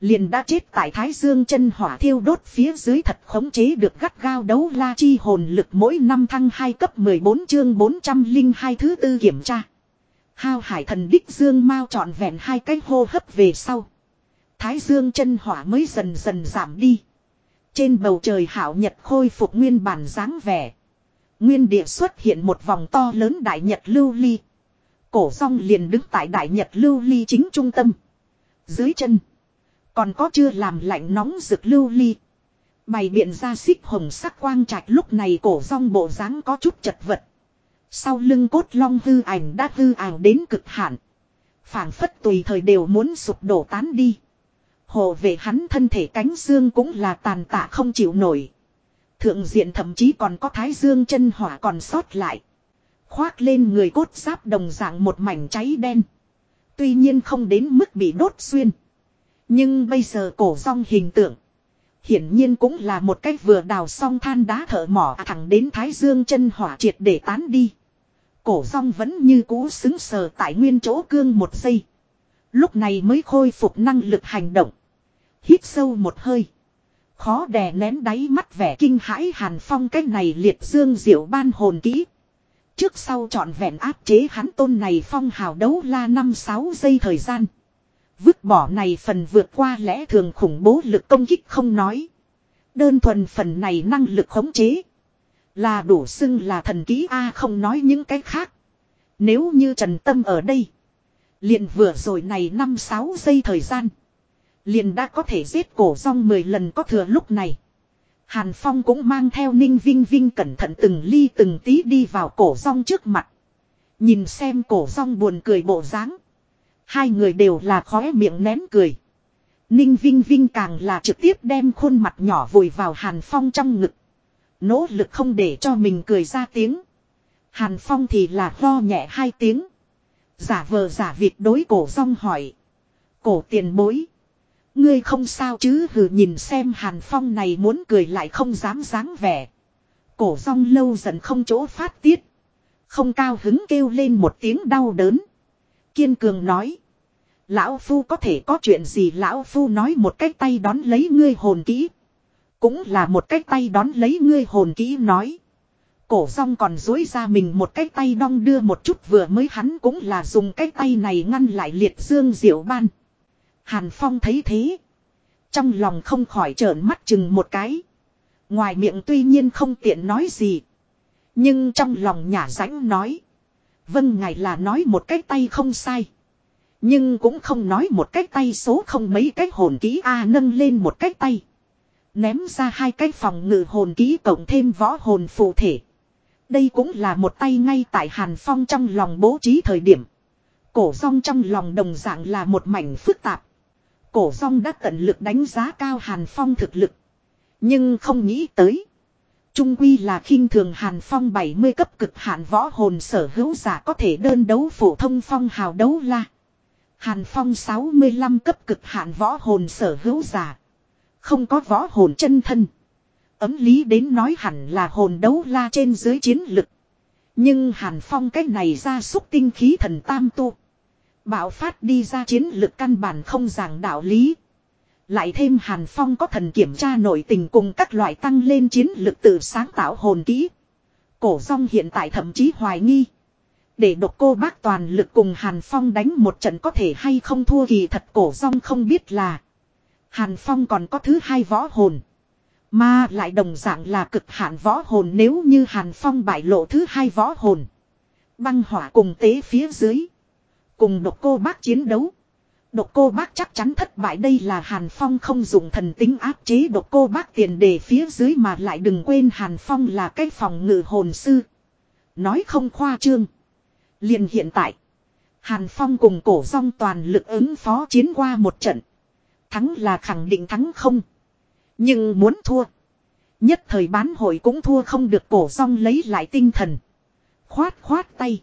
Liền đã chết tại Thái Dương chân hỏa thiêu đốt phía dưới thật khống chế được gắt gao đấu la chi hồn lực mỗi năm thăng 2 cấp 14 chương 402 thứ tư kiểm tra. Hao hải thần đích dương mau trọn vẹn hai cái hô hấp về sau. Thái dương chân hỏa mới dần dần giảm đi. Trên bầu trời hảo nhật khôi phục nguyên bản dáng vẻ. Nguyên địa xuất hiện một vòng to lớn đại nhật lưu ly. Cổ song liền đứng tại đại nhật lưu ly chính trung tâm. Dưới chân. Còn có chưa làm lạnh nóng rực lưu ly. Bày biện ra xích hồng sắc quang trạch lúc này cổ song bộ dáng có chút chật vật. Sau lưng cốt long hư ảnh đã hư ảo đến cực hạn. phảng phất tùy thời đều muốn sụp đổ tán đi. Hồ về hắn thân thể cánh dương cũng là tàn tạ không chịu nổi. Thượng diện thậm chí còn có thái dương chân hỏa còn sót lại. Khoác lên người cốt giáp đồng dạng một mảnh cháy đen. Tuy nhiên không đến mức bị đốt xuyên. Nhưng bây giờ cổ song hình tượng. Hiển nhiên cũng là một cách vừa đào xong than đá thở mỏ thẳng đến thái dương chân hỏa triệt để tán đi. Cổ rong vẫn như cũ xứng sờ tại nguyên chỗ cương một giây. Lúc này mới khôi phục năng lực hành động. Hít sâu một hơi. Khó đè nén đáy mắt vẻ kinh hãi hàn phong cái này liệt dương diệu ban hồn kỹ. Trước sau trọn vẹn áp chế hắn tôn này phong hào đấu la năm sáu giây thời gian. Vứt bỏ này phần vượt qua lẽ thường khủng bố lực công kích không nói. Đơn thuần phần này năng lực khống chế. Là đủ xưng là thần ký A không nói những cái khác. Nếu như Trần Tâm ở đây. Liền vừa rồi này 5-6 giây thời gian. Liền đã có thể giết cổ rong 10 lần có thừa lúc này. Hàn Phong cũng mang theo Ninh Vinh Vinh cẩn thận từng ly từng tí đi vào cổ rong trước mặt. Nhìn xem cổ rong buồn cười bộ dáng. Hai người đều là khóe miệng nén cười. Ninh Vinh Vinh càng là trực tiếp đem khuôn mặt nhỏ vùi vào Hàn Phong trong ngực. Nỗ lực không để cho mình cười ra tiếng. Hàn Phong thì là lo nhẹ hai tiếng. Giả vờ giả việc đối cổ rong hỏi. Cổ tiền bối. Ngươi không sao chứ hừ, nhìn xem Hàn Phong này muốn cười lại không dám dáng vẻ. Cổ rong lâu dần không chỗ phát tiết. Không cao hứng kêu lên một tiếng đau đớn. Kiên cường nói. Lão Phu có thể có chuyện gì Lão Phu nói một cái tay đón lấy ngươi hồn kỹ. Cũng là một cái tay đón lấy ngươi hồn kỹ nói. Cổ rong còn dối ra mình một cái tay đong đưa một chút vừa mới hắn cũng là dùng cái tay này ngăn lại liệt dương diệu ban. Hàn Phong thấy thế. Trong lòng không khỏi trợn mắt chừng một cái. Ngoài miệng tuy nhiên không tiện nói gì. Nhưng trong lòng nhả rãnh nói. Vâng ngài là nói một cái tay không sai. Nhưng cũng không nói một cái tay số không mấy cái hồn ký A nâng lên một cái tay. Ném ra hai cái phòng ngự hồn ký cộng thêm võ hồn phụ thể. Đây cũng là một tay ngay tại Hàn Phong trong lòng bố trí thời điểm. Cổ rong trong lòng đồng dạng là một mảnh phức tạp. Cổ rong đã tận lực đánh giá cao Hàn Phong thực lực. Nhưng không nghĩ tới. Trung quy là khinh thường Hàn Phong 70 cấp cực hạn võ hồn sở hữu giả có thể đơn đấu phổ thông phong hào đấu la. Hàn Phong 65 cấp cực hạn võ hồn sở hữu giả. Không có võ hồn chân thân. Ấm lý đến nói hẳn là hồn đấu la trên dưới chiến lực. Nhưng Hàn Phong cái này ra xúc tinh khí thần tam tu. Bạo phát đi ra chiến lực căn bản không giảng đạo lý. Lại thêm Hàn Phong có thần kiểm tra nội tình cùng các loại tăng lên chiến lực tự sáng tạo hồn kỹ. Cổ song hiện tại thậm chí hoài nghi. Để độc cô bác toàn lực cùng Hàn Phong đánh một trận có thể hay không thua kỳ thật cổ song không biết là. Hàn Phong còn có thứ hai võ hồn. Mà lại đồng dạng là cực hạn võ hồn nếu như Hàn Phong bại lộ thứ hai võ hồn. Băng hỏa cùng tế phía dưới. Cùng độc cô bác chiến đấu. Độc cô bác chắc chắn thất bại đây là Hàn Phong không dùng thần tính áp chế độc cô bác tiền đề phía dưới mà lại đừng quên Hàn Phong là cái phòng ngự hồn sư. Nói không khoa trương. liền hiện tại. Hàn Phong cùng cổ song toàn lực ứng phó chiến qua một trận. Thắng là khẳng định thắng không. Nhưng muốn thua. Nhất thời bán hội cũng thua không được cổ song lấy lại tinh thần. Khoát khoát tay.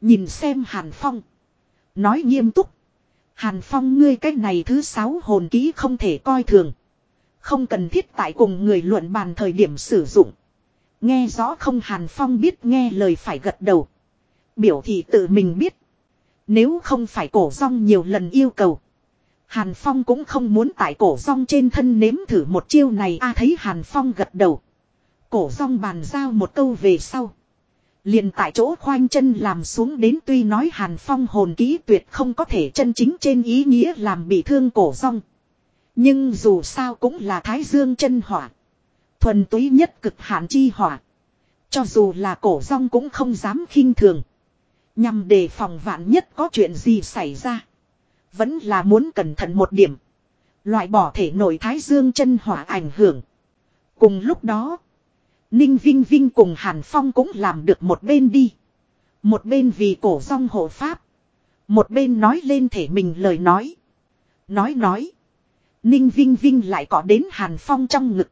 Nhìn xem Hàn Phong. Nói nghiêm túc. Hàn Phong ngươi cái này thứ sáu hồn kỹ không thể coi thường. Không cần thiết tại cùng người luận bàn thời điểm sử dụng. Nghe rõ không Hàn Phong biết nghe lời phải gật đầu. Biểu thị tự mình biết. Nếu không phải cổ rong nhiều lần yêu cầu. Hàn Phong cũng không muốn tại cổ rong trên thân nếm thử một chiêu này a, thấy Hàn Phong gật đầu. Cổ rong bàn giao một câu về sau. Liền tại chỗ khoanh chân làm xuống đến tuy nói Hàn Phong hồn ký tuyệt không có thể chân chính trên ý nghĩa làm bị thương cổ rong. Nhưng dù sao cũng là Thái Dương chân hỏa. Thuần túy nhất cực hạn chi hỏa. Cho dù là cổ rong cũng không dám khinh thường. Nhằm đề phòng vạn nhất có chuyện gì xảy ra. Vẫn là muốn cẩn thận một điểm. Loại bỏ thể nội Thái Dương chân hỏa ảnh hưởng. Cùng lúc đó. Ninh Vinh Vinh cùng Hàn Phong cũng làm được một bên đi. Một bên vì cổ song hộ pháp. Một bên nói lên thể mình lời nói. Nói nói. Ninh Vinh Vinh lại có đến Hàn Phong trong ngực.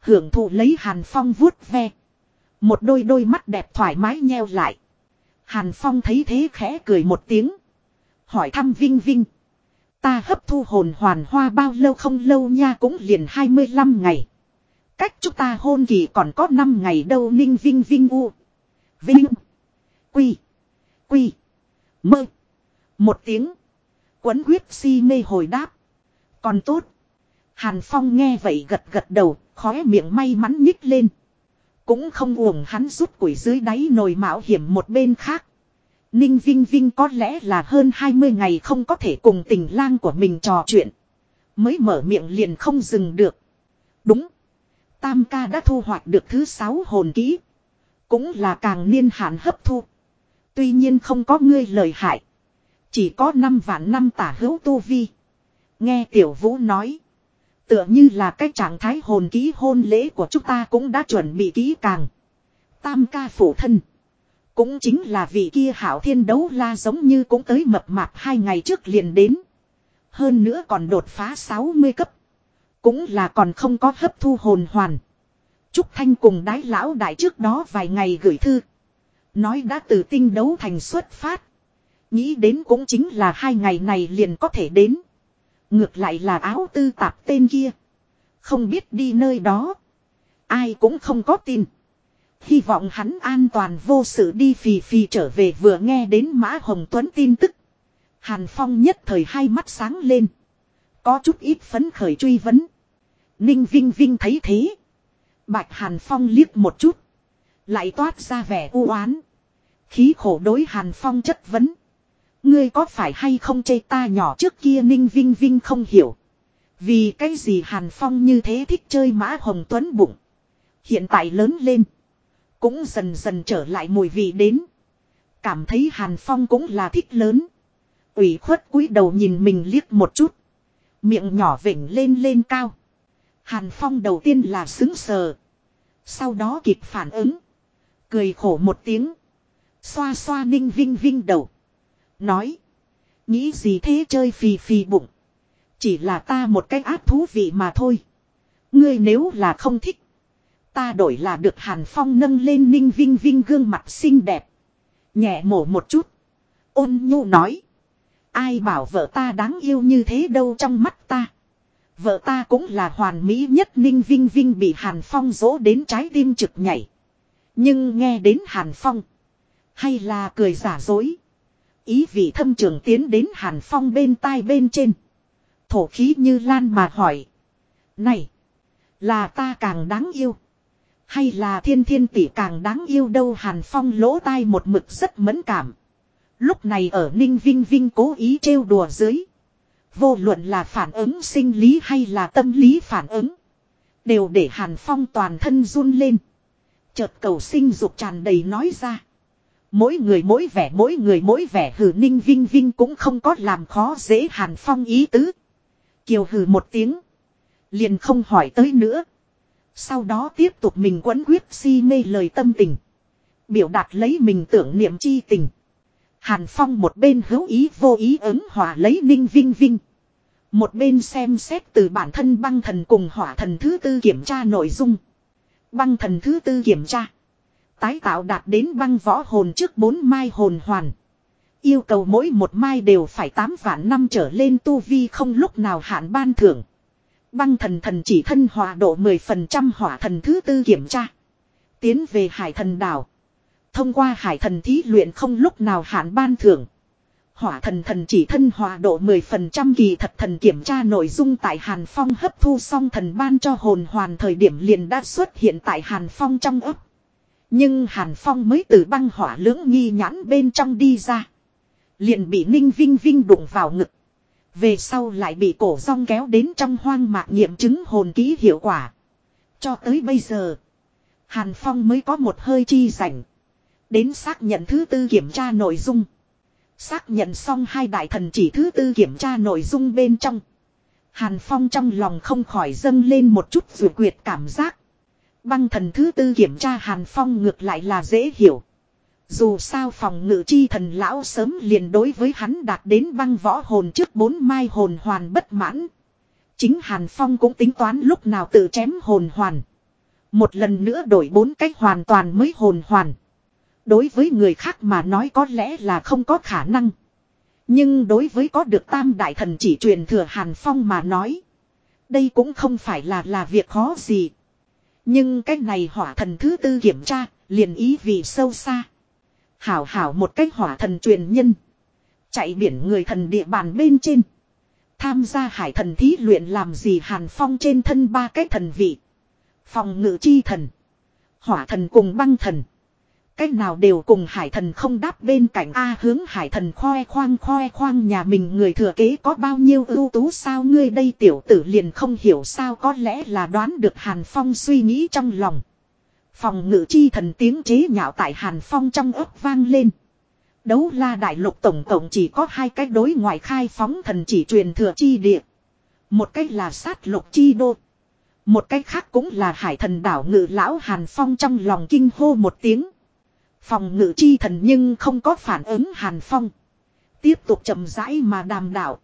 Hưởng thụ lấy Hàn Phong vuốt ve. Một đôi đôi mắt đẹp thoải mái nheo lại. Hàn Phong thấy thế khẽ cười một tiếng. Hỏi thăm Vinh Vinh. Ta hấp thu hồn hoàn hoa bao lâu không lâu nha cũng liền 25 ngày. Cách chúng ta hôn kỳ còn có 5 ngày đâu ninh vinh vinh u. Vinh. Quy. Quy. Mơ. Một tiếng. Quấn huyết si mê hồi đáp. Còn tốt. Hàn Phong nghe vậy gật gật đầu, khóe miệng may mắn nhích lên. Cũng không uổng hắn rút củi dưới đáy nồi mạo hiểm một bên khác. Ninh Vinh Vinh có lẽ là hơn 20 ngày không có thể cùng tình lang của mình trò chuyện. Mới mở miệng liền không dừng được. Đúng. Tam ca đã thu hoạch được thứ sáu hồn kỹ. Cũng là càng niên hạn hấp thu. Tuy nhiên không có ngươi lời hại. Chỉ có năm vạn năm tả hữu tu vi. Nghe tiểu vũ nói. Tựa như là cái trạng thái hồn kỹ hôn lễ của chúng ta cũng đã chuẩn bị kỹ càng. Tam ca phủ thân. Cũng chính là vị kia hảo thiên đấu la giống như cũng tới mập mạp hai ngày trước liền đến. Hơn nữa còn đột phá 60 cấp. Cũng là còn không có hấp thu hồn hoàn. Trúc Thanh cùng đái lão đại trước đó vài ngày gửi thư. Nói đã từ tinh đấu thành xuất phát. Nghĩ đến cũng chính là hai ngày này liền có thể đến. Ngược lại là áo tư tạp tên kia. Không biết đi nơi đó. Ai cũng không có tin. Hy vọng hắn an toàn vô sự đi phì phì trở về vừa nghe đến Mã Hồng Tuấn tin tức. Hàn Phong nhất thời hai mắt sáng lên. Có chút ít phấn khởi truy vấn. Ninh Vinh Vinh thấy thế. Bạch Hàn Phong liếc một chút. Lại toát ra vẻ u oán. Khí khổ đối Hàn Phong chất vấn. Ngươi có phải hay không chê ta nhỏ trước kia Ninh Vinh Vinh không hiểu. Vì cái gì Hàn Phong như thế thích chơi mã hồng tuấn bụng. Hiện tại lớn lên. Cũng dần dần trở lại mùi vị đến. Cảm thấy Hàn Phong cũng là thích lớn. ủy khuất cúi đầu nhìn mình liếc một chút. Miệng nhỏ vỉnh lên lên cao. Hàn Phong đầu tiên là xứng sờ. Sau đó kịp phản ứng. Cười khổ một tiếng. Xoa xoa ninh vinh vinh đầu. Nói. Nghĩ gì thế chơi phì phì bụng. Chỉ là ta một cách ác thú vị mà thôi. Ngươi nếu là không thích. Ta đổi là được Hàn Phong nâng lên ninh vinh vinh gương mặt xinh đẹp. Nhẹ mổ một chút. Ôn nhu nói. Ai bảo vợ ta đáng yêu như thế đâu trong mắt ta. Vợ ta cũng là hoàn mỹ nhất ninh vinh vinh bị Hàn Phong dỗ đến trái tim trực nhảy. Nhưng nghe đến Hàn Phong. Hay là cười giả dối. Ý vị thâm trường tiến đến Hàn Phong bên tai bên trên. Thổ khí như lan mà hỏi. Này. Là ta càng đáng yêu. Hay là thiên thiên tỷ càng đáng yêu đâu Hàn Phong lỗ tai một mực rất mẫn cảm. Lúc này ở Ninh Vinh Vinh cố ý trêu đùa dưới. Vô luận là phản ứng sinh lý hay là tâm lý phản ứng. Đều để Hàn Phong toàn thân run lên. Chợt cầu sinh dục tràn đầy nói ra. Mỗi người mỗi vẻ, mỗi người mỗi vẻ hử Ninh Vinh Vinh cũng không có làm khó dễ Hàn Phong ý tứ. Kiều hử một tiếng. Liền không hỏi tới nữa. Sau đó tiếp tục mình quấn quyết si mê lời tâm tình. Biểu đạt lấy mình tưởng niệm chi tình. Hàn Phong một bên hữu ý vô ý ứng hòa lấy Ninh Vinh Vinh. Một bên xem xét từ bản thân băng thần cùng hỏa thần thứ tư kiểm tra nội dung. Băng thần thứ tư kiểm tra. Tái tạo đạt đến băng võ hồn trước bốn mai hồn hoàn. Yêu cầu mỗi một mai đều phải 8 vạn năm trở lên tu vi không lúc nào hạn ban thưởng. Băng thần thần chỉ thân hòa độ 10% hỏa thần thứ tư kiểm tra. Tiến về hải thần đảo. Thông qua hải thần thí luyện không lúc nào hạn ban thưởng. Hỏa thần thần chỉ thân hòa độ 10% kỳ thật thần kiểm tra nội dung tại Hàn Phong hấp thu xong thần ban cho hồn hoàn thời điểm liền đã xuất hiện tại Hàn Phong trong ấp. Nhưng Hàn Phong mới từ băng hỏa lưỡng nghi nhãn bên trong đi ra. Liền bị Ninh Vinh Vinh đụng vào ngực. Về sau lại bị cổ rong kéo đến trong hoang mạc nghiệm chứng hồn ký hiệu quả. Cho tới bây giờ. Hàn Phong mới có một hơi chi rảnh. Đến xác nhận thứ tư kiểm tra nội dung. Xác nhận xong hai đại thần chỉ thứ tư kiểm tra nội dung bên trong. Hàn Phong trong lòng không khỏi dâng lên một chút rủi quyệt cảm giác. Băng thần thứ tư kiểm tra Hàn Phong ngược lại là dễ hiểu. Dù sao phòng ngự chi thần lão sớm liền đối với hắn đạt đến băng võ hồn trước bốn mai hồn hoàn bất mãn. Chính Hàn Phong cũng tính toán lúc nào tự chém hồn hoàn. Một lần nữa đổi bốn cách hoàn toàn mới hồn hoàn. Đối với người khác mà nói có lẽ là không có khả năng. Nhưng đối với có được tam đại thần chỉ truyền thừa Hàn Phong mà nói. Đây cũng không phải là là việc khó gì. Nhưng cái này hỏa thần thứ tư kiểm tra, liền ý vì sâu xa. Hảo hảo một cách hỏa thần truyền nhân. Chạy biển người thần địa bàn bên trên. Tham gia hải thần thí luyện làm gì hàn phong trên thân ba cái thần vị. Phòng ngự chi thần. Hỏa thần cùng băng thần. Cách nào đều cùng hải thần không đáp bên cạnh A hướng hải thần khoe khoang khoe khoang nhà mình người thừa kế có bao nhiêu ưu tú sao ngươi đây tiểu tử liền không hiểu sao có lẽ là đoán được Hàn Phong suy nghĩ trong lòng. Phòng ngự chi thần tiếng chế nhạo tại Hàn Phong trong ấp vang lên. Đấu la đại lục tổng tổng chỉ có hai cái đối ngoại khai phóng thần chỉ truyền thừa chi địa. Một cái là sát lục chi đô. Một cái khác cũng là hải thần đảo ngự lão Hàn Phong trong lòng kinh hô một tiếng. Phòng ngự chi thần nhưng không có phản ứng Hàn Phong. Tiếp tục chậm rãi mà đàm đạo.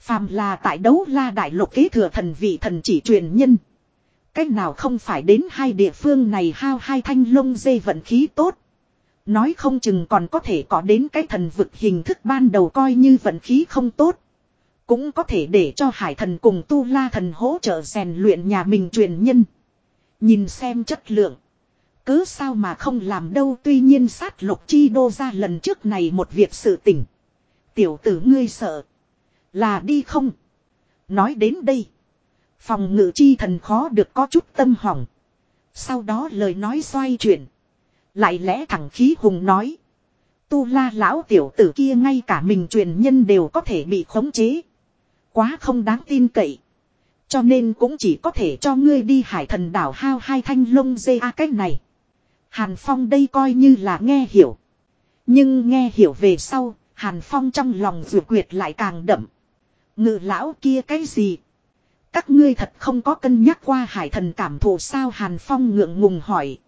Phàm là tại đấu la đại lục kế thừa thần vị thần chỉ truyền nhân. Cách nào không phải đến hai địa phương này hao hai thanh lông dây vận khí tốt. Nói không chừng còn có thể có đến cái thần vực hình thức ban đầu coi như vận khí không tốt. Cũng có thể để cho hải thần cùng tu la thần hỗ trợ rèn luyện nhà mình truyền nhân. Nhìn xem chất lượng. Cứ sao mà không làm đâu tuy nhiên sát lục chi đô ra lần trước này một việc sự tỉnh. Tiểu tử ngươi sợ. Là đi không? Nói đến đây. Phòng ngự chi thần khó được có chút tâm hỏng. Sau đó lời nói xoay chuyển. Lại lẽ thẳng khí hùng nói. Tu la lão tiểu tử kia ngay cả mình truyền nhân đều có thể bị khống chế. Quá không đáng tin cậy. Cho nên cũng chỉ có thể cho ngươi đi hải thần đảo hao hai thanh lông dê a cách này. Hàn Phong đây coi như là nghe hiểu. Nhưng nghe hiểu về sau, Hàn Phong trong lòng rượu quyệt lại càng đậm. Ngự lão kia cái gì? Các ngươi thật không có cân nhắc qua hải thần cảm thụ sao Hàn Phong ngượng ngùng hỏi.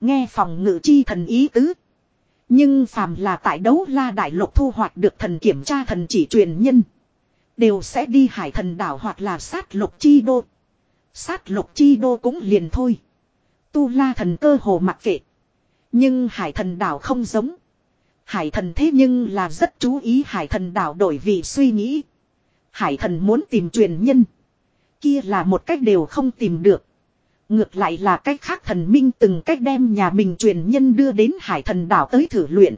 Nghe phòng ngự chi thần ý tứ. Nhưng phàm là tại đấu la đại lục thu hoạch được thần kiểm tra thần chỉ truyền nhân. Đều sẽ đi hải thần đảo hoặc là sát lục chi đô. Sát lục chi đô cũng liền thôi. Tu la thần cơ hồ mặc kệ. Nhưng hải thần đảo không giống. Hải thần thế nhưng là rất chú ý hải thần đảo đổi vị suy nghĩ. Hải thần muốn tìm truyền nhân. Kia là một cách đều không tìm được. Ngược lại là cách khác thần minh từng cách đem nhà mình truyền nhân đưa đến hải thần đảo tới thử luyện.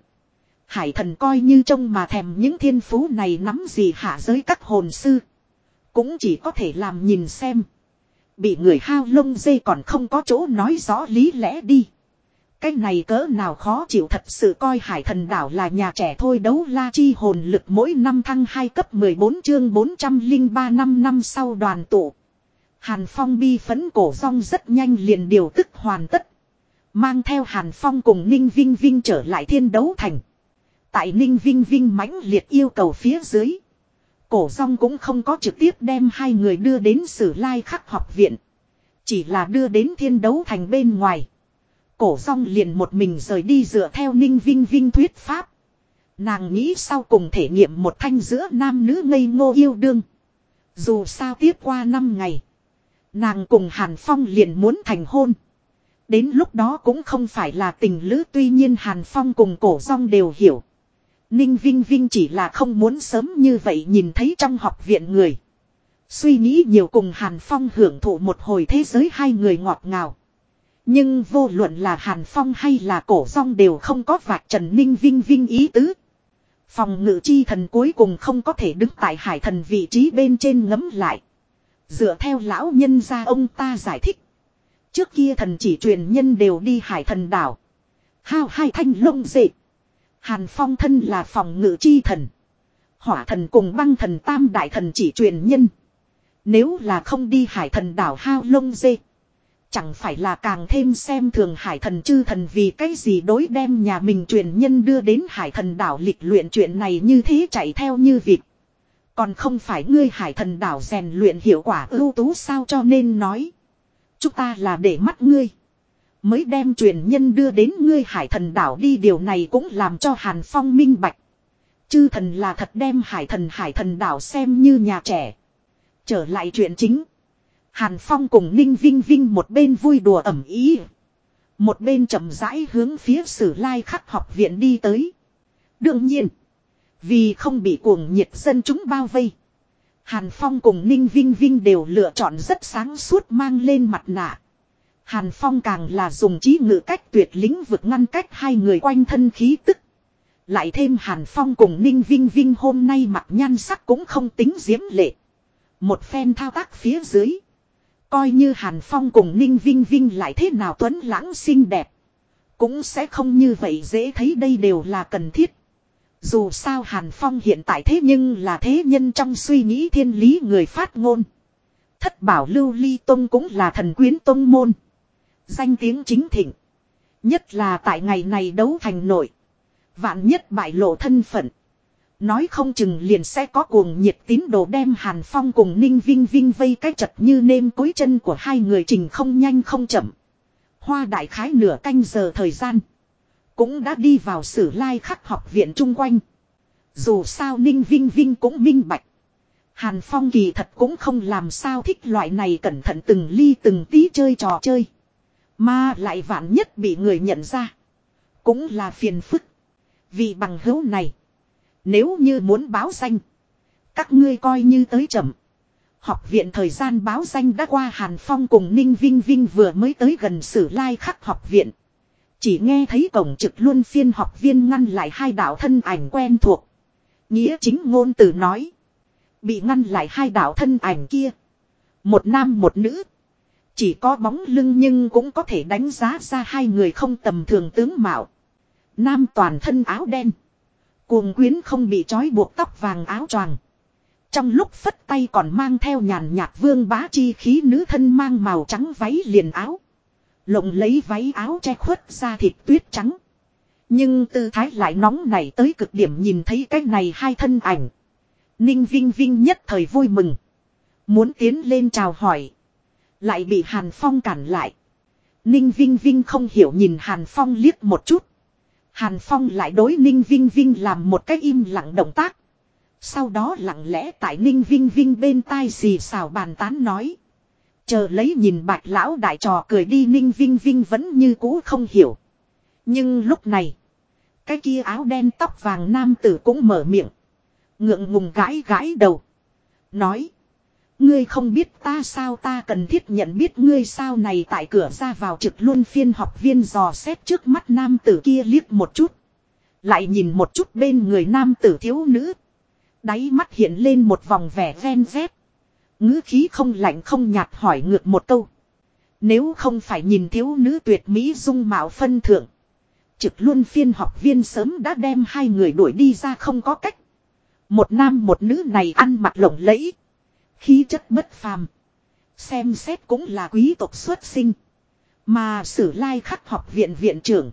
Hải thần coi như trông mà thèm những thiên phú này nắm gì hạ giới các hồn sư. Cũng chỉ có thể làm nhìn xem. Bị người hao lông dây còn không có chỗ nói rõ lý lẽ đi. Cái này cỡ nào khó chịu thật sự coi hải thần đảo là nhà trẻ thôi đấu la chi hồn lực mỗi năm thăng 2 cấp 14 chương 403 năm năm sau đoàn tụ. Hàn Phong bi phấn cổ rong rất nhanh liền điều tức hoàn tất. Mang theo Hàn Phong cùng Ninh Vinh Vinh trở lại thiên đấu thành. Tại Ninh Vinh Vinh mãnh liệt yêu cầu phía dưới. Cổ rong cũng không có trực tiếp đem hai người đưa đến sử lai khắc học viện. Chỉ là đưa đến thiên đấu thành bên ngoài. Cổ rong liền một mình rời đi dựa theo Ninh Vinh Vinh thuyết pháp. Nàng nghĩ sau cùng thể nghiệm một thanh giữa nam nữ ngây ngô yêu đương. Dù sao tiếp qua năm ngày. Nàng cùng Hàn Phong liền muốn thành hôn. Đến lúc đó cũng không phải là tình lữ, tuy nhiên Hàn Phong cùng cổ rong đều hiểu. Ninh Vinh Vinh chỉ là không muốn sớm như vậy nhìn thấy trong học viện người. Suy nghĩ nhiều cùng Hàn Phong hưởng thụ một hồi thế giới hai người ngọt ngào. Nhưng vô luận là Hàn Phong hay là cổ rong đều không có vạch Trần Ninh Vinh Vinh ý tứ. Phòng ngự chi thần cuối cùng không có thể đứng tại hải thần vị trí bên trên ngấm lại. Dựa theo lão nhân gia ông ta giải thích. Trước kia thần chỉ truyền nhân đều đi hải thần đảo. Hao hai thanh lông dệt. Hàn Phong thân là phòng ngự chi thần. Hỏa thần cùng băng thần tam đại thần chỉ truyền nhân. Nếu là không đi hải thần đảo hao lông dê. Chẳng phải là càng thêm xem thường hải thần chư thần vì cái gì đối đem nhà mình truyền nhân đưa đến hải thần đảo lịch luyện chuyện này như thế chạy theo như vịt. Còn không phải ngươi hải thần đảo rèn luyện hiệu quả ưu tú sao cho nên nói. Chúng ta là để mắt ngươi. Mới đem truyền nhân đưa đến ngươi hải thần đảo đi, điều này cũng làm cho Hàn Phong minh bạch. Chư thần là thật đem hải thần hải thần đảo xem như nhà trẻ. Trở lại chuyện chính. Hàn Phong cùng Ninh Vinh Vinh một bên vui đùa ẩm ý. Một bên chậm rãi hướng phía sử lai khắc học viện đi tới. Đương nhiên. Vì không bị cuồng nhiệt dân chúng bao vây. Hàn Phong cùng Ninh Vinh Vinh đều lựa chọn rất sáng suốt mang lên mặt nạ. Hàn Phong càng là dùng trí ngự cách tuyệt lĩnh vực ngăn cách hai người quanh thân khí tức. Lại thêm Hàn Phong cùng Ninh Vinh Vinh hôm nay mặt nhan sắc cũng không tính diễm lệ. Một phen thao tác phía dưới. Coi như Hàn Phong cùng Ninh Vinh Vinh lại thế nào tuấn lãng xinh đẹp. Cũng sẽ không như vậy dễ thấy đây đều là cần thiết. Dù sao Hàn Phong hiện tại thế nhưng là thế nhân trong suy nghĩ thiên lý người phát ngôn. Thất bảo lưu ly tông cũng là thần quyến tông môn. Danh tiếng chính thịnh. Nhất là tại ngày này đấu thành nội. Vạn nhất bại lộ thân phận. Nói không chừng liền sẽ có cuồng nhiệt tín đồ đem Hàn Phong cùng Ninh Vinh Vinh vây cái chật như nêm cối chân của hai người trình không nhanh không chậm. Hoa đại khái nửa canh giờ thời gian. Cũng đã đi vào sử lai khắc học viện chung quanh. Dù sao Ninh Vinh Vinh cũng minh bạch. Hàn Phong kỳ thật cũng không làm sao thích loại này cẩn thận từng ly từng tí chơi trò chơi. Mà lại vạn nhất bị người nhận ra. Cũng là phiền phức. Vì bằng hữu này. Nếu như muốn báo danh. Các ngươi coi như tới chậm. Học viện thời gian báo danh đã qua Hàn Phong cùng Ninh Vinh Vinh vừa mới tới gần sử lai khắc học viện. Chỉ nghe thấy cổng trực luôn phiên học viên ngăn lại hai đạo thân ảnh quen thuộc. Nghĩa chính ngôn từ nói. Bị ngăn lại hai đạo thân ảnh kia. Một nam một nữ. Chỉ có bóng lưng nhưng cũng có thể đánh giá ra hai người không tầm thường tướng mạo. Nam toàn thân áo đen. Cuồng quyến không bị trói buộc tóc vàng áo choàng. Trong lúc phất tay còn mang theo nhàn nhạt vương bá chi khí nữ thân mang màu trắng váy liền áo. Lộng lấy váy áo che khuất ra thịt tuyết trắng. Nhưng tư thái lại nóng nảy tới cực điểm nhìn thấy cái này hai thân ảnh. Ninh Vinh Vinh nhất thời vui mừng. Muốn tiến lên chào hỏi. Lại bị Hàn Phong cản lại. Ninh Vinh Vinh không hiểu nhìn Hàn Phong liếc một chút. Hàn Phong lại đối Ninh Vinh Vinh làm một cái im lặng động tác. Sau đó lặng lẽ tại Ninh Vinh Vinh bên tai xì xào bàn tán nói. Chờ lấy nhìn bạch lão đại trò cười đi ninh vinh vinh vẫn như cũ không hiểu. Nhưng lúc này. Cái kia áo đen tóc vàng nam tử cũng mở miệng. Ngượng ngùng gãi gãi đầu. Nói. Ngươi không biết ta sao ta cần thiết nhận biết ngươi sao này tại cửa ra vào trực luôn phiên học viên dò xét trước mắt nam tử kia liếc một chút. Lại nhìn một chút bên người nam tử thiếu nữ. Đáy mắt hiện lên một vòng vẻ ven dép ngữ khí không lạnh không nhạt hỏi ngược một câu. Nếu không phải nhìn thiếu nữ tuyệt mỹ dung mạo phân thượng. Trực luôn phiên học viên sớm đã đem hai người đuổi đi ra không có cách. Một nam một nữ này ăn mặc lộng lẫy. Khí chất bất phàm. Xem xét cũng là quý tộc xuất sinh. Mà sử lai khắc học viện viện trưởng.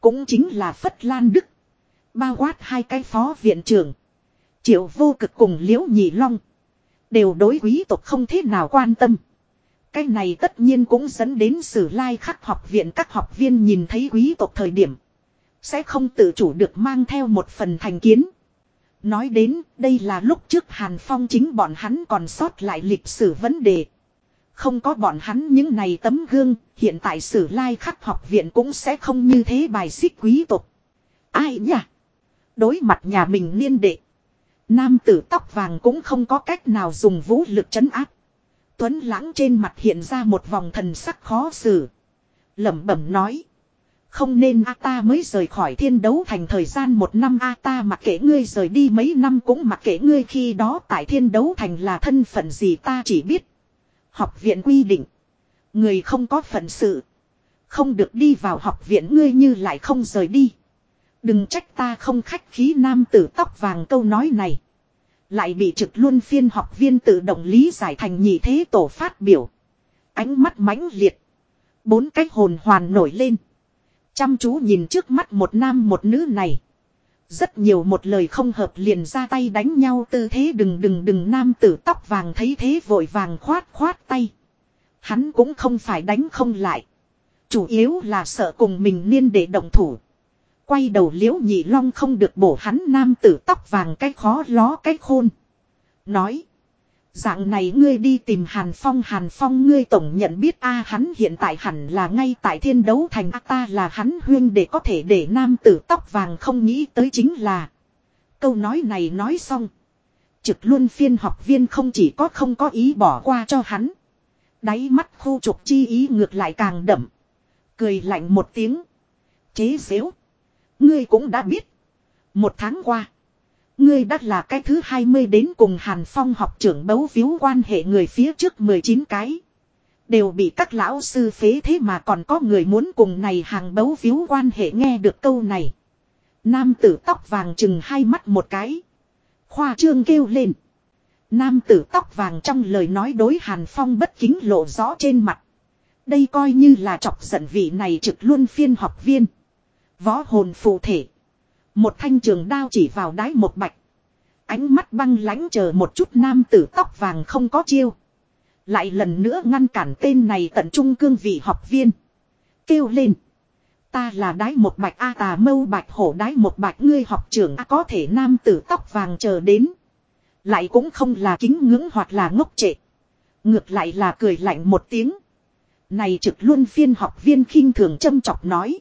Cũng chính là Phất Lan Đức. Bao quát hai cái phó viện trưởng. Triệu vô cực cùng liễu nhị long. Đều đối quý tộc không thế nào quan tâm. Cái này tất nhiên cũng dẫn đến sử lai khắc học viện các học viên nhìn thấy quý tộc thời điểm. Sẽ không tự chủ được mang theo một phần thành kiến. Nói đến đây là lúc trước Hàn Phong chính bọn hắn còn sót lại lịch sử vấn đề. Không có bọn hắn những này tấm gương, hiện tại sử lai khắc học viện cũng sẽ không như thế bài xích quý tộc. Ai nhỉ? Đối mặt nhà mình niên đệ. Nam tử tóc vàng cũng không có cách nào dùng vũ lực chấn áp. Tuấn lãng trên mặt hiện ra một vòng thần sắc khó xử. lẩm bẩm nói. Không nên a ta mới rời khỏi thiên đấu thành thời gian một năm, a ta mặc kệ ngươi rời đi mấy năm cũng mặc kệ ngươi khi đó tại thiên đấu thành là thân phận gì ta chỉ biết. Học viện quy định. Người không có phận sự. Không được đi vào học viện, ngươi như lại không rời đi. Đừng trách ta không khách khí nam tử tóc vàng câu nói này. Lại bị trực luân phiên học viên tự động lý giải thành nhị thế tổ phát biểu. Ánh mắt mãnh liệt. Bốn cái hồn hoàn nổi lên. Chăm chú nhìn trước mắt một nam một nữ này. Rất nhiều một lời không hợp liền ra tay đánh nhau tư thế đừng đừng đừng nam tử tóc vàng thấy thế vội vàng khoát khoát tay. Hắn cũng không phải đánh không lại. Chủ yếu là sợ cùng mình niên để động thủ. Quay đầu liễu nhị long không được bổ hắn nam tử tóc vàng cái khó ló cái khôn. Nói. Dạng này ngươi đi tìm Hàn Phong Hàn Phong ngươi tổng nhận biết a hắn hiện tại hẳn là ngay tại thiên đấu thành, a ta là hắn huyên để có thể để nam tử tóc vàng không nghĩ tới chính là. Câu nói này nói xong. Trực luôn phiên học viên không chỉ có không có ý bỏ qua cho hắn. Đáy mắt khu trục chi ý ngược lại càng đậm. Cười lạnh một tiếng. Chế xếu. Ngươi cũng đã biết. Một tháng qua. Ngươi đã là cái thứ 20 đến cùng Hàn Phong học trưởng bấu víu quan hệ người phía trước 19 cái. Đều bị các lão sư phế thế mà còn có người muốn cùng này hàng bấu víu quan hệ nghe được câu này. Nam tử tóc vàng chừng hai mắt một cái. Khoa trương kêu lên. Nam tử tóc vàng trong lời nói đối Hàn Phong bất kính lộ rõ trên mặt. Đây coi như là chọc giận vị này trực luôn phiên học viên. Võ hồn phụ thể. Một thanh trường đao chỉ vào đái một bạch. Ánh mắt băng lãnh chờ một chút nam tử tóc vàng không có chiêu. Lại lần nữa ngăn cản tên này tận trung cương vị học viên. Kêu lên. Ta là đái một bạch A tà mâu bạch hổ đái một bạch ngươi học trưởng A có thể nam tử tóc vàng chờ đến. Lại cũng không là kính ngưỡng hoặc là ngốc trệ. Ngược lại là cười lạnh một tiếng. Này trực luôn phiên học viên khinh thường châm chọc nói.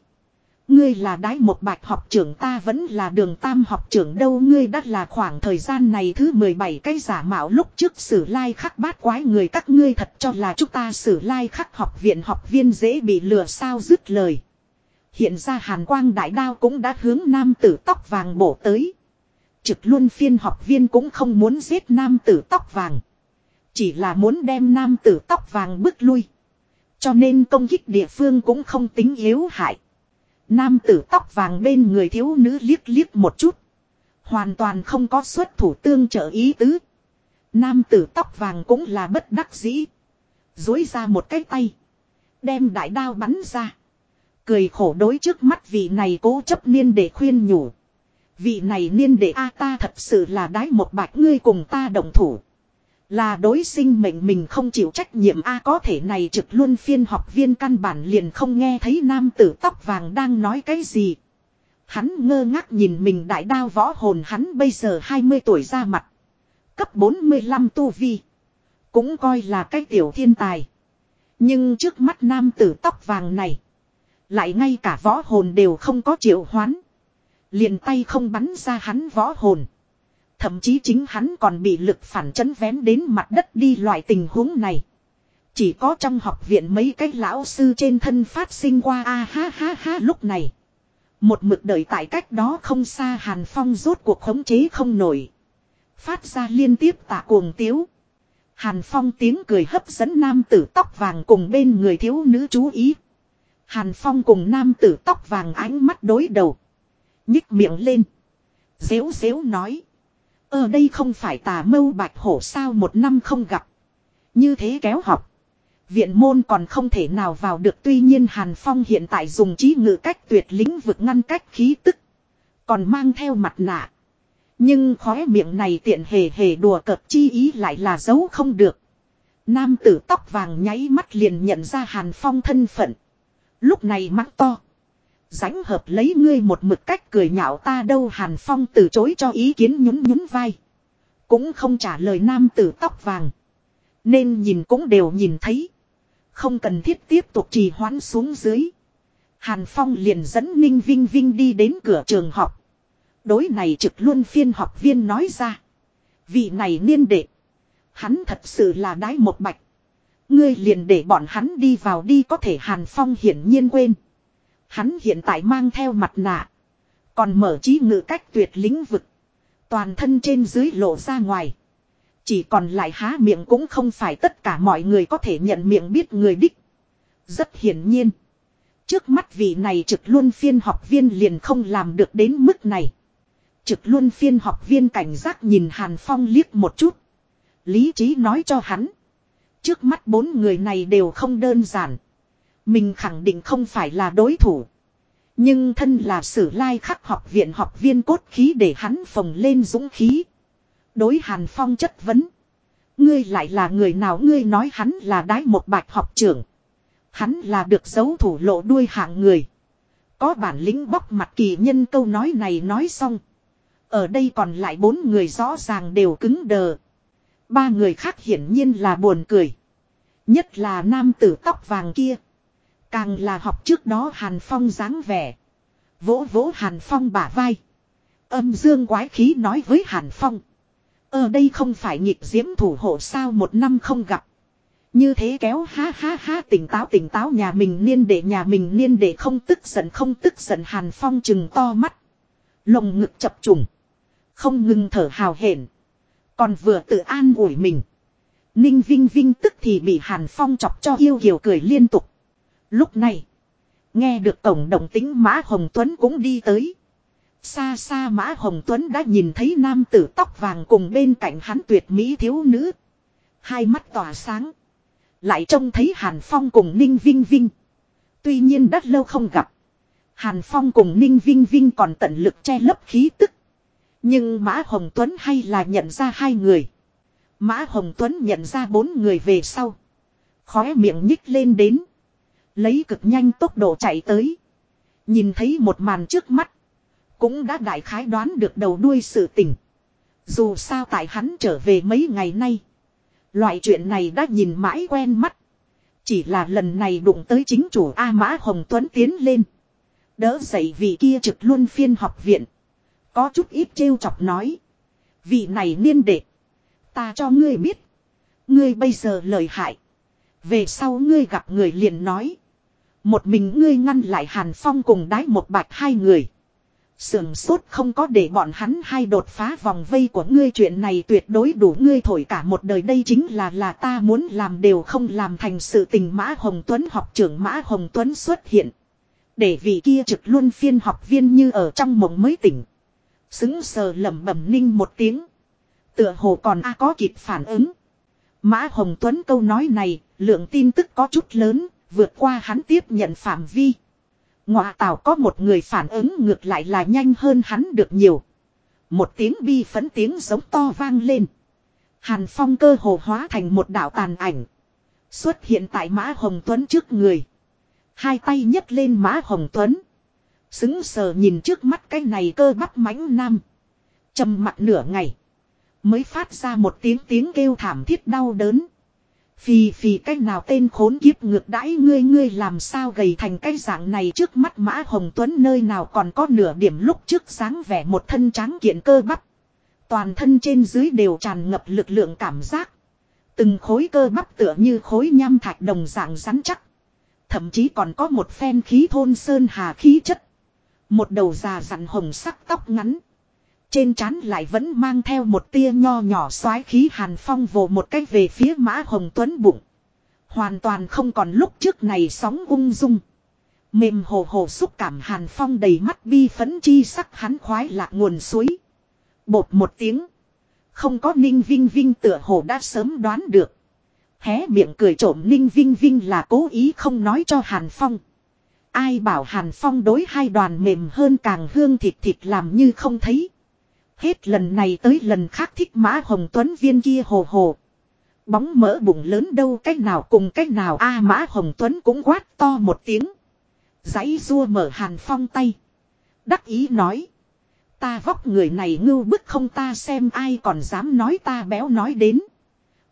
Ngươi là đái một bạch học trưởng ta vẫn là đường tam học trưởng đâu ngươi đã là khoảng thời gian này thứ 17 cái giả mạo lúc trước sử lai khắc bát quái người các ngươi thật cho là chúng ta sử lai khắc học viện học viên dễ bị lừa sao dứt lời. Hiện ra hàn quang đại đao cũng đã hướng nam tử tóc vàng bổ tới. Trực luôn phiên học viên cũng không muốn giết nam tử tóc vàng. Chỉ là muốn đem nam tử tóc vàng bước lui. Cho nên công kích địa phương cũng không tính yếu hại. Nam tử tóc vàng bên người thiếu nữ liếc liếc một chút. Hoàn toàn không có xuất thủ tương trợ ý tứ. Nam tử tóc vàng cũng là bất đắc dĩ. Dối ra một cái tay. Đem đại đao bắn ra. Cười khổ đối trước mắt vị này cố chấp niên để khuyên nhủ. Vị này niên để a ta thật sự là đái một bạch ngươi cùng ta đồng thủ. Là đối sinh mệnh mình không chịu trách nhiệm A, có thể này trực luôn phiên học viên căn bản liền không nghe thấy nam tử tóc vàng đang nói cái gì. Hắn ngơ ngác nhìn mình đại đao võ hồn hắn bây giờ 20 tuổi ra mặt. Cấp 45 tu vi. Cũng coi là cái tiểu thiên tài. Nhưng trước mắt nam tử tóc vàng này. Lại ngay cả võ hồn đều không có triệu hoán. Liền tay không bắn ra hắn võ hồn. Thậm chí chính hắn còn bị lực phản chấn vén đến mặt đất đi loại tình huống này. Chỉ có trong học viện mấy cái lão sư trên thân phát sinh qua a ha ha ha lúc này. Một mực đợi tại cách đó không xa Hàn Phong rốt cuộc khống chế không nổi. Phát ra liên tiếp tạ cuồng tiếu. Hàn Phong tiếng cười hấp dẫn nam tử tóc vàng cùng bên người thiếu nữ chú ý. Hàn Phong cùng nam tử tóc vàng ánh mắt đối đầu. Nhích miệng lên. Dễu dễu nói. Ở đây không phải tà mâu bạch hổ sao một năm không gặp. Như thế kéo học. Viện môn còn không thể nào vào được, tuy nhiên Hàn Phong hiện tại dùng trí ngự cách tuyệt lĩnh vực ngăn cách khí tức. Còn mang theo mặt nạ. Nhưng khóe miệng này tiện hề hề đùa cợt, chi ý lại là giấu không được. Nam tử tóc vàng nháy mắt liền nhận ra Hàn Phong thân phận. Lúc này mắt to. Rãnh hợp lấy ngươi một mực cách cười nhạo ta đâu Hàn Phong từ chối cho ý kiến nhún nhún vai. Cũng không trả lời nam tử tóc vàng. Nên nhìn cũng đều nhìn thấy. Không cần thiết tiếp tục trì hoãn xuống dưới. Hàn Phong liền dẫn Ninh Vinh Vinh đi đến cửa trường học. Đối này trực luôn phiên học viên nói ra. Vị này niên đệ. Hắn thật sự là đái một bạch. Ngươi liền để bọn hắn đi vào đi có thể Hàn Phong hiển nhiên quên. Hắn hiện tại mang theo mặt nạ. Còn mở trí ngự cách tuyệt lĩnh vực. Toàn thân trên dưới lộ ra ngoài. Chỉ còn lại há miệng cũng không phải tất cả mọi người có thể nhận miệng biết người đích. Rất hiển nhiên. Trước mắt vị này trực luôn phiên học viên liền không làm được đến mức này. Trực luôn phiên học viên cảnh giác nhìn Hàn Phong liếc một chút. Lý trí nói cho hắn. Trước mắt bốn người này đều không đơn giản. Mình khẳng định không phải là đối thủ. Nhưng thân là sử lai khắc học viện học viên cốt khí để hắn phồng lên dũng khí. Đối Hàn Phong chất vấn. Ngươi lại là người nào ngươi nói hắn là đái một bạch học trưởng. Hắn là được giấu thủ lộ đuôi hạng người. Có bản lĩnh bóc mặt kỳ nhân câu nói này nói xong. Ở đây còn lại bốn người rõ ràng đều cứng đờ. Ba người khác hiển nhiên là buồn cười. Nhất là nam tử tóc vàng kia. Càng là học trước đó Hàn Phong dáng vẻ. Vỗ vỗ Hàn Phong bả vai. Âm dương quái khí nói với Hàn Phong. Ở đây không phải nhịp diễm thủ hộ sao một năm không gặp. Như thế kéo ha ha ha tỉnh táo tỉnh táo nhà mình niên để nhà mình niên để không tức giận, không tức giận Hàn Phong chừng to mắt. Lồng ngực chập trùng. Không ngừng thở hào hển. Còn vừa tự an ủi mình. Ninh Vinh Vinh tức thì bị Hàn Phong chọc cho yêu kiều cười liên tục. Lúc này. Nghe được tổng động tính Mã Hồng Tuấn cũng đi tới. Xa xa Mã Hồng Tuấn đã nhìn thấy nam tử tóc vàng cùng bên cạnh hắn tuyệt mỹ thiếu nữ. Hai mắt tỏa sáng. Lại trông thấy Hàn Phong cùng Ninh Vinh Vinh. Tuy nhiên đã lâu không gặp. Hàn Phong cùng Ninh Vinh Vinh còn tận lực che lấp khí tức. Nhưng Mã Hồng Tuấn hay là nhận ra hai người. Mã Hồng Tuấn nhận ra bốn người về sau. Khóe miệng nhích lên đến. Lấy cực nhanh tốc độ chạy tới. Nhìn thấy một màn trước mắt. Cũng đã đại khái đoán được đầu đuôi sự tình. Dù sao tại hắn trở về mấy ngày nay. Loại chuyện này đã nhìn mãi quen mắt. Chỉ là lần này đụng tới chính chủ A Mã Hồng Tuấn tiến lên. Đỡ dậy vị kia trực luôn phiên học viện. Có chút ít trêu chọc nói. Vị này niên đệ. Ta cho ngươi biết. Ngươi bây giờ lời hại. Về sau ngươi gặp người liền nói. Một mình ngươi ngăn lại Hàn Phong cùng đái một bạch hai người. Sườn sốt không có để bọn hắn hai đột phá vòng vây của ngươi chuyện này tuyệt đối đủ ngươi thổi cả một đời đây chính là là ta muốn làm đều không làm thành sự tình Mã Hồng Tuấn học trưởng Mã Hồng Tuấn xuất hiện. Để vị kia trực luôn phiên học viên như ở trong mộng mới tỉnh. Xứng sờ lẩm bẩm ninh một tiếng. Tựa hồ còn a có kịp phản ứng. Mã Hồng Tuấn câu nói này, lượng tin tức có chút lớn, vượt qua hắn tiếp nhận phạm vi. Ngọa tào có một người phản ứng ngược lại là nhanh hơn hắn được nhiều. Một tiếng bi phấn tiếng giống to vang lên. Hàn Phong cơ hồ hóa thành một đạo tàn ảnh. Xuất hiện tại Mã Hồng Tuấn trước người. Hai tay nhấc lên Mã Hồng Tuấn. Xứng sờ nhìn trước mắt cái này cơ bắp mãnh nam. trầm mặt nửa ngày. Mới phát ra một tiếng tiếng kêu thảm thiết đau đớn. Phì phì, cái nào tên khốn kiếp ngược đãi ngươi ngươi làm sao gầy thành cái dạng này trước mắt Mã Hồng Tuấn nơi nào còn có nửa điểm lúc trước sáng vẻ một thân trắng kiện cơ bắp. Toàn thân trên dưới đều tràn ngập lực lượng cảm giác. Từng khối cơ bắp tựa như khối nham thạch đồng dạng rắn chắc. Thậm chí còn có một phen khí thôn sơn hà khí chất. Một đầu già dặn hồng sắc tóc ngắn. Trên trán lại vẫn mang theo một tia nho nhỏ xoái khí hàn phong vồ một cách về phía mã hồng tuấn bụng. Hoàn toàn không còn lúc trước này sóng ung dung. Mềm hồ hồ xúc cảm hàn phong đầy mắt bi phấn chi sắc hắn khoái lạc nguồn suối. Bột một tiếng. Không có ninh vinh vinh tựa hồ đã sớm đoán được. Hé miệng cười trộm ninh vinh vinh là cố ý không nói cho hàn phong. Ai bảo hàn phong đối hai đoàn mềm hơn càng hương thịt thịt làm như không thấy. Hết lần này tới lần khác thích mã hồng tuấn viên kia hồ hồ. Bóng mỡ bụng lớn đâu cách nào cùng cách nào a mã hồng tuấn cũng quát to một tiếng. Giấy rua mở hàn phong tay. Đắc ý nói. Ta vóc người này ngưu bức không ta xem ai còn dám nói ta béo nói đến.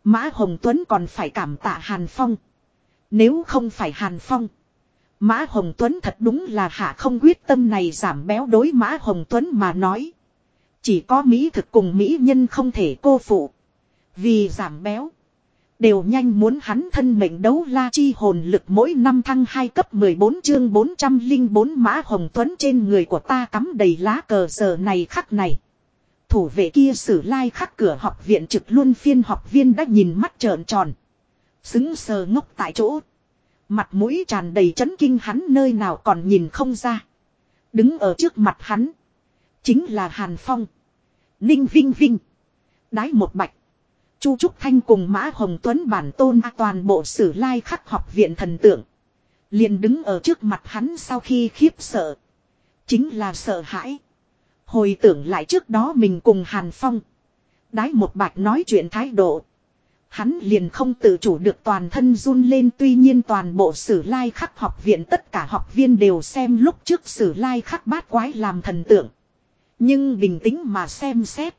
Mã Hồng Tuấn còn phải cảm tạ Hàn Phong. Nếu không phải Hàn Phong. Mã Hồng Tuấn thật đúng là hạ không quyết tâm này giảm béo đối Mã Hồng Tuấn mà nói. Chỉ có Mỹ thực cùng Mỹ nhân không thể cô phụ. Vì giảm béo. Đều nhanh muốn hắn thân mệnh đấu la chi hồn lực mỗi năm thăng 2 cấp 14 chương 404 mã hồng tuấn trên người của ta cắm đầy lá cờ giờ này khắc này. Thủ vệ kia sử lai khắc cửa học viện trực luôn phiên học viên đã nhìn mắt trợn tròn. Xứng sờ ngốc tại chỗ. Mặt mũi tràn đầy chấn kinh hắn nơi nào còn nhìn không ra. Đứng ở trước mặt hắn. Chính là Hàn Phong. Ninh Vinh Vinh. Đái một bạch. Chu Trúc Thanh cùng Mã Hồng Tuấn bản tôn toàn bộ sử lai khắc học viện thần tượng. Liền đứng ở trước mặt hắn sau khi khiếp sợ. Chính là sợ hãi. Hồi tưởng lại trước đó mình cùng Hàn Phong. Đái một bạch nói chuyện thái độ. Hắn liền không tự chủ được toàn thân run lên tuy nhiên toàn bộ sử lai khắc học viện tất cả học viên đều xem lúc trước sử lai khắc bát quái làm thần tượng. Nhưng bình tĩnh mà xem xét.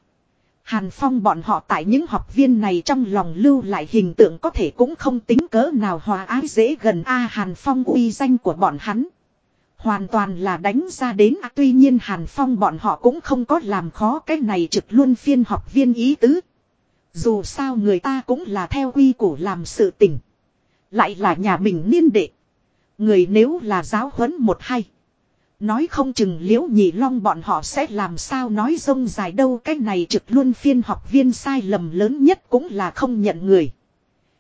Hàn Phong bọn họ tại những học viên này trong lòng lưu lại hình tượng có thể cũng không tính cỡ nào hòa ái dễ gần A Hàn Phong uy danh của bọn hắn. Hoàn toàn là đánh ra đến à, tuy nhiên Hàn Phong bọn họ cũng không có làm khó cái này trực luôn phiên học viên ý tứ. Dù sao người ta cũng là theo quy củ làm sự tình. Lại là nhà mình niên đệ. Người nếu là giáo huấn một hay. Nói không chừng liễu nhị long bọn họ sẽ làm sao nói rông dài đâu, cái này trực luôn phiên học viên sai lầm lớn nhất cũng là không nhận người.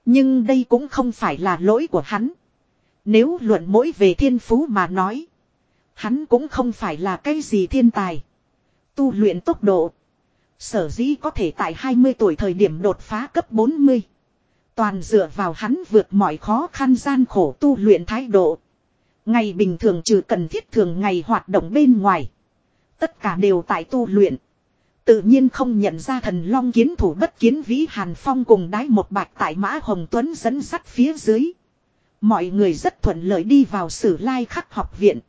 Nhưng đây cũng không phải là lỗi của hắn. Nếu luận mỗi về thiên phú mà nói. Hắn cũng không phải là cái gì thiên tài. Tu luyện tốc độ. Sở dĩ có thể tại 20 tuổi thời điểm đột phá cấp 40. Toàn dựa vào hắn vượt mọi khó khăn gian khổ tu luyện thái độ. Ngày bình thường trừ cần thiết thường ngày hoạt động bên ngoài. Tất cả đều tại tu luyện. Tự nhiên không nhận ra thần long kiến thủ bất kiến vĩ hàn phong cùng đái một bạch tại mã hồng tuấn dẫn sắt phía dưới. Mọi người rất thuận lợi đi vào sử lai khắc học viện.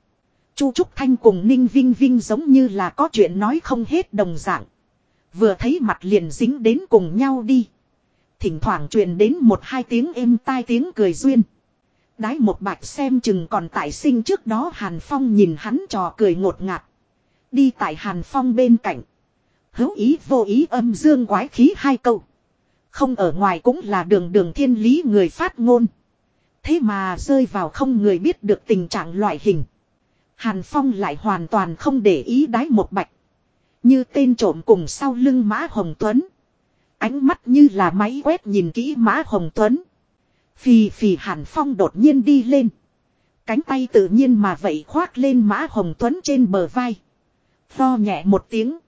Chu Trúc Thanh cùng Ninh Vinh Vinh giống như là có chuyện nói không hết đồng dạng. Vừa thấy mặt liền dính đến cùng nhau đi. Thỉnh thoảng truyền đến một hai tiếng êm tai tiếng cười duyên. Đái một bạch xem chừng còn tại sinh trước đó Hàn Phong nhìn hắn trò cười ngột ngạt. Đi tại Hàn Phong bên cạnh. Hữu ý vô ý âm dương quái khí hai câu. Không ở ngoài cũng là đường đường thiên lý người phát ngôn. Thế mà rơi vào không người biết được tình trạng loại hình. Hàn Phong lại hoàn toàn không để ý đái một bạch. Như tên trộm cùng sau lưng Mã Hồng Tuấn. Ánh mắt như là máy quét nhìn kỹ Mã Hồng Tuấn. Phì phì Hàn Phong đột nhiên đi lên. Cánh tay tự nhiên mà vậy khoác lên Mã Hồng Tuấn trên bờ vai. Tho nhẹ một tiếng.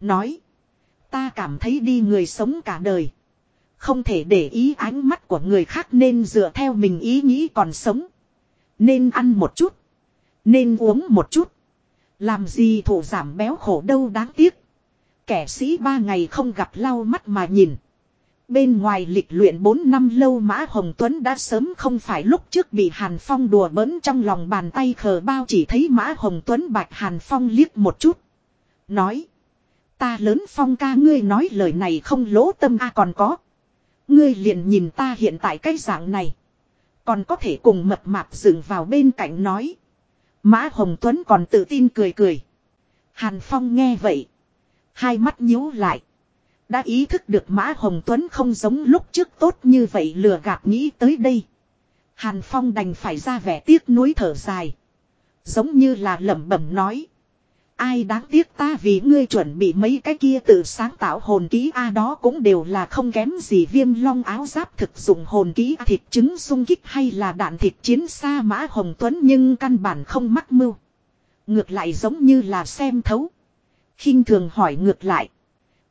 Nói. Ta cảm thấy đi người sống cả đời. Không thể để ý ánh mắt của người khác nên dựa theo mình ý nghĩ còn sống. Nên ăn một chút. Nên uống một chút. Làm gì thủ giảm béo khổ đâu đáng tiếc. Kẻ sĩ ba ngày không gặp lau mắt mà nhìn. Bên ngoài lịch luyện 4 năm lâu Mã Hồng Tuấn đã sớm không phải lúc trước bị Hàn Phong đùa bỡn trong lòng bàn tay khờ bao chỉ thấy Mã Hồng Tuấn bạch Hàn Phong liếc một chút. Nói. Ta lớn Phong ca, ngươi nói lời này không lỗ tâm a, còn có. Ngươi liền nhìn ta hiện tại cái dạng này. Còn có thể cùng mập mạp dựng vào bên cạnh nói. Mã Hồng Tuấn còn tự tin cười cười. Hàn Phong nghe vậy. Hai mắt nhíu lại. Đã ý thức được Mã Hồng Tuấn không giống lúc trước tốt như vậy lừa gạt nghĩ tới đây. Hàn Phong đành phải ra vẻ tiếc nuối thở dài. Giống như là lẩm bẩm nói. Ai đáng tiếc ta vì ngươi chuẩn bị mấy cái kia tự sáng tạo hồn ký, A đó cũng đều là không kém gì viêm long áo giáp thực dụng hồn ký thịt trứng sung kích hay là đạn thịt chiến xa mã hồng tuấn nhưng căn bản không mắc mưu. Ngược lại giống như là xem thấu. khinh thường hỏi ngược lại.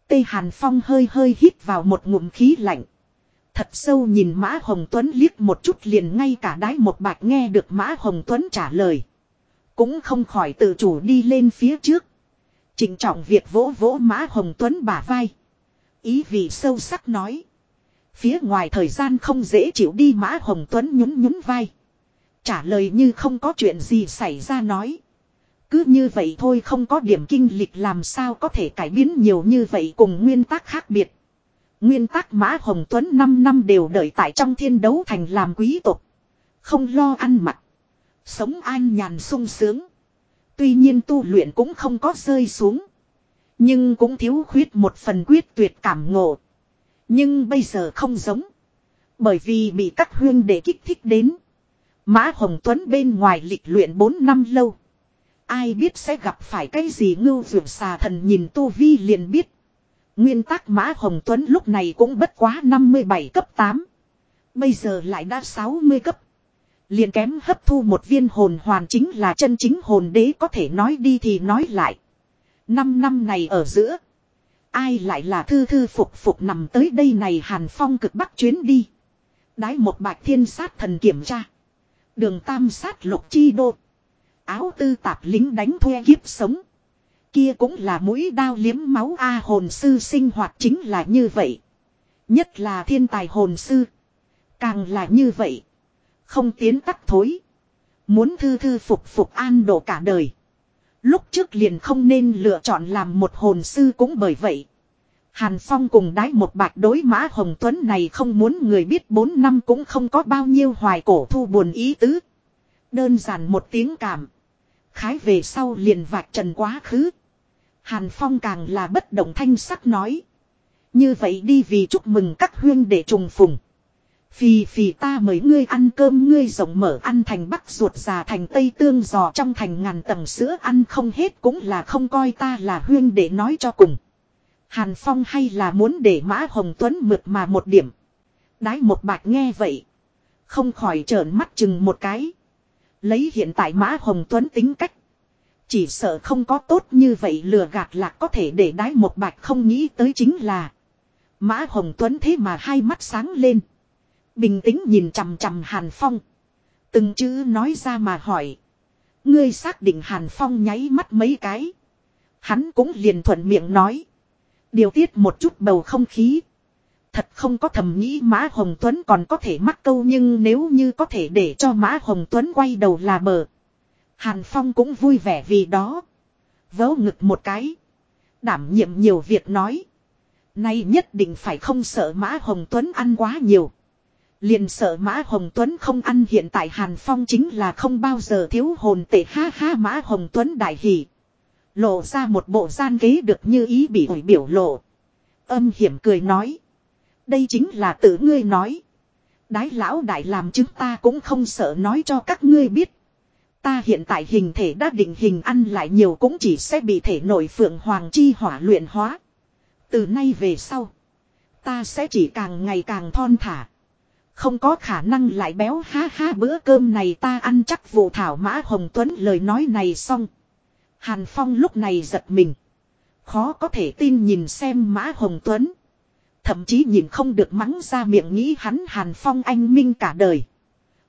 Tây Hàn Phong hơi hơi hít vào một ngụm khí lạnh. Thật sâu nhìn Mã Hồng Tuấn liếc một chút liền ngay cả đái một bạch nghe được Mã Hồng Tuấn trả lời. Cũng không khỏi tự chủ đi lên phía trước. Trịnh trọng việc vỗ vỗ Mã Hồng Tuấn bả vai. Ý vị sâu sắc nói. Phía ngoài thời gian không dễ chịu đi Mã Hồng Tuấn nhún nhún vai. Trả lời như không có chuyện gì xảy ra nói. Cứ như vậy thôi không có điểm kinh lịch làm sao có thể cải biến nhiều như vậy cùng nguyên tắc khác biệt. Nguyên tắc Mã Hồng Tuấn 5 năm đều đợi tại trong thiên đấu thành làm quý tộc. Không lo ăn mặc. Sống an nhàn sung sướng. Tuy nhiên tu luyện cũng không có rơi xuống. Nhưng cũng thiếu khuyết một phần quyết tuyệt cảm ngộ. Nhưng bây giờ không giống. Bởi vì bị các huyên để kích thích đến. Mã Hồng Tuấn bên ngoài lịch luyện 4 năm lâu. Ai biết sẽ gặp phải cái gì ngưu vượt xà thần nhìn tu vi liền biết. Nguyên tắc Mã Hồng Tuấn lúc này cũng bất quá 57 cấp 8. Bây giờ lại đã 60 cấp. Liền kém hấp thu một viên hồn hoàn chính là chân chính hồn đế có thể nói đi thì nói lại. Năm năm này ở giữa. Ai lại là thư thư phục phục nằm tới đây này hàn phong cực bắc chuyến đi. Đái một bạch thiên sát thần kiểm tra. Đường tam sát lục chi đô. Áo tư tạp lính đánh thuê kiếp sống. Kia cũng là mũi đao liếm máu A hồn sư sinh hoạt chính là như vậy. Nhất là thiên tài hồn sư. Càng là như vậy. Không tiến tắc thối. Muốn thư thư phục phục an độ cả đời. Lúc trước liền không nên lựa chọn làm một hồn sư cũng bởi vậy. Hàn Phong cùng đái một bạc đối mã Hồng Tuấn này không muốn người biết bốn năm cũng không có bao nhiêu hoài cổ thu buồn ý tứ. Đơn giản một tiếng cảm. Khái về sau liền vạch trần quá khứ. Hàn Phong càng là bất động thanh sắc nói. Như vậy đi vì chúc mừng các huyên để trùng phùng. Phì phì ta mời ngươi ăn cơm, ngươi rộng mở ăn thành bắc ruột già thành tây tương giò trong thành ngàn tầng sữa ăn không hết cũng là không coi ta là huyên để nói cho cùng. Hàn Phong hay là muốn để Mã Hồng Tuấn mượt mà một điểm. Đái một bạch nghe vậy. Không khỏi trợn mắt chừng một cái. Lấy hiện tại Mã Hồng Tuấn tính cách. Chỉ sợ không có tốt như vậy lừa gạt lạc có thể để đái một bạch không nghĩ tới chính là. Mã Hồng Tuấn thế mà hai mắt sáng lên. Bình tĩnh nhìn chằm chằm Hàn Phong. Từng chữ nói ra mà hỏi. Ngươi xác định Hàn Phong nháy mắt mấy cái. Hắn cũng liền thuận miệng nói. Điều tiết một chút bầu không khí. Thật không có thầm nghĩ Mã Hồng Tuấn còn có thể mắc câu nhưng nếu như có thể để cho Mã Hồng Tuấn quay đầu là bờ. Hàn Phong cũng vui vẻ vì đó. Vớ ngực một cái. Đảm nhiệm nhiều việc nói. Nay nhất định phải không sợ Mã Hồng Tuấn ăn quá nhiều. Liền sợ Mã Hồng Tuấn không ăn hiện tại Hàn Phong chính là không bao giờ thiếu hồn tệ ha ha, Mã Hồng Tuấn đại hỉ Lộ ra một bộ gian kế được như ý bị ủi biểu lộ. Âm hiểm cười nói. Đây chính là tự ngươi nói. Đái lão đại làm chúng ta cũng không sợ nói cho các ngươi biết. Ta hiện tại hình thể đã định hình ăn lại nhiều cũng chỉ sẽ bị thể nội phượng hoàng chi hỏa luyện hóa. Từ nay về sau. Ta sẽ chỉ càng ngày càng thon thả. Không có khả năng lại béo ha ha bữa cơm này ta ăn chắc vụ thảo mã Hồng Tuấn lời nói này xong. Hàn Phong lúc này giật mình. Khó có thể tin nhìn xem mã Hồng Tuấn. Thậm chí nhìn không được mắng ra miệng nghĩ hắn Hàn Phong anh minh cả đời.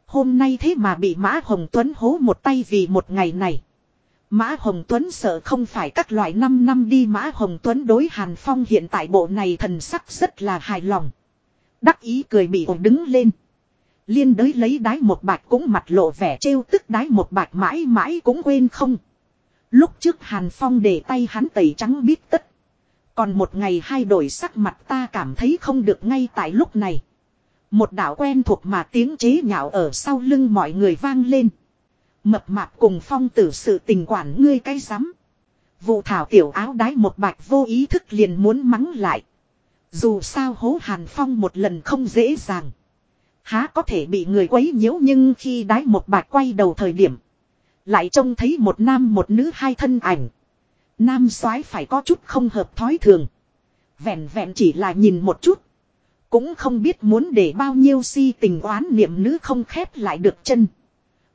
Hôm nay thế mà bị Mã Hồng Tuấn hố một tay vì một ngày này. Mã Hồng Tuấn sợ không phải các loại 5 năm đi Mã Hồng Tuấn đối Hàn Phong hiện tại bộ này thần sắc rất là hài lòng. Đắc ý cười bị ổn đứng lên. Liên đới lấy đái một bạch cũng mặt lộ vẻ trêu tức đái một bạch mãi mãi cũng quên không. Lúc trước Hàn Phong để tay hắn tẩy trắng biết tất. Còn một ngày hai đổi sắc mặt ta cảm thấy không được ngay tại lúc này. Một đạo quen thuộc mà tiếng chế nhạo ở sau lưng mọi người vang lên. Mập mạp cùng phong tử sự tình quản ngươi cái rắm Vụ thảo tiểu áo đái một bạch vô ý thức liền muốn mắng lại. Dù sao hố hàn phong một lần không dễ dàng. Há có thể bị người quấy nhiễu nhưng khi đái một bạch quay đầu thời điểm. Lại trông thấy một nam một nữ hai thân ảnh. Nam soái phải có chút không hợp thói thường. Vẹn vẹn chỉ là nhìn một chút. Cũng không biết muốn để bao nhiêu si tình oán niệm nữ không khép lại được chân.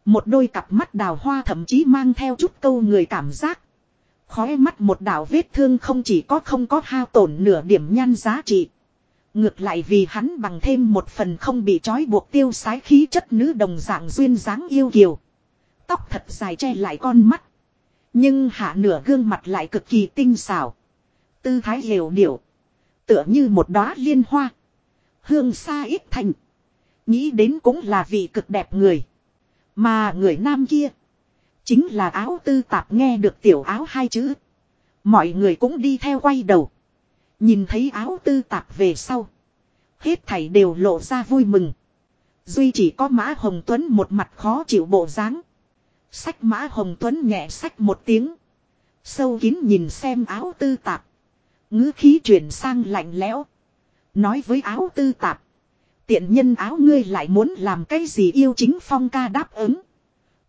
Một đôi cặp mắt đào hoa thậm chí mang theo chút câu người cảm giác. Khói mắt một đảo vết thương không chỉ có không có hao tổn nửa điểm nhan giá trị. Ngược lại vì hắn bằng thêm một phần không bị trói buộc tiêu sái khí chất nữ đồng dạng duyên dáng yêu kiều. Tóc thật dài che lại con mắt. Nhưng hạ nửa gương mặt lại cực kỳ tinh xảo. Tư thái hiểu điệu. Tựa như một đóa liên hoa. Hương xa ít thành. Nghĩ đến cũng là vị cực đẹp người. Mà người nam kia. Chính là áo tư tạp nghe được tiểu áo hai chữ. Mọi người cũng đi theo quay đầu. Nhìn thấy áo tư tạp về sau. Hết thảy đều lộ ra vui mừng. Duy chỉ có Mã Hồng Tuấn một mặt khó chịu bộ dáng. Sách Mã Hồng Tuấn nhẹ sách một tiếng. Sâu kín nhìn xem áo tư tạp. ngữ khí chuyển sang lạnh lẽo. Nói với áo tư tạp. Tiện nhân áo ngươi lại muốn làm cái gì yêu chính phong ca đáp ứng.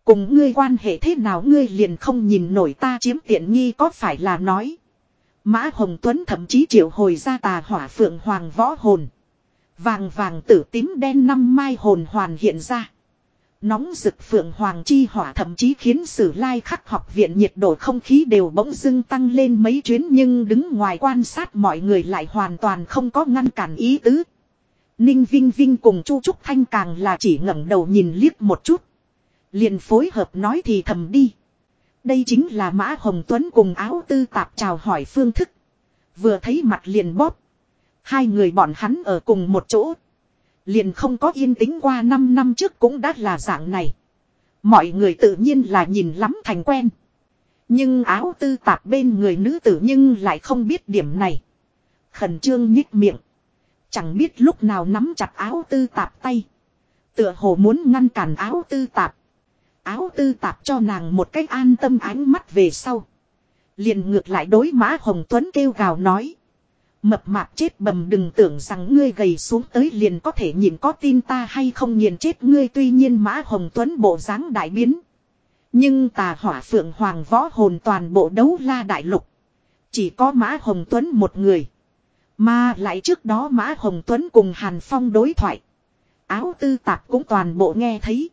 Cùng ngươi quan hệ thế nào ngươi liền không nhìn nổi ta chiếm tiện nghi có phải là nói. Mã Hồng Tuấn thậm chí triệu hồi ra tà hỏa phượng hoàng võ hồn. Vàng vàng tử tím đen năm mai hồn hoàn hiện ra. Nóng rực phượng hoàng chi hỏa thậm chí khiến sử lai khắc học viện nhiệt độ không khí đều bỗng dưng tăng lên mấy chuyến nhưng đứng ngoài quan sát mọi người lại hoàn toàn không có ngăn cản ý tứ. Ninh Vinh Vinh cùng Chu Trúc Thanh càng là chỉ ngẩng đầu nhìn liếc một chút. liền phối hợp nói thì thầm đi. Đây chính là Mã Hồng Tuấn cùng áo tư tạp chào hỏi phương thức. Vừa thấy mặt liền bóp. Hai người bọn hắn ở cùng một chỗ. Liền không có yên tĩnh qua 5 năm trước cũng đã là dạng này. Mọi người tự nhiên là nhìn lắm thành quen. Nhưng áo tư tạp bên người nữ tử nhưng lại không biết điểm này. Khẩn trương nhích miệng. Chẳng biết lúc nào nắm chặt áo tư tạp tay. Tựa hồ muốn ngăn cản áo tư tạp. Áo tư tạp cho nàng một cách an tâm ánh mắt về sau. Liền ngược lại đối mã Hồng Tuấn kêu gào nói. Mập mạp chết bầm đừng tưởng rằng ngươi gầy xuống tới liền có thể nhìn có tin ta hay không nhìn chết ngươi tuy nhiên mã Hồng Tuấn bộ dáng đại biến. Nhưng tà hỏa phượng hoàng võ hồn toàn bộ đấu la đại lục. Chỉ có mã Hồng Tuấn một người. Mà lại trước đó Mã Hồng Tuấn cùng Hàn Phong đối thoại. Áo tư tạp cũng toàn bộ nghe thấy.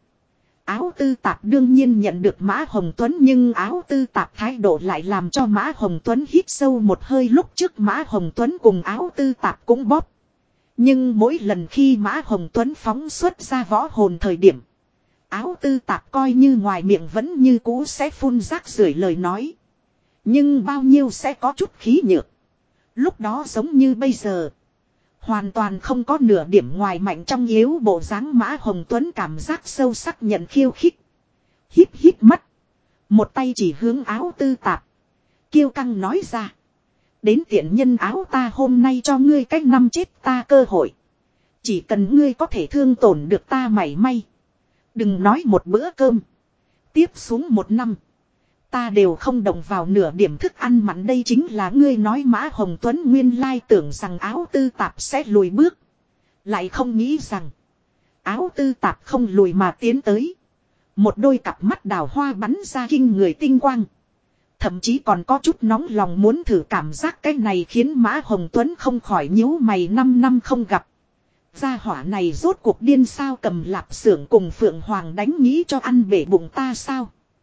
Áo tư tạp đương nhiên nhận được Mã Hồng Tuấn nhưng áo tư tạp thái độ lại làm cho Mã Hồng Tuấn hít sâu một hơi lúc trước Mã Hồng Tuấn cùng áo tư tạp cũng bóp. Nhưng mỗi lần khi Mã Hồng Tuấn phóng xuất ra võ hồn thời điểm. Áo tư tạp coi như ngoài miệng vẫn như cũ sẽ phun rác rưởi lời nói. Nhưng bao nhiêu sẽ có chút khí nhược. Lúc đó giống như bây giờ. Hoàn toàn không có nửa điểm ngoài mạnh trong yếu bộ dáng mã hồng tuấn cảm giác sâu sắc nhận khiêu khích. Hít hít mắt. Một tay chỉ hướng áo tư tạp. Kiêu căng nói ra. Đến tiện nhân áo ta hôm nay cho ngươi cách năm chết ta cơ hội. Chỉ cần ngươi có thể thương tổn được ta mảy may. Đừng nói một bữa cơm. Tiếp xuống một năm. Ta đều không động vào nửa điểm thức ăn mặn đây chính là ngươi nói Mã Hồng Tuấn nguyên lai tưởng rằng áo tư tạp sẽ lùi bước. Lại không nghĩ rằng, áo tư tạp không lùi mà tiến tới. Một đôi cặp mắt đào hoa bắn ra kinh người tinh quang. Thậm chí còn có chút nóng lòng muốn thử cảm giác cái này khiến Mã Hồng Tuấn không khỏi nhíu mày 5 năm không gặp. Gia hỏa này rốt cuộc điên sao cầm lạp xưởng cùng Phượng Hoàng đánh nghĩ cho ăn bể bụng ta sao.